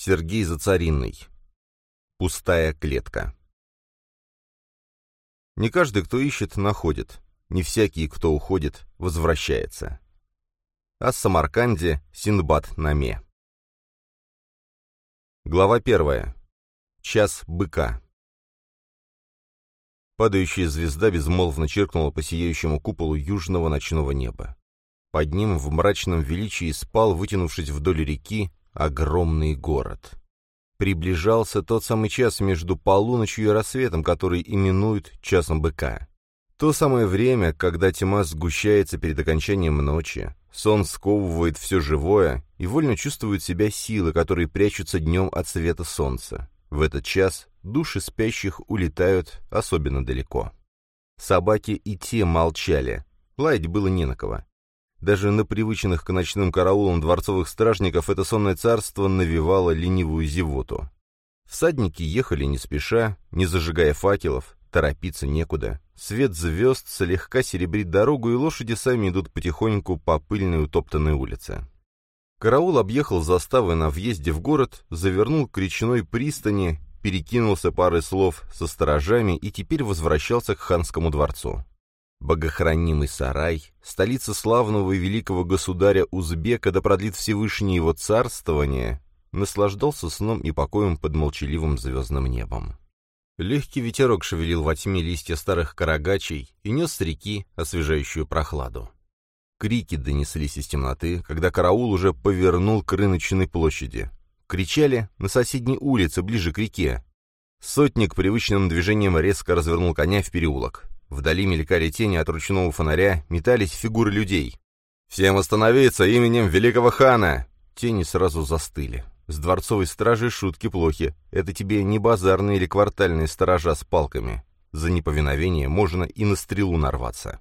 Сергей Зацаринный. Пустая клетка. Не каждый, кто ищет, находит. Не всякий, кто уходит, возвращается. О Самарканде Синдбад Наме. Глава первая. Час быка. Падающая звезда безмолвно чиркнула по сияющему куполу южного ночного неба. Под ним в мрачном величии спал, вытянувшись вдоль реки, огромный город. Приближался тот самый час между полуночью и рассветом, который именуют часом быка. То самое время, когда тьма сгущается перед окончанием ночи, сон сковывает все живое, и вольно чувствуют себя силы, которые прячутся днем от света солнца. В этот час души спящих улетают особенно далеко. Собаки и те молчали. Лаять было не на кого. Даже на привычных к ночным караулам дворцовых стражников это сонное царство навевало ленивую зевоту. Всадники ехали не спеша, не зажигая факелов, торопиться некуда. Свет звезд слегка серебрит дорогу, и лошади сами идут потихоньку по пыльной утоптанной улице. Караул объехал заставы на въезде в город, завернул к речной пристани, перекинулся парой слов со сторожами и теперь возвращался к ханскому дворцу. Богохранимый сарай, столица славного и великого государя Узбека, да продлит Всевышний его царствование, наслаждался сном и покоем под молчаливым звездным небом. Легкий ветерок шевелил во тьме листья старых карагачей и нес с реки освежающую прохладу. Крики донеслись из темноты, когда караул уже повернул к рыночной площади. Кричали на соседней улице, ближе к реке. Сотник привычным движением резко развернул коня в переулок. Вдали мелькали тени от ручного фонаря, метались фигуры людей. «Всем остановиться именем великого хана!» Тени сразу застыли. С дворцовой стражей шутки плохи. Это тебе не базарные или квартальные сторожа с палками. За неповиновение можно и на стрелу нарваться.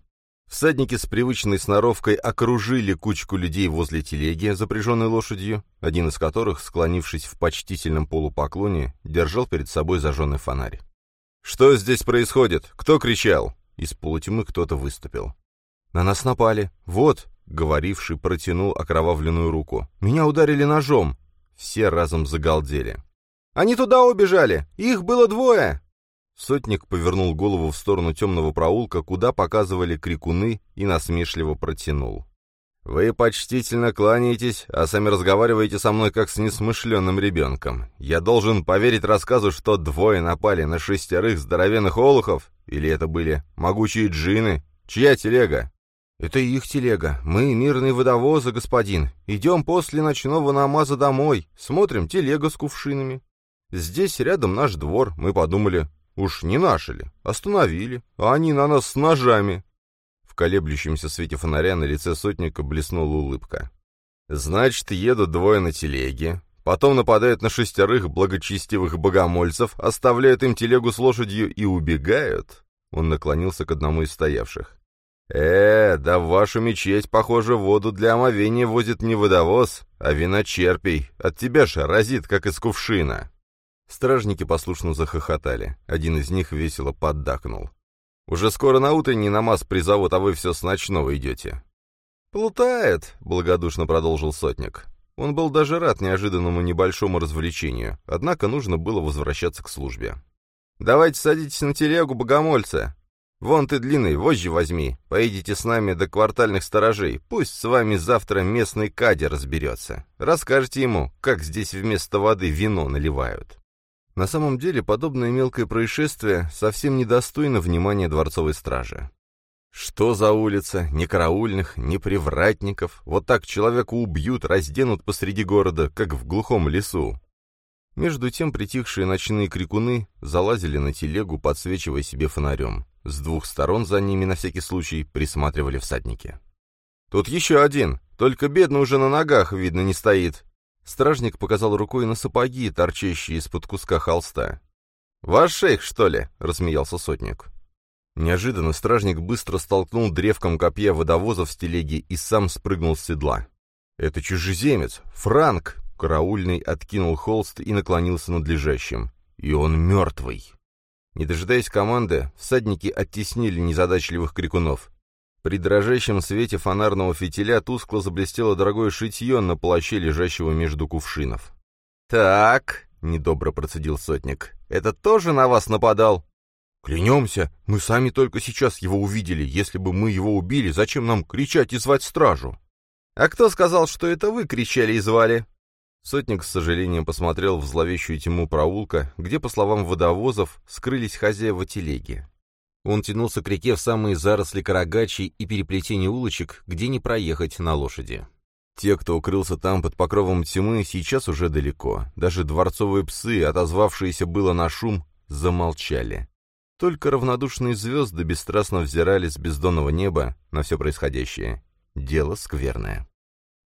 Всадники с привычной сноровкой окружили кучку людей возле телеги, запряженной лошадью, один из которых, склонившись в почтительном полупоклоне, держал перед собой зажженный фонарь. «Что здесь происходит? Кто кричал?» Из полутьмы кто-то выступил. «На нас напали. Вот!» — говоривший протянул окровавленную руку. «Меня ударили ножом!» Все разом загалдели. «Они туда убежали! Их было двое!» Сотник повернул голову в сторону темного проулка, куда показывали крикуны, и насмешливо протянул. «Вы почтительно кланяетесь, а сами разговариваете со мной как с несмышленным ребенком. Я должен поверить рассказу, что двое напали на шестерых здоровенных олухов? Или это были могучие джины? Чья телега?» «Это их телега. Мы мирные водовозы, господин. Идем после ночного намаза домой. Смотрим телега с кувшинами. Здесь рядом наш двор. Мы подумали, уж не наши ли? Остановили. А они на нас с ножами». Колеблющемся свете фонаря на лице сотника блеснула улыбка. «Значит, едут двое на телеге, потом нападают на шестерых благочестивых богомольцев, оставляют им телегу с лошадью и убегают?» Он наклонился к одному из стоявших. «Э, да в вашу мечеть, похоже, воду для омовения возит не водовоз, а виночерпий. От тебя же разит, как из кувшина». Стражники послушно захохотали. Один из них весело поддакнул. «Уже скоро на утренний намаз призовут, а вы все с ночного идете». «Плутает», — благодушно продолжил сотник. Он был даже рад неожиданному небольшому развлечению, однако нужно было возвращаться к службе. «Давайте садитесь на телегу, богомольца. Вон ты длинный, вожжи возьми. Поедете с нами до квартальных сторожей. Пусть с вами завтра местный кадер разберется. Расскажете ему, как здесь вместо воды вино наливают». На самом деле, подобное мелкое происшествие совсем недостойно внимания дворцовой стражи. Что за улица? Ни караульных, ни привратников. Вот так человека убьют, разденут посреди города, как в глухом лесу. Между тем притихшие ночные крикуны залазили на телегу, подсвечивая себе фонарем. С двух сторон за ними на всякий случай присматривали всадники. «Тут еще один, только бедный уже на ногах, видно, не стоит». Стражник показал рукой на сапоги, торчащие из-под куска холста. «Ваш шейх, что ли?» — рассмеялся сотник. Неожиданно стражник быстро столкнул древком копья водовозов с телеги и сам спрыгнул с седла. «Это чужеземец! Франк!» Караульный откинул холст и наклонился над лежащим. «И он мертвый!» Не дожидаясь команды, всадники оттеснили незадачливых крикунов. При дрожащем свете фонарного фитиля тускло заблестело дорогое шитье на плаще, лежащего между кувшинов. «Так», — недобро процедил сотник, — «это тоже на вас нападал?» «Клянемся, мы сами только сейчас его увидели. Если бы мы его убили, зачем нам кричать и звать стражу?» «А кто сказал, что это вы кричали и звали?» Сотник с сожалением посмотрел в зловещую тьму проулка, где, по словам водовозов, скрылись хозяева телеги. Он тянулся к реке в самые заросли карагачи и переплетения улочек, где не проехать на лошади. Те, кто укрылся там под покровом тьмы, сейчас уже далеко. Даже дворцовые псы, отозвавшиеся было на шум, замолчали. Только равнодушные звезды бесстрастно взирали с бездонного неба на все происходящее. Дело скверное.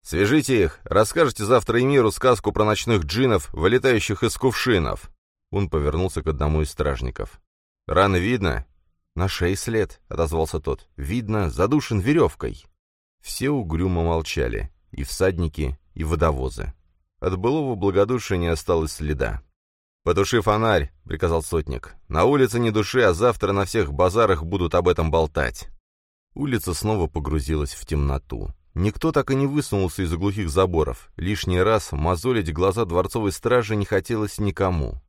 «Свяжите их, расскажете завтра Эмиру сказку про ночных джинов, вылетающих из кувшинов». Он повернулся к одному из стражников. «Рано видно?» «На шее след», — отозвался тот. «Видно, задушен веревкой». Все угрюмо молчали, и всадники, и водовозы. От былого благодушия не осталось следа. «Потуши фонарь», — приказал сотник. «На улице не души, а завтра на всех базарах будут об этом болтать». Улица снова погрузилась в темноту. Никто так и не высунулся из-за глухих заборов. Лишний раз мозолить глаза дворцовой стражи не хотелось никому.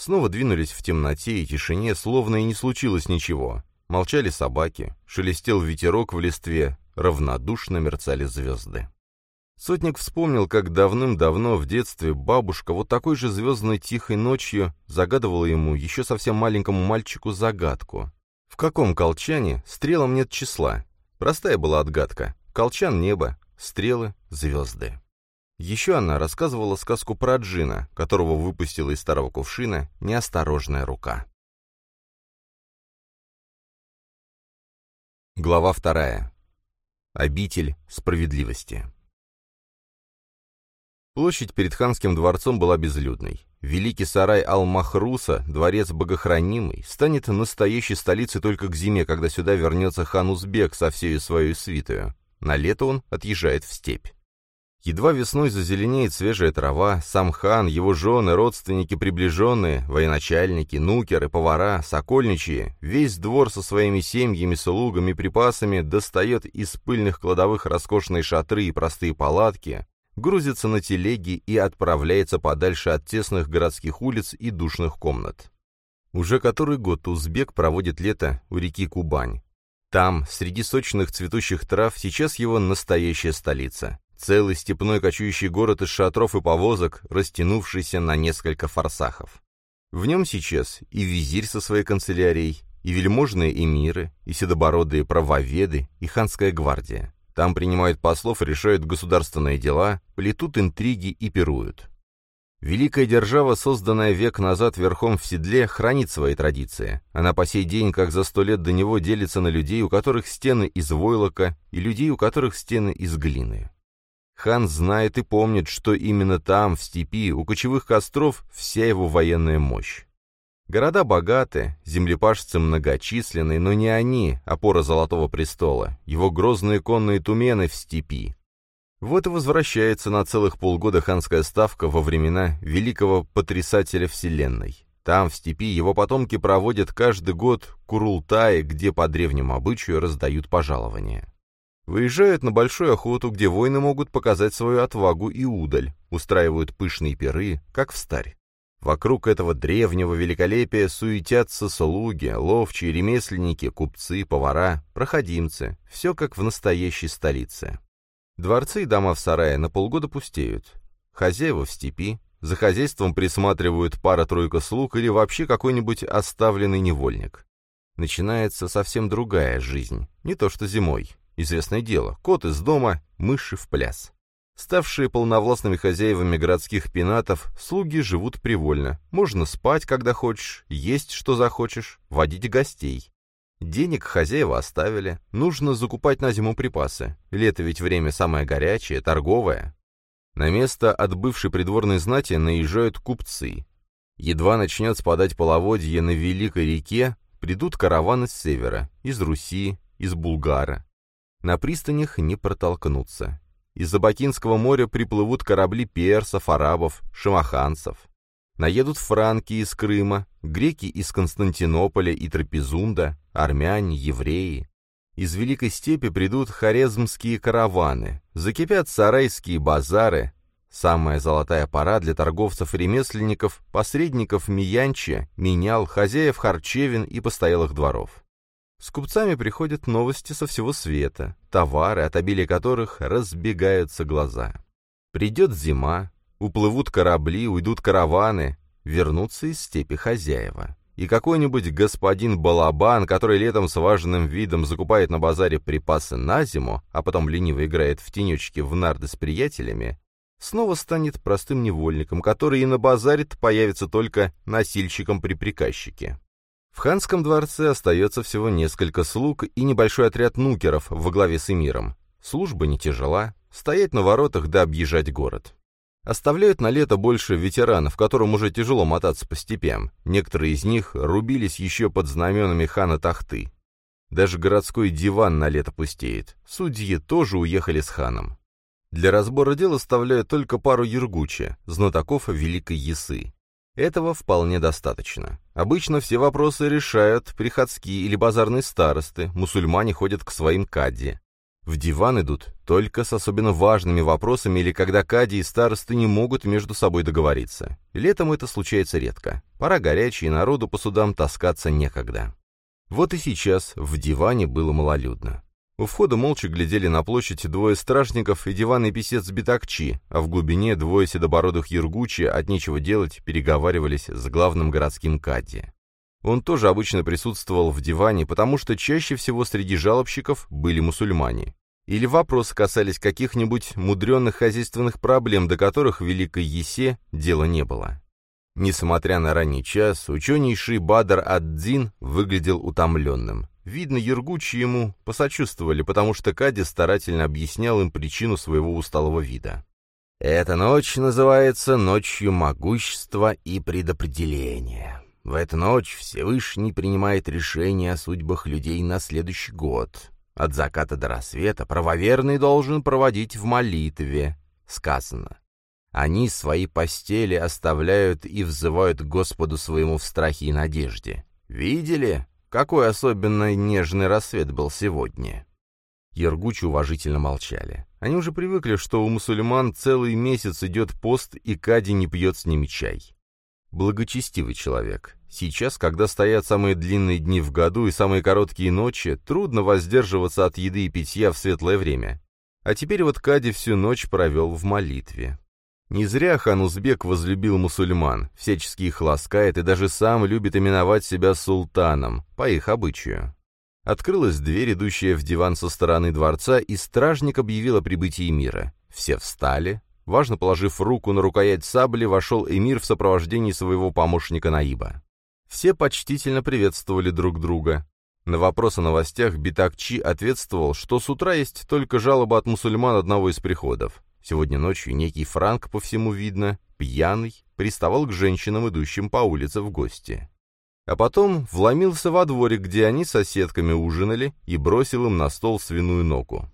Снова двинулись в темноте и тишине, словно и не случилось ничего. Молчали собаки, шелестел ветерок в листве, равнодушно мерцали звезды. Сотник вспомнил, как давным-давно в детстве бабушка вот такой же звездной тихой ночью загадывала ему, еще совсем маленькому мальчику, загадку. В каком колчане стрелам нет числа? Простая была отгадка. Колчан — небо, стрелы — звезды. Еще она рассказывала сказку про Джина, которого выпустила из старого кувшина неосторожная рука. Глава вторая. Обитель справедливости. Площадь перед ханским дворцом была безлюдной. Великий сарай Ал-Махруса, дворец богохранимый, станет настоящей столицей только к зиме, когда сюда вернется хан Узбек со всей своей свитою. На лето он отъезжает в степь. Едва весной зазеленеет свежая трава, сам хан, его жены, родственники, приближенные, военачальники, нукеры, повара, сокольничьи, весь двор со своими семьями, слугами, припасами достает из пыльных кладовых роскошные шатры и простые палатки, грузится на телеги и отправляется подальше от тесных городских улиц и душных комнат. Уже который год узбек проводит лето у реки Кубань. Там, среди сочных цветущих трав, сейчас его настоящая столица. Целый степной кочующий город из шатров и повозок, растянувшийся на несколько форсахов. В нем сейчас и визирь со своей канцелярией, и вельможные эмиры, и седобородые правоведы, и ханская гвардия. Там принимают послов, решают государственные дела, плетут интриги и пируют. Великая держава, созданная век назад верхом в седле, хранит свои традиции. Она по сей день, как за сто лет до него, делится на людей, у которых стены из войлока, и людей, у которых стены из глины. Хан знает и помнит, что именно там, в степи, у кочевых костров, вся его военная мощь. Города богаты, землепашцы многочисленны, но не они, опора Золотого Престола, его грозные конные тумены в степи. Вот и возвращается на целых полгода ханская ставка во времена великого потрясателя Вселенной. Там, в степи, его потомки проводят каждый год Курултай, где по древнему обычаю раздают пожалования. Выезжают на большую охоту, где воины могут показать свою отвагу и удаль, устраивают пышные пиры, как в старь. Вокруг этого древнего великолепия суетятся слуги, ловчие, ремесленники, купцы, повара, проходимцы. Все как в настоящей столице. Дворцы и дома в сарае на полгода пустеют. Хозяева в степи, за хозяйством присматривают пара-тройка слуг или вообще какой-нибудь оставленный невольник. Начинается совсем другая жизнь, не то что зимой. Известное дело, кот из дома, мыши в пляс. Ставшие полновластными хозяевами городских пенатов, слуги живут привольно. Можно спать, когда хочешь, есть, что захочешь, водить гостей. Денег хозяева оставили, нужно закупать на зиму припасы. Лето ведь время самое горячее, торговое. На место от бывшей придворной знати наезжают купцы. Едва начнет спадать половодье на Великой реке, придут караваны с севера, из Руси, из Булгара. На пристанях не протолкнуться. Из Абакинского моря приплывут корабли персов, арабов, шамаханцев. Наедут франки из Крыма, греки из Константинополя и Трапезунда, армяне, евреи. Из Великой Степи придут хорезмские караваны, закипят сарайские базары, Самая золотая пора для торговцев и ремесленников, посредников Миянчи, менял, хозяев харчевин и постоялых дворов. С купцами приходят новости со всего света, товары, от обилия которых разбегаются глаза. Придет зима, уплывут корабли, уйдут караваны, вернутся из степи хозяева. И какой-нибудь господин Балабан, который летом с важным видом закупает на базаре припасы на зиму, а потом лениво играет в тенечке в нарды с приятелями, снова станет простым невольником, который и на базаре появится только носильщиком при приказчике. Ханском дворце остается всего несколько слуг и небольшой отряд нукеров во главе с эмиром. Служба не тяжела, стоять на воротах да объезжать город. Оставляют на лето больше ветеранов, которым уже тяжело мотаться по степям. Некоторые из них рубились еще под знаменами хана Тахты. Даже городской диван на лето пустеет. Судьи тоже уехали с ханом. Для разбора дел оставляют только пару Ергучи, знатоков Великой Ясы. Этого вполне достаточно. Обычно все вопросы решают приходские или базарные старосты, мусульмане ходят к своим кадди. В диван идут только с особенно важными вопросами или когда кади и старосты не могут между собой договориться. Летом это случается редко. Пора горячей, народу по судам таскаться некогда. Вот и сейчас в диване было малолюдно. У входа молча глядели на площадь двое стражников и диванный писец Битакчи, а в глубине двое седобородых Юргучи от нечего делать переговаривались с главным городским Кадди. Он тоже обычно присутствовал в диване, потому что чаще всего среди жалобщиков были мусульмане. Или вопросы касались каких-нибудь мудренных хозяйственных проблем, до которых в Великой Есе дела не было. Несмотря на ранний час, ученейший Бадр ад-Дин выглядел утомленным. Видно, Ергучи ему посочувствовали, потому что Кади старательно объяснял им причину своего усталого вида. «Эта ночь называется ночью могущества и предопределения. В эту ночь Всевышний принимает решение о судьбах людей на следующий год. От заката до рассвета правоверный должен проводить в молитве, сказано. Они свои постели оставляют и взывают Господу своему в страхе и надежде. Видели, какой особенно нежный рассвет был сегодня?» Ергучи уважительно молчали. Они уже привыкли, что у мусульман целый месяц идет пост, и Кади не пьет с ними чай. Благочестивый человек. Сейчас, когда стоят самые длинные дни в году и самые короткие ночи, трудно воздерживаться от еды и питья в светлое время. А теперь вот Кади всю ночь провел в молитве. Не зря хан Узбек возлюбил мусульман, всячески их ласкает и даже сам любит именовать себя султаном, по их обычаю. Открылась дверь, идущая в диван со стороны дворца, и стражник объявил о прибытии мира. Все встали. Важно положив руку на рукоять сабли, вошел эмир в сопровождении своего помощника Наиба. Все почтительно приветствовали друг друга. На вопрос о новостях Битакчи ответствовал, что с утра есть только жалоба от мусульман одного из приходов. Сегодня ночью некий Франк, по всему видно, пьяный, приставал к женщинам, идущим по улице в гости. А потом вломился во дворик, где они с соседками ужинали, и бросил им на стол свиную ногу.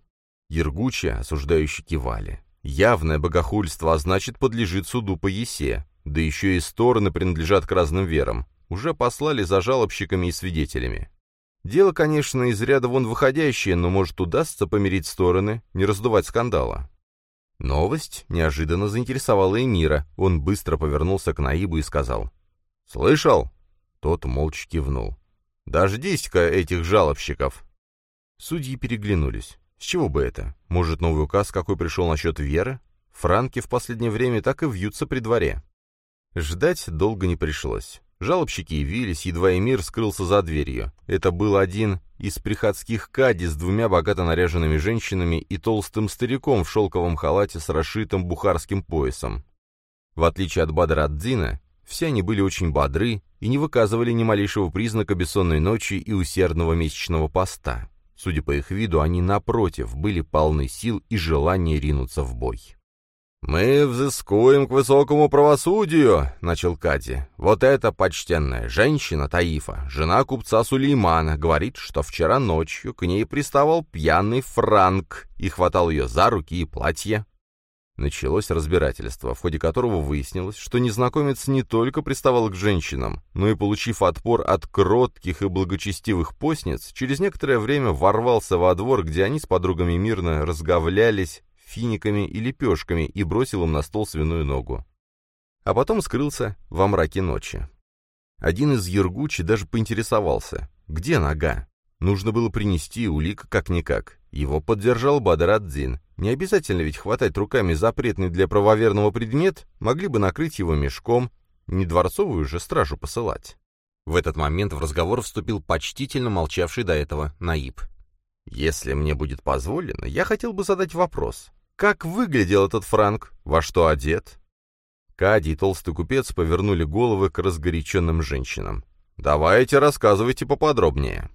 Ергучи, осуждающие кивали. Явное богохульство, а значит, подлежит суду по есе. Да еще и стороны принадлежат к разным верам. Уже послали за жалобщиками и свидетелями. Дело, конечно, из ряда вон выходящее, но, может, удастся помирить стороны, не раздувать скандала. Новость неожиданно заинтересовала Эмира. Он быстро повернулся к Наибу и сказал. «Слышал?» Тот молча кивнул. «Дождись-ка этих жалобщиков!» Судьи переглянулись. С чего бы это? Может, новый указ какой пришел насчет веры? Франки в последнее время так и вьются при дворе. Ждать долго не пришлось. Жалобщики явились, едва Эмир скрылся за дверью. Это был один из приходских кади с двумя богато наряженными женщинами и толстым стариком в шелковом халате с расшитым бухарским поясом. В отличие от Бадра ад-Дина, все они были очень бодры и не выказывали ни малейшего признака бессонной ночи и усердного месячного поста. Судя по их виду, они, напротив, были полны сил и желания ринуться в бой. «Мы взыскуем к высокому правосудию», — начал Кади. «Вот эта почтенная женщина Таифа, жена купца Сулеймана, говорит, что вчера ночью к ней приставал пьяный франк и хватал ее за руки и платье». Началось разбирательство, в ходе которого выяснилось, что незнакомец не только приставал к женщинам, но и, получив отпор от кротких и благочестивых постниц, через некоторое время ворвался во двор, где они с подругами мирно разговлялись финиками и лепешками и бросил им на стол свиную ногу. А потом скрылся во мраке ночи. Один из Ергучи даже поинтересовался, где нога. Нужно было принести улик как-никак. Его поддержал Бадраддин. Не обязательно ведь хватать руками запретный для правоверного предмет, могли бы накрыть его мешком, не дворцовую же стражу посылать. В этот момент в разговор вступил почтительно молчавший до этого Наиб. «Если мне будет позволено, я хотел бы задать вопрос. Как выглядел этот франк? Во что одет?» Кади и толстый купец повернули головы к разгоряченным женщинам. «Давайте рассказывайте поподробнее».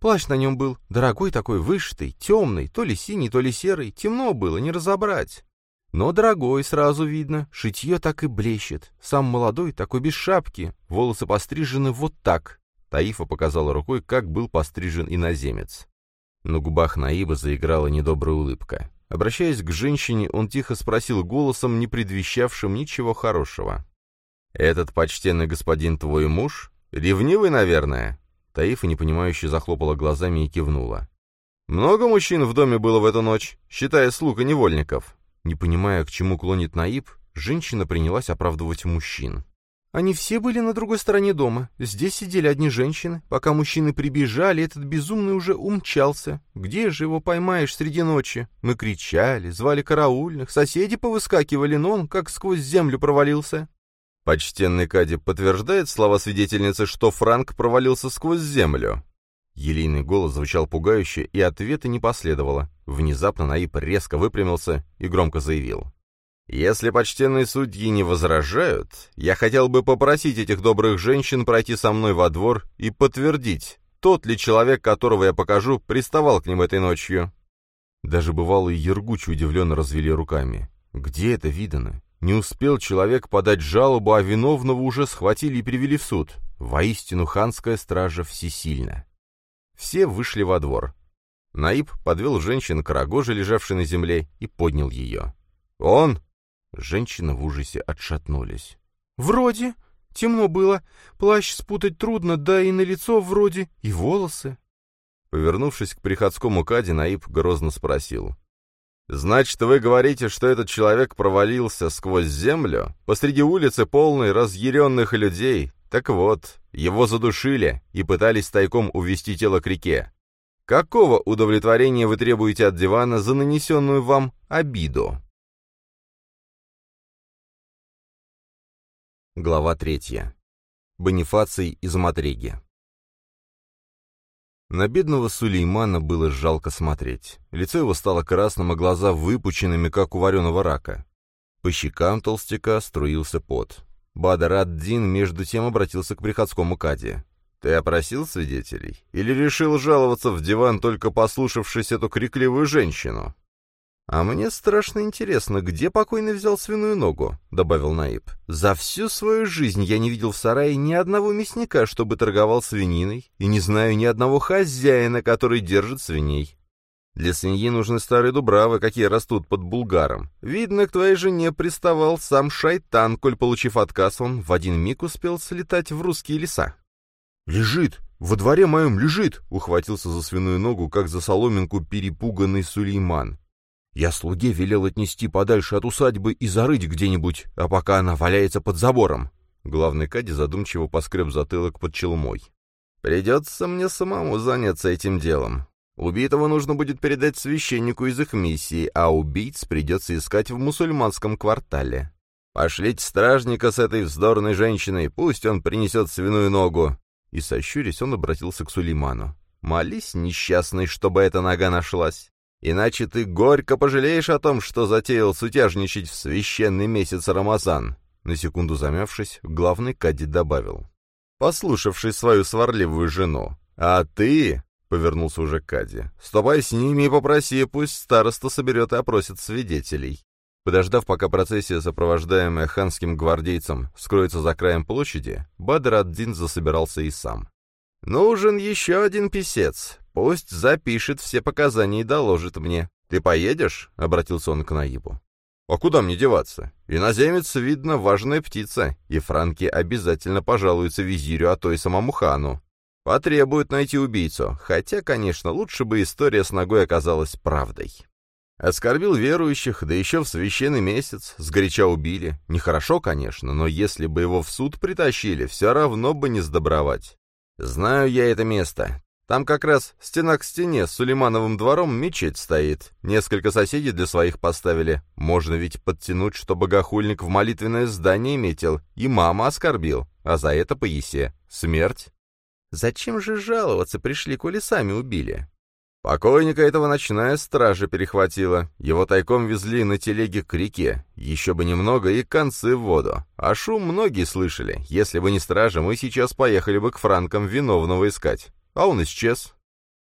Плащ на нем был дорогой такой, вышитый, темный, то ли синий, то ли серый, темно было, не разобрать. Но дорогой, сразу видно, шитье так и блещет. Сам молодой, такой без шапки, волосы пострижены вот так. Таифа показала рукой, как был пострижен иноземец. На губах Наиба заиграла недобрая улыбка. Обращаясь к женщине, он тихо спросил голосом, не предвещавшим ничего хорошего. «Этот почтенный господин твой муж? Ревнивый, наверное?» Таифа непонимающе захлопала глазами и кивнула. «Много мужчин в доме было в эту ночь, считая слуг и невольников?» Не понимая, к чему клонит Наиб, женщина принялась оправдывать мужчин. Они все были на другой стороне дома. Здесь сидели одни женщины. Пока мужчины прибежали, этот безумный уже умчался. Где же его поймаешь среди ночи? Мы кричали, звали караульных, соседи повыскакивали, но он как сквозь землю провалился. Почтенный Кади подтверждает слова свидетельницы, что Франк провалился сквозь землю. Елейный голос звучал пугающе, и ответа не последовало. Внезапно Наиб резко выпрямился и громко заявил. «Если почтенные судьи не возражают, я хотел бы попросить этих добрых женщин пройти со мной во двор и подтвердить, тот ли человек, которого я покажу, приставал к ним этой ночью». Даже бывалые Ергучи удивленно развели руками. «Где это видано? Не успел человек подать жалобу, а виновного уже схватили и привели в суд. Воистину ханская стража всесильна». Все вышли во двор. Наиб подвел женщин к рогоже, лежавшей на земле, и поднял ее. «Он!» Женщины в ужасе отшатнулись. «Вроде. Темно было. Плащ спутать трудно, да и на лицо вроде, и волосы». Повернувшись к приходскому каде, Наиб грозно спросил. «Значит, вы говорите, что этот человек провалился сквозь землю? Посреди улицы полной разъяренных людей? Так вот, его задушили и пытались тайком увести тело к реке. Какого удовлетворения вы требуете от дивана за нанесенную вам обиду? Глава третья. Бонифаций из Матреги. На бедного Сулеймана было жалко смотреть. Лицо его стало красным, а глаза выпученными, как у вареного рака. По щекам толстяка струился пот. Ад-Дин между тем обратился к приходскому каде. Ты опросил свидетелей? Или решил жаловаться в диван, только послушавшись эту крикливую женщину? «А мне страшно интересно, где покойный взял свиную ногу?» — добавил Наиб. «За всю свою жизнь я не видел в сарае ни одного мясника, чтобы торговал свининой, и не знаю ни одного хозяина, который держит свиней. Для свиньи нужны старые дубравы, какие растут под булгаром. Видно, к твоей жене приставал сам шайтан, коль, получив отказ, он в один миг успел слетать в русские леса. «Лежит! Во дворе моем лежит!» — ухватился за свиную ногу, как за соломинку перепуганный Сулейман. «Я слуге велел отнести подальше от усадьбы и зарыть где-нибудь, а пока она валяется под забором». Главный Кади задумчиво поскреб затылок под челмой. «Придется мне самому заняться этим делом. Убитого нужно будет передать священнику из их миссии, а убийц придется искать в мусульманском квартале. Пошлите стражника с этой вздорной женщиной, пусть он принесет свиную ногу и, сощурясь, он обратился к Сулейману. «Молись, несчастный, чтобы эта нога нашлась. Иначе ты горько пожалеешь о том, что затеял сутяжничать в священный месяц Рамазан». На секунду замявшись, главный Кади добавил. Послушавший свою сварливую жену. «А ты...» — повернулся уже к Кади. «Ступай с ними и попроси, пусть староста соберет и опросит свидетелей. Подождав, пока процессия, сопровождаемая ханским гвардейцем, скроется за краем площади, Бадр ад-Дин засобирался и сам. «Нужен еще один писец. Пусть запишет все показания и доложит мне. Ты поедешь?» — обратился он к Наибу. «А куда мне деваться? Иноземец, видно, важная птица, и франки обязательно пожалуются визирю, а то и самому хану. Потребуют найти убийцу, хотя, конечно, лучше бы история с ногой оказалась правдой». Оскорбил верующих, да еще в священный месяц, сгоряча убили. Нехорошо, конечно, но если бы его в суд притащили, все равно бы не сдобровать. Знаю я это место. Там как раз стена к стене с Сулеймановым двором мечеть стоит. Несколько соседей для своих поставили. Можно ведь подтянуть, что богохульник в молитвенное здание метил, и мама оскорбил, а за это по есе. Смерть. Зачем же жаловаться пришли, коли сами убили? Покойника этого ночная стража перехватила. Его тайком везли на телеге к реке. Еще бы немного и концы в воду. А шум многие слышали. Если бы не стража, мы сейчас поехали бы к франкам виновного искать. А он исчез.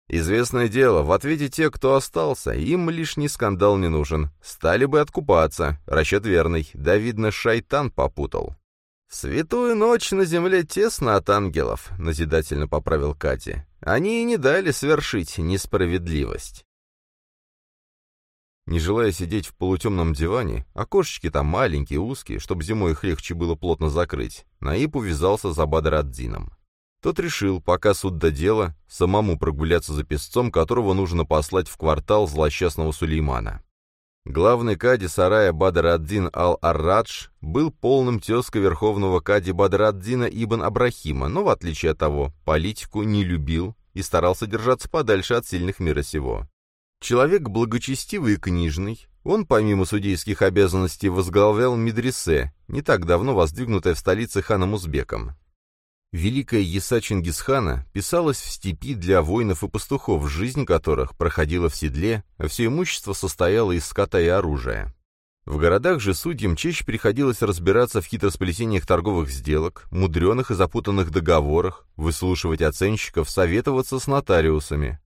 Известное дело, в ответе те, кто остался, им лишний скандал не нужен. Стали бы откупаться. Расчет верный. Да, видно, шайтан попутал. «Святую ночь на земле тесно от ангелов», — назидательно поправил Кати. «Они и не дали свершить несправедливость». Не желая сидеть в полутемном диване, окошечки там маленькие, узкие, чтобы зимой их легче было плотно закрыть, Наиб увязался за Бадраддином. Тот решил, пока суд до дела, самому прогуляться за песцом, которого нужно послать в квартал злосчастного Сулеймана. Главный кади сарая Бадр-ад-Дин ал-Аррадж был полным тезкой верховного кади Бадр-ад-Дина ибн Абрахима, но, в отличие от того, политику не любил и старался держаться подальше от сильных мира сего. Человек благочестивый и книжный, он, помимо судейских обязанностей, возглавлял медресе, не так давно воздвигнутое в столице ханом Узбеком. Великая Еса Чингисхана писалась в степи для воинов и пастухов, жизнь которых проходила в седле, а все имущество состояло из скота и оружия. В городах же судьям чаще приходилось разбираться в хитросплетениях торговых сделок, мудреных и запутанных договорах, выслушивать оценщиков, советоваться с нотариусами.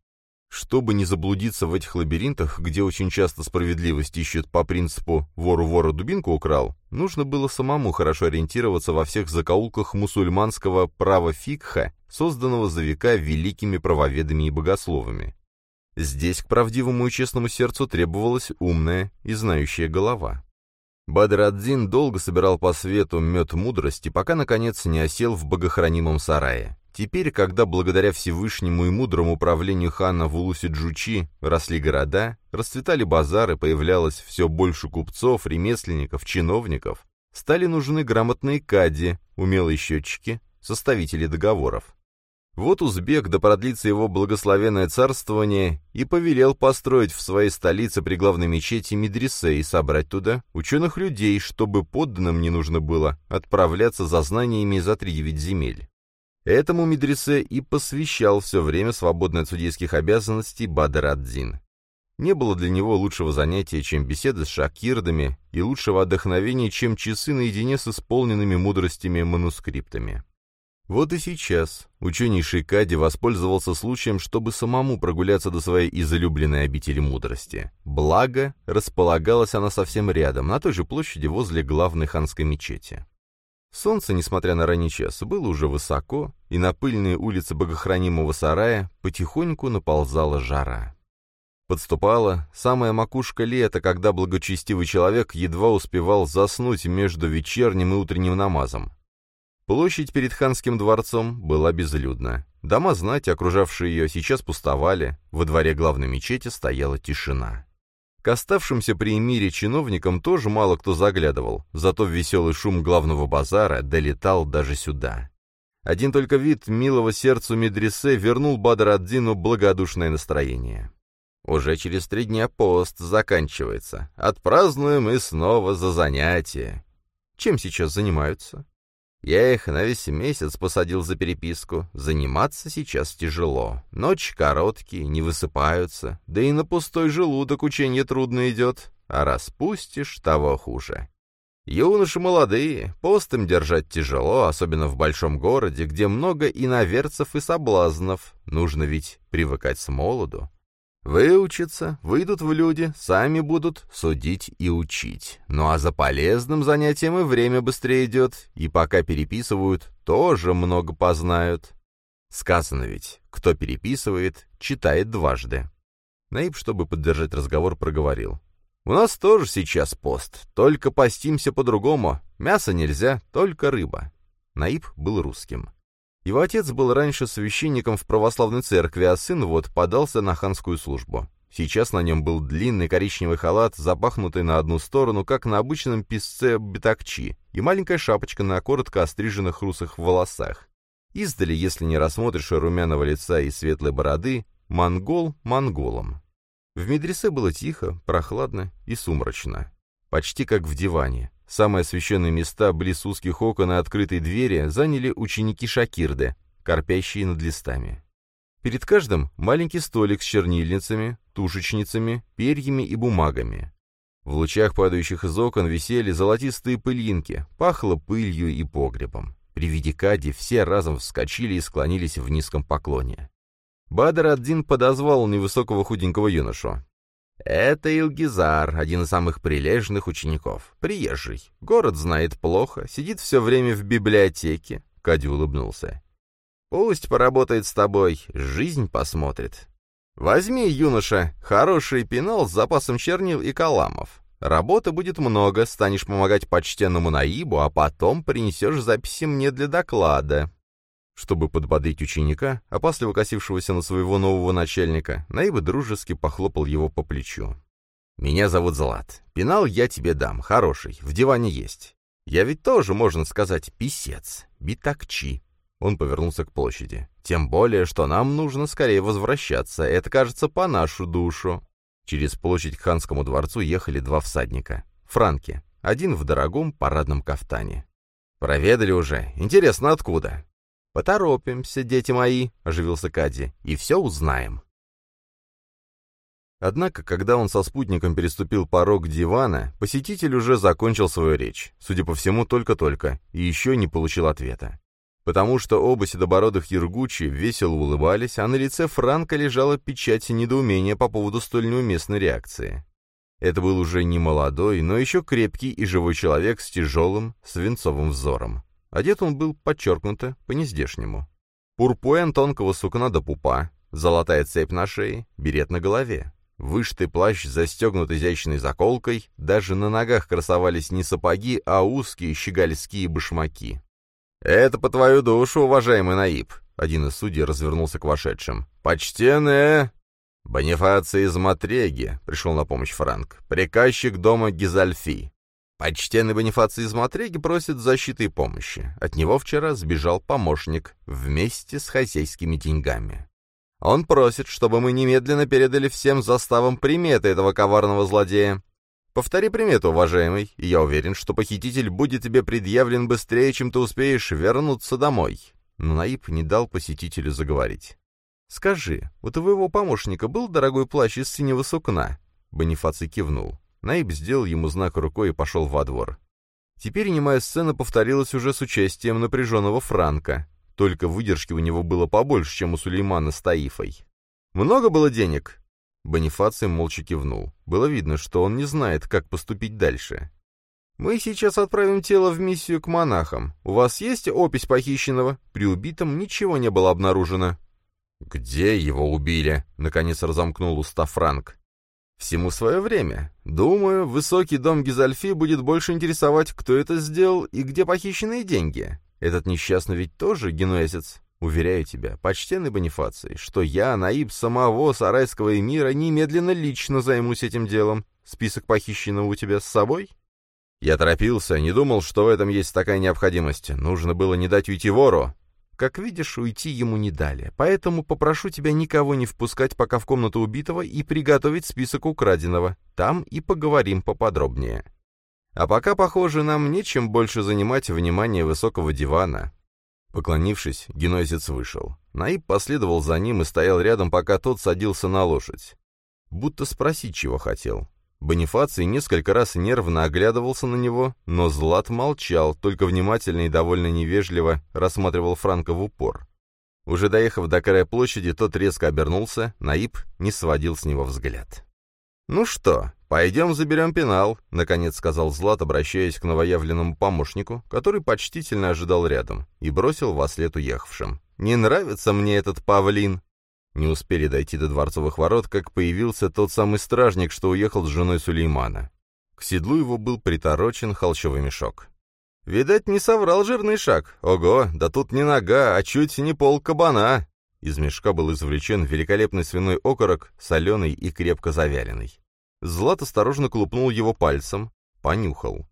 Чтобы не заблудиться в этих лабиринтах, где очень часто справедливость ищут по принципу «вору вора дубинку украл», нужно было самому хорошо ориентироваться во всех закоулках мусульманского права фикха, созданного за века великими правоведами и богословами. Здесь к правдивому и честному сердцу требовалась умная и знающая голова. Бадр-ад-Дин долго собирал по свету мед мудрости, пока, наконец, не осел в богохранимом сарае. Теперь, когда благодаря Всевышнему и мудрому управлению хана в Улусе-Джучи росли города, расцветали базары, появлялось все больше купцов, ремесленников, чиновников, стали нужны грамотные кади, умелые счетчики, составители договоров. Вот узбек, да продлится его благословенное царствование, и повелел построить в своей столице при главной мечети медресе и собрать туда ученых людей, чтобы подданным не нужно было отправляться за знаниями за три девять земель. Этому медресе и посвящал все время свободное от судейских обязанностей Бадр ад-Дин. Не было для него лучшего занятия, чем беседы с шакирдами, и лучшего отдохновения, чем часы наедине с исполненными мудростями манускриптами. Вот и сейчас ученейший Кади воспользовался случаем, чтобы самому прогуляться до своей излюбленной обители мудрости. Благо, располагалась она совсем рядом, на той же площади возле главной ханской мечети. Солнце, несмотря на ранний час, было уже высоко, и на пыльные улицы богохранимого сарая потихоньку наползала жара. Подступала самая макушка лета, когда благочестивый человек едва успевал заснуть между вечерним и утренним намазом. Площадь перед ханским дворцом была безлюдна. Дома знати, окружавшие ее, сейчас пустовали, во дворе главной мечети стояла тишина. К оставшимся при эмире чиновникам тоже мало кто заглядывал, зато веселый шум главного базара долетал даже сюда. Один только вид милого сердцу медресе вернул Бадр-ад-Дину благодушное настроение. Уже через три дня пост заканчивается. Отпразднуем и снова за занятия. Чем сейчас занимаются? Я их на весь месяц посадил за переписку. Заниматься сейчас тяжело. Ночь короткие, не высыпаются. Да и на пустой желудок учение трудно идет. А распустишь, того хуже. Юноши молодые, пост им держать тяжело, особенно в большом городе, где много иноверцев и соблазнов. Нужно ведь привыкать с молоду. Выучатся, выйдут в люди, сами будут судить и учить. Ну а за полезным занятием и время быстрее идет, и пока переписывают, тоже много познают. Сказано ведь, кто переписывает, читает дважды. Наиб, чтобы поддержать разговор, проговорил. «У нас тоже сейчас пост, только постимся по-другому. Мясо нельзя, только рыба». Наиб был русским. Его отец был раньше священником в православной церкви, а сын вот подался на ханскую службу. Сейчас на нем был длинный коричневый халат, запахнутый на одну сторону, как на обычном писце битакчи, и маленькая шапочка на коротко остриженных русых волосах. Издали, если не рассмотришь румяного лица и светлой бороды, монгол монголом. В медресе было тихо, прохладно и сумрачно. Почти как в диване. Самые освещенные места близ узких окон и открытой двери заняли ученики Шакирды, корпящие над листами. Перед каждым маленький столик с чернильницами, тушечницами, перьями и бумагами. В лучах, падающих из окон, висели золотистые пылинки, пахло пылью и погребом. При виде Кади все разом вскочили и склонились в низком поклоне. Бадр один подозвал невысокого худенького юношу. «Это Илгизар, один из самых прилежных учеников. Приезжий. Город знает плохо, сидит все время в библиотеке». Кади улыбнулся. «Пусть поработает с тобой, жизнь посмотрит. Возьми, юноша, хороший пенал с запасом чернил и каламов. Работы будет много, станешь помогать почтенному Наибу, а потом принесешь записи мне для доклада. Чтобы подбодрить ученика, опасливо косившегося на своего нового начальника, Наиба дружески похлопал его по плечу. «Меня зовут Злат. Пенал я тебе дам, хороший, в диване есть. Я ведь тоже, можно сказать, писец, битакчи». Он повернулся к площади. «Тем более, что нам нужно скорее возвращаться, это, кажется, по нашу душу». Через площадь к ханскому дворцу ехали два всадника. Франки. Один в дорогом парадном кафтане. «Проведали уже. Интересно, откуда?» «Поторопимся, дети мои», — оживился Кади, — «и все узнаем». Однако, когда он со спутником переступил порог дивана, посетитель уже закончил свою речь, судя по всему, только-только, и еще не получил ответа. Потому что оба седобородых Ергучи весело улыбались, а на лице Франка лежала печать недоумения по поводу столь неуместной реакции. Это был уже не молодой, но еще крепкий и живой человек с тяжелым, свинцовым взором. Одет он был подчеркнуто, по-нездешнему. Пурпуэн тонкого сукна до пупа, золотая цепь на шее, берет на голове. Вышитый плащ застегнут изящной заколкой, даже на ногах красовались не сапоги, а узкие щегольские башмаки. «Это по твою душу, уважаемый Наиб!» Один из судей развернулся к вошедшим. «Почтенные...» «Бонифаций из Матреги», — пришел на помощь Франк. «Приказчик дома Гизальфи. Почтенный Бонифаций из Матреги просит защиты и помощи. От него вчера сбежал помощник вместе с хозяйскими деньгами. Он просит, чтобы мы немедленно передали всем заставам приметы этого коварного злодея. Повтори примету, уважаемый, и я уверен, что похититель будет тебе предъявлен быстрее, чем ты успеешь вернуться домой. Но Наиб не дал посетителю заговорить. «Скажи, у твоего помощника был дорогой плащ из синего сукна?» Бонифаций кивнул. Наиб сделал ему знак рукой и пошел во двор. Теперь немая сцена повторилась уже с участием напряженного Франка, только выдержки у него было побольше, чем у Сулеймана с Таифой. «Много было денег?» Бонифаций молча кивнул. Было видно, что он не знает, как поступить дальше. «Мы сейчас отправим тело в миссию к монахам. У вас есть опись похищенного?» При убитом ничего не было обнаружено. «Где его убили?» — наконец разомкнул уста Франк. Всему свое время. Думаю, высокий дом Гизальфи будет больше интересовать, кто это сделал и где похищенные деньги. Этот несчастный ведь тоже генуэзец. Уверяю тебя, почтенный Бонифаций, что я, наиб самого сарайского эмира, немедленно лично займусь этим делом. Список похищенного у тебя с собой? Я торопился, не думал, что в этом есть такая необходимость. Нужно было не дать уйти вору. Как видишь, уйти ему не дали, поэтому попрошу тебя никого не впускать пока в комнату убитого и приготовить список украденного. Там и поговорим поподробнее. А пока, похоже, нам нечем больше занимать внимание высокого дивана». Поклонившись, генозец вышел. Наиб последовал за ним и стоял рядом, пока тот садился на лошадь. Будто спросить, чего хотел. Бонифаций несколько раз нервно оглядывался на него, но Злат молчал, только внимательно и довольно невежливо рассматривал Франка в упор. Уже доехав до края площади, тот резко обернулся, Наиб не сводил с него взгляд. «Ну что, пойдем заберем пенал», — наконец сказал Злат, обращаясь к новоявленному помощнику, который почтительно ожидал рядом, и бросил во след уехавшим. «Не нравится мне этот павлин». Не успели дойти до дворцовых ворот, как появился тот самый стражник, что уехал с женой Сулеймана. К седлу его был приторочен холщовый мешок. «Видать, не соврал жирный шаг. Ого, да тут не нога, а чуть не пол кабана!» Из мешка был извлечен великолепный свиной окорок, соленый и крепко завяленный. Злат осторожно клупнул его пальцем, понюхал.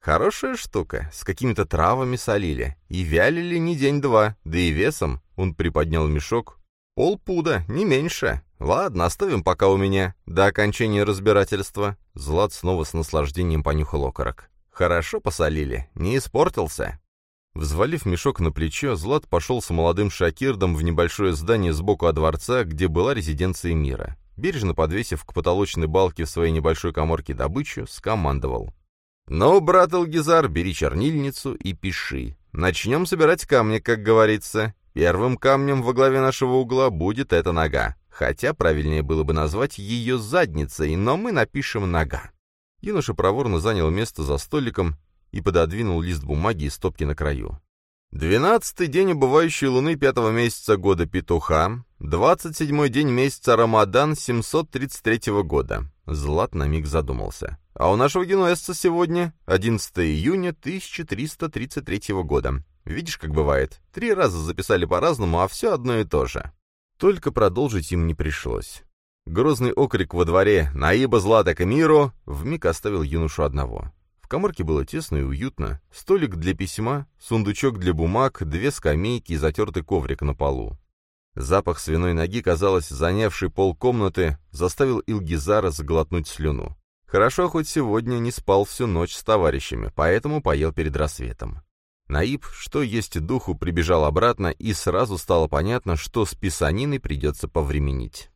Хорошая штука, с какими-то травами солили. И вялили не день-два, да и весом, он приподнял мешок, полпуда, не меньше. Ладно, оставим пока у меня, до окончания разбирательства. Злат снова с наслаждением понюхал окорок. Хорошо посолили, не испортился. Взвалив мешок на плечо, Злат пошел с молодым шакирдом в небольшое здание сбоку от дворца, где была резиденция мира. Бережно подвесив к потолочной балке в своей небольшой коморке добычу, скомандовал. «Ну, брат Элгизар, бери чернильницу и пиши. Начнем собирать камни, как говорится. Первым камнем во главе нашего угла будет эта нога. Хотя правильнее было бы назвать ее задницей, но мы напишем «нога». Юноша проворно занял место за столиком и пододвинул лист бумаги из стопки на краю. Двенадцатый день убывающей луны пятого месяца года петуха, двадцать седьмой день месяца Рамадан 733 года. Злат на миг задумался. А у нашего генуэзца сегодня 11 июня 1333 года. Видишь, как бывает. Три раза записали по-разному, а все одно и то же. Только продолжить им не пришлось. Грозный окрик во дворе «Наиба Злата Камиру!» вмиг оставил юношу одного. В коморке было тесно и уютно. Столик для письма, сундучок для бумаг, две скамейки и затертый коврик на полу. Запах свиной ноги, казалось, занявший пол комнаты, заставил Илгизара заглотнуть слюну. Хорошо, хоть сегодня не спал всю ночь с товарищами, поэтому поел перед рассветом. Наиб, что есть духу, прибежал обратно, и сразу стало понятно, что с писаниной придется повременить.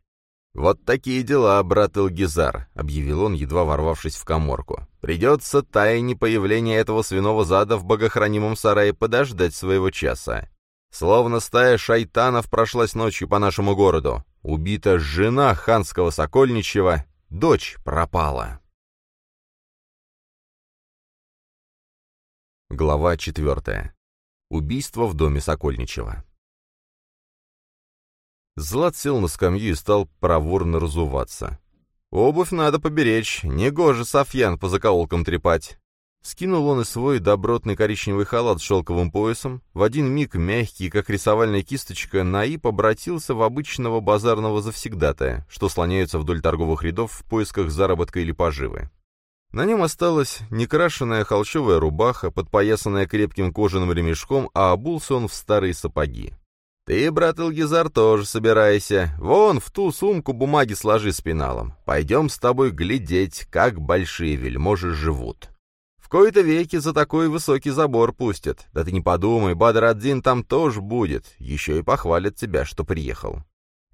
«Вот такие дела, брат Илгизар», — объявил он, едва ворвавшись в коморку. «Придется тайне появления этого свиного зада в богохранимом сарае подождать своего часа. Словно стая шайтанов прошлась ночью по нашему городу. Убита жена ханского сокольничьего, дочь пропала». Глава четвертая. Убийство в доме Сокольничева. Злат сел на скамью и стал проворно разуваться. «Обувь надо поберечь, негоже Софьян по закоулкам трепать». Скинул он и свой добротный коричневый халат с шелковым поясом. В один миг мягкий, как рисовальная кисточка, Наиб обратился в обычного базарного завсегдатая, что слоняются вдоль торговых рядов в поисках заработка или поживы. На нем осталась некрашенная холщовая рубаха, подпоясанная крепким кожаным ремешком, а обулся он в старые сапоги. «Ты, брат Элгизар, тоже собирайся. Вон, в ту сумку бумаги сложи с пеналом. Пойдем с тобой глядеть, как большие вельможи живут. В кои-то веки за такой высокий забор пустят. Да ты не подумай, Бадр-Аддин там тоже будет. Еще и похвалит тебя, что приехал.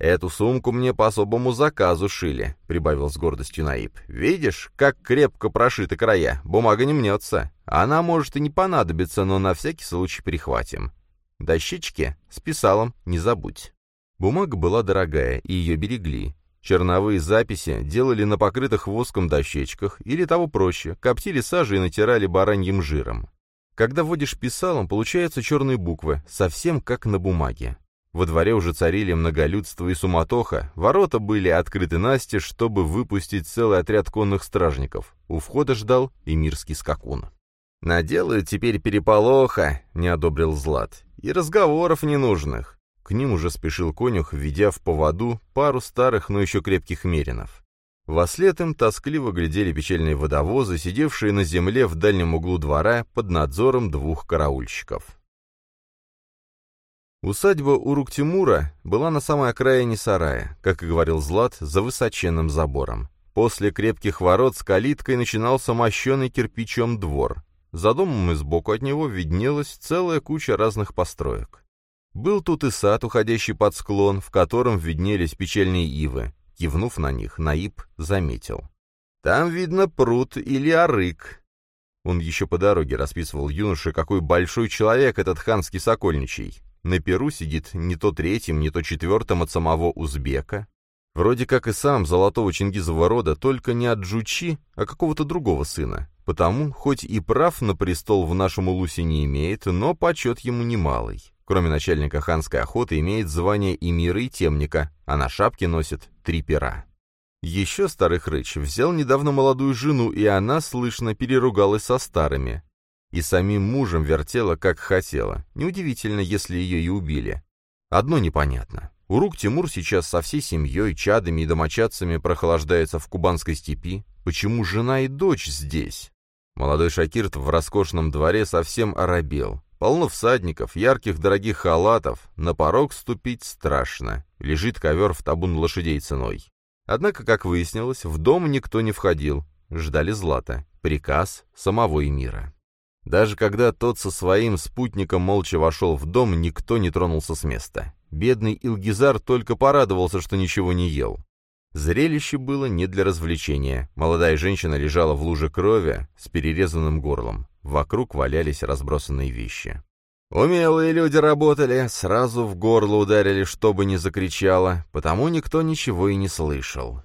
«Эту сумку мне по особому заказу шили», — прибавил с гордостью Наиб. «Видишь, как крепко прошиты края, бумага не мнется. Она может и не понадобиться, но на всякий случай прихватим. Дощечки с писалом не забудь». Бумага была дорогая, и ее берегли. Черновые записи делали на покрытых воском дощечках, или того проще, коптили сажей и натирали бараньим жиром. Когда вводишь писалом, получаются черные буквы, совсем как на бумаге. Во дворе уже царили многолюдство и суматоха, ворота были открыты Насте, чтобы выпустить целый отряд конных стражников. У входа ждал эмирский скакун. «Наделают теперь переполоха», — не одобрил Злат, — «и разговоров ненужных». К ним уже спешил конюх, введя в поводу пару старых, но еще крепких меринов. Вослед им тоскливо глядели печальные водовозы, сидевшие на земле в дальнем углу двора под надзором двух караульщиков. Усадьба Урук-Тимура была на самой окраине сарая, как и говорил Злат, за высоченным забором. После крепких ворот с калиткой начинался мощеный кирпичом двор. За домом и сбоку от него виднелась целая куча разных построек. Был тут и сад, уходящий под склон, в котором виднелись печальные ивы. Кивнув на них, Наиб заметил. «Там, видно, пруд или арык». Он еще по дороге расписывал юноше, какой большой человек этот ханский сокольничий. На перу сидит не то третьим, не то четвертым от самого узбека. Вроде как и сам золотого Чингизова рода, только не от Джучи, а какого-то другого сына. Потому, хоть и прав на престол в нашем Улусе не имеет, но почет ему немалый. Кроме начальника ханской охоты, имеет звание эмира и темника, а на шапке носит три пера. Еще старый хрыч взял недавно молодую жену, и она, слышно, переругалась со старыми и самим мужем вертела, как хотела. Неудивительно, если ее и убили. Одно непонятно. Урук Тимур сейчас со всей семьей, чадами и домочадцами прохлаждается в кубанской степи. Почему жена и дочь здесь? Молодой Шакирт в роскошном дворе совсем оробел. Полно всадников, ярких дорогих халатов. На порог ступить страшно. Лежит ковер в табун лошадей ценой. Однако, как выяснилось, в дом никто не входил. Ждали Злата. Приказ самого эмира. Даже когда тот со своим спутником молча вошел в дом, никто не тронулся с места. Бедный Илгизар только порадовался, что ничего не ел. Зрелище было не для развлечения. Молодая женщина лежала в луже крови с перерезанным горлом. Вокруг валялись разбросанные вещи. Умелые люди работали, сразу в горло ударили, чтобы не закричало, потому никто ничего и не слышал.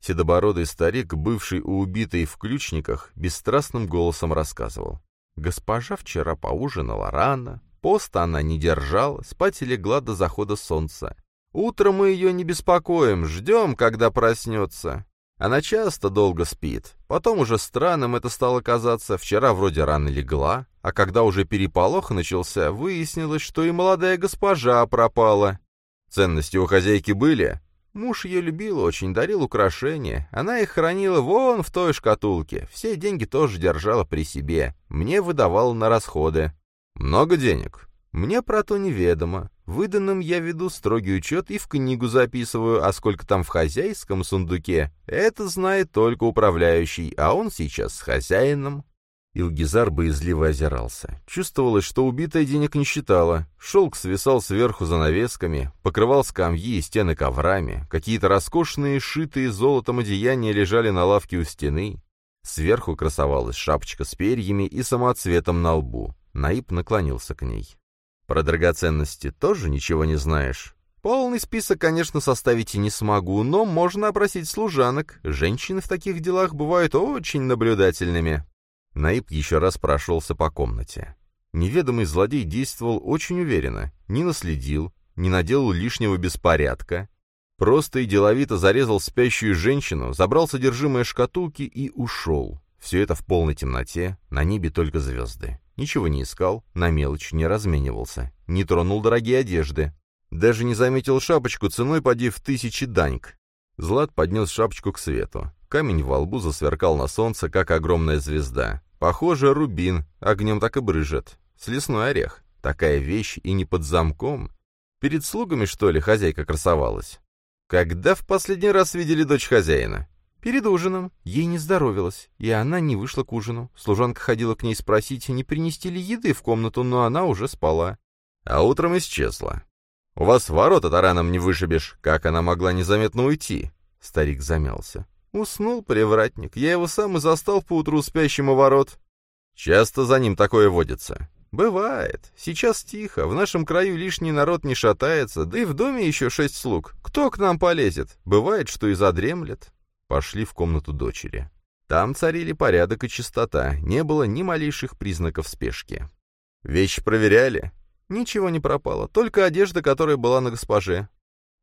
Седобородый старик, бывший у убитой в ключниках, бесстрастным голосом рассказывал. Госпожа вчера поужинала рано, поста она не держала, спать легла до захода солнца. Утром мы ее не беспокоим, ждем, когда проснется. Она часто долго спит. Потом уже странным это стало казаться. Вчера вроде рано легла, а когда уже переполох начался, выяснилось, что и молодая госпожа пропала. Ценности у хозяйки были. Муж ее любил очень, дарил украшения. Она их хранила вон в той шкатулке. Все деньги тоже держала при себе. Мне выдавала на расходы. Много денег? Мне про то неведомо. Выданным я веду строгий учет и в книгу записываю, а сколько там в хозяйском сундуке, это знает только управляющий, а он сейчас с хозяином. Илгизар боязливо озирался. Чувствовалось, что убитая денег не считала. Шелк свисал сверху занавесками, покрывал скамьи и стены коврами. Какие-то роскошные, шитые золотом одеяния лежали на лавке у стены. Сверху красовалась шапочка с перьями и самоцветом на лбу. Наиб наклонился к ней. Про драгоценности тоже ничего не знаешь? Полный список, конечно, составить и не смогу, но можно опросить служанок. Женщины в таких делах бывают очень наблюдательными. Наиб еще раз прошелся по комнате. Неведомый злодей действовал очень уверенно, не наследил, не наделал лишнего беспорядка. Просто и деловито зарезал спящую женщину, забрал содержимое шкатулки и ушел. Все это в полной темноте, на небе только звезды. Ничего не искал, на мелочь не разменивался, не тронул дорогие одежды. Даже не заметил шапочку ценой поди в тысячи даньк. Злат поднес шапочку к свету. Камень во лбу засверкал на солнце, как огромная звезда. Похоже, рубин, огнем так и брыжет. Слесной орех. Такая вещь и не под замком. Перед слугами, что ли, хозяйка красовалась? Когда в последний раз видели дочь хозяина? Перед ужином. Ей не здоровилось, и она не вышла к ужину. Служанка ходила к ней спросить, не принести ли еды в комнату, но она уже спала. А утром исчезла. «У вас ворота тараном не вышибешь. Как она могла незаметно уйти?» Старик замялся. «Уснул привратник. Я его сам и застал поутру спящим у ворот». «Часто за ним такое водится?» «Бывает. Сейчас тихо. В нашем краю лишний народ не шатается, да и в доме еще шесть слуг. Кто к нам полезет? Бывает, что и задремлет пошли в комнату дочери. Там царили порядок и чистота, не было ни малейших признаков спешки. «Вещи проверяли?» «Ничего не пропало, только одежда, которая была на госпоже».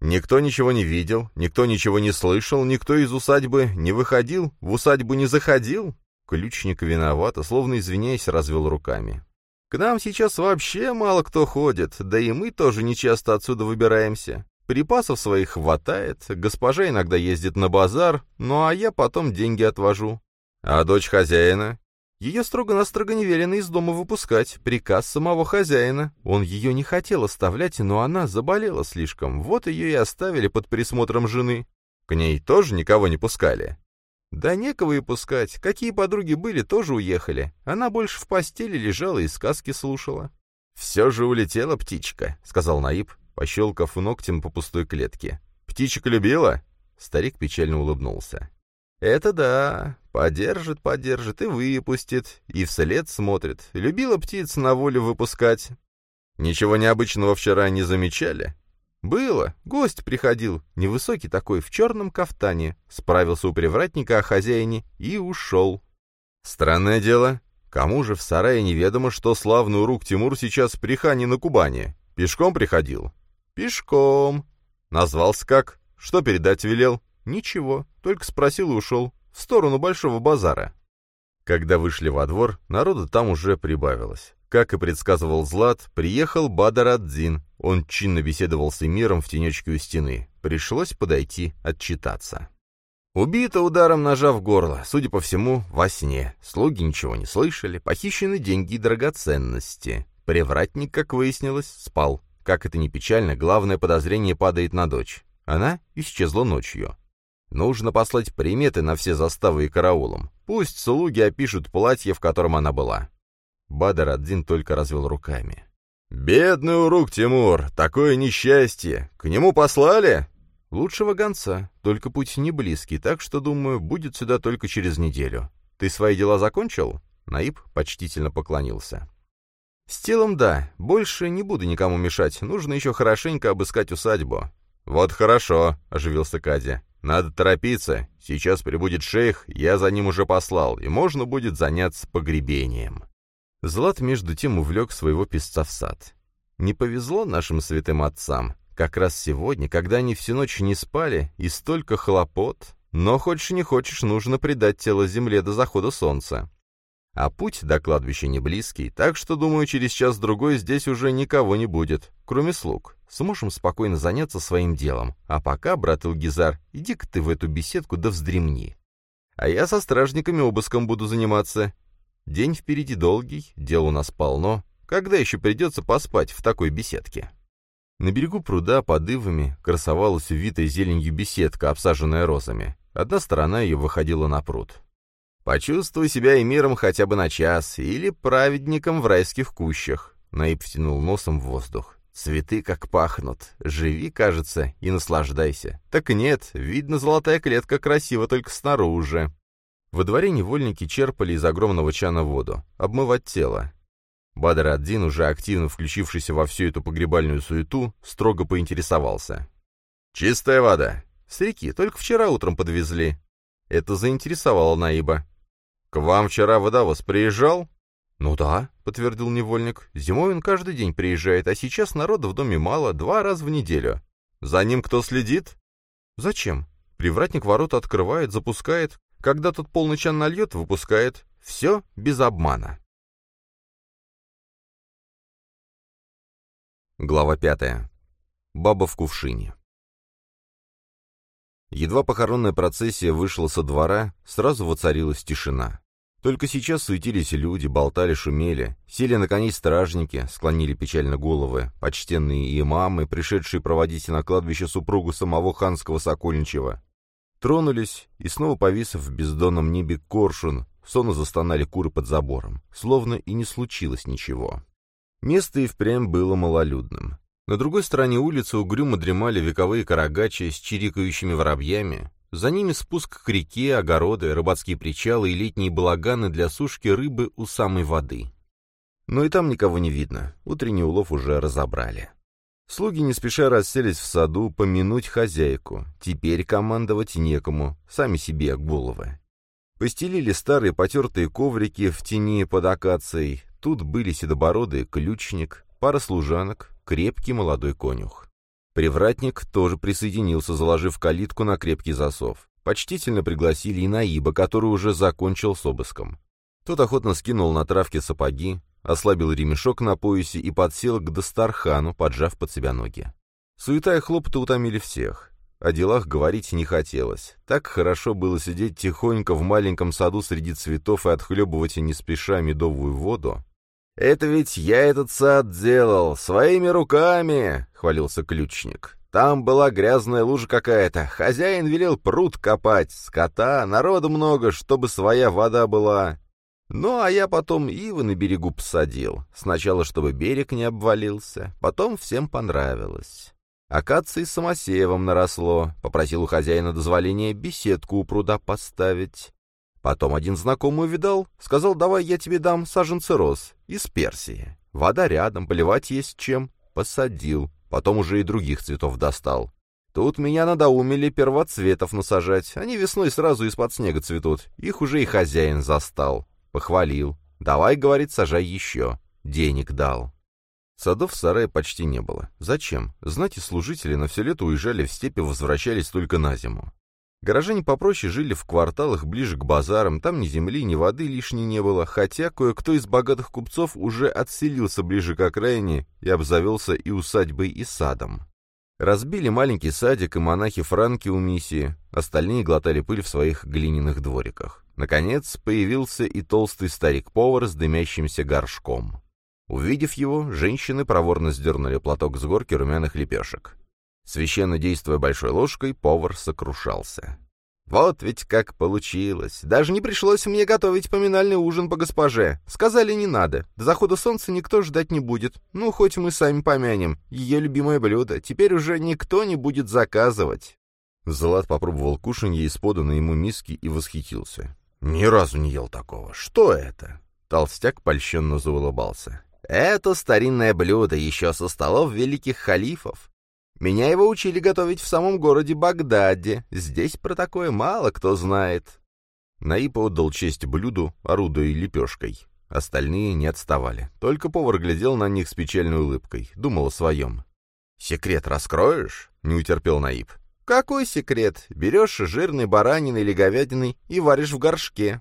«Никто ничего не видел, никто ничего не слышал, никто из усадьбы не выходил, в усадьбу не заходил?» Ключник виновато, словно извиняясь, развел руками. «К нам сейчас вообще мало кто ходит, да и мы тоже нечасто отсюда выбираемся. Припасов своих хватает, госпожа иногда ездит на базар, ну а я потом деньги отвожу. А дочь хозяина? Ее строго-настрого не велено из дома выпускать, приказ самого хозяина. Он ее не хотел оставлять, но она заболела слишком, вот ее и оставили под присмотром жены. К ней тоже никого не пускали. Да некого и пускать, какие подруги были, тоже уехали. Она больше в постели лежала и сказки слушала. «Все же улетела птичка», — сказал Наиб, пощелкав ногтем по пустой клетке. «Птичек любила?» Старик печально улыбнулся. «Это да. Подержит, подержит и выпустит. И вслед смотрит. Любила птиц на волю выпускать. Ничего необычного вчера не замечали?» «Было. Гость приходил. Невысокий такой, в черном кафтане. Справился у привратника о хозяине и ушел». «Странное дело. Кому же в сарае неведомо, что славный урук Тимур сейчас при хане на Кубани? Пешком приходил?» «Пешком». «Назвался как? Что передать велел?» «Ничего, только спросил и ушел. В сторону Большого базара». Когда вышли во двор, народу там уже прибавилось. Как и предсказывал Злат, приехал Бадар Адзин. Он чинно беседовал с эмиром в тенечке у стены. Пришлось подойти отчитаться. Убита ударом ножа в горло, судя по всему, во сне. Слуги ничего не слышали, похищены деньги и драгоценности. Привратник, как выяснилось, спал. Как это ни печально, главное подозрение падает на дочь. Она исчезла ночью. Нужно послать приметы на все заставы и караулом. Пусть слуги опишут платье, в котором она была. Бадр один только развел руками. «Бедный урук, Тимур! Такое несчастье! К нему послали?» «Лучшего гонца, только путь не близкий, так что, думаю, будет сюда только через неделю. Ты свои дела закончил?» Наиб почтительно поклонился. «С телом да, больше не буду никому мешать, нужно еще хорошенько обыскать усадьбу». «Вот хорошо», — оживился Кадя. «Надо торопиться. Сейчас прибудет шейх, я за ним уже послал, и можно будет заняться погребением». Злат между тем увлек своего песца в сад. Не повезло нашим святым отцам. Как раз сегодня, когда они всю ночь не спали, и столько хлопот. Но хочешь не хочешь, нужно предать тело земле до захода солнца. А путь до кладбища не близкий, так что, думаю, через час-другой здесь уже никого не будет, кроме слуг. Сможем спокойно заняться своим делом. А пока, брат Илгизар, иди-ка ты в эту беседку да вздремни. А я со стражниками обыском буду заниматься. День впереди долгий, дел у нас полно. Когда еще придется поспать в такой беседке? На берегу пруда под ивами красовалась увитая зеленью беседка, обсаженная розами. Одна сторона ее выходила на пруд. «Почувствуй себя эмиром хотя бы на час, или праведником в райских кущах», — Наиб втянул носом в воздух. «Цветы как пахнут. Живи, кажется, и наслаждайся. Так нет, видно, золотая клетка красива только снаружи». Во дворе невольники черпали из огромного чана воду, обмывать тело. Бадр один, уже активно включившийся во всю эту погребальную суету, строго поинтересовался. «Чистая вода. С реки, только вчера утром подвезли». Это заинтересовало Наиба. «К вам вчера водовоз приезжал?» «Ну да», — подтвердил невольник. «Зимой он каждый день приезжает, а сейчас народа в доме мало, два раза в неделю. За ним кто следит?» «Зачем? Привратник ворота открывает, запускает, когда тот полный чан нальет, выпускает. Все без обмана. Глава пятая. Баба в кувшине. Едва похоронная процессия вышла со двора, сразу воцарилась тишина. Только сейчас суетились люди, болтали, шумели, сели на коней стражники, склонили печально головы, почтенные имамы, пришедшие проводить на кладбище супругу самого ханского Сокольничева, Тронулись, и снова повис в бездонном небе коршун, сонно застонали куры под забором, словно и не случилось ничего. Место и впрямь было малолюдным. На другой стороне улицы угрюмо дремали вековые карагачи с чирикающими воробьями. За ними спуск к реке, огороды, рыбацкие причалы и летние балаганы для сушки рыбы у самой воды. Но и там никого не видно, утренний улов уже разобрали. Слуги не спеша расселись в саду помянуть хозяйку. Теперь командовать некому, сами себе головы. Постелили старые потертые коврики в тени под акацией. Тут были седобородый ключник, пара служанок, крепкий молодой конюх. Привратник тоже присоединился, заложив калитку на крепкий засов. Почтительно пригласили и Наиба, который уже закончил с обыском. Тот охотно скинул на травке сапоги, ослабил ремешок на поясе и подсел к Дастархану, поджав под себя ноги. Суета и хлопоты утомили всех. О делах говорить не хотелось. Так хорошо было сидеть тихонько в маленьком саду среди цветов и отхлебывать не спеша медовую воду. «Это ведь я этот сад делал, своими руками!» — хвалился ключник. «Там была грязная лужа какая-то. Хозяин велел пруд копать, скота, народу много, чтобы своя вода была. Ну, а я потом ивы на берегу посадил. Сначала, чтобы берег не обвалился, потом всем понравилось. Акации с самосевом наросло, попросил у хозяина дозволения беседку у пруда поставить. Потом один знакомый увидал, сказал, давай я тебе дам саженцы роз из Персии. Вода рядом, поливать есть чем. Посадил, потом уже и других цветов достал. Тут меня надоумили первоцветов насажать, они весной сразу из-под снега цветут, их уже и хозяин застал. Похвалил. «Давай, — говорит, — сажай еще». Денег дал. Садов в сарае почти не было. Зачем? Знать служители на все лето уезжали в степи, возвращались только на зиму. Горожане попроще жили в кварталах ближе к базарам, там ни земли, ни воды лишней не было, хотя кое-кто из богатых купцов уже отселился ближе к окраине и обзавелся и усадьбой, и садом. Разбили маленький садик и монахи-франки у миссии, остальные глотали пыль в своих глиняных двориках. Наконец появился и толстый старик-повар с дымящимся горшком. Увидев его, женщины проворно сдернули платок с горки румяных лепешек. Священно действуя большой ложкой, повар сокрушался. «Вот ведь как получилось. Даже не пришлось мне готовить поминальный ужин по госпоже. Сказали, не надо. До захода солнца никто ждать не будет. Ну, хоть мы сами помянем. Ее любимое блюдо. Теперь уже никто не будет заказывать». Злат попробовал кушанье из поданной ему миски и восхитился. «Ни разу не ел такого. Что это?» Толстяк польщенно заулыбался. «Это старинное блюдо еще со столов великих халифов. Меня его учили готовить в самом городе Багдаде. Здесь про такое мало кто знает». Наип отдал честь блюду, орудуя лепешкой. Остальные не отставали. Только повар глядел на них с печальной улыбкой. Думал о своем. «Секрет раскроешь?» — не утерпел Наиб. «Какой секрет? Берешь жирной баранины или говядины и варишь в горшке.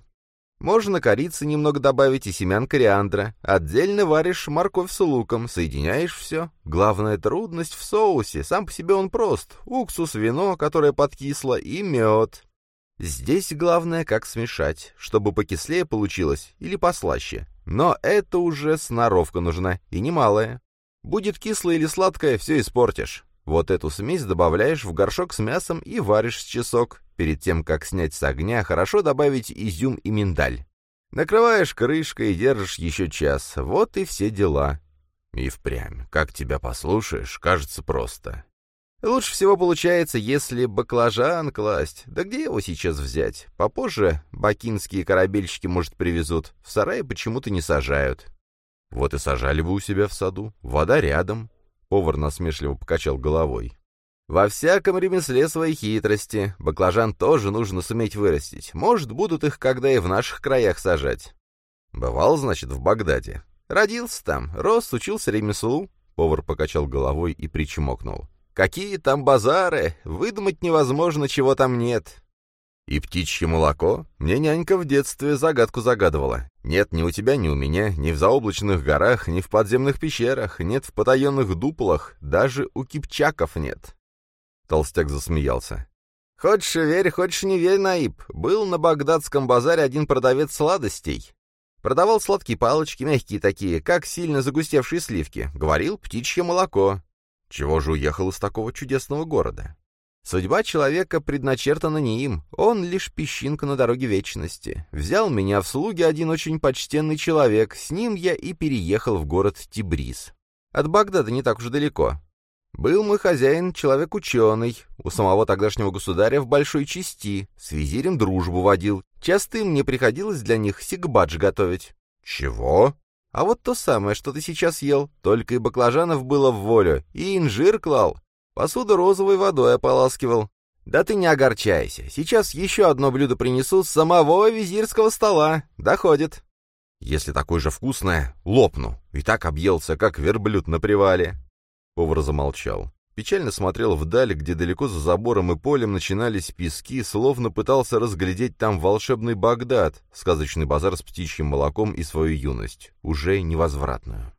Можно корицы немного добавить и семян кориандра. Отдельно варишь морковь с луком, соединяешь все. Главная трудность в соусе. Сам по себе он прост. Уксус, вино, которое подкисло, и мед. Здесь главное, как смешать, чтобы покислее получилось или послаще. Но это уже сноровка нужна, и немалая. Будет кислое или сладкое, все испортишь. Вот эту смесь добавляешь в горшок с мясом и варишь с часок. Перед тем, как снять с огня, хорошо добавить изюм и миндаль. Накрываешь крышкой и держишь еще час. Вот и все дела. И впрямь, как тебя послушаешь, кажется просто. Лучше всего получается, если баклажан класть. Да где его сейчас взять? Попозже бакинские корабельщики, может, привезут. В сарае почему-то не сажают. Вот и сажали бы у себя в саду. Вода рядом. Повар насмешливо покачал головой. Во всяком ремесле свои хитрости. Баклажан тоже нужно суметь вырастить. Может, будут их когда и в наших краях сажать. Бывал, значит, в Багдаде. Родился там, рос, учился ремеслу. Повар покачал головой и причмокнул. Какие там базары! Выдумать невозможно, чего там нет. И птичье молоко? Мне нянька в детстве загадку загадывала. Нет ни у тебя, ни у меня, ни в заоблачных горах, ни в подземных пещерах, нет в потаенных дуплах, даже у кипчаков нет. Толстяк засмеялся. «Хочешь верь, хочешь не верь, Наиб. Был на багдадском базаре один продавец сладостей. Продавал сладкие палочки, мягкие такие, как сильно загустевшие сливки. Говорил, птичье молоко. Чего же уехал из такого чудесного города? Судьба человека предначертана не им, он лишь песчинка на дороге вечности. Взял меня в слуги один очень почтенный человек, с ним я и переехал в город Тибриз. От Багдада не так уж далеко. Был мой хозяин человек ученый, у самого тогдашнего государя в большой части, с визирем дружбу водил. Часто мне приходилось для них сигбадж готовить. Чего? А вот то самое, что ты сейчас ел, только и баклажанов было в волю, и инжир клал. Посуду розовой водой ополаскивал. Да ты не огорчайся, сейчас еще одно блюдо принесу с самого визирского стола. Доходит. Если такое же вкусное, лопну. И так объелся, как верблюд на привале. Повар замолчал. Печально смотрел вдаль, где далеко за забором и полем начинались пески, словно пытался разглядеть там волшебный Багдад, сказочный базар с птичьим молоком и свою юность, уже невозвратную.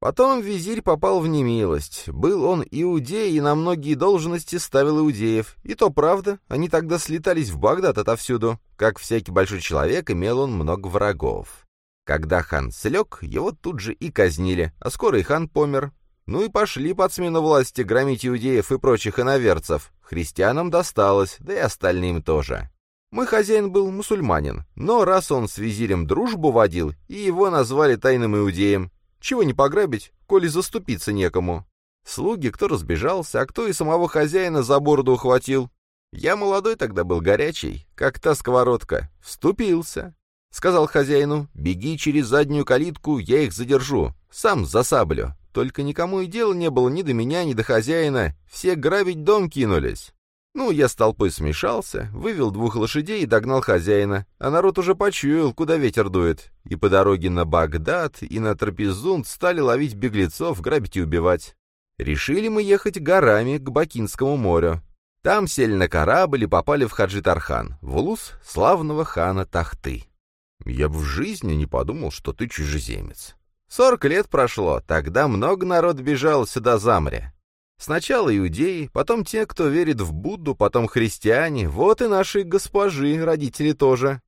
Потом визирь попал в немилость. Был он иудей и на многие должности ставил иудеев. И то правда, они тогда слетались в Багдад отовсюду. Как всякий большой человек, имел он много врагов. Когда хан слег, его тут же и казнили, а скоро и хан помер, ну и пошли под смену власти громить иудеев и прочих иноверцев. Христианам досталось, да и остальным тоже. Мой хозяин был мусульманин, но раз он с визирем дружбу водил, и его назвали тайным иудеем, чего не пограбить, коли заступиться некому. Слуги кто разбежался, а кто и самого хозяина за бороду ухватил. Я молодой тогда был горячий, как та сковородка. Вступился. Сказал хозяину, беги через заднюю калитку, я их задержу. Сам за саблю. Только никому и дела не было ни до меня, ни до хозяина. Все грабить дом кинулись. Ну, я с толпой смешался, вывел двух лошадей и догнал хозяина. А народ уже почуял, куда ветер дует. И по дороге на Багдад, и на Трапезунд стали ловить беглецов, грабить и убивать. Решили мы ехать горами к Бакинскому морю. Там сели на корабль и попали в Хаджи-Тархан, в улус славного хана Тахты. Я бы в жизни не подумал, что ты чужеземец. Сорок лет прошло, тогда много народ бежал сюда за море. Сначала иудеи, потом те, кто верит в Будду, потом христиане, вот и наши госпожи, родители тоже.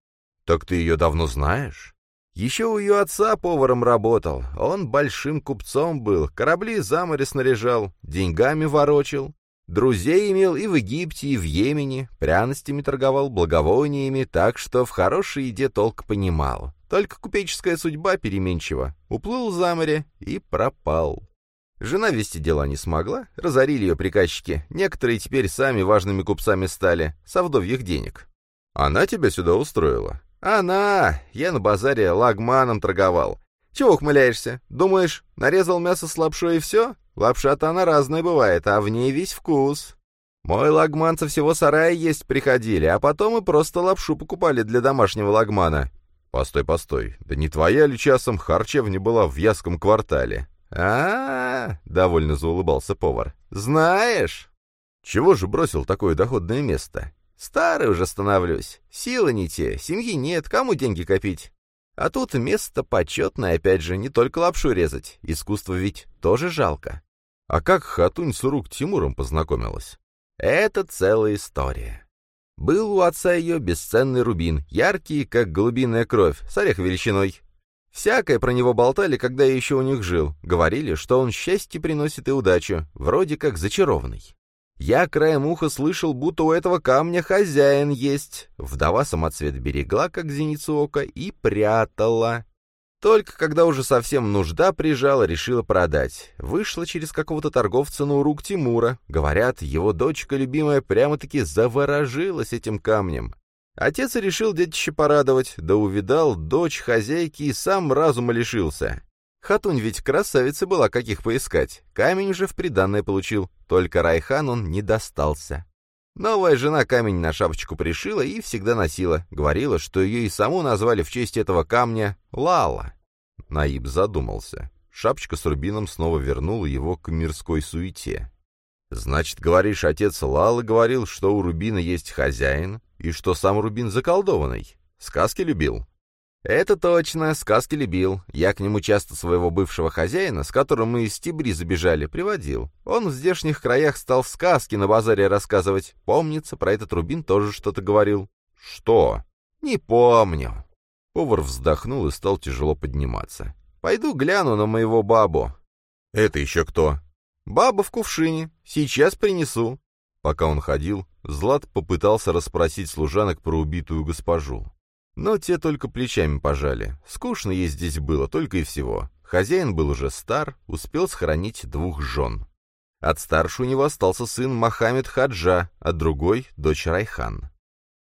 Так ты ее давно знаешь? Еще у ее отца поваром работал, он большим купцом был, корабли за море снаряжал, деньгами ворочил. Друзей имел и в Египте, и в Йемене, пряностями торговал, благовониями, так что в хорошей еде толк понимал. Только купеческая судьба переменчива. Уплыл за море и пропал. Жена вести дела не смогла, разорили ее приказчики. Некоторые теперь сами важными купцами стали, со вдовьих денег. Она тебя сюда устроила? Она! Я на базаре лагманом торговал. Чего ухмыляешься? Думаешь, нарезал мясо с лапшой и все? Лапша-то она разная бывает, а в ней весь вкус. Мой лагман со всего сарая есть приходили, а потом и просто лапшу покупали для домашнего лагмана. Постой, постой, да не твоя ли часом харчевня была в Яском квартале? а, -а, -а довольно заулыбался повар. «Знаешь?» «Чего же бросил такое доходное место?» «Старый уже становлюсь. Силы не те, семьи нет, кому деньги копить?» А тут место почетное, опять же, не только лапшу резать. Искусство ведь тоже жалко. А как Хатунь с рук Тимуром познакомилась? Это целая история. Был у отца ее бесценный рубин, яркий, как голубиная кровь, с орех величиной. Всякое про него болтали, когда я еще у них жил. Говорили, что он счастье приносит и удачу, вроде как зачарованный. Я краем уха слышал, будто у этого камня хозяин есть. Вдова самоцвет берегла, как зеницу ока, и прятала. Только когда уже совсем нужда прижала, решила продать. Вышла через какого-то торговца на урук Тимура. Говорят, его дочка любимая прямо-таки заворожилась этим камнем. Отец решил детище порадовать, да увидал дочь хозяйки и сам разума лишился. Хатунь ведь красавица была, каких поискать. Камень уже в приданное получил, только Райхан он не достался. Новая жена камень на шапочку пришила и всегда носила. Говорила, что ее и саму назвали в честь этого камня Лала. Наиб задумался. Шапочка с рубином снова вернула его к мирской суете. «Значит, говоришь, отец Лалы говорил, что у рубина есть хозяин, и что сам Рубин заколдованный. Сказки любил. Это точно, сказки любил. Я к нему часто своего бывшего хозяина, с которым мы из Тибри забежали, приводил. Он в здешних краях стал сказки на базаре рассказывать. Помнится, про этот Рубин тоже что-то говорил. Что? Не помню. Повар вздохнул и стал тяжело подниматься. Пойду гляну на моего бабу. Это еще кто? Баба в кувшине. Сейчас принесу. Пока он ходил, Злат попытался расспросить служанок про убитую госпожу. Но те только плечами пожали. Скучно ей здесь было, только и всего. Хозяин был уже стар, успел схоронить двух жен. От старшего у него остался сын Мохаммед Хаджа, а другой — дочь Райхан.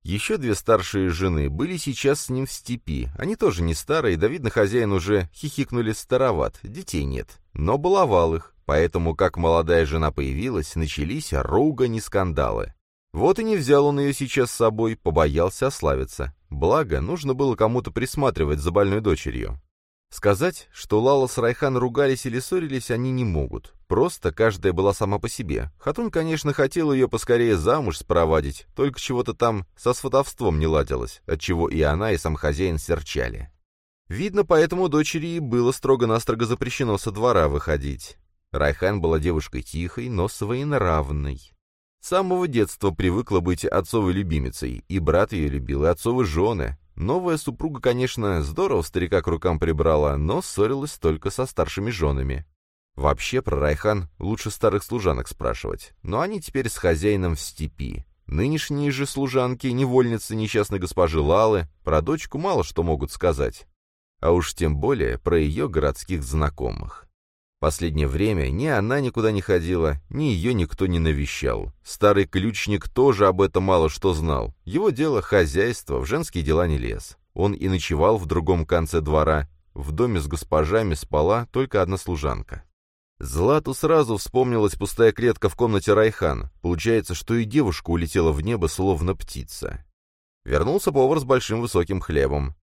Еще две старшие жены были сейчас с ним в степи. Они тоже не старые, да видно, хозяин уже хихикнули староват, детей нет. Но баловал их, поэтому, как молодая жена появилась, начались ругань и скандалы. Вот и не взял он ее сейчас с собой, побоялся ославиться. Благо, нужно было кому-то присматривать за больной дочерью. Сказать, что Лала с Райхан ругались или ссорились, они не могут. Просто каждая была сама по себе. Хатун, конечно, хотел ее поскорее замуж спровадить, только чего-то там со сватовством не ладилось, отчего и она, и сам хозяин серчали. Видно, поэтому дочери было строго-настрого запрещено со двора выходить. Райхан была девушкой тихой, но своенравной. С самого детства привыкла быть отцовой любимицей, и брат ее любил, и отцовы жены. Новая супруга, конечно, здорово старика к рукам прибрала, но ссорилась только со старшими женами. Вообще, про Райхан лучше старых служанок спрашивать, но они теперь с хозяином в степи. Нынешние же служанки, невольницы несчастной госпожи Лалы, про дочку мало что могут сказать. А уж тем более про ее городских знакомых. Последнее время ни она никуда не ходила, ни ее никто не навещал. Старый ключник тоже об этом мало что знал. Его дело — хозяйство, в женские дела не лез. Он и ночевал в другом конце двора. В доме с госпожами спала только одна служанка. Злату сразу вспомнилась пустая клетка в комнате Райхан. Получается, что и девушка улетела в небо, словно птица. Вернулся повар с большим высоким хлебом.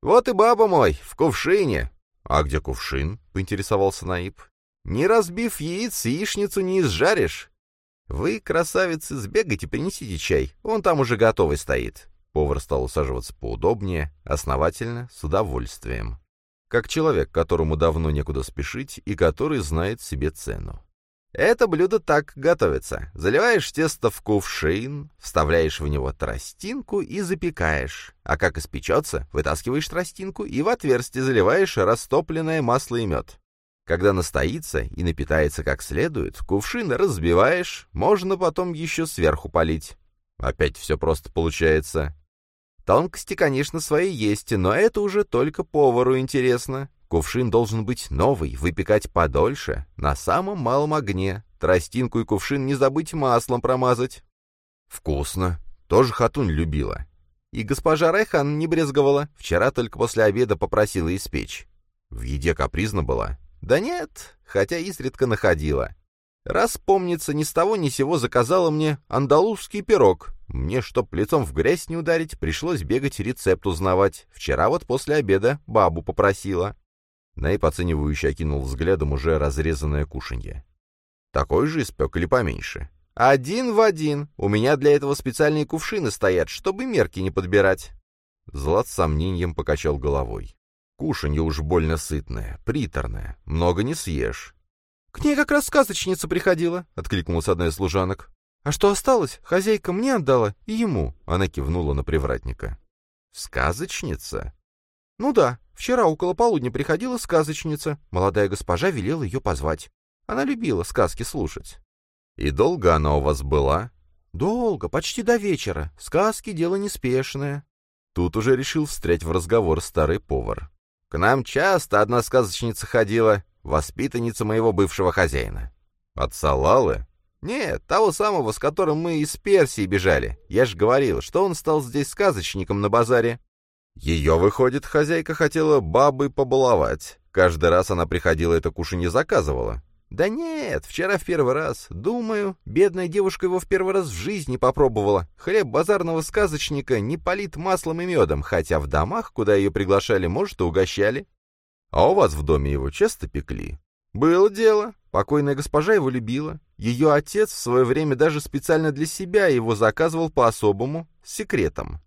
«Вот и баба мой, в кувшине!» «А где кувшин?» — поинтересовался Наиб. «Не разбив яиц, яичницу не изжаришь». «Вы, красавицы, сбегайте, принесите чай, он там уже готовый стоит». Повар стал усаживаться поудобнее, основательно, с удовольствием. Как человек, которому давно некуда спешить и который знает себе цену. Это блюдо так готовится. Заливаешь тесто в кувшин, вставляешь в него тростинку и запекаешь. А как испечется, вытаскиваешь тростинку и в отверстие заливаешь растопленное масло и мед. Когда настоится и напитается как следует, кувшин разбиваешь, можно потом еще сверху полить. Опять все просто получается. Тонкости, конечно, свои есть, но это уже только повару интересно. Кувшин должен быть новый, выпекать подольше, на самом малом огне. Тростинку и кувшин не забыть маслом промазать. Вкусно. Тоже Хатунь любила. И госпожа Райхан не брезговала. Вчера только после обеда попросила испечь. В еде капризна была? Да нет, хотя изредка находила. Раз, помнится, ни с того ни сего заказала мне андалузский пирог. Мне, чтоб лицом в грязь не ударить, пришлось бегать рецепт узнавать. Вчера вот после обеда бабу попросила. Найп оценивающе окинул взглядом уже разрезанное кушанье. «Такой же испек или поменьше?» «Один в один. У меня для этого специальные кувшины стоят, чтобы мерки не подбирать». Злат с сомнением покачал головой. «Кушанье уж больно сытное, приторное. Много не съешь». «К ней как раз сказочница приходила», — откликнулась одна из служанок. «А что осталось, хозяйка мне отдала и ему», — она кивнула на привратника. «Сказочница?» «Ну да, вчера около полудня приходила сказочница. Молодая госпожа велела ее позвать. Она любила сказки слушать». «И долго она у вас была?» «Долго, почти до вечера. Сказки — дело неспешное». Тут уже решил встрять в разговор старый повар. «К нам часто одна сказочница ходила, воспитанница моего бывшего хозяина». «От Салалы?» «Нет, того самого, с которым мы из Персии бежали. Я же говорил, что он стал здесь сказочником на базаре». Ее, выходит, хозяйка хотела бабой побаловать. Каждый раз она приходила это кушанье заказывала. Да нет, вчера в первый раз. Думаю, бедная девушка его в первый раз в жизни попробовала. Хлеб базарного сказочника не полит маслом и медом, хотя в домах, куда ее приглашали, может, и угощали. А у вас в доме его часто пекли? Было дело. Покойная госпожа его любила. Ее отец в свое время даже специально для себя его заказывал по-особому, с секретом.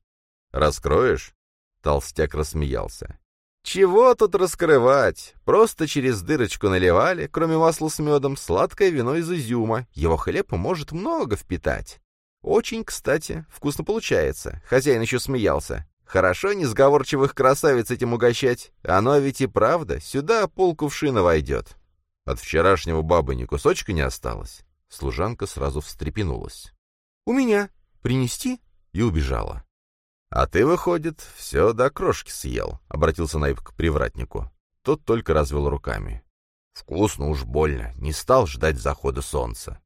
Раскроешь? Толстяк рассмеялся. «Чего тут раскрывать? Просто через дырочку наливали, кроме масла с медом, сладкое вино из изюма. Его хлеб может много впитать. Очень, кстати, вкусно получается. Хозяин еще смеялся. Хорошо несговорчивых красавиц этим угощать. Оно ведь и правда, сюда полкувшина войдет». От вчерашнего бабы ни кусочка не осталось. Служанка сразу встрепенулась. «У меня. Принести?» И убежала. «А ты, выходит, все до крошки съел», — обратился Найб к привратнику. Тот только развел руками. «Вкусно уж больно, не стал ждать захода солнца».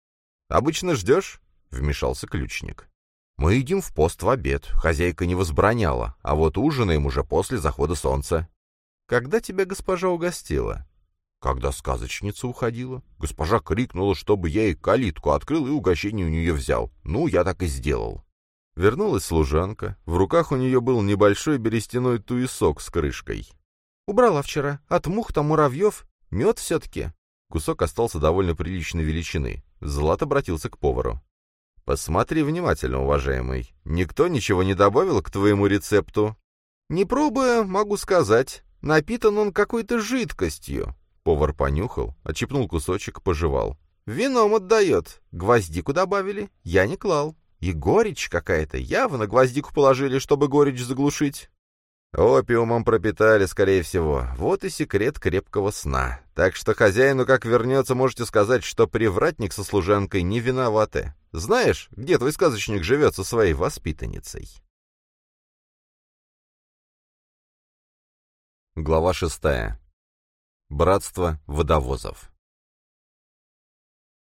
«Обычно ждешь?» — вмешался ключник. «Мы едим в пост в обед, хозяйка не возбраняла, а вот ужинаем уже после захода солнца». «Когда тебя госпожа угостила?» «Когда сказочница уходила. Госпожа крикнула, чтобы я ей калитку открыл и угощение у нее взял. Ну, я так и сделал». Вернулась служанка. В руках у нее был небольшой берестяной туесок с крышкой. «Убрала вчера. От мух там муравьев. Мед все-таки». Кусок остался довольно приличной величины. Злат обратился к повару. «Посмотри внимательно, уважаемый. Никто ничего не добавил к твоему рецепту?» «Не пробуя, могу сказать. Напитан он какой-то жидкостью». Повар понюхал, отщипнул кусочек, пожевал. «Вином отдает. Гвоздику добавили. Я не клал». И горечь какая-то. Явно гвоздику положили, чтобы горечь заглушить. Опиумом пропитали, скорее всего. Вот и секрет крепкого сна. Так что хозяину, как вернется, можете сказать, что привратник со служанкой не виноваты. Знаешь, где твой сказочник живет со своей воспитанницей? Глава шестая. Братство водовозов.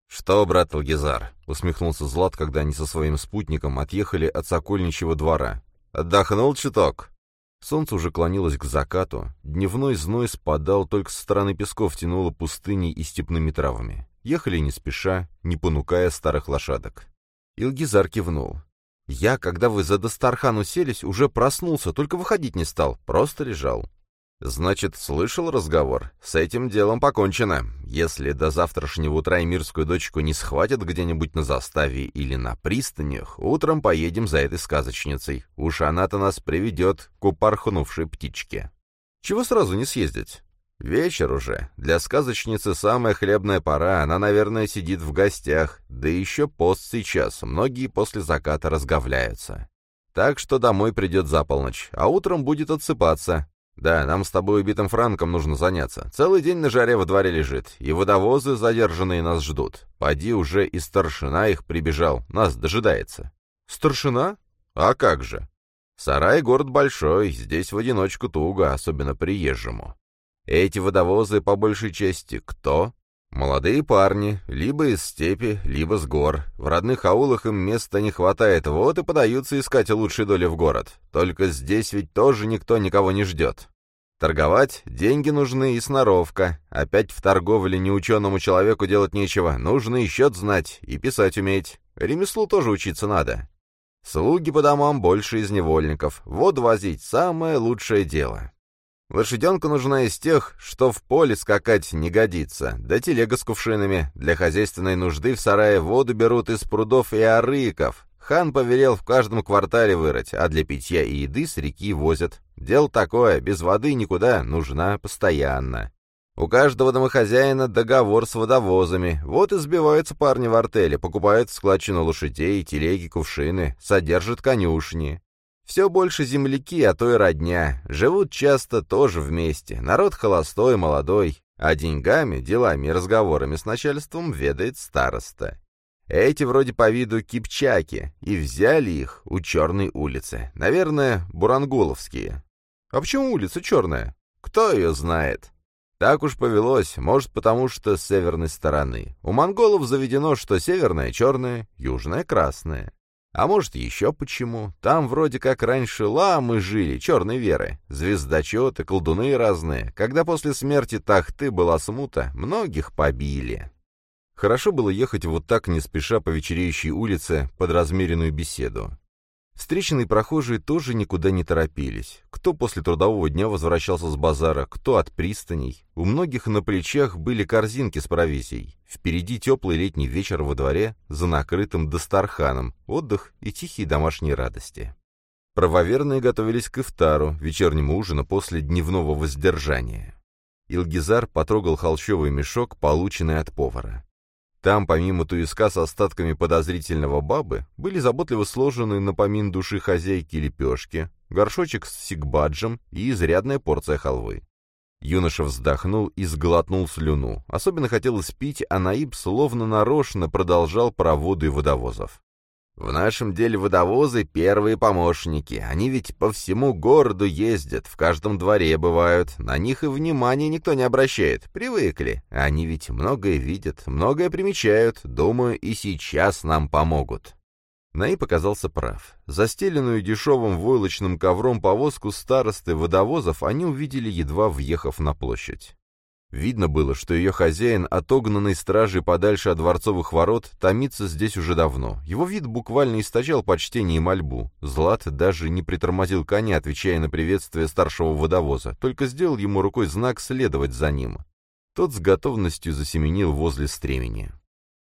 «Что, брат Илгизар?» — усмехнулся Злат, когда они со своим спутником отъехали от Сокольничьего двора. «Отдохнул чуток?» Солнце уже клонилось к закату, дневной зной спадал, только со стороны песков тянуло пустыней и степными травами. Ехали не спеша, не понукая старых лошадок. Илгизар кивнул. «Я, когда вы за Дастархан уселись, уже проснулся, только выходить не стал, просто лежал». «Значит, слышал разговор? С этим делом покончено. Если до завтрашнего утра эмирскую дочку не схватят где-нибудь на заставе или на пристанях, утром поедем за этой сказочницей. Уж она-то нас приведет к упорхнувшей птичке. Чего сразу не съездить? Вечер уже. Для сказочницы самая хлебная пора, она, наверное, сидит в гостях, да еще пост сейчас, многие после заката разговляются. Так что домой придет за полночь, а утром будет отсыпаться. «Да, нам с тобой убитым Франком нужно заняться. Целый день на жаре во дворе лежит, и водовозы задержанные нас ждут. Поди уже и старшина их прибежал, нас дожидается». «Старшина? А как же?» «Сарай город большой, здесь в одиночку туго, особенно приезжему. Эти водовозы, по большей части, кто? Молодые парни, либо из степи, либо с гор. В родных аулах им места не хватает, вот и подаются искать лучшей доли в город. Только здесь ведь тоже никто никого не ждет. Торговать, деньги нужны и сноровка. Опять в торговле неученому человеку делать нечего, нужно и счет знать, и писать уметь. Ремеслу тоже учиться надо. Слуги по домам больше из невольников. Воду возить — самое лучшее дело. Лошаденка нужна из тех, что в поле скакать не годится, да телега с кувшинами. Для хозяйственной нужды в сарае воду берут из прудов и арыков. Хан повелел в каждом квартале вырыть, а для питья и еды с реки возят. Дело такое, без воды никуда, нужна постоянно. У каждого домохозяина договор с водовозами. Вот и сбиваются парни в артели, покупают складчину лошадей, телеги, кувшины, содержат конюшни. Все больше земляки, а то и родня. Живут часто тоже вместе. Народ холостой, молодой. А деньгами, делами и разговорами с начальством ведает староста. Эти вроде по виду кипчаки, и взяли их у Черной улицы. Наверное, бурангуловские. А почему улица черная? Кто ее знает? Так уж повелось, может, потому что с северной стороны. У монголов заведено, что северная черная, южная красная. А может, еще почему? Там вроде как раньше ламы жили, черной веры, звездочеты, колдуны разные. Когда после смерти Тахты была смута, многих побили. Хорошо было ехать вот так, не спеша по вечереющей улице, под размеренную беседу. Встреченные прохожие тоже никуда не торопились. Кто после трудового дня возвращался с базара, кто от пристаней. У многих на плечах были корзинки с провизией. Впереди теплый летний вечер во дворе, за накрытым Дастарханом, отдых и тихие домашние радости. Правоверные готовились к ифтару, вечернему ужину после дневного воздержания. Илгизар потрогал холщовый мешок, полученный от повара. Там, помимо туиска с остатками подозрительного бабы, были заботливо сложены на помин души хозяйки лепешки, горшочек с сигбаджем и изрядная порция халвы. Юноша вздохнул и сглотнул слюну. Особенно хотелось пить, а Наиб словно нарочно продолжал про воду и водовозов. В нашем деле водовозы — первые помощники. Они ведь по всему городу ездят, в каждом дворе бывают. На них и внимания никто не обращает. Привыкли. Они ведь многое видят, многое примечают. Думаю, и сейчас нам помогут. Наи показался прав. Застеленную дешевым войлочным ковром повозку старосты водовозов они увидели, едва въехав на площадь. Видно было, что ее хозяин, отогнанный стражей подальше от дворцовых ворот, томится здесь уже давно. Его вид буквально источал почтение и мольбу. Злат даже не притормозил коня, отвечая на приветствие старшего водовоза, только сделал ему рукой знак следовать за ним. Тот с готовностью засеменил возле стремени.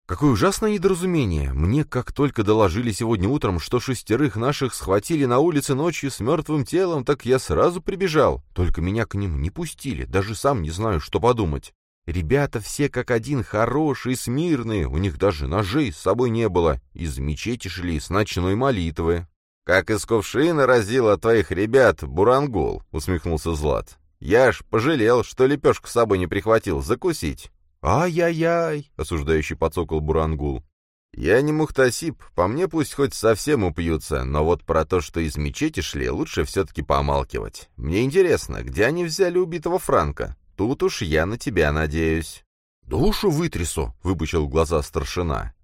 Какое ужасное недоразумение! Мне как только доложили сегодня утром, что шестерых наших схватили на улице ночью с мертвым телом, так я сразу прибежал. Только меня к ним не пустили, даже сам не знаю, что подумать. Ребята все как один хорошие, смирные, у них даже ножей с собой не было. Из мечети шли с ночной молитвы. «Как из кувшина разил от твоих ребят, Бурангул», — усмехнулся Злат. «Я ж пожалел, что лепешку с собой не прихватил, закусить. «Ай-яй-яй!» — осуждающий подсокол Бурангул. «Я не мухтасип, по мне пусть хоть совсем упьются, но вот про то, что из мечети шли, лучше все-таки помалкивать. Мне интересно, где они взяли убитого Франка? Тут уж я на тебя надеюсь». «Душу вытрясу!» — выпучил глаза старшина.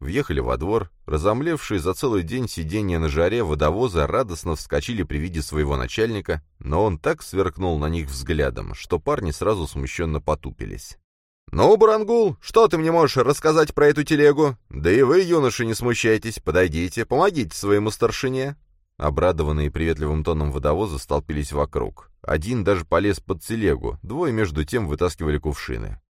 Въехали во двор, разомлевшие за целый день сидения на жаре водовоза радостно вскочили при виде своего начальника, но он так сверкнул на них взглядом, что парни сразу смущенно потупились. «Ну, Бурангул, что ты мне можешь рассказать про эту телегу? Да и вы, юноши, не смущайтесь, подойдите, помогите своему старшине». Обрадованные приветливым тоном водовоза столпились вокруг. Один даже полез под телегу, двое между тем вытаскивали кувшины.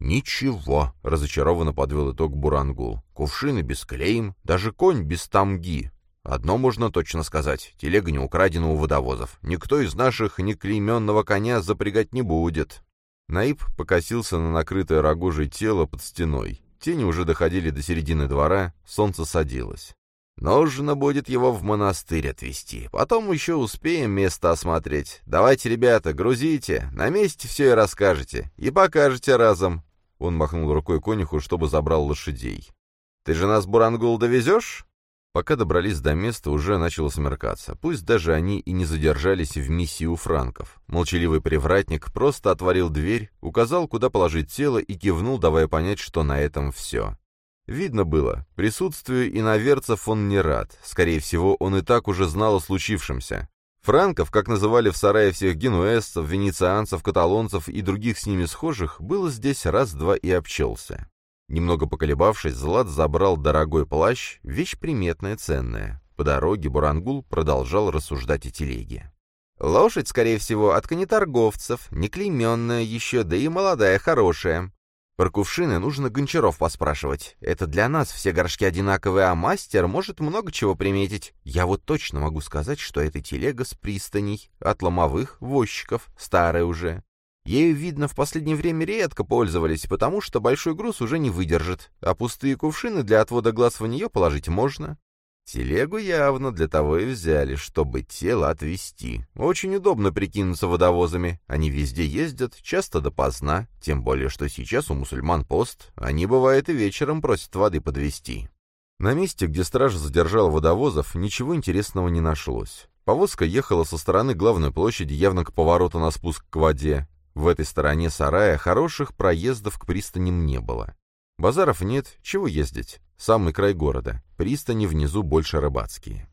«Ничего», — разочарованно подвел итог Бурангул. «Кувшины без клеем, даже конь без тамги. Одно можно точно сказать, телега не украдена у водовозов. Никто из наших неклейменного коня запрягать не будет». Наиб покосился на накрытое рогожей тело под стеной. Тени уже доходили до середины двора, солнце садилось. Нужно будет его в монастырь отвезти. Потом еще успеем место осмотреть. Давайте, ребята, грузите. На месте все и расскажете. И покажете разом. Он махнул рукой конюху, чтобы забрал лошадей. «Ты же нас, Бурангул, довезешь?» Пока добрались до места, уже начало смеркаться. Пусть даже они и не задержались в миссии у франков. Молчаливый привратник просто отворил дверь, указал, куда положить тело и кивнул, давая понять, что на этом все. Видно было, присутствию иноверцев он не рад. Скорее всего, он и так уже знал о случившемся. Франков, как называли в сарае всех генуэзцев, венецианцев, каталонцев и других с ними схожих, было здесь раз-два и обчелся. Немного поколебавшись, Злат забрал дорогой плащ, вещь приметная, ценная. По дороге Бурангул продолжал рассуждать о телеге. «Лошадь, скорее всего, от конеторговцев, не клейменная еще, да и молодая, хорошая. Про кувшины нужно гончаров поспрашивать. Это для нас все горшки одинаковые, а мастер может много чего приметить. Я вот точно могу сказать, что это телега с пристаней, от ломовых, возчиков, старая уже. Ею, видно, в последнее время редко пользовались, потому что большой груз уже не выдержит, а пустые кувшины для отвода глаз в нее положить можно. Телегу явно для того и взяли, чтобы тело отвезти. Очень удобно прикинуться водовозами. Они везде ездят, часто допоздна, тем более, что сейчас у мусульман пост, они, бывает, и вечером просят воды подвести. На месте, где страж задержал водовозов, ничего интересного не нашлось. Повозка ехала со стороны главной площади явно к повороту на спуск к воде. В этой стороне сарая хороших проездов к пристаням не было. Базаров нет, чего ездить? Самый край города. Пристани внизу больше рыбацкие.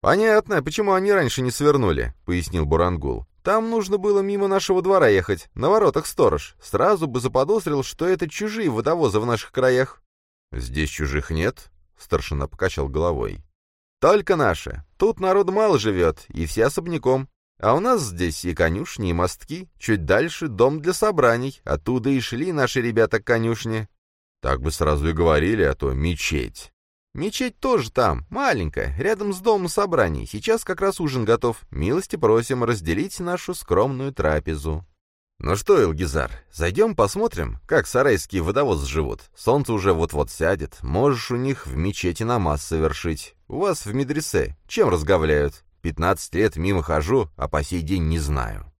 «Понятно, почему они раньше не свернули», — пояснил Бурангул. «Там нужно было мимо нашего двора ехать, на воротах сторож. Сразу бы заподозрил, что это чужие водовозы в наших краях». «Здесь чужих нет?» — старшина покачал головой. «Только наши. Тут народ мало живет, и все особняком. А у нас здесь и конюшни, и мостки. Чуть дальше дом для собраний. Оттуда и шли наши ребята к конюшне. Так бы сразу и говорили, а то мечеть. Мечеть тоже там, маленькая, рядом с домом собраний. Сейчас как раз ужин готов. Милости просим разделить нашу скромную трапезу. Ну что, Илгизар, зайдем посмотрим, как сарайские водовозы живут. Солнце уже вот-вот сядет. Можешь у них в мечети намаз совершить. У вас в медресе чем разговляют? Пятнадцать лет мимо хожу, а по сей день не знаю.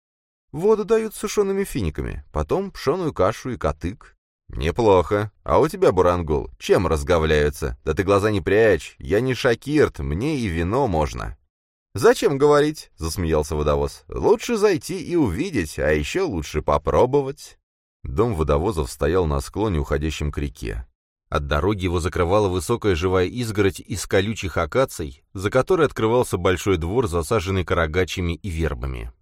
Воду дают сушеными финиками, потом пшеную кашу и котык. «Неплохо. А у тебя, Бурангул, чем разговляются? Да ты глаза не прячь. Я не шакирт, мне и вино можно». «Зачем говорить?» — засмеялся водовоз. «Лучше зайти и увидеть, а еще лучше попробовать». Дом водовозов стоял на склоне, уходящем к реке. От дороги его закрывала высокая живая изгородь из колючих акаций, за которой открывался большой двор, засаженный карагачами и вербами.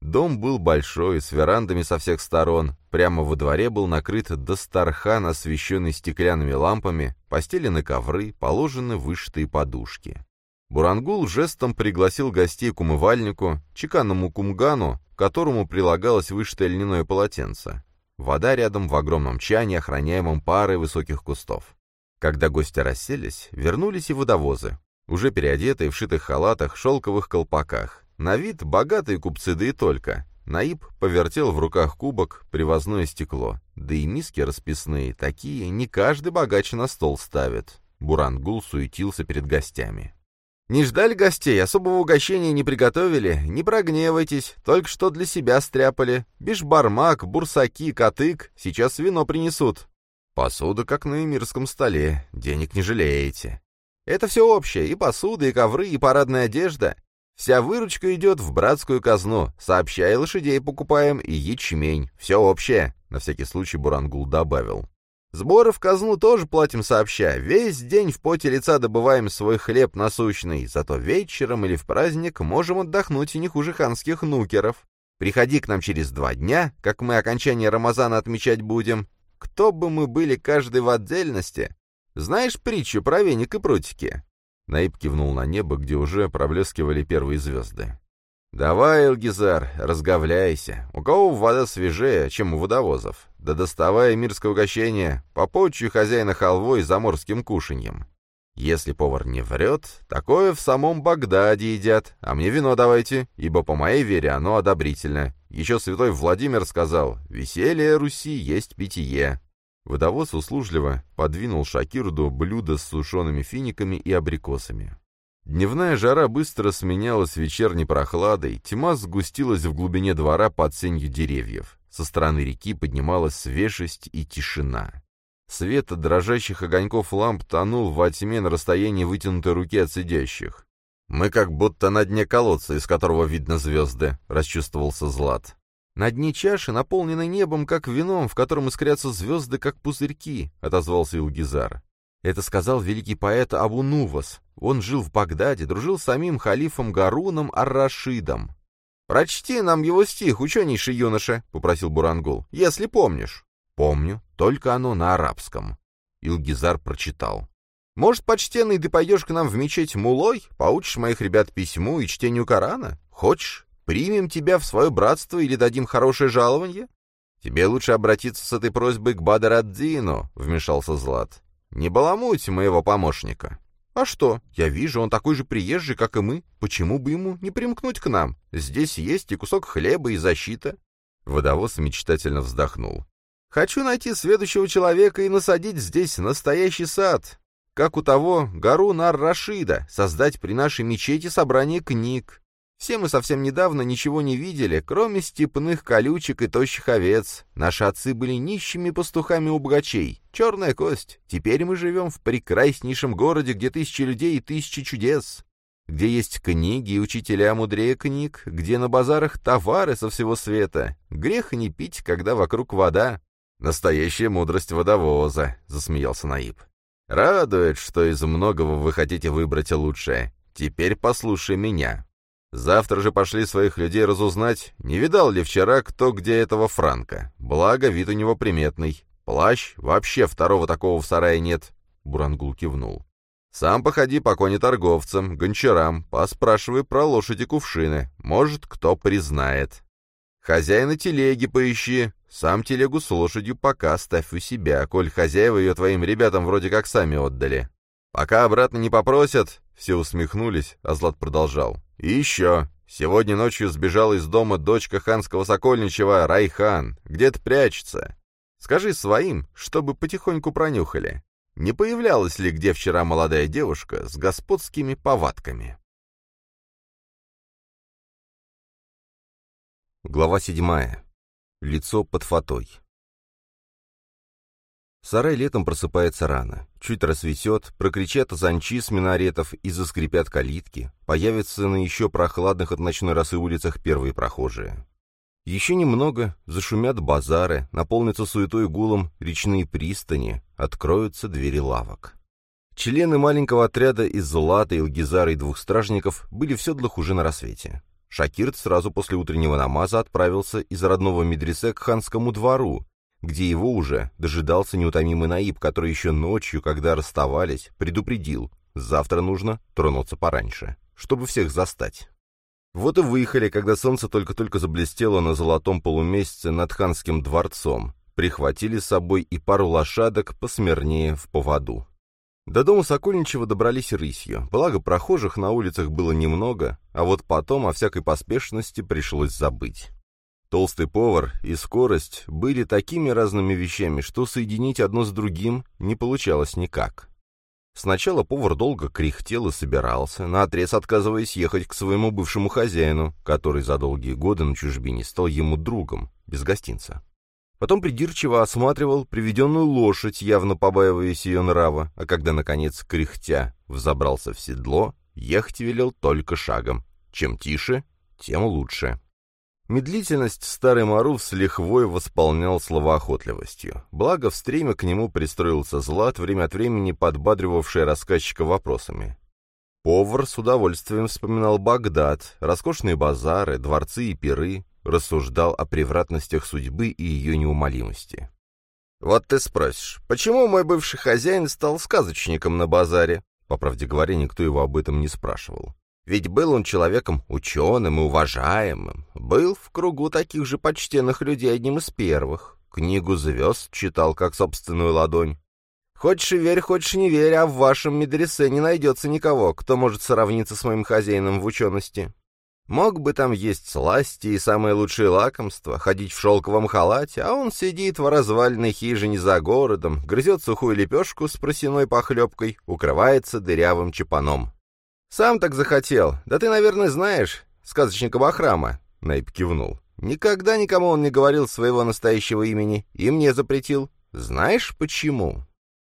Дом был большой, с верандами со всех сторон. Прямо во дворе был накрыт Дастархан, освещенный стеклянными лампами, постелены ковры, положены вышитые подушки. Бурангул жестом пригласил гостей к умывальнику, чеканному кумгану, которому прилагалось вышитое льняное полотенце. Вода рядом в огромном чане, охраняемом парой высоких кустов. Когда гости расселись, вернулись и водовозы, уже переодетые в шитых халатах, шелковых колпаках. На вид богатые купцы, да и только. Наиб повертел в руках кубок, привозное стекло. Да и миски расписные, такие не каждый богач на стол ставит. Бурангул суетился перед гостями. «Не ждали гостей, особого угощения не приготовили, не прогневайтесь, только что для себя стряпали. Бишбармак, бурсаки, котык, сейчас вино принесут. Посуда, как на эмирском столе, денег не жалеете. Это все общее, и посуда, и ковры, и парадная одежда. Вся выручка идет в братскую казну. Сообща и лошадей покупаем, и ячмень. Все общее», — на всякий случай Бурангул добавил. «Сборы в казну тоже платим сообща. Весь день в поте лица добываем свой хлеб насущный, зато вечером или в праздник можем отдохнуть и не хуже ханских нукеров. Приходи к нам через два дня, как мы окончание Рамазана отмечать будем. Кто бы мы были каждый в отдельности? Знаешь притчу про веник и прутики?» Наиб кивнул на небо, где уже проблескивали первые звезды. «Давай, Элгизар, разговляйся. У кого вода свежее, чем у водовозов? Да доставай мирское угощение, попотчуй хозяина халвой заморским кушаньем. Если повар не врет, такое в самом Багдаде едят, а мне вино давайте, ибо по моей вере оно одобрительно. Еще святой Владимир сказал, веселье Руси есть питье». Водовоз услужливо подвинул Шакирду блюдо с сушеными финиками и абрикосами. Дневная жара быстро сменялась вечерней прохладой, тьма сгустилась в глубине двора под сенью деревьев. Со стороны реки поднималась свежесть и тишина. Свет от дрожащих огоньков ламп тонул во тьме на расстоянии вытянутой руки от сидящих. «Мы как будто на дне колодца, из которого видно звезды», — расчувствовался Злат. «На дне чаши, наполненной небом, как вином, в котором искрятся звезды, как пузырьки», — отозвался Илгизар. Это сказал великий поэт Абу Нувас. Он жил в Багдаде, дружил с самим халифом Гаруном Ар-Рашидом. «Прочти нам его стих, ученейший юноша», — попросил Бурангул, — «если помнишь». «Помню, только оно на арабском». Илгизар прочитал. «Может, почтенный, ты пойдешь к нам в мечеть Мулой, поучишь моих ребят письму и чтению Корана? Хочешь, примем тебя в свое братство или дадим хорошее жалование?» «Тебе лучше обратиться с этой просьбой к Бадараддину», — вмешался Злат. «Не баламуйте моего помощника». «А что? Я вижу, он такой же приезжий, как и мы. Почему бы ему не примкнуть к нам? Здесь есть и кусок хлеба, и защита». Водовоз мечтательно вздохнул. «Хочу найти следующего человека и насадить здесь настоящий сад, как у того гору Нар-Рашида, создать при нашей мечети собрание книг, все мы совсем недавно ничего не видели, кроме степных колючек и тощих овец. Наши отцы были нищими пастухами у богачей. Черная кость. Теперь мы живем в прекраснейшем городе, где тысячи людей и тысячи чудес. Где есть книги и учителя мудрее книг, где на базарах товары со всего света. Грех не пить, когда вокруг вода. Настоящая мудрость водовоза, — засмеялся Наиб. Радует, что из многого вы хотите выбрать лучшее. Теперь послушай меня. Завтра же пошли своих людей разузнать, не видал ли вчера кто где этого Франка. Благо, вид у него приметный. Плащ, вообще второго такого в сарае нет. Бурангул кивнул. Сам походи по торговцам, гончарам, поспрашивай про лошади кувшины. Может, кто признает. Хозяина телеги поищи. Сам телегу с лошадью пока ставь у себя, коль хозяева ее твоим ребятам вроде как сами отдали. Пока обратно не попросят, все усмехнулись, а Злат продолжал. «И еще. Сегодня ночью сбежала из дома дочка ханского сокольничего Райхан. Где-то прячется. Скажи своим, чтобы потихоньку пронюхали. Не появлялась ли где вчера молодая девушка с господскими повадками?» Глава седьмая. Лицо под фатой. Сарай летом просыпается рано. Чуть рассветет, прокричат занчи с минаретов и заскрипят калитки. Появятся на еще прохладных от ночной росы улицах первые прохожие. Еще немного, зашумят базары, наполнятся суетой гулом речные пристани, откроются двери лавок. Члены маленького отряда из Зулата, Илгизара и двух стражников были в седлах уже на рассвете. Шакирт сразу после утреннего намаза отправился из родного медресе к ханскому двору, где его уже дожидался неутомимый Наиб, который еще ночью, когда расставались, предупредил, завтра нужно тронуться пораньше, чтобы всех застать. Вот и выехали, когда солнце только-только заблестело на золотом полумесяце над ханским дворцом, прихватили с собой и пару лошадок посмирнее в поводу. До дома Сокольничева добрались рысью, благо прохожих на улицах было немного, а вот потом о всякой поспешности пришлось забыть. Толстый повар и скорость были такими разными вещами, что соединить одно с другим не получалось никак. Сначала повар долго кряхтел и собирался, наотрез отказываясь ехать к своему бывшему хозяину, который за долгие годы на чужбине стал ему другом, без гостинца. Потом придирчиво осматривал приведенную лошадь, явно побаиваясь ее нрава, а когда, наконец, кряхтя, взобрался в седло, ехать велел только шагом. Чем тише, тем лучше. Медлительность старый Маруф с лихвой восполнял словоохотливостью. Благо, в стриме к нему пристроился Злат, время от времени подбадривавший рассказчика вопросами. Повар с удовольствием вспоминал Багдад, роскошные базары, дворцы и пиры, рассуждал о превратностях судьбы и ее неумолимости. «Вот ты спросишь, почему мой бывший хозяин стал сказочником на базаре?» По правде говоря, никто его об этом не спрашивал. Ведь был он человеком ученым и уважаемым, был в кругу таких же почтенных людей одним из первых, книгу звезд читал как собственную ладонь. Хочешь верь, хочешь не верь, а в вашем медресе не найдется никого, кто может сравниться с моим хозяином в учености. Мог бы там есть сласти и самые лучшие лакомства, ходить в шелковом халате, а он сидит в развальной хижине за городом, грызет сухую лепешку с просеной похлебкой, укрывается дырявым чапаном. «Сам так захотел. Да ты, наверное, знаешь сказочника Бахрама», — Найп кивнул. «Никогда никому он не говорил своего настоящего имени, и мне запретил. Знаешь почему?»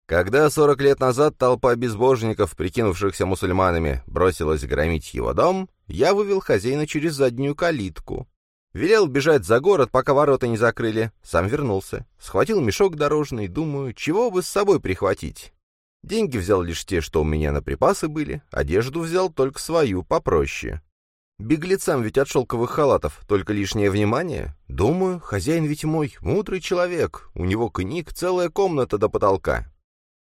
Когда сорок лет назад толпа безбожников, прикинувшихся мусульманами, бросилась громить его дом, я вывел хозяина через заднюю калитку. Велел бежать за город, пока ворота не закрыли. Сам вернулся. Схватил мешок дорожный, думаю, чего бы с собой прихватить. Деньги взял лишь те, что у меня на припасы были, одежду взял только свою, попроще. Беглецам ведь от шелковых халатов только лишнее внимание. Думаю, хозяин ведь мой, мудрый человек, у него книг целая комната до потолка.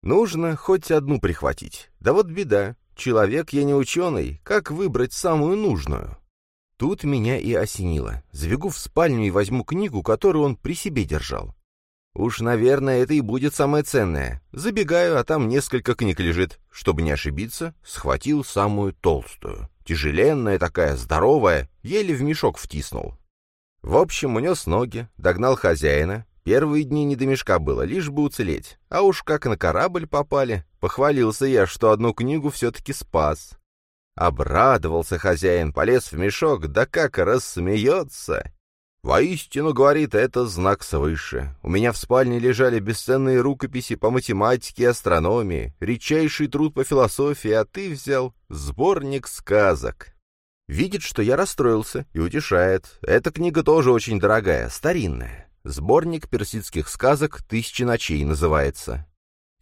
Нужно хоть одну прихватить. Да вот беда, человек я не ученый, как выбрать самую нужную? Тут меня и осенило. Забегу в спальню и возьму книгу, которую он при себе держал. Уж, наверное, это и будет самое ценное. Забегаю, а там несколько книг лежит. Чтобы не ошибиться, схватил самую толстую. Тяжеленная такая, здоровая, еле в мешок втиснул. В общем, унес ноги, догнал хозяина, Первые дни не до мешка было, лишь бы уцелеть. А уж как на корабль попали, похвалился я, что одну книгу все-таки спас. Обрадовался хозяин, полез в мешок, да как рассмеется. Воистину, говорит, это знак свыше. У меня в спальне лежали бесценные рукописи по математике и астрономии, редчайший труд по философии, а ты взял сборник сказок. Видит, что я расстроился, и утешает. Эта книга тоже очень дорогая, старинная. Сборник персидских сказок «Тысячи ночей» называется.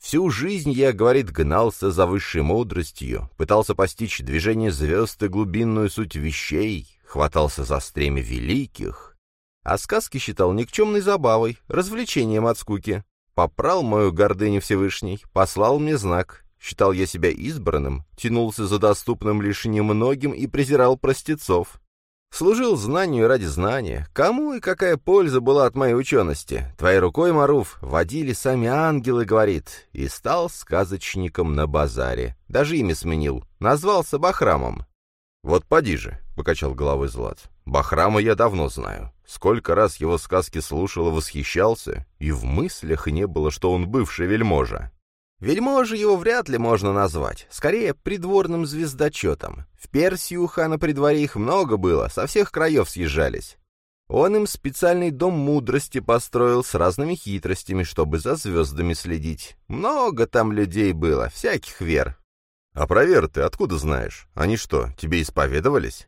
Всю жизнь я, говорит, гнался за высшей мудростью, пытался постичь движение звезд и глубинную суть вещей, хватался за стремя великих, а сказки считал никчемной забавой, развлечением от скуки. Попрал мою гордыню Всевышний, послал мне знак. Считал я себя избранным, тянулся за доступным лишь немногим и презирал простецов. Служил знанию ради знания. Кому и какая польза была от моей учености? Твоей рукой, Маруф, водили сами ангелы, говорит. И стал сказочником на базаре. Даже имя сменил. Назвался Бахрамом. Вот поди же, — покачал головой Злат. Бахрама я давно знаю. Сколько раз его сказки слушал и восхищался, и в мыслях не было, что он бывший вельможа. Вельможи его вряд ли можно назвать, скорее придворным звездочетом. В Персию у хана при дворе их много было, со всех краев съезжались. Он им специальный дом мудрости построил с разными хитростями, чтобы за звездами следить. Много там людей было, всяких вер. А про вер ты откуда знаешь? Они что, тебе исповедовались?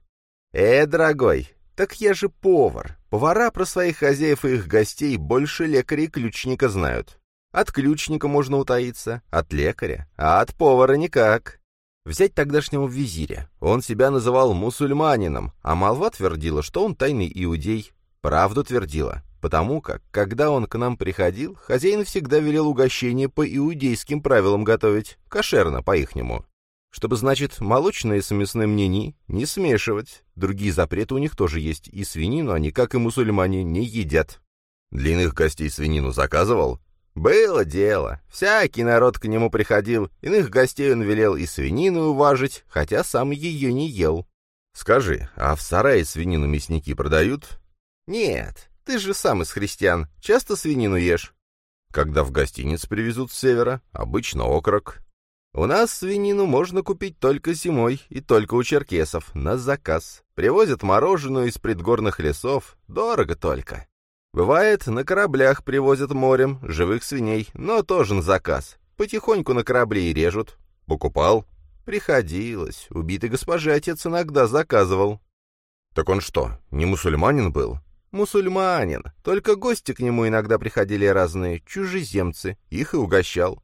Э, дорогой, так я же повар. Повара про своих хозяев и их гостей больше лекаря и ключника знают. От ключника можно утаиться, от лекаря, а от повара никак. Взять тогдашнего визиря. Он себя называл мусульманином, а молва твердила, что он тайный иудей. Правду твердила, потому как, когда он к нам приходил, хозяин всегда велел угощение по иудейским правилам готовить, кошерно по-ихнему. Чтобы, значит, молочное с мясным не-ни не смешивать. Другие запреты у них тоже есть, и свинину они, как и мусульмане, не едят. Для иных гостей свинину заказывал? Было дело. Всякий народ к нему приходил, иных гостей он велел и свинину уважить, хотя сам ее не ел. Скажи, а в сарае свинину мясники продают? Нет, ты же сам из христиан, часто свинину ешь? Когда в гостиниц привезут с севера, обычно окорок. У нас свинину можно купить только зимой и только у черкесов, на заказ. Привозят мороженую из предгорных лесов, дорого только. Бывает, на кораблях привозят морем живых свиней, но тоже на заказ. Потихоньку на корабле и режут. Покупал? Приходилось. Убитый госпоже отец иногда заказывал. Так он что, не мусульманин был? Мусульманин. Только гости к нему иногда приходили разные, чужеземцы. Их и угощал.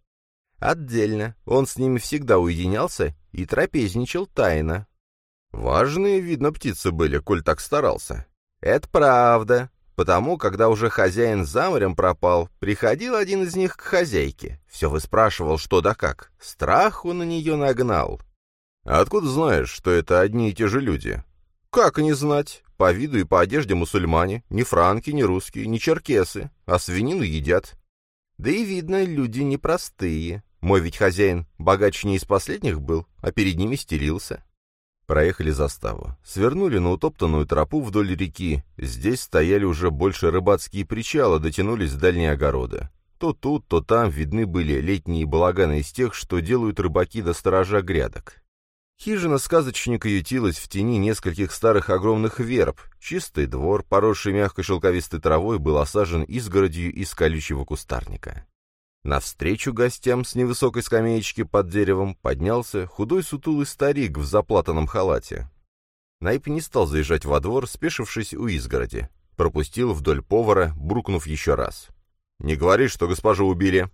Отдельно. Он с ними всегда уединялся и трапезничал тайно. Важные, видно, птицы были, коль так старался. Это правда. Потому, когда уже хозяин за морем пропал, приходил один из них к хозяйке. Все выспрашивал, что да как. Страху на нее нагнал. Откуда знаешь, что это одни и те же люди? Как не знать? По виду и по одежде мусульмане, ни франки, ни русские, ни черкесы, а свинину едят. Да и видно, люди непростые. Мой ведь хозяин богаче не из последних был, а перед ними стерился. Проехали заставу. Свернули на утоптанную тропу вдоль реки. Здесь стояли уже больше рыбацкие причалы, дотянулись дальние огороды. То тут, то там видны были летние балаганы из тех, что делают рыбаки до сторожа грядок. Хижина сказочника ютилась в тени нескольких старых огромных верб. Чистый двор, поросший мягкой шелковистой травой, был осажен изгородью из колючего кустарника. Навстречу гостям с невысокой скамеечки под деревом поднялся худой сутулый старик в заплатанном халате. Найп не стал заезжать во двор, спешившись у изгороди. Пропустил вдоль повара, буркнув еще раз. «Не говори, что госпожу убили!»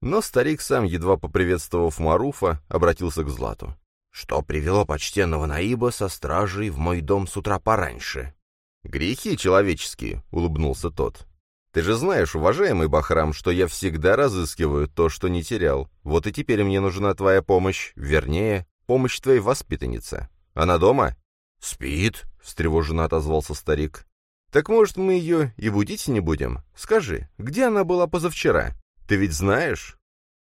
Но старик сам, едва поприветствовав Маруфа, обратился к Злату. Что привело почтенного Наиба со стражей в мой дом с утра пораньше? «Грехи человеческие», — улыбнулся тот. «Ты же знаешь, уважаемый Бахрам, что я всегда разыскиваю то, что не терял. Вот и теперь мне нужна твоя помощь, вернее, помощь твоей воспитанницы. Она дома?» «Спит», — встревоженно отозвался старик. «Так, может, мы ее и будить не будем? Скажи, где она была позавчера? Ты ведь знаешь?»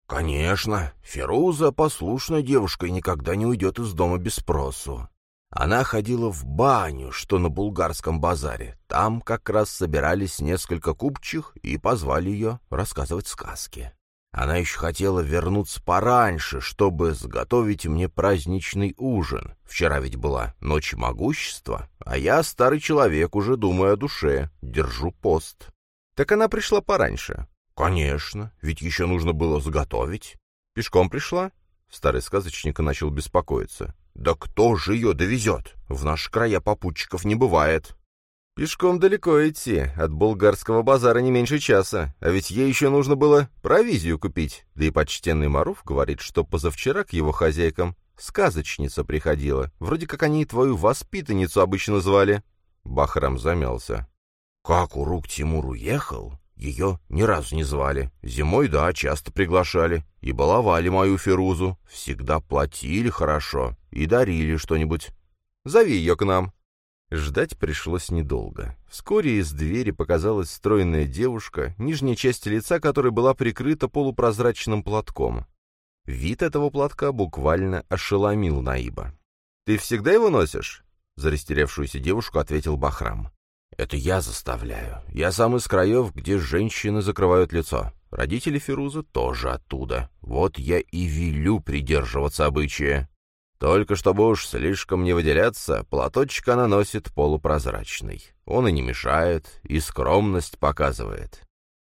«Конечно. Феруза послушная девушка и никогда не уйдет из дома без спросу. Она ходила в баню, что на булгарском базаре. Там как раз собирались несколько купчих и позвали ее рассказывать сказки. Она еще хотела вернуться пораньше, чтобы сготовить мне праздничный ужин. Вчера ведь была ночь могущества, а я, старый человек, уже думаю о душе, держу пост. Так она пришла пораньше. «Конечно, ведь еще нужно было заготовить». «Пешком пришла?» Старый сказочник начал беспокоиться. «Да кто же ее довезет? В наши края попутчиков не бывает». «Пешком далеко идти, от болгарского базара не меньше часа, а ведь ей еще нужно было провизию купить. Да и почтенный Маруф говорит, что позавчера к его хозяйкам сказочница приходила, вроде как они твою воспитанницу обычно звали». Бахрам замялся. «Как Урук Тимур уехал, ее ни разу не звали. Зимой, да, часто приглашали. И баловали мою Ферузу. Всегда платили хорошо. И дарили что-нибудь. Зови ее к нам. Ждать пришлось недолго. Вскоре из двери показалась стройная девушка, нижняя часть лица которой была прикрыта полупрозрачным платком. Вид этого платка буквально ошеломил Наиба. «Ты всегда его носишь?» — за растерявшуюся девушку ответил Бахрам. Это я заставляю. Я сам из краев, где женщины закрывают лицо. Родители Фируза тоже оттуда. Вот я и велю придерживаться обычая. Только чтобы уж слишком не выделяться, платочек она носит полупрозрачный. Он и не мешает, и скромность показывает.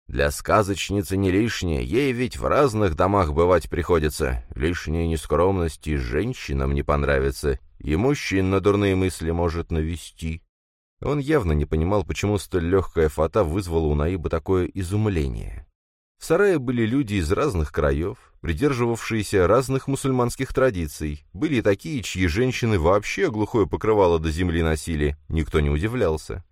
Для сказочницы не лишнее, ей ведь в разных домах бывать приходится. Лишняя нескромность и женщинам не понравится, и мужчин на дурные мысли может навести. Он явно не понимал, почему столь легкая фата вызвала у Наиба такое изумление. В сарае были люди из разных краев, придерживавшиеся разных мусульманских традиций. Были такие, чьи женщины вообще глухое покрывало до земли носили. Никто не удивлялся.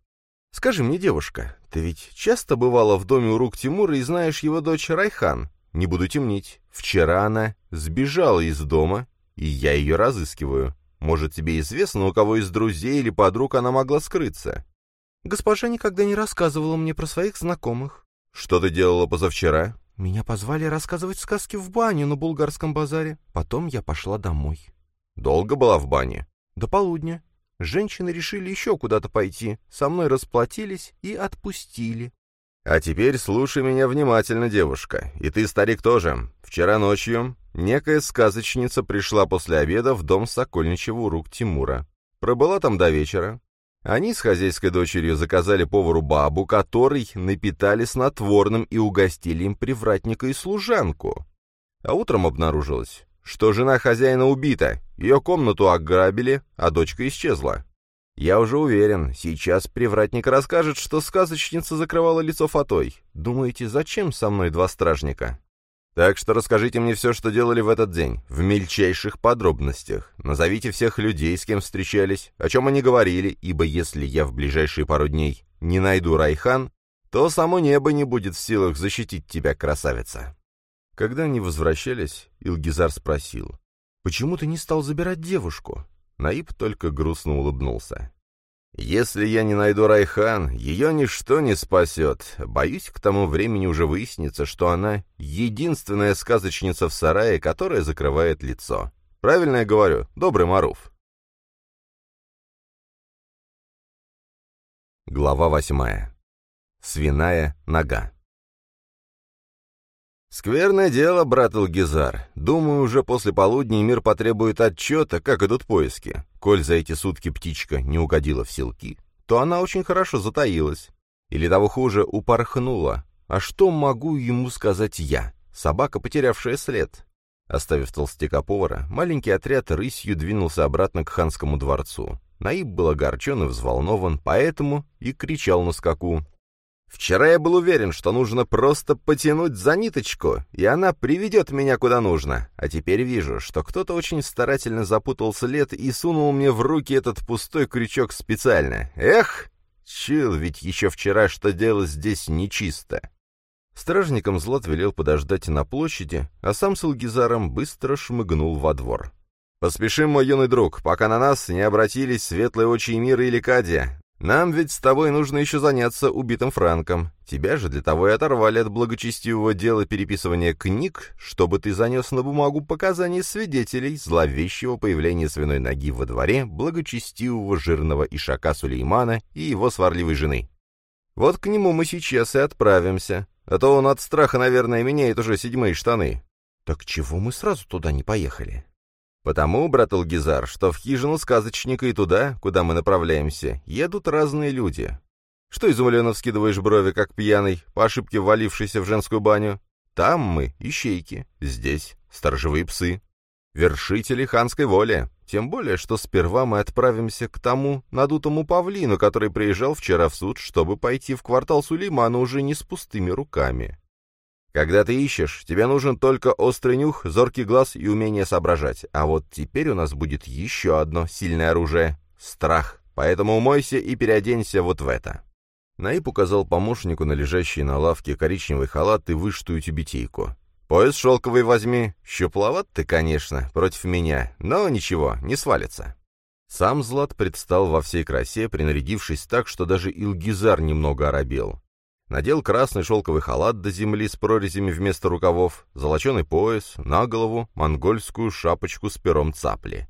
«Скажи мне, девушка, ты ведь часто бывала в доме у рук Тимура и знаешь его дочь Райхан? Не буду темнить. Вчера она сбежала из дома, и я ее разыскиваю. Может, тебе известно, у кого из друзей или подруг она могла скрыться?» «Госпожа никогда не рассказывала мне про своих знакомых». «Что ты делала позавчера?» «Меня позвали рассказывать сказки в баню на булгарском базаре. Потом я пошла домой». «Долго была в бане?» «До полудня. Женщины решили еще куда-то пойти, со мной расплатились и отпустили». «А теперь слушай меня внимательно, девушка. И ты, старик, тоже. Вчера ночью некая сказочница пришла после обеда в дом Сокольничьего у рук Тимура. Пробыла там до вечера. Они с хозяйской дочерью заказали повару бабу, который напитали снотворным и угостили им привратника и служанку. А утром обнаружилось, что жена хозяина убита, ее комнату ограбили, а дочка исчезла. Я уже уверен, сейчас привратник расскажет, что сказочница закрывала лицо фатой. Думаете, зачем со мной два стражника? Так что расскажите мне все, что делали в этот день, в мельчайших подробностях. Назовите всех людей, с кем встречались, о чем они говорили, ибо если я в ближайшие пару дней не найду Райхан, то само небо не будет в силах защитить тебя, красавица». Когда они возвращались, Илгизар спросил. Почему ты не стал забирать девушку?» Наиб только грустно улыбнулся. «Если я не найду Райхан, ее ничто не спасет. Боюсь, к тому времени уже выяснится, что она единственная сказочница в сарае, которая закрывает лицо. Правильно я говорю, добрый Маруф?» Глава восьмая. Свиная нога. «Скверное дело, брат Элгизар. Думаю, уже после полудня мир потребует отчета, как идут поиски. Коль за эти сутки птичка не угодила в селки, то она очень хорошо затаилась. Или того хуже, упорхнула. А что могу ему сказать я? Собака, потерявшая след». Оставив толстяка-повара, маленький отряд рысью двинулся обратно к ханскому дворцу. Наиб был огорчен и взволнован, поэтому и кричал на скаку. Вчера я был уверен, что нужно просто потянуть за ниточку, и она приведет меня куда нужно. А теперь вижу, что кто-то очень старательно запутал след и сунул мне в руки этот пустой крючок специально. Эх! Чил, ведь еще вчера что дело здесь нечисто. Стражникам Злат велел подождать на площади, а сам с Алгизаром быстро шмыгнул во двор. «Поспешим, мой юный друг, пока на нас не обратились светлые очи мира или Кадия. Нам ведь с тобой нужно еще заняться убитым Франком. Тебя же для того и оторвали от благочестивого дела переписывания книг, чтобы ты занес на бумагу показания свидетелей зловещего появления свиной ноги во дворе благочестивого жирного ишака Сулеймана и его сварливой жены. Вот к нему мы сейчас и отправимся, а то он от страха, наверное, меняет уже седьмые штаны. Так чего мы сразу туда не поехали? Потому, брат Алгизар, что в хижину сказочника и туда, куда мы направляемся, едут разные люди. Что изумленно вскидываешь брови, как пьяный, по ошибке ввалившийся в женскую баню? Там мы, ищейки, здесь сторожевые псы, вершители ханской воли. Тем более, что сперва мы отправимся к тому надутому павлину, который приезжал вчера в суд, чтобы пойти в квартал Сулеймана уже не с пустыми руками. Когда ты ищешь, тебе нужен только острый нюх, зоркий глаз и умение соображать. А вот теперь у нас будет еще одно сильное оружие — страх. Поэтому умойся и переоденься вот в это». Наиб указал помощнику на лежащий на лавке коричневый халат и вышитую тюбетейку. «Пояс шелковый возьми. Щупловат ты, конечно, против меня, но ничего, не свалится». Сам Злат предстал во всей красе, принарядившись так, что даже Илгизар немного оробел. Надел красный шелковый халат до земли с прорезями вместо рукавов, золоченый пояс, на голову монгольскую шапочку с пером цапли.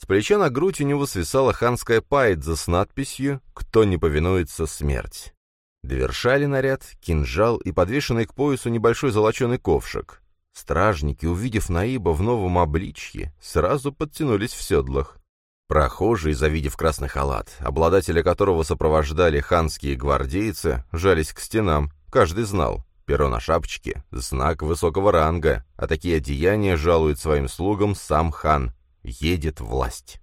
С плеча на грудь у него свисала ханская пайдза с надписью «Кто не повинуется, смерть». Довершали наряд, кинжал и подвешенный к поясу небольшой золоченый ковшик. Стражники, увидев Наиба в новом обличье, сразу подтянулись в седлах. Прохожие, завидев красный халат, обладателя которого сопровождали ханские гвардейцы, жались к стенам. Каждый знал. Перо на шапочке — знак высокого ранга, а такие одеяния жалует своим слугам сам хан. Едет власть.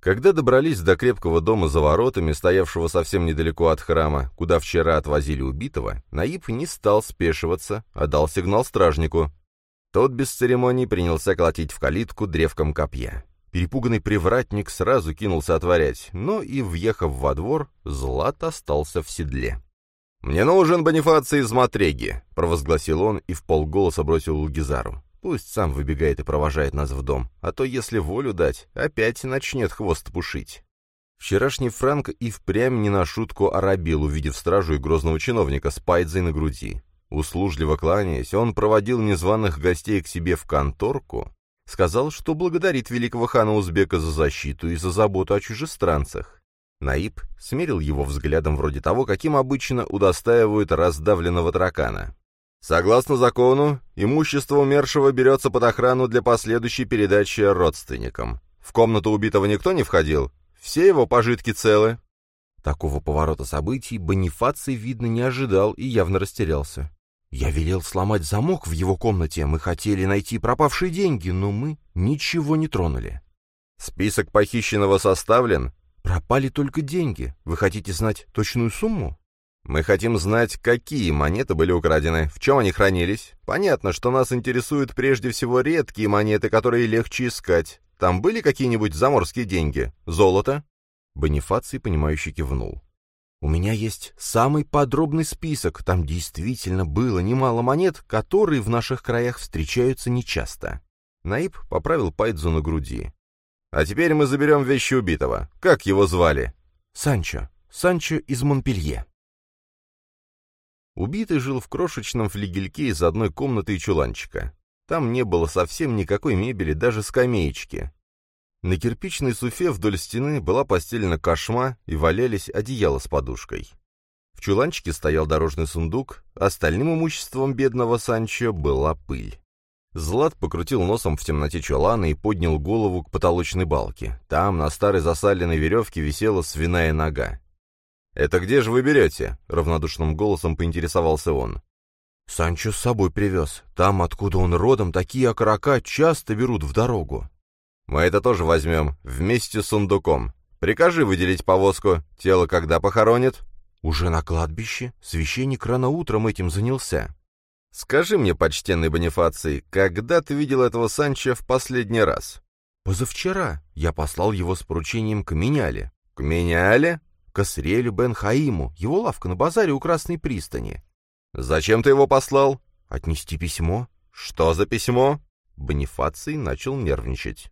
Когда добрались до крепкого дома за воротами, стоявшего совсем недалеко от храма, куда вчера отвозили убитого, Наиб не стал спешиваться, а дал сигнал стражнику. Тот без церемоний принялся колотить в калитку древком копья. Перепуганный привратник сразу кинулся отворять, но и, въехав во двор, Злат остался в седле. «Мне нужен Бонифаций из Матреги», — провозгласил он и в полголоса бросил Лугизару. «Пусть сам выбегает и провожает нас в дом, а то, если волю дать, опять начнет хвост пушить». Вчерашний Франк и впрямь не на шутку оробил, увидев стражу и грозного чиновника с пайдзой на груди. Услужливо кланяясь, он проводил незваных гостей к себе в конторку, сказал, что благодарит великого хана Узбека за защиту и за заботу о чужестранцах. Наиб смерил его взглядом вроде того, каким обычно удостаивают раздавленного таракана. Согласно закону, имущество умершего берется под охрану для последующей передачи родственникам. В комнату убитого никто не входил, все его пожитки целы. Такого поворота событий Бонифаций, видно, не ожидал и явно растерялся. Я велел сломать замок в его комнате, мы хотели найти пропавшие деньги, но мы ничего не тронули. Список похищенного составлен? Пропали только деньги. Вы хотите знать точную сумму? Мы хотим знать, какие монеты были украдены, в чем они хранились. Понятно, что нас интересуют прежде всего редкие монеты, которые легче искать. Там были какие-нибудь заморские деньги? Золото?» Бонифаций, понимающий, кивнул. У меня есть самый подробный список, там действительно было немало монет, которые в наших краях встречаются нечасто. Наиб поправил Пайдзу на груди. «А теперь мы заберем вещи убитого. Как его звали?» «Санчо. Санчо из Монпелье». Убитый жил в крошечном флигельке из одной комнаты и чуланчика. Там не было совсем никакой мебели, даже скамеечки. На кирпичной суфе вдоль стены была постелена кошма и валялись одеяла с подушкой. В чуланчике стоял дорожный сундук, остальным имуществом бедного Санчо была пыль. Злат покрутил носом в темноте чулана и поднял голову к потолочной балке. Там на старой засаленной веревке висела свиная нога. «Это где же вы берете?» — равнодушным голосом поинтересовался он. «Санчо с собой привез. Там, откуда он родом, такие окорока часто берут в дорогу». «Мы это тоже возьмем, вместе с сундуком. Прикажи выделить повозку. Тело когда похоронит?» «Уже на кладбище. Священник рано утром этим занялся». «Скажи мне, почтенный Бонифаций, когда ты видел этого Санчо в последний раз?» «Позавчера. Я послал его с поручением к Меняле». «К Меняле?» «К Асриэлю Бен Хаиму. Его лавка на базаре у Красной пристани». «Зачем ты его послал?» «Отнести письмо». «Что за письмо?» Бонифаций начал нервничать.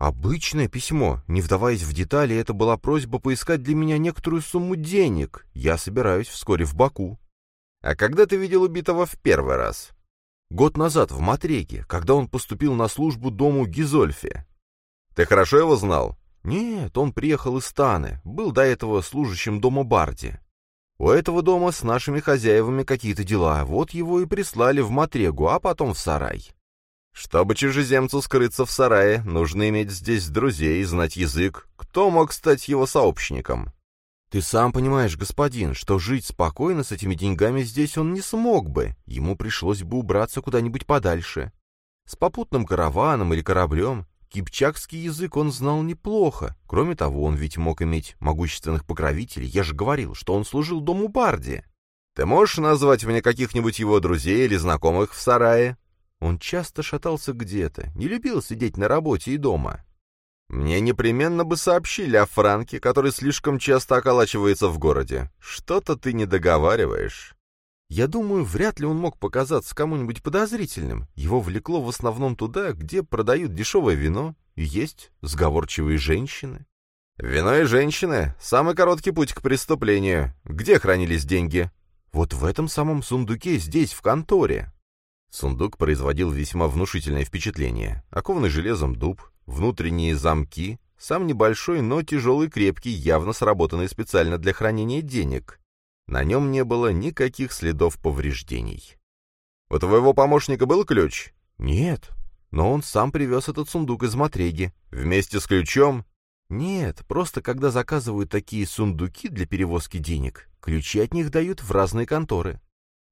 «Обычное письмо. Не вдаваясь в детали, это была просьба поискать для меня некоторую сумму денег. Я собираюсь вскоре в Баку». «А когда ты видел убитого в первый раз?» «Год назад, в Матреке, когда он поступил на службу дому Гизольфи». «Ты хорошо его знал?» «Нет, он приехал из Таны, был до этого служащим дома Барди. У этого дома с нашими хозяевами какие-то дела, вот его и прислали в Матрегу, а потом в сарай. Чтобы чужеземцу скрыться в сарае, нужно иметь здесь друзей, знать язык. Кто мог стать его сообщником? Ты сам понимаешь, господин, что жить спокойно с этими деньгами здесь он не смог бы. Ему пришлось бы убраться куда-нибудь подальше. С попутным караваном или кораблем. Кипчакский язык он знал неплохо. Кроме того, он ведь мог иметь могущественных покровителей. Я же говорил, что он служил дому Барди. Ты можешь назвать мне каких-нибудь его друзей или знакомых в сарае? Он часто шатался где-то, не любил сидеть на работе и дома. Мне непременно бы сообщили о Франке, который слишком часто околачивается в городе. Что-то ты не договариваешь. Я думаю, вряд ли он мог показаться кому-нибудь подозрительным. Его влекло в основном туда, где продают дешевое вино и есть сговорчивые женщины. Вино и женщины — самый короткий путь к преступлению. Где хранились деньги? Вот в этом самом сундуке здесь, в конторе. Сундук производил весьма внушительное впечатление. Окованный железом дуб, внутренние замки, сам небольшой, но тяжелый крепкий, явно сработанный специально для хранения денег. На нем не было никаких следов повреждений. «У твоего помощника был ключ?» «Нет, но он сам привез этот сундук из Матреги». «Вместе с ключом?» «Нет, просто когда заказывают такие сундуки для перевозки денег, ключи от них дают в разные конторы.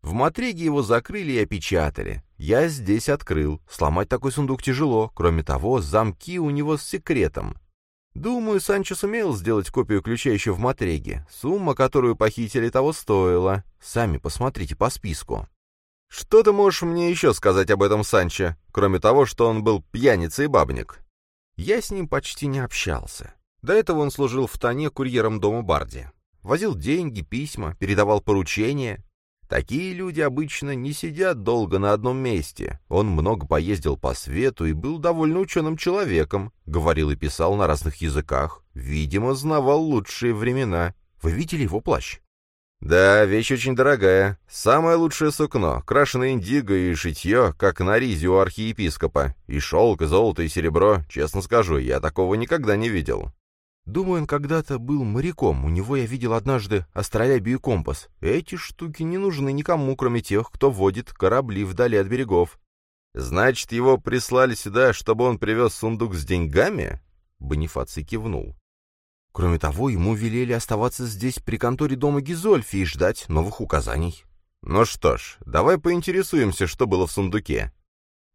В Матреге его закрыли и опечатали. Я здесь открыл. Сломать такой сундук тяжело. Кроме того, замки у него с секретом. Думаю, Санчо сумел сделать копию ключа еще в Матреге. Сумма, которую похитили, того стоила. Сами посмотрите по списку. Что ты можешь мне еще сказать об этом Санчо, кроме того, что он был пьяницей и бабник? Я с ним почти не общался. До этого он служил в Тане курьером дома Барди. Возил деньги, письма, передавал поручения. Такие люди обычно не сидят долго на одном месте. Он много поездил по свету и был довольно ученым человеком, говорил и писал на разных языках, видимо, знавал лучшие времена. Вы видели его плащ? Да, вещь очень дорогая. Самое лучшее сукно, крашеное индиго и шитье, как на ризе у архиепископа. И шелк, и золото, и серебро. Честно скажу, я такого никогда не видел. Думаю, он когда-то был моряком. У него я видел однажды астролябию и компас. Эти штуки не нужны никому, кроме тех, кто водит корабли вдали от берегов. Значит, его прислали сюда, чтобы он привез сундук с деньгами? Бонифаций кивнул. Кроме того, ему велели оставаться здесь при конторе дома Гизольфи и ждать новых указаний. Ну что ж, давай поинтересуемся, что было в сундуке.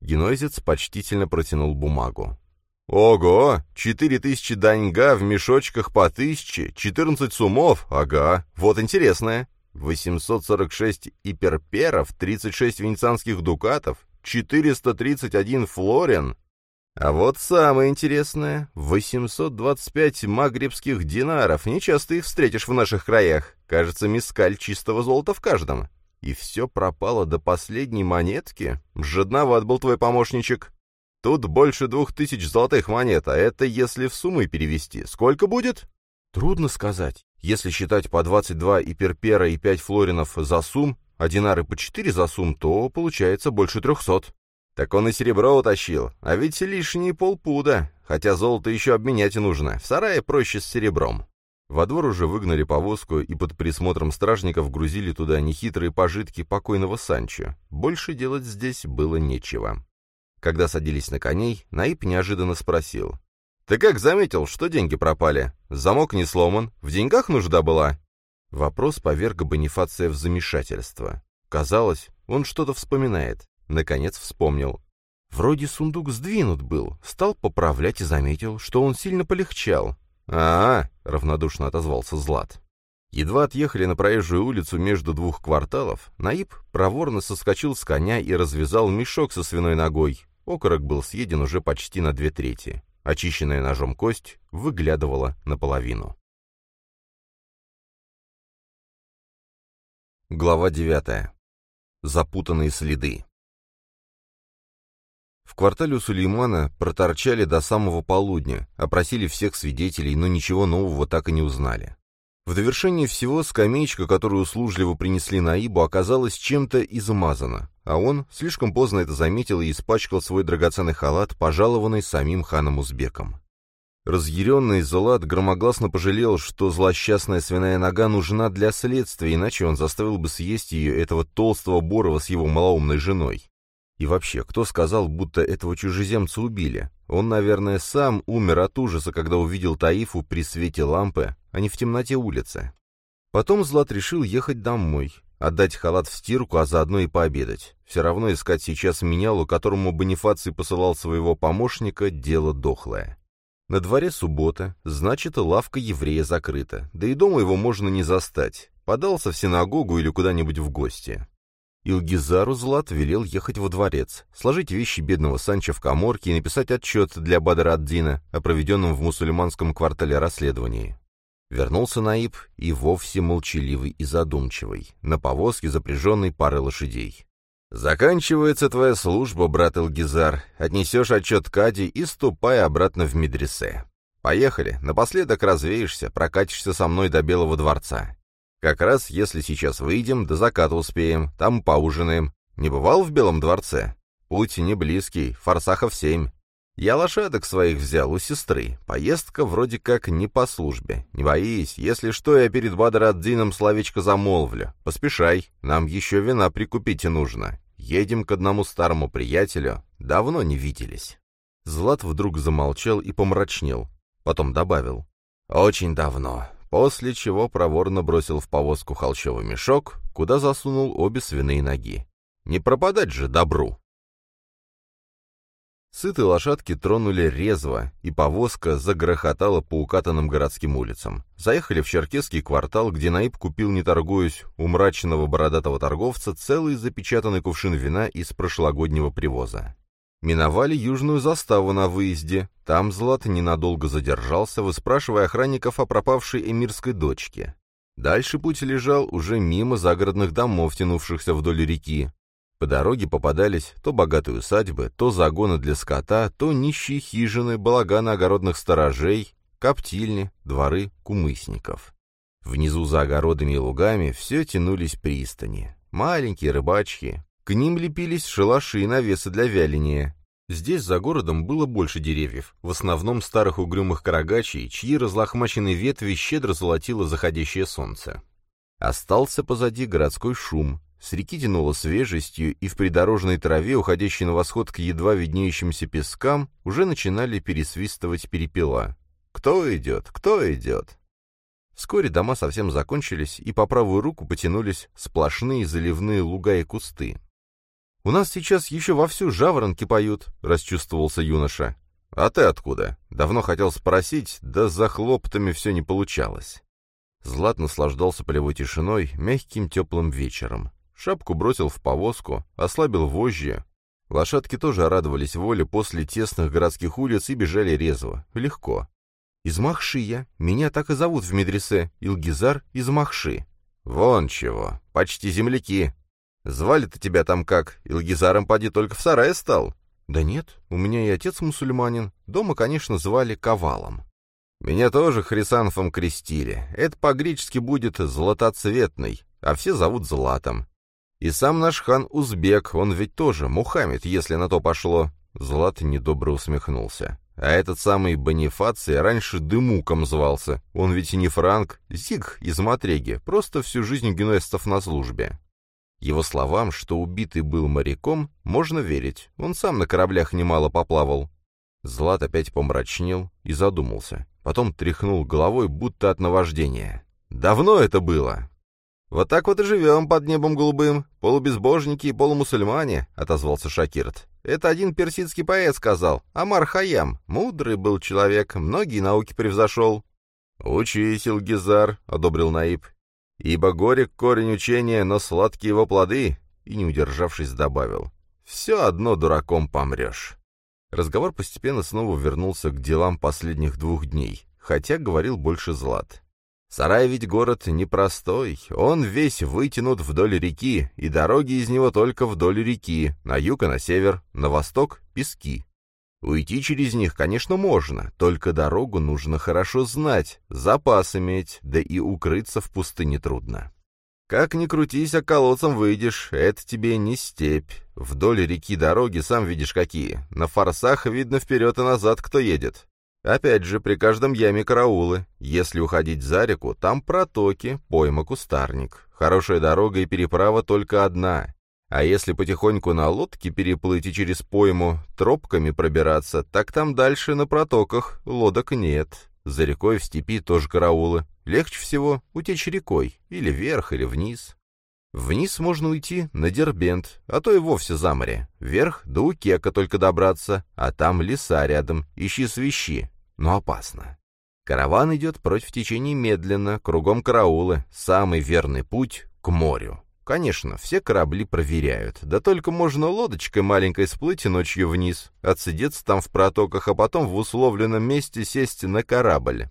Генойзец почтительно протянул бумагу. Ого, четыре тысячи даньга в мешочках по тысяче, четырнадцать сумов, ага, вот интересное. 846 иперперов, 36 венецианских дукатов, 431 флорин. А вот самое интересное, 825 магрибских динаров, нечасто их встретишь в наших краях. Кажется, мискаль чистого золота в каждом. И все пропало до последней монетки? Жадноват был твой помощничек. Тут больше двух тысяч золотых монет, а это если в суммы перевести. Сколько будет?» «Трудно сказать. Если считать по 22 и перпера и 5 флоринов за сум, а динары по 4 за сум, то получается больше трехсот». «Так он и серебро утащил, а ведь лишние полпуда, хотя золото еще обменять нужно, в сарае проще с серебром». Во двор уже выгнали повозку и под присмотром стражников грузили туда нехитрые пожитки покойного Санчо. Больше делать здесь было нечего. Когда садились на коней, Наиб неожиданно спросил. «Ты как заметил, что деньги пропали? Замок не сломан, в деньгах нужда была?» Вопрос поверг Бонифация в замешательство. Казалось, он что-то вспоминает. Наконец вспомнил. Вроде сундук сдвинут был, стал поправлять и заметил, что он сильно полегчал. а, -а, -а равнодушно отозвался Злат. Едва отъехали на проезжую улицу между двух кварталов, Наиб проворно соскочил с коня и развязал мешок со свиной ногой. Окорок был съеден уже почти на две трети. Очищенная ножом кость выглядывала наполовину. Глава девятая. Запутанные следы. В квартале у Сулеймана проторчали до самого полудня, опросили всех свидетелей, но ничего нового так и не узнали. В довершение всего скамеечка, которую услужливо принесли Наибу, оказалась чем-то измазана, а он слишком поздно это заметил и испачкал свой драгоценный халат, пожалованный самим ханом Узбеком. Разъяренный Злат громогласно пожалел, что злосчастная свиная нога нужна для следствия, иначе он заставил бы съесть ее, этого толстого Борова с его малоумной женой. И вообще, кто сказал, будто этого чужеземца убили? Он, наверное, сам умер от ужаса, когда увидел Таифу при свете лампы, а не в темноте улицы. Потом Злат решил ехать домой, отдать халат в стирку, а заодно и пообедать. Все равно искать сейчас менялу, которому Бонифаций посылал своего помощника, дело дохлое. На дворе суббота, значит, лавка еврея закрыта, да и дома его можно не застать. Подался в синагогу или куда-нибудь в гости. Илгизару Злат велел ехать во дворец, сложить вещи бедного Санчо в коморке и написать отчет для Бадра о проведенном в мусульманском квартале расследовании. Вернулся Наиб и вовсе молчаливый и задумчивый, на повозке, запряженной парой лошадей. «Заканчивается твоя служба, брат Илгизар. Отнесешь отчет Кади и ступай обратно в медресе. Поехали, напоследок развеешься, прокатишься со мной до Белого дворца. Как раз, если сейчас выйдем, до заката успеем, там поужинаем. Не бывал в Белом дворце? Путь не близкий, форсахов семь. Я лошадок своих взял у сестры. Поездка вроде как не по службе. Не боись, если что, я перед Бадр-ад-Дином словечко замолвлю. Поспешай, нам еще вина прикупить нужно. Едем к одному старому приятелю. Давно не виделись». Злат вдруг замолчал и помрачнел. Потом добавил. «Очень давно после чего проворно бросил в повозку холщовый мешок, куда засунул обе свиные ноги. Не пропадать же добру! Сытые лошадки тронули резво, и повозка загрохотала по укатанным городским улицам. Заехали в черкесский квартал, где Наиб купил, не торгуясь, у мрачного бородатого торговца целый запечатанный кувшин вина из прошлогоднего привоза. Миновали южную заставу на выезде. Там Злат ненадолго задержался, выспрашивая охранников о пропавшей эмирской дочке. Дальше путь лежал уже мимо загородных домов, тянувшихся вдоль реки. По дороге попадались то богатые усадьбы, то загоны для скота, то нищие хижины, балаганы огородных сторожей, коптильни, дворы кумысников. Внизу за огородами и лугами все тянулись пристани. Маленькие рыбачки, к ним лепились шалаши и навесы для вяления. Здесь за городом было больше деревьев, в основном старых угрюмых карагачей, чьи разлохмаченные ветви щедро золотило заходящее солнце. Остался позади городской шум, с реки тянуло свежестью, и в придорожной траве, уходящей на восход к едва виднеющимся пескам, уже начинали пересвистывать перепела. «Кто идет? Кто идет?» Вскоре дома совсем закончились, и по правую руку потянулись сплошные заливные луга и кусты. «У нас сейчас еще вовсю жаворонки поют», — расчувствовался юноша. «А ты откуда?» Давно хотел спросить, да за хлоптами все не получалось. Злат наслаждался полевой тишиной, мягким теплым вечером. Шапку бросил в повозку, ослабил вожжи. Лошадки тоже радовались воле после тесных городских улиц и бежали резво, легко. «Из Махши я. Меня так и зовут в медресе. Илгизар из Махши». «Вон чего. Почти земляки. Звали-то тебя там как? Илгизаром поди только в сарае стал. «Да нет, у меня и отец мусульманин. Дома, конечно, звали Ковалом». «Меня тоже Хрисанфом крестили. Это по-гречески будет «златоцветный», а все зовут Златом. И сам наш хан узбек, он ведь тоже Мухаммед, если на то пошло». Злат недобро усмехнулся. А этот самый Бонифаций раньше Дымуком звался. Он ведь и не франк, зиг из Матреги, просто всю жизнь генуэстов на службе. Его словам, что убитый был моряком, можно верить. Он сам на кораблях немало поплавал. Злат опять помрачнел и задумался. Потом тряхнул головой, будто от наваждения. «Давно это было!» «Вот так вот и живем под небом голубым, полубезбожники и полумусульмане», — отозвался Шакирт. «Это один персидский поэт сказал, Амар Хаям. Мудрый был человек, многие науки превзошел». «Учись, Илгизар», — одобрил Наиб. «Ибо горек корень учения, но сладкие его плоды», — и, не удержавшись, добавил. «Все одно дураком помрешь». Разговор постепенно снова вернулся к делам последних двух дней, хотя говорил больше Злат. Сарай ведь город непростой, он весь вытянут вдоль реки, и дороги из него только вдоль реки, на юг и на север, на восток — пески. Уйти через них, конечно, можно, только дорогу нужно хорошо знать, запас иметь, да и укрыться в пустыне трудно. Как ни крутись, а колодцем выйдешь, это тебе не степь. Вдоль реки дороги сам видишь какие. На форсах видно вперед и назад, кто едет. Опять же, при каждом яме караулы. Если уходить за реку, там протоки, пойма, кустарник. Хорошая дорога и переправа только одна. А если потихоньку на лодке переплыть и через пойму тропками пробираться, так там дальше на протоках лодок нет. За рекой в степи тоже караулы. Легче всего утечь рекой, или вверх, или вниз. Вниз можно уйти на Дербент, а то и вовсе за море. Вверх до Укека только добраться, а там леса рядом, ищи свищи, но опасно. Караван идет против течения медленно, кругом караулы, самый верный путь к морю. Конечно, все корабли проверяют, да только можно лодочкой маленькой сплыть и ночью вниз, отсидеться там в протоках, а потом в условленном месте сесть на корабль.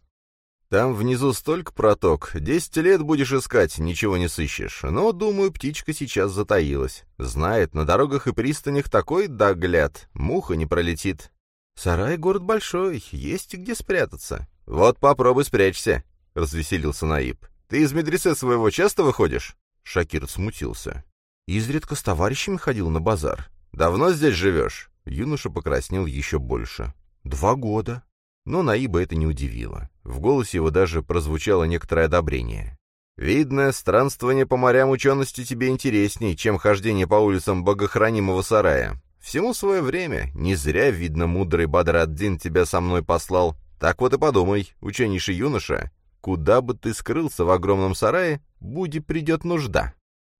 Там внизу столько проток, десять лет будешь искать, ничего не сыщешь. Но, думаю, птичка сейчас затаилась. Знает, на дорогах и пристанях такой догляд, муха не пролетит. Сарай город большой, есть где спрятаться. Вот попробуй спрячься, — развеселился Наиб. Ты из медресе своего часто выходишь? Шакир смутился. Изредка с товарищами ходил на базар. Давно здесь живешь? Юноша покраснел еще больше. Два года. Но Наиба это не удивило. В голосе его даже прозвучало некоторое одобрение. «Видно, странствование по морям учености тебе интересней, чем хождение по улицам богохранимого сарая. Всему свое время. Не зря, видно, мудрый Бадраддин тебя со мной послал. Так вот и подумай, ученейший юноша, куда бы ты скрылся в огромном сарае, буди придет нужда».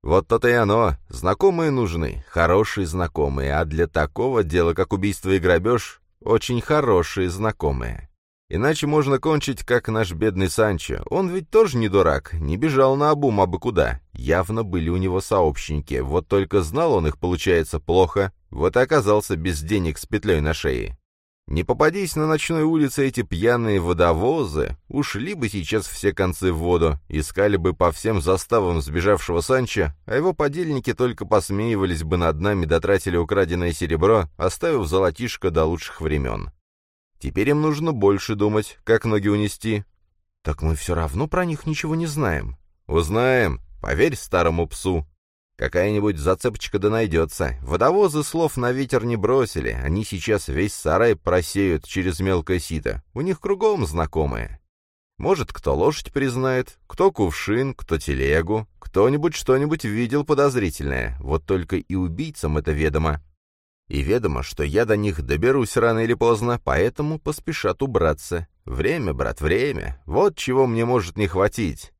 Вот то-то и оно. Знакомые нужны, хорошие знакомые, а для такого дела, как убийство и грабеж, очень хорошие знакомые. Иначе можно кончить, как наш бедный Санчо. Он ведь тоже не дурак, не бежал на обум абы куда. Явно были у него сообщники, вот только знал он их, получается, плохо, вот и оказался без денег с петлей на шее. Не попадись на ночной улице эти пьяные водовозы, ушли бы сейчас все концы в воду, искали бы по всем заставам сбежавшего Санчо, а его подельники только посмеивались бы над нами, дотратили украденное серебро, оставив золотишко до лучших времен. Теперь им нужно больше думать, как ноги унести. Так мы все равно про них ничего не знаем. Узнаем, поверь старому псу. Какая-нибудь зацепочка да найдется. Водовозы слов на ветер не бросили, они сейчас весь сарай просеют через мелкое сито. У них кругом знакомые. Может, кто лошадь признает, кто кувшин, кто телегу, кто-нибудь что-нибудь видел подозрительное. Вот только и убийцам это ведомо. И ведомо, что я до них доберусь рано или поздно, поэтому поспешат убраться. Время, брат, время. Вот чего мне может не хватить.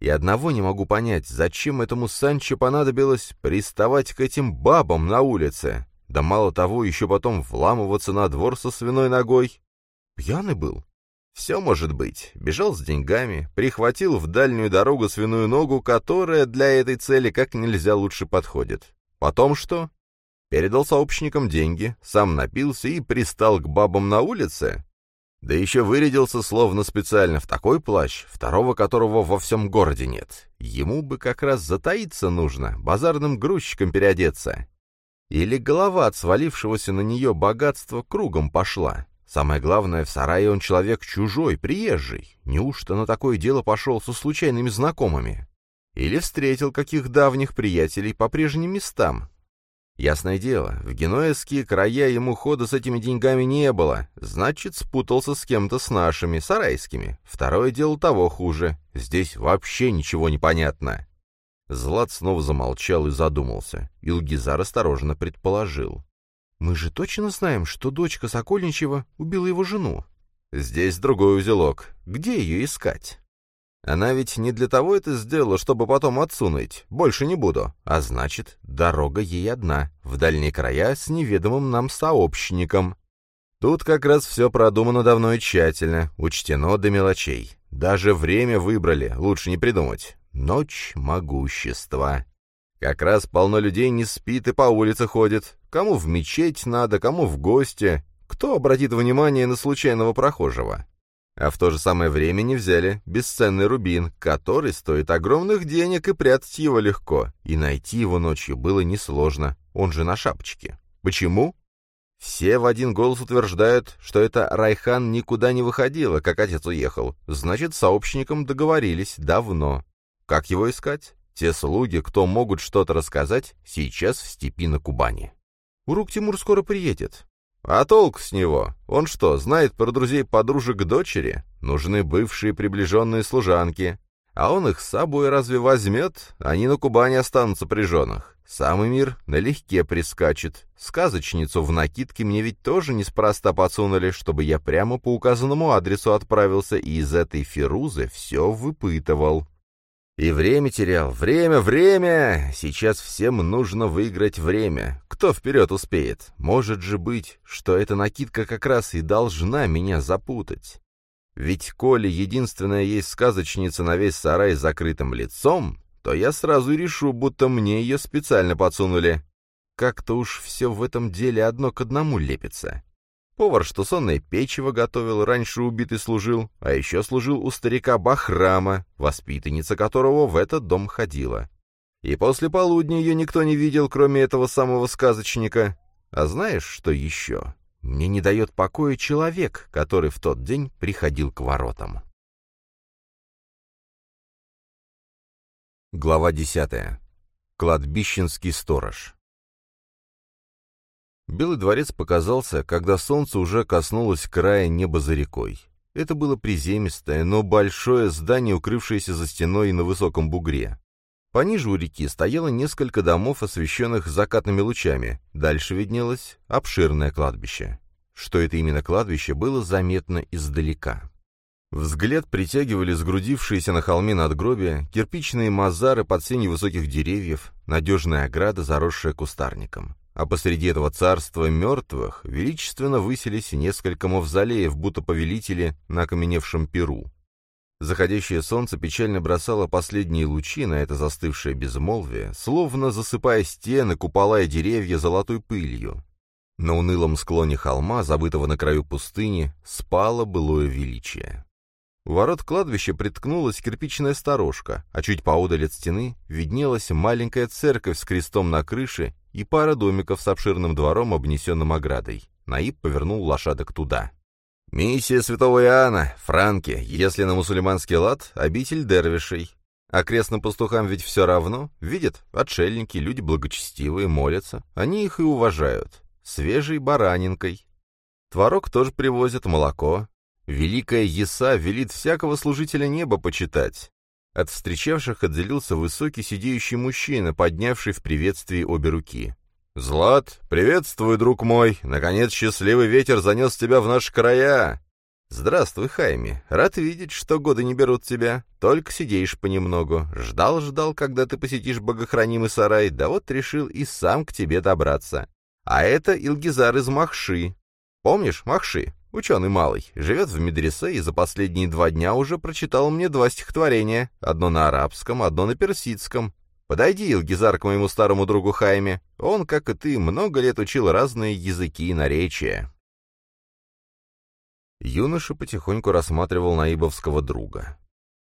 И одного не могу понять, зачем этому Санчо понадобилось приставать к этим бабам на улице? Да мало того, еще потом вламываться на двор со свиной ногой. Пьяный был? Все может быть. Бежал с деньгами, прихватил в дальнюю дорогу свиную ногу, которая для этой цели как нельзя лучше подходит. Потом что? Передал сообщникам деньги, сам напился и пристал к бабам на улице? Да еще вырядился словно специально в такой плащ, второго которого во всем городе нет. Ему бы как раз затаиться нужно, базарным грузчиком переодеться. Или голова от свалившегося на нее богатства кругом пошла? Самое главное, в сарае он человек чужой, приезжий. Неужто на такое дело пошел со случайными знакомыми? Или встретил каких давних приятелей по прежним местам? Ясное дело, в генуэзские края ему хода с этими деньгами не было, значит, спутался с кем-то с нашими, сарайскими. Второе дело того хуже, здесь вообще ничего не понятно. Злат снова замолчал и задумался. Илгизар осторожно предположил. «Мы же точно знаем, что дочка Сокольничева убила его жену?» «Здесь другой узелок. Где ее искать?» «Она ведь не для того это сделала, чтобы потом отсунуть. Больше не буду. А значит, дорога ей одна, в дальние края с неведомым нам сообщником. Тут как раз все продумано давно и тщательно, учтено до мелочей. Даже время выбрали, лучше не придумать. Ночь могущества. Как раз полно людей не спит и по улице ходит. Кому в мечеть надо, кому в гости. Кто обратит внимание на случайного прохожего? А в то же самое время не взяли бесценный рубин, который стоит огромных денег, и прятать его легко. И найти его ночью было несложно, он же на шапочке. Почему? Все в один голос утверждают, что это Райхан никуда не выходила, как отец уехал. Значит, с сообщником договорились давно. Как его искать? Те слуги, кто могут что-то рассказать, сейчас в степи на Кубани. Урук Тимур скоро приедет. А толк с него? Он что, знает про друзей-подружек дочери? Нужны бывшие приближенные служанки. А он их с собой разве возьмет? Они на Кубани останутся при женах. Самый мир налегке прискачет. Сказочницу в накидке мне ведь тоже неспроста подсунули, чтобы я прямо по указанному адресу отправился и из этой фирузы все выпытывал. И время терял. Время, время! Сейчас всем нужно выиграть время. Кто вперед успеет? Может же быть, что эта накидка как раз и должна меня запутать. Ведь коли единственная есть сказочница на весь сарай с закрытым лицом, то я сразу решу, будто мне ее специально подсунули. Как-то уж все в этом деле одно к одному лепится. Повар, что сонное печево готовил, раньше убитый служил, а еще служил у старика Бахрама, воспитанница которого в этот дом ходила. И после полудня ее никто не видел, кроме этого самого сказочника. А знаешь, что еще? Мне не дает покоя человек, который в тот день приходил к воротам. Глава десятая. Кладбищенский сторож. Белый дворец показался, когда солнце уже коснулось края неба за рекой. Это было приземистое, но большое здание, укрывшееся за стеной на высоком бугре. Пониже у реки стояло несколько домов, освещенных закатными лучами. Дальше виднелось обширное кладбище. Что это именно кладбище, было заметно издалека. Взгляд притягивали сгрудившиеся на холме надгробия, кирпичные мазары под сенью высоких деревьев, надежная ограда, заросшая кустарником а посреди этого царства мертвых величественно высились несколько мавзолеев, будто повелители на окаменевшем перу. Заходящее солнце печально бросало последние лучи на это застывшее безмолвие, словно засыпая стены, купола и деревья золотой пылью. На унылом склоне холма, забытого на краю пустыни, спало былое величие. У ворот кладбища приткнулась кирпичная сторожка, а чуть поодаль от стены виднелась маленькая церковь с крестом на крыше и пара домиков с обширным двором, обнесенным оградой. Наиб повернул лошадок туда. «Миссия святого Иоанна, Франки, если на мусульманский лад, обитель дервишей. Окрестным пастухам ведь все равно, видят, отшельники, люди благочестивые, молятся, они их и уважают. Свежей баранинкой. Творог тоже привозят, молоко, Великая Еса велит всякого служителя неба почитать. От встречавших отделился высокий сидеющий мужчина, поднявший в приветствии обе руки. «Злат, приветствую, друг мой! Наконец счастливый ветер занес тебя в наши края!» «Здравствуй, Хайми. Рад видеть, что годы не берут тебя. Только сидеешь понемногу. Ждал-ждал, когда ты посетишь богохранимый сарай, да вот решил и сам к тебе добраться. А это Илгизар из Махши. Помнишь Махши? Ученый малый, живет в медресе и за последние два дня уже прочитал мне два стихотворения, одно на арабском, одно на персидском. Подойди, Илгизар, к моему старому другу Хайме. Он, как и ты, много лет учил разные языки и наречия. Юноша потихоньку рассматривал наибовского друга.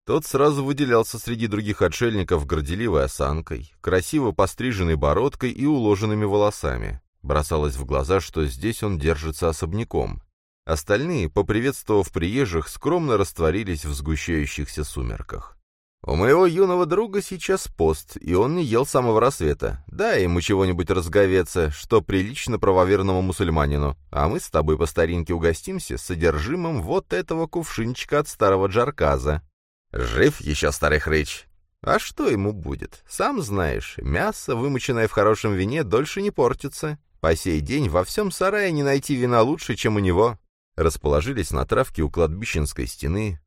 Тот сразу выделялся среди других отшельников горделивой осанкой, красиво постриженной бородкой и уложенными волосами. Бросалось в глаза, что здесь он держится особняком. Остальные, поприветствовав приезжих, скромно растворились в сгущающихся сумерках. «У моего юного друга сейчас пост, и он не ел самого рассвета. Дай ему чего-нибудь разговеться, что прилично правоверному мусульманину, а мы с тобой по старинке угостимся содержимым вот этого кувшинчика от старого джарказа». «Жив еще старый хрыч?» «А что ему будет? Сам знаешь, мясо, вымоченное в хорошем вине, дольше не портится. По сей день во всем сарае не найти вина лучше, чем у него». Расположились на травке у кладбищенской стены,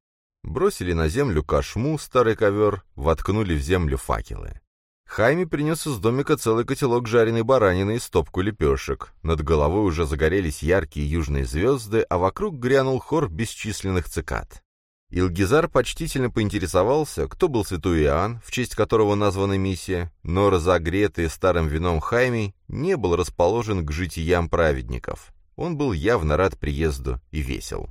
Бросили на землю кошму, старый ковер, воткнули в землю факелы. Хайми принес из домика целый котелок жареной баранины и стопку лепешек. Над головой уже загорелись яркие южные звезды, а вокруг грянул хор бесчисленных цикад. Илгизар почтительно поинтересовался, кто был святой Иоанн, в честь которого названа миссия, но разогретый старым вином Хайми не был расположен к житиям праведников. Он был явно рад приезду и весел.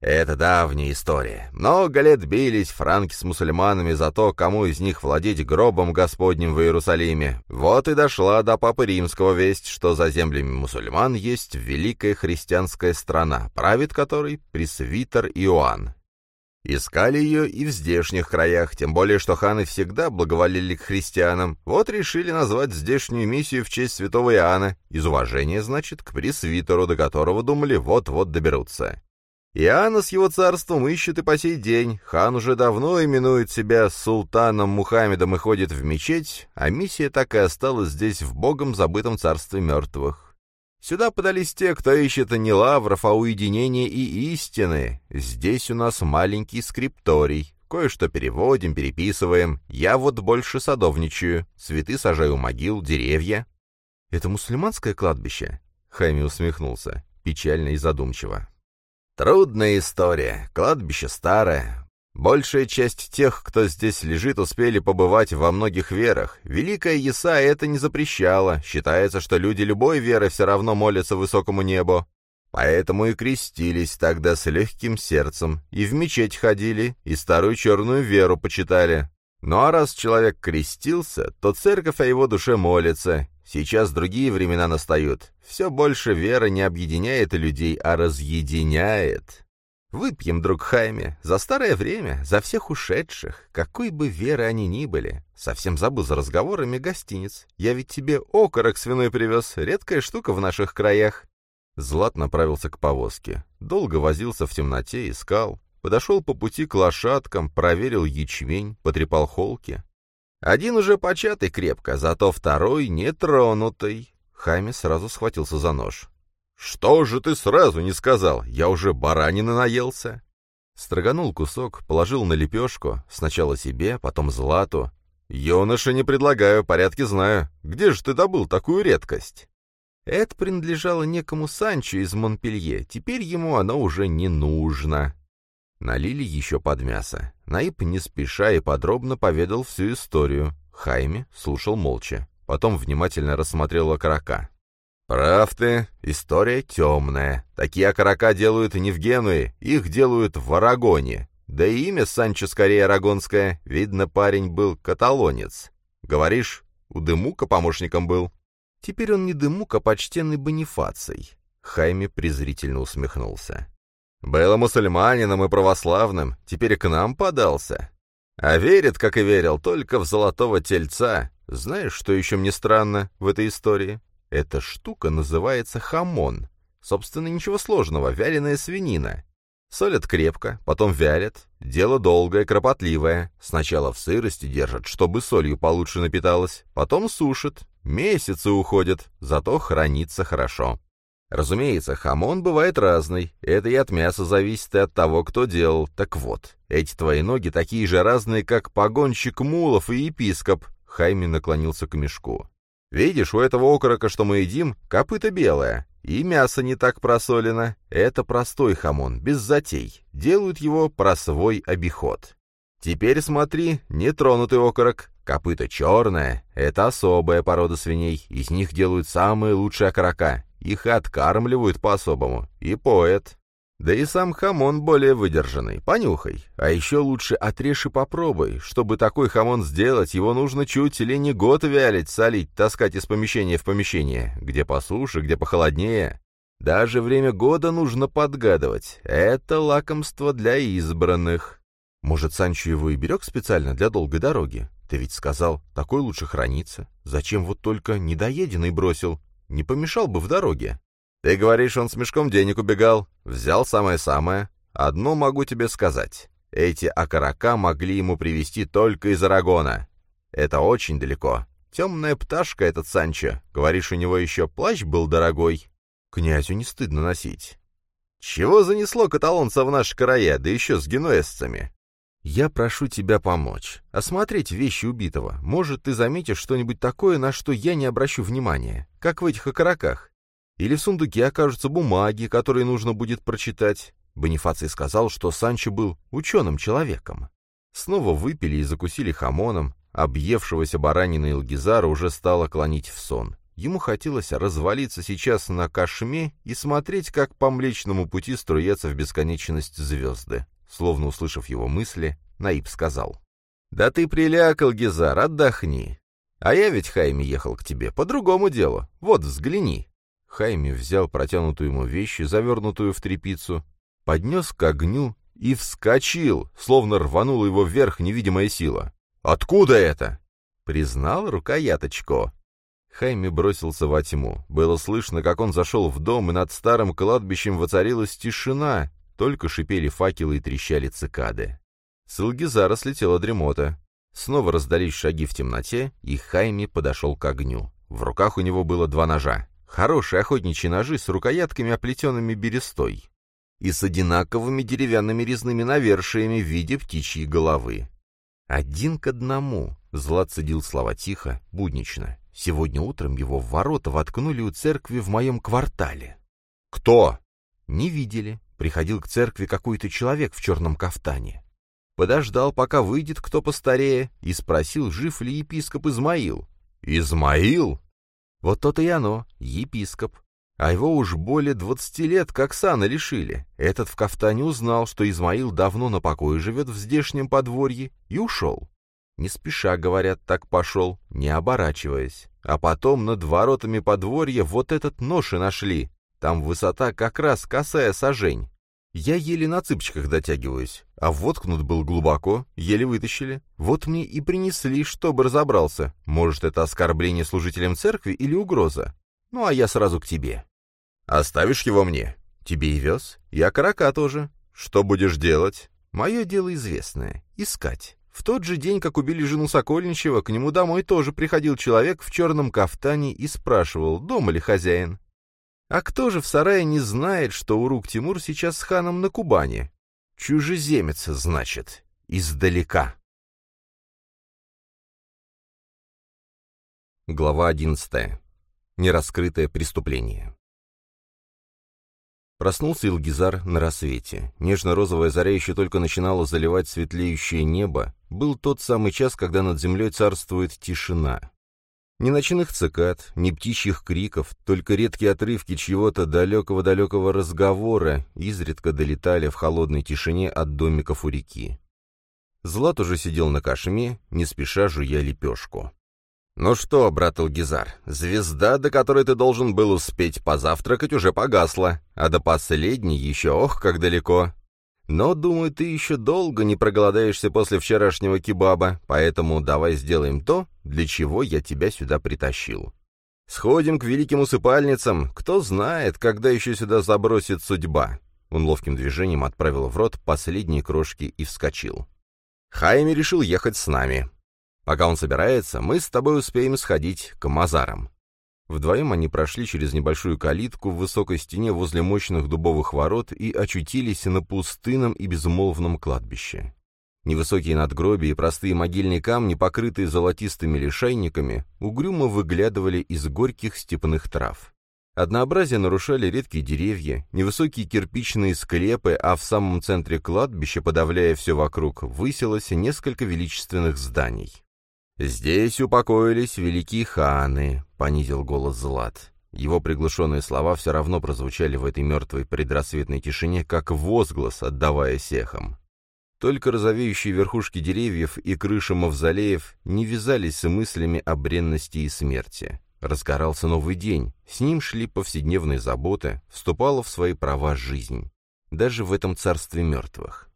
Это давняя история. Много лет бились франки с мусульманами за то, кому из них владеть гробом Господним в Иерусалиме. Вот и дошла до Папы Римского весть, что за землями мусульман есть великая христианская страна, правит которой пресвитер Иоанн. Искали ее и в здешних краях, тем более, что ханы всегда благоволили к христианам. Вот решили назвать здешнюю миссию в честь святого Иоанна, из уважения, значит, к пресвитеру, до которого думали вот-вот доберутся. Иоанна с его царством ищет и по сей день. Хан уже давно именует себя султаном Мухаммедом и ходит в мечеть, а миссия так и осталась здесь в богом забытом царстве мертвых. Сюда подались те, кто ищет не лавров, а уединения и истины. Здесь у нас маленький скрипторий. Кое-что переводим, переписываем. Я вот больше садовничаю. Цветы сажаю у могил, деревья. «Это мусульманское кладбище?» Хайми усмехнулся, печально и задумчиво. Трудная история, кладбище старое. Большая часть тех, кто здесь лежит, успели побывать во многих верах. Великая Еса это не запрещала. Считается, что люди любой веры все равно молятся высокому небу. Поэтому и крестились тогда с легким сердцем, и в мечеть ходили, и старую черную веру почитали. Ну а раз человек крестился, то церковь о его душе молится, Сейчас другие времена настают. Все больше вера не объединяет людей, а разъединяет. Выпьем, друг Хайме, за старое время, за всех ушедших, какой бы веры они ни были. Совсем забыл за разговорами гостиниц. Я ведь тебе окорок свиной привез, редкая штука в наших краях. Злат направился к повозке. Долго возился в темноте, искал. Подошел по пути к лошадкам, проверил ячмень, потрепал холки. Один уже початый крепко, зато второй нетронутый. Хами сразу схватился за нож. «Что же ты сразу не сказал? Я уже баранины наелся!» Строганул кусок, положил на лепешку, сначала себе, потом Злату. «Юноша не предлагаю, порядки знаю. Где же ты добыл такую редкость?» Это принадлежало некому Санчо из Монпелье, теперь ему оно уже не нужно. Налили еще под мясо. Наиб не спеша и подробно поведал всю историю. Хайме слушал молча. Потом внимательно рассмотрел окорока. «Прав ты, история темная. Такие окорока делают не в Генуе, их делают в Арагоне. Да и имя Санчо скорее арагонское. Видно, парень был каталонец. Говоришь, у Демука помощником был?» Теперь он не Демук, а почтенный Бонифаций. Хайме презрительно усмехнулся. Был мусульманином и православным, теперь к нам подался. А верит, как и верил, только в золотого тельца. Знаешь, что еще мне странно в этой истории? Эта штука называется хамон. Собственно, ничего сложного, вяленая свинина. Солят крепко, потом вялят. Дело долгое, кропотливое. Сначала в сырости держат, чтобы солью получше напиталась, потом сушат. Месяцы уходят, зато хранится хорошо. Разумеется, хамон бывает разный, это и от мяса зависит, и от того, кто делал. Так вот, эти твои ноги такие же разные, как погонщик мулов и епископ. Хайми наклонился к мешку. Видишь, у этого окорока, что мы едим, копыто белое, и мясо не так просолено. Это простой хамон, без затей. Делают его про свой обиход. Теперь смотри, нетронутый окорок. Копыто черное — это особая порода свиней, из них делают самые лучшие окорока. Их откармливают по-особому и поят. Да и сам хамон более выдержанный. Понюхай. А еще лучше отрежь и попробуй. Чтобы такой хамон сделать, его нужно чуть ли не год вялить, солить, таскать из помещения в помещение. Где посуше, где похолоднее. Даже время года нужно подгадывать. Это лакомство для избранных. Может, Санчо его и берег специально для долгой дороги? Ты ведь сказал, такой лучше хранится. Зачем вот только недоеденный бросил? Не помешал бы в дороге. Ты говоришь, он с мешком денег убегал. Взял самое-самое. Одно могу тебе сказать. Эти окорока могли ему привезти только из Арагона. Это очень далеко. Темная пташка этот Санчо. Говоришь, у него еще плащ был дорогой. Князю не стыдно носить. Чего занесло каталонца в наши края, да еще с генуэзцами? Я прошу тебя помочь. Осмотреть вещи убитого. Может, ты заметишь что-нибудь такое, на что я не обращу внимания, как в этих окороках. Или в сундуке окажутся бумаги, которые нужно будет прочитать. Бонифаций сказал, что Санчо был ученым человеком. Снова выпили и закусили хамоном. Объевшегося баранина Илгизара уже стало клонить в сон. Ему хотелось развалиться сейчас на кошме и смотреть, как по Млечному пути струятся в бесконечность звезды. Словно услышав его мысли, Наиб сказал. «Да ты приляг, Илгизар, отдохни. А я ведь, Хайми, ехал к тебе по другому делу. Вот, взгляни». Хайми взял протянутую ему вещь, завернутую в тряпицу, поднес к огню и вскочил, словно рванула его вверх невидимая сила. «Откуда это?» Признал рукояточку. Хайми бросился во тьму. Было слышно, как он зашел в дом, и над старым кладбищем воцарилась тишина, только шипели факелы и трещали цикады. С Илгизара слетела дремота. Снова раздались шаги в темноте, и Хайми подошел к огню. В руках у него было два ножа. Хорошие охотничьи ножи с рукоятками, оплетенными берестой. И с одинаковыми деревянными резными навершиями в виде птичьей головы. Один к одному. Злат цедил слова тихо, буднично. Сегодня утром его в ворота воткнули у церкви в моем квартале. «Кто?» «Не видели. Приходил к церкви какой-то человек в черном кафтане. Подождал, пока выйдет кто постарее, и спросил, жив ли епископ Измаил. «Измаил?» Вот то-то и оно, епископ. А его уж более двадцати лет как сана лишили. Этот в кафтане узнал, что Измаил давно на покое живет в здешнем подворье, и ушел. Не спеша, говорят, так пошел, не оборачиваясь. А потом над воротами подворья вот этот нож и нашли. Там высота как раз косая сажень. Я еле на цыпочках дотягиваюсь, а воткнут был глубоко, еле вытащили. Вот мне и принесли, чтобы разобрался. Может, это оскорбление служителям церкви или угроза? Ну, а я сразу к тебе. Оставишь его мне? Тебе и вез. Я карака тоже. Что будешь делать? Мое дело известное. Искать. В тот же день, как убили жену Сокольничева, к нему домой тоже приходил человек в черном кафтане и спрашивал, дома ли хозяин. А кто же в сарае не знает, что Урук Тимур сейчас с ханом на Кубани? Чужеземец, значит, издалека. Глава одиннадцатая. Нераскрытое преступление. Проснулся Илгизар на рассвете. Нежно-розовая заря еще только начинала заливать светлеющее небо. Был тот самый час, когда над землей царствует тишина. Ни ночных цикад, ни птичьих криков, только редкие отрывки чьего-то далекого-далекого разговора изредка долетали в холодной тишине от домиков у реки. Злат уже сидел на кошме, не спеша жуя лепешку. «Ну что, брат Алгизар, звезда, до которой ты должен был успеть позавтракать, уже погасла, а до последней еще ох, как далеко. Но, думаю, ты еще долго не проголодаешься после вчерашнего кебаба, поэтому давай сделаем то, для чего я тебя сюда притащил. Сходим к великим усыпальницам, кто знает, когда еще сюда забросит судьба». Он ловким движением отправил в рот последние крошки и вскочил. Хайми решил ехать с нами. Пока он собирается, мы с тобой успеем сходить к Мазарам. Вдвоем они прошли через небольшую калитку в высокой стене возле мощных дубовых ворот и очутились на пустынном и безмолвном кладбище. Невысокие надгробия и простые могильные камни, покрытые золотистыми лишайниками, угрюмо выглядывали из горьких степных трав. Однообразие нарушали редкие деревья, невысокие кирпичные склепы, а в самом центре кладбища, подавляя все вокруг, высилось несколько величественных зданий. «Здесь упокоились великие ханы», — понизил голос Злат. Его приглушенные слова все равно прозвучали в этой мертвой предрассветной тишине, как возглас, отдаваясь эхом. Только розовеющие верхушки деревьев и крыши мавзолеев не вязались с мыслями о бренности и смерти. Разгорался новый день, с ним шли повседневные заботы, вступала в свои права жизнь. Даже в этом царстве мертвых.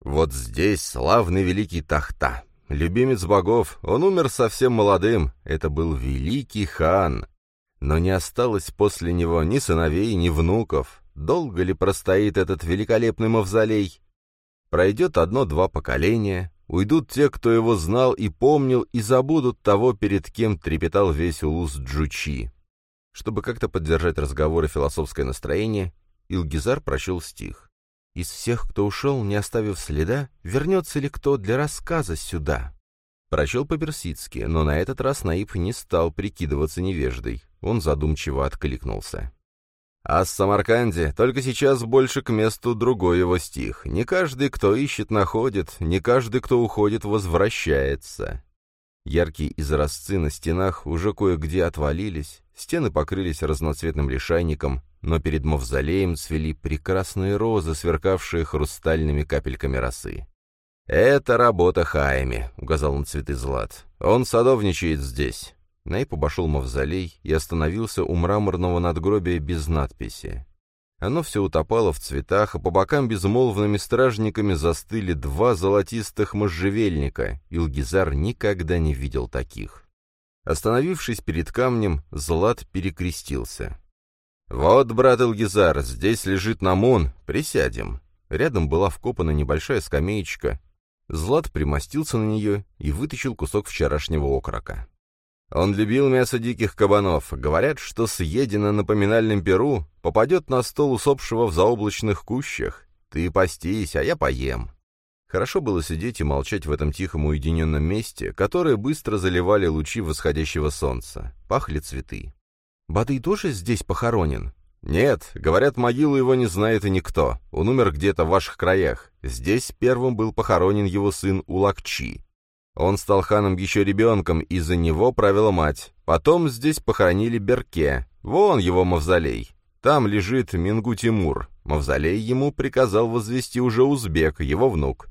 Вот здесь славный великий Тахта, любимец богов, он умер совсем молодым, это был великий хан. Но не осталось после него ни сыновей, ни внуков. Долго ли простоит этот великолепный мавзолей? Пройдет одно-два поколения, Уйдут те, кто его знал и помнил, и забудут того, перед кем трепетал весь улус Джучи. Чтобы как-то поддержать разговор и философское настроение, Илгизар прочел стих. «Из всех, кто ушел, не оставив следа, вернется ли кто для рассказа сюда?» Прочел по-персидски, но на этот раз Наиб не стал прикидываться невеждой. Он задумчиво откликнулся. А с Самарканде только сейчас больше к месту другой его стих. Не каждый, кто ищет, находит, не каждый, кто уходит, возвращается. Яркие изразцы на стенах уже кое-где отвалились, стены покрылись разноцветным лишайником, но перед мавзолеем цвели прекрасные розы, сверкавшие хрустальными капельками росы. «Это работа Хайми», — указал он цветы Злат. «Он садовничает здесь. Найп обошел мавзолей и остановился у мраморного надгробия без надписи. Оно все утопало в цветах, а по бокам безмолвными стражниками застыли два золотистых можжевельника. Илгизар никогда не видел таких. Остановившись перед камнем, Злат перекрестился. «Вот, брат Илгизар, здесь лежит Намун, присядем». Рядом была вкопана небольшая скамеечка. Злат примостился на нее и вытащил кусок вчерашнего окрока. Он любил мясо диких кабанов. Говорят, что съедено на поминальном перу попадет на стол усопшего в заоблачных кущах. Ты постись, а я поем. Хорошо было сидеть и молчать в этом тихом уединенном месте, которое быстро заливали лучи восходящего солнца. Пахли цветы. «Бадый тоже здесь похоронен?» «Нет, говорят, могилу его не знает и никто. Он умер где-то в ваших краях. Здесь первым был похоронен его сын Улакчи. Он стал ханом еще ребенком, и за него правила мать. Потом здесь похоронили Берке. Вон его мавзолей. Там лежит Мингу Тимур. Мавзолей ему приказал возвести уже узбек, его внук.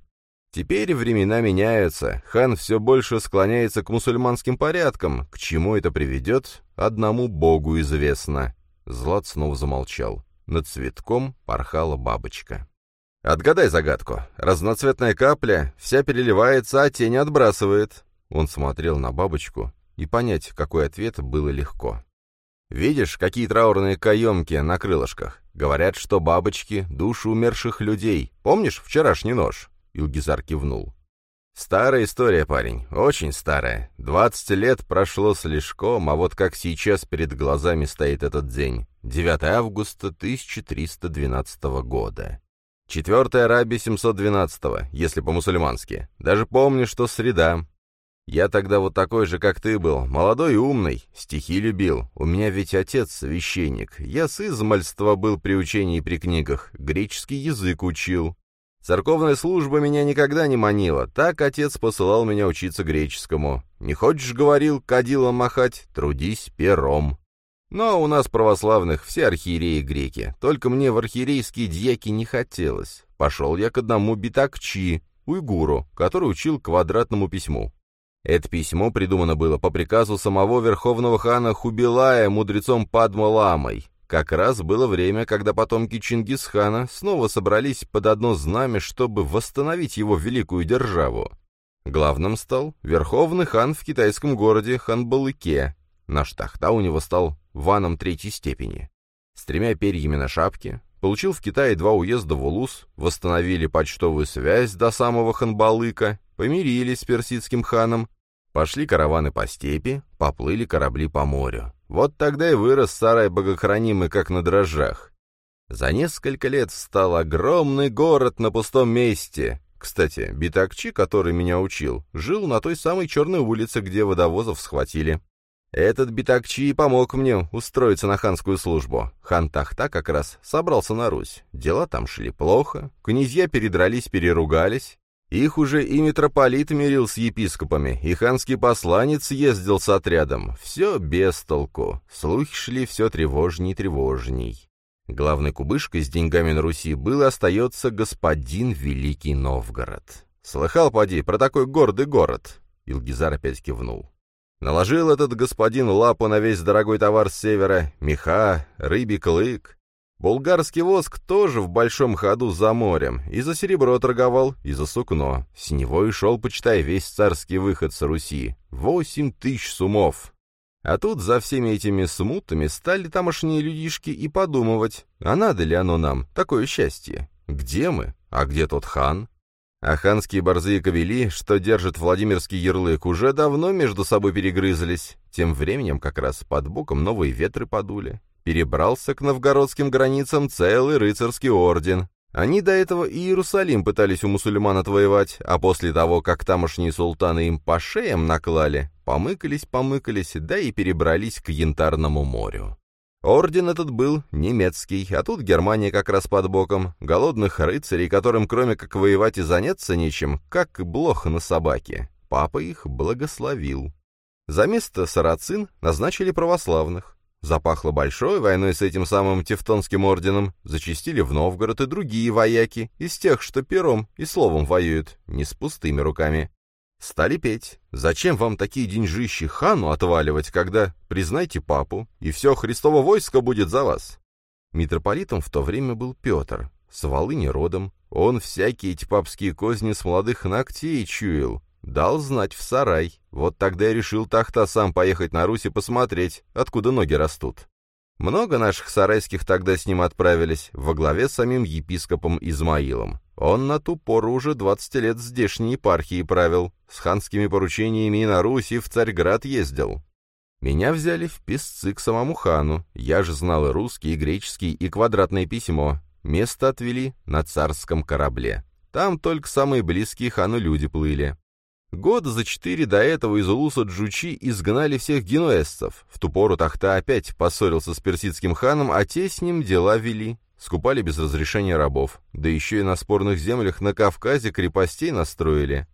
Теперь времена меняются, хан все больше склоняется к мусульманским порядкам. К чему это приведет, одному богу известно. Злат снова замолчал. Над цветком порхала бабочка. «Отгадай загадку. Разноцветная капля, вся переливается, а тень отбрасывает». Он смотрел на бабочку, и понять, какой ответ, было легко. «Видишь, какие траурные каемки на крылышках? Говорят, что бабочки — души умерших людей. Помнишь вчерашний нож?» Илгизар кивнул. «Старая история, парень, очень старая. Двадцать лет прошло слишком, а вот как сейчас перед глазами стоит этот день. 9 августа 1312 года. Четвертая Раби 712-го, если по-мусульмански. Даже помню, что среда. Я тогда вот такой же, как ты был, молодой и умный, стихи любил. У меня ведь отец священник. Я с измальства был при учении при книгах, греческий язык учил. Церковная служба меня никогда не манила, так отец посылал меня учиться греческому. Не хочешь, говорил, кадилом махать, трудись пером. Но у нас православных все архиереи греки, только мне в архиерейские дьяки не хотелось. Пошел я к одному битакчи, уйгуру, который учил квадратному письму. Это письмо придумано было по приказу самого верховного хана Хубилая мудрецом Падма-ламой. Как раз было время, когда потомки Чингисхана снова собрались под одно знамя, чтобы восстановить его великую державу. Главным стал верховный хан в китайском городе Ханбалыке. Наш тахта у него стал ваном третьей степени. С тремя перьями на шапке, получил в Китае два уезда в Улус, восстановили почтовую связь до самого Ханбалыка, помирились с персидским ханом, пошли караваны по степи, поплыли корабли по морю. Вот тогда и вырос сарай богохранимый, как на дрожжах. За несколько лет стал огромный город на пустом месте. Кстати, Битакчи, который меня учил, жил на той самой черной улице, где водовозов схватили. Этот Битакчи помог мне устроиться на ханскую службу. Хан Тахта как раз собрался на Русь. Дела там шли плохо, князья передрались, переругались. Их уже и митрополит мирил с епископами, и ханский посланец ездил с отрядом. Все без толку. Слухи шли все тревожней и тревожней. Главной кубышкой с деньгами на Руси был и остается господин Великий Новгород. «Слыхал, поди, про такой гордый город?» Илгизар опять кивнул. Наложил этот господин лапу на весь дорогой товар с севера, меха, рыбий клык. Булгарский воск тоже в большом ходу за морем, и за серебро торговал, и за сукно. С него и шел, почитай, весь царский выход с Руси. Восемь тысяч сумов. А тут за всеми этими смутами стали тамошние людишки и подумывать, а надо ли оно нам, такое счастье? Где мы? А где тот хан? А ханские борзые ковели, что держат Владимирский ярлык, уже давно между собой перегрызлись. Тем временем как раз под боком новые ветры подули перебрался к новгородским границам целый рыцарский орден. Они до этого и Иерусалим пытались у мусульман отвоевать, а после того, как тамошние султаны им по шеям наклали, помыкались-помыкались, да и перебрались к Янтарному морю. Орден этот был немецкий, а тут Германия как раз под боком, голодных рыцарей, которым кроме как воевать и заняться нечем, как блох на собаке. Папа их благословил. За место сарацин назначили православных. Запахло большой войной с этим самым Тевтонским орденом, зачистили в Новгород и другие вояки, из тех, что пером и словом воюют, не с пустыми руками. Стали петь. Зачем вам такие деньжищи хану отваливать, когда признайте папу, и все Христово войско будет за вас? Митрополитом в то время был Петр, с Волыни родом. Он всякие эти папские козни с молодых ногтей чуял, Дал знать в сарай. Вот тогда я решил Тахта сам поехать на Русь и посмотреть, откуда ноги растут. Много наших сарайских тогда с ним отправились, во главе с самим епископом Измаилом. Он на ту пору уже 20 лет здешней епархии правил, с ханскими поручениями и на Русь, и в Царьград ездил. Меня взяли в писцы к самому хану, я же знал и русский, и греческий, и квадратное письмо. Место отвели на царском корабле. Там только самые близкие хану люди плыли. Года за четыре до этого из Улуса Джучи изгнали всех генуэзцев. В ту пору Тахта опять поссорился с персидским ханом, а те с ним дела вели. Скупали без разрешения рабов. Да еще и на спорных землях на Кавказе крепостей настроили.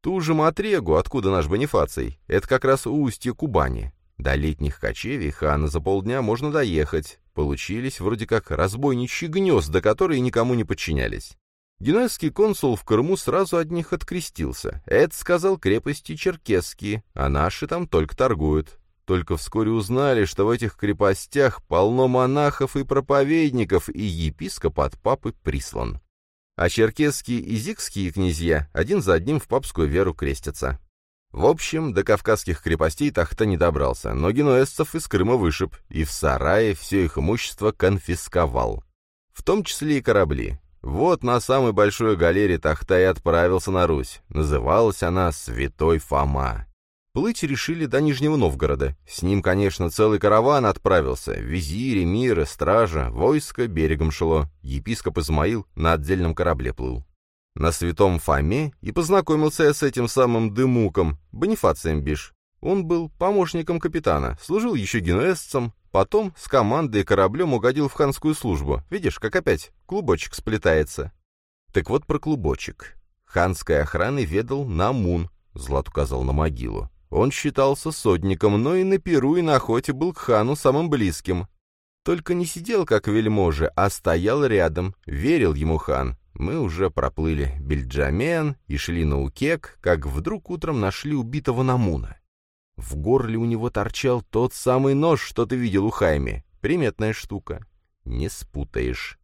Ту же Матрегу, откуда наш Бонифаций, это как раз устье Кубани. До летних кочевий хана за полдня можно доехать. Получились вроде как разбойничьи гнезда, которые никому не подчинялись. Генуэзский консул в Крыму сразу от них открестился. Это, сказал, крепости черкесские, а наши там только торгуют. Только вскоре узнали, что в этих крепостях полно монахов и проповедников, и епископ от папы прислан. А черкесские и зикские князья один за одним в папскую веру крестятся. В общем, до кавказских крепостей Тахта не добрался, но генуэзцев из Крыма вышиб, и в сарае все их имущество конфисковал. В том числе и корабли. Вот на самой большой галере Тахтай отправился на Русь. Называлась она «Святой Фома». Плыть решили до Нижнего Новгорода. С ним, конечно, целый караван отправился. Визири, миры, стража, войско берегом шло. Епископ Измаил на отдельном корабле плыл. На Святом Фоме и познакомился я с этим самым Дымуком, Бонифацием Биш. Он был помощником капитана, служил еще генуэзцем, Потом с командой и кораблем угодил в ханскую службу. Видишь, как опять клубочек сплетается. Так вот про клубочек. Ханской охраны ведал Намун, Злат указал на могилу. Он считался сотником, но и на Перу, и на охоте был к хану самым близким. Только не сидел, как вельможи, а стоял рядом, верил ему хан. Мы уже проплыли Бельджамен и шли на Укек, как вдруг утром нашли убитого Намуна. В горле у него торчал тот самый нож, что ты видел у Хайми. Приметная штука. Не спутаешь.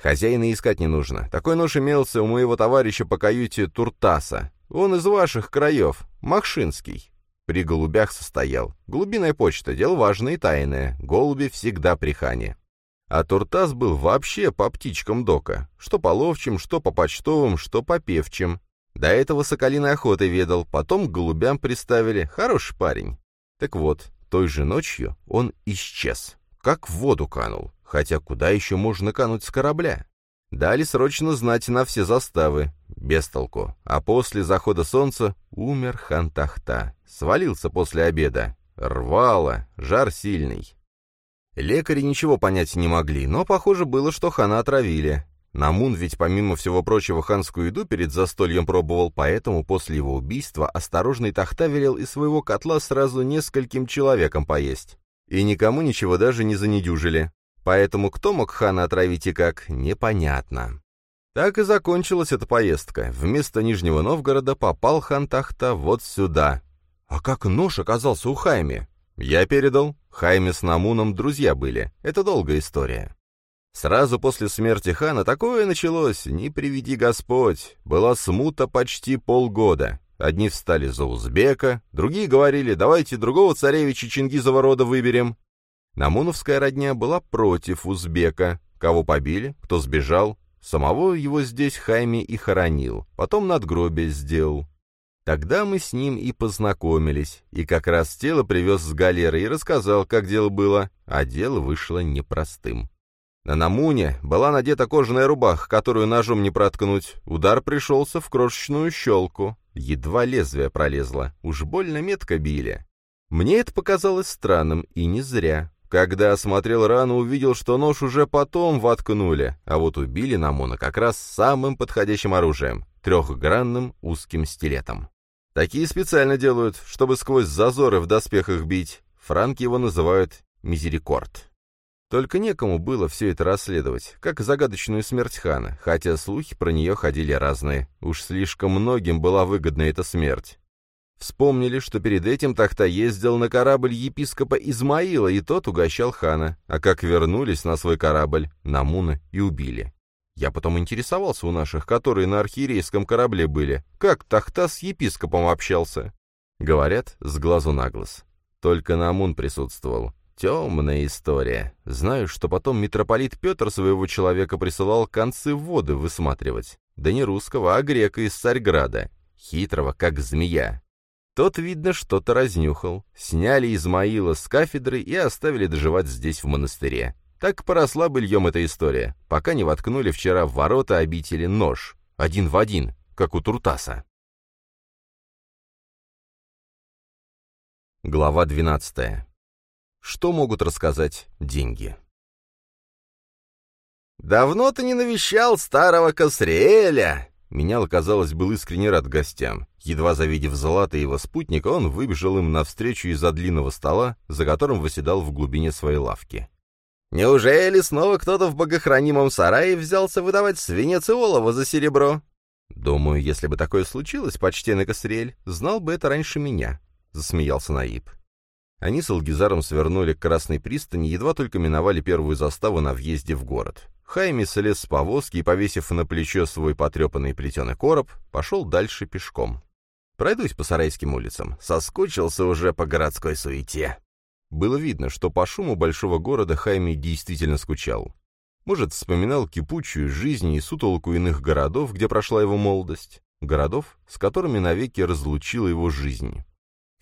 Хозяина искать не нужно. Такой нож имелся у моего товарища по каюте Туртаса. Он из ваших краев, Махшинский. При голубях состоял. Голубиная почта — дело важное и тайное. Голуби всегда при хане. А Туртас был вообще по птичкам дока. Что по ловчим, что по почтовым, что по певчим. До этого соколиной охотой ведал, потом к голубям приставили. Хороший парень. Так вот, той же ночью он исчез. Как в воду канул. Хотя куда еще можно кануть с корабля? Дали срочно знать на все заставы. Без толку. А после захода солнца умер хан Тахта. Свалился после обеда. Рвало, жар сильный. Лекари ничего понять не могли, но похоже было, что хана отравили. Намун ведь, помимо всего прочего, ханскую еду перед застольем пробовал, поэтому после его убийства осторожный Тахта велел из своего котла сразу нескольким человекам поесть. И никому ничего даже не занедюжили. Поэтому кто мог хана отравить и как, непонятно. Так и закончилась эта поездка. Вместо Нижнего Новгорода попал хан Тахта вот сюда. А как нож оказался у Хайми? Я передал. Хайме с Намуном друзья были. Это долгая история. Сразу после смерти хана такое началось, не приведи Господь. Была смута почти полгода. Одни встали за узбека, другие говорили, давайте другого царевича Чингизова рода выберем. Намуновская родня была против узбека. Кого побили, кто сбежал. Самого его здесь Хайми и хоронил, потом надгробие сделал. Тогда мы с ним и познакомились, и как раз тело привез с галеры и рассказал, как дело было, а дело вышло непростым. На Намуне была надета кожаная рубаха, которую ножом не проткнуть. Удар пришелся в крошечную щелку. Едва лезвие пролезло. Уж больно метко били. Мне это показалось странным, и не зря. Когда осмотрел рану, увидел, что нож уже потом воткнули, а вот убили Намуна как раз самым подходящим оружием — трехгранным узким стилетом. Такие специально делают, чтобы сквозь зазоры в доспехах бить. Франки его называют «мизерикорд». Только некому было все это расследовать, как загадочную смерть хана, хотя слухи про нее ходили разные. Уж слишком многим была выгодна эта смерть. Вспомнили, что перед этим Тахта ездил на корабль епископа Измаила, и тот угощал хана, а как вернулись на свой корабль, Намуна и убили. Я потом интересовался у наших, которые на архиерейском корабле были, как Тахта с епископом общался. Говорят, с глазу на глаз. Только Намун присутствовал. Темная история. Знаю, что потом митрополит Петр своего человека присылал концы воды высматривать. Да не русского, а грека из Царьграда. Хитрого, как змея. Тот, видно, что-то разнюхал. Сняли Измаила с кафедры и оставили доживать здесь, в монастыре. Так поросла быльем эта история, пока не воткнули вчера в ворота обители нож. Один в один, как у Туртаса. Глава двенадцатая. Что могут рассказать деньги? «Давно ты не навещал старого Косриэля!» Менял, казалось, был искренне рад гостям. Едва завидев Злата и его спутника, он выбежал им навстречу из-за длинного стола, за которым восседал в глубине своей лавки. «Неужели снова кто-то в богохранимом сарае взялся выдавать свинец и олово за серебро?» «Думаю, если бы такое случилось, почтенный Косриэль, знал бы это раньше меня», — засмеялся Наиб. Они с Алгизаром свернули к Красной пристани, едва только миновали первую заставу на въезде в город. Хайми слез с повозки и, повесив на плечо свой потрепанный плетеный короб, пошел дальше пешком. Пройдусь по Сарайским улицам. Соскучился уже по городской суете. Было видно, что по шуму большого города Хайми действительно скучал. Может, вспоминал кипучую жизнь и сутолку иных городов, где прошла его молодость. Городов, с которыми навеки разлучила его жизнь.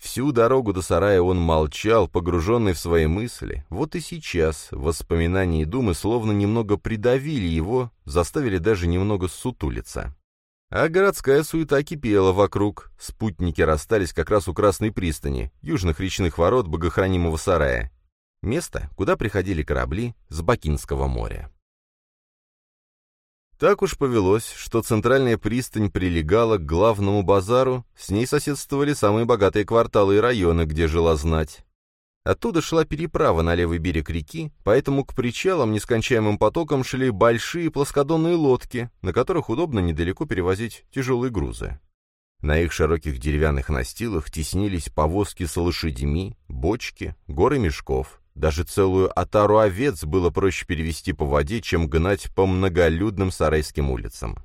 Всю дорогу до сарая он молчал, погруженный в свои мысли. Вот и сейчас воспоминания и думы словно немного придавили его, заставили даже немного сутулиться. А городская суета кипела вокруг. Спутники расстались как раз у Красной пристани, южных речных ворот богохранимого сарая. Место, куда приходили корабли с Бакинского моря. Так уж повелось, что центральная пристань прилегала к главному базару, с ней соседствовали самые богатые кварталы и районы, где жила знать. Оттуда шла переправа на левый берег реки, поэтому к причалам нескончаемым потоком шли большие плоскодонные лодки, на которых удобно недалеко перевозить тяжелые грузы. На их широких деревянных настилах теснились повозки с лошадьми, бочки, горы мешков. Даже целую отару овец было проще перевести по воде, чем гнать по многолюдным сарайским улицам.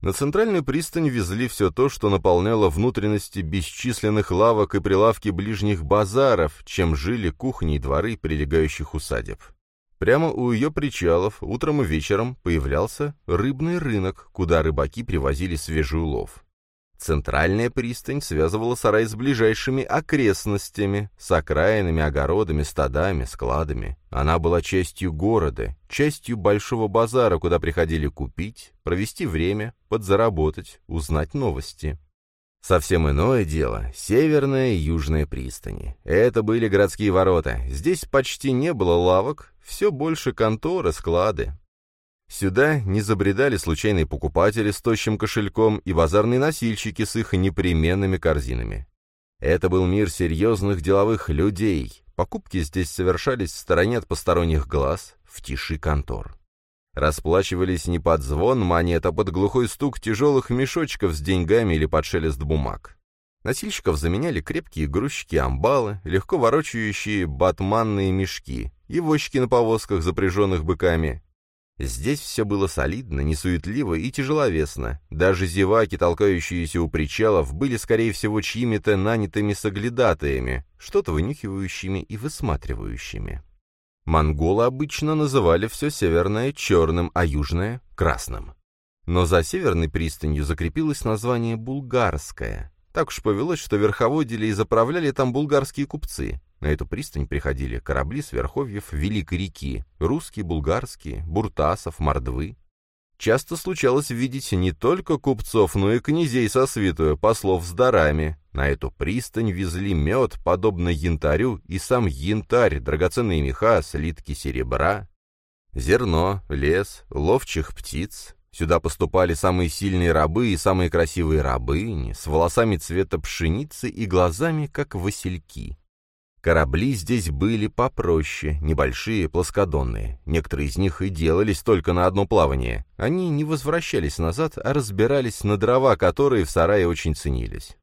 На центральную пристань везли все то, что наполняло внутренности бесчисленных лавок и прилавки ближних базаров, чем жили кухни и дворы прилегающих усадеб. Прямо у ее причалов утром и вечером появлялся рыбный рынок, куда рыбаки привозили свежий улов. Центральная пристань связывала сарай с ближайшими окрестностями, с окраинами, огородами, стадами, складами. Она была частью города, частью большого базара, куда приходили купить, провести время, подзаработать, узнать новости. Совсем иное дело — северная и южная пристани. Это были городские ворота. Здесь почти не было лавок, все больше конторы, склады. Сюда не забредали случайные покупатели с тощим кошельком и базарные носильщики с их непременными корзинами. Это был мир серьезных деловых людей. Покупки здесь совершались в стороне от посторонних глаз, в тиши контор. Расплачивались не под звон монет, а под глухой стук тяжелых мешочков с деньгами или под шелест бумаг. Носильщиков заменяли крепкие грузчики-амбалы, легко ворочающие батманные мешки, и возчики на повозках, запряженных быками, Здесь все было солидно, несуетливо и тяжеловесно. Даже зеваки, толкающиеся у причалов, были, скорее всего, чьими-то нанятыми соглядатаями, что-то вынюхивающими и высматривающими. Монголы обычно называли все северное черным, а южное — красным. Но за северной пристанью закрепилось название «Булгарская». Так уж повелось, что верховодили и заправляли там булгарские купцы. На эту пристань приходили корабли с верховьев Великой реки, русские, булгарские, буртасов, мордвы. Часто случалось видеть не только купцов, но и князей со свитую, послов с дарами. На эту пристань везли мед, подобно янтарю, и сам янтарь, драгоценные меха, слитки серебра, зерно, лес, ловчих птиц. Сюда поступали самые сильные рабы и самые красивые рабыни, с волосами цвета пшеницы и глазами, как васильки. Корабли здесь были попроще, небольшие, плоскодонные. Некоторые из них и делались только на одно плавание. Они не возвращались назад, а разбирались на дрова, которые в сарае очень ценились.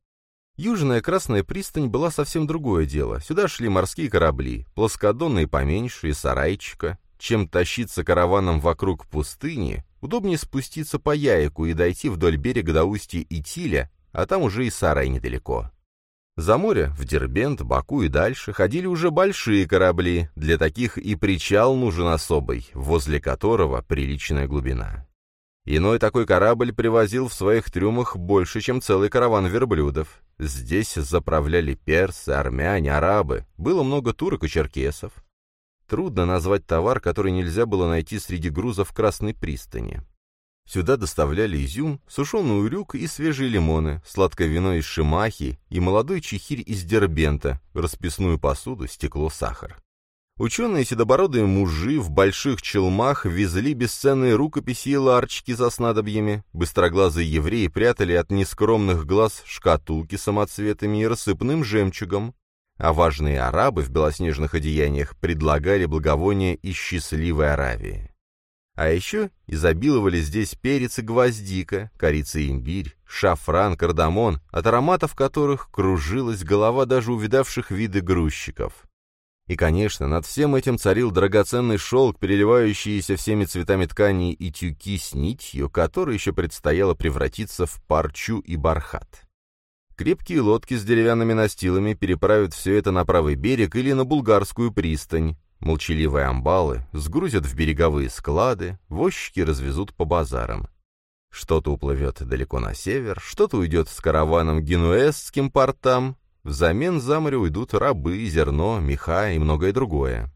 Южная Красная пристань была совсем другое дело. Сюда шли морские корабли, плоскодонные поменьше и сарайчика. Чем тащиться караваном вокруг пустыни, удобнее спуститься по Яику и дойти вдоль берега до устья Итиля, а там уже и сарай недалеко. За море, в Дербент, Баку и дальше ходили уже большие корабли, для таких и причал нужен особый, возле которого приличная глубина. Иной такой корабль привозил в своих трюмах больше, чем целый караван верблюдов. Здесь заправляли персы, армяне, арабы, было много турок и черкесов. Трудно назвать товар, который нельзя было найти среди грузов Красной пристани. Сюда доставляли изюм, сушеный урюк и свежие лимоны, сладкое вино из Шимахи и молодой чехирь из Дербента, расписную посуду, стекло, сахар. Ученые седобородые мужи в больших челмах везли бесценные рукописи и ларчики за снадобьями, быстроглазые евреи прятали от нескромных глаз шкатулки самоцветами и рассыпным жемчугом, а важные арабы в белоснежных одеяниях предлагали благовония из счастливой Аравии. А еще изобиловали здесь перец и гвоздика, корица и имбирь, шафран, кардамон, от ароматов которых кружилась голова даже увидавших виды грузчиков. И, конечно, над всем этим царил драгоценный шелк, переливающийся всеми цветами ткани и тюки с нитью, которой еще предстояло превратиться в парчу и бархат. Крепкие лодки с деревянными настилами переправят все это на правый берег или на булгарскую пристань, Молчаливые амбалы сгрузят в береговые склады, возчики развезут по базарам. Что-то уплывет далеко на север, что-то уйдет с караваном генуэзским портам, взамен за море уйдут рабы, зерно, меха и многое другое.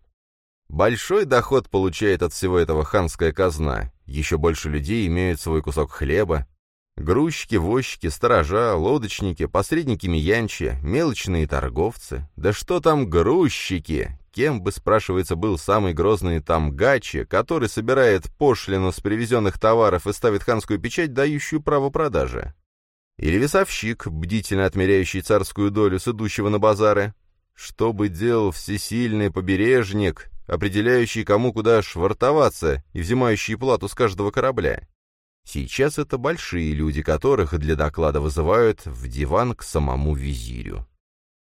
Большой доход получает от всего этого ханская казна, еще больше людей имеют свой кусок хлеба, Грузчики, возчики, сторожа, лодочники, посредники Миянчи, мелочные торговцы. Да что там грузчики? Кем бы, спрашивается, был самый грозный там Гачи, который собирает пошлину с привезенных товаров и ставит ханскую печать, дающую право продажи? Или весовщик, бдительно отмеряющий царскую долю с идущего на базары? Что бы делал всесильный побережник, определяющий, кому куда швартоваться и взимающий плату с каждого корабля? Сейчас это большие люди, которых для доклада вызывают в диван к самому визирю.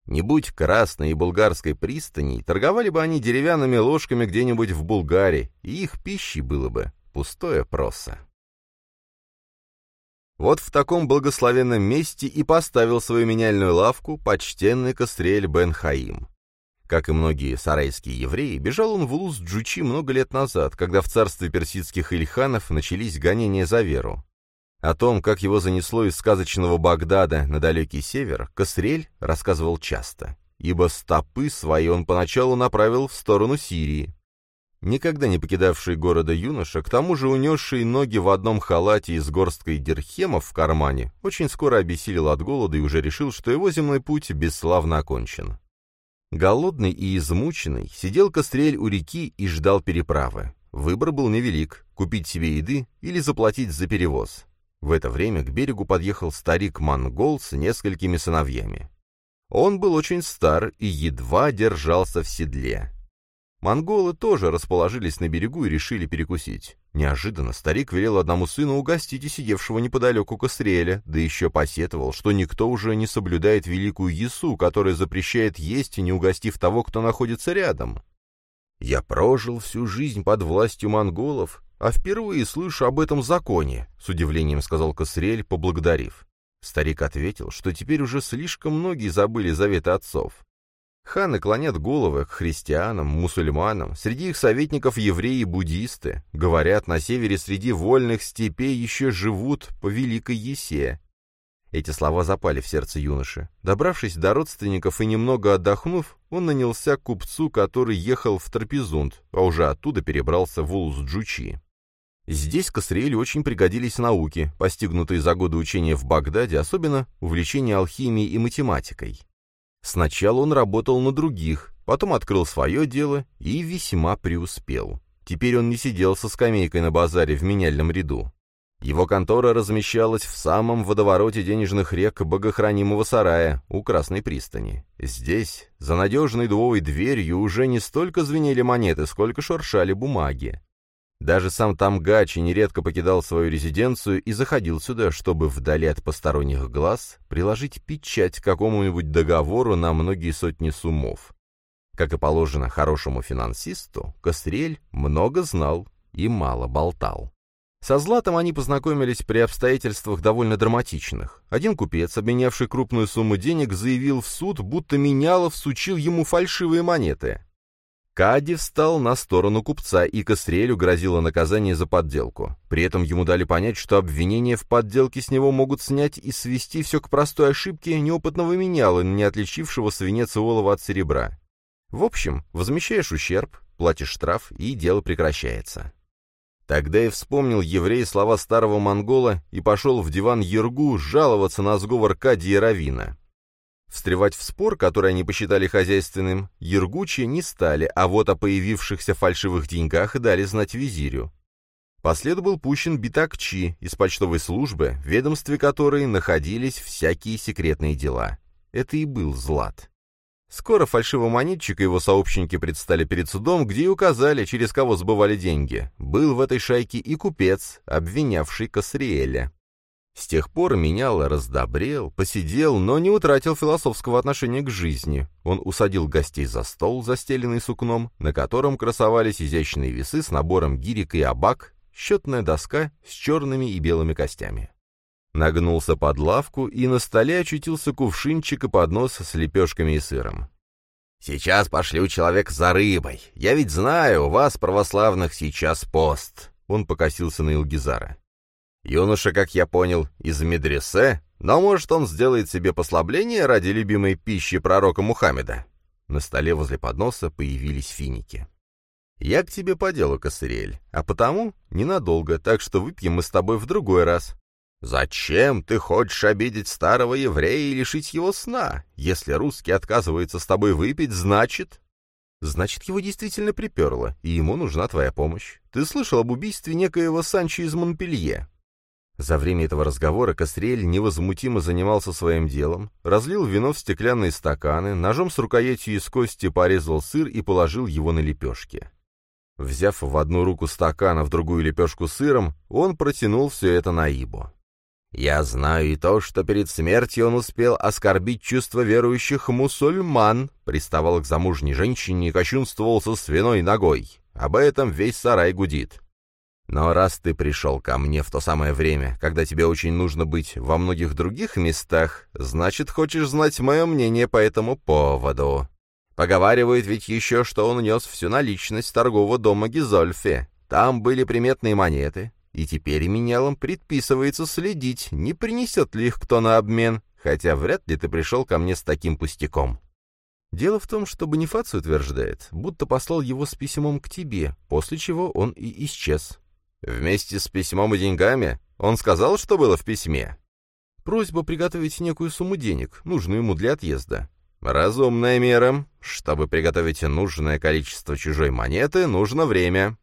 Не будь красной и булгарской пристани, торговали бы они деревянными ложками где-нибудь в Булгарии, и их пищей было бы пустое проса. Вот в таком благословенном месте и поставил свою меняльную лавку почтенный Кастрель бен Хаим. Как и многие сарайские евреи, бежал он в Улус-Джучи много лет назад, когда в царстве персидских ильханов начались гонения за веру. О том, как его занесло из сказочного Багдада на далекий север, Касрель рассказывал часто, ибо стопы свои он поначалу направил в сторону Сирии. Никогда не покидавший города юноша, к тому же унесший ноги в одном халате и с горсткой дирхемов в кармане, очень скоро обессилел от голода и уже решил, что его земной путь бесславно окончен. Голодный и измученный, сидел Кострель у реки и ждал переправы. Выбор был невелик. купить себе еды или заплатить за перевоз. В это время к берегу подъехал старик-монгол с несколькими сыновьями. Он был очень стар и едва держался в седле. Монголы тоже расположились на берегу и решили перекусить. Неожиданно старик велел одному сыну угостить и сидевшего неподалеку Костреля, да еще посетовал, что никто уже не соблюдает великую Ясу, которая запрещает есть, не угостив того, кто находится рядом. «Я прожил всю жизнь под властью монголов, а впервые слышу об этом законе», — с удивлением сказал Косрель, поблагодарив. Старик ответил, что теперь уже слишком многие забыли заветы отцов. Ханы клонят головы к христианам, мусульманам, среди их советников евреи и буддисты. Говорят, на севере среди вольных степей еще живут по Великой Есе. Эти слова запали в сердце юноши. Добравшись до родственников и немного отдохнув, он нанялся к купцу, который ехал в Трапезунд, а уже оттуда перебрался в Улус-Джучи. Здесь Касриэлю очень пригодились науки, постигнутые за годы учения в Багдаде, особенно увлечение алхимией и математикой. Сначала он работал на других, потом открыл свое дело и весьма преуспел. Теперь он не сидел со скамейкой на базаре в меняльном ряду. Его контора размещалась в самом водовороте денежных рек богохранимого сарая у Красной пристани. Здесь, за надежной дубовой дверью, уже не столько звенели монеты, сколько шуршали бумаги. Даже сам Тамгачи нередко покидал свою резиденцию и заходил сюда, чтобы вдали от посторонних глаз приложить печать к какому-нибудь договору на многие сотни сумов. Как и положено хорошему финансисту, Кострель много знал и мало болтал. Со Златом они познакомились при обстоятельствах довольно драматичных. Один купец, обменявший крупную сумму денег, заявил в суд, будто Менялов сучил ему фальшивые монеты. Кади встал на сторону купца, и Кострелю грозило наказание за подделку. При этом ему дали понять, что обвинения в подделке с него могут снять и свести все к простой ошибке неопытного меняла, не отличившего свинец и олова от серебра. В общем, возмещаешь ущерб, платишь штраф, и дело прекращается. Тогда и вспомнил еврей слова старого монгола и пошел в диван Ергу жаловаться на сговор Кади и Равина. Встревать в спор, который они посчитали хозяйственным, Ергучи не стали, а вот о появившихся фальшивых деньгах дали знать визирю. Последу был пущен Битакчи из почтовой службы, в ведомстве которой находились всякие секретные дела. Это и был Злат. Скоро фальшивомонетчик и его сообщники предстали перед судом, где и указали, через кого сбывали деньги. Был в этой шайке и купец, обвинявший Касриэля. С тех пор менял, раздобрел, посидел, но не утратил философского отношения к жизни. Он усадил гостей за стол, застеленный сукном, на котором красовались изящные весы с набором гирек и абак, счетная доска с черными и белыми костями. Нагнулся под лавку, и на столе очутился кувшинчик и поднос с лепешками и сыром. «Сейчас пошлю человек за рыбой. Я ведь знаю, у вас, православных, сейчас пост». Он покосился на Илгизара. Юноша, как я понял, из медресе, но, может, он сделает себе послабление ради любимой пищи пророка Мухаммеда. На столе возле подноса появились финики. «Я к тебе по делу, Косырель, а потому ненадолго, так что выпьем мы с тобой в другой раз». «Зачем ты хочешь обидеть старого еврея и лишить его сна? Если русский отказывается с тобой выпить, значит...» «Значит, его действительно приперло, и ему нужна твоя помощь. Ты слышал об убийстве некоего Санчо из Монпелье?» За время этого разговора Кострель невозмутимо занимался своим делом, разлил вино в стеклянные стаканы, ножом с рукоятью из кости порезал сыр и положил его на лепешки. Взяв в одну руку стакан, а в другую лепешку сыром, он протянул все это Наибу. «Я знаю и то, что перед смертью он успел оскорбить чувства верующих мусульман», приставал к замужней женщине и кощунствовал со свиной ногой. Об этом весь сарай гудит. Но раз ты пришел ко мне в то самое время, когда тебе очень нужно быть во многих других местах, значит, хочешь знать мое мнение по этому поводу. Поговаривают ведь еще, что он унес всю наличность торгового дома Гизольфе. Там были приметные монеты, и теперь менялам предписывается следить, не принесет ли их кто на обмен, хотя вряд ли ты пришел ко мне с таким пустяком. Дело в том, что Бонифаций утверждает, будто послал его с письмом к тебе, после чего он и исчез. Вместе с письмом и деньгами? Он сказал, что было в письме? Просьба приготовить некую сумму денег, нужную ему для отъезда. Разумная мера. Чтобы приготовить нужное количество чужой монеты, нужно время.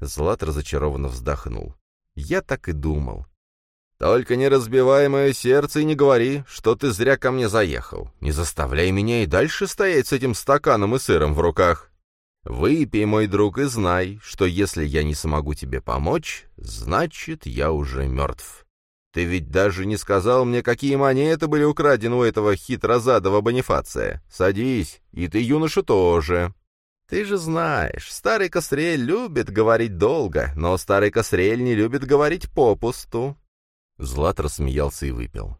Злат разочарованно вздохнул. Я так и думал. «Только не разбивай мое сердце и не говори, что ты зря ко мне заехал. Не заставляй меня и дальше стоять с этим стаканом и сыром в руках. Выпей, мой друг, и знай, что если я не смогу тебе помочь, значит, я уже мертв. Ты ведь даже не сказал мне, какие монеты были украдены у этого хитрозадого Бонифация. Садись, и ты, юноша, тоже». Ты же знаешь, старый Косрель любит говорить долго, но старый Косрель не любит говорить попусту. Злат рассмеялся и выпил.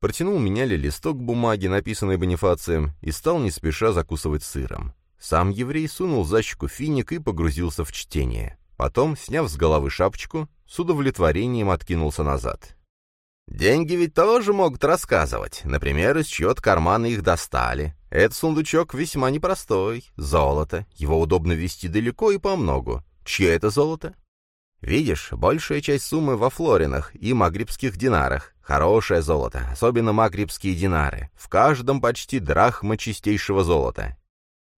Протянул меняли листок бумаги, написанный Бонифацием, и стал не спеша закусывать сыром. Сам еврей сунул за щеку финик и погрузился в чтение. Потом, сняв с головы шапочку, с удовлетворением откинулся назад. Деньги ведь тоже могут рассказывать. Например, из чьего-то кармана их достали. Этот сундучок весьма непростой. Золото. Его удобно вести далеко и по многу. Чье это золото? Видишь, большая часть суммы во флоринах и магрибских динарах. Хорошее золото, особенно магрибские динары. В каждом почти драхма чистейшего золота.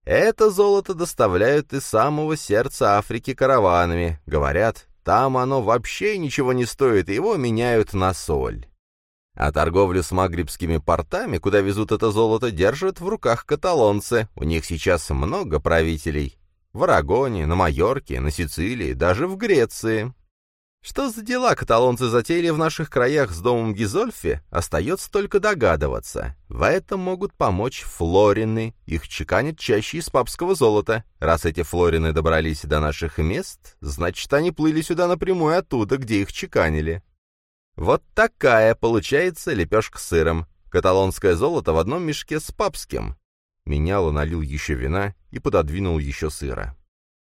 Это золото доставляют из самого сердца Африки караванами. Говорят, там оно вообще ничего не стоит, его меняют на соль. А торговлю с магрибскими портами, куда везут это золото, держат в руках каталонцы. У них сейчас много правителей. В Арагоне, на Майорке, на Сицилии, даже в Греции. Что за дела каталонцы затеяли в наших краях с домом Гизольфи, остается только догадываться. В этом могут помочь флорины, их чеканят чаще из папского золота. Раз эти флорины добрались до наших мест, значит, они плыли сюда напрямую оттуда, где их чеканили. Вот такая получается лепешка с сыром. Каталонское золото в одном мешке с папским. Меняло налил еще вина и пододвинул еще сыра.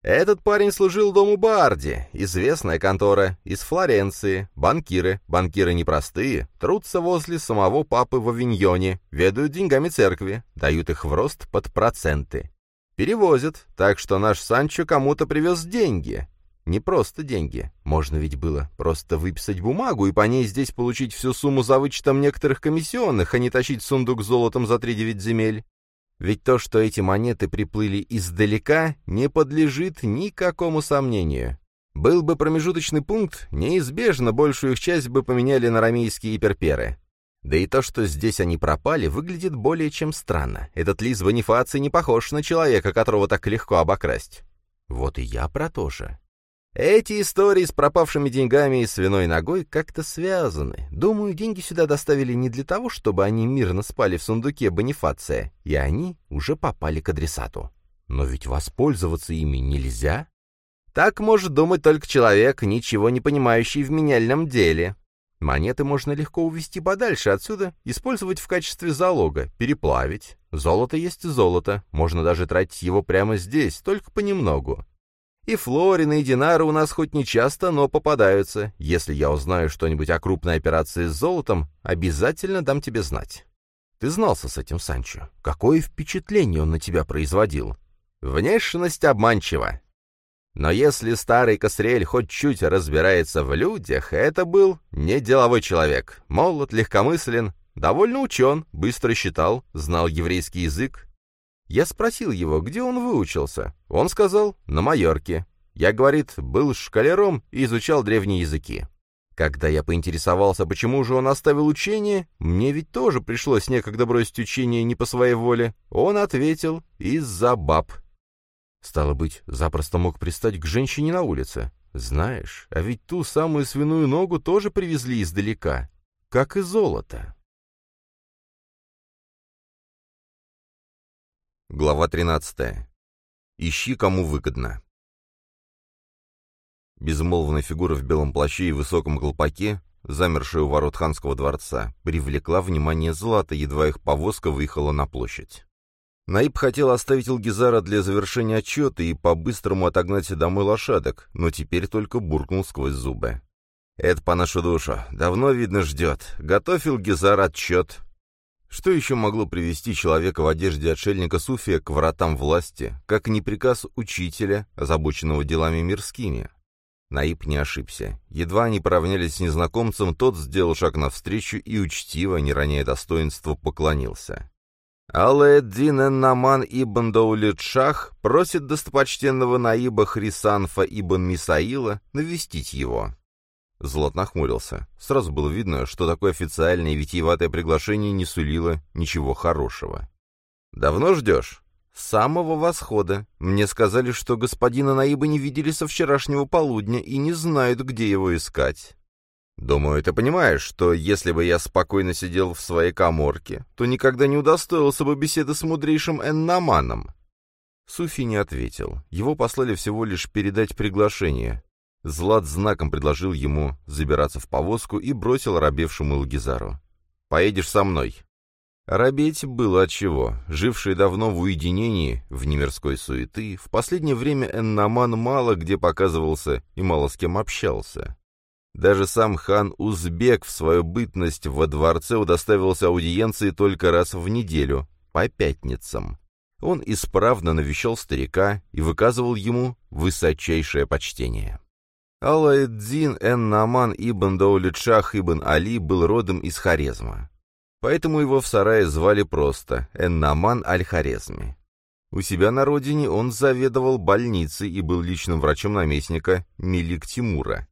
Этот парень служил дому Барди, известная контора, из Флоренции, банкиры, банкиры непростые, трутся возле самого папы в Авиньоне, ведают деньгами церкви, дают их в рост под проценты. Перевозят, так что наш Санчо кому-то привез деньги. Не просто деньги. Можно ведь было просто выписать бумагу и по ней здесь получить всю сумму за вычетом некоторых комиссионных, а не тащить сундук с золотом за три девять земель. Ведь то, что эти монеты приплыли издалека, не подлежит никакому сомнению. Был бы промежуточный пункт, неизбежно большую их часть бы поменяли на рамейские перперы. Да и то, что здесь они пропали, выглядит более чем странно. Этот лис Бонифаций не похож на человека, которого так легко обокрасть. Вот и я про то же. Эти истории с пропавшими деньгами и свиной ногой как-то связаны. Думаю, деньги сюда доставили не для того, чтобы они мирно спали в сундуке Бонифация, и они уже попали к адресату. Но ведь воспользоваться ими нельзя. Так может думать только человек, ничего не понимающий в меняльном деле. Монеты можно легко увезти подальше отсюда, использовать в качестве залога, переплавить. Золото есть золото, можно даже тратить его прямо здесь, только понемногу. И Флорины, и Динары у нас хоть не часто, но попадаются. Если я узнаю что-нибудь о крупной операции с золотом, обязательно дам тебе знать. Ты знался с этим Санчо. Какое впечатление он на тебя производил? Внешность обманчива. Но если старый Косрель хоть чуть разбирается в людях, это был не деловой человек. Молод, легкомыслен, довольно учен, быстро считал, знал еврейский язык, я спросил его, где он выучился. Он сказал, на Майорке. Я, говорит, был шкалером и изучал древние языки. Когда я поинтересовался, почему же он оставил учение, мне ведь тоже пришлось некогда бросить учение не по своей воле, он ответил, из-за баб. Стало быть, запросто мог пристать к женщине на улице. Знаешь, а ведь ту самую свиную ногу тоже привезли издалека, как и золото. Глава 13. Ищи, кому выгодно. Безмолвная фигура в белом плаще и высоком колпаке, замершая у ворот ханского дворца, привлекла внимание Злата, едва их повозка выехала на площадь. Наиб хотел оставить Илгизара для завершения отчета и по-быстрому отогнать домой лошадок, но теперь только буркнул сквозь зубы. «Это по нашу душу. Давно, видно, ждет. Готовь Илгизар отчет. Что еще могло привести человека в одежде отшельника Суфия к вратам власти, как не приказ учителя, озабоченного делами мирскими? Наиб не ошибся. Едва они поравнялись с незнакомцем, тот сделал шаг навстречу и учтиво, не роняя достоинства, поклонился. Алаэддин Эннаман ибн Даулит Шах просит достопочтенного Наиба Хрисанфа ибн Мисаила навестить его. Злат нахмурился. Сразу было видно, что такое официальное и витиеватое приглашение не сулило ничего хорошего. «Давно ждешь?» «С самого восхода. Мне сказали, что господина Наиба не видели со вчерашнего полудня и не знают, где его искать». «Думаю, ты понимаешь, что если бы я спокойно сидел в своей коморке, то никогда не удостоился бы беседы с мудрейшим Эннаманом». Суфи не ответил. Его послали всего лишь передать приглашение. Злат знаком предложил ему забираться в повозку и бросил робевшему Илгизару. «Поедешь со мной». Робеть было отчего. Живший давно в уединении, в немирской суеты, в последнее время Эннаман мало где показывался и мало с кем общался. Даже сам хан Узбек в свою бытность во дворце удоставился аудиенции только раз в неделю, по пятницам. Он исправно навещал старика и выказывал ему высочайшее почтение. Аллаэддин эн-Наман ибн Даулитшах ибн Али был родом из Хорезма. Поэтому его в сарае звали просто Эн-Наман аль-Хорезми. У себя на родине он заведовал больницей и был личным врачом наместника Мелик Тимура,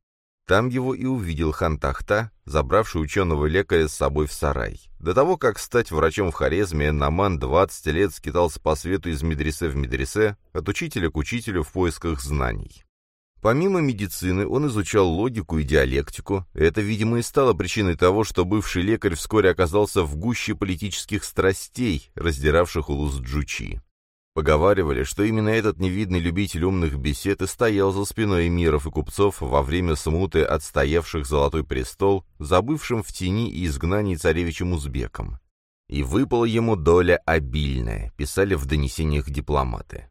там его и увидел Хантахта, забравший ученого лекаря с собой в сарай. До того, как стать врачом в Хорезме, Наман 20 лет скитался по свету из медресе в медресе, от учителя к учителю в поисках знаний. Помимо медицины, он изучал логику и диалектику. Это, видимо, и стало причиной того, что бывший лекарь вскоре оказался в гуще политических страстей, раздиравших улус Джучи. Поговаривали, что именно этот невидный любитель умных бесед и стоял за спиной эмиров и купцов во время смуты отстоявших Золотой престол, забывшим в тени и изгнании царевичем Узбеком. И выпала ему доля обильная, писали в донесениях дипломаты.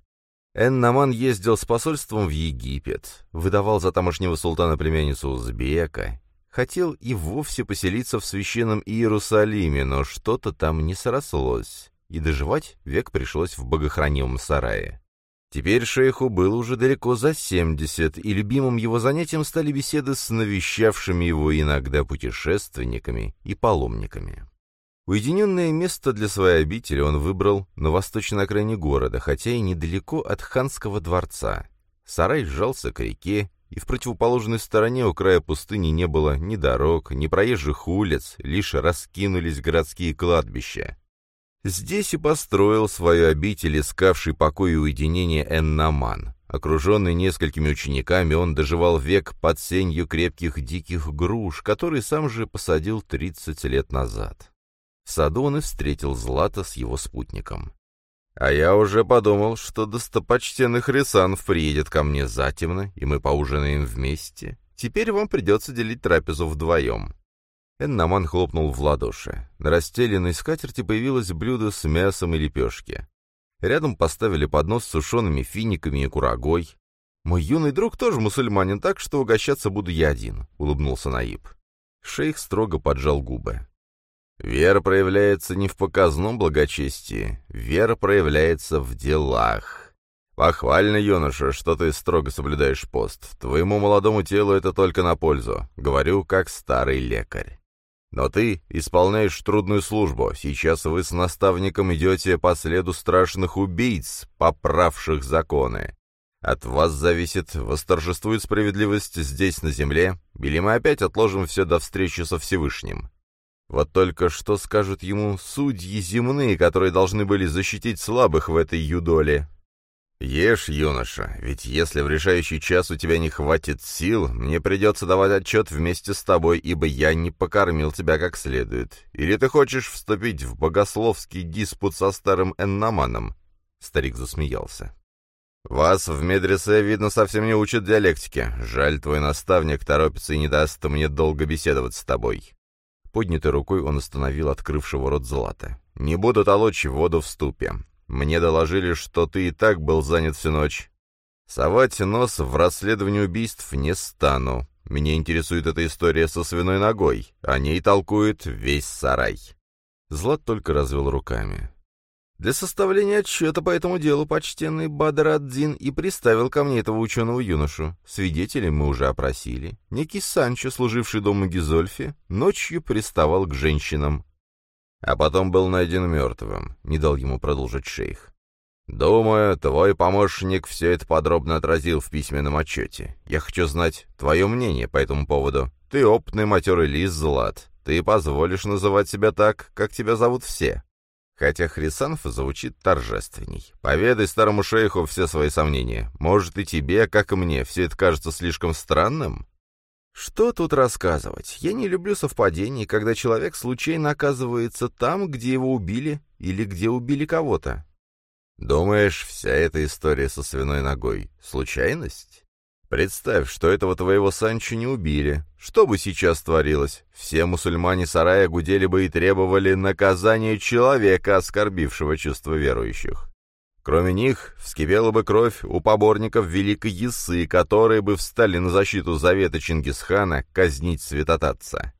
Эн-Наман ездил с посольством в Египет, выдавал за тамошнего султана племянницу Узбека, хотел и вовсе поселиться в священном Иерусалиме, но что-то там не срослось и доживать век пришлось в богохранимом сарае. Теперь шейху было уже далеко за семьдесят, и любимым его занятием стали беседы с навещавшими его иногда путешественниками и паломниками. Уединенное место для своей обители он выбрал на восточной окраине города, хотя и недалеко от ханского дворца. Сарай сжался к реке, и в противоположной стороне у края пустыни не было ни дорог, ни проезжих улиц, лишь раскинулись городские кладбища. Здесь и построил свою обитель, искавший покой и уединение Эннаман. Окруженный несколькими учениками, он доживал век под сенью крепких диких груш, которые сам же посадил 30 лет назад. В саду он и встретил Злата с его спутником. «А я уже подумал, что достопочтенный Хрисанов приедет ко мне затемно, и мы поужинаем вместе. Теперь вам придется делить трапезу вдвоем. Эннаман хлопнул в ладоши. На расстеленной скатерти появилось блюдо с мясом и лепешки. Рядом поставили поднос с сушеными финиками и курагой. «Мой юный друг тоже мусульманин, так что угощаться буду я один», — улыбнулся Наиб. Шейх строго поджал губы. «Вера проявляется не в показном благочестии, вера проявляется в делах. Похвально, юноша, что ты строго соблюдаешь пост. Твоему молодому телу это только на пользу. Говорю, как старый лекарь. Но ты исполняешь трудную службу. Сейчас вы с наставником идете по следу страшных убийц, поправших законы. От вас зависит, восторжествует справедливость здесь, на земле, или мы опять отложим все до встречи со Всевышним. Вот только что скажут ему судьи земные, которые должны были защитить слабых в этой юдоле, «Ешь, юноша, ведь если в решающий час у тебя не хватит сил, мне придется давать отчет вместе с тобой, ибо я не покормил тебя как следует. Или ты хочешь вступить в богословский диспут со старым Эннаманом?» Старик засмеялся. «Вас в медресе, видно, совсем не учат диалектике. Жаль, твой наставник торопится и не даст мне долго беседовать с тобой». Поднятой рукой он остановил открывшего рот Злата. «Не буду толочь воду в ступе. Мне доложили, что ты и так был занят всю ночь. Совать нос в расследование убийств не стану. Меня интересует эта история со свиной ногой. О ней толкует весь сарай». Злат только развел руками. Для составления отчета по этому делу почтенный Бадр ад-Дин и приставил ко мне этого ученого юношу. Свидетелей мы уже опросили. Некий Санчо, служивший дому Гизольфи, ночью приставал к женщинам. а потом был найден мертвым, не дал ему продолжить шейх. «Думаю, твой помощник все это подробно отразил в письменном отчете. Я хочу знать твое мнение по этому поводу. Ты опытный матерый лис, Злат. Ты позволишь называть себя так, как тебя зовут все. Хотя Хрисанф звучит торжественней. Поведай старому шейху все свои сомнения. Может, и тебе, как и мне, все это кажется слишком странным?» Что тут рассказывать? Я не люблю совпадений, когда человек случайно оказывается там, где его убили, или где убили кого-то. Думаешь, вся эта история со свиной ногой — случайность? Представь, что этого твоего Санчо не убили. Что бы сейчас творилось? Все мусульмане сарая гудели бы и требовали наказания человека, оскорбившего чувства верующих. Кроме них, вскипела бы кровь у поборников Великой Ясы, которые бы встали на защиту завета Чингисхана казнить святотатца.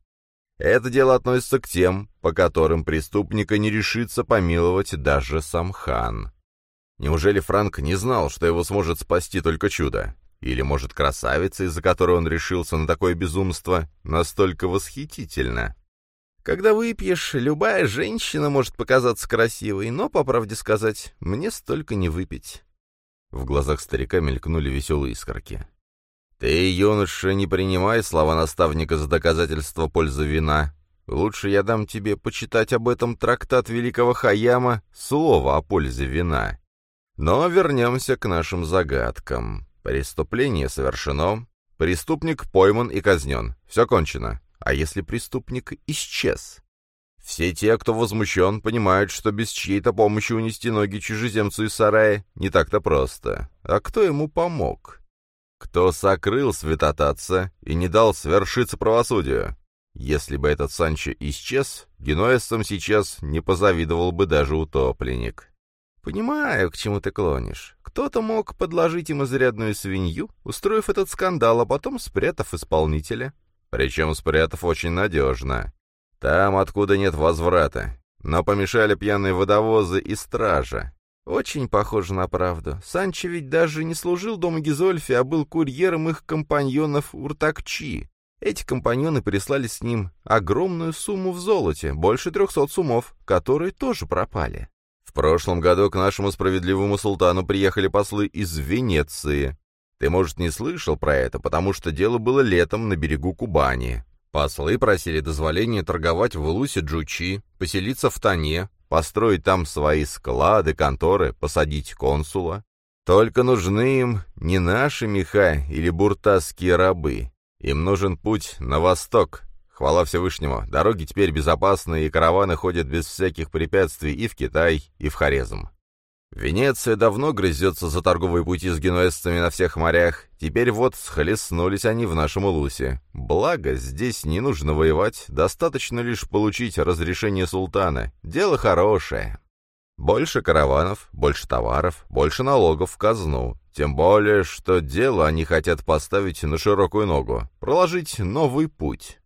Это дело относится к тем, по которым преступника не решится помиловать даже сам хан. Неужели Франк не знал, что его сможет спасти только чудо? Или, может, красавица, из-за которой он решился на такое безумство, настолько восхитительно? Когда выпьешь, любая женщина может показаться красивой, но, по правде сказать, мне столько не выпить. В глазах старика мелькнули веселые искорки. «Ты, юноша, не принимай слова наставника за доказательство пользы вина. Лучше я дам тебе почитать об этом трактат великого Хаяма «Слово о пользе вина». Но вернемся к нашим загадкам. Преступление совершено, преступник пойман и казнен. Все кончено. А если преступник исчез? Все те, кто возмущен, понимают, что без чьей-то помощи унести ноги чужеземцу из сарая не так-то просто. А кто ему помог? Кто сокрыл святотатца и не дал свершиться правосудию? Если бы этот Санчо исчез, генуэзцам сейчас не позавидовал бы даже утопленник. «Понимаю, к чему ты клонишь. Кто-то мог подложить им изрядную свинью, устроив этот скандал, а потом спрятав исполнителя. Причем спрятав очень надежно. Там, откуда нет возврата. Но помешали пьяные водовозы и стража. Очень похоже на правду. Санчо ведь даже не служил дома Гизольфи, а был курьером их компаньонов Уртакчи. Эти компаньоны прислали с ним огромную сумму в золоте, больше трехсот сумов, которые тоже пропали. В прошлом году к нашему справедливому султану приехали послы из Венеции. Ты, может, не слышал про это, потому что дело было летом на берегу Кубани. Послы просили дозволения торговать в Улусе Джучи, поселиться в Тане, построить там свои склады, конторы, посадить консула. Только нужны им не наши меха или буртасские рабы. Им нужен путь на восток, Хвала Всевышнему, дороги теперь безопасны, и караваны ходят без всяких препятствий и в Китай, и в Хорезм. Венеция давно грызется за торговые пути с генуэзцами на всех морях. Теперь вот схлестнулись они в нашем Улусе. Благо, здесь не нужно воевать, достаточно лишь получить разрешение султана. Дело хорошее. Больше караванов, больше товаров, больше налогов в казну. Тем более, что дело они хотят поставить на широкую ногу, проложить новый путь.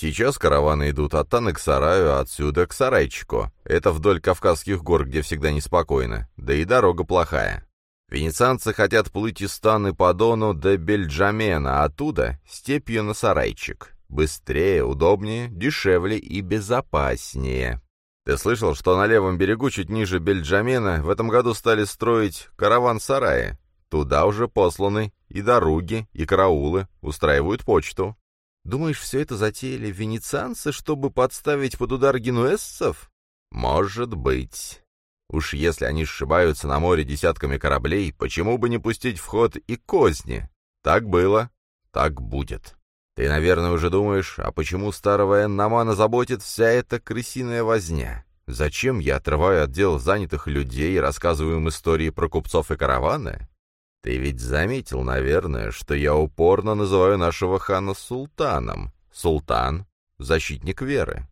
Сейчас караваны идут от Таны к Сараю, а отсюда к Сарайчику. Это вдоль Кавказских гор, где всегда неспокойно. Да и дорога плохая. Венецианцы хотят плыть из Таны по Дону до Бельджамена, а оттуда — степью на Сарайчик. Быстрее, удобнее, дешевле и безопаснее. Ты слышал, что на левом берегу, чуть ниже Бельджамена, в этом году стали строить караван-сараи? Туда уже посланы и дороги, и караулы, устраивают почту. Думаешь, все это затеяли венецианцы, чтобы подставить под удар генуэзцев? Может быть. Уж если они сшибаются на море десятками кораблей, почему бы не пустить в ход и козни? Так было, так будет. Ты, наверное, уже думаешь, а почему старого Эннамана заботит вся эта крысиная возня? Зачем я отрываю отдел занятых людей и рассказываю им истории про купцов и караваны? Ты ведь заметил, наверное, что я упорно называю нашего хана султаном. Султан — защитник веры.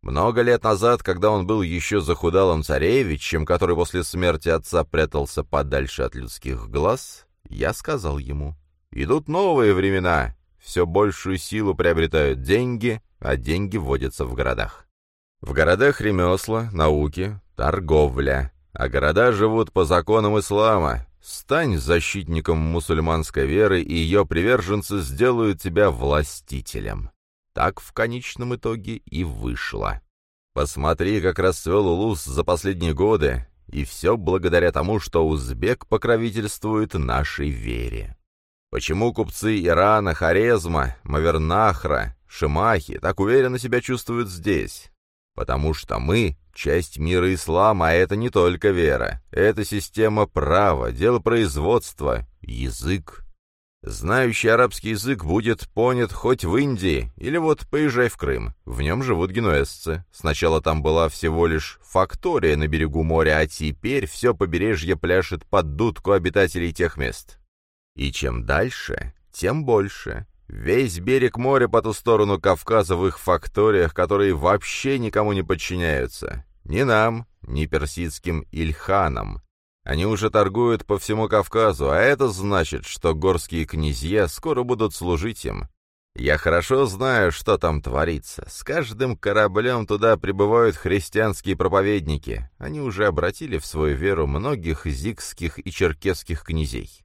Много лет назад, когда он был еще захудалым царевичем, который после смерти отца прятался подальше от людских глаз, я сказал ему, «Идут новые времена, все большую силу приобретают деньги, а деньги вводятся в городах. В городах ремесла, науки, торговля, а города живут по законам ислама, Стань защитником мусульманской веры, и ее приверженцы сделают тебя властителем. Так в конечном итоге и вышло. Посмотри, как расцвел Улус за последние годы, и все благодаря тому, что узбек покровительствует нашей вере. Почему купцы Ирана, Хорезма, Мавернахра, Шимахи так уверенно себя чувствуют здесь? Потому что мы — часть мира ислама, а это не только вера. Это система права, дело производства, язык. Знающий арабский язык будет понят хоть в Индии, или вот поезжай в Крым. В нем живут генуэзцы. Сначала там была всего лишь фактория на берегу моря, а теперь все побережье пляшет под дудку обитателей тех мест. И чем дальше, тем больше. Весь берег моря по ту сторону Кавказа в их факториях, которые вообще никому не подчиняются. Ни нам, ни персидским Ильханам. Они уже торгуют по всему Кавказу, а это значит, что горские князья скоро будут служить им. Я хорошо знаю, что там творится. С каждым кораблем туда прибывают христианские проповедники. Они уже обратили в свою веру многих зигских и черкесских князей.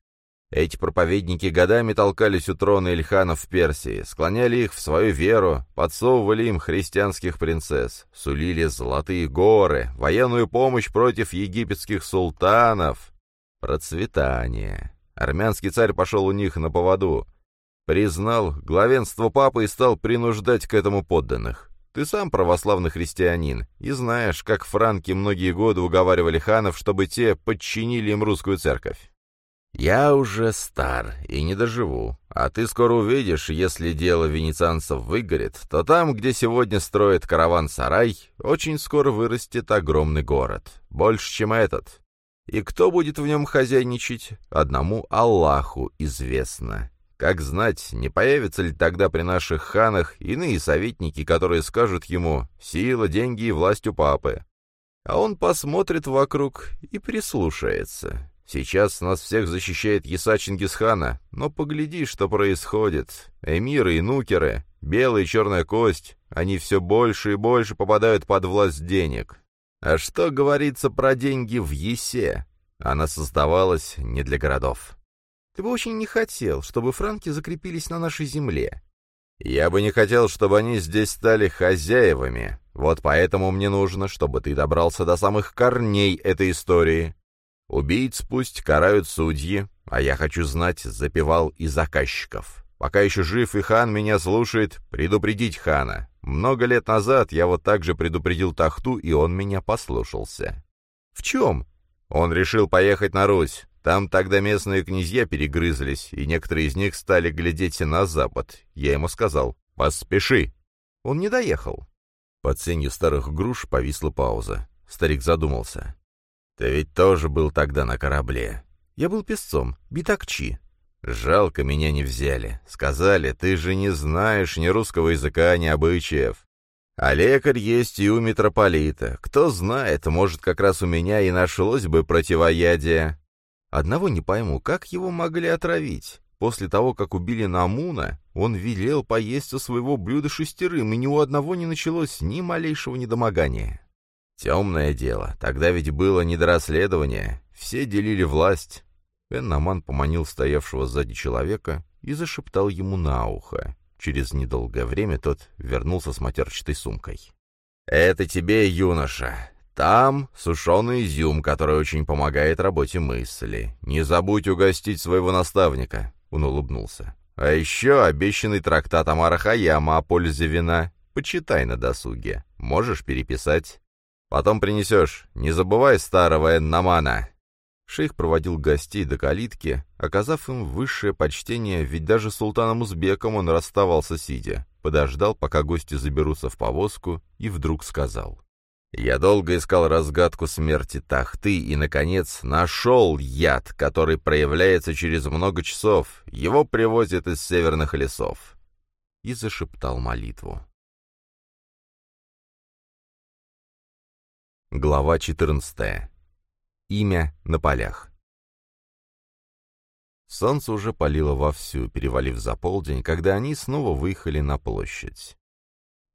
Эти проповедники годами толкались у трона Ильханов в Персии, склоняли их в свою веру, подсовывали им христианских принцесс, сулили золотые горы, военную помощь против египетских султанов. Процветание. Армянский царь пошел у них на поводу. Признал главенство папы и стал принуждать к этому подданных. Ты сам православный христианин и знаешь, как франки многие годы уговаривали ханов, чтобы те подчинили им русскую церковь. «Я уже стар и не доживу, а ты скоро увидишь, если дело венецианцев выгорит, то там, где сегодня строят караван-сарай, очень скоро вырастет огромный город, больше, чем этот. И кто будет в нем хозяйничать, одному Аллаху известно. Как знать, не появятся ли тогда при наших ханах иные советники, которые скажут ему «сила, деньги и власть у папы». А он посмотрит вокруг и прислушается. Сейчас нас всех защищает Яса Чингисхана, но погляди, что происходит. Эмиры и нукеры, белая и черная кость, они все больше и больше попадают под власть денег. А что говорится про деньги в Есе? Она создавалась не для городов. Ты бы очень не хотел, чтобы франки закрепились на нашей земле. Я бы не хотел, чтобы они здесь стали хозяевами. Вот поэтому мне нужно, чтобы ты добрался до самых корней этой истории, Убийц пусть карают судьи, а я хочу знать, запевал и заказчиков. Пока еще жив и хан меня слушает, предупредить хана. Много лет назад я вот так же предупредил Тахту, и он меня послушался. В чем? Он решил поехать на Русь. Там тогда местные князья перегрызлись, и некоторые из них стали глядеть на запад. Я ему сказал «Поспеши». Он не доехал. Под сенью старых груш повисла пауза. Старик задумался. «Ты ведь тоже был тогда на корабле». «Я был песцом, битакчи». «Жалко, меня не взяли. Сказали, ты же не знаешь ни русского языка, ни обычаев. А лекарь есть и у митрополита. Кто знает, может, как раз у меня и нашлось бы противоядие». Одного не пойму, как его могли отравить? После того, как убили Намуна, он велел поесть у своего блюда шестерым, и ни у одного не началось ни малейшего недомогания. Темное дело. Тогда ведь было не до расследования. Все делили власть. Эннаман поманил стоявшего сзади человека и зашептал ему на ухо. Через недолгое время тот вернулся с матерчатой сумкой. «Это тебе, юноша. Там сушеный изюм, который очень помогает работе мысли. Не забудь угостить своего наставника», — он улыбнулся. «А еще обещанный трактат Амара Хаяма о пользе вина. Почитай на досуге. Можешь переписать?» Потом принесешь. Не забывай старого Эннамана!» Шейх проводил гостей до калитки, оказав им высшее почтение, ведь даже султаном Узбеком он расставался сидя. Подождал, пока гости заберутся в повозку, и вдруг сказал. «Я долго искал разгадку смерти Тахты и, наконец, нашел яд, который проявляется через много часов. Его привозят из северных лесов». И зашептал молитву. Глава 14. Имя на полях. Солнце уже палило вовсю, перевалив за полдень, когда они снова выехали на площадь.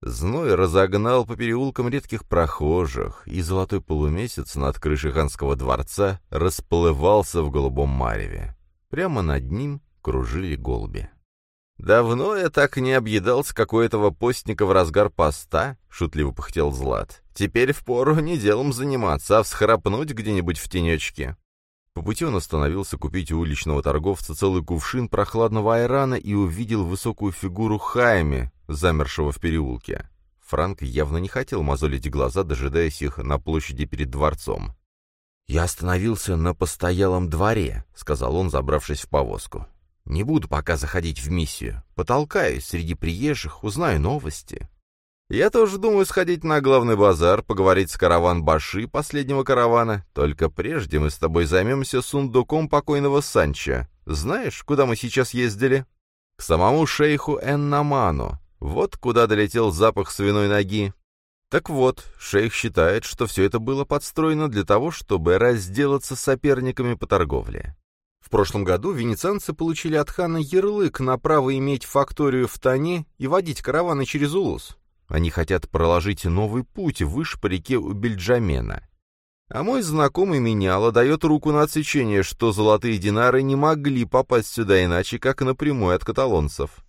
Зной разогнал по переулкам редких прохожих, и золотой полумесяц над крышей ханского дворца расплывался в голубом мареве. Прямо над ним кружили голуби. «Давно я так не объедался, как у этого постника в разгар поста», — шутливо пыхтел Злат. Теперь впору не делом заниматься, а всхрапнуть где-нибудь в тенечке». По пути он остановился купить у уличного торговца целый кувшин прохладного айрана и увидел высокую фигуру Хайме, замершего в переулке. Франк явно не хотел мозолить глаза, дожидаясь их на площади перед дворцом. «Я остановился на постоялом дворе», — сказал он, забравшись в повозку. «Не буду пока заходить в миссию. Потолкаюсь среди приезжих, узнаю новости». Я тоже думаю сходить на главный базар, поговорить с караван Баши последнего каравана. Только прежде мы с тобой займемся сундуком покойного Санча. Знаешь, куда мы сейчас ездили? К самому шейху Эннаману. Вот куда долетел запах свиной ноги. Так вот, шейх считает, что все это было подстроено для того, чтобы разделаться с соперниками по торговле. В прошлом году венецианцы получили от хана ярлык на право иметь факторию в Тане и водить караваны через Улус. Они хотят проложить новый путь выше по реке у Бельджамена. А мой знакомый меняло дает руку на отсечение, что золотые динары не могли попасть сюда иначе, как напрямую от каталонцев.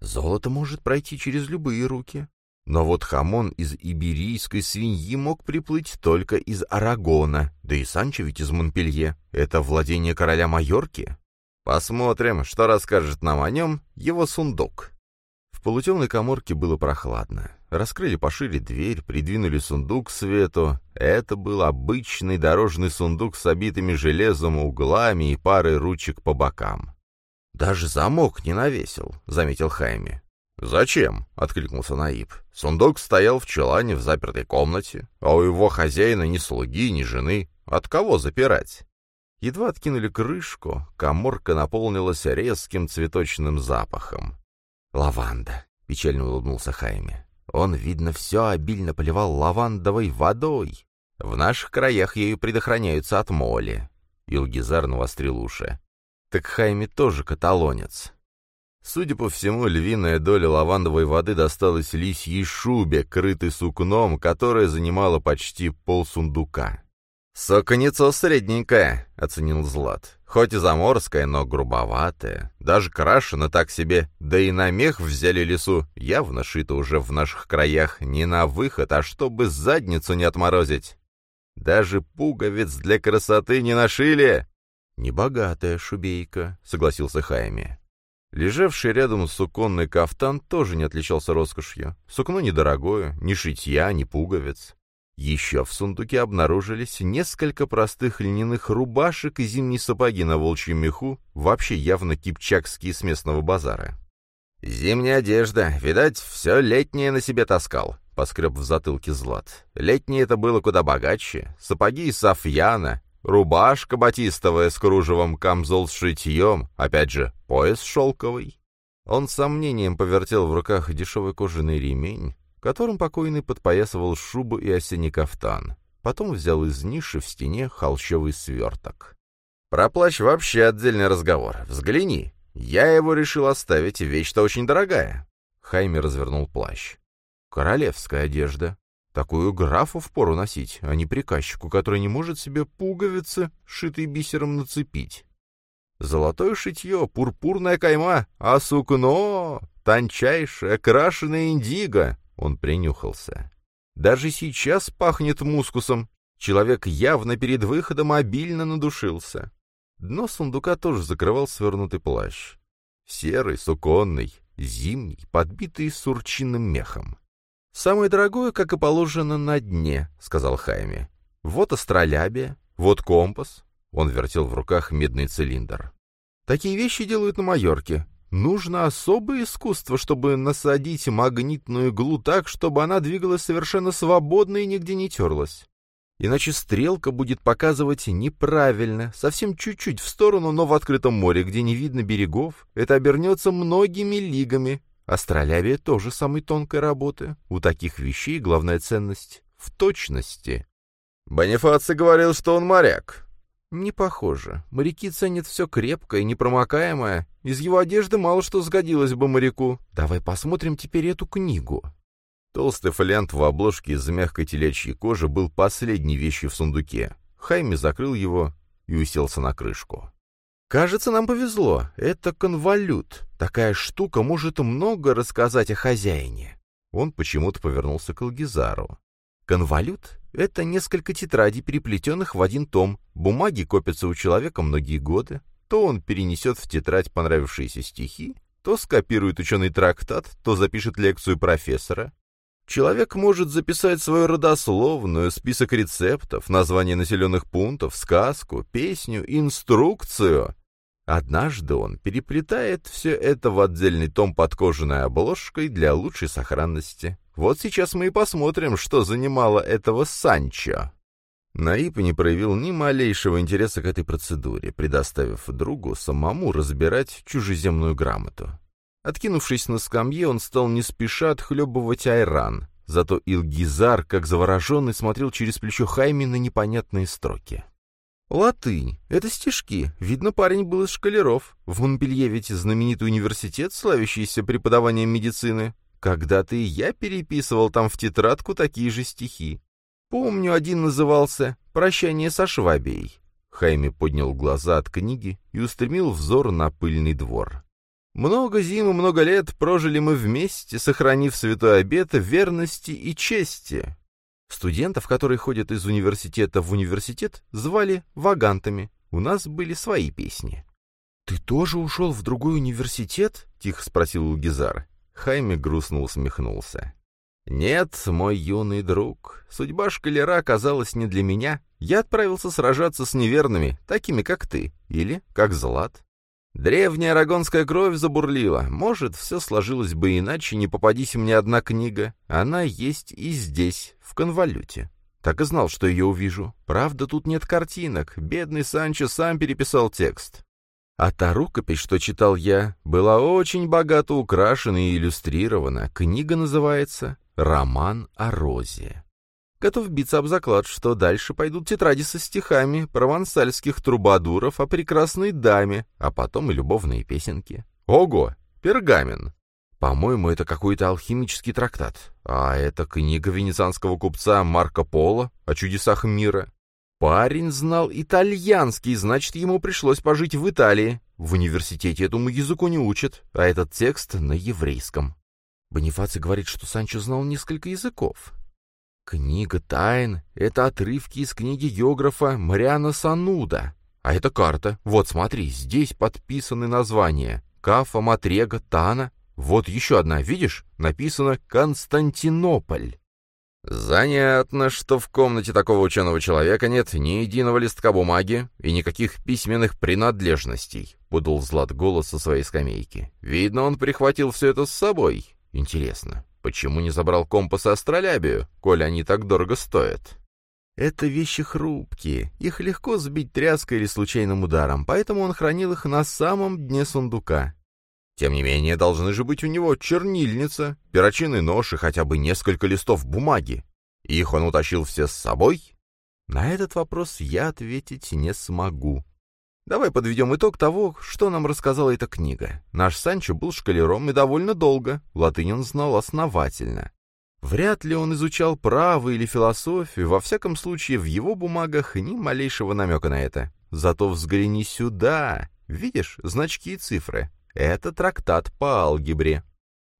Золото может пройти через любые руки. Но вот хамон из иберийской свиньи мог приплыть только из Арагона, да и Санчо ведь из Монпелье. Это владение короля Майорки. Посмотрим, что расскажет нам о нем его сундук полутемной коморке было прохладно. Раскрыли пошире дверь, придвинули сундук к свету. Это был обычный дорожный сундук с обитыми железом углами и парой ручек по бокам. «Даже замок не навесил», — заметил Хайми. «Зачем?» — откликнулся Наиб. «Сундук стоял в чулане в запертой комнате, а у его хозяина ни слуги, ни жены. От кого запирать?» Едва откинули крышку, коморка наполнилась резким цветочным запахом. «Лаванда», — печально улыбнулся Хайме. «Он, видно, все обильно поливал лавандовой водой. В наших краях ею предохраняются от моли». Илгизар навострил уши. «Так Хайме тоже каталонец». Судя по всему, львиная доля лавандовой воды досталась лисьей шубе, крытой сукном, которая занимала почти пол сундука. «Соконецо средненькое», — оценил Злат. «Хоть и заморская, но грубоватая. Даже крашена так себе. Да и на мех взяли лесу. Явно шито уже в наших краях. Не на выход, а чтобы задницу не отморозить. Даже пуговиц для красоты не нашили». «Небогатая шубейка», — согласился Хайми. Лежавший рядом суконный кафтан тоже не отличался роскошью. Сукно недорогое, ни шитья, ни пуговиц. Еще в сундуке обнаружились несколько простых льняных рубашек и зимние сапоги на волчьем меху, вообще явно кипчакские с местного базара. «Зимняя одежда, видать, все летнее на себе таскал», — поскреб в затылке Злат. «Летнее это было куда богаче. Сапоги из софьяна, рубашка батистовая с кружевом, камзол с шитьем, опять же, пояс шелковый». Он с сомнением повертел в руках дешевый кожаный ремень, которым покойный подпоясывал шубу и осенний кафтан. Потом взял из ниши в стене холщовый сверток. «Про плащ вообще отдельный разговор. Взгляни. Я его решил оставить, вещь-то очень дорогая». Хайми развернул плащ. «Королевская одежда. Такую графу впору носить, а не приказчику, который не может себе пуговицы, шитые бисером, нацепить. Золотое шитье, пурпурная кайма, а сукно тончайшее, крашеное индиго, он принюхался. Даже сейчас пахнет мускусом. Человек явно перед выходом обильно надушился. Дно сундука тоже закрывал свернутый плащ. Серый, суконный, зимний, подбитый сурчинным мехом. «Самое дорогое, как и положено, на дне», — сказал Хайме. «Вот астролябия, вот компас». Он вертел в руках медный цилиндр. «Такие вещи делают на Майорке. Нужно особое искусство, чтобы насадить магнитную иглу так, чтобы она двигалась совершенно свободно и нигде не терлась. Иначе стрелка будет показывать неправильно, совсем чуть-чуть в сторону, но в открытом море, где не видно берегов, это обернется многими лигами. Астролябия тоже самой тонкой работы. У таких вещей главная ценность в точности. Бонифаций говорил, что он моряк. «Не похоже. Моряки ценят все крепкое и непромокаемое. Из его одежды мало что сгодилось бы моряку. Давай посмотрим теперь эту книгу». Толстый фолиант в обложке из мягкой телячьей кожи был последней вещью в сундуке. Хайми закрыл его и уселся на крышку. «Кажется, нам повезло. Это конвалют. Такая штука может много рассказать о хозяине». Он почему-то повернулся к Алгизару. Конвалют — это несколько тетрадей, переплетенных в один том. Бумаги копятся у человека многие годы. То он перенесет в тетрадь понравившиеся стихи, то скопирует ученый трактат, то запишет лекцию профессора. Человек может записать свою родословную, список рецептов, название населенных пунктов, сказку, песню, инструкцию. Однажды он переплетает все это в отдельный том под кожаной обложкой для лучшей сохранности. Вот сейчас мы и посмотрим, что занимало этого Санчо. Наип не проявил ни малейшего интереса к этой процедуре, предоставив другу самому разбирать чужеземную грамоту. Откинувшись на скамье, он стал не спеша отхлебывать айран, зато Илгизар, как завороженный, смотрел через плечо Хайми на непонятные строки. «Латынь. Это стишки. Видно, парень был из шкалеров. В Монпелье ведь знаменитый университет, славящийся преподаванием медицины. Когда-то и я переписывал там в тетрадку такие же стихи. Помню, один назывался «Прощание со Швабией». Хайми поднял глаза от книги и устремил взор на пыльный двор. Много зим и много лет прожили мы вместе, сохранив святой обет верности и чести. Студентов, которые ходят из университета в университет, звали вагантами. У нас были свои песни. «Ты тоже ушел в другой университет?» — тихо спросил Лугизар. Хайме грустно усмехнулся. «Нет, мой юный друг, судьба шкалера оказалась не для меня. Я отправился сражаться с неверными, такими как ты, или как Злат. Древняя арагонская кровь забурлила. Может, все сложилось бы иначе, не попадись мне одна книга. Она есть и здесь, в конвалюте. Так и знал, что ее увижу. Правда, тут нет картинок. Бедный Санчо сам переписал текст. А та рукопись, что читал я, была очень богато украшена и иллюстрирована. Книга называется «Роман о розе». Готов биться об заклад, что дальше пойдут тетради со стихами провансальских трубадуров о прекрасной даме, а потом и любовные песенки. Ого! Пергамен! По-моему, это какой-то алхимический трактат. А это книга венецианского купца Марко Поло о чудесах мира. Парень знал итальянский, значит, ему пришлось пожить в Италии. В университете этому языку не учат, а этот текст на еврейском. Бонифаций говорит, что Санчо знал несколько языков. Книга тайн — это отрывки из книги географа Мариана Сануда. А это карта. Вот смотри, здесь подписаны названия. Кафа, Матрега, Тана. Вот еще одна, видишь? Написано «Константинополь». «Занятно, что в комнате такого ученого человека нет ни единого листка бумаги и никаких письменных принадлежностей», — подал Злат голос со своей скамейки. «Видно, он прихватил все это с собой. Интересно, почему не забрал компас и астролябию, коли они так дорого стоят?» «Это вещи хрупкие, их легко сбить тряской или случайным ударом, поэтому он хранил их на самом дне сундука. Тем не менее, должны же быть у него чернильница, перочинный нож и хотя бы несколько листов бумаги. Их он утащил все с собой? На этот вопрос я ответить не смогу. Давай подведем итог того, что нам рассказала эта книга. Наш Санчо был шкалером и довольно долго, латынь он знал основательно. Вряд ли он изучал право или философию, во всяком случае в его бумагах ни малейшего намека на это. Зато взгляни сюда, видишь, значки и цифры. Это трактат по алгебре.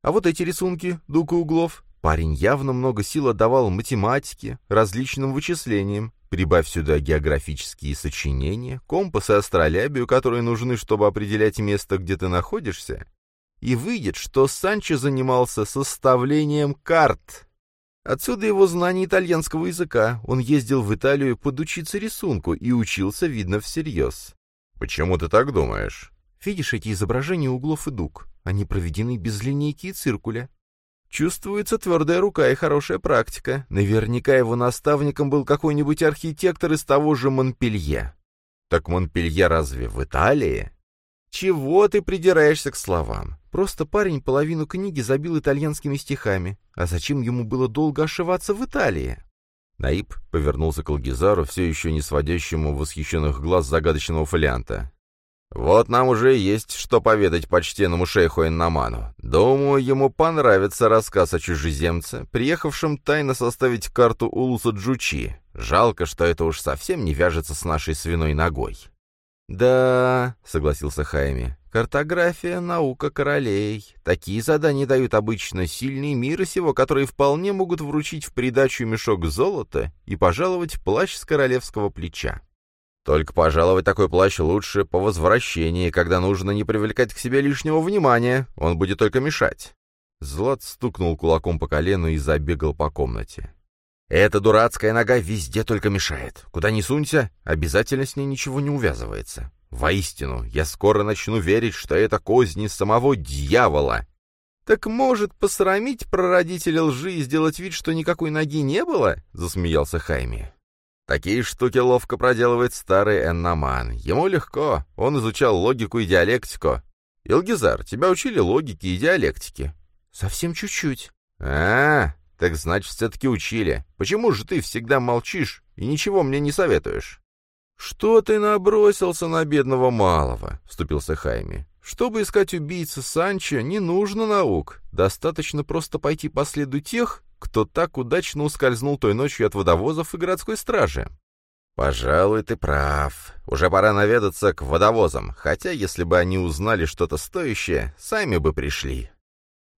А вот эти рисунки, дуг и углов, парень явно много сил отдавал математике, различным вычислениям. Прибавь сюда географические сочинения, компас и астролябию, которые нужны, чтобы определять место, где ты находишься, и выйдет, что Санчо занимался составлением карт. Отсюда его знание итальянского языка. Он ездил в Италию подучиться рисунку и учился, видно, всерьез. «Почему ты так думаешь?» Видишь эти изображения углов и дуг? Они проведены без линейки и циркуля. Чувствуется твердая рука и хорошая практика. Наверняка его наставником был какой-нибудь архитектор из того же Монпелье. Так Монпелье разве в Италии? Чего ты придираешься к словам? Просто парень половину книги забил итальянскими стихами. А зачем ему было долго ошиваться в Италии? Наиб повернулся к Алгизару, все еще не сводящему восхищенных глаз загадочного фолианта. «Вот нам уже есть что поведать почтенному шейху Эннаману. Думаю, ему понравится рассказ о чужеземце, приехавшем тайно составить карту Улуса Джучи. Жалко, что это уж совсем не вяжется с нашей свиной ногой». «Да», — согласился Хайми, — Картография — наука королей. Такие задания дают обычно сильные мира сего, которые вполне могут вручить в придачу мешок золота и пожаловать плащ с королевского плеча. Только пожаловать такой плащ лучше по возвращении, когда нужно не привлекать к себе лишнего внимания, он будет только мешать. Злат стукнул кулаком по колену и забегал по комнате. «Эта дурацкая нога везде только мешает. Куда ни сунься, обязательно с ней ничего не увязывается. Воистину, я скоро начну верить, что это козни самого дьявола. Так может посрамить прародителя лжи и сделать вид, что никакой ноги не было? Засмеялся Хайми. Такие штуки ловко проделывает старый Эннаман. Ему легко, он изучал логику и диалектику. Илгизар, тебя учили логике и диалектике? Совсем чуть-чуть. А, так значит, все-таки учили. Почему же ты всегда молчишь и ничего мне не советуешь? «Что ты набросился на бедного малого?» — вступился Хайми. «Чтобы искать убийцы Санчо, не нужно наук. Достаточно просто пойти по следу тех, кто так удачно ускользнул той ночью от водовозов и городской стражи». «Пожалуй, ты прав. Уже пора наведаться к водовозам, хотя, если бы они узнали что-то стоящее, сами бы пришли».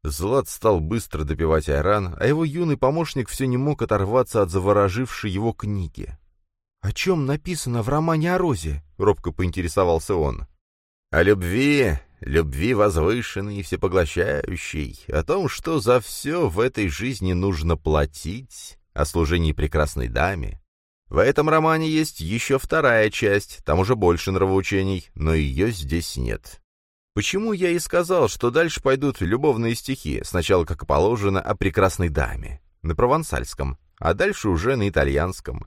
Злат стал быстро допивать айран, а его юный помощник все не мог оторваться от заворожившей его книги. «О чем написано в романе о Розе?» — робко поинтересовался он. «О любви, любви возвышенной и всепоглощающей, о том, что за все в этой жизни нужно платить, о служении прекрасной даме. В этом романе есть еще вторая часть, там уже больше нравоучений, но ее здесь нет. Почему я и сказал, что дальше пойдут любовные стихи, сначала, как положено, о прекрасной даме, на провансальском, а дальше уже на итальянском.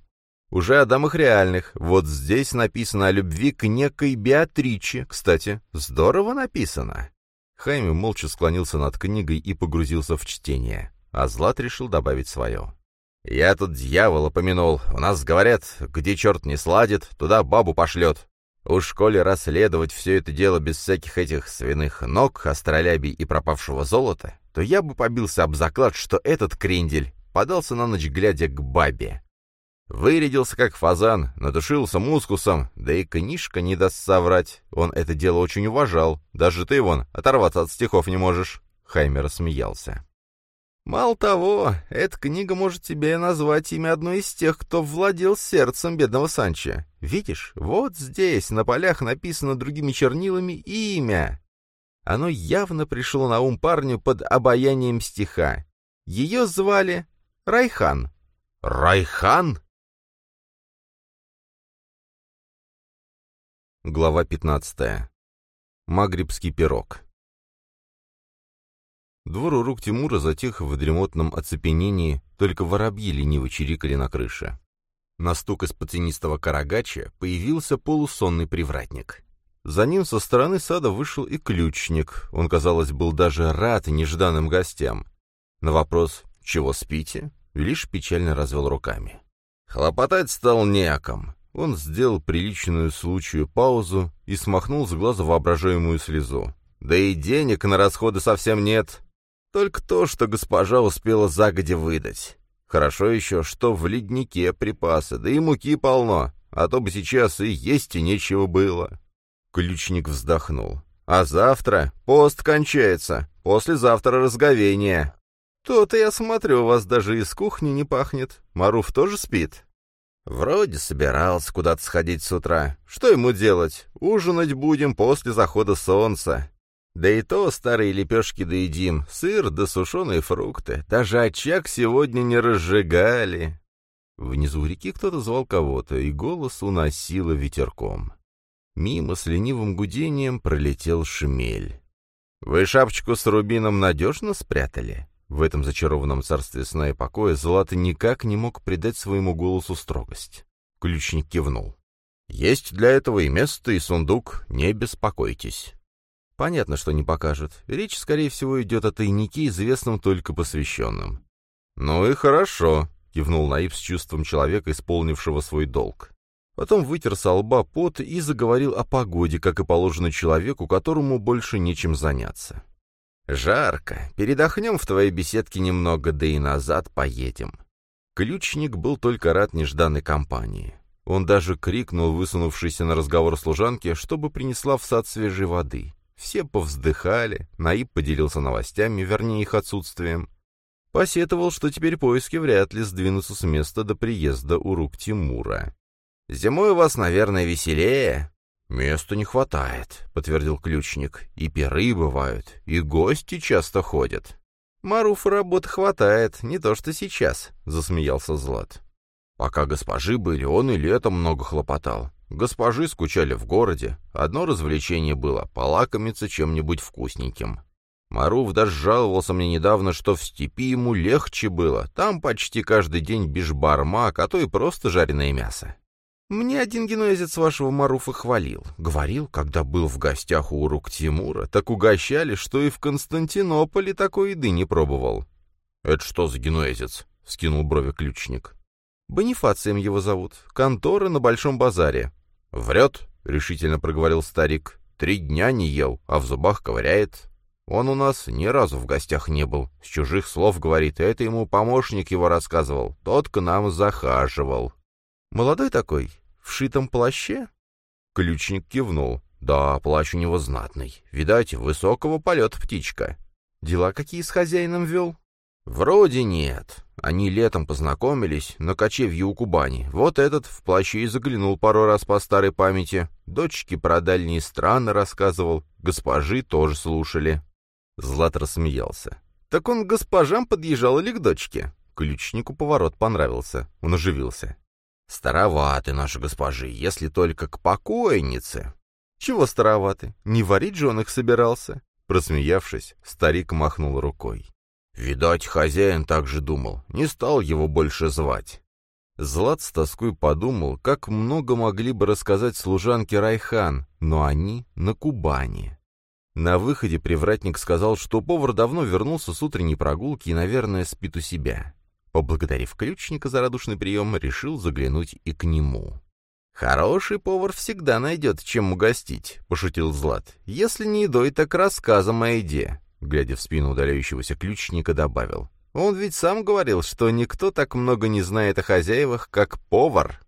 Уже о дамах реальных. Вот здесь написано о любви к некой Беатриче. Кстати, здорово написано. Хайми молча склонился над книгой и погрузился в чтение. А Злат решил добавить свое. «Я тут дьявола помянул. У нас, говорят, где черт не сладит, туда бабу пошлет. Уж коли расследовать все это дело без всяких этих свиных ног, астролябий и пропавшего золота, то я бы побился об заклад, что этот крендель подался на ночь глядя к бабе. Вырядился как фазан, надушился мускусом, да и книжка не даст соврать. Он это дело очень уважал. Даже ты, вон, оторваться от стихов не можешь. Хаймер рассмеялся. Мало того, эта книга может тебе назвать имя одной из тех, кто владел сердцем бедного Санчо. Видишь, вот здесь на полях написано другими чернилами имя. Оно явно пришло на ум парню под обаянием стиха. Ее звали Райхан. Райхан? Глава 15. Магрибский пирог. Двор у рук Тимура затих в дремотном оцепенении, только воробьи лениво чирикали на крыше. На стук из пацанистого карагача появился полусонный привратник. За ним со стороны сада вышел и ключник, он, казалось, был даже рад нежданным гостям. На вопрос «Чего спите?» лишь печально развел руками. Хлопотать стал неком. Он сделал приличную случаю паузу и смахнул с глаза воображаемую слезу. «Да и денег на расходы совсем нет. Только то, что госпожа успела загоди выдать. Хорошо еще, что в леднике припасы, да и муки полно, а то бы сейчас и есть и нечего было». Ключник вздохнул. «А завтра пост кончается, послезавтра разговение. То-то я смотрю, у вас даже из кухни не пахнет. Маруф тоже спит?» Вроде собирался куда-то сходить с утра. Что ему делать? Ужинать будем после захода солнца. Да и то старые лепешки доедим, сыр да сушеные фрукты. Даже очаг сегодня не разжигали. Внизу реки кто-то звал кого-то, и голос уносило ветерком. Мимо с ленивым гудением пролетел шмель. «Вы шапочку с рубином надежно спрятали?» В этом зачарованном царстве сна и покоя Злата никак не мог придать своему голосу строгость. Ключник кивнул. «Есть для этого и место, и сундук, не беспокойтесь». Понятно, что не покажет. Речь, скорее всего, идет о тайнике, известном только посвященным. «Ну и хорошо», — кивнул Наиб с чувством человека, исполнившего свой долг. Потом вытер со лба пот и заговорил о погоде, как и положено человеку, которому больше нечем заняться. «Жарко. Передохнем в твоей беседке немного, да и назад поедем». Ключник был только рад нежданной компании. Он даже крикнул высунувшийся на разговор служанке, чтобы принесла в сад свежей воды. Все повздыхали, Наиб поделился новостями, вернее их отсутствием. Посетовал, что теперь поиски вряд ли сдвинутся с места до приезда у рук Тимура. «Зимой у вас, наверное, веселее?» «Места не хватает», — подтвердил ключник. «И пиры бывают, и гости часто ходят». «Маруфа работы хватает, не то что сейчас», — засмеялся Злат. Пока госпожи были, он и летом много хлопотал. Госпожи скучали в городе. Одно развлечение было — полакомиться чем-нибудь вкусненьким. Маруф даже жаловался мне недавно, что в степи ему легче было. Там почти каждый день бишбармак, а то и просто жареное мясо. Мне один генуэзец вашего Маруфа хвалил. Говорил, когда был в гостях у рук Тимура, так угощали, что и в Константинополе такой еды не пробовал. — Это что за генуэзец? — вскинул брови ключник. — Бонифацием его зовут. Контора на Большом базаре. «Врет», — решительно проговорил старик. «Три дня не ел, а в зубах ковыряет. Он у нас ни разу в гостях не был. С чужих слов говорит, это ему помощник его рассказывал. Тот к нам захаживал». «Молодой такой? В шитом плаще?» Ключник кивнул. «Да, плащ у него знатный. Видать, высокого полета птичка». «Дела какие с хозяином вел?» «Вроде нет. Они летом познакомились на кочевье у Кубани. Вот этот в плаще и заглянул пару раз по старой памяти. Дочки про дальние страны рассказывал, госпожи тоже слушали. Злат рассмеялся. «Так он к госпожам подъезжал или к дочке?» Ключнику поворот понравился. Он оживился. «Староваты наши госпожи, если только к покойнице». «Чего староваты? Не варить же он их собирался?» Просмеявшись, старик махнул рукой. Видать, хозяин так же думал, не стал его больше звать. Злат с тоской подумал, как много могли бы рассказать служанки Райхан, но они на Кубани. На выходе привратник сказал, что повар давно вернулся с утренней прогулки и, наверное, спит у себя. Поблагодарив ключника за радушный прием, решил заглянуть и к нему. «Хороший повар всегда найдет, чем угостить», — пошутил Злат. «Если не едой, так рассказом о еде глядя в спину удаляющегося ключника, добавил. «Он ведь сам говорил, что никто так много не знает о хозяевах, как повар».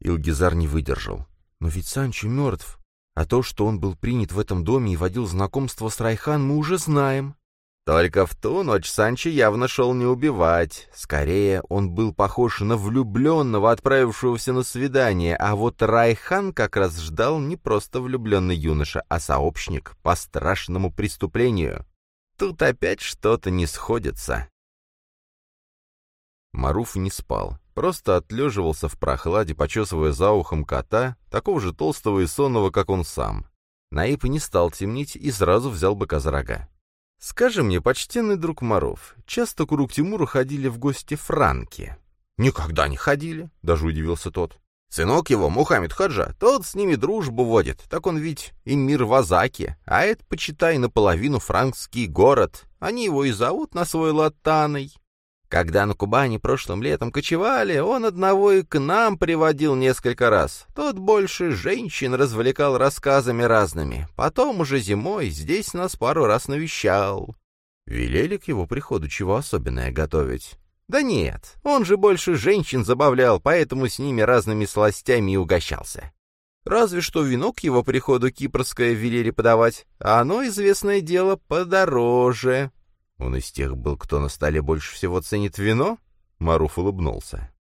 Илгизар не выдержал. «Но ведь Санчо мертв, а то, что он был принят в этом доме и водил знакомство с Райхан, мы уже знаем». Только в ту ночь Санчо явно шел не убивать. Скорее, он был похож на влюбленного, отправившегося на свидание, а вот Райхан как раз ждал не просто влюбленный юноша, а сообщник по страшному преступлению. Тут опять что-то не сходится. Маруф не спал, просто отлеживался в прохладе, почесывая за ухом кота, такого же толстого и сонного, как он сам. Наиб не стал темнить и сразу взял быка за рога. «Скажи мне, почтенный друг Маров, часто к Урук Тимуру ходили в гости франки?» «Никогда не ходили», — даже удивился тот. Сынок его, Мухаммед Хаджа, тот с ними дружбу водит, так он ведь и мир в Азаке, а это, почитай, наполовину франкский город. Они его и зовут на свой латаной. Когда на Кубани прошлым летом кочевали, он одного и к нам приводил несколько раз. Тот больше женщин развлекал рассказами разными. Потом уже зимой здесь нас пару раз навещал. Велели к его приходу чего особенное готовить. Да нет, он же больше женщин забавлял, поэтому с ними разными сластями и угощался. Разве что вино к его приходу кипрское велели подавать, а оно, известное дело, подороже. Он из тех был, кто на столе больше всего ценит вино? Маруф улыбнулся.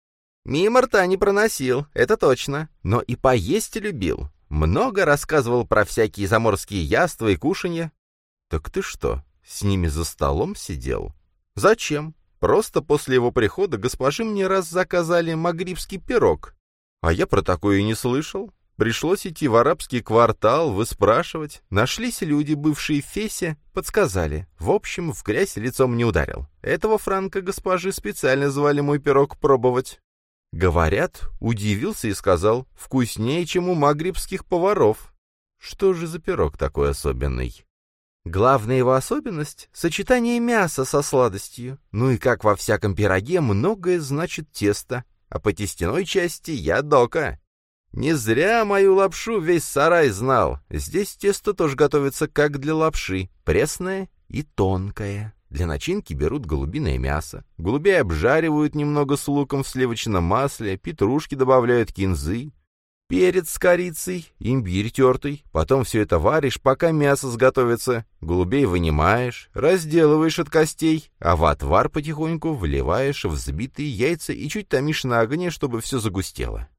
Мимо рта не проносил, это точно, но и поесть любил. Много рассказывал про всякие заморские яства и кушанья. Так ты что, с ними за столом сидел? Зачем? Просто после его прихода госпожи мне раз заказали магрибский пирог. А я про такое и не слышал. Пришлось идти в арабский квартал, выспрашивать. Нашлись люди, бывшие в Фесе, подсказали. В общем, в грязь лицом не ударил. Этого Франка госпожи специально звали мой пирог пробовать. Говорят, удивился и сказал, вкуснее, чем у магрибских поваров. Что же за пирог такой особенный? Главная его особенность — сочетание мяса со сладостью. Ну и как во всяком пироге, многое значит тесто, а по тестяной части я дока. Не зря мою лапшу весь сарай знал. Здесь тесто тоже готовится как для лапши, пресное и тонкое. Для начинки берут голубиное мясо. Голубей обжаривают немного с луком в сливочном масле, петрушки добавляют кинзы. Перец с корицей, имбирь тертый, потом все это варишь, пока мясо сготовится, голубей вынимаешь, разделываешь от костей, а в отвар потихоньку вливаешь взбитые яйца и чуть томишь на огне, чтобы все загустело.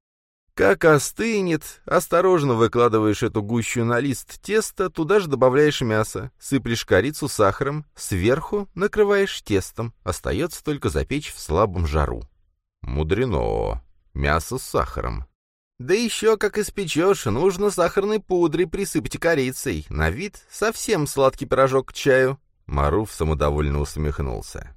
Как остынет, осторожно выкладываешь эту гущу на лист теста, туда же добавляешь мясо, сыплешь корицу сахаром, сверху накрываешь тестом, остается только запечь в слабом жару. Мудрено. Мясо с сахаром. Да еще, как испечешь, нужно сахарной пудрой присыпать корицей. На вид совсем сладкий пирожок к чаю. Маруф самодовольно усмехнулся.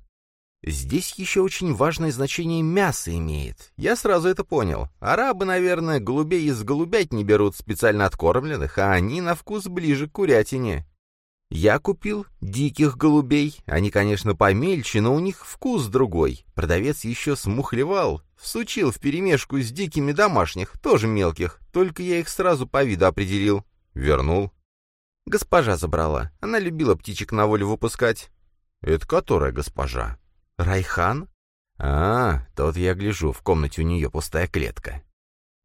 Здесь еще очень важное значение мяса имеет. Я сразу это понял. Арабы, наверное, голубей из голубять не берут специально откормленных, а они на вкус ближе к курятине. Я купил диких голубей. Они, конечно, помельче, но у них вкус другой. Продавец еще смухлевал, всучил вперемешку с дикими домашних, тоже мелких, только я их сразу по виду определил. Вернул. Госпожа забрала. Она любила птичек на волю выпускать. Это которая госпожа? Райхан? А, тот я гляжу, в комнате у нее пустая клетка.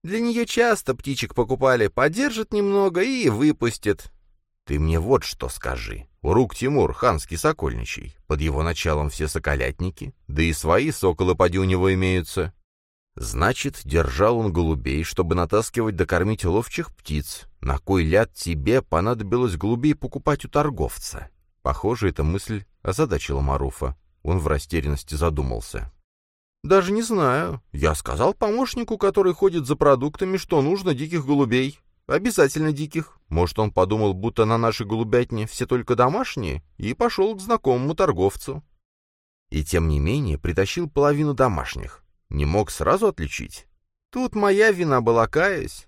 Для нее часто птичек покупали, подержит немного и выпустит. Ты мне вот что скажи. Урук Тимур, ханский сокольничий. Под его началом все соколятники, да и свои соколы поди у него имеются. Значит, держал он голубей, чтобы натаскивать да кормить ловчих птиц. На кой ляд тебе понадобилось голубей покупать у торговца? Похоже, эта мысль озадачила Маруфа. Он в растерянности задумался. «Даже не знаю. Я сказал помощнику, который ходит за продуктами, что нужно диких голубей. Обязательно диких. Может, он подумал, будто на нашей голубятне все только домашние, и пошел к знакомому торговцу. И тем не менее притащил половину домашних. Не мог сразу отличить. Тут моя вина была, каясь.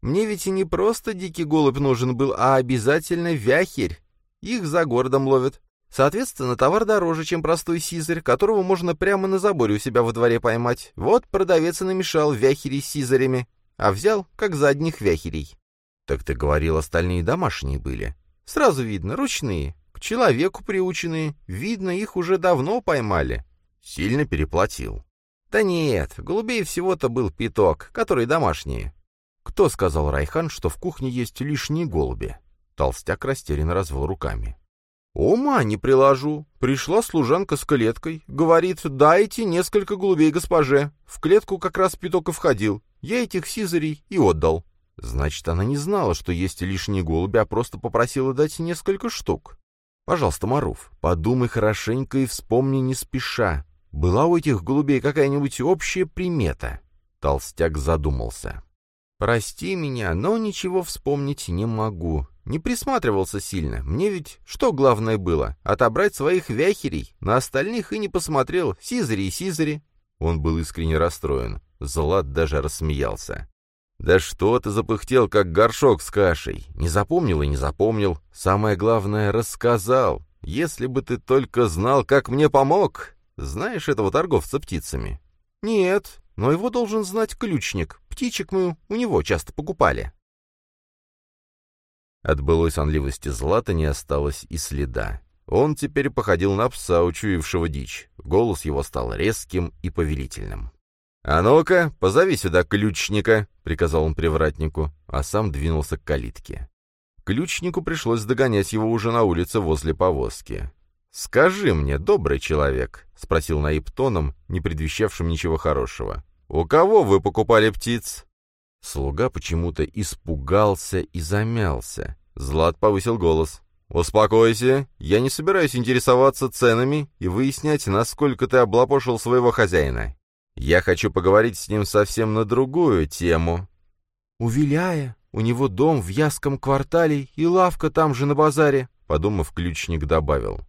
Мне ведь и не просто дикий голубь нужен был, а обязательно вяхерь. Их за городом ловят. Соответственно, товар дороже, чем простой сизарь, которого можно прямо на заборе у себя во дворе поймать. Вот продавец и намешал вяхери с сизарями а взял, как за одних вяхерей. Так ты говорил, остальные домашние были. Сразу видно, ручные, к человеку приученные. Видно, их уже давно поймали. Сильно переплатил. Да нет, голубей всего-то был пяток, которые домашние. Кто сказал Райхан, что в кухне есть лишние голуби? Толстяк растерянно развел руками. «Ума не приложу. Пришла служанка с клеткой. Говорит, дайте несколько голубей госпоже. В клетку как раз пяток и входил. Я этих сизарей и отдал. Значит, она не знала, что есть лишние голуби, а просто попросила дать несколько штук. Пожалуйста, Маруф, подумай хорошенько и вспомни не спеша. Была у этих голубей какая-нибудь общая примета? Толстяк задумался. «Прости меня, но ничего вспомнить не могу. Не присматривался сильно. Мне ведь что главное было? Отобрать своих вяхерей. На остальных и не посмотрел. Сизари и Сизари». Он был искренне расстроен. Злат даже рассмеялся. «Да что ты запыхтел, как горшок с кашей? Не запомнил и не запомнил. Самое главное, рассказал. Если бы ты только знал, как мне помог. Знаешь этого торговца птицами?» «Нет, но его должен знать ключник. Птичек мы у него часто покупали». От былой сонливости Злата не осталось и следа. Он теперь походил на пса, учуявшего дичь. Голос его стал резким и повелительным. «А ну-ка, позови сюда ключника», — приказал он привратнику, а сам двинулся к калитке. Ключнику пришлось догонять его уже на улице возле повозки. «Скажи мне, добрый человек», — спросил Наиб тоном, не предвещавшим ничего хорошего, — «у кого вы покупали птиц?» Слуга почему-то испугался и замялся. Злат повысил голос. «Успокойся, я не собираюсь интересоваться ценами и выяснять, насколько ты облапошил своего хозяина. Я хочу поговорить с ним совсем на другую тему. У Виляя, у него дом в Яском квартале и лавка там же на базаре, подумав, ключник добавил.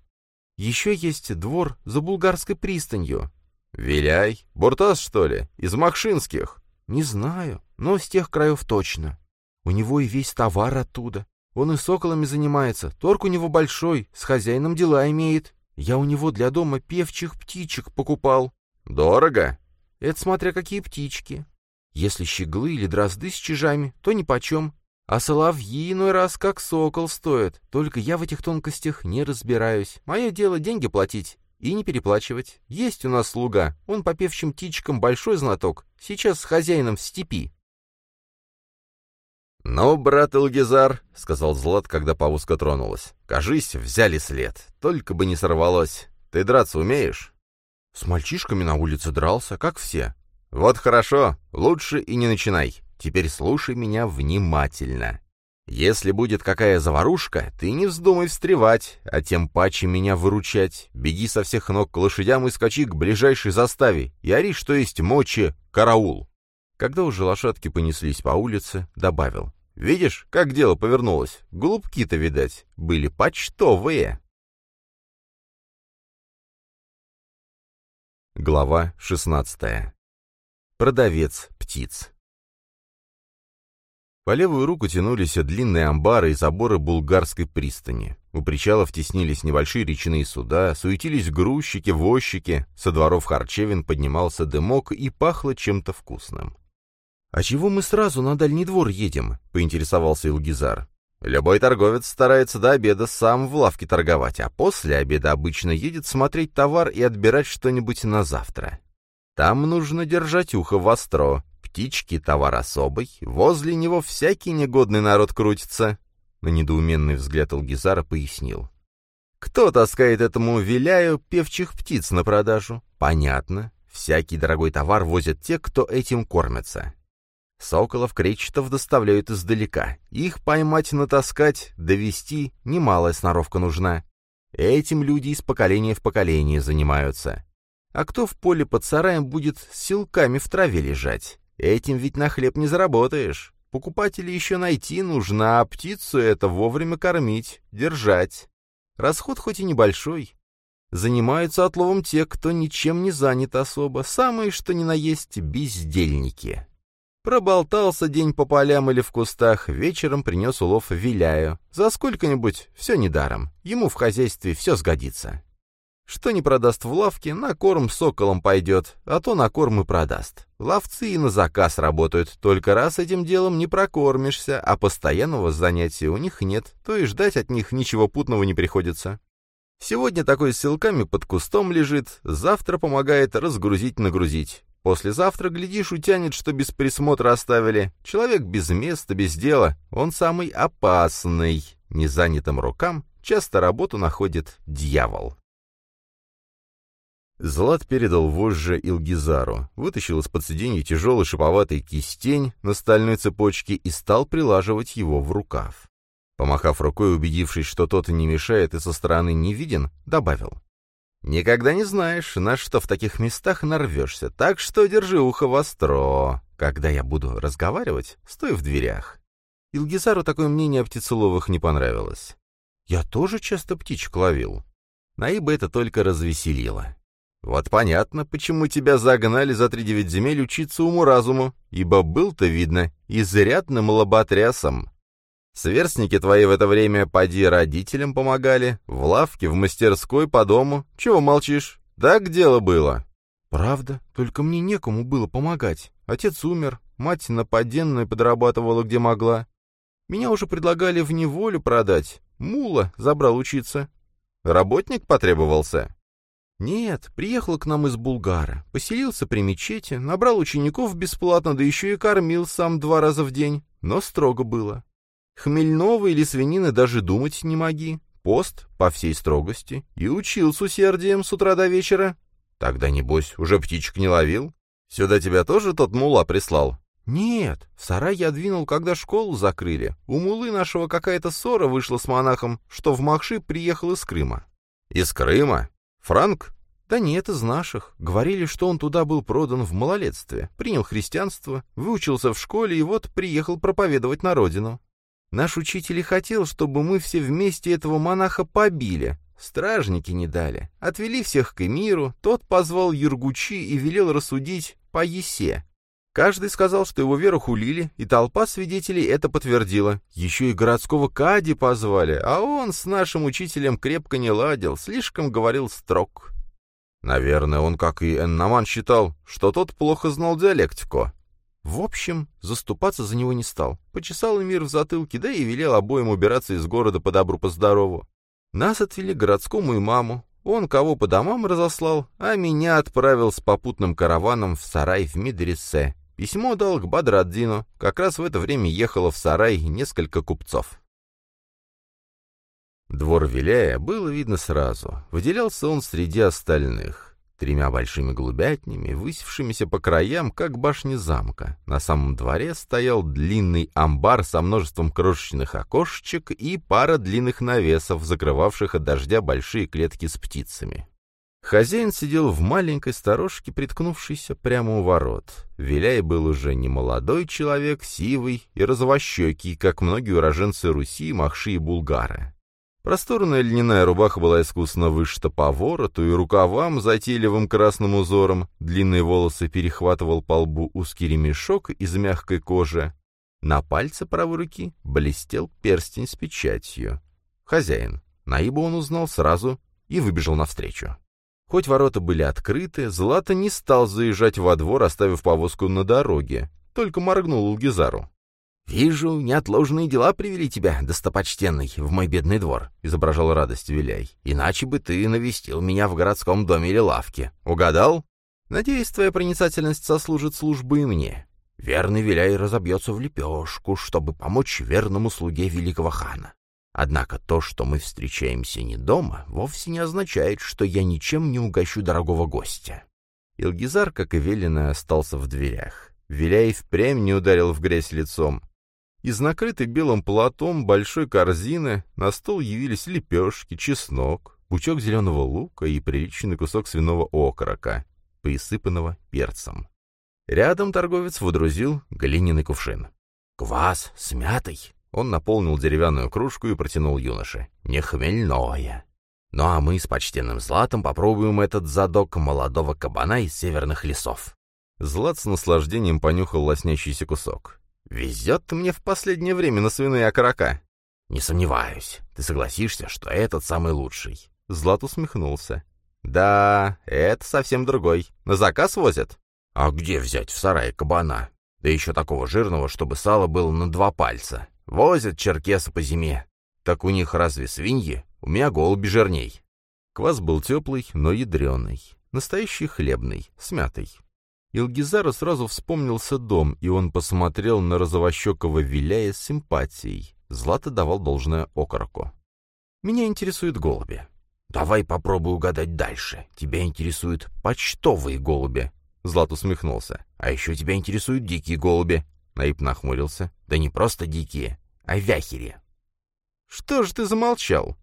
Еще есть двор за Булгарской пристанью. Виляй? Буртас, что ли? Из Махшинских? Не знаю, но с тех краев точно. У него и весь товар оттуда. Он и соколами занимается, торг у него большой, с хозяином дела имеет. Я у него для дома певчих птичек покупал. Дорого? Это смотря какие птички. Если щеглы или дрозды с чижами, то нипочем. А соловьи иной раз как сокол стоят. Только я в этих тонкостях не разбираюсь. Мое дело деньги платить и не переплачивать. Есть у нас слуга, он по певчим птичкам большой знаток. Сейчас с хозяином в степи. «Ну, брат Илгизар», — сказал Злат, когда повозка тронулась, — «кажись, взяли след. Только бы не сорвалось. Ты драться умеешь?» «С мальчишками на улице дрался, как все». «Вот хорошо. Лучше и не начинай. Теперь слушай меня внимательно. Если будет какая заварушка, ты не вздумай встревать, а тем паче меня выручать. Беги со всех ног к лошадям и скачи к ближайшей заставе, и ори, что есть мочи, караул. Когда уже лошадки понеслись по улице, добавил. «Видишь, как дело повернулось? Голубки-то, видать, были почтовые». Глава шестнадцатая. Продавец птиц. По левую руку тянулись длинные амбары и заборы булгарской пристани. У причалов теснились небольшие речные суда, суетились грузчики, возчики, со дворов харчевин поднимался дымок и пахло чем-то вкусным. «А чего мы сразу на дальний двор едем?» — поинтересовался Илгизар. «Любой торговец старается до обеда сам в лавке торговать, а после обеда обычно едет смотреть товар и отбирать что-нибудь на завтра. Там нужно держать ухо востро, птички — товар особый, возле него всякий негодный народ крутится». На недоуменный взгляд Алгизара пояснил. «Кто таскает этому виляю певчих птиц на продажу? Понятно. Всякий дорогой товар возят те, кто этим кормятся. Соколов, кречетов доставляют издалека. Их поймать, натаскать, довести — немалая сноровка нужна. Этим люди из поколения в поколение занимаются. А кто в поле под сараем будет с силками в траве лежать? Этим ведь на хлеб не заработаешь. Покупателей еще найти нужно, а птицу это вовремя кормить, держать. Расход хоть и небольшой. Занимаются отловом те, кто ничем не занят особо, самые что ни на есть бездельники. Проболтался день по полям или в кустах, вечером принес улов виляю. За сколько-нибудь все недаром, ему в хозяйстве все сгодится. Что не продаст в лавке, на корм соколом пойдет, а то на корм и продаст. Ловцы и на заказ работают, только раз этим делом не прокормишься, а постоянного занятия у них нет, то и ждать от них ничего путного не приходится. Сегодня такой с силками под кустом лежит, завтра помогает разгрузить-нагрузить. Послезавтра, глядишь, утянет, что без присмотра оставили. Человек без места, без дела, он самый опасный. Незанятым рукам часто работу находит дьявол. Злат передал вожжи Илгизару, вытащил из-под сиденья тяжелый шиповатый кистень на стальной цепочке и стал прилаживать его в рукав. Помахав рукой, убедившись, что тот не мешает и со стороны не виден, добавил. «Никогда не знаешь, на что в таких местах нарвешься, так что держи ухо востро. Когда я буду разговаривать, стой в дверях». Илгизару такое мнение о птицеловых не понравилось. «Я тоже часто птичек ловил». Наиба это только развеселило. Вот понятно, почему тебя загнали за три девять земель учиться уму-разуму, ибо был-то, видно, изрядным лоботрясом. Сверстники твои в это время поди родителям помогали, в лавке, в мастерской, по дому. Чего молчишь? Так дело было. Правда, только мне некому было помогать. Отец умер, мать на поденную подрабатывала где могла. Меня уже предлагали в неволю продать. Мула забрал учиться. Работник потребовался? «Нет, приехал к нам из Булгара, поселился при мечети, набрал учеников бесплатно, да еще и кормил сам два раза в день, но строго было. Хмельного или свинины даже думать не моги, пост по всей строгости, и учил с усердием с утра до вечера. Тогда, небось, уже птичек не ловил? Сюда тебя тоже тот мула прислал?» «Нет, сарай я двинул, когда школу закрыли. У мулы нашего какая-то ссора вышла с монахом, что в Махши приехал из Крыма». «Из Крыма? Франк? Да нет, из наших. Говорили, что он туда был продан в малолетстве, принял христианство, выучился в школе и вот приехал проповедовать на родину. Наш учитель и хотел, чтобы мы все вместе этого монаха побили. Стражники не дали. Отвели всех к эмиру, тот позвал Юргучи и велел рассудить по Есе. Каждый сказал, что его веру хулили, и толпа свидетелей это подтвердила. Еще и городского Кади позвали, а он с нашим учителем крепко не ладил, слишком говорил строг. Наверное, он, как и Эннаман, считал, что тот плохо знал диалектику. В общем, заступаться за него не стал. Почесал мир в затылке, да и велел обоим убираться из города по добру, по здорову. Нас отвели к городскому имаму. Он кого по домам разослал, а меня отправил с попутным караваном в сарай в Медресе, Письмо дал к Бадраддину. Как раз в это время ехало в сарай несколько купцов. Двор Виляя было видно сразу. Выделялся он среди остальных. Тремя большими голубятнями, высевшимися по краям, как башни замка. На самом дворе стоял длинный амбар со множеством крошечных окошечек и пара длинных навесов, закрывавших от дождя большие клетки с птицами. Хозяин сидел в маленькой сторожке, приткнувшейся прямо у ворот. Виляй был уже не молодой человек, сивый и розовощекий, как многие уроженцы Руси, махши и булгары. Просторная льняная рубаха была искусно вышита по вороту и рукавам затейливым красным узором, длинные волосы перехватывал по лбу узкий ремешок из мягкой кожи. На пальце правой руки блестел перстень с печатью. Хозяин. Наиба он узнал сразу и выбежал навстречу. Хоть ворота были открыты, Злата не стал заезжать во двор, оставив повозку на дороге, только моргнул Улгизару. «Вижу, неотложные дела привели тебя, достопочтенный, в мой бедный двор», — изображал радость Виляй. «Иначе бы ты навестил меня в городском доме или лавке. Угадал? Надеюсь, твоя проницательность сослужит службу и мне. Верный Виляй разобьется в лепешку, чтобы помочь верному слуге великого хана. Однако то, что мы встречаемся не дома, вовсе не означает, что я ничем не угощу дорогого гостя». Илгизар, как и велено, остался в дверях. Виляй впрямь не ударил в грязь лицом. Из накрытой белым платом большой корзины на стол явились лепешки, чеснок, пучок зеленого лука и приличный кусок свиного окорока, присыпанного перцем. Рядом торговец водрузил глиняный кувшин. «Квас с мятой!» Он наполнил деревянную кружку и протянул юноше. «Не хмельное!» «Ну а мы с почтенным Златом попробуем этот задок молодого кабана из северных лесов». Злат с наслаждением понюхал лоснящийся кусок. Везет мне в последнее время на свиные окорока. Не сомневаюсь. Ты согласишься, что этот самый лучший. Злат усмехнулся. Да, это совсем другой. На заказ возят? А где взять в сарае кабана? Да еще такого жирного, чтобы сало было на два пальца. Возят черкесы по зиме. Так у них разве свиньи? У меня голуби жирней. Квас был теплый, но ядреный. Настоящий хлебный, с мятой. Илгизару сразу вспомнился дом, и он посмотрел на розовощекого виляя с симпатией. Злато давал должное окороку. «Меня интересуют голуби». «Давай попробуй угадать дальше. Тебя интересуют почтовые голуби». Злат усмехнулся. «А еще тебя интересуют дикие голуби». Наиб нахмурился. «Да не просто дикие, а вяхери». «Что ж ты замолчал?»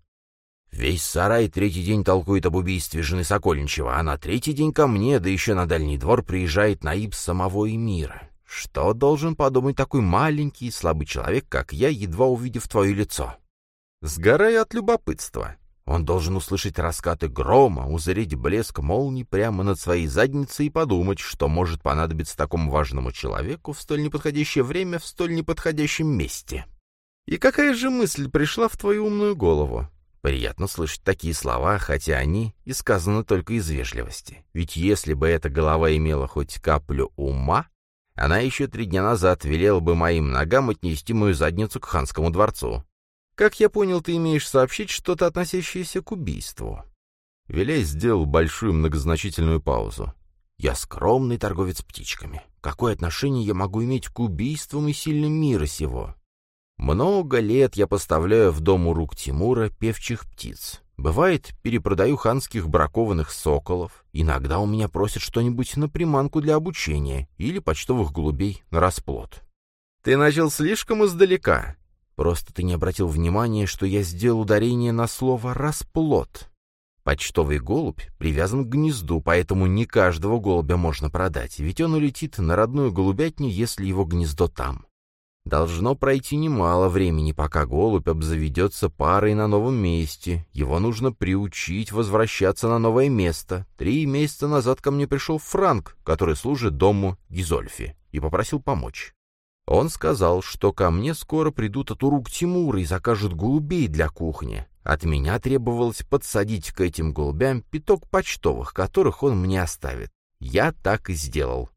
Весь сарай третий день толкует об убийстве жены Сокольничева, а на третий день ко мне, да еще на дальний двор, приезжает наиб самого Эмира. Что должен подумать такой маленький и слабый человек, как я, едва увидев твое лицо? Сгорая от любопытства. Он должен услышать раскаты грома, узреть блеск молний прямо над своей задницей и подумать, что может понадобиться такому важному человеку в столь неподходящее время в столь неподходящем месте. И какая же мысль пришла в твою умную голову? Приятно слышать такие слова, хотя они и сказаны только из вежливости. Ведь если бы эта голова имела хоть каплю ума, она еще три дня назад велела бы моим ногам отнести мою задницу к ханскому дворцу. Как я понял, ты имеешь сообщить что-то, относящееся к убийству. Виляй сделал большую многозначительную паузу. «Я скромный торговец птичками. Какое отношение я могу иметь к убийствам и сильным мира сего? Много лет я поставляю в дом у рук Тимура певчих птиц. Бывает, перепродаю ханских бракованных соколов. Иногда у меня просят что-нибудь на приманку для обучения или почтовых голубей на расплод. Ты начал слишком издалека. Просто ты не обратил внимания, что я сделал ударение на слово «расплод». Почтовый голубь привязан к гнезду, поэтому не каждого голубя можно продать, ведь он улетит на родную голубятню, если его гнездо там. Должно пройти немало времени, пока голубь обзаведется парой на новом месте. Его нужно приучить возвращаться на новое место. Три месяца назад ко мне пришел Франк, который служит дому Гизольфи, и попросил помочь. Он сказал, что ко мне скоро придут от урук Тимура и закажут голубей для кухни. От меня требовалось подсадить к этим голубям пяток почтовых, которых он мне оставит. Я так и сделал.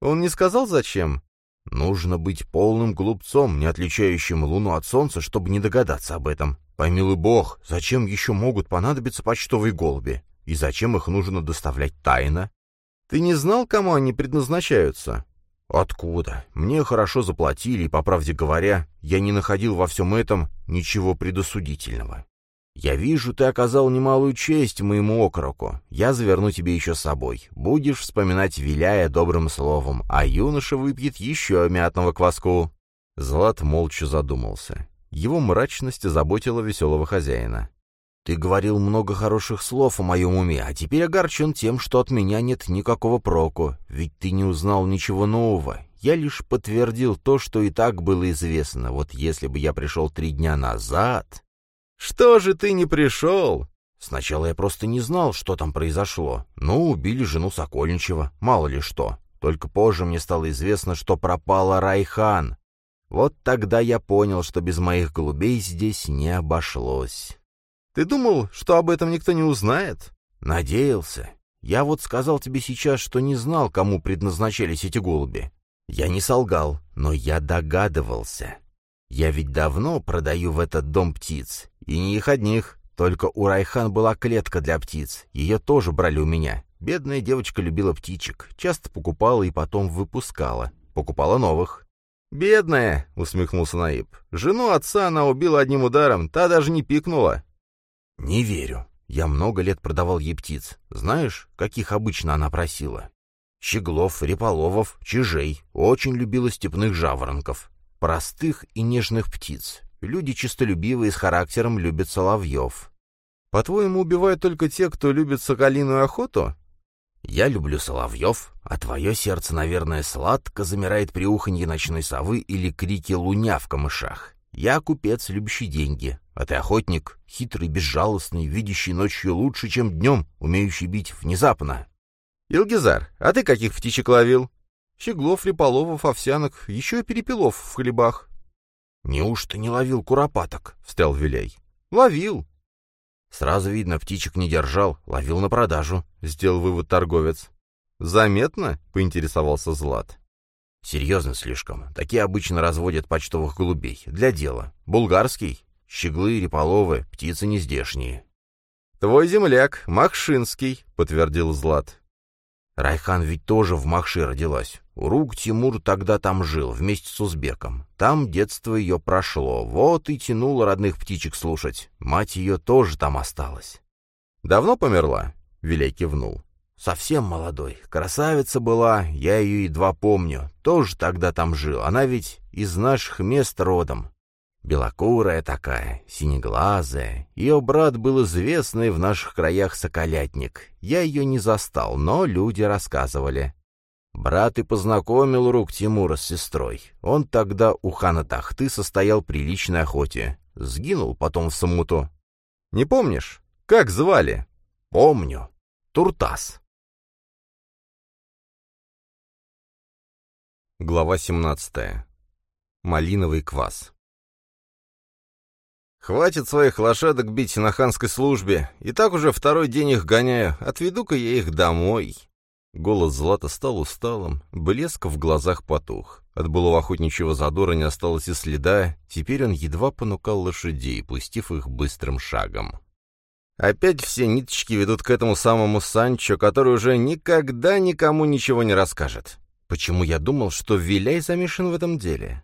Он не сказал, зачем? Нужно быть полным глупцом, не отличающим Луну от Солнца, чтобы не догадаться об этом. Помилуй бог, зачем еще могут понадобиться почтовые голуби? И зачем их нужно доставлять тайно? Ты не знал, кому они предназначаются? «Откуда? Мне хорошо заплатили, и, по правде говоря, я не находил во всем этом ничего предосудительного. Я вижу, ты оказал немалую честь моему окроку. Я заверну тебе еще с собой. Будешь вспоминать, виляя добрым словом, а юноша выпьет еще мятного кваску». Злат молча задумался. Его мрачность заботила веселого хозяина. «Ты говорил много хороших слов о моем уме, а теперь огорчен тем, что от меня нет никакого проку, ведь ты не узнал ничего нового. Я лишь подтвердил то, что и так было известно. Вот если бы я пришел три дня назад...» «Что же ты не пришел?» «Сначала я просто не знал, что там произошло. Ну, убили жену Сокольничева, мало ли что. Только позже мне стало известно, что пропала Райхан. Вот тогда я понял, что без моих голубей здесь не обошлось». Ты думал, что об этом никто не узнает? Надеялся. Я вот сказал тебе сейчас, что не знал, кому предназначались эти голуби. Я не солгал, но я догадывался. Я ведь давно продаю в этот дом птиц. И не их одних. Только у Райхан была клетка для птиц. Ее тоже брали у меня. Бедная девочка любила птичек. Часто покупала и потом выпускала. Покупала новых. «Бедная!» — усмехнулся Наиб. «Жену отца она убила одним ударом, та даже не пикнула. «Не верю. Я много лет продавал ей птиц. Знаешь, каких обычно она просила? Щеглов, реполовов, чижей. Очень любила степных жаворонков. Простых и нежных птиц. Люди чистолюбивые с характером любят соловьев. По-твоему, убивают только те, кто любит соколиную охоту? Я люблю соловьев, а твое сердце, наверное, сладко замирает при уханье ночной совы или крике луня в камышах. Я купец, любящий деньги, а ты охотник, хитрый, безжалостный, видящий ночью лучше, чем днем, умеющий бить внезапно. Илгизар, а ты каких птичек ловил? Щеглов, реполовов, овсянок, еще и перепелов в хлебах. Неужто не ловил куропаток? — встрял Виляй. Ловил. Сразу видно, птичек не держал, ловил на продажу, — сделал вывод торговец. Заметно? — поинтересовался Злат. Серьезно слишком. Такие обычно разводят почтовых голубей. Для дела. Булгарский? Щеглы, реполовы, птицы нездешние. «Твой земляк, Махшинский», — подтвердил Злат. Райхан ведь тоже в Махши родилась. Урук Тимур тогда там жил, вместе с узбеком. Там детство ее прошло, вот и тянуло родных птичек слушать. Мать ее тоже там осталась. «Давно померла?» — Виляй кивнул. «Совсем молодой. Красавица была, я ее едва помню. Тоже тогда там жил. Она ведь из наших мест родом. Белокурая такая, синеглазая. Ее брат был известный в наших краях соколятник. Я ее не застал, но люди рассказывали. Брат и познакомил рук Тимура с сестрой. Он тогда у хана Тахты состоял при личной охоте. Сгинул потом в смуту. «Не помнишь? Как звали?» «Помню. Туртас». Глава 17. Малиновый квас. Хватит своих лошадок бить на ханской службе. И так уже второй день их гоняю. Отведу-ка я их домой. Голос Злата стал усталым, блеск в глазах потух. От былого охотничьего задора не осталось и следа, теперь он едва понукал лошадей, пустив их быстрым шагом. Опять все ниточки ведут к этому самому Санчо, который уже никогда никому ничего не расскажет. Почему я думал, что Виляй замешан в этом деле?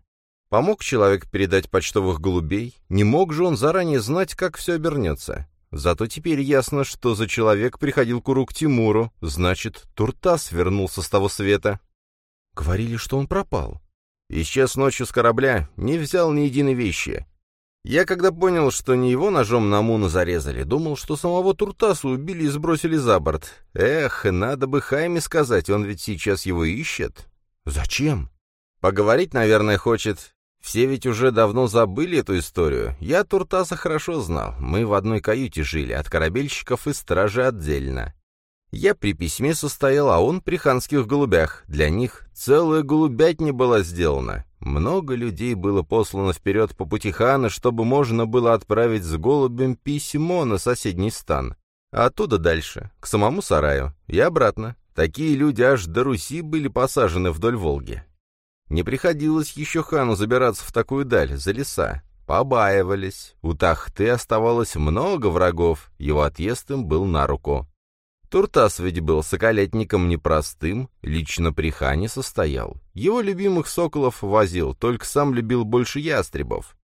Помог человек передать почтовых голубей? Не мог же он заранее знать, как все обернется? Зато теперь ясно, что за человек приходил Куру к Тимуру, значит, Туртас вернулся с того света. Говорили, что он пропал. Исчез ночью с корабля, не взял ни единой вещи. Я когда понял, что не его ножом на Муну зарезали, думал, что самого Туртасу убили и сбросили за борт. Эх, надо бы Хайме сказать, он ведь сейчас его ищет. Зачем? Поговорить, наверное, хочет. Все ведь уже давно забыли эту историю. Я Туртаса хорошо знал. Мы в одной каюте жили, от корабельщиков и стражи отдельно. Я при письме состоял, а он при ханских голубях. Для них целая голубятня была сделана. Много людей было послано вперед по пути хана, чтобы можно было отправить с голубем письмо на соседний стан. Оттуда дальше, к самому сараю, и обратно. Такие люди аж до Руси были посажены вдоль Волги. Не приходилось еще хану забираться в такую даль, за леса. Побаивались. У Тахты оставалось много врагов, его отъезд им был на руку. Туртас ведь был соколятником непростым, лично при хане состоял. Его любимых соколов возил, только сам любил больше ястребов.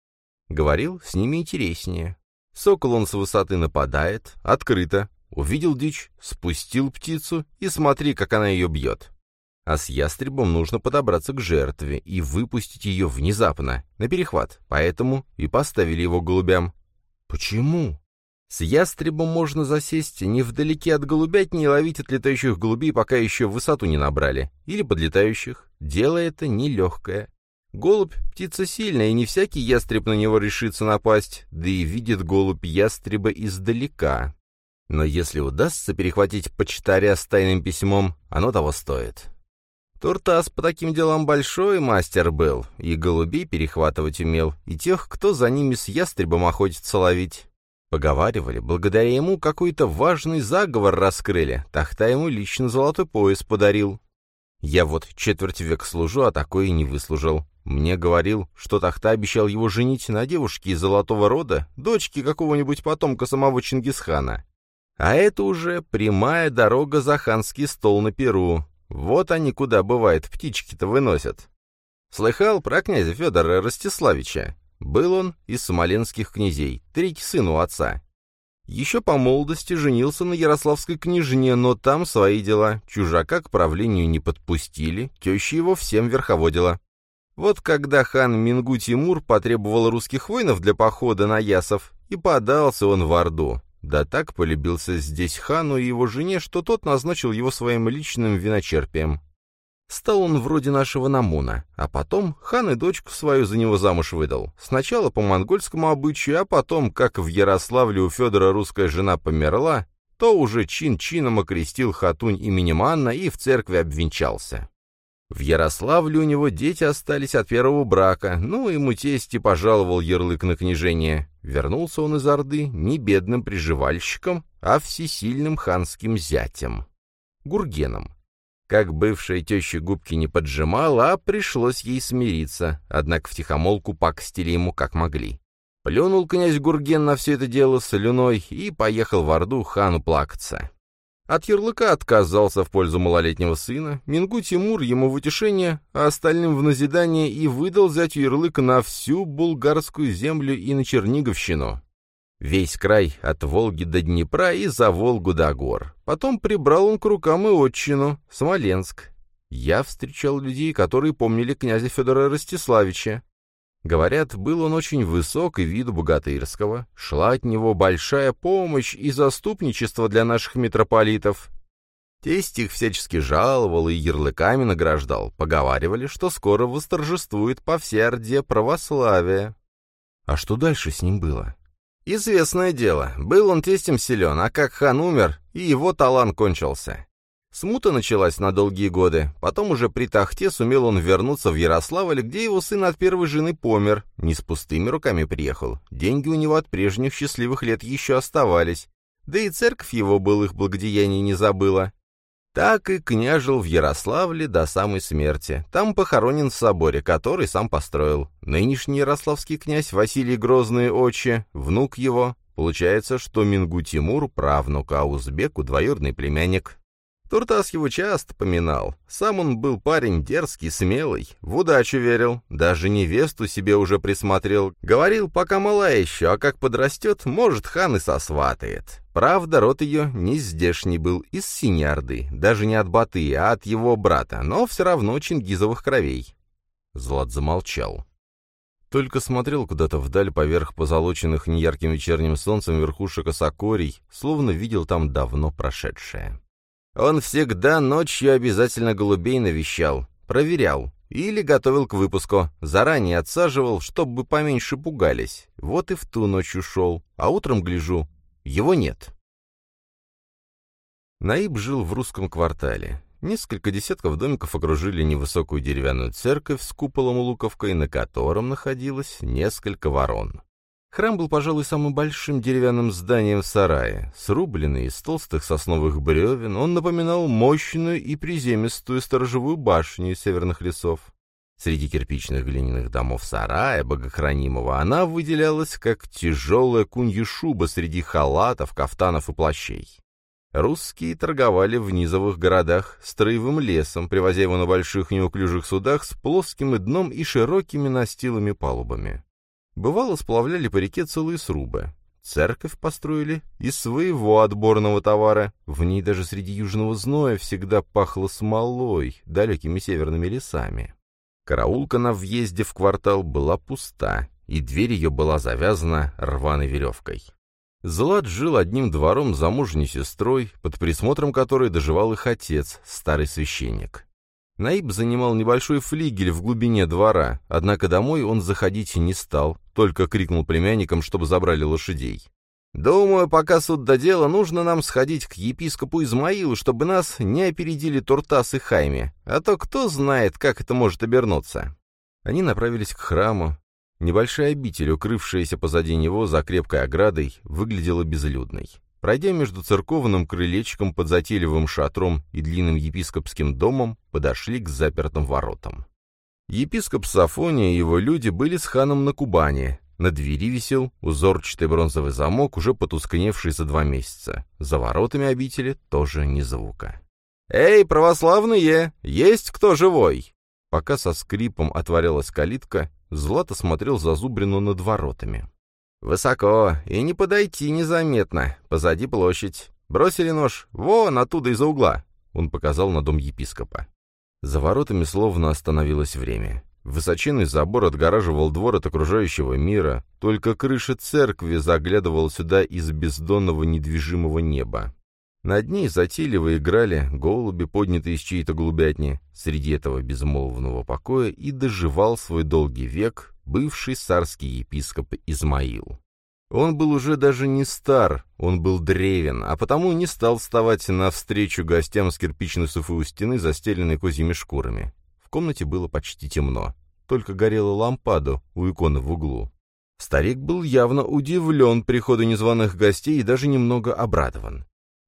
Говорил, с ними интереснее. Сокол он с высоты нападает, открыто. Увидел дичь, спустил птицу и смотри, как она ее бьет. А с ястребом нужно подобраться к жертве и выпустить ее внезапно, на перехват. Поэтому и поставили его голубям. Почему? С ястребом можно засесть невдалеке от голубятни и ловить отлетающих голубей, пока еще высоту не набрали. Или подлетающих. Дело это нелегкое. Голубь — птица сильная, и не всякий ястреб на него решится напасть, да и видит голубь ястреба издалека. Но если удастся перехватить почтаря с тайным письмом, оно того стоит. Туртас по таким делам большой мастер был, и голубей перехватывать умел, и тех, кто за ними с ястребом охотится ловить. Поговаривали, благодаря ему какой-то важный заговор раскрыли, Тахта ему лично золотой пояс подарил. Я вот четверть век служу, а такое не выслужил. Мне говорил, что Тахта обещал его женить на девушке из золотого рода, дочке какого-нибудь потомка самого Чингисхана. А это уже прямая дорога за ханский стол на Перу. Вот они куда, бывает, птички-то выносят. Слыхал про князя Федора Ростиславича? Был он из смоленских князей, третий сын у отца. Еще по молодости женился на ярославской княжне, но там свои дела. Чужака к правлению не подпустили, теща его всем верховодила. Вот когда хан Мингу Тимур потребовал русских воинов для похода на Ясов, и подался он в Орду. Да так полюбился здесь хану и его жене, что тот назначил его своим личным виночерпием. Стал он вроде нашего Намуна, а потом хан и дочку свою за него замуж выдал. Сначала по монгольскому обычаю, а потом, как в Ярославле у Федора русская жена померла, то уже чин-чином окрестил хатунь именем Анна и в церкви обвенчался. В Ярославле у него дети остались от первого брака, ну, ему тесть и пожаловал ярлык на княжение. Вернулся он из Орды не бедным приживальщиком, а всесильным ханским зятем. Гургеном. Как бывшая теща губки не поджимала, а пришлось ей смириться, однако втихомолку пакостили ему как могли. Плюнул князь Гурген на все это дело слюной и поехал в Орду хану плакаться. От ярлыка отказался в пользу малолетнего сына, Мингу Тимур ему в утешение, а остальным в назидание и выдал зятю ярлык на всю булгарскую землю и на Черниговщину. Весь край от Волги до Днепра и за Волгу до гор. Потом прибрал он к рукам и отчину, Смоленск. Я встречал людей, которые помнили князя Федора Ростиславича. Говорят, был он очень высок и виду богатырского, шла от него большая помощь и заступничество для наших митрополитов. Тесть их всячески жаловал и ярлыками награждал, поговаривали, что скоро восторжествует по всей Орде православие. А что дальше с ним было? Известное дело, был он тестем силен, а как хан умер, и его талант кончился. Смута началась на долгие годы, потом уже при Тахте сумел он вернуться в Ярославль, где его сын от первой жены помер, не с пустыми руками приехал, деньги у него от прежних счастливых лет еще оставались, да и церковь его былых благодеяний не забыла. Так и княжил в Ярославле до самой смерти. Там похоронен в соборе, который сам построил. Нынешний ярославский князь Василий Грозный Отче, внук его. Получается, что Мингу Тимур, правнук, а узбеку двоюродный племянник. Туртас его часто поминал. Сам он был парень дерзкий, смелый, в удачу верил, даже невесту себе уже присмотрел. Говорил, пока мала еще, а как подрастет, может, хан и сосватает. Правда, род ее не здешний был, из Синярды, даже не от Баты, а от его брата, но все равно чингизовых кровей. Злат замолчал. Только смотрел куда-то вдаль поверх позолоченных неярким вечерним солнцем верхушек осокорий, словно видел там давно прошедшее. Он всегда ночью обязательно голубей навещал, проверял или готовил к выпуску, заранее отсаживал, чтобы поменьше пугались. Вот и в ту ночь ушел, а утром гляжу, его нет. Наиб жил в русском квартале. Несколько десятков домиков окружили невысокую деревянную церковь с куполом луковкой, на котором находилось несколько ворон. Храм был, пожалуй, самым большим деревянным зданием в сарае. Срубленный из толстых сосновых бревен, он напоминал мощную и приземистую сторожевую башню северных лесов. Среди кирпичных глиняных домов сарая, богохранимого, она выделялась, как тяжелая кунья шуба среди халатов, кафтанов и плащей. Русские торговали в низовых городах строевым лесом, привозя его на больших неуклюжих судах с плоским дном и широкими настилами палубами. Бывало, сплавляли по реке целые срубы. Церковь построили из своего отборного товара. В ней даже среди южного зноя всегда пахло смолой, далекими северными лесами. Караулка на въезде в квартал была пуста, и дверь ее была завязана рваной веревкой. Злат жил одним двором замужней сестрой, под присмотром которой доживал их отец, старый священник. Наиб занимал небольшой флигель в глубине двора, однако домой он заходить не стал, только крикнул племянникам, чтобы забрали лошадей. «Думаю, пока суд до дела, нужно нам сходить к епископу Измаилу, чтобы нас не опередили Туртас и Хайме, а то кто знает, как это может обернуться». Они направились к храму, Небольшая обитель, укрывшаяся позади него за крепкой оградой, выглядела безлюдной. Пройдя между церковным крылечком под затейливым шатром и длинным епископским домом, подошли к запертым воротам. Епископ Сафония и его люди были с ханом на Кубани. На двери висел узорчатый бронзовый замок, уже потускневший за два месяца. За воротами обители тоже ни звука. «Эй, православные! Есть кто живой?» Пока со скрипом отворялась калитка, Злато смотрел зазубрину над воротами. «Высоко, и не подойти незаметно. Позади площадь. Бросили нож. Вон, оттуда из-за угла!» Он показал на дом епископа. За воротами словно остановилось время. Высоченный забор отгораживал двор от окружающего мира, только крыша церкви заглядывала сюда из бездонного недвижимого неба. Над ней затейливо играли голуби, поднятые из чьей-то голубятни. Среди этого безмолвного покоя и доживал свой долгий век бывший царский епископ Измаил. Он был уже даже не стар, он был древен, а потому не стал вставать навстречу гостям с кирпичной суфы у стены, застеленной козьими шкурами. В комнате было почти темно, только горела лампада у иконы в углу. Старик был явно удивлен приходу незваных гостей и даже немного обрадован.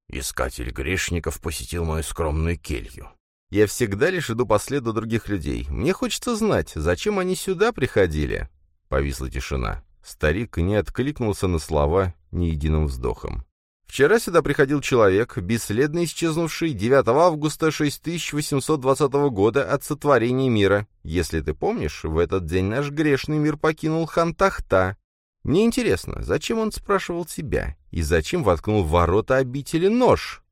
Искатель грешников посетил мою скромную келью. Я всегда лишь иду по следу других людей. Мне хочется знать, зачем они сюда приходили. Повисла тишина. Старик не откликнулся на слова ни единым вздохом. Вчера сюда приходил человек, бесследно исчезнувший 9 августа 6820 года от сотворения мира. Если ты помнишь, в этот день наш грешный мир покинул Хантахта, мне интересно, зачем он спрашивал тебя? И зачем воткнул в ворота обители нож?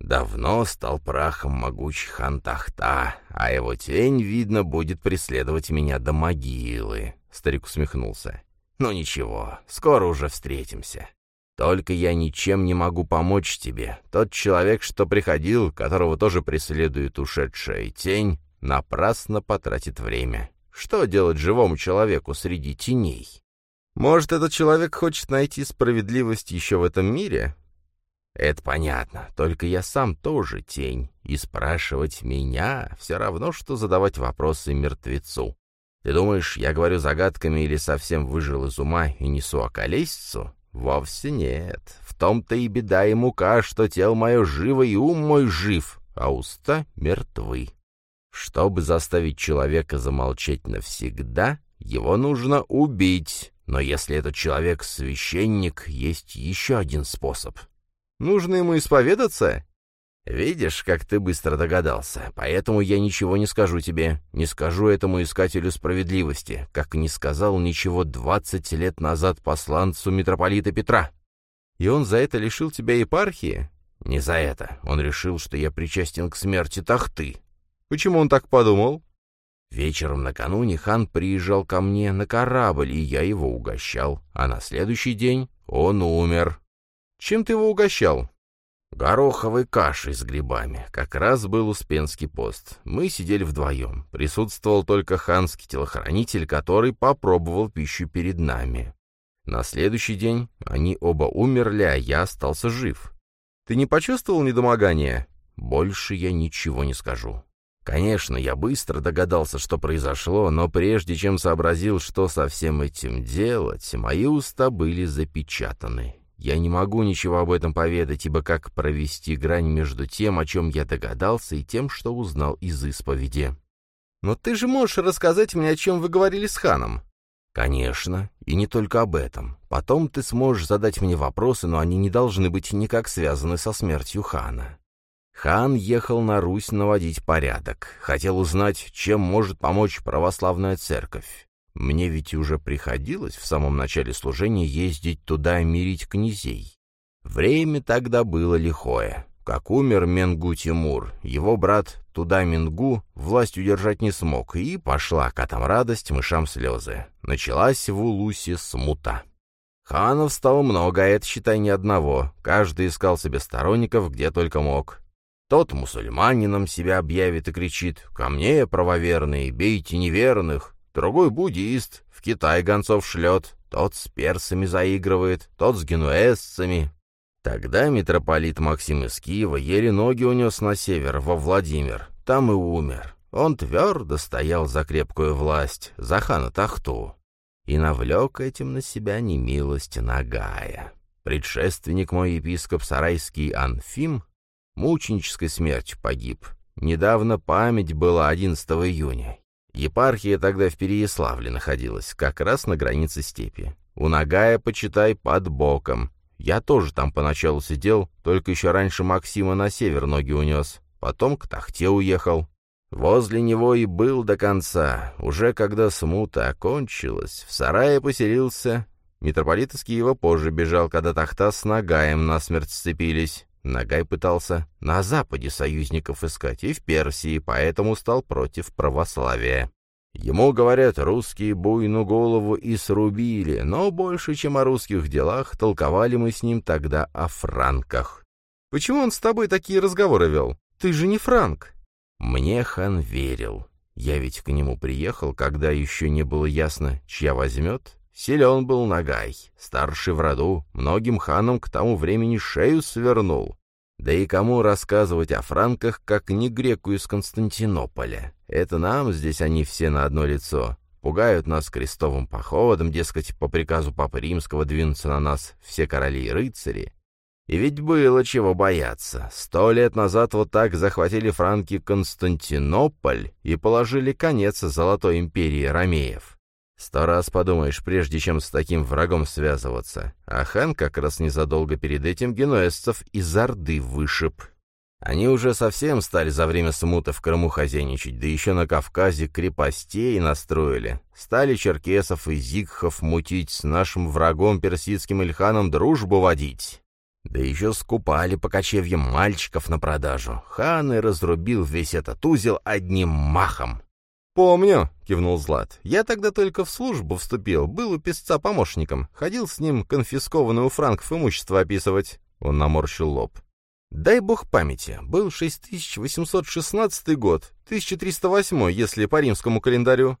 Давно стал прахом могучий хан Тахта, а его тень, видно, будет преследовать меня до могилы. Старик усмехнулся. Ну ничего, скоро уже встретимся. Только я ничем не могу помочь тебе. Тот человек, что приходил, которого тоже преследует ушедшая тень, напрасно потратит время. Что делать живому человеку среди теней? Может, этот человек хочет найти справедливость еще в этом мире? Это понятно, только я сам тоже тень, и спрашивать меня все равно, что задавать вопросы мертвецу. Ты думаешь, я говорю загадками или совсем выжил из ума и несу околесицу? Вовсе нет. В том-то и беда и мука, что тело мое живо и ум мой жив, а уста мертвы. Чтобы заставить человека замолчать навсегда, его нужно убить, но если этот человек священник, есть еще один способ. Нужно ему исповедаться? Видишь, как ты быстро догадался. Поэтому я ничего не скажу тебе. Не скажу этому искателю справедливости, как не сказал ничего двадцать лет назад посланцу митрополита Петра. И он за это лишил тебя епархии? Не за это. Он решил, что я причастен к смерти Тахты. Почему он так подумал? Вечером накануне хан приезжал ко мне на корабль, и я его угощал, а на следующий день он умер. Чем ты его угощал? Гороховой кашей с грибами. Как раз был Успенский пост. Мы сидели вдвоем. Присутствовал только ханский телохранитель, который попробовал пищу перед нами. На следующий день они оба умерли, а я остался жив. Ты не почувствовал недомогания? Больше я ничего не скажу. Конечно, я быстро догадался, что произошло, но прежде чем сообразил, что со всем этим делать, мои уста были запечатаны. Я не могу ничего об этом поведать, ибо как провести грань между тем, о чем я догадался, и тем, что узнал из исповеди. «Но ты же можешь рассказать мне, о чем вы говорили с ханом?» «Конечно, и не только об этом. Потом ты сможешь задать мне вопросы, но они не должны быть никак связаны со смертью хана. Хан ехал на Русь наводить порядок. Хотел узнать, чем может помочь православная церковь. Мне ведь уже приходилось в самом начале служения ездить туда мирить князей. Время тогда было лихое. Как умер Менгу Тимур, его брат Туда Мингу власть удержать не смог, и пошла котам радость, мышам слезы. Началась в Улусе смута. Ханов стало много, а это, считай, не одного. Каждый искал себе сторонников, где только мог. Тот мусульманином себя объявит и кричит «Ко мне, правоверные, бейте неверных!» Другой буддист в Китай гонцов шлет, тот с персами заигрывает, тот с генуэзцами. Тогда митрополит Максим из Киева еле ноги унес на север, во Владимир. Там и умер. Он твердо стоял за крепкую власть, за хана Тахту. И навлек этим на себя немилость Нагая. Предшественник мой епископ Сарайский Анфим мученической смертью погиб. Недавно память была 11 июня. Епархия тогда в Переяславле находилась, как раз на границе степи. У Нагая, почитай, под боком. Я тоже там поначалу сидел, только еще раньше Максима на север ноги унес. Потом к Тахте уехал. Возле него и был до конца. Уже когда смута окончилась, в сарае поселился. Митрополит Киева позже бежал, когда Тахта с Нагаем насмерть сцепились. Нагай пытался на Западе союзников искать и в Персии, поэтому стал против православия. Ему, говорят, русские буйну голову и срубили, но больше, чем о русских делах, толковали мы с ним тогда о франках. «Почему он с тобой такие разговоры вел? Ты же не франк!» Мне хан верил. Я ведь к нему приехал, когда еще не было ясно, чья возьмет, Силен был Нагай, старший в роду, многим ханам к тому времени шею свернул. Да и кому рассказывать о франках, как не греку из Константинополя? Это нам здесь они все на одно лицо. Пугают нас крестовым походом, дескать, по приказу Папы Римского двинутся на нас все короли и рыцари. И ведь было чего бояться. Сто лет назад вот так захватили франки Константинополь и положили конец Золотой империи ромеев. Сто раз подумаешь, прежде чем с таким врагом связываться. А хан как раз незадолго перед этим генуэзцев из Орды вышиб. Они уже совсем стали за время смута в Крыму хозяйничать, да еще на Кавказе крепостей настроили. Стали черкесов и зигхов мутить, с нашим врагом персидским Ильханом дружбу водить. Да еще скупали по кочевьям мальчиков на продажу. Хан и разрубил весь этот узел одним махом. «Помню», — кивнул Злат. «Я тогда только в службу вступил, был у песца помощником, ходил с ним конфискованное у франков имущество описывать». Он наморщил лоб. «Дай бог памяти, был 6816 год, 1308, если по римскому календарю».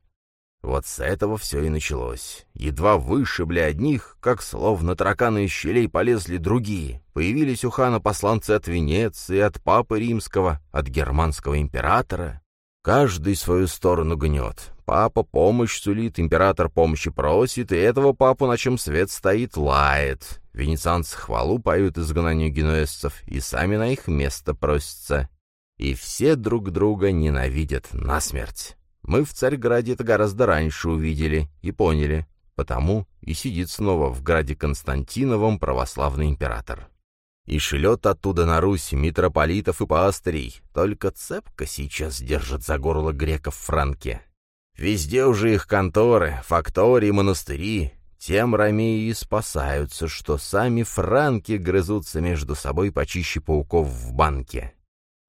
Вот с этого все и началось. Едва вышибли одних, как словно тараканы из щелей полезли другие. Появились у хана посланцы от Венеции, от папы римского, от германского императора. Каждый свою сторону гнет. Папа помощь сулит, император помощи просит, и этого папу, на чем свет стоит, лает. Венецианцы хвалу поют изгнанию генуэзцев, и сами на их место просятся. И все друг друга ненавидят насмерть. Мы в Царьграде это гораздо раньше увидели и поняли, потому и сидит снова в граде Константиновом православный император и шлет оттуда на Русь митрополитов и пастырей. Только цепка сейчас держит за горло греков франки. Везде уже их конторы, фактории, монастыри. Тем ромеи и спасаются, что сами франки грызутся между собой почище пауков в банке.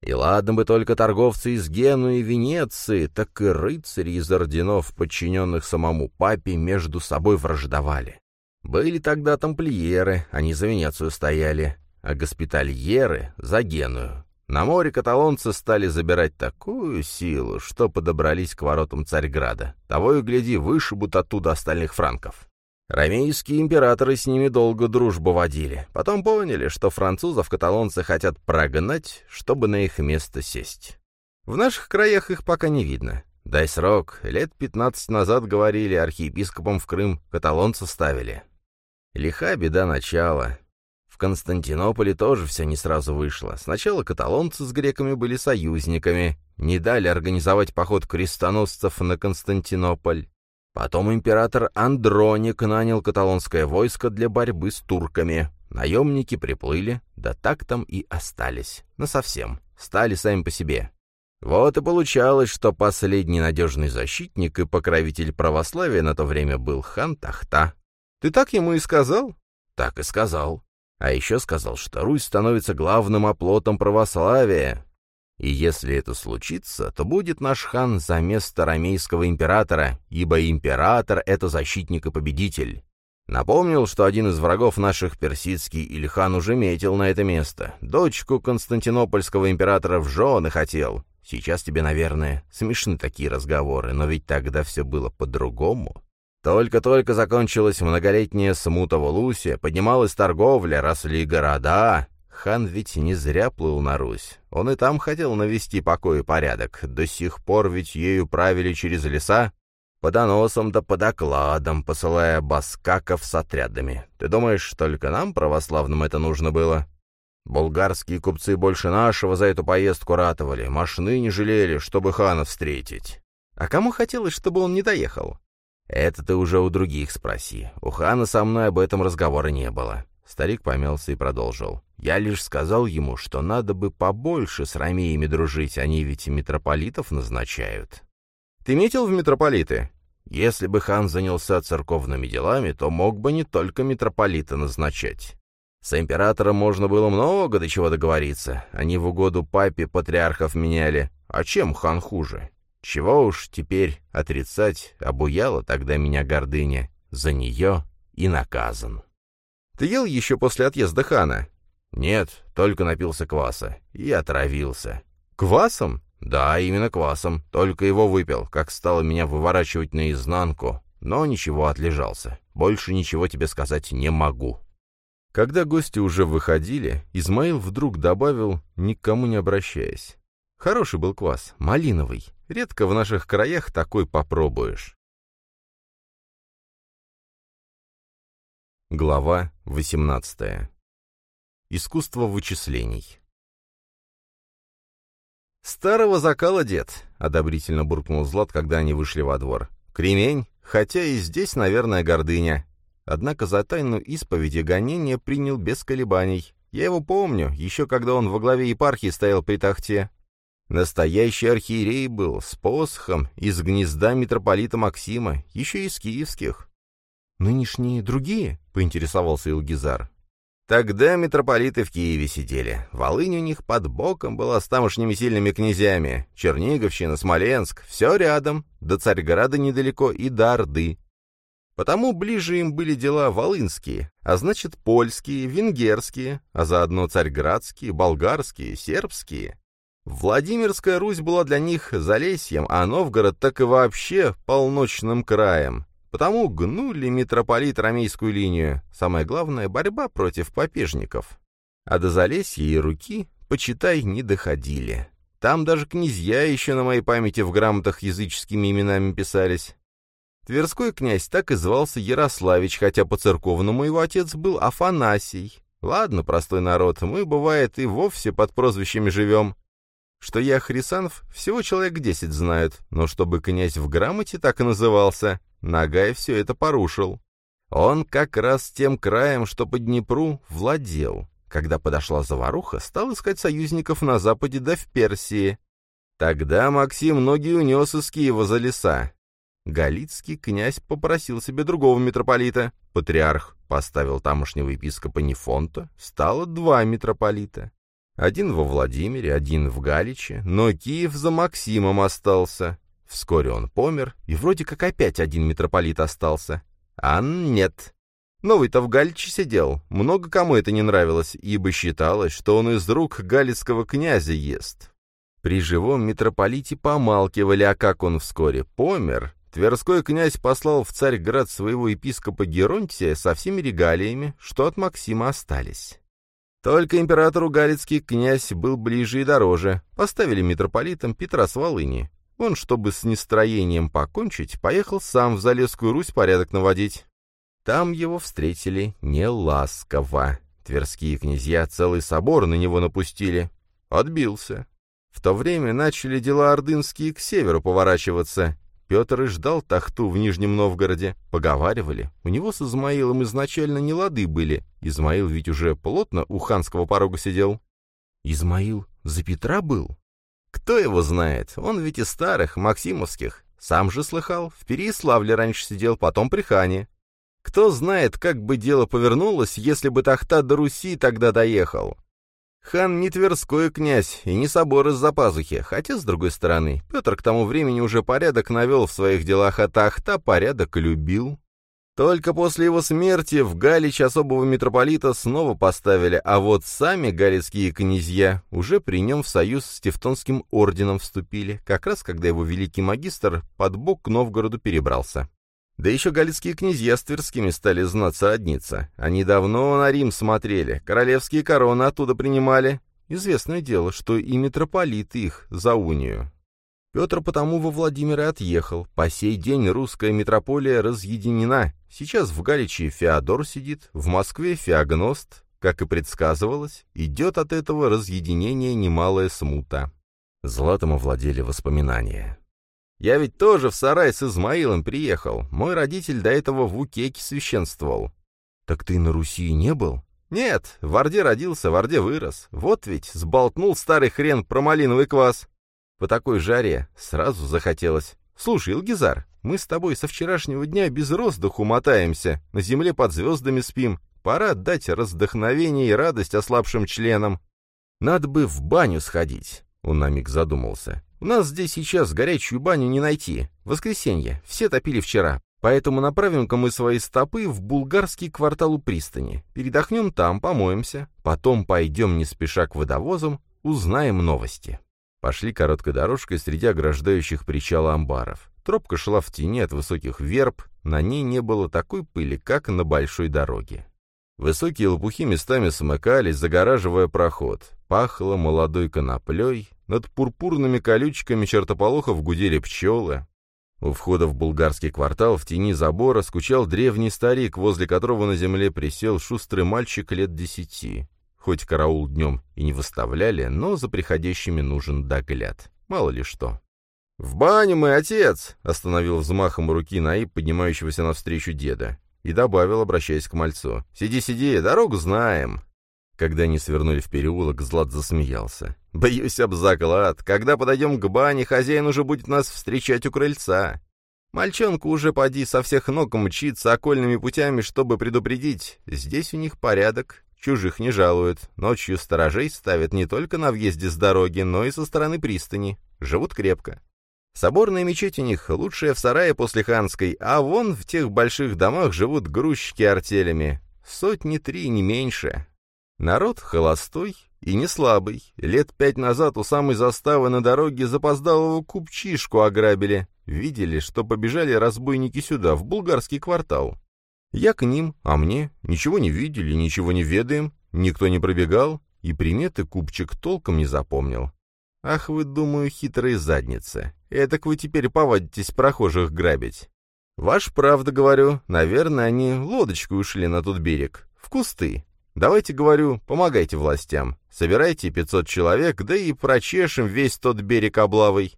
И ладно бы только торговцы из Генуи и Венеции, так и рыцари из орденов, подчиненных самому папе, между собой враждовали. Были тогда тамплиеры, они за Венецию стояли, а госпитальеры — за Геную. На море каталонцы стали забирать такую силу, что подобрались к воротам Царьграда. Того и гляди, вышибут оттуда остальных франков. Ромейские императоры с ними долго дружбу водили. Потом поняли, что французов каталонцы хотят прогнать, чтобы на их место сесть. В наших краях их пока не видно. Дай срок, лет пятнадцать назад говорили, архиепископом в Крым каталонцы ставили. Лиха беда начала. Константинополе тоже все не сразу вышло. Сначала каталонцы с греками были союзниками, не дали организовать поход крестоносцев на Константинополь. Потом император Андроник нанял каталонское войско для борьбы с турками. Наемники приплыли, да так там и остались. Насовсем. Стали сами по себе. Вот и получалось, что последний надежный защитник и покровитель православия на то время был хан Тахта. Ты так ему и сказал? Так и сказал. А еще сказал, что Русь становится главным оплотом православия. И если это случится, то будет наш хан за место ромейского императора, ибо император — это защитник и победитель. Напомнил, что один из врагов наших персидский Ильхан уже метил на это место. Дочку константинопольского императора в жены хотел. Сейчас тебе, наверное, смешны такие разговоры, но ведь тогда все было по-другому. Только-только закончилась многолетняя смута в Улусе, поднималась торговля, росли города, Хан ведь не зря плыл на Русь. Он и там хотел навести покой и порядок. До сих пор ведь ею правили через леса, по доносам да по докладам, посылая баскаков с отрядами. Ты думаешь, только нам, православным, это нужно было? Болгарские купцы больше нашего за эту поездку ратовали, машины не жалели, чтобы хана встретить. А кому хотелось, чтобы он не доехал? Это ты уже у других спроси. У хана со мной об этом разговора не было. Старик помялся и продолжил. «Я лишь сказал ему, что надо бы побольше с ромеями дружить, они ведь митрополитов назначают». «Ты метил в митрополиты?» «Если бы хан занялся церковными делами, то мог бы не только митрополита назначать. С императором можно было много до чего договориться. Они в угоду папе патриархов меняли. А чем хан хуже? Чего уж теперь отрицать, обуяла тогда меня гордыня. За нее и наказан». Ты ел еще после отъезда хана?» «Нет, только напился кваса. И отравился». «Квасом?» «Да, именно квасом. Только его выпил, как стало меня выворачивать наизнанку. Но ничего, отлежался. Больше ничего тебе сказать не могу». Когда гости уже выходили, Измаил вдруг добавил, никому не обращаясь. Хороший был квас, малиновый. Редко в наших краях такой попробуешь. Глава 18. Искусство вычислений. «Старого закала, дед!» — одобрительно буркнул Злат, когда они вышли во двор. «Кремень, хотя и здесь, наверное, гордыня. Однако за тайну исповеди гонения принял без колебаний. Я его помню, еще когда он во главе епархии стоял при тахте. Настоящий архиерей был, с посохом, из гнезда митрополита Максима, еще из киевских. «Нынешние другие?» — поинтересовался Илгизар. Тогда митрополиты в Киеве сидели. Волынь у них под боком была с тамошними сильными князьями. Черниговщина, Смоленск — все рядом, до Царьграда недалеко и до Орды. Потому ближе им были дела волынские, а значит польские, венгерские, а заодно царьградские, болгарские, сербские. Владимирская Русь была для них Залесьем, а Новгород так и вообще полночным краем. Потому гнули митрополит ромейскую линию. Самое главное — борьба против попежников. А до Залесья и Руки, почитай, не доходили. Там даже князья еще на моей памяти в грамотах языческими именами писались. Тверской князь так и звался Ярославич, хотя по-церковному его отец был Афанасий. Ладно, простой народ, мы, бывает, и вовсе под прозвищами живем. Что я Хрисанов, всего человек десять знают, но чтобы князь в грамоте так и назывался, Нагай все это порушил. Он как раз тем краем, что по Днепру, владел. Когда подошла заваруха, стал искать союзников на западе да в Персии. Тогда Максим ноги унес из Киева за леса. Галицкий князь попросил себе другого митрополита. Патриарх поставил тамошнего епископа Нефонта. Стало два митрополита. Один во Владимире, один в Галиче, но Киев за Максимом остался. Вскоре он помер, и вроде как опять один митрополит остался. А нет. Новый-то в Галиче сидел. Много кому это не нравилось, ибо считалось, что он из рук галицкого князя ест. При живом митрополите помалкивали, а как он вскоре помер, Тверской князь послал в Царьград своего епископа Геронтия со всеми регалиями, что от Максима остались. Только императору Галицкий князь был ближе и дороже. Поставили митрополитом Петра с Волыни. Он, чтобы с нестроением покончить, поехал сам в Залесскую Русь порядок наводить. Там его встретили неласково. Тверские князья целый собор на него напустили. Отбился. В то время начали дела ордынские к северу поворачиваться. Петр и ждал тахту в Нижнем Новгороде. Поговаривали, у него с Измаилом изначально не лады были. Измаил ведь уже плотно у ханского порога сидел. Измаил за Петра был? Кто его знает, он ведь из старых, максимовских. Сам же слыхал, в Переяславле раньше сидел, потом при хане. Кто знает, как бы дело повернулось, если бы Тахта до Руси тогда доехал. Хан не Тверской князь и не собор из-за пазухи, хотя, с другой стороны, Петр к тому времени уже порядок навел в своих делах, а Тахта порядок любил. Только после его смерти в Галич особого митрополита снова поставили, а вот сами галицкие князья уже при нем в союз с Тевтонским орденом вступили, как раз когда его великий магистр под бок к Новгороду перебрался. Да еще галицкие князья с тверскими стали знаться родниться. Они давно на Рим смотрели, королевские короны оттуда принимали. Известное дело, что и митрополит их за унию. Петр потому во Владимир и отъехал. По сей день русская митрополия разъединена. Сейчас в Галичии Феодор сидит, в Москве Феогност. Как и предсказывалось, идет от этого разъединения немалая смута. Златом овладели воспоминания. Я ведь тоже в сарай с Измаилом приехал. Мой родитель до этого в Укеке священствовал. Так ты на Руси не был? Нет, в Орде родился, в Орде вырос. Вот ведь сболтнул старый хрен про малиновый квас. По такой жаре сразу захотелось. Слушай, Илгизар, мы с тобой со вчерашнего дня без роздуху мотаемся, на земле под звездами спим. Пора дать раздохновение и радость ослабшим членам. Надо бы в баню сходить. Он на миг задумался. У нас здесь сейчас горячую баню не найти. Воскресенье. Все топили вчера. Поэтому направим-ка мы свои стопы в булгарский квартал у пристани. Передохнем там, помоемся. Потом пойдем не спеша к водовозам, узнаем новости. Пошли короткой дорожкой среди ограждающих причала амбаров. Тропка шла в тени от высоких верб, на ней не было такой пыли, как на большой дороге. Высокие лопухи местами смыкались, загораживая проход. Пахло молодой коноплей, над пурпурными колючками чертополохов гудели пчелы. У входа в булгарский квартал в тени забора скучал древний старик, возле которого на земле присел шустрый мальчик лет десяти. Хоть караул днем и не выставляли, но за приходящими нужен догляд. Мало ли что. «В баню мой отец!» — остановил взмахом руки Наиб, поднимающегося навстречу деда. И добавил, обращаясь к мальцу. «Сиди, сиди, дорогу знаем!» Когда они свернули в переулок, Злат засмеялся. «Боюсь об заклад. Когда подойдем к бане, хозяин уже будет нас встречать у крыльца. Мальчонка уже поди со всех ног мчится окольными путями, чтобы предупредить. Здесь у них порядок, чужих не жалуют. Ночью сторожей ставят не только на въезде с дороги, но и со стороны пристани. Живут крепко. Соборная мечеть у них лучшая в сарае после ханской, а вон в тех больших домах живут грузчики артелями. Сотни три, не меньше. Народ холостой и не слабый. Лет пять назад у самой заставы на дороге запоздалого купчишку ограбили. Видели, что побежали разбойники сюда, в булгарский квартал. Я к ним, а мне ничего не видели, ничего не ведаем, никто не пробегал, и приметы купчик толком не запомнил. Ах вы, думаю, хитрые задницы. Этак вы теперь повадитесь прохожих грабить. Ваш правда, говорю, наверное, они лодочкой ушли на тот берег, в кусты. Давайте, говорю, помогайте властям. Собирайте 500 человек, да и прочешем весь тот берег облавой.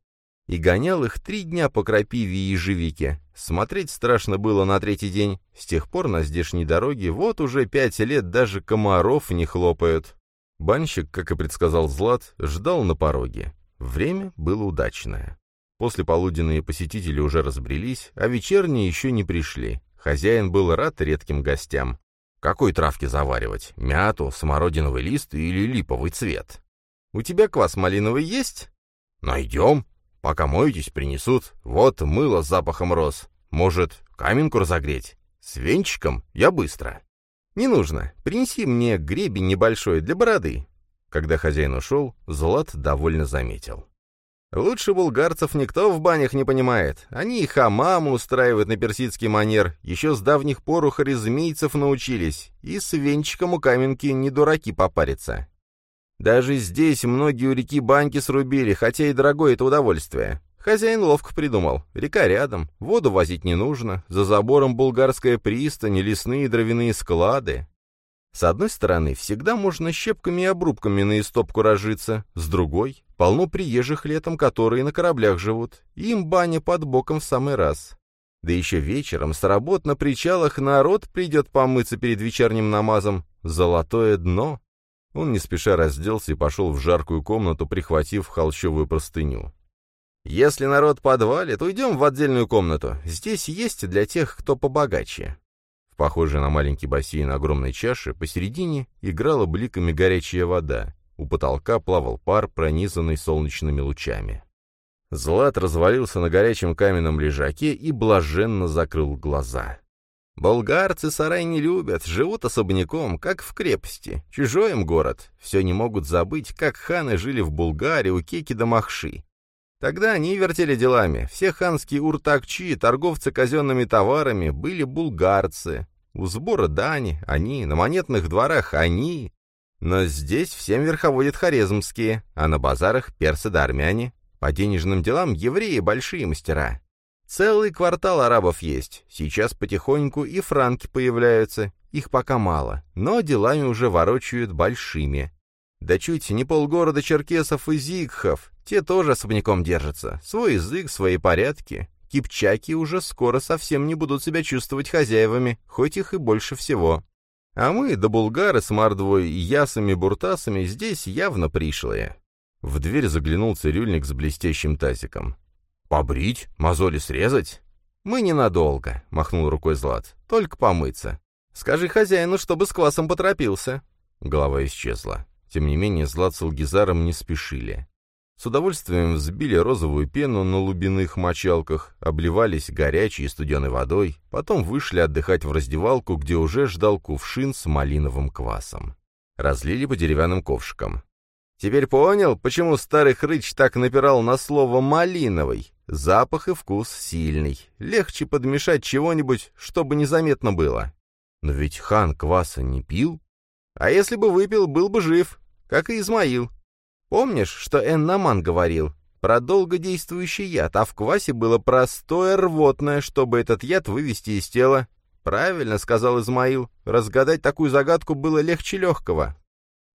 И гонял их три дня по крапиве и ежевике. Смотреть страшно было на третий день. С тех пор на здешней дороге вот уже пять лет даже комаров не хлопают. Банщик, как и предсказал Злат, ждал на пороге. Время было удачное. После полуденные посетители уже разбрелись, а вечерние еще не пришли. Хозяин был рад редким гостям. Какой травки заваривать? Мяту, смородиновый лист или липовый цвет? У тебя квас малиновый есть? Найдем. Пока моетесь, принесут. Вот мыло с запахом роз. Может, каменку разогреть? С венчиком? Я быстро. Не нужно. Принеси мне гребень небольшой для бороды. Когда хозяин ушел, Злат довольно заметил. Лучше булгарцев никто в банях не понимает. Они и хамамы устраивают на персидский манер. Еще с давних пор у харизмийцев научились. И с венчиком у каменки не дураки попариться. Даже здесь многие у реки баньки срубили, хотя и дорогое это удовольствие. Хозяин ловко придумал. Река рядом, воду возить не нужно, за забором булгарская пристань, лесные дровяные склады. С одной стороны, всегда можно щепками и обрубками на истопку разжиться, с другой Полно приезжих летом, которые на кораблях живут. Им баня под боком в самый раз. Да еще вечером с работ на причалах народ придет помыться перед вечерним намазом. Золотое дно. Он не спеша разделся и пошел в жаркую комнату, прихватив холщовую простыню. «Если народ подвалит, уйдем в отдельную комнату. Здесь есть для тех, кто побогаче». В похожей на маленький бассейн огромной чаши посередине играла бликами горячая вода. У потолка плавал пар, пронизанный солнечными лучами. Злат развалился на горячем каменном лежаке и блаженно закрыл глаза. «Болгарцы сарай не любят, живут особняком, как в крепости. Чужой им город. Все не могут забыть, как ханы жили в Булгарии у Кеки до Махши. Тогда они вертели делами. Все ханские уртакчи, торговцы казенными товарами, были булгарцы. У сбора дани они, на монетных дворах они. Но здесь всем верховодят хорезмские, а на базарах персы да армяне. По денежным делам евреи большие мастера. Целый квартал арабов есть. Сейчас потихоньку и франки появляются. Их пока мало, но делами уже ворочают большими. Да чуть не полгорода черкесов и зигхов. Те тоже особняком держатся. Свой язык, свои порядки. Кипчаки уже скоро совсем не будут себя чувствовать хозяевами, хоть их и больше всего. А мы, да булгары с мордвой и ясами-буртасами, здесь явно пришлые. В дверь заглянул цирюльник с блестящим тазиком. «Побрить? Мозоли срезать?» «Мы ненадолго», — махнул рукой Злат. «Только помыться. Скажи хозяину, чтобы с квасом поторопился». Голова исчезла. Тем не менее, Злат с Алгизаром не спешили. С удовольствием взбили розовую пену на лубяных мочалках, обливались горячей и студеной водой, потом вышли отдыхать в раздевалку, где уже ждал кувшин с малиновым квасом. Разлили по деревянным ковшикам. «Теперь понял, почему старый хрыч так напирал на слово «малиновый»? Запах и вкус сильный. Легче подмешать чего-нибудь, чтобы незаметно было. Но ведь хан кваса не пил. А если бы выпил, был бы жив, как и Измаил. Помнишь, что Эннаман говорил? Про долгодействующий яд, а в квасе было простое рвотное, чтобы этот яд вывести из тела. Правильно сказал Измаил, разгадать такую загадку было легче легкого.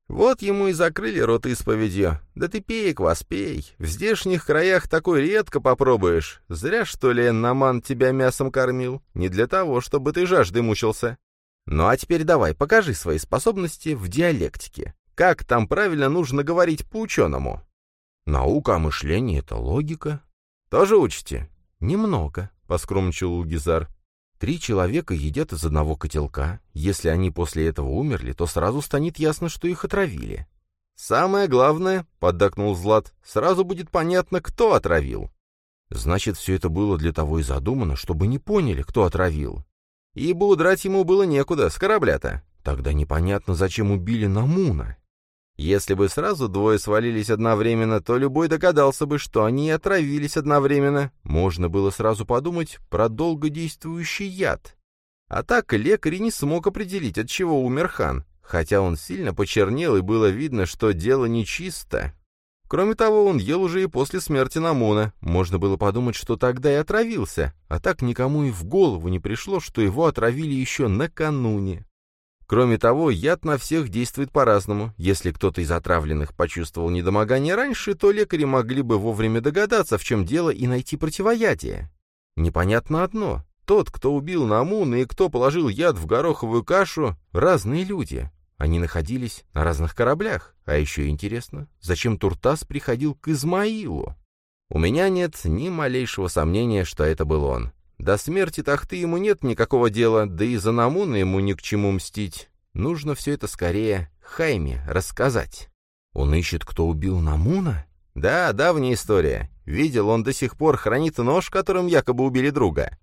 Вот ему и закрыли рот исповедью. Да ты пей, квас, пей. В здешних краях такой редко попробуешь. Зря, что ли, Эннаман тебя мясом кормил. Не для того, чтобы ты жажды мучился. Ну а теперь давай, покажи свои способности в диалектике. Как там правильно нужно говорить по-ученому? Наука о мышлении — это логика. Тоже учите? Немного, — поскромничал Лугизар. Три человека едят из одного котелка. Если они после этого умерли, то сразу станет ясно, что их отравили. «Самое главное», — поддакнул Злат, — «сразу будет понятно, кто отравил». Значит, все это было для того и задумано, чтобы не поняли, кто отравил. Ибо удрать ему было некуда, с корабля-то. Тогда непонятно, зачем убили Намуна. Если бы сразу двое свалились одновременно, то любой догадался бы, что они отравились одновременно. Можно было сразу подумать про долгодействующий яд. А так лекарь не смог определить, от чего умер хан, хотя он сильно почернел и было видно, что дело нечисто. Кроме того, он ел уже и после смерти Намуна. Можно было подумать, что тогда и отравился, а так никому и в голову не пришло, что его отравили еще накануне. Кроме того, яд на всех действует по-разному. Если кто-то из отравленных почувствовал недомогание раньше, то лекари могли бы вовремя догадаться, в чем дело, и найти противоядие. Непонятно одно. Тот, кто убил Намуна и кто положил яд в гороховую кашу, разные люди. Они находились на разных кораблях. А еще интересно, зачем Туртас приходил к Измаилу? У меня нет ни малейшего сомнения, что это был он. До смерти Тахты ему нет никакого дела, да и за Намуна ему ни к чему мстить. Нужно все это скорее Хайме рассказать. Он ищет, кто убил Намуна? Да, давняя история. Видел, он до сих пор хранит нож, которым якобы убили друга.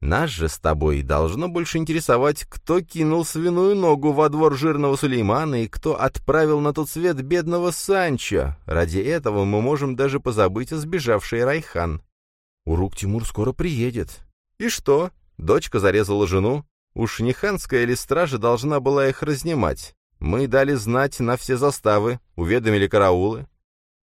Нас же с тобой должно больше интересовать, кто кинул свиную ногу во двор жирного Сулеймана и кто отправил на тот свет бедного Санчо. Ради этого мы можем даже позабыть о сбежавшей Райхан. Урук Тимур скоро приедет. И что? Дочка зарезала жену? Уж не ханская ли стража должна была их разнимать? Мы дали знать на все заставы, уведомили караулы.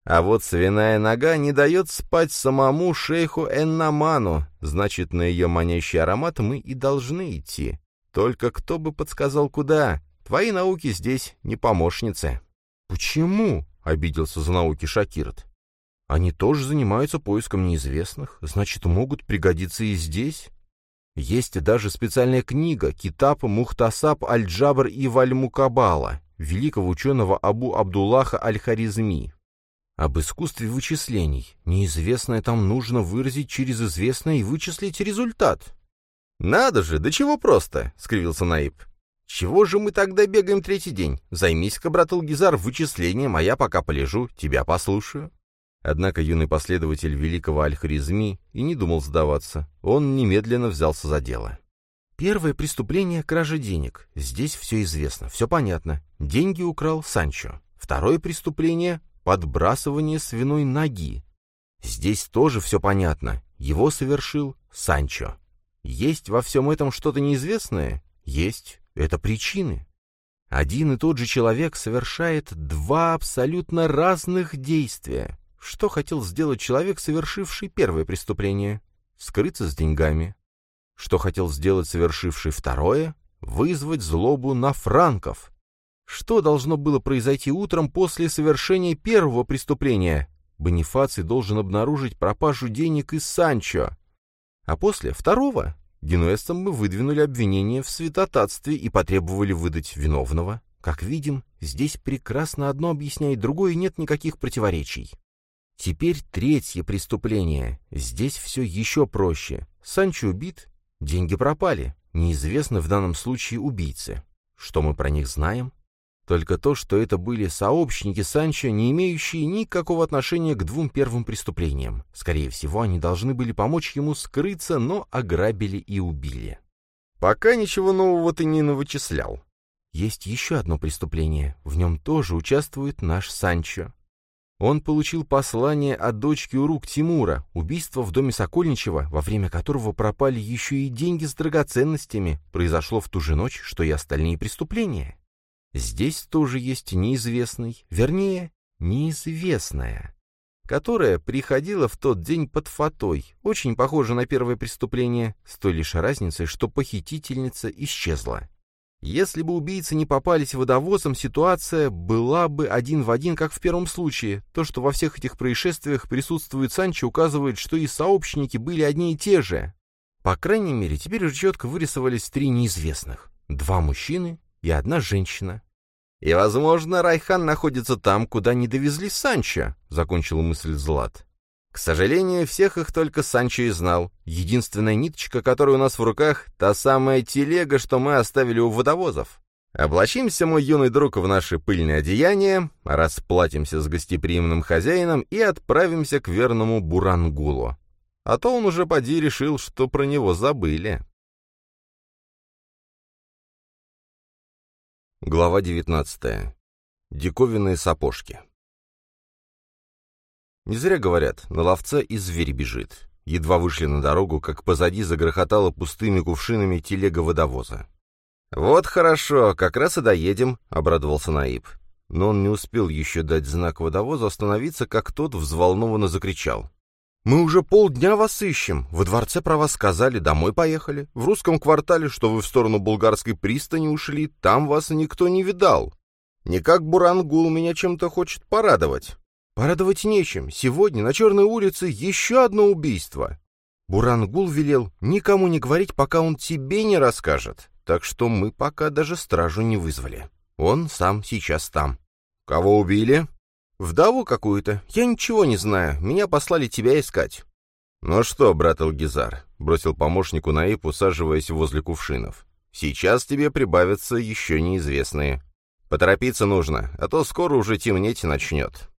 А вот свиная нога не дает спать самому шейху Эннаману, значит, на ее манящий аромат мы и должны идти. Только кто бы подсказал, куда? Твои науки здесь не помощницы. «Почему?» — обиделся за науки Шакирт. Они тоже занимаются поиском неизвестных, значит, могут пригодиться и здесь. Есть даже специальная книга «Китаб Мухтасаб Аль-Джабр и Валь-Мукабала» великого ученого Абу Абдуллаха Аль-Харизми. Об искусстве вычислений. Неизвестное там нужно выразить через известное и вычислить результат. «Надо же, да чего просто!» — скривился Наиб. «Чего же мы тогда бегаем третий день? Займись-ка, брат Алгизар, вычислением, а я пока полежу, тебя послушаю». Однако юный последователь великого Аль-Харизми и не думал сдаваться. Он немедленно взялся за дело. Первое преступление — кража денег. Здесь все известно, все понятно. Деньги украл Санчо. Второе преступление — подбрасывание свиной ноги. Здесь тоже все понятно. Его совершил Санчо. Есть во всем этом что-то неизвестное? Есть. Это причины. Один и тот же человек совершает два абсолютно разных действия. Что хотел сделать человек, совершивший первое преступление? Скрыться с деньгами. Что хотел сделать совершивший второе? Вызвать злобу на франков. Что должно было произойти утром после совершения первого преступления? Бонифаций должен обнаружить пропажу денег из Санчо. А после второго генуэзцам мы выдвинули обвинение в святотатстве и потребовали выдать виновного. Как видим, здесь прекрасно одно объясняет другое, и нет никаких противоречий. Теперь третье преступление. Здесь все еще проще. Санчо убит, деньги пропали. Неизвестны в данном случае убийцы. Что мы про них знаем? Только то, что это были сообщники Санчо, не имеющие никакого отношения к двум первым преступлениям. Скорее всего, они должны были помочь ему скрыться, но ограбили и убили. Пока ничего нового ты не навычислял. Есть еще одно преступление. В нем тоже участвует наш Санчо. Он получил послание от дочки Урук Тимура, убийство в доме Сокольничева, во время которого пропали еще и деньги с драгоценностями, произошло в ту же ночь, что и остальные преступления. Здесь тоже есть неизвестный, вернее, неизвестная, которая приходила в тот день под фатой, очень похоже на первое преступление, с той лишь разницей, что похитительница исчезла. Если бы убийцы не попались водовозом, ситуация была бы один в один, как в первом случае. То, что во всех этих происшествиях присутствует Санчо, указывает, что и сообщники были одни и те же. По крайней мере, теперь уже четко вырисовались три неизвестных. Два мужчины и одна женщина. «И, возможно, Райхан находится там, куда не довезли Санчо», — закончила мысль Злат. К сожалению, всех их только Санчо и знал. Единственная ниточка, которая у нас в руках, та самая телега, что мы оставили у водовозов. Облачимся, мой юный друг, в наши пыльные одеяния, расплатимся с гостеприимным хозяином и отправимся к верному Бурангулу. А то он уже поди решил, что про него забыли. Глава 19. Диковинные сапожки. Не зря говорят, на ловца и зверь бежит. Едва вышли на дорогу, как позади загрохотала пустыми кувшинами телега водовоза. «Вот хорошо, как раз и доедем», — обрадовался Наиб. Но он не успел еще дать знак водовозу остановиться, как тот взволнованно закричал. «Мы уже полдня вас ищем. Во дворце про вас сказали, домой поехали. В русском квартале, что вы в сторону булгарской пристани ушли, там вас никто не видал. Никак Бурангул меня чем-то хочет порадовать». Порадовать нечем. Сегодня на Черной улице еще одно убийство. Бурангул велел никому не говорить, пока он тебе не расскажет. Так что мы пока даже стражу не вызвали. Он сам сейчас там. Кого убили? Вдову какую-то. Я ничего не знаю. Меня послали тебя искать. «Ну что, брат Алгизар», — бросил помощнику Наиб, усаживаясь возле кувшинов. «Сейчас тебе прибавятся еще неизвестные. Поторопиться нужно, а то скоро уже темнеть начнет».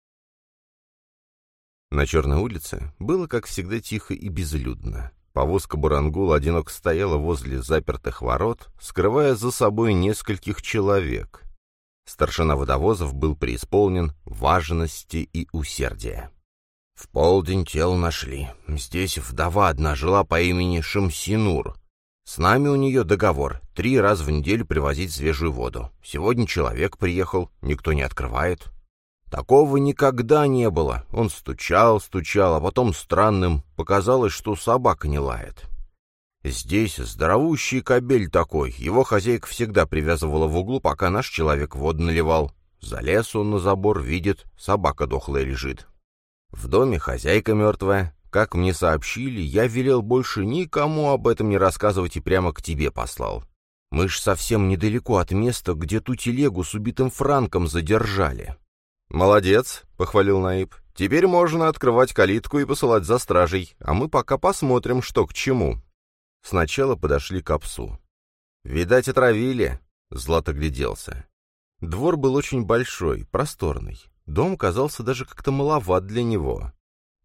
На Черной улице было, как всегда, тихо и безлюдно. Повозка Бурангула одиноко стояла возле запертых ворот, скрывая за собой нескольких человек. Старшина водовозов был преисполнен важности и усердия. В полдень тело нашли. Здесь вдова одна жила по имени Шамсинур. С нами у нее договор — три раза в неделю привозить свежую воду. Сегодня человек приехал, никто не открывает. Такого никогда не было. Он стучал, стучал, а потом странным показалось, что собака не лает. Здесь здоровущий кобель такой. Его хозяйка всегда привязывала в углу, пока наш человек воду наливал. Залез он на забор, видит, собака дохлая лежит. В доме хозяйка мертвая. Как мне сообщили, я велел больше никому об этом не рассказывать и прямо к тебе послал. Мы ж совсем недалеко от места, где ту телегу с убитым Франком задержали». «Молодец», — похвалил Наиб. «Теперь можно открывать калитку и посылать за стражей, а мы пока посмотрим, что к чему». Сначала подошли к псу. «Видать, отравили», — Злат огляделся. Двор был очень большой, просторный. Дом казался даже как-то маловат для него.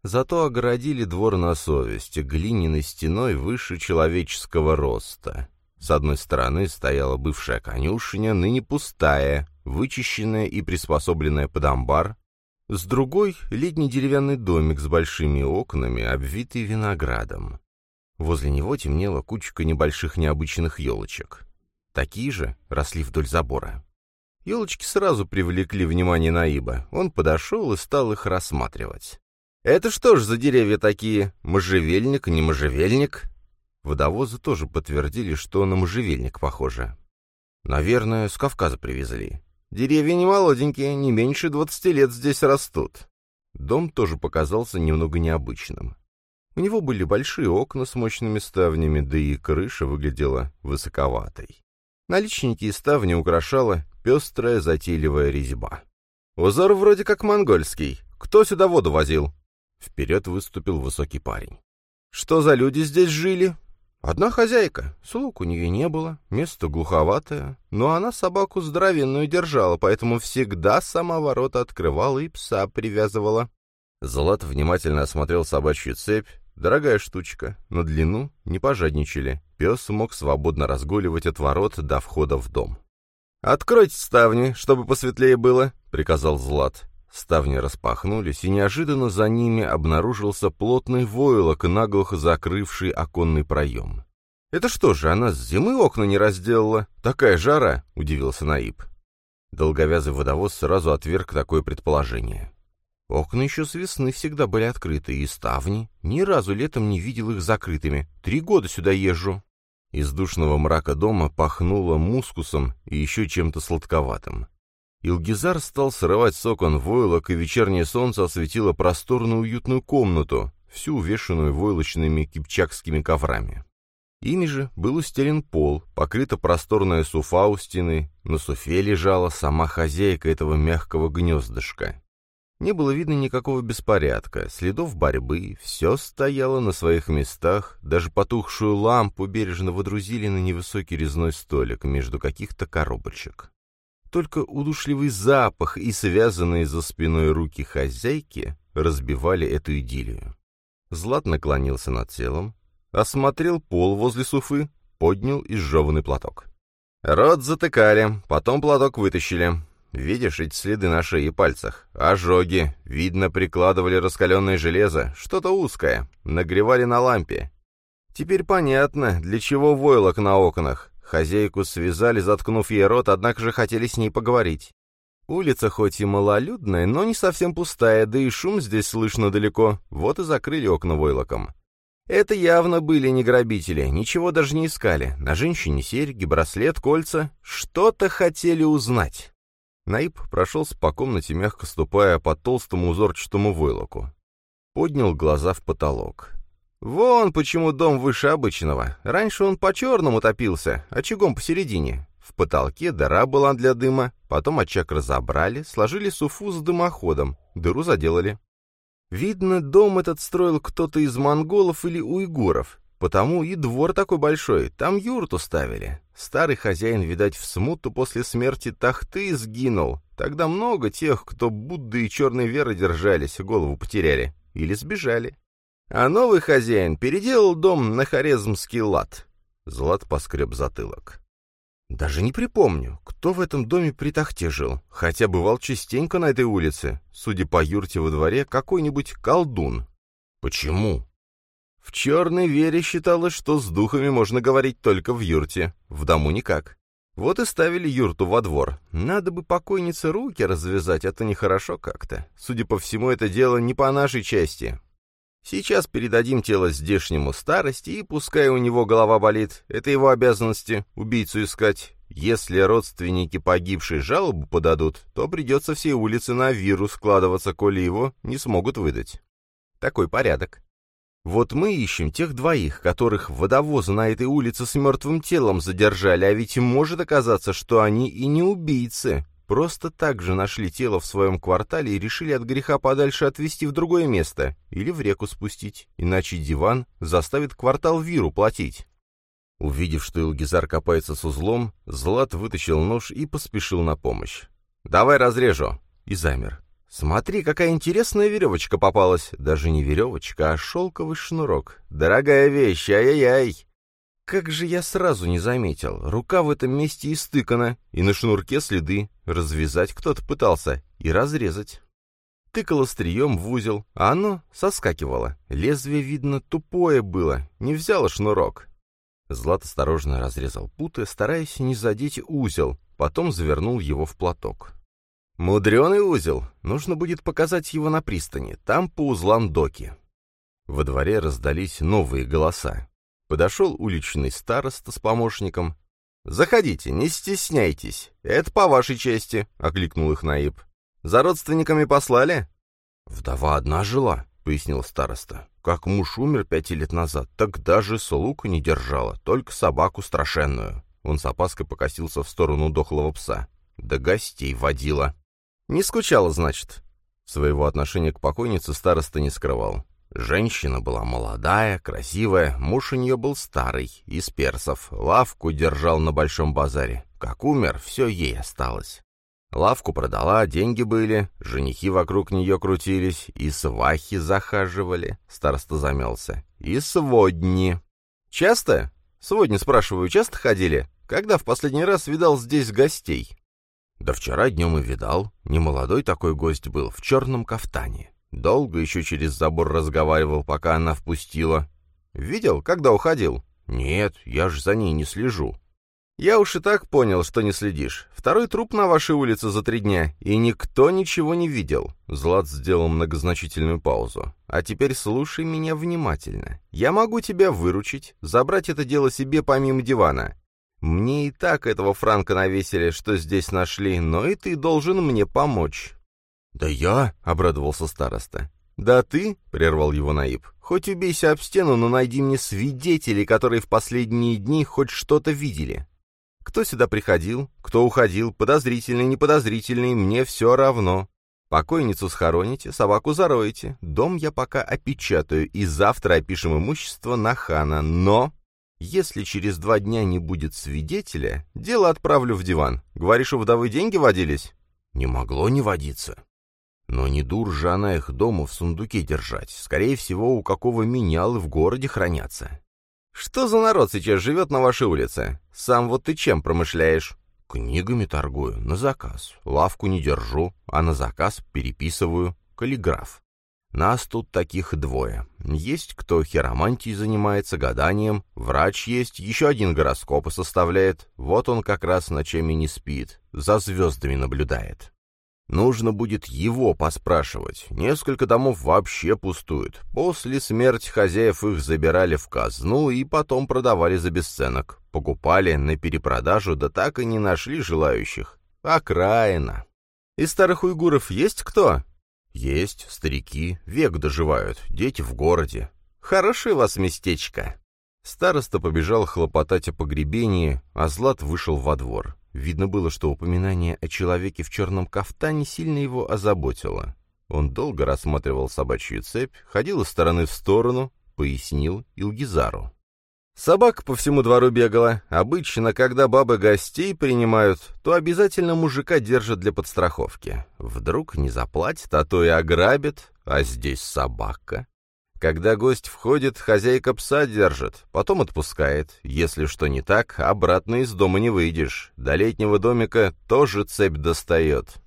Зато огородили двор на совесть, глиняной стеной выше человеческого роста. С одной стороны стояла бывшая конюшня, ныне пустая, вычищенная и приспособленная под амбар. С другой — летний деревянный домик с большими окнами, обвитый виноградом. Возле него темнела кучка небольших необычных елочек. Такие же росли вдоль забора. Елочки сразу привлекли внимание Наиба. Он подошел и стал их рассматривать. «Это что ж за деревья такие? Можжевельник, не можжевельник?» Водовозы тоже подтвердили, что на можжевельник похоже. «Наверное, с Кавказа привезли. Деревья не молоденькие, не меньше двадцати лет здесь растут». Дом тоже показался немного необычным. У него были большие окна с мощными ставнями, да и крыша выглядела высоковатой. Наличники и ставни украшала пестрая затейливая резьба. «Узор вроде как монгольский. Кто сюда воду возил?» Вперед выступил высокий парень. «Что за люди здесь жили?» «Одна хозяйка. Слуг у нее не было, место глуховатое, но она собаку здоровенную держала, поэтому всегда сама ворота открывала и пса привязывала». Злат внимательно осмотрел собачью цепь. Дорогая штучка, на длину не пожадничали. Пес мог свободно разгуливать от ворот до входа в дом. «Откройте ставни, чтобы посветлее было», — приказал Злат. Ставни распахнулись, и неожиданно за ними обнаружился плотный войлок, наглухо закрывший оконный проем. «Это что же, она с зимы окна не разделала? Такая жара!» — удивился Наиб. Долговязый водовоз сразу отверг такое предположение. Окна еще с весны всегда были открыты, и ставни. Ни разу летом не видел их закрытыми. Три года сюда езжу. Из душного мрака дома пахнуло мускусом и еще чем-то сладковатым. Илгизар стал срывать с окон войлок, и вечернее солнце осветило просторную уютную комнату, всю увешанную войлочными кипчакскими коврами. Ими же был устелен пол, покрыта просторная суфа у стены, на суфе лежала сама хозяйка этого мягкого гнездышка. Не было видно никакого беспорядка, следов борьбы, все стояло на своих местах, даже потухшую лампу бережно водрузили на невысокий резной столик между каких-то коробочек. Только удушливый запах и связанные за спиной руки хозяйки разбивали эту идиллию. Злат наклонился над телом, осмотрел пол возле суфы, поднял изжеванный платок. Рот затыкали, потом платок вытащили. Видишь эти следы на шее и пальцах? Ожоги. Видно, прикладывали раскаленное железо, что-то узкое. Нагревали на лампе. Теперь понятно, для чего войлок на окнах. Хозяйку связали, заткнув ей рот, однако же хотели с ней поговорить. Улица хоть и малолюдная, но не совсем пустая, да и шум здесь слышно далеко, вот и закрыли окна войлоком. Это явно были не грабители, ничего даже не искали. На женщине серьги, браслет, кольца. Что-то хотели узнать. Наиб прошелся по комнате, мягко ступая по толстому узорчатому войлоку. Поднял глаза в потолок. «Вон почему дом выше обычного. Раньше он по-черному топился, очагом посередине. В потолке дыра была для дыма, потом очаг разобрали, сложили суфу с дымоходом, дыру заделали. Видно, дом этот строил кто-то из монголов или уйгуров, Потому и двор такой большой, там юрту ставили. Старый хозяин, видать, в смуту после смерти Тахты сгинул. Тогда много тех, кто Будды и черной веры держались, голову потеряли. Или сбежали. А новый хозяин переделал дом на хорезмский лад. Злат поскреб затылок. Даже не припомню, кто в этом доме при Тахте жил, хотя бывал частенько на этой улице. Судя по юрте во дворе, какой-нибудь колдун. Почему? В черной вере считалось, что с духами можно говорить только в юрте, в дому никак. Вот и ставили юрту во двор. Надо бы покойнице руки развязать, это нехорошо как-то. Судя по всему, это дело не по нашей части. Сейчас передадим тело здешнему старости, и пускай у него голова болит, это его обязанности, убийцу искать. Если родственники погибшей жалобу подадут, то придется всей улице на вирус складываться, коли его не смогут выдать. Такой порядок. Вот мы ищем тех двоих, которых водовозы на этой улице с мертвым телом задержали, а ведь может оказаться, что они и не убийцы. Просто так же нашли тело в своем квартале и решили от греха подальше отвезти в другое место или в реку спустить, иначе диван заставит квартал Виру платить. Увидев, что Илгизар копается с узлом, Злат вытащил нож и поспешил на помощь. «Давай разрежу!» И замер. «Смотри, какая интересная веревочка попалась. Даже не веревочка, а шелковый шнурок. Дорогая вещь, ай-яй-яй!» Как же я сразу не заметил. Рука в этом месте истыкана, и на шнурке следы. Развязать кто-то пытался и разрезать. Тыкал острием в узел, а оно соскакивало. Лезвие, видно, тупое было, не взяло шнурок. Злат осторожно разрезал путы, стараясь не задеть узел, потом завернул его в платок. Мудреный узел. Нужно будет показать его на пристани. Там по узлам доки. Во дворе раздались новые голоса. Подошел уличный староста с помощником. «Заходите, не стесняйтесь. Это по вашей чести», — окликнул их Наиб. «За родственниками послали?» «Вдова одна жила», — пояснил староста. «Как муж умер пять лет назад, так даже слуг не держала, только собаку страшенную». Он с опаской покосился в сторону дохлого пса. «Да гостей водила». «Не скучала, значит?» Своего отношения к покойнице староста не скрывал. Женщина была молодая, красивая, муж у нее был старый, из персов, лавку держал на большом базаре. Как умер, все ей осталось. Лавку продала, деньги были, женихи вокруг нее крутились, и свахи захаживали, староста замялся, и сводни. «Часто?» «Сводни, спрашиваю, часто ходили? Когда в последний раз видал здесь гостей?» Да вчера днем и видал. Немолодой такой гость был, в черном кафтане. Долго еще через забор разговаривал, пока она впустила. Видел, когда уходил? Нет, я ж за ней не слежу. Я уж и так понял, что не следишь. Второй труп на вашей улице за три дня, и никто ничего не видел. Злат сделал многозначительную паузу. А теперь слушай меня внимательно. Я могу тебя выручить, забрать это дело себе помимо дивана. Мне и так этого Франка навесили, что здесь нашли, но и ты должен мне помочь». «Да я?» — обрадовался староста. «Да ты?» — прервал его Наиб. «Хоть убейся об стену, но найди мне свидетелей, которые в последние дни хоть что-то видели. Кто сюда приходил, кто уходил, подозрительный, неподозрительный, мне все равно. Покойницу схороните, собаку зароете, дом я пока опечатаю, и завтра опишем имущество на хана, но...» Если через два дня не будет свидетеля, дело отправлю в диван. Говоришь, у вдовы деньги водились? Не могло не водиться. Но не дур же она их дома в сундуке держать. Скорее всего, у какого менялы в городе хранятся. Что за народ сейчас живет на вашей улице? Сам вот ты чем промышляешь? Книгами торгую, на заказ. Лавку не держу, а на заказ переписываю. Каллиграф. Нас тут таких двое. Есть кто хиромантией занимается, гаданием, врач есть, еще один гороскопы составляет. Вот он как раз ночами не спит, за звездами наблюдает. Нужно будет его поспрашивать. Несколько домов вообще пустуют. После смерти хозяев их забирали в казну и потом продавали за бесценок. Покупали на перепродажу, да так и не нашли желающих. Окраина. Из старых уйгуров есть кто? «Есть, старики, век доживают, дети в городе. Хорошее вас местечко!» Староста побежал хлопотать о погребении, а Злат вышел во двор. Видно было, что упоминание о человеке в черном кафтане сильно его озаботило. Он долго рассматривал собачью цепь, ходил из стороны в сторону, пояснил Илгизару. Собак по всему двору бегала. Обычно, когда бабы гостей принимают, то обязательно мужика держат для подстраховки. Вдруг не заплатит, а то и ограбит, а здесь собака. Когда гость входит, хозяйка пса держит, потом отпускает. Если что не так, обратно из дома не выйдешь. До летнего домика тоже цепь достает.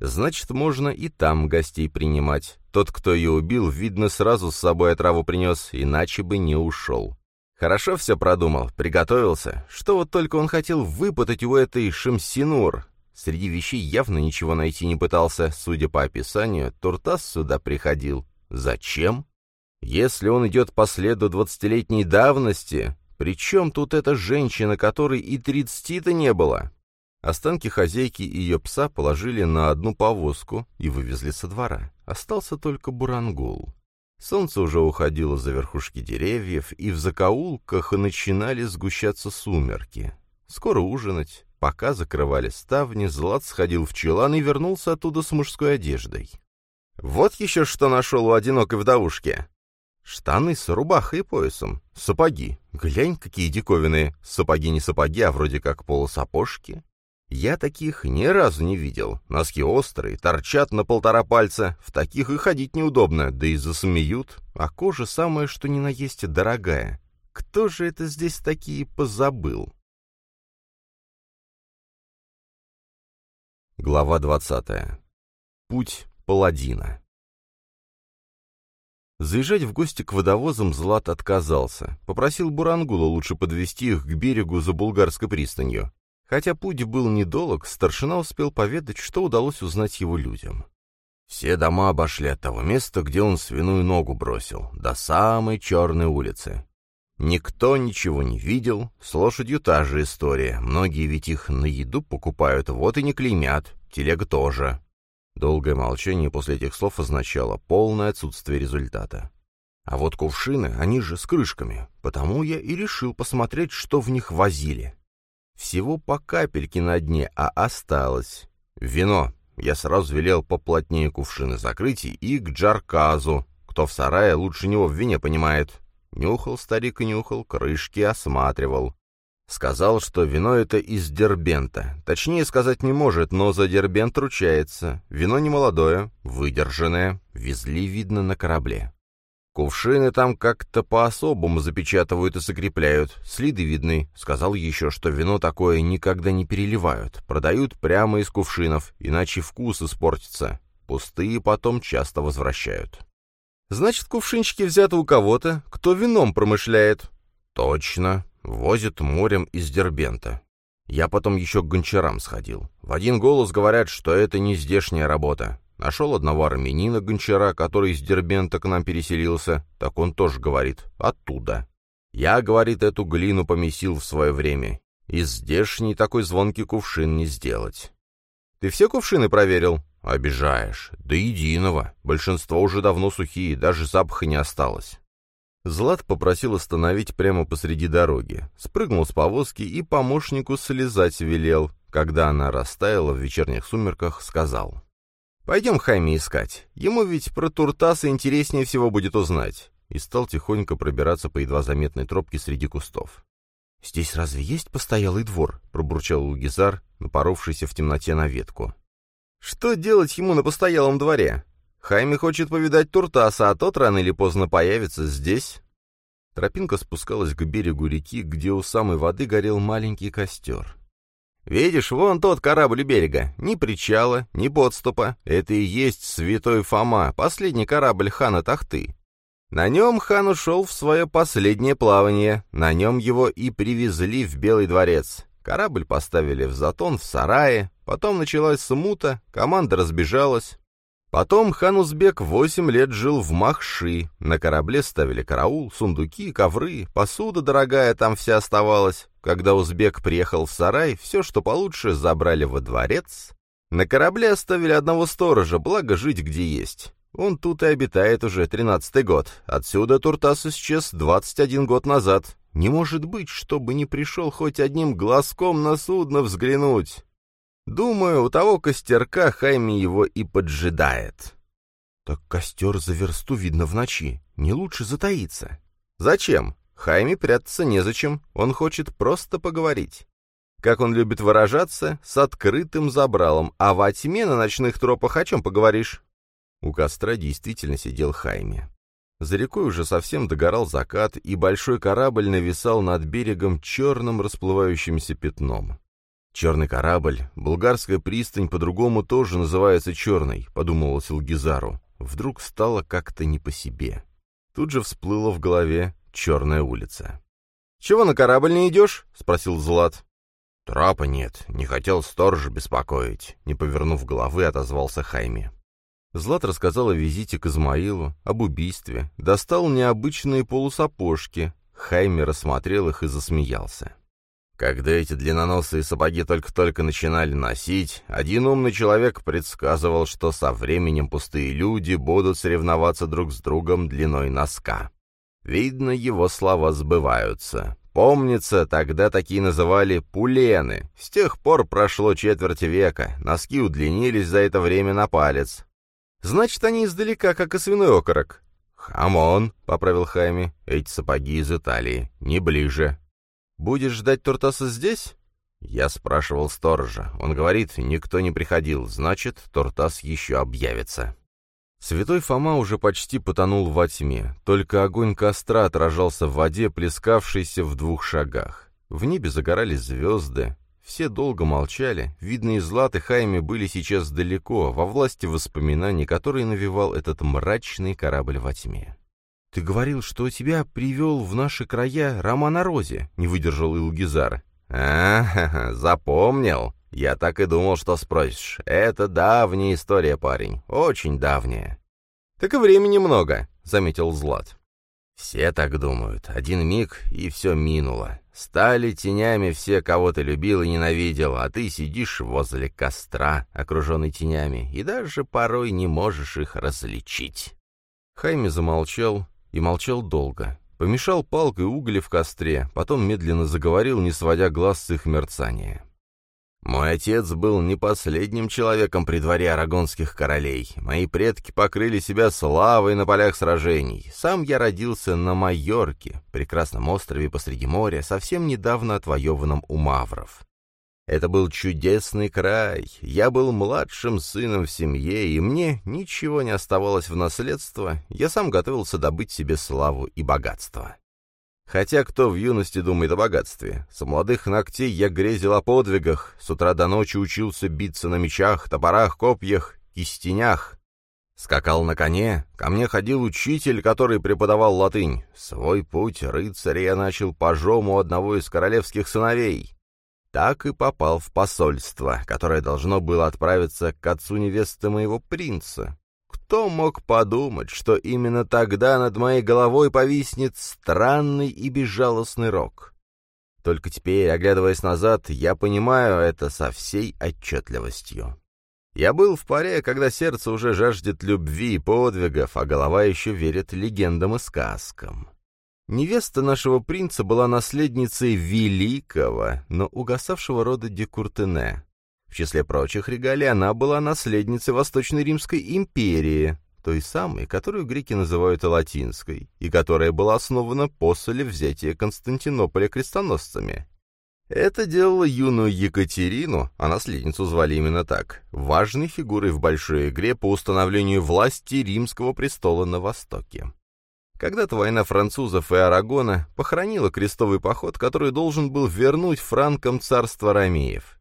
Значит, можно и там гостей принимать. Тот, кто ее убил, видно, сразу с собой отраву принес, иначе бы не ушел. Хорошо все продумал, приготовился. Что вот только он хотел выпытать у этой Шамсинур. Среди вещей явно ничего найти не пытался. Судя по описанию, Туртас сюда приходил. Зачем? Если он идет по следу двадцатилетней давности, Причем тут эта женщина, которой и тридцати-то не было? Останки хозяйки и ее пса положили на одну повозку и вывезли со двора. Остался только бурангул. Солнце уже уходило за верхушки деревьев, и в закоулках начинали сгущаться сумерки. Скоро ужинать. Пока закрывали ставни, Злат сходил в чулан и вернулся оттуда с мужской одеждой. «Вот еще что нашел у одинокой вдовушки!» Штаны с рубахой и поясом, сапоги. Глянь, какие диковины. Сапоги не сапоги, а вроде как полусапожки. Я таких ни разу не видел. Носки острые, торчат на полтора пальца. В таких и ходить неудобно, да и засмеют. А кожа самая, что ни на есть, дорогая. Кто же это здесь такие позабыл? Глава двадцатая. Путь паладина. Заезжать в гости к водовозам Злат отказался. Попросил Бурангула лучше подвести их к берегу за булгарской пристанью. Хотя путь был недолг, старшина успел поведать, что удалось узнать его людям. Все дома обошли от того места, где он свиную ногу бросил, до самой черной улицы. Никто ничего не видел, с лошадью та же история. Многие ведь их на еду покупают, вот и не клеймят, телега тоже. Долгое молчание после этих слов означало полное отсутствие результата. А вот кувшины, они же с крышками, потому я и решил посмотреть, что в них возили. Всего по капельке на дне, а осталось. Вино. Я сразу велел поплотнее кувшины закрыть и к джарказу. Кто в сарае лучше него в вине понимает. Нюхал старик и нюхал, крышки осматривал. Сказал, что вино это из Дербента. Точнее сказать не может, но за Дербент ручается. Вино не молодое, выдержанное. Везли, видно, на корабле. Кувшины там как-то по-особому запечатывают и закрепляют. Следы видны. Сказал еще, что вино такое никогда не переливают. Продают прямо из кувшинов, иначе вкус испортится. Пустые потом часто возвращают. Значит, кувшинчики взяты у кого-то, кто вином промышляет. Точно. Возят морем из Дербента. Я потом еще к гончарам сходил. В один голос говорят, что это не здешняя работа. Нашел одного армянина гончара, который из Дербента к нам переселился, так он тоже говорит «оттуда». Я, говорит, эту глину помесил в свое время. Из здешней такой звонкий кувшин не сделать. Ты все кувшины проверил? Обижаешь. До единого. Большинство уже давно сухие, даже запаха не осталось. Злат попросил остановить прямо посреди дороги. Спрыгнул с повозки и помощнику слезать велел. Когда она растаяла в вечерних сумерках, сказал. «Пойдем Хайме искать. Ему ведь про Туртаса интереснее всего будет узнать». И стал тихонько пробираться по едва заметной тропке среди кустов. «Здесь разве есть постоялый двор?» — пробурчал Лугизар, напоровшийся в темноте на ветку. «Что делать ему на постоялом дворе? Хайме хочет повидать Туртаса, а тот рано или поздно появится здесь». Тропинка спускалась к берегу реки, где у самой воды горел маленький костер. Видишь, вон тот корабль берега. Ни причала, ни подступа. Это и есть Святой Фома, последний корабль хана Тахты. На нем хан ушел в свое последнее плавание. На нем его и привезли в Белый дворец. Корабль поставили в затон в сарае. Потом началась смута, команда разбежалась. Потом хан Узбек восемь лет жил в Махши. На корабле ставили караул, сундуки, ковры, посуда дорогая там вся оставалась. Когда Узбек приехал в сарай, все, что получше, забрали во дворец. На корабле оставили одного сторожа, благо жить где есть. Он тут и обитает уже тринадцатый год. Отсюда Туртас исчез двадцать один год назад. Не может быть, чтобы не пришел хоть одним глазком на судно взглянуть. Думаю, у того костерка Хайми его и поджидает. Так костер за версту видно в ночи. Не лучше затаиться. Зачем? Хайми прятаться незачем. Он хочет просто поговорить. Как он любит выражаться, с открытым забралом. А во тьме на ночных тропах о чем поговоришь? У костра действительно сидел Хайми. За рекой уже совсем догорал закат, и большой корабль нависал над берегом черным расплывающимся пятном. «Черный корабль, булгарская пристань по-другому тоже называется черной», — подумал Силгизару. Вдруг стало как-то не по себе. Тут же всплыла в голове черная улица. «Чего на корабль не идешь?» — спросил Злат. «Трапа нет, не хотел сторожа беспокоить», — не повернув головы, отозвался Хайми. Злат рассказал о визите к Измаилу, об убийстве, достал необычные полусапожки. Хайме рассмотрел их и засмеялся. Когда эти длинноносые сапоги только-только начинали носить, один умный человек предсказывал, что со временем пустые люди будут соревноваться друг с другом длиной носка. Видно, его слова сбываются. Помнится, тогда такие называли пулены. С тех пор прошло четверть века, носки удлинились за это время на палец. Значит, они издалека, как и свиной окорок. «Хамон», — поправил Хайми, — «эти сапоги из Италии, не ближе». «Будешь ждать Туртаса здесь?» Я спрашивал сторожа. Он говорит, никто не приходил, значит, Туртас еще объявится. Святой Фома уже почти потонул во тьме, только огонь костра отражался в воде, плескавшейся в двух шагах. В небе загорались звезды, все долго молчали, видно, и Злат и Хайме были сейчас далеко, во власти воспоминаний, которые навевал этот мрачный корабль во тьме. «Ты говорил, что тебя привел в наши края Роман Розе», — не выдержал Илгизар. «А, запомнил. Я так и думал, что спросишь. Это давняя история, парень, очень давняя». «Так и времени много», — заметил Злат. «Все так думают. Один миг, и все минуло. Стали тенями все, кого ты любил и ненавидел, а ты сидишь возле костра, окруженный тенями, и даже порой не можешь их различить». Хайми замолчал, и молчал долго. Помешал палкой угли в костре, потом медленно заговорил, не сводя глаз с их мерцания. «Мой отец был не последним человеком при дворе арагонских королей. Мои предки покрыли себя славой на полях сражений. Сам я родился на Майорке, прекрасном острове посреди моря, совсем недавно отвоеванном у мавров. Это был чудесный край. Я был младшим сыном в семье, и мне ничего не оставалось в наследство. Я сам готовился добыть себе славу и богатство. Хотя кто в юности думает о богатстве? С молодых ногтей я грезил о подвигах, с утра до ночи учился биться на мечах, топорах, копьях, кистенях. Скакал на коне, ко мне ходил учитель, который преподавал латынь. Свой путь рыцаря я начал пожом у одного из королевских сыновей так и попал в посольство, которое должно было отправиться к отцу невесты моего принца. Кто мог подумать, что именно тогда над моей головой повиснет странный и безжалостный рок? Только теперь, оглядываясь назад, я понимаю это со всей отчетливостью. Я был в паре, когда сердце уже жаждет любви и подвигов, а голова еще верит легендам и сказкам. Невеста нашего принца была наследницей великого, но угасавшего рода Декуртене. В числе прочих регалий она была наследницей Восточной Римской империи, той самой, которую греки называют латинской, и которая была основана после взятия Константинополя крестоносцами. Это делало юную Екатерину, а наследницу звали именно так, важной фигурой в большой игре по установлению власти римского престола на Востоке. Когда-то война французов и Арагона похоронила крестовый поход, который должен был вернуть франкам царство Ромеев.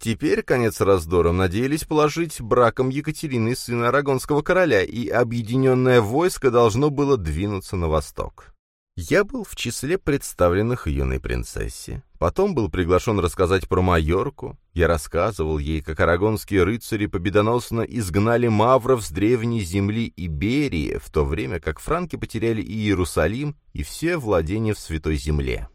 Теперь конец раздорам надеялись положить браком Екатерины сына Арагонского короля, и объединенное войско должно было двинуться на восток. Я был в числе представленных юной принцессе. Потом был приглашен рассказать про Майорку. Я рассказывал ей, как арагонские рыцари победоносно изгнали мавров с древней земли Иберии, в то время как франки потеряли и Иерусалим, и все владения в Святой Земле.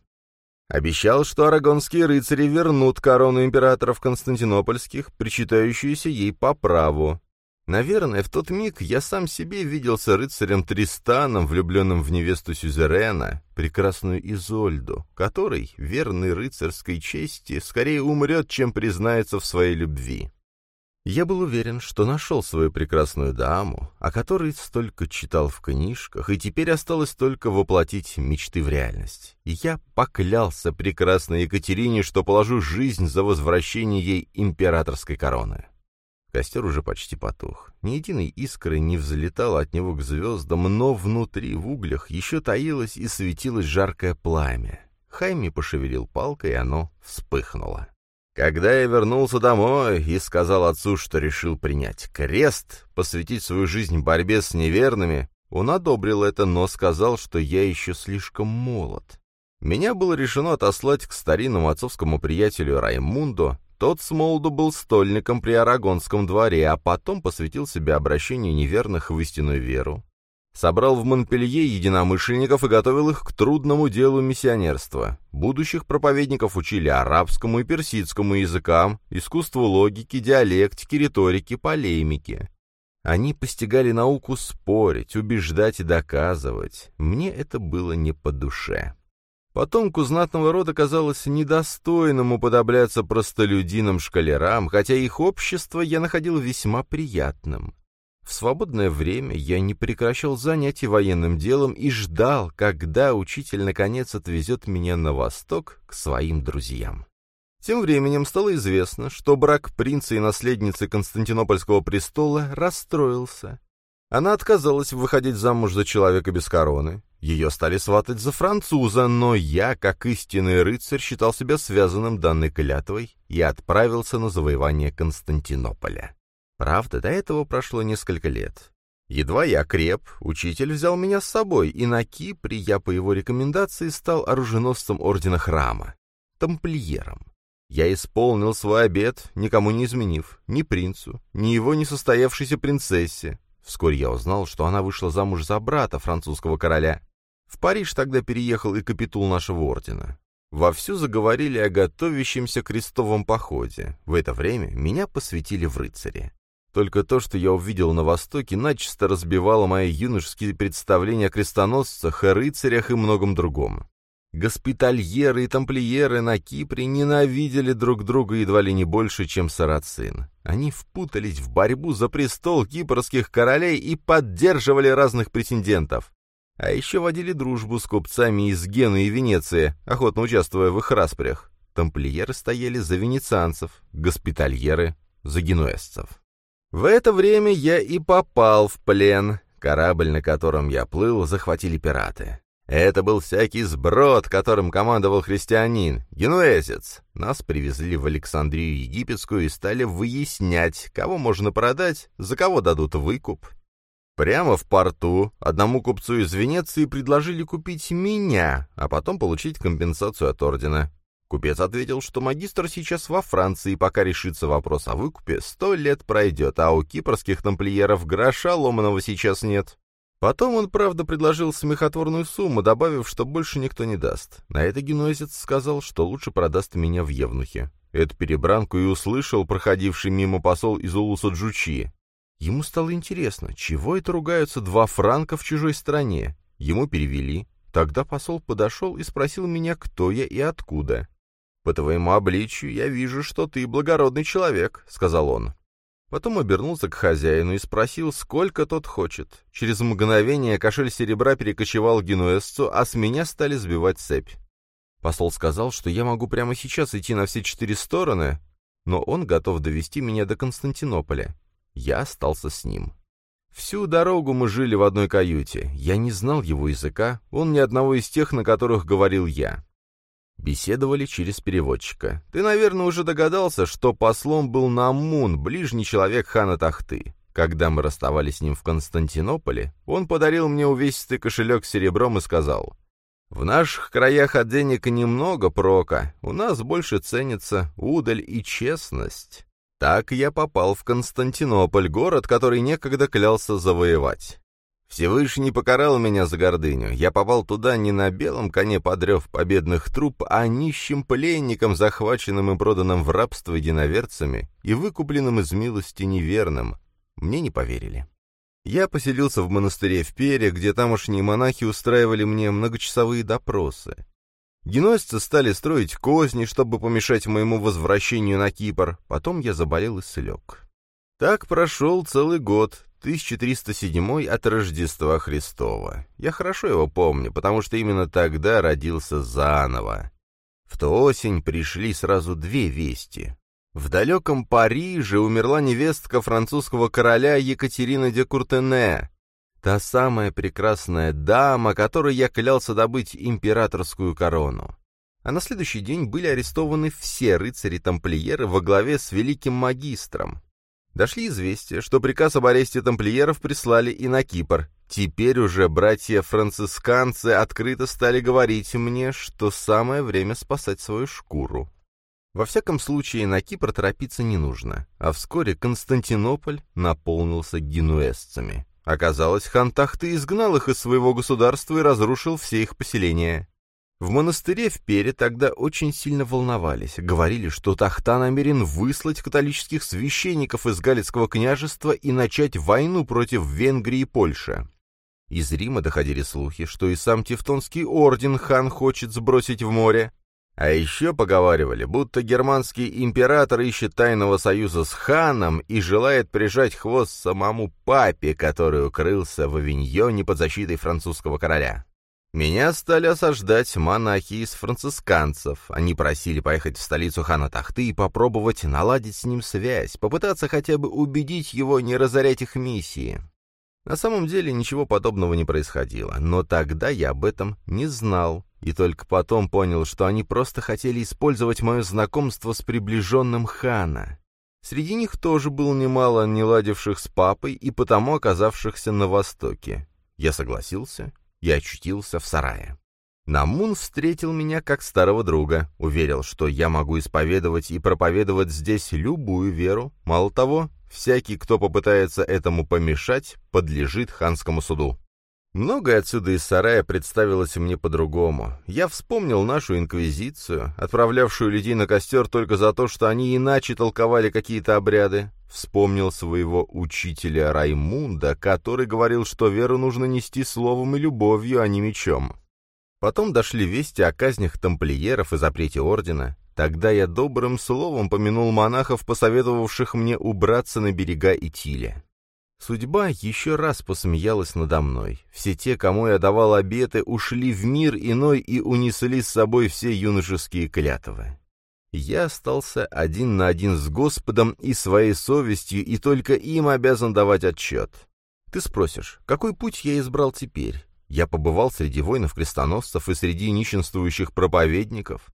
Обещал, что арагонские рыцари вернут корону императоров Константинопольских, причитающуюся ей по праву, Наверное, в тот миг я сам себе виделся рыцарем Тристаном, влюбленным в невесту Сюзерена, прекрасную Изольду, который, верный рыцарской чести, скорее умрет, чем признается в своей любви. Я был уверен, что нашел свою прекрасную даму, о которой столько читал в книжках, и теперь осталось только воплотить мечты в реальность. И я поклялся прекрасной Екатерине, что положу жизнь за возвращение ей императорской короны. Костер уже почти потух. Ни единой искры не взлетало от него к звездам, но внутри, в углях, еще таилось и светилось жаркое пламя. Хайми пошевелил палкой, и оно вспыхнуло. Когда я вернулся домой и сказал отцу, что решил принять крест, посвятить свою жизнь борьбе с неверными, он одобрил это, но сказал, что я еще слишком молод. Меня было решено отослать к старинному отцовскому приятелю Раймунду, тот с молоду был стольником при Арагонском дворе, а потом посвятил себя обращению неверных в истинную веру. Собрал в Монпелье единомышленников и готовил их к трудному делу миссионерства. Будущих проповедников учили арабскому и персидскому языкам, искусству логики, диалектики, риторики, полемики. Они постигали науку спорить, убеждать и доказывать. Мне это было не по душе. Потомку знатного рода казалось недостойным уподобляться простолюдинам-шкалерам, хотя их общество я находил весьма приятным. В свободное время я не прекращал занятий военным делом и ждал, когда учитель наконец отвезет меня на восток к своим друзьям. Тем временем стало известно, что брак принца и наследницы Константинопольского престола расстроился. Она отказалась выходить замуж за человека без короны. Ее стали сватать за француза, но я, как истинный рыцарь, считал себя связанным данной клятвой и отправился на завоевание Константинополя. Правда, до этого прошло несколько лет. Едва я креп, учитель взял меня с собой, и на Кипре я по его рекомендации стал оруженосцем ордена храма, тамплиером. Я исполнил свой обет, никому не изменив, ни принцу, ни его несостоявшейся принцессе. Вскоре я узнал, что она вышла замуж за брата французского короля. В Париж тогда переехал и капитул нашего ордена. Вовсю заговорили о готовящемся крестовом походе. В это время меня посвятили в рыцари. Только то, что я увидел на Востоке, начисто разбивало мои юношеские представления о крестоносцах, о рыцарях и многом другом. Госпитальеры и тамплиеры на Кипре ненавидели друг друга едва ли не больше, чем сарацин. Они впутались в борьбу за престол кипрских королей и поддерживали разных претендентов. А еще водили дружбу с купцами из Гены и Венеции, охотно участвуя в их распрях. Тамплиеры стояли за венецианцев, госпитальеры — за генуэзцев. В это время я и попал в плен. Корабль, на котором я плыл, захватили пираты. Это был всякий сброд, которым командовал христианин, генуэзец. Нас привезли в Александрию Египетскую и стали выяснять, кого можно продать, за кого дадут выкуп. Прямо в порту одному купцу из Венеции предложили купить меня, а потом получить компенсацию от ордена. Купец ответил, что магистр сейчас во Франции, пока решится вопрос о выкупе, сто лет пройдет, а у кипрских тамплиеров гроша ломаного сейчас нет. Потом он, правда, предложил смехотворную сумму, добавив, что больше никто не даст. На это генуэзец сказал, что лучше продаст меня в Евнухе. Эту перебранку и услышал проходивший мимо посол из Улуса Джучи. Ему стало интересно, чего это ругаются два франка в чужой стране. Ему перевели. Тогда посол подошел и спросил меня, кто я и откуда. «По твоему обличию я вижу, что ты благородный человек», — сказал он. Потом обернулся к хозяину и спросил, сколько тот хочет. Через мгновение кошель серебра перекочевал генуэзцу, а с меня стали сбивать цепь. Посол сказал, что я могу прямо сейчас идти на все четыре стороны, но он готов довести меня до Константинополя. Я остался с ним. Всю дорогу мы жили в одной каюте. Я не знал его языка, он ни одного из тех, на которых говорил я. Беседовали через переводчика. Ты, наверное, уже догадался, что послом был Намун, ближний человек хана Тахты. Когда мы расставались с ним в Константинополе, он подарил мне увесистый кошелек с серебром и сказал, «В наших краях от денег немного прока, у нас больше ценится удаль и честность». Так я попал в Константинополь, город, который некогда клялся завоевать. Всевышний покарал меня за гордыню. Я попал туда не на белом коне подрев победных труп, а нищим пленником, захваченным и проданным в рабство единоверцами и выкупленным из милости неверным. Мне не поверили. Я поселился в монастыре в Пере, где тамошние монахи устраивали мне многочасовые допросы. Геносцы стали строить козни, чтобы помешать моему возвращению на Кипр. Потом я заболел и слег. Так прошел целый год, 1307 от Рождества Христова. Я хорошо его помню, потому что именно тогда родился заново. В ту осень пришли сразу две вести. В далеком Париже умерла невестка французского короля Екатерина де Куртене, та самая прекрасная дама, которой я клялся добыть императорскую корону. А на следующий день были арестованы все рыцари-тамплиеры во главе с великим магистром. Дошли известия, что приказ об аресте тамплиеров прислали и на Кипр. Теперь уже братья-францисканцы открыто стали говорить мне, что самое время спасать свою шкуру. Во всяком случае, на Кипр торопиться не нужно, а вскоре Константинополь наполнился генуэзцами. Оказалось, хан Тахты изгнал их из своего государства и разрушил все их поселения. В монастыре в Пере тогда очень сильно волновались. Говорили, что Тахта намерен выслать католических священников из Галицкого княжества и начать войну против Венгрии и Польши. Из Рима доходили слухи, что и сам Тевтонский орден хан хочет сбросить в море. А еще поговаривали, будто германский император ищет тайного союза с ханом и желает прижать хвост самому папе, который укрылся в Авиньоне под защитой французского короля. Меня стали осаждать монахи из францисканцев. Они просили поехать в столицу хана Тахты и попробовать наладить с ним связь, попытаться хотя бы убедить его не разорять их миссии. На самом деле ничего подобного не происходило, но тогда я об этом не знал, и только потом понял, что они просто хотели использовать мое знакомство с приближенным хана. Среди них тоже было немало неладивших с папой и потому оказавшихся на Востоке. Я согласился я очутился в сарае. Намун встретил меня как старого друга, уверил, что я могу исповедовать и проповедовать здесь любую веру. Мало того, всякий, кто попытается этому помешать, подлежит ханскому суду. Многое отсюда из сарая представилось мне по-другому. Я вспомнил нашу инквизицию, отправлявшую людей на костер только за то, что они иначе толковали какие-то обряды. Вспомнил своего учителя Раймунда, который говорил, что веру нужно нести словом и любовью, а не мечом. Потом дошли вести о казнях тамплиеров и запрете ордена. Тогда я добрым словом помянул монахов, посоветовавших мне убраться на берега Итиля. Судьба еще раз посмеялась надо мной. Все те, кому я давал обеты, ушли в мир иной и унесли с собой все юношеские клятвы. Я остался один на один с Господом и своей совестью, и только им обязан давать отчет. Ты спросишь, какой путь я избрал теперь? Я побывал среди воинов-крестоносцев и среди нищенствующих проповедников.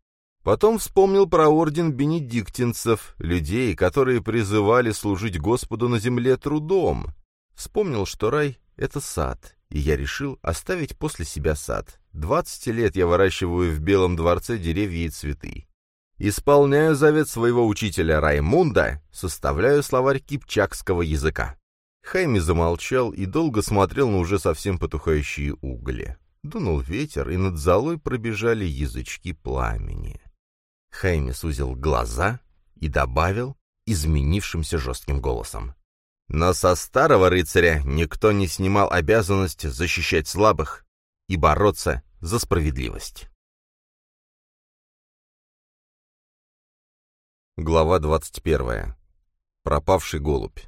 Потом вспомнил про орден бенедиктинцев, людей, которые призывали служить Господу на земле трудом. Вспомнил, что рай — это сад, и я решил оставить после себя сад. Двадцать лет я выращиваю в Белом дворце деревья и цветы. Исполняю завет своего учителя Раймунда, составляю словарь кипчакского языка. Хайми замолчал и долго смотрел на уже совсем потухающие угли. Дунул ветер, и над золой пробежали язычки пламени. Хайми сузил глаза и добавил изменившимся жестким голосом. Но со старого рыцаря никто не снимал обязанность защищать слабых и бороться за справедливость. Глава 21. Пропавший голубь.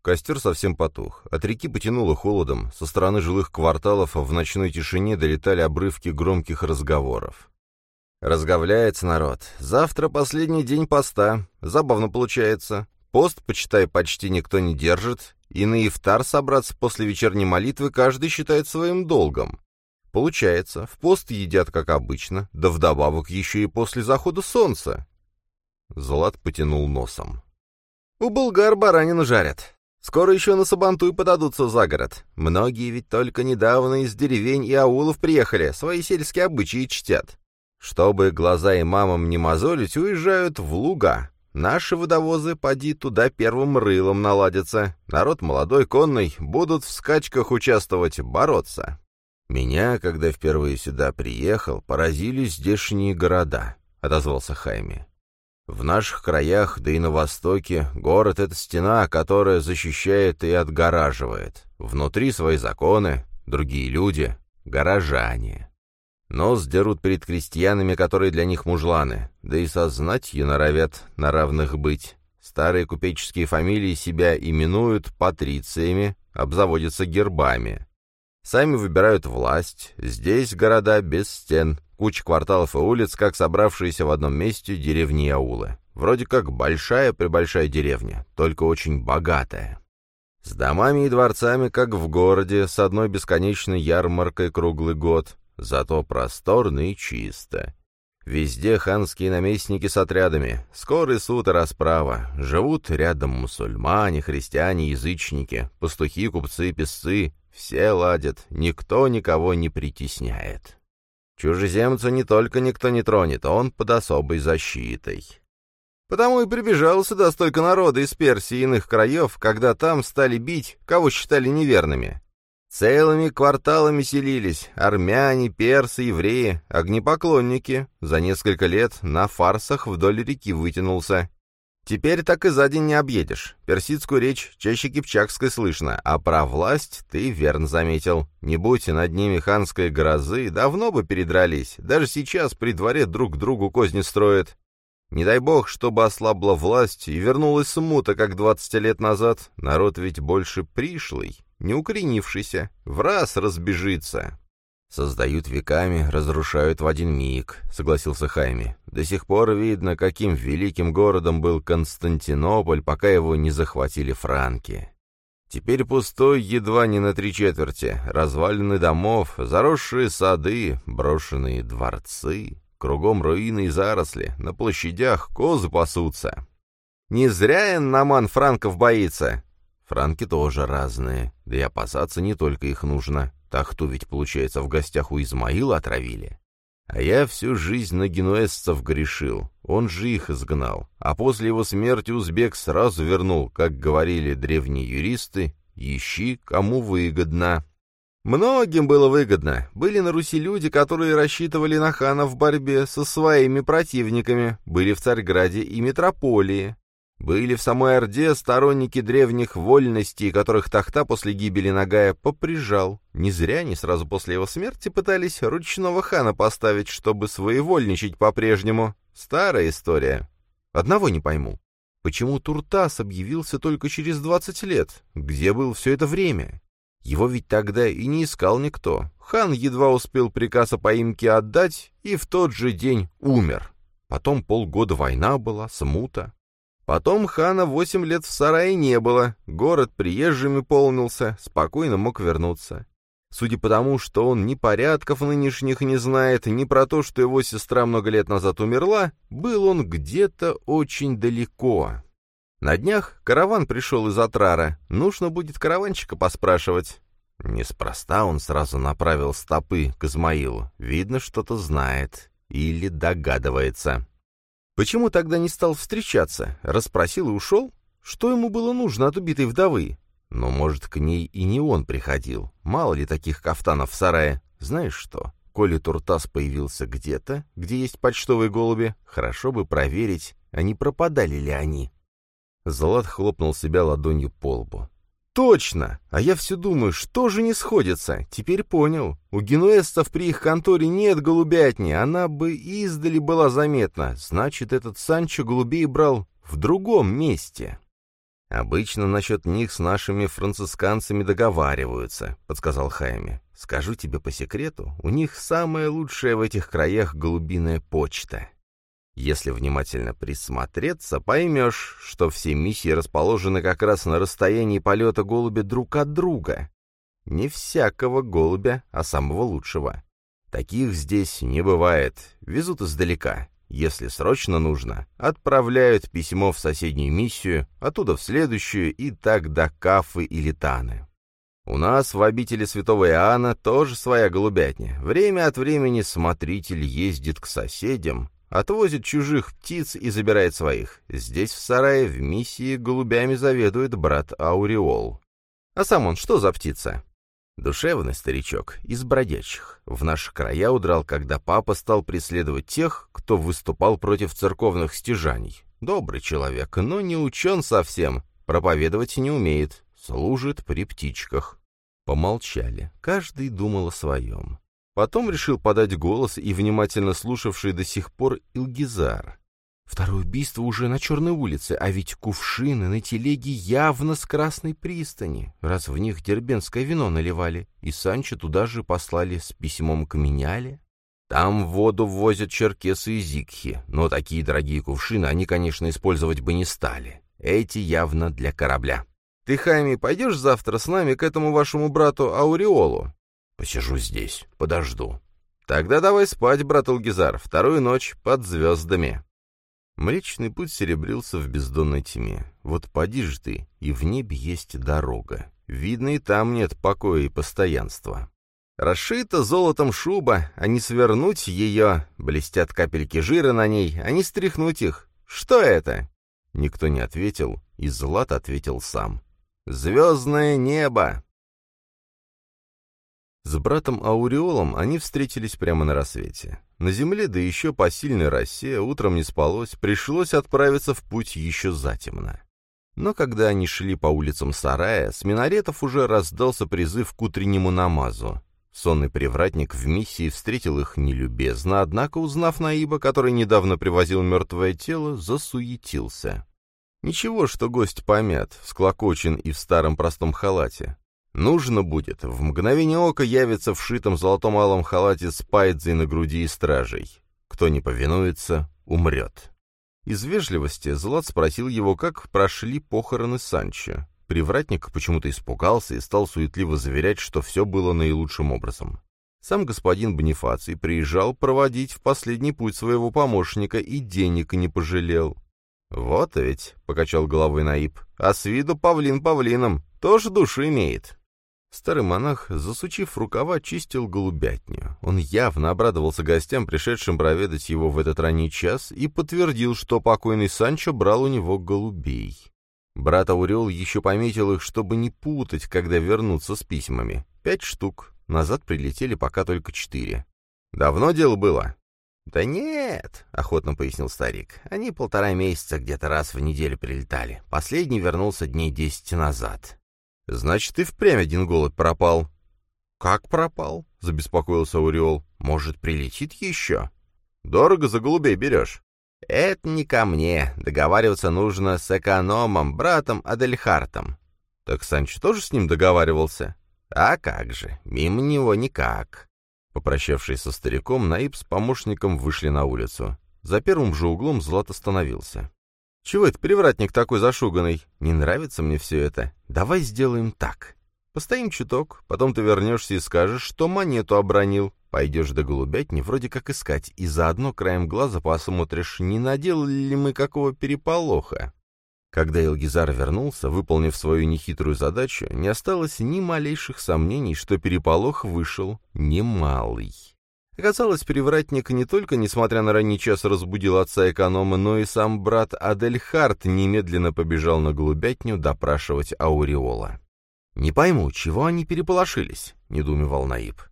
Костер совсем потух. От реки потянуло холодом, со стороны жилых кварталов в ночной тишине долетали обрывки громких разговоров. Разговляется народ. Завтра последний день поста. Забавно получается. Пост, почитай, почти никто не держит, и на ифтар собраться после вечерней молитвы каждый считает своим долгом. Получается, в пост едят, как обычно, да вдобавок еще и после захода солнца. Злат потянул носом. У болгар баранину жарят. Скоро еще на Сабантуй подадутся за город. Многие ведь только недавно из деревень и аулов приехали, свои сельские обычаи чтят. Чтобы глаза и мамам не мозолить, уезжают в луга. Наши водовозы, поди, туда первым рылом наладятся. Народ молодой, конный, будут в скачках участвовать, бороться. Меня, когда впервые сюда приехал, поразили здешние города, — отозвался Хайми. В наших краях, да и на Востоке, город — это стена, которая защищает и отгораживает. Внутри свои законы, другие люди, горожане. Нос дерут перед крестьянами, которые для них мужланы, да и сознатью норовят на равных быть. Старые купеческие фамилии себя именуют патрициями, обзаводятся гербами. Сами выбирают власть, здесь города без стен, куча кварталов и улиц, как собравшиеся в одном месте деревни и аулы. Вроде как большая-пребольшая деревня, только очень богатая. С домами и дворцами, как в городе, с одной бесконечной ярмаркой круглый год, зато просторно и чисто. Везде ханские наместники с отрядами, скорый суд и расправа. Живут рядом мусульмане, христиане, язычники, пастухи, купцы, песцы. Все ладят, никто никого не притесняет. Чужеземца не только никто не тронет, он под особой защитой. Потому и прибежало сюда столько народа из Персии и иных краев, когда там стали бить, кого считали неверными. Целыми кварталами селились армяне, персы, евреи, огнепоклонники. За несколько лет на фарсах вдоль реки вытянулся. Теперь так и за день не объедешь. Персидскую речь чаще кипчакской слышно, а про власть ты верно заметил. Не будь над ними ханской грозы, давно бы передрались. Даже сейчас при дворе друг другу козни строят. Не дай бог, чтобы ослабла власть и вернулась смута, как двадцать лет назад. Народ ведь больше пришлый, не укоренившийся, в раз разбежится. «Создают веками, разрушают в один миг», — согласился Хайми. «До сих пор видно, каким великим городом был Константинополь, пока его не захватили франки. Теперь пустой едва не на три четверти, развалины домов, заросшие сады, брошенные дворцы. Кругом руины и заросли, на площадях козы пасутся. Не зря Наман франков боится. Франки тоже разные, да и опасаться не только их нужно. Тахту ведь, получается, в гостях у Измаила отравили. А я всю жизнь на генуэзцев грешил, он же их изгнал. А после его смерти узбек сразу вернул, как говорили древние юристы, «Ищи, кому выгодно». Многим было выгодно. Были на Руси люди, которые рассчитывали на хана в борьбе со своими противниками, были в Царьграде и Метрополии. Были в самой Орде сторонники древних вольностей, которых Тахта после гибели Нагая поприжал. Не зря они сразу после его смерти пытались ручного хана поставить, чтобы своевольничать по-прежнему. Старая история. Одного не пойму. Почему Туртас объявился только через двадцать лет? Где был все это время? Его ведь тогда и не искал никто. Хан едва успел приказ о поимке отдать и в тот же день умер. Потом полгода война была, смута. Потом хана восемь лет в сарае не было, город приезжими полнился, спокойно мог вернуться. Судя по тому, что он ни порядков нынешних не знает, ни про то, что его сестра много лет назад умерла, был он где-то очень далеко. На днях караван пришел из Атрара. Нужно будет караванчика поспрашивать. Неспроста он сразу направил стопы к Измаилу. Видно, что-то знает. Или догадывается. Почему тогда не стал встречаться? Расспросил и ушел? Что ему было нужно от убитой вдовы? Но, может, к ней и не он приходил. Мало ли таких кафтанов в сарае. Знаешь что? Коли Туртас появился где-то, где есть почтовые голуби, хорошо бы проверить, а не пропадали ли они. Злат хлопнул себя ладонью по лбу. «Точно! А я все думаю, что же не сходится? Теперь понял. У генуэзцев при их конторе нет голубятни, она бы издали была заметна. Значит, этот Санчо голубей брал в другом месте». «Обычно насчет них с нашими францисканцами договариваются», — подсказал Хайме. «Скажу тебе по секрету, у них самая лучшая в этих краях голубиная почта. Если внимательно присмотреться, поймешь, что все миссии расположены как раз на расстоянии полета голубя друг от друга. Не всякого голубя, а самого лучшего. Таких здесь не бывает, везут издалека. Если срочно нужно, отправляют письмо в соседнюю миссию, оттуда в следующую и так до Кафы или Таны. У нас в обители святого Иоанна тоже своя голубятня. Время от времени смотритель ездит к соседям, Отвозит чужих птиц и забирает своих. Здесь, в сарае, в миссии голубями заведует брат Ауреол. А сам он что за птица? Душевный старичок, из бродячих. В наши края удрал, когда папа стал преследовать тех, кто выступал против церковных стяжаний. Добрый человек, но не учен совсем, проповедовать не умеет, служит при птичках. Помолчали, каждый думал о своем. Потом решил подать голос и внимательно слушавший до сих пор Илгизар. Второе убийство уже на Черной улице, а ведь кувшины на телеге явно с Красной пристани, раз в них дербенское вино наливали, и Санчо туда же послали с письмом к Меняле. Там воду ввозят черкесы и зикхи, но такие дорогие кувшины они, конечно, использовать бы не стали. Эти явно для корабля. Ты, Хайми, пойдешь завтра с нами к этому вашему брату Ауреолу? Посижу здесь, подожду. Тогда давай спать, брат Алгизар, вторую ночь под звездами. Млечный путь серебрился в бездонной тьме. Вот поди ж ты, и в небе есть дорога. Видно, и там нет покоя и постоянства. Расшита золотом шуба, а не свернуть ее, блестят капельки жира на ней, а не стряхнуть их. Что это?» Никто не ответил, и Злат ответил сам. «Звездное небо!» С братом Ауреолом они встретились прямо на рассвете. На земле, да еще по сильной росе, утром не спалось, пришлось отправиться в путь еще затемно. Но когда они шли по улицам сарая, с минаретов уже раздался призыв к утреннему намазу. Сонный привратник в миссии встретил их нелюбезно, однако, узнав Наиба, который недавно привозил мертвое тело, засуетился. Ничего, что гость помят, склокочен и в старом простом халате. Нужно будет, в мгновение ока явится в шитом золотом алом халате с пайдзой на груди и стражей. Кто не повинуется, умрет. Из вежливости Злат спросил его, как прошли похороны Санчо. Привратник почему-то испугался и стал суетливо заверять, что все было наилучшим образом. Сам господин Бонифаций приезжал проводить в последний путь своего помощника и денег не пожалел. «Вот ведь», — покачал головой Наиб, — «а с виду павлин павлином, тоже души имеет». Старый монах, засучив рукава, чистил голубятню. Он явно обрадовался гостям, пришедшим проведать его в этот ранний час, и подтвердил, что покойный Санчо брал у него голубей. Брат Аурел еще пометил их, чтобы не путать, когда вернуться с письмами. Пять штук. Назад прилетели пока только четыре. «Давно дело было?» «Да нет», — охотно пояснил старик. «Они полтора месяца где-то раз в неделю прилетали. Последний вернулся дней десять назад». «Значит, и впрямь один голод пропал». «Как пропал?» — забеспокоился Уриол. «Может, прилетит еще?» «Дорого за голубей берешь?» «Это не ко мне. Договариваться нужно с экономом, братом Адельхартом». «Так Санч тоже с ним договаривался?» «А как же, мимо него никак». Попрощавшись со стариком, Наиб с помощником вышли на улицу. За первым же углом Злат остановился. «Чего это привратник такой зашуганный? Не нравится мне все это. Давай сделаем так. Постоим чуток, потом ты вернешься и скажешь, что монету обронил. Пойдешь до голубятни вроде как искать, и заодно краем глаза посмотришь, не наделали ли мы какого переполоха». Когда Элгизар вернулся, выполнив свою нехитрую задачу, не осталось ни малейших сомнений, что переполох вышел немалый. Оказалось, привратник не только, несмотря на ранний час, разбудил отца эконома, но и сам брат Адельхард немедленно побежал на голубятню допрашивать Ауреола. «Не пойму, чего они переполошились?» — недоумевал Наиб.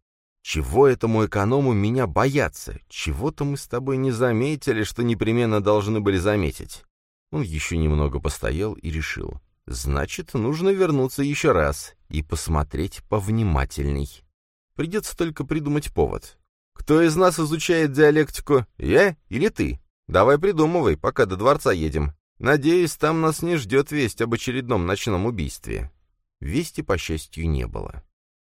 «Чего этому эконому меня бояться? Чего-то мы с тобой не заметили, что непременно должны были заметить». Он еще немного постоял и решил. «Значит, нужно вернуться еще раз и посмотреть повнимательней. Придется только придумать повод. Кто из нас изучает диалектику, я или ты? Давай придумывай, пока до дворца едем. Надеюсь, там нас не ждет весть об очередном ночном убийстве». Вести, по счастью, не было.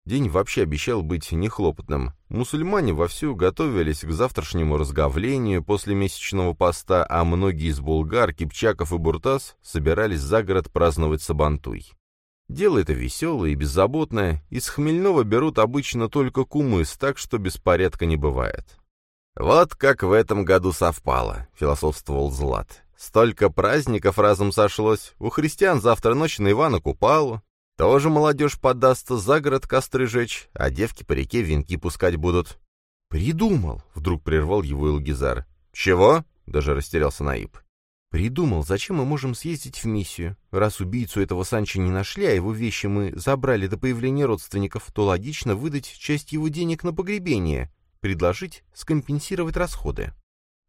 День вообще обещал быть нехлопотным. Мусульмане вовсю готовились к завтрашнему разговлению после месячного поста, а многие из булгар, кипчаков и буртас собирались за город праздновать Сабантуй. Дело это веселое и беззаботное, из хмельного берут обычно только кумыс, так что беспорядка не бывает. «Вот как в этом году совпало», — философствовал Злат. «Столько праздников разом сошлось. У христиан завтра ночь на Ивана Купалу. Тоже молодежь подастся за город костры жечь, а девки по реке венки пускать будут». «Придумал», — вдруг прервал его Илгизар. «Чего?» — даже растерялся Наиб. Придумал, зачем мы можем съездить в миссию. Раз убийцу этого Санчо не нашли, а его вещи мы забрали до появления родственников, то логично выдать часть его денег на погребение, предложить скомпенсировать расходы.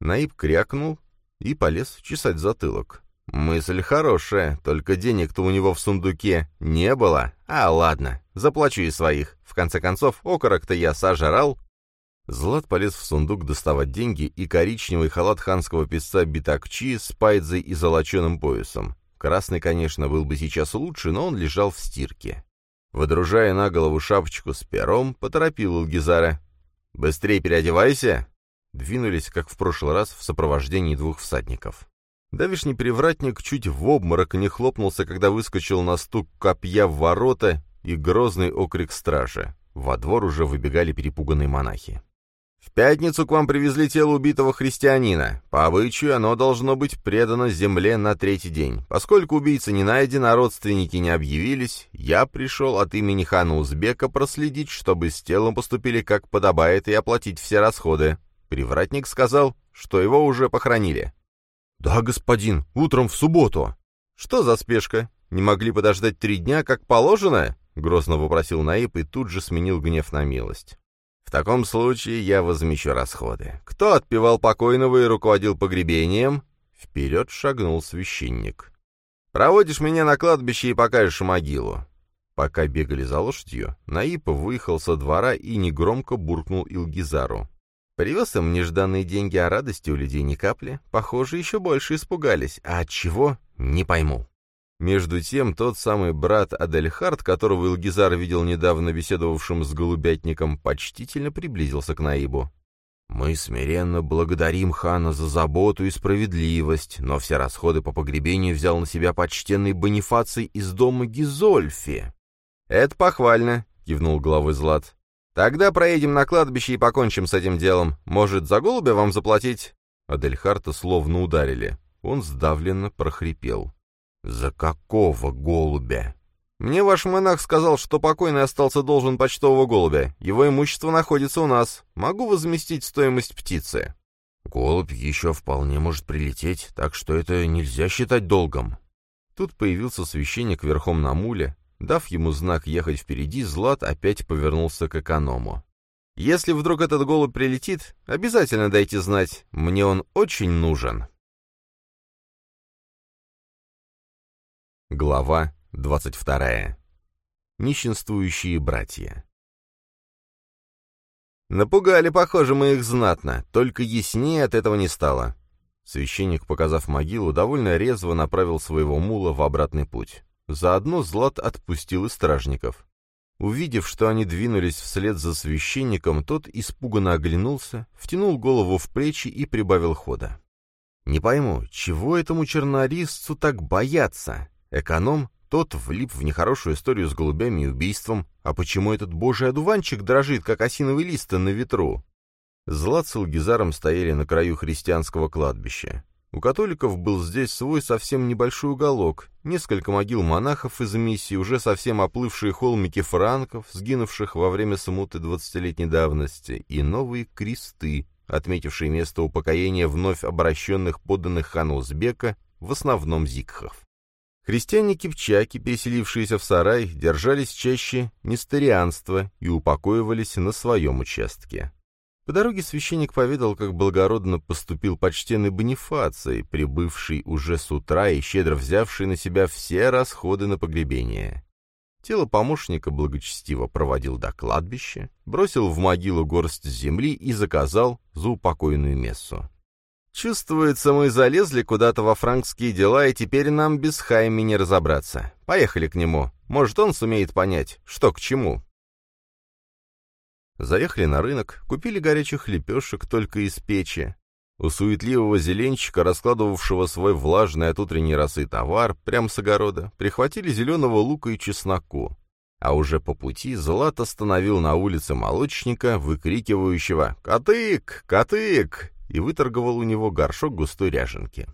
Наиб крякнул и полез чесать затылок. «Мысль хорошая, только денег-то у него в сундуке не было. А, ладно, заплачу из своих. В конце концов, окорок-то я сожрал, Злат полез в сундук доставать деньги и коричневый халат ханского писца Битакчи с пайдзой и золоченым поясом. Красный, конечно, был бы сейчас лучше, но он лежал в стирке. Водружая на голову шапочку с пером, поторопил Илгизара. «Быстрее переодевайся!» Двинулись, как в прошлый раз, в сопровождении двух всадников. Давишний привратник чуть в обморок не хлопнулся, когда выскочил на стук копья в ворота и грозный окрик стражи. Во двор уже выбегали перепуганные монахи. В пятницу к вам привезли тело убитого христианина. По обычаю оно должно быть предано земле на третий день. Поскольку убийца не найден, а родственники не объявились, я пришел от имени хана Узбека проследить, чтобы с телом поступили как подобает и оплатить все расходы. Привратник сказал, что его уже похоронили. «Да, господин, утром в субботу». «Что за спешка? Не могли подождать три дня, как положено?» — грозно вопросил Наиб и тут же сменил гнев на милость. «В таком случае я возмещу расходы. Кто отпевал покойного и руководил погребением?» Вперед шагнул священник. «Проводишь меня на кладбище и покажешь могилу». Пока бегали за лошадью, Наиб выехал со двора и негромко буркнул Илгизару. Привез им нежданные деньги, а радости у людей ни капли. Похоже, еще больше испугались. А от чего? Не пойму. Между тем, тот самый брат Адельхард, которого Илгизар видел недавно беседовавшим с голубятником, почтительно приблизился к Наибу. «Мы смиренно благодарим хана за заботу и справедливость, но все расходы по погребению взял на себя почтенный Бонифаций из дома Гизольфи». «Это похвально», — кивнул главой Злат. «Тогда проедем на кладбище и покончим с этим делом. Может, за голубя вам заплатить?» Адельхарта словно ударили. Он сдавленно прохрипел. «За какого голубя?» «Мне ваш монах сказал, что покойный остался должен почтового голубя. Его имущество находится у нас. Могу возместить стоимость птицы». «Голубь еще вполне может прилететь, так что это нельзя считать долгом». Тут появился священник верхом на муле. Дав ему знак ехать впереди, Злат опять повернулся к эконому. «Если вдруг этот голубь прилетит, обязательно дайте знать. Мне он очень нужен». Глава 22. Нищенствующие братья. Напугали, похоже, мы их знатно, только яснее от этого не стало. Священник, показав могилу, довольно резво направил своего мула в обратный путь. Заодно Злат отпустил и стражников. Увидев, что они двинулись вслед за священником, тот испуганно оглянулся, втянул голову в плечи и прибавил хода. «Не пойму, чего этому чернорисцу так бояться? Эконом, тот влип в нехорошую историю с голубями и убийством. А почему этот божий одуванчик дрожит, как осиновый лист на ветру? Злат с Илгизаром стояли на краю христианского кладбища. У католиков был здесь свой совсем небольшой уголок, несколько могил монахов из миссии, уже совсем оплывшие холмики франков, сгинувших во время смуты двадцатилетней давности, и новые кресты, отметившие место упокоения вновь обращенных подданных хану Узбека, в основном зикхов. Христиане-кипчаки, переселившиеся в сарай, держались чаще нестарианства и упокоивались на своем участке. По дороге священник поведал, как благородно поступил почтенный Бонифаций, прибывший уже с утра и щедро взявший на себя все расходы на погребение. Тело помощника благочестиво проводил до кладбища, бросил в могилу горсть земли и заказал заупокойную мессу. Чувствуется, мы залезли куда-то во франкские дела, и теперь нам без Хайми не разобраться. Поехали к нему. Может, он сумеет понять, что к чему. Заехали на рынок, купили горячих лепешек только из печи. У суетливого зеленщика, раскладывавшего свой влажный от утренней росы товар прямо с огорода, прихватили зеленого лука и чесноку. А уже по пути Злат остановил на улице молочника, выкрикивающего «Котык! Котык!» И выторговал у него горшок густой ряженки.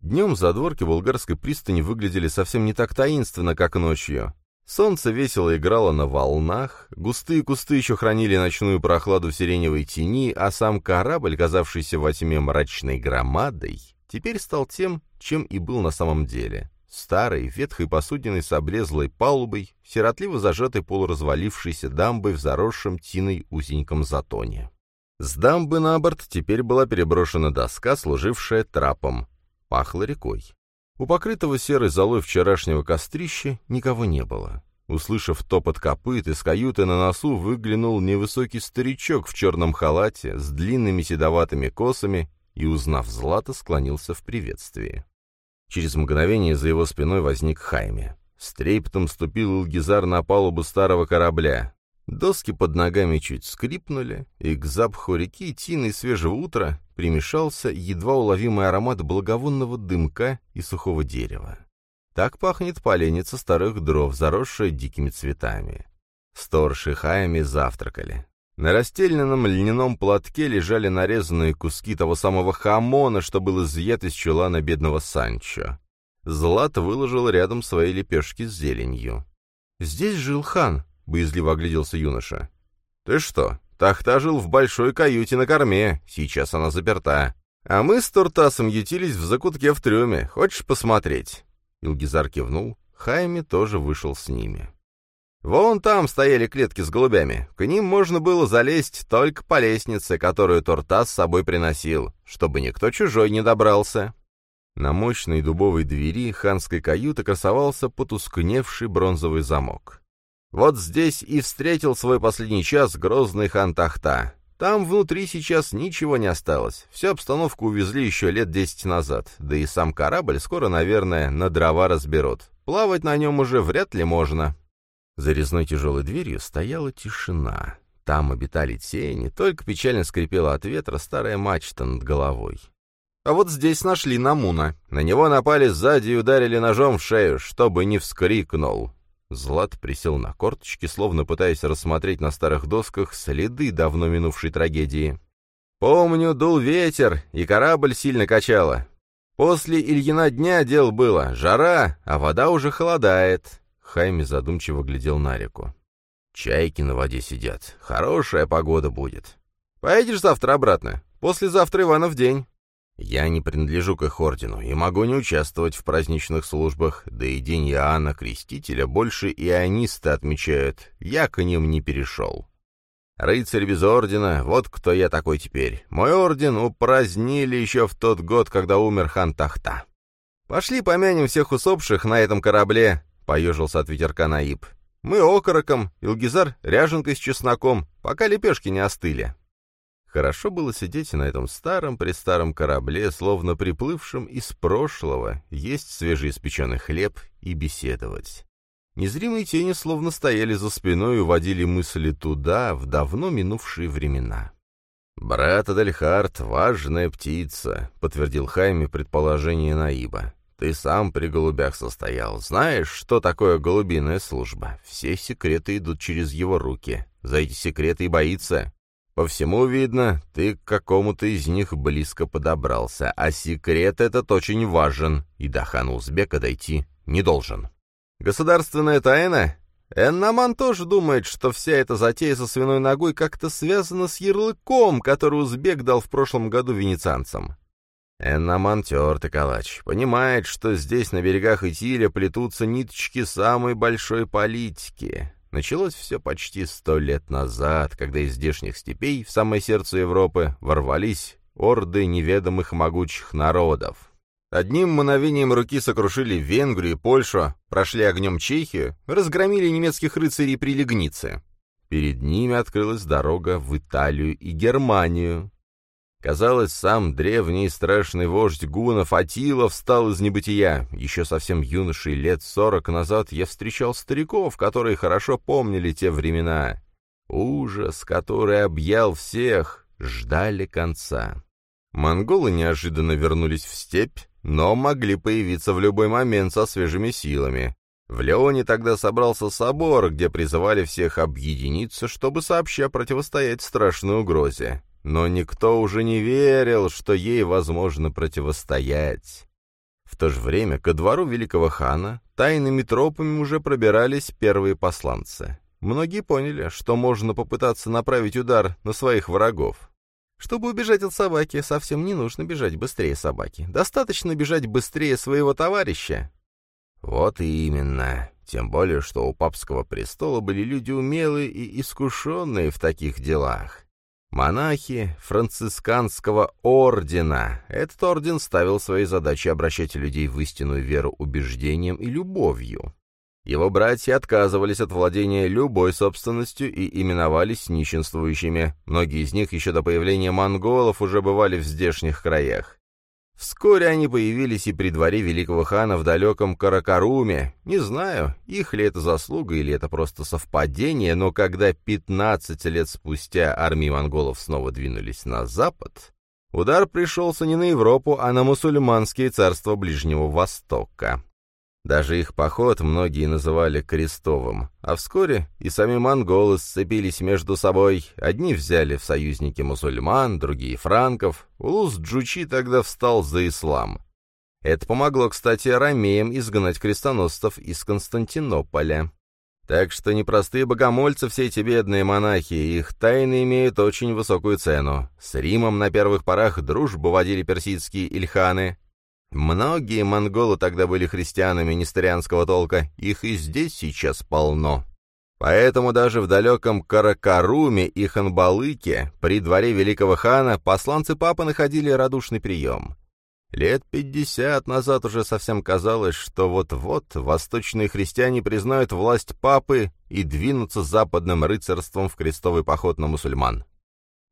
Днем задворки Булгарской пристани выглядели совсем не так таинственно, как ночью. Солнце весело играло на волнах, густые кусты еще хранили ночную прохладу в сиреневой тени, а сам корабль, казавшийся во тьме мрачной громадой, теперь стал тем, чем и был на самом деле. Старой, ветхой посудиной с облезлой палубой, сиротливо зажатой полуразвалившейся дамбой в заросшем тиной узеньком затоне. С дамбы на борт теперь была переброшена доска, служившая трапом. Пахло рекой. У покрытого серой золой вчерашнего кострища никого не было. Услышав топот копыт, из каюты на носу выглянул невысокий старичок в черном халате с длинными седоватыми косами и, узнав Злата, склонился в приветствии. Через мгновение за его спиной возник Хайме. С трепетом ступил Илгизар на палубу старого корабля. Доски под ногами чуть скрипнули, и к запаху реки, тины и свежего утра примешался едва уловимый аромат благовонного дымка и сухого дерева. Так пахнет поленница старых дров, заросшая дикими цветами. Сторож и Хайами завтракали. На расстеленном льняном платке лежали нарезанные куски того самого хамона, что был изъят из чулана бедного Санчо. Злат выложил рядом свои лепешки с зеленью. «Здесь жил хан», боязливо огляделся юноша. «Ты что, Тахта жил в большой каюте на корме, сейчас она заперта. А мы с Туртасом ютились в закутке в трюме. Хочешь посмотреть?» Илгизар кивнул. Хайми тоже вышел с ними. Вон там стояли клетки с голубями. К ним можно было залезть только по лестнице, которую Тортас с собой приносил, чтобы никто чужой не добрался. На мощной дубовой двери ханской каюты красовался потускневший бронзовый замок. Вот здесь и встретил свой последний час грозный хан Тахта. Там внутри сейчас ничего не осталось. Всю обстановку увезли еще лет десять назад, да и сам корабль скоро, наверное, на дрова разберут. Плавать на нем уже вряд ли можно. За резной тяжелой дверью стояла тишина. Там обитали тени, только печально скрипела от ветра старая мачта над головой. А вот здесь нашли Намуна. На него напали сзади и ударили ножом в шею, чтобы не вскрикнул. Злат присел на корточки, словно пытаясь рассмотреть на старых досках следы давно минувшей трагедии. «Помню, дул ветер, и корабль сильно качало. После Ильина дня дел было, жара, а вода уже холодает. Хайми задумчиво глядел на реку. «Чайки на воде сидят. Хорошая погода будет. Поедешь завтра обратно? Послезавтра Иванов день». «Я не принадлежу к их ордену и могу не участвовать в праздничных службах, да и день Иоанна Крестителя больше ионисты отмечают. Я к ним не перешел». «Рыцарь без ордена, вот кто я такой теперь. Мой орден упразднили еще в тот год, когда умер хан Тахта. Пошли помянем всех усопших на этом корабле, поежился от ветерка Наиб. «Мы окороком, Илгизар ряженкой с чесноком, пока лепешки не остыли». Хорошо было сидеть на этом старом-престаром корабле, словно приплывшем из прошлого, есть свежеиспеченный хлеб и беседовать. Незримые тени словно стояли за спиной и уводили мысли туда, в давно минувшие времена. «Брат Адельхард — важная птица», — подтвердил Хайме предположение Наиба. Ты сам при голубях состоял. Знаешь, что такое голубиная служба? Все секреты идут через его руки. За эти секреты и боится. По всему видно, ты к какому-то из них близко подобрался, а секрет этот очень важен, и до хана Узбека дойти не должен. Государственная тайна? Эннаман тоже думает, что вся эта затея со свиной ногой как-то связана с ярлыком, который узбек дал в прошлом году венецианцам. Эннаман тертый калач. Понимает, что здесь, на берегах Итиля, плетутся ниточки самой большой политики. Началось все почти сто лет назад, когда из здешних степей в самое сердце Европы ворвались орды неведомых могучих народов. Одним мгновением руки сокрушили Венгрию и Польшу, прошли огнем Чехию, разгромили немецких рыцарей при Легнице. Перед ними открылась дорога в Италию и Германию. Казалось, сам древний страшный вождь гунов Атила встал из небытия. Еще совсем юношей лет сорок назад я встречал стариков, которые хорошо помнили те времена. Ужас, который объял всех, ждали конца. Монголы неожиданно вернулись в степь, но могли появиться в любой момент со свежими силами. В Леоне тогда собрался собор, где призывали всех объединиться, чтобы сообща противостоять страшной угрозе но никто уже не верил, что ей возможно противостоять. В то же время ко двору великого хана тайными тропами уже пробирались первые посланцы. Многие поняли, что можно попытаться направить удар на своих врагов. Чтобы убежать от собаки, совсем не нужно бежать быстрее собаки. Достаточно бежать быстрее своего товарища. Вот именно. Тем более, что у папского престола были люди умелые и искушенные в таких делах. Монахи францисканского ордена. Этот орден ставил своей задачей обращать людей в истинную веру убеждением и любовью. Его братья отказывались от владения любой собственностью и именовались нищенствующими. Многие из них еще до появления монголов уже бывали в здешних краях. Вскоре они появились и при дворе великого хана в далеком Каракаруме. Не знаю, их ли это заслуга или это просто совпадение, но когда 15 лет спустя армии монголов снова двинулись на запад, удар пришелся не на Европу, а на мусульманские царства Ближнего Востока. Даже их поход многие называли крестовым, а вскоре и сами монголы сцепились между собой. Одни взяли в союзники мусульман, другие — франков. Улус Джучи тогда встал за ислам. Это помогло, кстати, арамеям изгнать крестоносцев из Константинополя. Так что непростые богомольцы все эти бедные монахи, их тайны имеют очень высокую цену. С Римом на первых порах дружбу водили персидские ильханы. Многие монголы тогда были христианами нестерианского толка, их и здесь сейчас полно. Поэтому даже в далеком Каракаруме и Ханбалыке при дворе великого хана посланцы папы находили радушный прием. Лет пятьдесят назад уже совсем казалось, что вот-вот восточные христиане признают власть папы и двинутся западным рыцарством в крестовый поход на мусульман.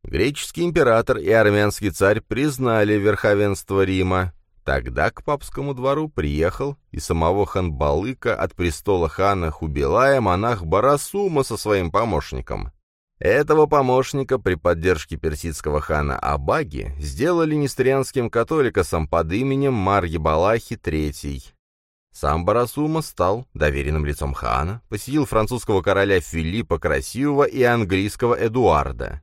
Греческий император и армянский царь признали верховенство Рима. Тогда к папскому двору приехал и самого ханбалыка от престола хана Хубилая монах Барасума со своим помощником. Этого помощника при поддержке персидского хана Абаги сделали нестерианским католикосом под именем Марья-Балахи III. Сам Барасума стал доверенным лицом хана, посетил французского короля Филиппа Красивого и английского Эдуарда.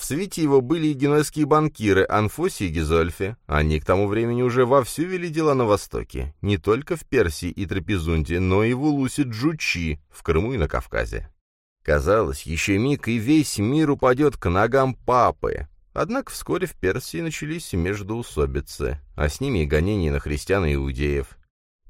В свете его были и генуэзские банкиры Анфоси и Гизольфи. Они к тому времени уже вовсю вели дела на Востоке, не только в Персии и Трапезунде, но и в Улусе Джучи, в Крыму и на Кавказе. Казалось, еще миг, и весь мир упадет к ногам папы. Однако вскоре в Персии начались междоусобицы, а с ними и гонения на христиан и иудеев.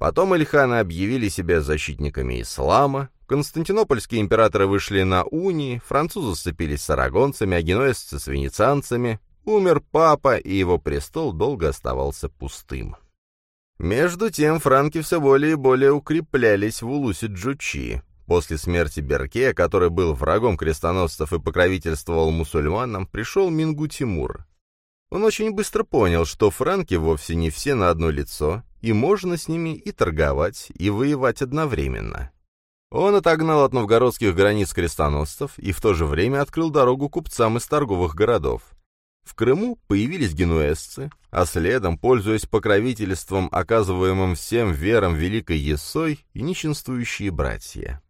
Потом Ильханы объявили себя защитниками ислама, константинопольские императоры вышли на унии, французы сцепились с арагонцами, а генуэзцы с венецианцами, умер папа, и его престол долго оставался пустым. Между тем франки все более и более укреплялись в Улусе Джучи, После смерти Берке, который был врагом крестоносцев и покровительствовал мусульманам, пришел Мингу Тимур. Он очень быстро понял, что франки вовсе не все на одно лицо, и можно с ними и торговать, и воевать одновременно. Он отогнал от новгородских границ крестоносцев и в то же время открыл дорогу купцам из торговых городов. В Крыму появились генуэзцы, а следом, пользуясь покровительством, оказываемым всем верам Великой Есой, и нищенствующие братья.